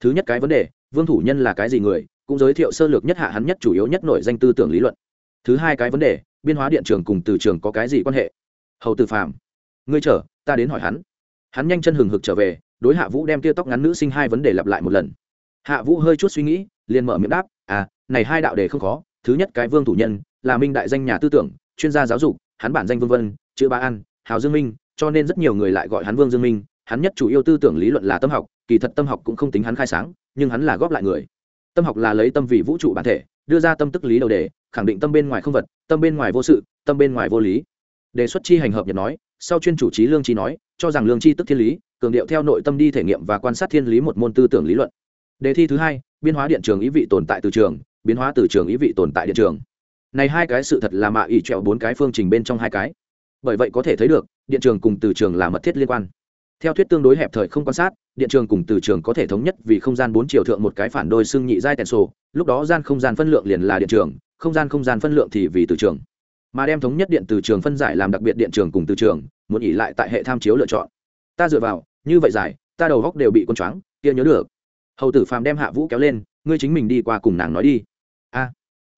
Thứ nhất cái vấn đề, vương thủ nhân là cái gì người, cũng giới thiệu sơ lược nhất hạ hắn nhất chủ yếu nhất nổi danh tư tưởng lý luận. Thứ hai cái vấn đề, biên hóa điện trường cùng từ trường có cái gì quan hệ? Hầu tử phàm, ngươi chờ, ta đến hỏi hắn. Hắn nhanh chân hừng hực trở về, đối hạ vũ đem tia tóc ngắn nữ sinh hai vấn đề lặp lại một lần. Hạ vũ hơi chút suy nghĩ, liền mở miệng đáp à này hai đạo đề không khó thứ nhất cái vương thủ nhân là minh đại danh nhà tư tưởng, chuyên gia giáo dục, hắn bản danh vương vân, chữ ba an, hào dương minh, cho nên rất nhiều người lại gọi hắn vương dương minh. Hắn nhất chủ yêu tư tưởng lý luận là tâm học, kỳ thật tâm học cũng không tính hắn khai sáng, nhưng hắn là góp lại người. Tâm học là lấy tâm vì vũ trụ bản thể, đưa ra tâm tức lý đầu đề, khẳng định tâm bên ngoài không vật, tâm bên ngoài vô sự, tâm bên ngoài vô lý. Đề xuất chi hành hợp nhật nói, sau chuyên chủ trí lương chi nói, cho rằng lương chi tức thiên lý, cường điệu theo nội tâm đi thể nghiệm và quan sát thiên lý một môn tư tưởng lý luận. Đề thi thứ hai, biên hóa điện trường ý vị tồn tại từ trường biến hóa từ trường ý vị tồn tại điện trường. Này hai cái sự thật là mạ ỉ trẹo bốn cái phương trình bên trong hai cái. Bởi vậy có thể thấy được, điện trường cùng từ trường là mật thiết liên quan. Theo thuyết tương đối hẹp thời không quan sát, điện trường cùng từ trường có thể thống nhất vì không gian bốn chiều thượng một cái phản đôi xương nhị giai tèn sổ, lúc đó gian không gian phân lượng liền là điện trường, không gian không gian phân lượng thì vì từ trường. Mà đem thống nhất điện từ trường phân giải làm đặc biệt điện trường cùng từ trường, muốn ỉ lại tại hệ tham chiếu lựa chọn. Ta dựa vào, như vậy giải, ta đầu góc đều bị con choáng, kia nhớ được. Hầu tử phàm đem hạ vũ kéo lên, ngươi chính mình đi qua cùng nàng nói đi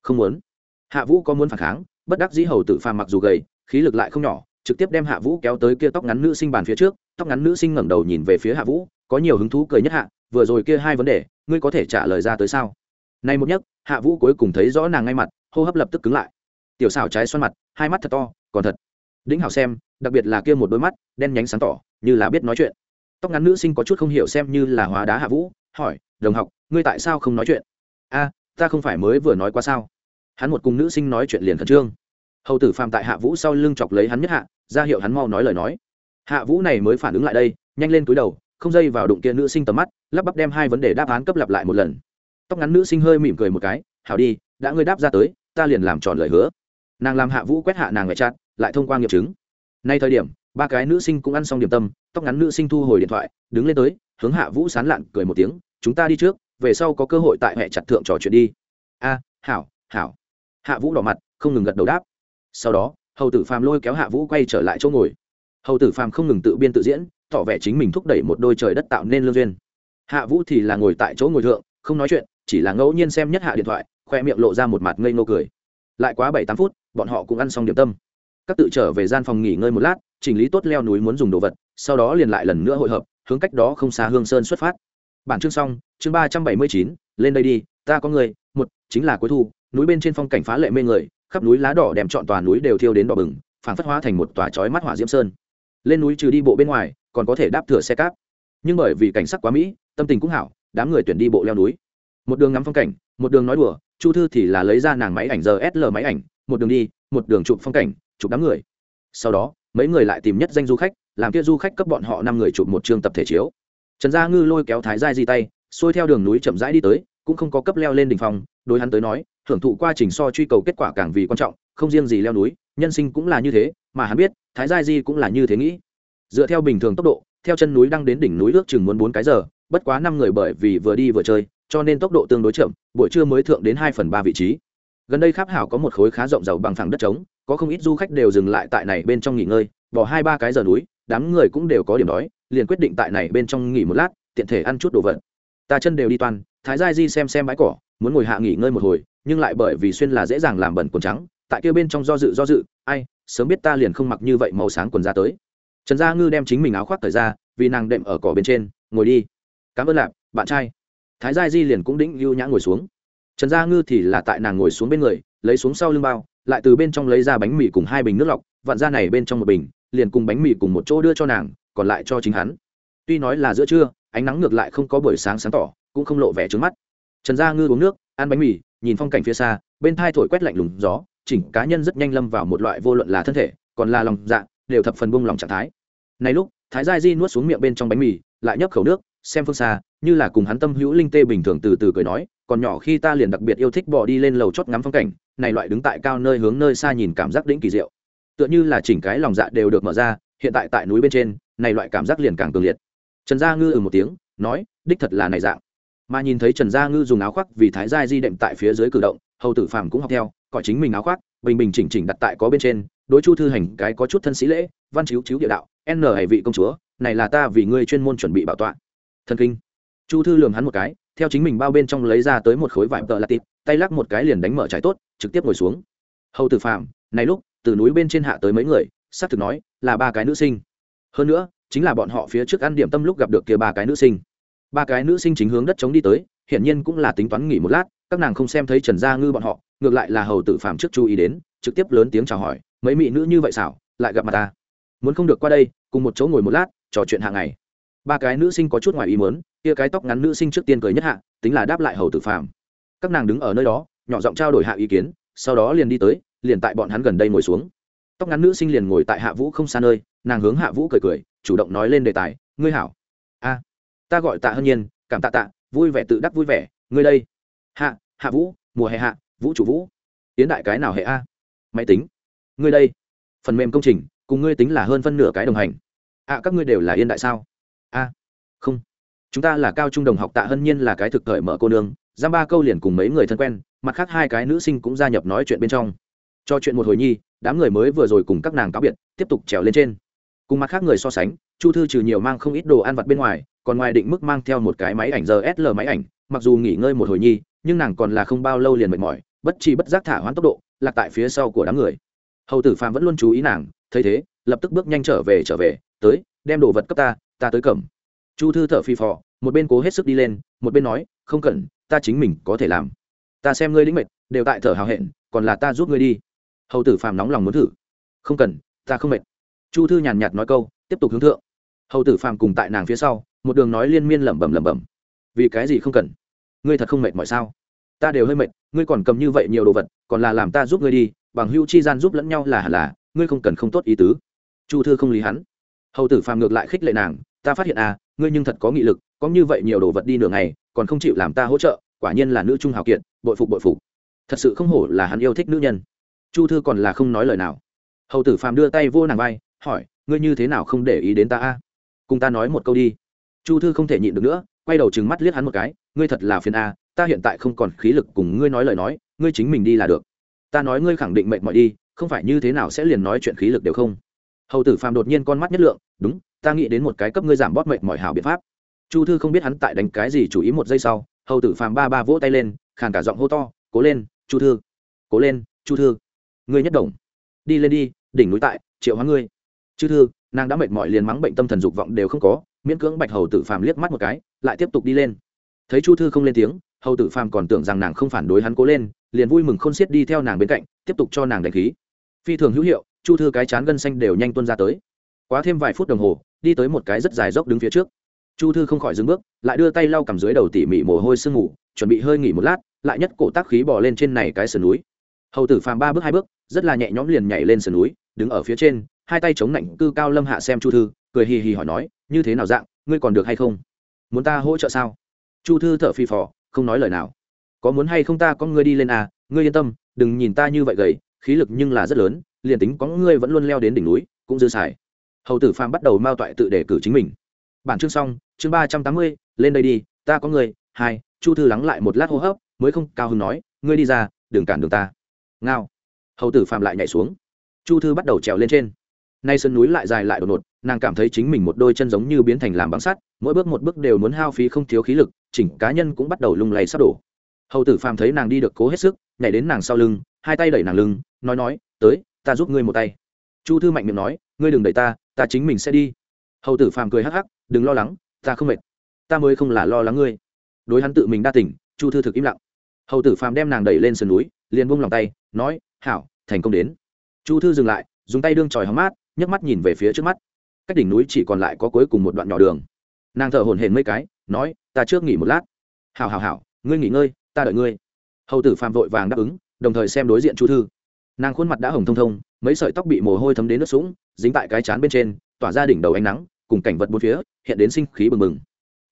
không muốn. Hạ vũ có muốn phản kháng, bất đắc dĩ hầu tử phàm mặc dù gầy, khí lực lại không nhỏ, trực tiếp đem hạ vũ kéo tới kia tóc ngắn nữ sinh bàn phía trước, tóc ngắn nữ sinh ngẩng đầu nhìn về phía hạ vũ, có nhiều hứng thú cười nhất hạ, vừa rồi kia hai vấn đề, ngươi có thể trả lời ra tới sao? Này một nhất hạ vũ cuối cùng thấy rõ nàng ngay mặt, hô hấp lập tức cứng lại. Tiểu xảo trái xoăn mặt, hai mắt thật to, còn thật. Đĩnh hảo xem, đặc biệt là kia một đôi mắt, đen nhánh sáng tỏ, như là biết nói chuyện. Tóc ngắn nữ sinh có chút không hiểu xem như là hóa đá hạ vũ, hỏi, đồng học, ngươi tại sao không nói chuyện? A, ta không phải mới vừa nói qua sao? Hắn một cùng nữ sinh nói chuyện liền khẩn trương. Hầu tử phàm tại hạ vũ sau lưng chọc lấy hắn nhất hạ, ra hiệu hắn mau nói lời nói. Hạ vũ này mới phản ứng lại đây, nhanh lên túi đầu, không dây vào đụng kia nữ sinh tầm mắt, lắp bắp đem hai vấn đề đáp án cấp lặp lại một lần. Tóc ngắn nữ sinh hơi mỉm cười một cái, hảo đi, đã ngươi đáp ra tới, ta liền làm tròn lời hứa. Nàng làm hạ vũ quét hạ nàng ngoại chặt lại thông qua nghiệm chứng. Nay thời điểm, ba cái nữ sinh cũng ăn xong điểm tâm, tóc ngắn nữ sinh thu hồi điện thoại, đứng lên tới, hướng hạ vũ sán lạn cười một tiếng, chúng ta đi trước, về sau có cơ hội tại hệ chặt thượng trò chuyện đi. A, hảo hảo hạ vũ đỏ mặt, không ngừng gật đầu đáp. Sau đó, hầu tử phàm lôi kéo hạ vũ quay trở lại chỗ ngồi. Hầu tử phàm không ngừng tự biên tự diễn, tỏ vẻ chính mình thúc đẩy một đôi trời đất tạo nên lương duyên. Hạ vũ thì là ngồi tại chỗ ngồi thượng, không nói chuyện, chỉ là ngẫu nhiên xem nhất hạ điện thoại, khoe miệng lộ ra một mặt ngây ngô cười. Lại quá bảy tám phút, bọn họ cũng ăn xong điểm tâm. Các tự trở về gian phòng nghỉ ngơi một lát, chỉnh lý tốt leo núi muốn dùng đồ vật, sau đó liền lại lần nữa hội hợp, hướng cách đó không xa hương sơn xuất phát. Bản chương xong, chương ba trăm bảy mươi chín, lên đây đi, ta có người, một, chính là cuối thu núi bên trên phong cảnh phá lệ mê người, khắp núi lá đỏ đem chọn tòa núi đều thiêu đến đỏ bừng, phảng phất hóa thành một tòa chói mắt hỏa diễm sơn. Lên núi trừ đi bộ bên ngoài, còn có thể đáp thửa xe cáp. Nhưng bởi vì cảnh sắc quá mỹ, tâm tình cũng hảo, đám người tuyển đi bộ leo núi. Một đường ngắm phong cảnh, một đường nói đùa, chu thư thì là lấy ra nàng máy ảnh giờ sl máy ảnh, một đường đi, một đường chụp phong cảnh, chụp đám người. Sau đó, mấy người lại tìm nhất danh du khách, làm kia du khách cấp bọn họ năm người chụp một chương tập thể chiếu. Trần gia ngư lôi kéo thái giai di tay, xuôi theo đường núi chậm rãi đi tới, cũng không có cấp leo lên đỉnh phong, đối hắn tới nói hưởng thụ quá trình so truy cầu kết quả càng vì quan trọng, không riêng gì leo núi, nhân sinh cũng là như thế, mà hắn biết, thái giai di cũng là như thế nghĩ. Dựa theo bình thường tốc độ, theo chân núi đang đến đỉnh núi ước chừng muốn bốn cái giờ, bất quá năm người bởi vì vừa đi vừa chơi, cho nên tốc độ tương đối chậm, buổi trưa mới thượng đến hai phần ba vị trí. Gần đây kháp hảo có một khối khá rộng giàu bằng phẳng đất trống, có không ít du khách đều dừng lại tại này bên trong nghỉ ngơi, bỏ hai ba cái giờ núi, đám người cũng đều có điểm đói, liền quyết định tại này bên trong nghỉ một lát, tiện thể ăn chút đồ vật. Ta chân đều đi toàn, thái gia di xem xem bãi cỏ, muốn ngồi hạ nghỉ ngơi một hồi nhưng lại bởi vì xuyên là dễ dàng làm bẩn quần trắng, tại kia bên trong do dự do dự, ai, sớm biết ta liền không mặc như vậy màu sáng quần ra tới. Trần gia ngư đem chính mình áo khoác thời ra, vì nàng đệm ở cỏ bên trên, ngồi đi. Cảm ơn lạp, bạn trai. Thái gia di liền cũng đĩnh lưu nhã ngồi xuống. Trần gia ngư thì là tại nàng ngồi xuống bên người, lấy xuống sau lưng bao, lại từ bên trong lấy ra bánh mì cùng hai bình nước lọc, vặn ra này bên trong một bình, liền cùng bánh mì cùng một chỗ đưa cho nàng, còn lại cho chính hắn. Tuy nói là giữa trưa, ánh nắng ngược lại không có buổi sáng sáng tỏ, cũng không lộ vẻ trướng mắt. Trần gia ngư uống nước, ăn bánh mì nhìn phong cảnh phía xa, bên thai thổi quét lạnh lùng gió, chỉnh cá nhân rất nhanh lâm vào một loại vô luận là thân thể, còn là lòng dạ đều thập phần bung lòng trạng thái. Này lúc, thái gia di nuốt xuống miệng bên trong bánh mì, lại nhấp khẩu nước, xem phương xa, như là cùng hắn tâm hữu linh tê bình thường từ từ cười nói, còn nhỏ khi ta liền đặc biệt yêu thích bỏ đi lên lầu chót ngắm phong cảnh, này loại đứng tại cao nơi hướng nơi xa nhìn cảm giác đĩnh kỳ diệu. Tựa như là chỉnh cái lòng dạ đều được mở ra, hiện tại tại núi bên trên, này loại cảm giác liền càng cường liệt. Trần gia ngư ừ một tiếng, nói, đích thật là này dạng mà nhìn thấy trần gia ngư dùng áo khoác vì thái gia di đệm tại phía dưới cử động, hầu tử phàm cũng học theo, cõi chính mình áo khoác, bình bình chỉnh chỉnh đặt tại có bên trên, đối chu thư hành cái có chút thân sĩ lễ, văn chiếu chiếu địa đạo, n hệ vị công chúa, này là ta vì ngươi chuyên môn chuẩn bị bảo tọa. Thần kinh. Chu thư lường hắn một cái, theo chính mình bao bên trong lấy ra tới một khối vải tợ lạt tịt, tay lắc một cái liền đánh mở trái tốt, trực tiếp ngồi xuống. Hầu tử phàm, này lúc, từ núi bên trên hạ tới mấy người, xác thực nói là ba cái nữ sinh. Hơn nữa, chính là bọn họ phía trước ăn điểm tâm lúc gặp được kia ba cái nữ sinh ba cái nữ sinh chính hướng đất chống đi tới, hiển nhiên cũng là tính toán nghỉ một lát, các nàng không xem thấy trần gia ngư bọn họ, ngược lại là hầu tử phạm trước chú ý đến, trực tiếp lớn tiếng chào hỏi, mấy mỹ nữ như vậy xảo, lại gặp mặt ta. Muốn không được qua đây, cùng một chỗ ngồi một lát, trò chuyện hàng ngày. Ba cái nữ sinh có chút ngoài ý muốn, kia cái tóc ngắn nữ sinh trước tiên cười nhất hạ, tính là đáp lại hầu tử phạm. Các nàng đứng ở nơi đó, nhỏ giọng trao đổi hạ ý kiến, sau đó liền đi tới, liền tại bọn hắn gần đây ngồi xuống. Tóc ngắn nữ sinh liền ngồi tại hạ vũ không xa nơi, nàng hướng hạ vũ cười cười, chủ động nói lên đề tài, ngươi hảo. A ta gọi tạ hân nhiên, cảm tạ tạ, vui vẻ tự đắc vui vẻ, ngươi đây. Hạ hạ vũ, mùa hè hạ, vũ chủ vũ. Tiến đại cái nào hệ a? Máy tính. Ngươi đây. Phần mềm công trình, cùng ngươi tính là hơn phân nửa cái đồng hành. Ạ các ngươi đều là yên đại sao? A, không. Chúng ta là cao trung đồng học tạ hân nhiên là cái thực thời mở cô nương, giam ba câu liền cùng mấy người thân quen, mặt khác hai cái nữ sinh cũng gia nhập nói chuyện bên trong. Cho chuyện một hồi nhi, đám người mới vừa rồi cùng các nàng cáo biệt, tiếp tục trèo lên trên. Cùng mặt khác người so sánh, chu thư trừ nhiều mang không ít đồ ăn vặt bên ngoài còn ngoài định mức mang theo một cái máy ảnh rsl máy ảnh, mặc dù nghỉ ngơi một hồi nhi, nhưng nàng còn là không bao lâu liền mệt mỏi, bất chi bất giác thả hoãn tốc độ, lạc tại phía sau của đám người. Hầu tử phàm vẫn luôn chú ý nàng, thấy thế, lập tức bước nhanh trở về trở về, tới, đem đồ vật cấp ta ta tới cầm. Chu thư thở phi phò, một bên cố hết sức đi lên, một bên nói, không cần, ta chính mình có thể làm. Ta xem ngươi lĩnh mệt đều tại thở hào hẹn, còn là ta giúp ngươi đi. Hầu tử phàm nóng lòng muốn thử. Không cần, ta không mệt. Chu thư nhàn nhạt nói câu, tiếp tục hướng thượng hầu tử phàm cùng tại nàng phía sau, một đường nói liên miên lẩm bẩm lẩm bẩm. Vì cái gì không cần? Ngươi thật không mệt mọi sao? Ta đều hơi mệt, ngươi còn cầm như vậy nhiều đồ vật, còn là làm ta giúp ngươi đi, bằng hưu chi gian giúp lẫn nhau là hẳn là, ngươi không cần không tốt ý tứ. Chu thư không lý hắn. Hầu tử phàm ngược lại khích lệ nàng, ta phát hiện à ngươi nhưng thật có nghị lực, có như vậy nhiều đồ vật đi nửa ngày, còn không chịu làm ta hỗ trợ, quả nhiên là nữ trung hào kiệt, bội phục bội phục. Thật sự không hổ là hắn yêu thích nữ nhân. Chu thư còn là không nói lời nào. Hầu tử phàm đưa tay vô nàng vai, hỏi, ngươi như thế nào không để ý đến ta a? Cùng ta nói một câu đi. Chu thư không thể nhịn được nữa, quay đầu trừng mắt liếc hắn một cái, ngươi thật là phiền a, ta hiện tại không còn khí lực cùng ngươi nói lời nói, ngươi chính mình đi là được. Ta nói ngươi khẳng định mệt mỏi đi, không phải như thế nào sẽ liền nói chuyện khí lực đều không. Hầu tử phàm đột nhiên con mắt nhất lượng, đúng, ta nghĩ đến một cái cấp ngươi giảm bóp mệt mỏi hảo biện pháp. Chu thư không biết hắn tại đánh cái gì chủ ý một giây sau, hầu tử phàm ba ba vỗ tay lên, khàn cả giọng hô to, cố lên, chu thư, cố lên, chu thư, ngươi nhất đồng đi lên đi, đỉnh núi tại, triệu hóa ngươi. Chư thư nàng đã mệt mỏi liền mắng bệnh tâm thần dục vọng đều không có, miễn cưỡng bạch hầu tử phàm liếc mắt một cái, lại tiếp tục đi lên. Thấy chu thư không lên tiếng, hầu tử phàm còn tưởng rằng nàng không phản đối hắn cố lên, liền vui mừng khôn xiết đi theo nàng bên cạnh, tiếp tục cho nàng đánh khí. Phi thường hữu hiệu, chu thư cái chán gân xanh đều nhanh tuân ra tới. Quá thêm vài phút đồng hồ, đi tới một cái rất dài dốc đứng phía trước. Chu thư không khỏi dừng bước, lại đưa tay lau cầm dưới đầu tỉ mỉ mồ hôi sương ngủ chuẩn bị hơi nghỉ một lát, lại nhất cổ tác khí bỏ lên trên này cái sườn núi. Hầu tử phàm ba bước hai bước, rất là nhẹ nhõm liền nhảy lên sườn núi, đứng ở phía trên hai tay chống lạnh cư cao lâm hạ xem chu thư, cười hì hì hỏi nói, như thế nào dạng, ngươi còn được hay không? Muốn ta hỗ trợ sao? Chu thư thở phì phò, không nói lời nào. Có muốn hay không ta có ngươi đi lên à ngươi yên tâm, đừng nhìn ta như vậy gầy, khí lực nhưng là rất lớn, liền tính có ngươi vẫn luôn leo đến đỉnh núi, cũng dư xài. Hầu tử phàm bắt đầu mao toại tự đề cử chính mình. Bản chương xong, chương ba trăm tám mươi, lên đây đi, ta có người hai, chu thư lắng lại một lát hô hấp, mới không cao hứng nói, ngươi đi ra, đừng cản đường ta. Ngao. Hầu tử phàm lại nhảy xuống. Chu thư bắt đầu trèo lên trên nay sân núi lại dài lại đột ngột, nàng cảm thấy chính mình một đôi chân giống như biến thành làm bằng sắt, mỗi bước một bước đều muốn hao phí không thiếu khí lực, chỉnh cá nhân cũng bắt đầu lung lay sắp đổ. Hầu tử phàm thấy nàng đi được cố hết sức, nhảy đến nàng sau lưng, hai tay đẩy nàng lưng, nói nói, tới, ta giúp ngươi một tay. Chu thư mạnh miệng nói, ngươi đừng đẩy ta ta chính mình sẽ đi. Hầu tử phàm cười hắc hắc, đừng lo lắng, ta không mệt. Ta mới không là lo lắng ngươi. Đối hắn tự mình đa tỉnh chu thư thực im lặng. Hầu tử phàm đem nàng đẩy lên sườn núi, liền buông lòng tay, nói, hảo, thành công đến. Chu thư dừng lại, dùng tay đương tròi hóng mát nhấc mắt nhìn về phía trước mắt. Cách đỉnh núi chỉ còn lại có cuối cùng một đoạn nhỏ đường. Nàng thở hổn hển mấy cái, nói, ta trước nghỉ một lát. Hảo hảo hảo, ngươi nghỉ ngơi, ta đợi ngươi. Hầu tử Phạm vội vàng đáp ứng, đồng thời xem đối diện chu thư. Nàng khuôn mặt đã hồng thông thông, mấy sợi tóc bị mồ hôi thấm đến nước sũng, dính tại cái chán bên trên, tỏa ra đỉnh đầu ánh nắng, cùng cảnh vật bốn phía, hiện đến sinh khí bừng bừng.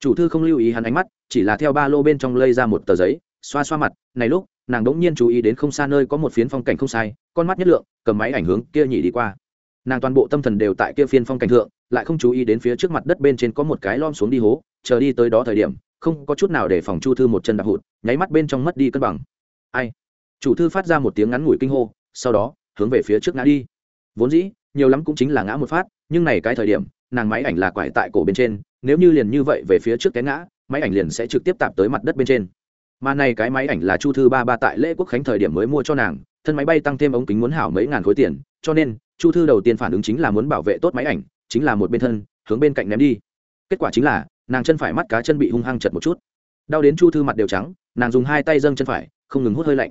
Chủ thư không lưu ý hắn ánh mắt, chỉ là theo ba lô bên trong lây ra một tờ giấy, xoa xoa mặt, này lúc, nàng đỗng nhiên chú ý đến không xa nơi có một phiến phong cảnh không sai, con mắt nhất lượng, cầm máy ảnh hướng kia nhỉ đi qua nàng toàn bộ tâm thần đều tại kia phiên phong cảnh thượng, lại không chú ý đến phía trước mặt đất bên trên có một cái lom xuống đi hố, chờ đi tới đó thời điểm, không có chút nào để phòng chu thư một chân đạp hụt, nháy mắt bên trong mất đi cân bằng. Ai? Chủ thư phát ra một tiếng ngắn ngủi kinh hô, sau đó, hướng về phía trước ngã đi. Vốn dĩ, nhiều lắm cũng chính là ngã một phát, nhưng này cái thời điểm, nàng máy ảnh là quải tại cổ bên trên, nếu như liền như vậy về phía trước té ngã, máy ảnh liền sẽ trực tiếp tạp tới mặt đất bên trên. Mà này cái máy ảnh là chu thư ba ba tại lễ quốc khánh thời điểm mới mua cho nàng thân máy bay tăng thêm ống kính muốn hảo mấy ngàn khối tiền, cho nên, chu thư đầu tiên phản ứng chính là muốn bảo vệ tốt máy ảnh, chính là một bên thân, hướng bên cạnh ném đi. Kết quả chính là, nàng chân phải mắt cá chân bị hung hăng chật một chút. Đau đến chu thư mặt đều trắng, nàng dùng hai tay dâng chân phải, không ngừng hút hơi lạnh.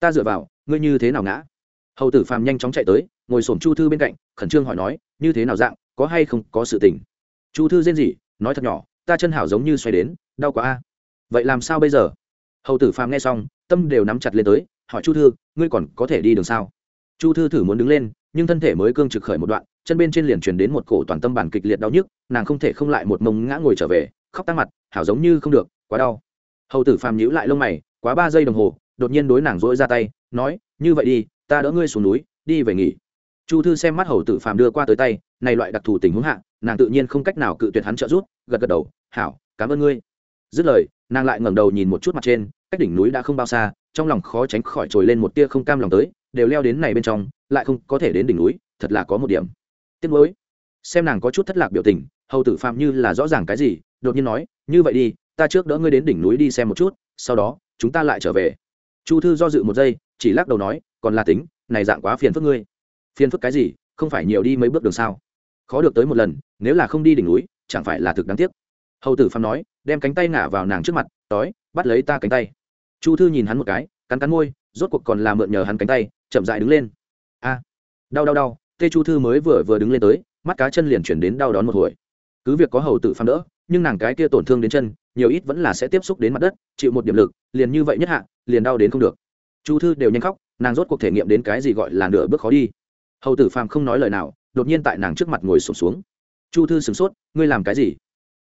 Ta dựa vào, ngươi như thế nào ngã? Hầu tử phàm nhanh chóng chạy tới, ngồi xổm chu thư bên cạnh, khẩn trương hỏi nói, như thế nào dạng, có hay không có sự tình? Chu thư rên rỉ, nói thật nhỏ, ta chân hảo giống như xoay đến, đau quá a. Vậy làm sao bây giờ? Hầu tử phàm nghe xong, tâm đều nắm chặt lên tới hỏi chu thư, ngươi còn có thể đi đường sao? Chu thư thử muốn đứng lên, nhưng thân thể mới cương trực khởi một đoạn, chân bên trên liền truyền đến một cổ toàn tâm bản kịch liệt đau nhức, nàng không thể không lại một mông ngã ngồi trở về, khóc tăng mặt, hảo giống như không được, quá đau. Hầu tử phàm nhíu lại lông mày, quá ba giây đồng hồ, đột nhiên đối nàng dỗi ra tay, nói, như vậy đi, ta đỡ ngươi xuống núi, đi về nghỉ. Chu thư xem mắt hầu tử phàm đưa qua tới tay, này loại đặc thù tình huống hạ, nàng tự nhiên không cách nào cự tuyệt hắn trợ giúp, gật gật đầu, hảo, cảm ơn ngươi. Dứt lời, nàng lại ngẩng đầu nhìn một chút mặt trên, cách đỉnh núi đã không bao xa trong lòng khó tránh khỏi trồi lên một tia không cam lòng tới, đều leo đến này bên trong, lại không có thể đến đỉnh núi, thật là có một điểm. Tiếc nuối. Xem nàng có chút thất lạc biểu tình, hầu tử phạm như là rõ ràng cái gì, đột nhiên nói, như vậy đi, ta trước đỡ ngươi đến đỉnh núi đi xem một chút, sau đó, chúng ta lại trở về. Chu thư do dự một giây, chỉ lắc đầu nói, còn là tính, này dạng quá phiền phức ngươi. Phiền phức cái gì, không phải nhiều đi mấy bước đường sao? Khó được tới một lần, nếu là không đi đỉnh núi, chẳng phải là thực đáng tiếc. Hầu tử phạm nói, đem cánh tay ngả vào nàng trước mặt đói bắt lấy ta cánh tay chu thư nhìn hắn một cái cắn cắn môi rốt cuộc còn là mượn nhờ hắn cánh tay chậm dại đứng lên. A đau đau đau tê chu thư mới vừa vừa đứng lên tới mắt cá chân liền chuyển đến đau đón một hồi. Cứ việc có hầu tử phan đỡ nhưng nàng cái kia tổn thương đến chân nhiều ít vẫn là sẽ tiếp xúc đến mặt đất chịu một điểm lực liền như vậy nhất hạ liền đau đến không được. Chu thư đều nhanh khóc nàng rốt cuộc thể nghiệm đến cái gì gọi là nửa bước khó đi. Hầu tử phàm không nói lời nào đột nhiên tại nàng trước mặt ngồi sụp xuống, xuống chu thư sửng sốt ngươi làm cái gì?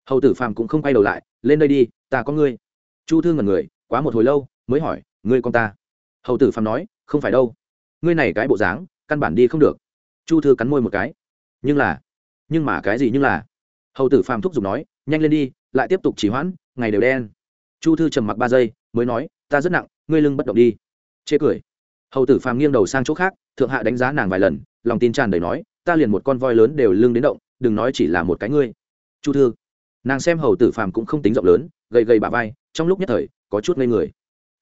Hầu tử phàm cũng không quay đầu lại lên đây đi ta có ngươi. Chu thư ngần người quá một hồi lâu mới hỏi, ngươi con ta? Hầu tử phàm nói, không phải đâu. Ngươi này cái bộ dáng, căn bản đi không được. Chu thư cắn môi một cái, nhưng là, nhưng mà cái gì nhưng là? Hầu tử phàm thúc giục nói, nhanh lên đi, lại tiếp tục chỉ hoãn, ngày đều đen. Chu thư trầm mặc ba giây, mới nói, ta rất nặng, ngươi lưng bất động đi. Chê cười. Hầu tử phàm nghiêng đầu sang chỗ khác, thượng hạ đánh giá nàng vài lần, lòng tin tràn đầy nói, ta liền một con voi lớn đều lưng đến động, đừng nói chỉ là một cái ngươi. Chu thư, nàng xem hầu tử phàm cũng không tính rộng lớn, gầy gầy bà vai, trong lúc nhất thời, có chút ngây người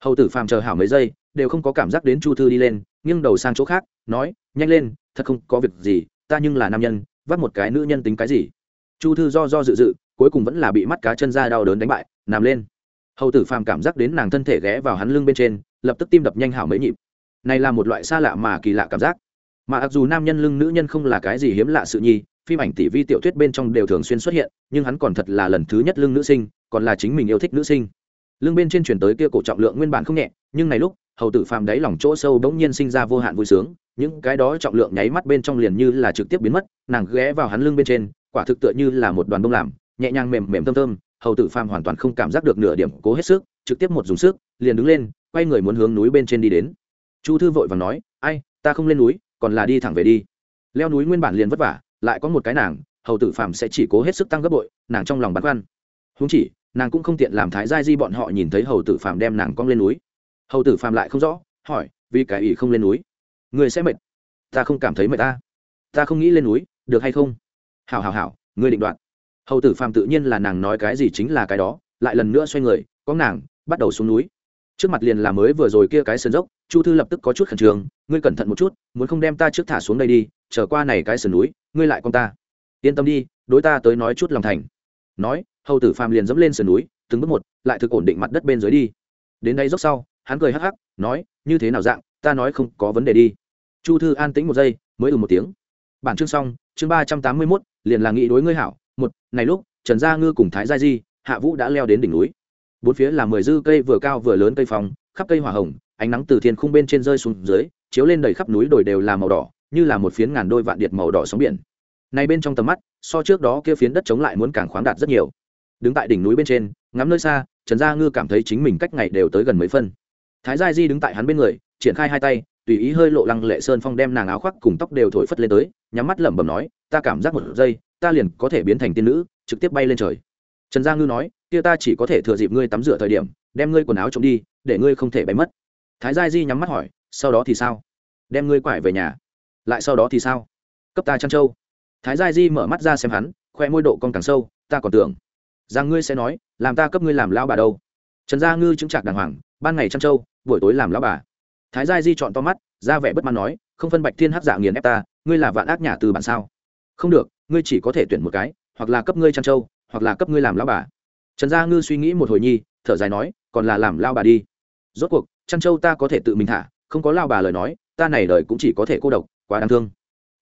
hầu tử phàm chờ hảo mấy giây, đều không có cảm giác đến chu thư đi lên, nghiêng đầu sang chỗ khác, nói, nhanh lên, thật không có việc gì, ta nhưng là nam nhân vắt một cái nữ nhân tính cái gì? Chu thư do do dự dự, cuối cùng vẫn là bị mắt cá chân ra đau đớn đánh bại, nằm lên. Hầu tử phàm cảm giác đến nàng thân thể ghé vào hắn lưng bên trên, lập tức tim đập nhanh hảo mấy nhịp. Này là một loại xa lạ mà kỳ lạ cảm giác. Mà mặc dù nam nhân lưng nữ nhân không là cái gì hiếm lạ sự nhi, phim ảnh tỷ vi tiểu thuyết bên trong đều thường xuyên xuất hiện, nhưng hắn còn thật là lần thứ nhất lưng nữ sinh, còn là chính mình yêu thích nữ sinh lưng bên trên chuyển tới kia cổ trọng lượng nguyên bản không nhẹ, nhưng này lúc, hầu tử phàm đáy lòng chỗ sâu bỗng nhiên sinh ra vô hạn vui sướng, những cái đó trọng lượng nháy mắt bên trong liền như là trực tiếp biến mất, nàng ghé vào hắn lưng bên trên, quả thực tựa như là một đoàn bông làm, nhẹ nhàng mềm mềm thơm thơm, hầu tử phàm hoàn toàn không cảm giác được nửa điểm cố hết sức, trực tiếp một dùng sức, liền đứng lên, quay người muốn hướng núi bên trên đi đến. Chu thư vội và nói, ai, ta không lên núi, còn là đi thẳng về đi. Leo núi nguyên bản liền vất vả, lại có một cái nàng, hầu tử phàm sẽ chỉ cố hết sức tăng gấp bội, nàng trong lòng băn khoăn. Húng chỉ nàng cũng không tiện làm thái giai di bọn họ nhìn thấy hầu tử phàm đem nàng cong lên núi. Hầu tử phàm lại không rõ hỏi vì cái ỷ không lên núi? Người sẽ mệt. Ta không cảm thấy mệt ta. Ta không nghĩ lên núi được hay không? Hảo hảo hảo ngươi định đoạn, hầu tử phàm tự nhiên là nàng nói cái gì chính là cái đó lại lần nữa xoay người có nàng bắt đầu xuống núi. Trước mặt liền là mới vừa rồi kia cái sườn dốc chu thư lập tức có chút khẩn trương ngươi cẩn thận một chút muốn không đem ta trước thả xuống đây đi trở qua này cái sườn núi ngươi lại con ta. Yên tâm đi đối ta tới nói chút lòng thành nói, hầu tử phàm liền dẫm lên sườn núi, từng bước một, lại thực ổn định mặt đất bên dưới đi. Đến đây dốc sau, hắn cười hắc hắc, nói, như thế nào dạng, ta nói không có vấn đề đi. Chu thư an tĩnh một giây, mới ừ một tiếng. Bản chương xong, chương ba trăm tám mươi mốt, liền là nghị đối ngươi hảo. Một, này lúc, trần gia ngư cùng thái gia di, hạ vũ đã leo đến đỉnh núi. Bốn phía là mười dư cây vừa cao vừa lớn cây phong, khắp cây hỏa hồng, ánh nắng từ thiên khung bên trên rơi xuống dưới, chiếu lên đầy khắp núi đồi đều là màu đỏ, như là một phiến ngàn đôi vạn điện màu đỏ sóng biển. Này bên trong tầm mắt so trước đó kia phiến đất chống lại muốn càng khoáng đạt rất nhiều. Đứng tại đỉnh núi bên trên, ngắm nơi xa, trần gia ngư cảm thấy chính mình cách ngày đều tới gần mấy phân. Thái gia di đứng tại hắn bên người, triển khai hai tay, tùy ý hơi lộ lăng lệ sơn phong đem nàng áo khoác cùng tóc đều thổi phất lên tới, nhắm mắt lẩm bẩm nói, ta cảm giác một giây, ta liền có thể biến thành tiên nữ, trực tiếp bay lên trời. Trần gia ngư nói, kia ta chỉ có thể thừa dịp ngươi tắm rửa thời điểm, đem ngươi quần áo trộm đi, để ngươi không thể bay mất. Thái gia di nhắm mắt hỏi, sau đó thì sao? Đem ngươi quải về nhà. Lại sau đó thì sao? Cấp ta chăn trâu thái gia di mở mắt ra xem hắn khoe môi độ con càng sâu, ta còn tưởng rằng ngươi sẽ nói, làm ta cấp ngươi làm lao bà đâu. Trần gia ngư chứng trạc đàng hoàng, ban ngày chăn trâu buổi tối làm lao bà. Thái gia di chọn to mắt, ra vẻ bất mãn nói, không phân bạch thiên hát giả dạ nghiền ép ta, ngươi là vạn ác nhà từ bản sao? Không được, ngươi chỉ có thể tuyển một cái, hoặc là cấp ngươi chăn trâu hoặc là cấp ngươi làm lao bà. Trần gia ngư suy nghĩ một hồi nhi, thở dài nói, còn là làm lao bà đi. Rốt cuộc chăn trâu ta có thể tự mình thả, không có lao bà lời nói, ta này đời cũng chỉ có thể cô độc, quá đáng thương.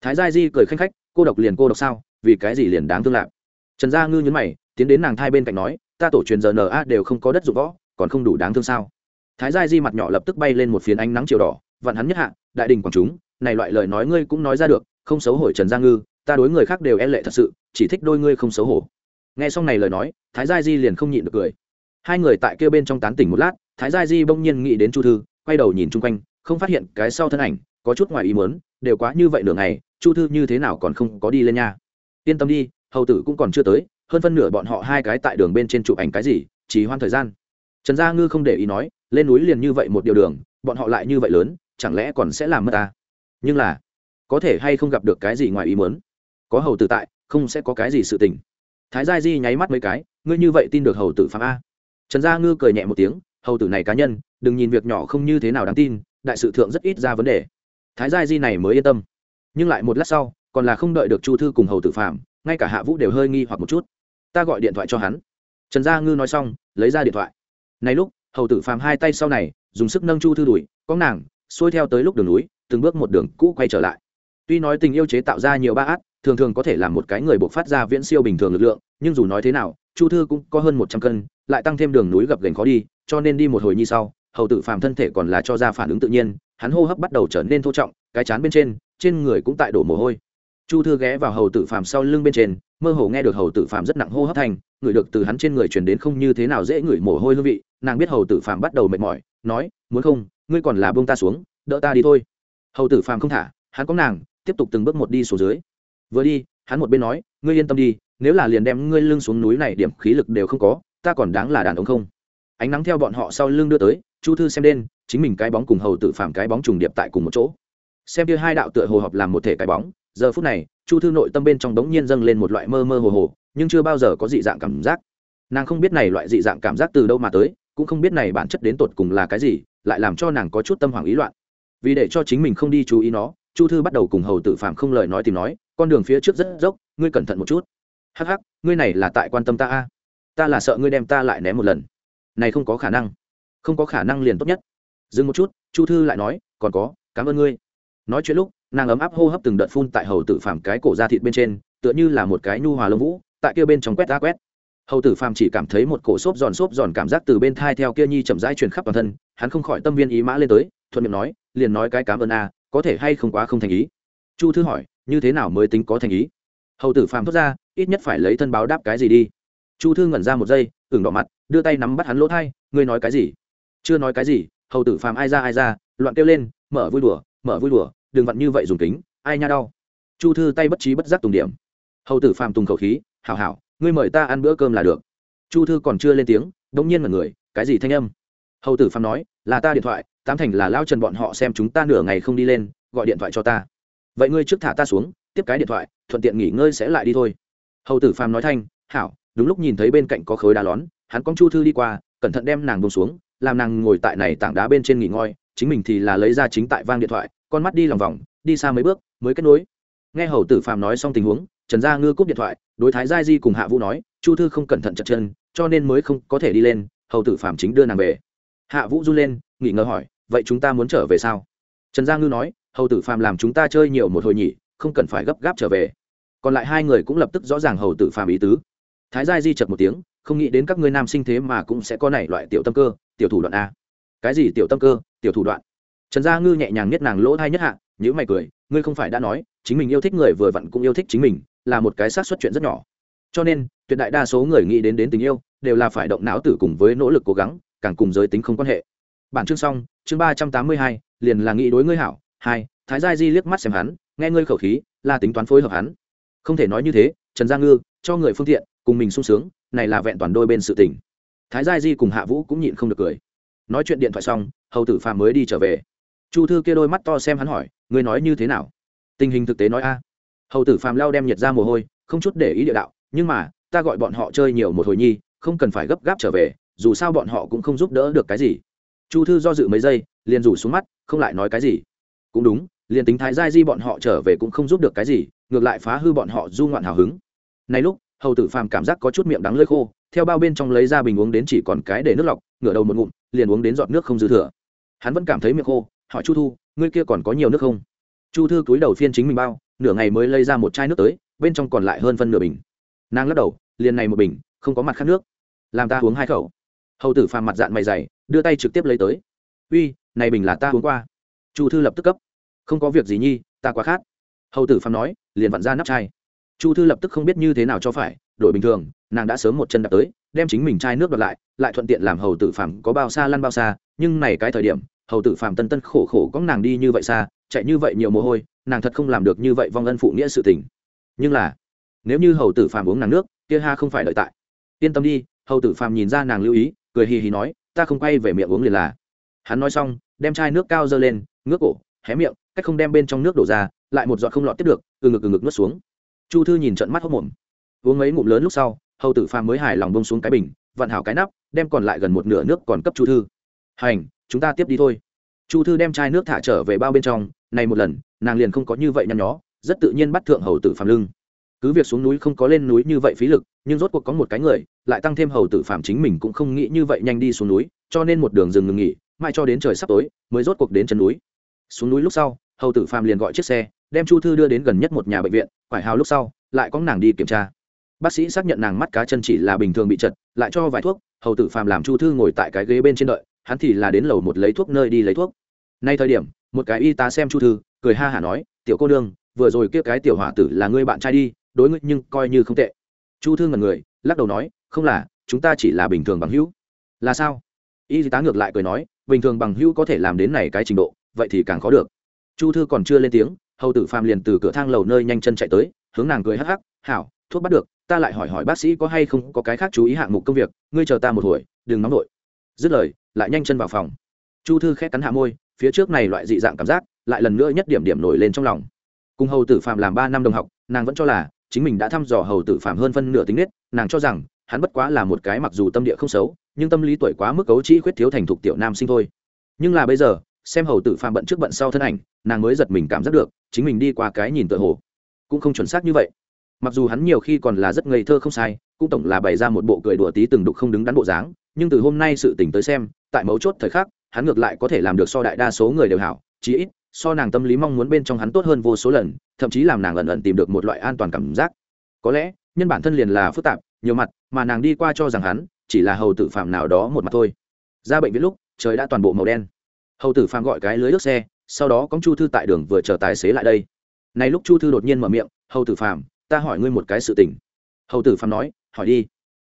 Thái gia di cười khanh khách cô độc liền cô độc sao vì cái gì liền đáng thương lạc. Trần gia ngư nhấn mày tiến đến nàng thai bên cạnh nói ta tổ truyền giờ na đều không có đất dụng võ còn không đủ đáng thương sao. Thái gia di mặt nhỏ lập tức bay lên một phiến ánh nắng chiều đỏ vặn hắn nhất hạ đại đình quảng chúng này loại lời nói ngươi cũng nói ra được không xấu hổ trần gia ngư ta đối người khác đều e lệ thật sự chỉ thích đôi ngươi không xấu hổ. Nghe xong này lời nói thái gia di liền không nhịn được cười. Hai người tại kia bên trong tán tỉnh một lát thái gia di bỗng nhiên nghĩ đến chu thư quay đầu nhìn chung quanh không phát hiện cái sau thân ảnh có chút ngoài ý muốn, đều quá như vậy nửa ngày chu thư như thế nào còn không có đi lên nha. Yên tâm đi, hầu tử cũng còn chưa tới, hơn phân nửa bọn họ hai cái tại đường bên trên chụp ảnh cái gì, chỉ hoan thời gian. Trần gia ngư không để ý nói, lên núi liền như vậy một điều đường, bọn họ lại như vậy lớn, chẳng lẽ còn sẽ làm mất ta? Nhưng là, có thể hay không gặp được cái gì ngoài ý muốn? Có hầu tử tại, không sẽ có cái gì sự tình. Thái gia di nháy mắt mấy cái, ngươi như vậy tin được hầu tử phạm a. Trần gia ngư cười nhẹ một tiếng, hầu tử này cá nhân, đừng nhìn việc nhỏ không như thế nào đáng tin, đại sự thượng rất ít ra vấn đề. Thái gia di này mới yên tâm nhưng lại một lát sau, còn là không đợi được chu thư cùng hầu tử phạm ngay cả hạ vũ đều hơi nghi hoặc một chút. Ta gọi điện thoại cho hắn. Trần gia ngư nói xong, lấy ra điện thoại. Này lúc, hầu tử Phạm hai tay sau này, dùng sức nâng chu thư đùi, có nàng, xuôi theo tới lúc đường núi, từng bước một đường cũ quay trở lại. Tuy nói tình yêu chế tạo ra nhiều ba át thường thường có thể làm một cái người buộc phát ra viễn siêu bình thường lực lượng, nhưng dù nói thế nào, chu thư cũng có hơn một trăm cân, lại tăng thêm đường núi gập gành khó đi, cho nên đi một hồi như sau, hầu tử phàm thân thể còn là cho ra phản ứng tự nhiên, hắn hô hấp bắt đầu trở nên thô trọng, cái chán bên trên trên người cũng tại đổ mồ hôi. Chu thư ghé vào hầu tử phàm sau lưng bên trên, mơ hồ nghe được hầu tử phàm rất nặng hô hấp thành ngửi được từ hắn trên người truyền đến không như thế nào dễ ngửi mồ hôi hương vị, nàng biết hầu tử phàm bắt đầu mệt mỏi, nói, muốn không, ngươi còn là buông ta xuống, đỡ ta đi thôi. Hầu tử phàm không thả, hắn có nàng, tiếp tục từng bước một đi xuống dưới. Vừa đi, hắn một bên nói, ngươi yên tâm đi, nếu là liền đem ngươi lưng xuống núi này điểm khí lực đều không có, ta còn đáng là đàn ông không? Ánh nắng theo bọn họ sau lưng đưa tới, chu thư xem đen chính mình cái bóng cùng hầu tử phạm cái bóng trùng điệp tại cùng một chỗ xem kia hai đạo tựa hồ hợp làm một thể cái bóng, giờ phút này, chu thư nội tâm bên trong đống nhiên dâng lên một loại mơ mơ hồ hồ, nhưng chưa bao giờ có dị dạng cảm giác. Nàng không biết này loại dị dạng cảm giác từ đâu mà tới, cũng không biết này bản chất đến tột cùng là cái gì, lại làm cho nàng có chút tâm hoảng ý loạn. Vì để cho chính mình không đi chú ý nó, chu thư bắt đầu cùng hầu tử phạm không lời nói tìm nói, con đường phía trước rất dốc, ngươi cẩn thận một chút. Hắc hắc, ngươi này là tại quan tâm ta a? Ta là sợ ngươi đem ta lại ném một lần. Này không có khả năng, không có khả năng liền tốt nhất. Dừng một chút, chu thư lại nói, còn có, cảm ơn ngươi nói chuyện lúc, nàng ấm áp hô hấp từng đợt phun tại hầu tử phàm cái cổ da thịt bên trên, tựa như là một cái nhu hòa lông vũ, tại kia bên trong quét ra quét. Hầu tử phàm chỉ cảm thấy một cổ xốp giòn xốp giòn cảm giác từ bên thai theo kia nhi chậm rãi truyền khắp toàn thân, hắn không khỏi tâm viên ý mã lên tới, thuận miệng nói, liền nói cái cảm ơn a, có thể hay không quá không thành ý. Chu thư hỏi, như thế nào mới tính có thành ý? Hầu tử phàm thốt ra, ít nhất phải lấy thân báo đáp cái gì đi. Chu thư ngẩn ra một giây, ửng đỏ mặt, đưa tay nắm bắt hắn lỗ thai, ngươi nói cái gì? Chưa nói cái gì, hầu tử phàm ai ra ai ra, loạn kêu lên, mở vui đùa, mở vui đùa đừng vặn như vậy dùng kính, ai nha đau. Chu thư tay bất trí bất giác tùng điểm. Hầu tử phàm tùng khẩu khí, hảo hảo, ngươi mời ta ăn bữa cơm là được. Chu thư còn chưa lên tiếng đ ỗ n g nhiên mật người, cái gì thanh âm? Hầu tử phàm nói, là ta điện thoại, tám thành là lao trần bọn họ xem chúng ta nửa ngày không đi lên, gọi điện thoại cho ta. Vậy ngươi trước thả ta xuống, tiếp cái điện thoại, thuận tiện nghỉ ngơi sẽ lại đi thôi. Hầu tử phàm nói thanh, hảo, đúng lúc nhìn thấy bên cạnh có khối đá lón, hắn cong chu thư đi qua, cẩn thận đem nàng bông xuống, làm nàng ngồi tại này tảng đá bên trên nghỉ ngơi, chính mình thì là lấy ra chính tại vang điện thoại con mắt đi lòng vòng, đi xa mấy bước, mới kết nối. Nghe hầu tử phàm nói xong tình huống, trần gia ngư cúp điện thoại, đối thái gia di cùng hạ vũ nói, chu thư không cẩn thận chặt chân, cho nên mới không có thể đi lên. Hầu tử phàm chính đưa nàng về. Hạ vũ run lên nghỉ ngờ hỏi, vậy chúng ta muốn trở về sao? Trần gia ngư nói, hầu tử phàm làm chúng ta chơi nhiều một hồi nhỉ, không cần phải gấp gáp trở về. Còn lại hai người cũng lập tức rõ ràng hầu tử phàm ý tứ. Thái gia di chật một tiếng, không nghĩ đến các ngươi nam sinh thế mà cũng sẽ có này loại tiểu tâm cơ, tiểu thủ đoạn a. Cái gì tiểu tâm cơ? Tiểu thủ đoạn? Trần gia ngư nhẹ nhàng nhất nàng lỗ thai nhất hạ nhữ mày cười, ngươi không phải đã nói, chính mình yêu thích người vừa vặn cũng yêu thích chính mình, là một cái xác suất chuyện rất nhỏ. Cho nên, tuyệt đại đa số người nghĩ đến đến tình yêu, đều là phải động não tử cùng với nỗ lực cố gắng, càng cùng giới tính không quan hệ. Bản chương xong, chương ba trăm tám mươi hai, liền là nghĩ đối ngươi hảo. Hai, thái gia di liếc mắt xem hắn, nghe ngươi khẩu khí, là tính toán phối hợp hắn. Không thể nói như thế, trần gia ngư, cho người phương tiện, cùng mình sung sướng, này là vẹn toàn đôi bên sự tình. Thái gia di cùng hạ vũ cũng nhịn không được cười. Nói chuyện điện thoại xong, hầu tử phàm mới đi trở về chu thư kia đôi mắt to xem hắn hỏi, ngươi nói như thế nào? Tình hình thực tế nói a. Hầu tử phàm lao đem nhiệt ra mồ hôi, không chút để ý địa đạo, nhưng mà, ta gọi bọn họ chơi nhiều một hồi nhi, không cần phải gấp gáp trở về, dù sao bọn họ cũng không giúp đỡ được cái gì. Chu thư do dự mấy giây, liền rủ xuống mắt, không lại nói cái gì. Cũng đúng, liền tính thái giai di bọn họ trở về cũng không giúp được cái gì, ngược lại phá hư bọn họ du ngoạn hào hứng. Này lúc, hầu tử phàm cảm giác có chút miệng đắng lơi khô, theo bao bên trong lấy ra bình uống đến chỉ còn cái để nước lọc, ngửa đầu một ngụm, liền uống đến giọt nước không dư thừa. Hắn vẫn cảm thấy miệng khô hỏi chu thu, ngươi kia còn có nhiều nước không? Chu thư cúi đầu phiên chính mình bao, nửa ngày mới lấy ra một chai nước tới, bên trong còn lại hơn phân nửa bình. Nàng lắc đầu, liền này một bình, không có mặt khát nước. Làm ta uống hai khẩu. Hầu tử phàm mặt dạng mày dày, đưa tay trực tiếp lấy tới. Uy, này bình là ta uống qua. Chu thư lập tức cấp. Không có việc gì nhi, ta quá khát. Hầu tử phàm nói, liền vặn ra nắp chai. Chu thư lập tức không biết như thế nào cho phải, đổi bình thường, nàng đã sớm một chân đạp tới, đem chính mình chai nước đoạt lại lại thuận tiện làm hầu tử phàm có bao xa lăn bao xa, nhưng này cái thời điểm hầu tử Phạm tân tân khổ khổ có nàng đi như vậy xa, chạy như vậy nhiều mồ hôi, nàng thật không làm được như vậy vong ân phụ nghĩa sự tình. Nhưng là, nếu như hầu tử Phạm uống nàng nước, kia ha không phải đợi tại. Yên tâm đi, hầu tử Phạm nhìn ra nàng lưu ý, cười hì hì nói, ta không quay về miệng uống liền là. Hắn nói xong, đem chai nước cao dơ lên, ngước cổ, hé miệng, cách không đem bên trong nước đổ ra, lại một giọt không lọt tiếp được, từ ngực từ ngực nuốt xuống. Chu thư nhìn trận mắt hốc mồm. Uống mấy ngụm lớn lúc sau, hầu tử phàm mới hài lòng bông xuống cái bình, vặn hảo cái nắp, đem còn lại gần một nửa nước còn cấp chu thư. Hành chúng ta tiếp đi thôi. Chu thư đem chai nước thả trở về bao bên trong, này một lần, nàng liền không có như vậy nhăn nhó, rất tự nhiên bắt thượng hầu tử phàm lưng. Cứ việc xuống núi không có lên núi như vậy phí lực, nhưng rốt cuộc có một cái người, lại tăng thêm hầu tử phàm chính mình cũng không nghĩ như vậy nhanh đi xuống núi, cho nên một đường dừng ngừng nghỉ, mãi cho đến trời sắp tối, mới rốt cuộc đến chân núi. Xuống núi lúc sau, hầu tử phàm liền gọi chiếc xe, đem chu thư đưa đến gần nhất một nhà bệnh viện phải hào lúc sau, lại có nàng đi kiểm tra. Bác sĩ xác nhận nàng mắt cá chân chỉ là bình thường bị chật, lại cho vài thuốc, hầu tử phàm làm chu thư ngồi tại cái ghế bên trên đợi hắn thì là đến lầu một lấy thuốc nơi đi lấy thuốc. Nay thời điểm, một cái y tá xem chu thư, cười ha hả nói, tiểu cô đương vừa rồi kia cái tiểu hỏa tử là ngươi bạn trai đi, đối ngươi nhưng coi như không tệ. Chu thư ngần người, lắc đầu nói, không là, chúng ta chỉ là bình thường bằng hữu. Là sao? Y tá ngược lại cười nói, bình thường bằng hữu có thể làm đến này cái trình độ, vậy thì càng khó được. Chu thư còn chưa lên tiếng, hầu tử phàm liền từ cửa thang lầu nơi nhanh chân chạy tới, hướng nàng cười hắc hắc, hảo, thuốc bắt được, ta lại hỏi hỏi bác sĩ có hay không có cái khác chú ý hạng mục công việc, ngươi chờ ta một hồi, đừng nóng nổi dứt lời lại nhanh chân vào phòng. Chu thư khét cắn hạ môi, phía trước này loại dị dạng cảm giác lại lần nữa nhất điểm điểm nổi lên trong lòng. Cùng hầu tử phạm làm ba năm đồng học, nàng vẫn cho là chính mình đã thăm dò hầu tử phạm hơn phân nửa tính nết, nàng cho rằng hắn bất quá là một cái mặc dù tâm địa không xấu, nhưng tâm lý tuổi quá mức cấu trĩ khuyết thiếu thành thục tiểu nam sinh thôi. Nhưng là bây giờ, xem hầu tử phạm bận trước bận sau thân ảnh, nàng mới giật mình cảm giác được, chính mình đi qua cái nhìn tựa hồ, cũng không chuẩn xác như vậy. Mặc dù hắn nhiều khi còn là rất ngây thơ không sai, cũng tổng là bày ra một bộ cười đùa tí từng đục không đứng đắn bộ dáng, nhưng từ hôm nay sự tỉnh tới xem tại mấu chốt thời khắc, hắn ngược lại có thể làm được so đại đa số người đều hảo, chí ít, so nàng tâm lý mong muốn bên trong hắn tốt hơn vô số lần, thậm chí làm nàng ẩn ẩn tìm được một loại an toàn cảm giác. Có lẽ, nhân bản thân liền là phức tạp, nhiều mặt, mà nàng đi qua cho rằng hắn, chỉ là hầu tử phạm nào đó một mặt thôi. Ra bệnh viện lúc, trời đã toàn bộ màu đen. Hầu tử phạm gọi cái lưới nước xe, sau đó có chu thư tại đường vừa chờ tài xế lại đây. Này lúc chu thư đột nhiên mở miệng, hầu tử phạm ta hỏi ngươi một cái sự tình. Hầu tử phạm nói, hỏi đi.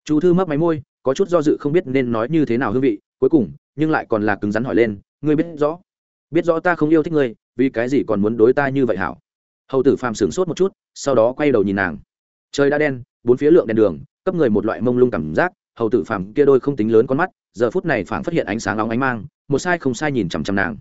Chu thư mấp máy môi, có chút do dự không biết nên nói như thế nào hương vị cuối cùng, nhưng lại còn là cứng rắn hỏi lên, ngươi biết rõ biết rõ ta không yêu thích ngươi, vì cái gì còn muốn đối ta như vậy hảo? Hầu tử phàm sửng sốt một chút, sau đó quay đầu nhìn nàng. Trời đã đen, bốn phía lượng đèn đường, cấp người một loại mông lung cảm giác, hầu tử phàm kia đôi không tính lớn con mắt, giờ phút này phảng phát hiện ánh sáng nóng ánh mang, một sai không sai nhìn chằm chằm nàng.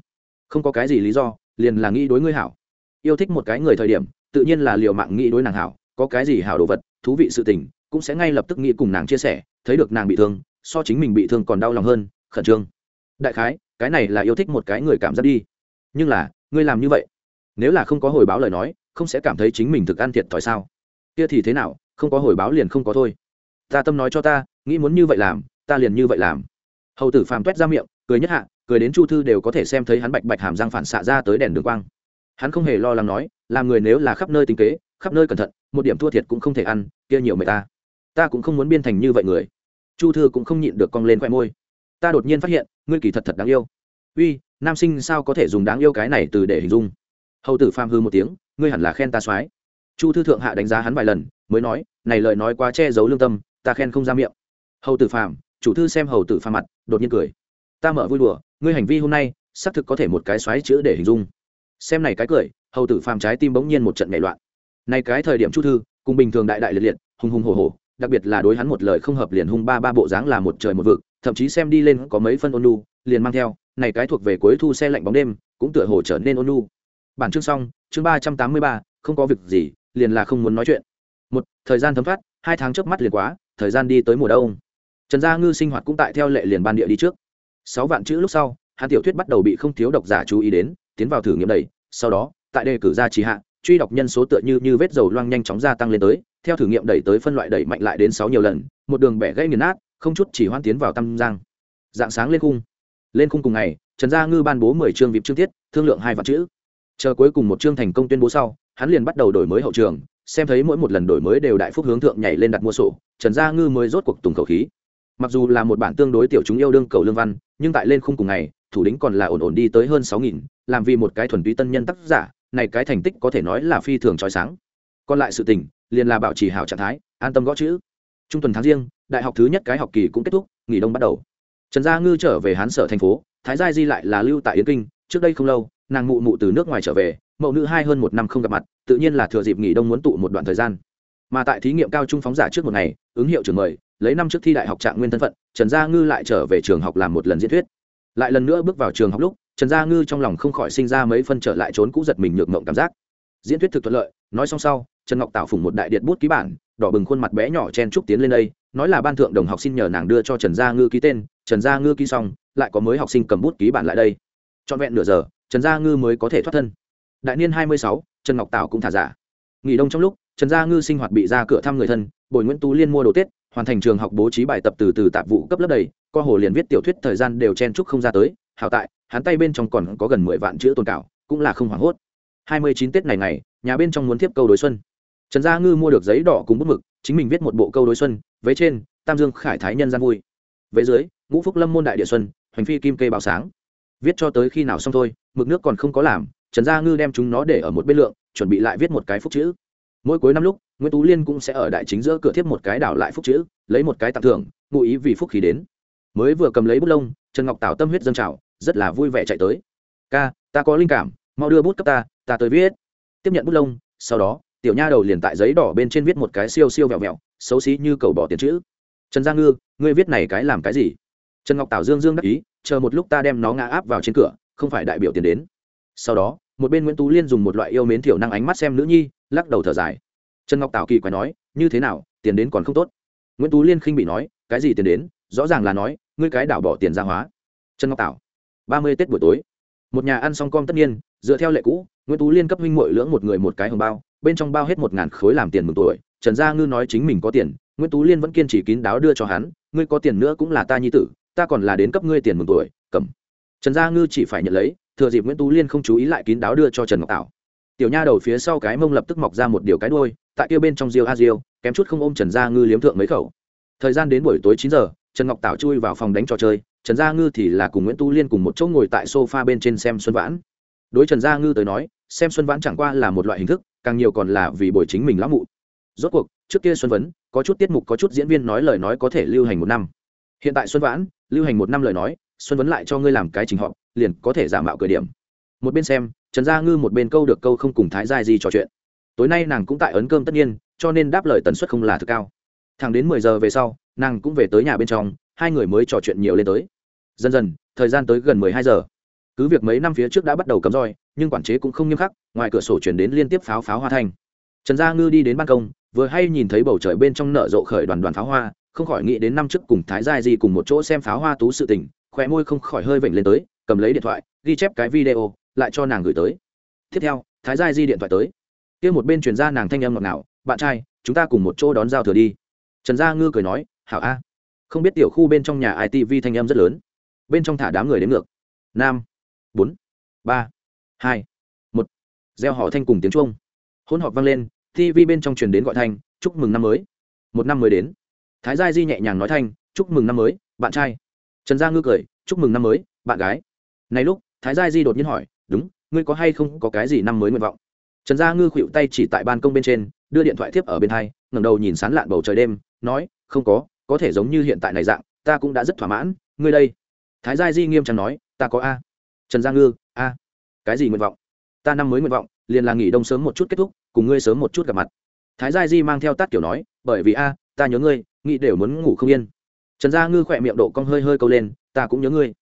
Không có cái gì lý do, liền là nghĩ đối ngươi hảo. Yêu thích một cái người thời điểm, tự nhiên là liều mạng nghĩ đối nàng hảo, có cái gì hảo đồ vật, thú vị sự tình, cũng sẽ ngay lập tức nghĩ cùng nàng chia sẻ, thấy được nàng bị thương, so chính mình bị thương còn đau lòng hơn khẩn trương. Đại khái, cái này là yêu thích một cái người cảm giác đi. Nhưng là, ngươi làm như vậy, nếu là không có hồi báo lời nói, không sẽ cảm thấy chính mình thực ăn thiệt thòi sao? Kia thì thế nào, không có hồi báo liền không có thôi. Ta tâm nói cho ta, nghĩ muốn như vậy làm, ta liền như vậy làm. Hầu tử phàm t u é t ra miệng, cười nhất hạ, cười đến chu thư đều có thể xem thấy hắn bạch bạch hàm răng phản xạ ra tới đèn đường quang. Hắn không hề lo lắng nói, làm người nếu là khắp nơi tính kế, khắp nơi cẩn thận, một điểm thua thiệt cũng không thể ăn, kia nhiều mệt ta. Ta cũng không muốn biên thành như vậy người. Chu thư cũng không nhịn được cong lên khoe môi ta đột nhiên phát hiện, ngươi kỳ thật thật đáng yêu. Uy, nam sinh sao có thể dùng đáng yêu cái này từ để hình dung? Hầu tử phàm hư một tiếng, ngươi hẳn là khen ta soái. Chu thư thượng hạ đánh giá hắn vài lần, mới nói, này lời nói quá che giấu lương tâm, ta khen không ra miệng. Hầu tử phàm, chủ thư xem hầu tử phàm mặt, đột nhiên cười. Ta mở vui đùa, ngươi hành vi hôm nay, xác thực có thể một cái xoáy chữ để hình dung. Xem này cái cười, hầu tử phàm trái tim bỗng nhiên một trận nhảy loạn. Này cái thời điểm chu thư, cùng bình thường đại đại liệt liệt, hùng hùng hổ hổ đặc biệt là đối hắn một lời không hợp liền hung ba ba bộ dáng là một trời một vực, thậm chí xem đi lên có mấy phân ôn nu liền mang theo, này cái thuộc về cuối thu xe lạnh bóng đêm, cũng tựa hồ trở nên ôn nu bản chương xong, chương ba trăm tám mươi ba, không có việc gì, liền là không muốn nói chuyện. Một, thời gian thấm thoát, hai tháng trước mắt liền quá, thời gian đi tới mùa đông. Trần gia ngư sinh hoạt cũng tại theo lệ liền ban địa đi trước. Sáu vạn chữ lúc sau, hắn tiểu thuyết bắt đầu bị không thiếu độc giả chú ý đến, tiến vào thử nghiệm đầy sau đó, tại đề cử ra trì hạ, truy đọc nhân số tựa như như vết dầu loang nhanh chóng gia tăng lên tới theo thử nghiệm đẩy tới phân loại đẩy mạnh lại đến sáu nhiều lần, một đường bẻ gãy nghiền nát, không chút chỉ hoan tiến vào tâm giang. Dạng sáng lên khung. Lên khung cùng ngày, trần gia ngư ban bố mười chương vịp chương tiết, thương lượng hai vạn chữ. Chờ cuối cùng một chương thành công tuyên bố sau, hắn liền bắt đầu đổi mới hậu trường, xem thấy mỗi một lần đổi mới đều đại phúc hướng thượng nhảy lên đặt mua sổ, trần gia ngư mới rốt cuộc tùng khẩu khí. Mặc dù là một bản tương đối tiểu chúng yêu đương cầu lương văn, nhưng tại lên khung cùng ngày, thủ lĩnh còn là ổn ổn đi tới hơn sáu nghìn, làm vì một cái thuần túy tân nhân tác giả, này cái thành tích có thể nói là phi thường trói sáng. Còn lại sự tình liền là bảo trì hảo trạng thái, an tâm gõ chữ. Trung tuần tháng riêng, đại học thứ nhất cái học kỳ cũng kết thúc, nghỉ đông bắt đầu. Trần gia ngư trở về hán sở thành phố, thái gia di lại là lưu tại yến kinh, trước đây không lâu, nàng mụ mụ từ nước ngoài trở về, mẫu nữ hai hơn một năm không gặp mặt, tự nhiên là thừa dịp nghỉ đông muốn tụ một đoạn thời gian. Mà tại thí nghiệm cao trung phóng giả trước một ngày, ứng hiệu trường mời, lấy năm trước thi đại học trạng nguyên thân phận, trần gia ngư lại trở về trường học làm một lần diễn thuyết. Lại lần nữa bước vào trường học lúc, trần gia ngư trong lòng không khỏi sinh ra mấy phân trở lại trốn cũ giật mình nhược mộng cảm giác. Diễn thuyết thực thuận lợi nói xong sau, trần ngọc tạo phủng một đại điện bút ký bản, đỏ bừng khuôn mặt bé nhỏ chen trúc tiến lên đây, nói là ban thượng đồng học xin nhờ nàng đưa cho trần gia ngư ký tên, trần gia ngư ký xong, lại có mới học sinh cầm bút ký bản lại đây. Trọn vẹn nửa giờ, trần gia ngư mới có thể thoát thân. Đại niên hai mươi sáu, trần ngọc tảo cũng thả giả. Nghỉ đông trong lúc, trần gia ngư sinh hoạt bị ra cửa thăm người thân, bồi nguyễn tú liên mua đồ tết, hoàn thành trường học bố trí bài tập từ từ tạp vụ cấp lớp đầy, co hồ liền viết tiểu thuyết thời gian đều chen chúc không ra tới, hảo tại, hắn tay bên trong còn có gần mười vạn chữ tồn cảo, cũng là không hoảng hốt. hai mươi chín tết này này nhà bên trong muốn tiếp câu đối xuân. Trần gia ngư mua được giấy đỏ cùng bút mực, chính mình viết một bộ câu đối xuân, vế trên, tam dương khải thái nhân gian vui. Vế dưới, ngũ phúc lâm môn đại địa xuân, hoành phi kim kê Bào sáng. Viết cho tới khi nào xong thôi, mực nước còn không có làm, trần gia ngư đem chúng nó để ở một bên lượng, chuẩn bị lại viết một cái phúc chữ. Mỗi cuối năm lúc, nguyễn tú liên cũng sẽ ở đại chính giữa cửa thiếp một cái đảo lại phúc chữ, lấy một cái tặng thưởng, ngụ ý vì phúc khí đến. Mới vừa cầm lấy bút lông, trần ngọc tảo tâm huyết dâng trào, rất là vui vẻ chạy tới. Ca, ta có linh cảm, mau đưa bút cấp ta ta tới viết tiếp nhận bút lông, sau đó, tiểu nha đầu liền tại giấy đỏ bên trên viết một cái siêu siêu vẹo vẹo, xấu xí như cầu bỏ tiền chữ. Trần gia ngư, ngươi viết này cái làm cái gì? Trần ngọc tảo dương dương đắc ý, chờ một lúc ta đem nó ngã áp vào trên cửa, không phải đại biểu tiền đến. Sau đó, một bên nguyễn tú liên dùng một loại yêu mến thiểu năng ánh mắt xem nữ nhi, lắc đầu thở dài. Trần ngọc tảo kỳ quái nói, như thế nào, tiền đến còn không tốt? Nguyễn tú liên khinh bị nói, cái gì tiền đến? Rõ ràng là nói, ngươi cái đảo bỏ tiền ra hóa. Trần ngọc tảo, ba mươi tết buổi tối, một nhà ăn xong com tất nhiên dựa theo lệ cũ, nguyễn tú liên cấp huynh mội lưỡng một người một cái hồng bao, bên trong bao hết một ngàn khối làm tiền mừng tuổi. Trần gia ngư nói chính mình có tiền, nguyễn tú liên vẫn kiên trì kín đáo đưa cho hắn, ngươi có tiền nữa cũng là ta nhi tử, ta còn là đến cấp ngươi tiền mừng tuổi, cầm. Trần gia ngư chỉ phải nhận lấy, thừa dịp nguyễn tú liên không chú ý lại kín đáo đưa cho trần ngọc tảo. Tiểu nha đầu phía sau cái mông lập tức mọc ra một điều cái đôi tại kia bên trong riêu a riêu kém chút không ôm trần gia ngư liếm thượng mấy khẩu. Thời gian đến buổi tối chín giờ, trần ngọc tảo chui vào phòng đánh trò chơi, trần gia ngư thì là cùng nguyễn tú liên cùng một chỗ ngồi tại sofa bên trên xem xuân vãn đối trần gia ngư tới nói, xem xuân vãn chẳng qua là một loại hình thức, càng nhiều còn là vì bồi chính mình lão mụ. Rốt cuộc, trước kia xuân vấn, có chút tiết mục, có chút diễn viên nói lời nói có thể lưu hành một năm. Hiện tại xuân vãn, lưu hành một năm lời nói, xuân vấn lại cho ngươi làm cái trình họ liền có thể giả mạo cửa điểm. Một bên xem, trần gia ngư một bên câu được câu không cùng thái giai di trò chuyện. Tối nay nàng cũng tại ấn cơm tất nhiên, cho nên đáp lời tần suất không là thực cao. Thẳng đến mười giờ về sau, nàng cũng về tới nhà bên trong, hai người mới trò chuyện nhiều lên tới. Dần dần, thời gian tới gần mười hai giờ cứ việc mấy năm phía trước đã bắt đầu cấm roi, nhưng quản chế cũng không nghiêm khắc, ngoài cửa sổ chuyển đến liên tiếp pháo pháo hoa thanh. Trần gia ngư đi đến ban công, vừa hay nhìn thấy bầu trời bên trong nở rộ khởi đoàn đoàn pháo hoa, không khỏi nghĩ đến năm trước cùng thái gia di cùng một chỗ xem pháo hoa tú sự tình khỏe môi không khỏi hơi vểnh lên tới, cầm lấy điện thoại, ghi chép cái video, lại cho nàng gửi tới. Tiếp theo, thái gia di điện thoại tới. Kia một bên truyền ra nàng thanh âm ngọt ngào, bạn trai, chúng ta cùng một chỗ đón giao thừa đi. Trần gia ngư cười nói, hảo a. Không biết tiểu khu bên trong nhà itv thanh âm rất lớn. Bên trong thả đám người đến ngược. Nam bốn, ba, hai, một. Gieo họ thanh cùng tiếng chuông. Hỗn họp vang lên tv bên trong truyền đến gọi thanh, chúc mừng năm mới. Một năm mới đến. Thái gia di nhẹ nhàng nói thanh, chúc mừng năm mới, bạn trai. Trần gia ngư cười, chúc mừng năm mới, bạn gái. Này lúc, thái gia di đột nhiên hỏi, đúng, ngươi có hay không có cái gì năm mới nguyện vọng? Trần gia ngư khuỵu tay chỉ tại ban công bên trên, đưa điện thoại tiếp ở bên hai, ngẩng đầu nhìn sán lạn bầu trời đêm, nói, không có có thể giống như hiện tại này dạng, ta cũng đã rất thỏa mãn, ngươi đây. Thái gia di nghiêm trọng nói, ta có a trần gia ngư, a, cái gì nguyện vọng? Ta năm mới nguyện vọng, liền là nghỉ đông sớm một chút kết thúc, cùng ngươi sớm một chút gặp mặt. Thái gia di mang theo tát kiểu nói, bởi vì a, ta nhớ ngươi, nghĩ đều muốn ngủ không yên. Trần gia ngư khỏe miệng độ cong hơi hơi câu lên, ta cũng nhớ ngươi.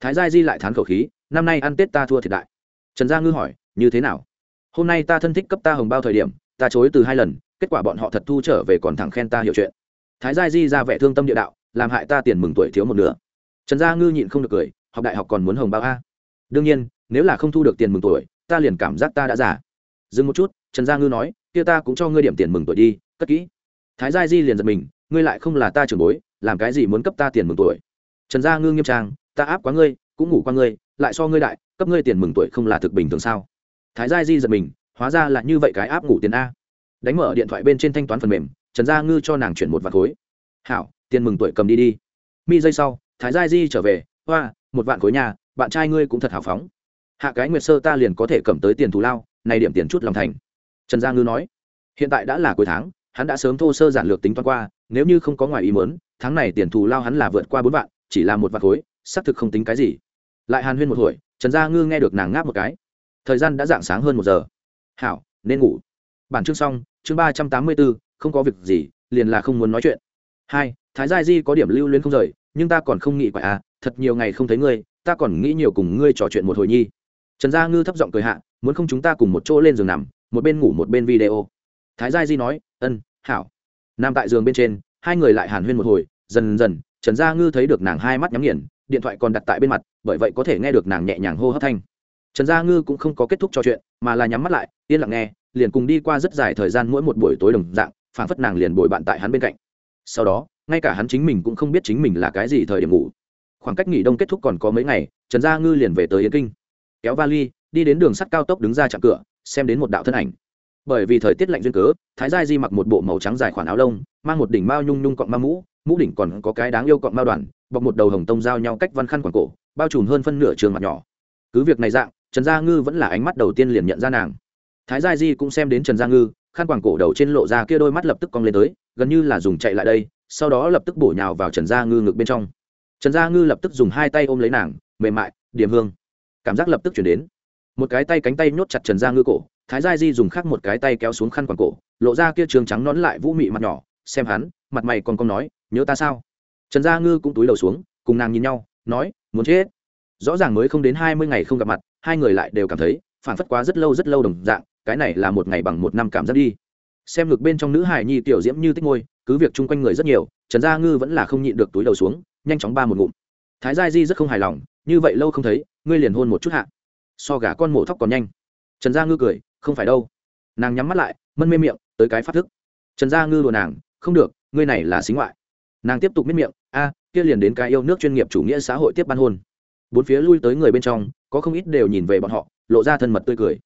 Thái gia di lại thán khẩu khí, năm nay ăn tết ta thua thiệt đại. Trần gia ngư hỏi, như thế nào? Hôm nay ta thân thích cấp ta hồng bao thời điểm, ta chối từ hai lần, kết quả bọn họ thật thu trở về còn thẳng khen ta hiểu chuyện. Thái gia di ra vẻ thương tâm địa đạo, làm hại ta tiền mừng tuổi thiếu một nửa. Trần gia ngư nhịn không được cười, học đại học còn muốn hồng bao a đương nhiên, nếu là không thu được tiền mừng tuổi, ta liền cảm giác ta đã giả dừng một chút, trần gia ngư nói, kia ta cũng cho ngươi điểm tiền mừng tuổi đi, cất kỹ. Thái gia di liền giật mình, ngươi lại không là ta trưởng bối, làm cái gì muốn cấp ta tiền mừng tuổi? Trần gia ngư nghiêm trang, ta áp quá ngươi, cũng ngủ qua ngươi, lại so ngươi đại, cấp ngươi tiền mừng tuổi không là thực bình thường sao? Thái gia di giật mình, hóa ra là như vậy cái áp ngủ tiền a. Đánh mở điện thoại bên trên thanh toán phần mềm, trần gia ngư cho nàng chuyển một vạt khối. Hảo, tiền mừng tuổi cầm đi đi. Mi giây sau, thái gia di trở về hoa một vạn khối nhà bạn trai ngươi cũng thật hào phóng. Hạ cái nguyệt sơ ta liền có thể cầm tới tiền thù lao, này điểm tiền chút lòng thành. Trần gia ngư nói. Hiện tại đã là cuối tháng, hắn đã sớm thô sơ giản lược tính toán qua, nếu như không có ngoài ý mớn tháng này tiền thù lao hắn là vượt qua bốn vạn, chỉ là một vạn khối, xác thực không tính cái gì. Lại hàn huyên một hồi, trần gia ngư nghe được nàng ngáp một cái. Thời gian đã dạng sáng hơn một giờ. Hảo, nên ngủ. Bản chương xong, chương ba trăm tám mươi bốn, không có việc gì, liền là không muốn nói chuyện. Hai, thái gia di có điểm lưu luyến không rời, nhưng ta còn không nghĩ quả à thật nhiều ngày không thấy ngươi ta còn nghĩ nhiều cùng ngươi trò chuyện một hồi nhi. Trần gia ngư thấp giọng cười hạ, muốn không chúng ta cùng một chỗ lên giường nằm, một bên ngủ một bên video. Thái gia di nói, ân, hảo. Nằm tại giường bên trên, hai người lại hàn huyên một hồi, dần dần, trần gia ngư thấy được nàng hai mắt nhắm nghiền, điện thoại còn đặt tại bên mặt, bởi vậy có thể nghe được nàng nhẹ nhàng hô hấp thanh. Trần gia ngư cũng không có kết thúc trò chuyện, mà là nhắm mắt lại, yên lặng nghe, liền cùng đi qua rất dài thời gian mỗi một buổi tối đồng dạng, phảng phất nàng liền bồi bạn tại hắn bên cạnh. Sau đó, ngay cả hắn chính mình cũng không biết chính mình là cái gì thời điểm ngủ khoảng cách nghỉ đông kết thúc còn có mấy ngày, trần gia ngư liền về tới yến kinh. Kéo vali, đi đến đường sắt cao tốc đứng ra chạm cửa, xem đến một đạo thân ảnh. Bởi vì thời tiết lạnh duyên cớ, thái gia di mặc một bộ màu trắng dài khoản áo lông, mang một đỉnh mao nhung nhung cọng ma mũ mũ đỉnh còn có cái đáng yêu cọng mao đoàn, bọc một đầu hồng tông giao nhau cách văn khăn quảng cổ, bao trùm hơn phân nửa trường mặt nhỏ. Cứ việc này dạng, trần gia ngư vẫn là ánh mắt đầu tiên liền nhận ra nàng. Thái gia di cũng xem đến trần gia ngư, khăn quàng cổ đầu trên lộ ra kia đôi mắt lập tức cong lên tới, gần như là dùng chạy lại đây, sau đó lập tức bổ nhào vào trần gia ngư ngực bên trong trần gia ngư lập tức dùng hai tay ôm lấy nàng, mềm mại điểm hương cảm giác lập tức chuyển đến. Một cái tay cánh tay nhốt chặt trần gia ngư cổ, thái gia di dùng khác một cái tay kéo xuống khăn quàng cổ, lộ ra kia trường trắng nón lại vũ mị mặt nhỏ, xem hắn, mặt mày còn con nói, nhớ ta sao? Trần gia ngư cũng túi đầu xuống, cùng nàng nhìn nhau, nói, muốn chết. Rõ ràng mới không đến hai mươi ngày không gặp mặt, hai người lại đều cảm thấy phản phất quá rất lâu rất lâu đồng dạng, cái này là một ngày bằng một năm cảm giác đi. Xem ngực bên trong nữ hài nhi tiểu diễm như tích ngôi, cứ việc chung quanh người rất nhiều, trần gia ngư vẫn là không nhịn được túi đầu xuống nhanh chóng ba một ngụm. Thái gia di rất không hài lòng, như vậy lâu không thấy, ngươi liền hôn một chút hạ. So gà con mổ thóc còn nhanh. Trần gia ngư cười, không phải đâu. Nàng nhắm mắt lại, mân mê miệng, tới cái phát thức. Trần gia ngư đùa nàng, không được, ngươi này là xính ngoại. Nàng tiếp tục miết miệng, a, kia liền đến cái yêu nước chuyên nghiệp chủ nghĩa xã hội tiếp ban hôn. Bốn phía lui tới người bên trong, có không ít đều nhìn về bọn họ, lộ ra thân mật tươi cười.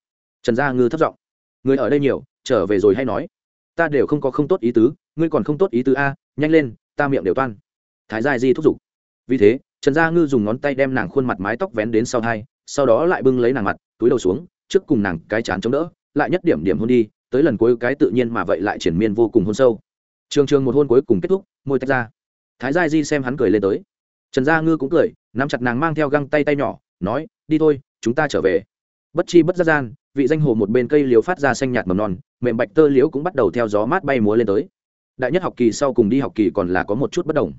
Trần gia ngư thất giọng, người ở đây nhiều, trở về rồi hay nói. Ta đều không có không tốt ý tứ, ngươi còn không tốt ý tứ a, nhanh lên, ta miệng đều toan thái gia di thúc giục. Vì thế, trần gia ngư dùng ngón tay đem nàng khuôn mặt mái tóc vén đến sau hai, sau đó lại bưng lấy nàng mặt, túi đầu xuống, trước cùng nàng cái chán chống đỡ, lại nhất điểm điểm hôn đi, tới lần cuối cái tự nhiên mà vậy lại triển miên vô cùng hôn sâu. Trường trường một hôn cuối cùng kết thúc, môi tách ra. Thái gia di xem hắn cười lên tới. Trần gia ngư cũng cười, nắm chặt nàng mang theo găng tay tay nhỏ, nói, đi thôi, chúng ta trở về. Bất chi bất giác gian, vị danh hồ một bên cây liếu phát ra xanh nhạt mầm non, mềm bạch tơ liễu cũng bắt đầu theo gió mát bay múa lên tới. Đại nhất học kỳ sau cùng đi học kỳ còn là có một chút bất đồng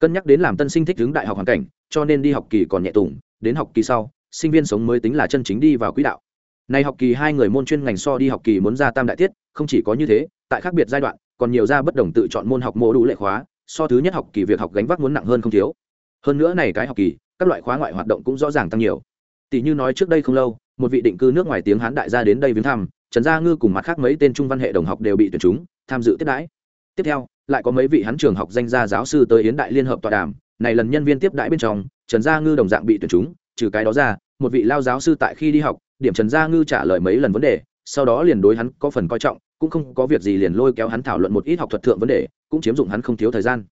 cân nhắc đến làm tân sinh thích hướng đại học hoàn cảnh, cho nên đi học kỳ còn nhẹ tùng, đến học kỳ sau, sinh viên sống mới tính là chân chính đi vào quỹ đạo. Nay học kỳ hai người môn chuyên ngành so đi học kỳ muốn ra tam đại tiết, không chỉ có như thế, tại khác biệt giai đoạn, còn nhiều ra bất đồng tự chọn môn học mô đủ lệ khóa, so thứ nhất học kỳ việc học gánh vác muốn nặng hơn không thiếu. Hơn nữa này cái học kỳ, các loại khóa ngoại hoạt động cũng rõ ràng tăng nhiều. Tỷ như nói trước đây không lâu, một vị định cư nước ngoài tiếng hán đại gia đến đây viếng thăm, trần gia ngư cùng mặt khác mấy tên trung văn hệ đồng học đều bị tuyển chúng, tham dự tiết đãi tiếp theo, lại có mấy vị hắn trường học danh gia giáo sư tới yến đại liên hợp tọa đàm, này lần nhân viên tiếp đãi bên trong, trần gia ngư đồng dạng bị tuyển chúng, trừ cái đó ra, một vị lao giáo sư tại khi đi học, điểm trần gia ngư trả lời mấy lần vấn đề, sau đó liền đối hắn có phần coi trọng, cũng không có việc gì liền lôi kéo hắn thảo luận một ít học thuật thượng vấn đề, cũng chiếm dụng hắn không thiếu thời gian.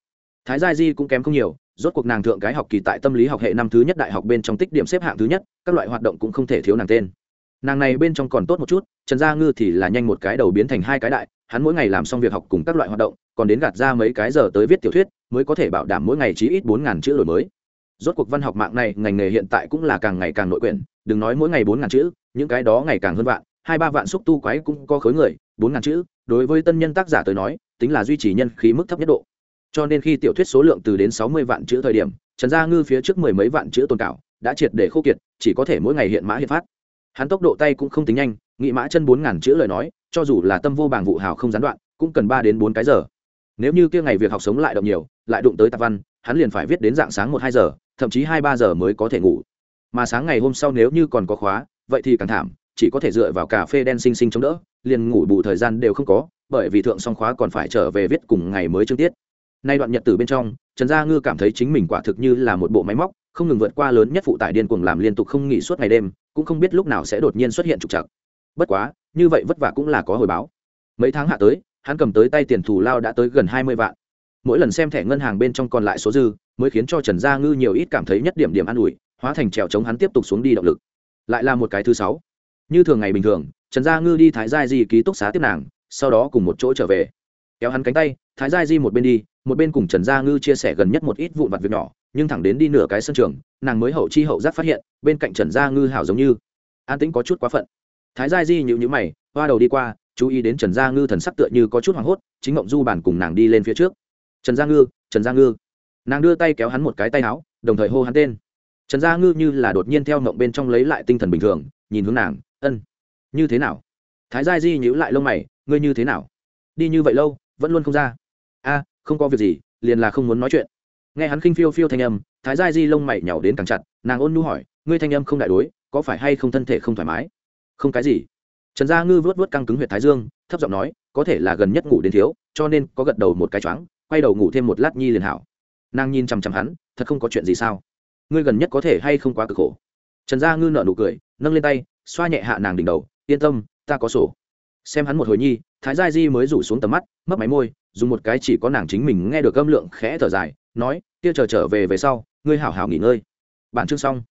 Thái gia di cũng kém không nhiều, rốt cuộc nàng thượng cái học kỳ tại tâm lý học hệ năm thứ nhất đại học bên trong tích điểm xếp hạng thứ nhất, các loại hoạt động cũng không thể thiếu nàng tên. Nàng này bên trong còn tốt một chút, trần gia ngư thì là nhanh một cái đầu biến thành hai cái đại hắn mỗi ngày làm xong việc học cùng các loại hoạt động, còn đến gạt ra mấy cái giờ tới viết tiểu thuyết, mới có thể bảo đảm mỗi ngày chí ít bốn ngàn chữ đổi mới. Rốt cuộc văn học mạng này, ngành nghề hiện tại cũng là càng ngày càng nội quyển, đừng nói mỗi ngày bốn ngàn chữ, những cái đó ngày càng hơn vạn, hai ba vạn xúc tu quái cũng có khối người, bốn ngàn chữ, đối với tân nhân tác giả tới nói, tính là duy trì nhân khí mức thấp nhất độ. Cho nên khi tiểu thuyết số lượng từ đến sáu mươi vạn chữ thời điểm, trần gia ngư phía trước mười mấy vạn chữ tồn cảo, đã triệt để khô kiệt, chỉ có thể mỗi ngày hiện mã hiện phát. Hắn tốc độ tay cũng không tính nhanh, nghị mã chân bốn ngàn chữ lời nói cho dù là tâm vô bảng vụ hào không gián đoạn, cũng cần ba đến bốn cái giờ. Nếu như kia ngày việc học sống lại động nhiều, lại đụng tới tạp văn, hắn liền phải viết đến dạng sáng một hai giờ, thậm chí hai ba giờ mới có thể ngủ. Mà sáng ngày hôm sau nếu như còn có khóa, vậy thì càng thảm, chỉ có thể dựa vào cà phê đen xinh xinh chống đỡ, liền ngủ bù thời gian đều không có, bởi vì thượng song khóa còn phải trở về viết cùng ngày mới chương tiết. Nay đoạn nhật từ bên trong, trần gia ngư cảm thấy chính mình quả thực như là một bộ máy móc, không ngừng vượt qua lớn nhất phụ tải điên cuồng làm liên tục không nghỉ suốt ngày đêm, cũng không biết lúc nào sẽ đột nhiên xuất hiện trục trặc. Bất quá như vậy vất vả cũng là có hồi báo. Mấy tháng hạ tới, hắn cầm tới tay tiền thù lao đã tới gần hai mươi vạn. Mỗi lần xem thẻ ngân hàng bên trong còn lại số dư, mới khiến cho trần gia ngư nhiều ít cảm thấy nhất điểm điểm an ủi, hóa thành trèo chống hắn tiếp tục xuống đi động lực. Lại là một cái thứ sáu. Như thường ngày bình thường, trần gia ngư đi thái gia di ký túc xá tiếp nàng, sau đó cùng một chỗ trở về. Kéo hắn cánh tay, thái gia di một bên đi, một bên cùng trần gia ngư chia sẻ gần nhất một ít vụn vặt việc nhỏ, nhưng thẳng đến đi nửa cái sân trường, nàng mới hậu chi hậu giác phát hiện, bên cạnh trần gia ngư hảo giống như, an tĩnh có chút quá phận thái gia di nhịu nhữ mày, hoa đầu đi qua, chú ý đến trần gia ngư thần sắc tựa như có chút hoảng hốt, chính ngộng du bản cùng nàng đi lên phía trước. Trần gia ngư, trần gia ngư. Nàng đưa tay kéo hắn một cái tay áo, đồng thời hô hắn tên. Trần gia ngư như là đột nhiên theo ngộng bên trong lấy lại tinh thần bình thường, nhìn hướng nàng, ân, như thế nào? Thái gia di nhữ lại lông mày, ngươi như thế nào? Đi như vậy lâu, vẫn luôn không ra. A, không có việc gì, liền là không muốn nói chuyện. Nghe hắn khinh phiêu phiêu thanh âm, thái gia di lông mày nhàu đến càng chặt, nàng ôn nu hỏi, ngươi thanh âm không đại đối, có phải hay không thân thể không thoải mái? Không cái gì. Trần gia ngư vớt vớt căng cứng huyệt thái dương, thấp giọng nói, có thể là gần nhất ngủ đến thiếu, cho nên có gật đầu một cái choáng, quay đầu ngủ thêm một lát nhi liền hảo. Nàng nhìn chằm chằm hắn, thật không có chuyện gì sao? Ngươi gần nhất có thể hay không quá cực khổ? Trần gia ngư nợ nụ cười, nâng lên tay, xoa nhẹ hạ nàng đỉnh đầu, yên tâm, ta có sổ. Xem hắn một hồi nhi, thái gia di mới rủ xuống tầm mắt mất máy môi, dùng một cái chỉ có nàng chính mình nghe được âm lượng khẽ thở dài, nói, kia chờ trở về về sau, ngươi hảo hảo nghỉ ngơi. Bản chương xong.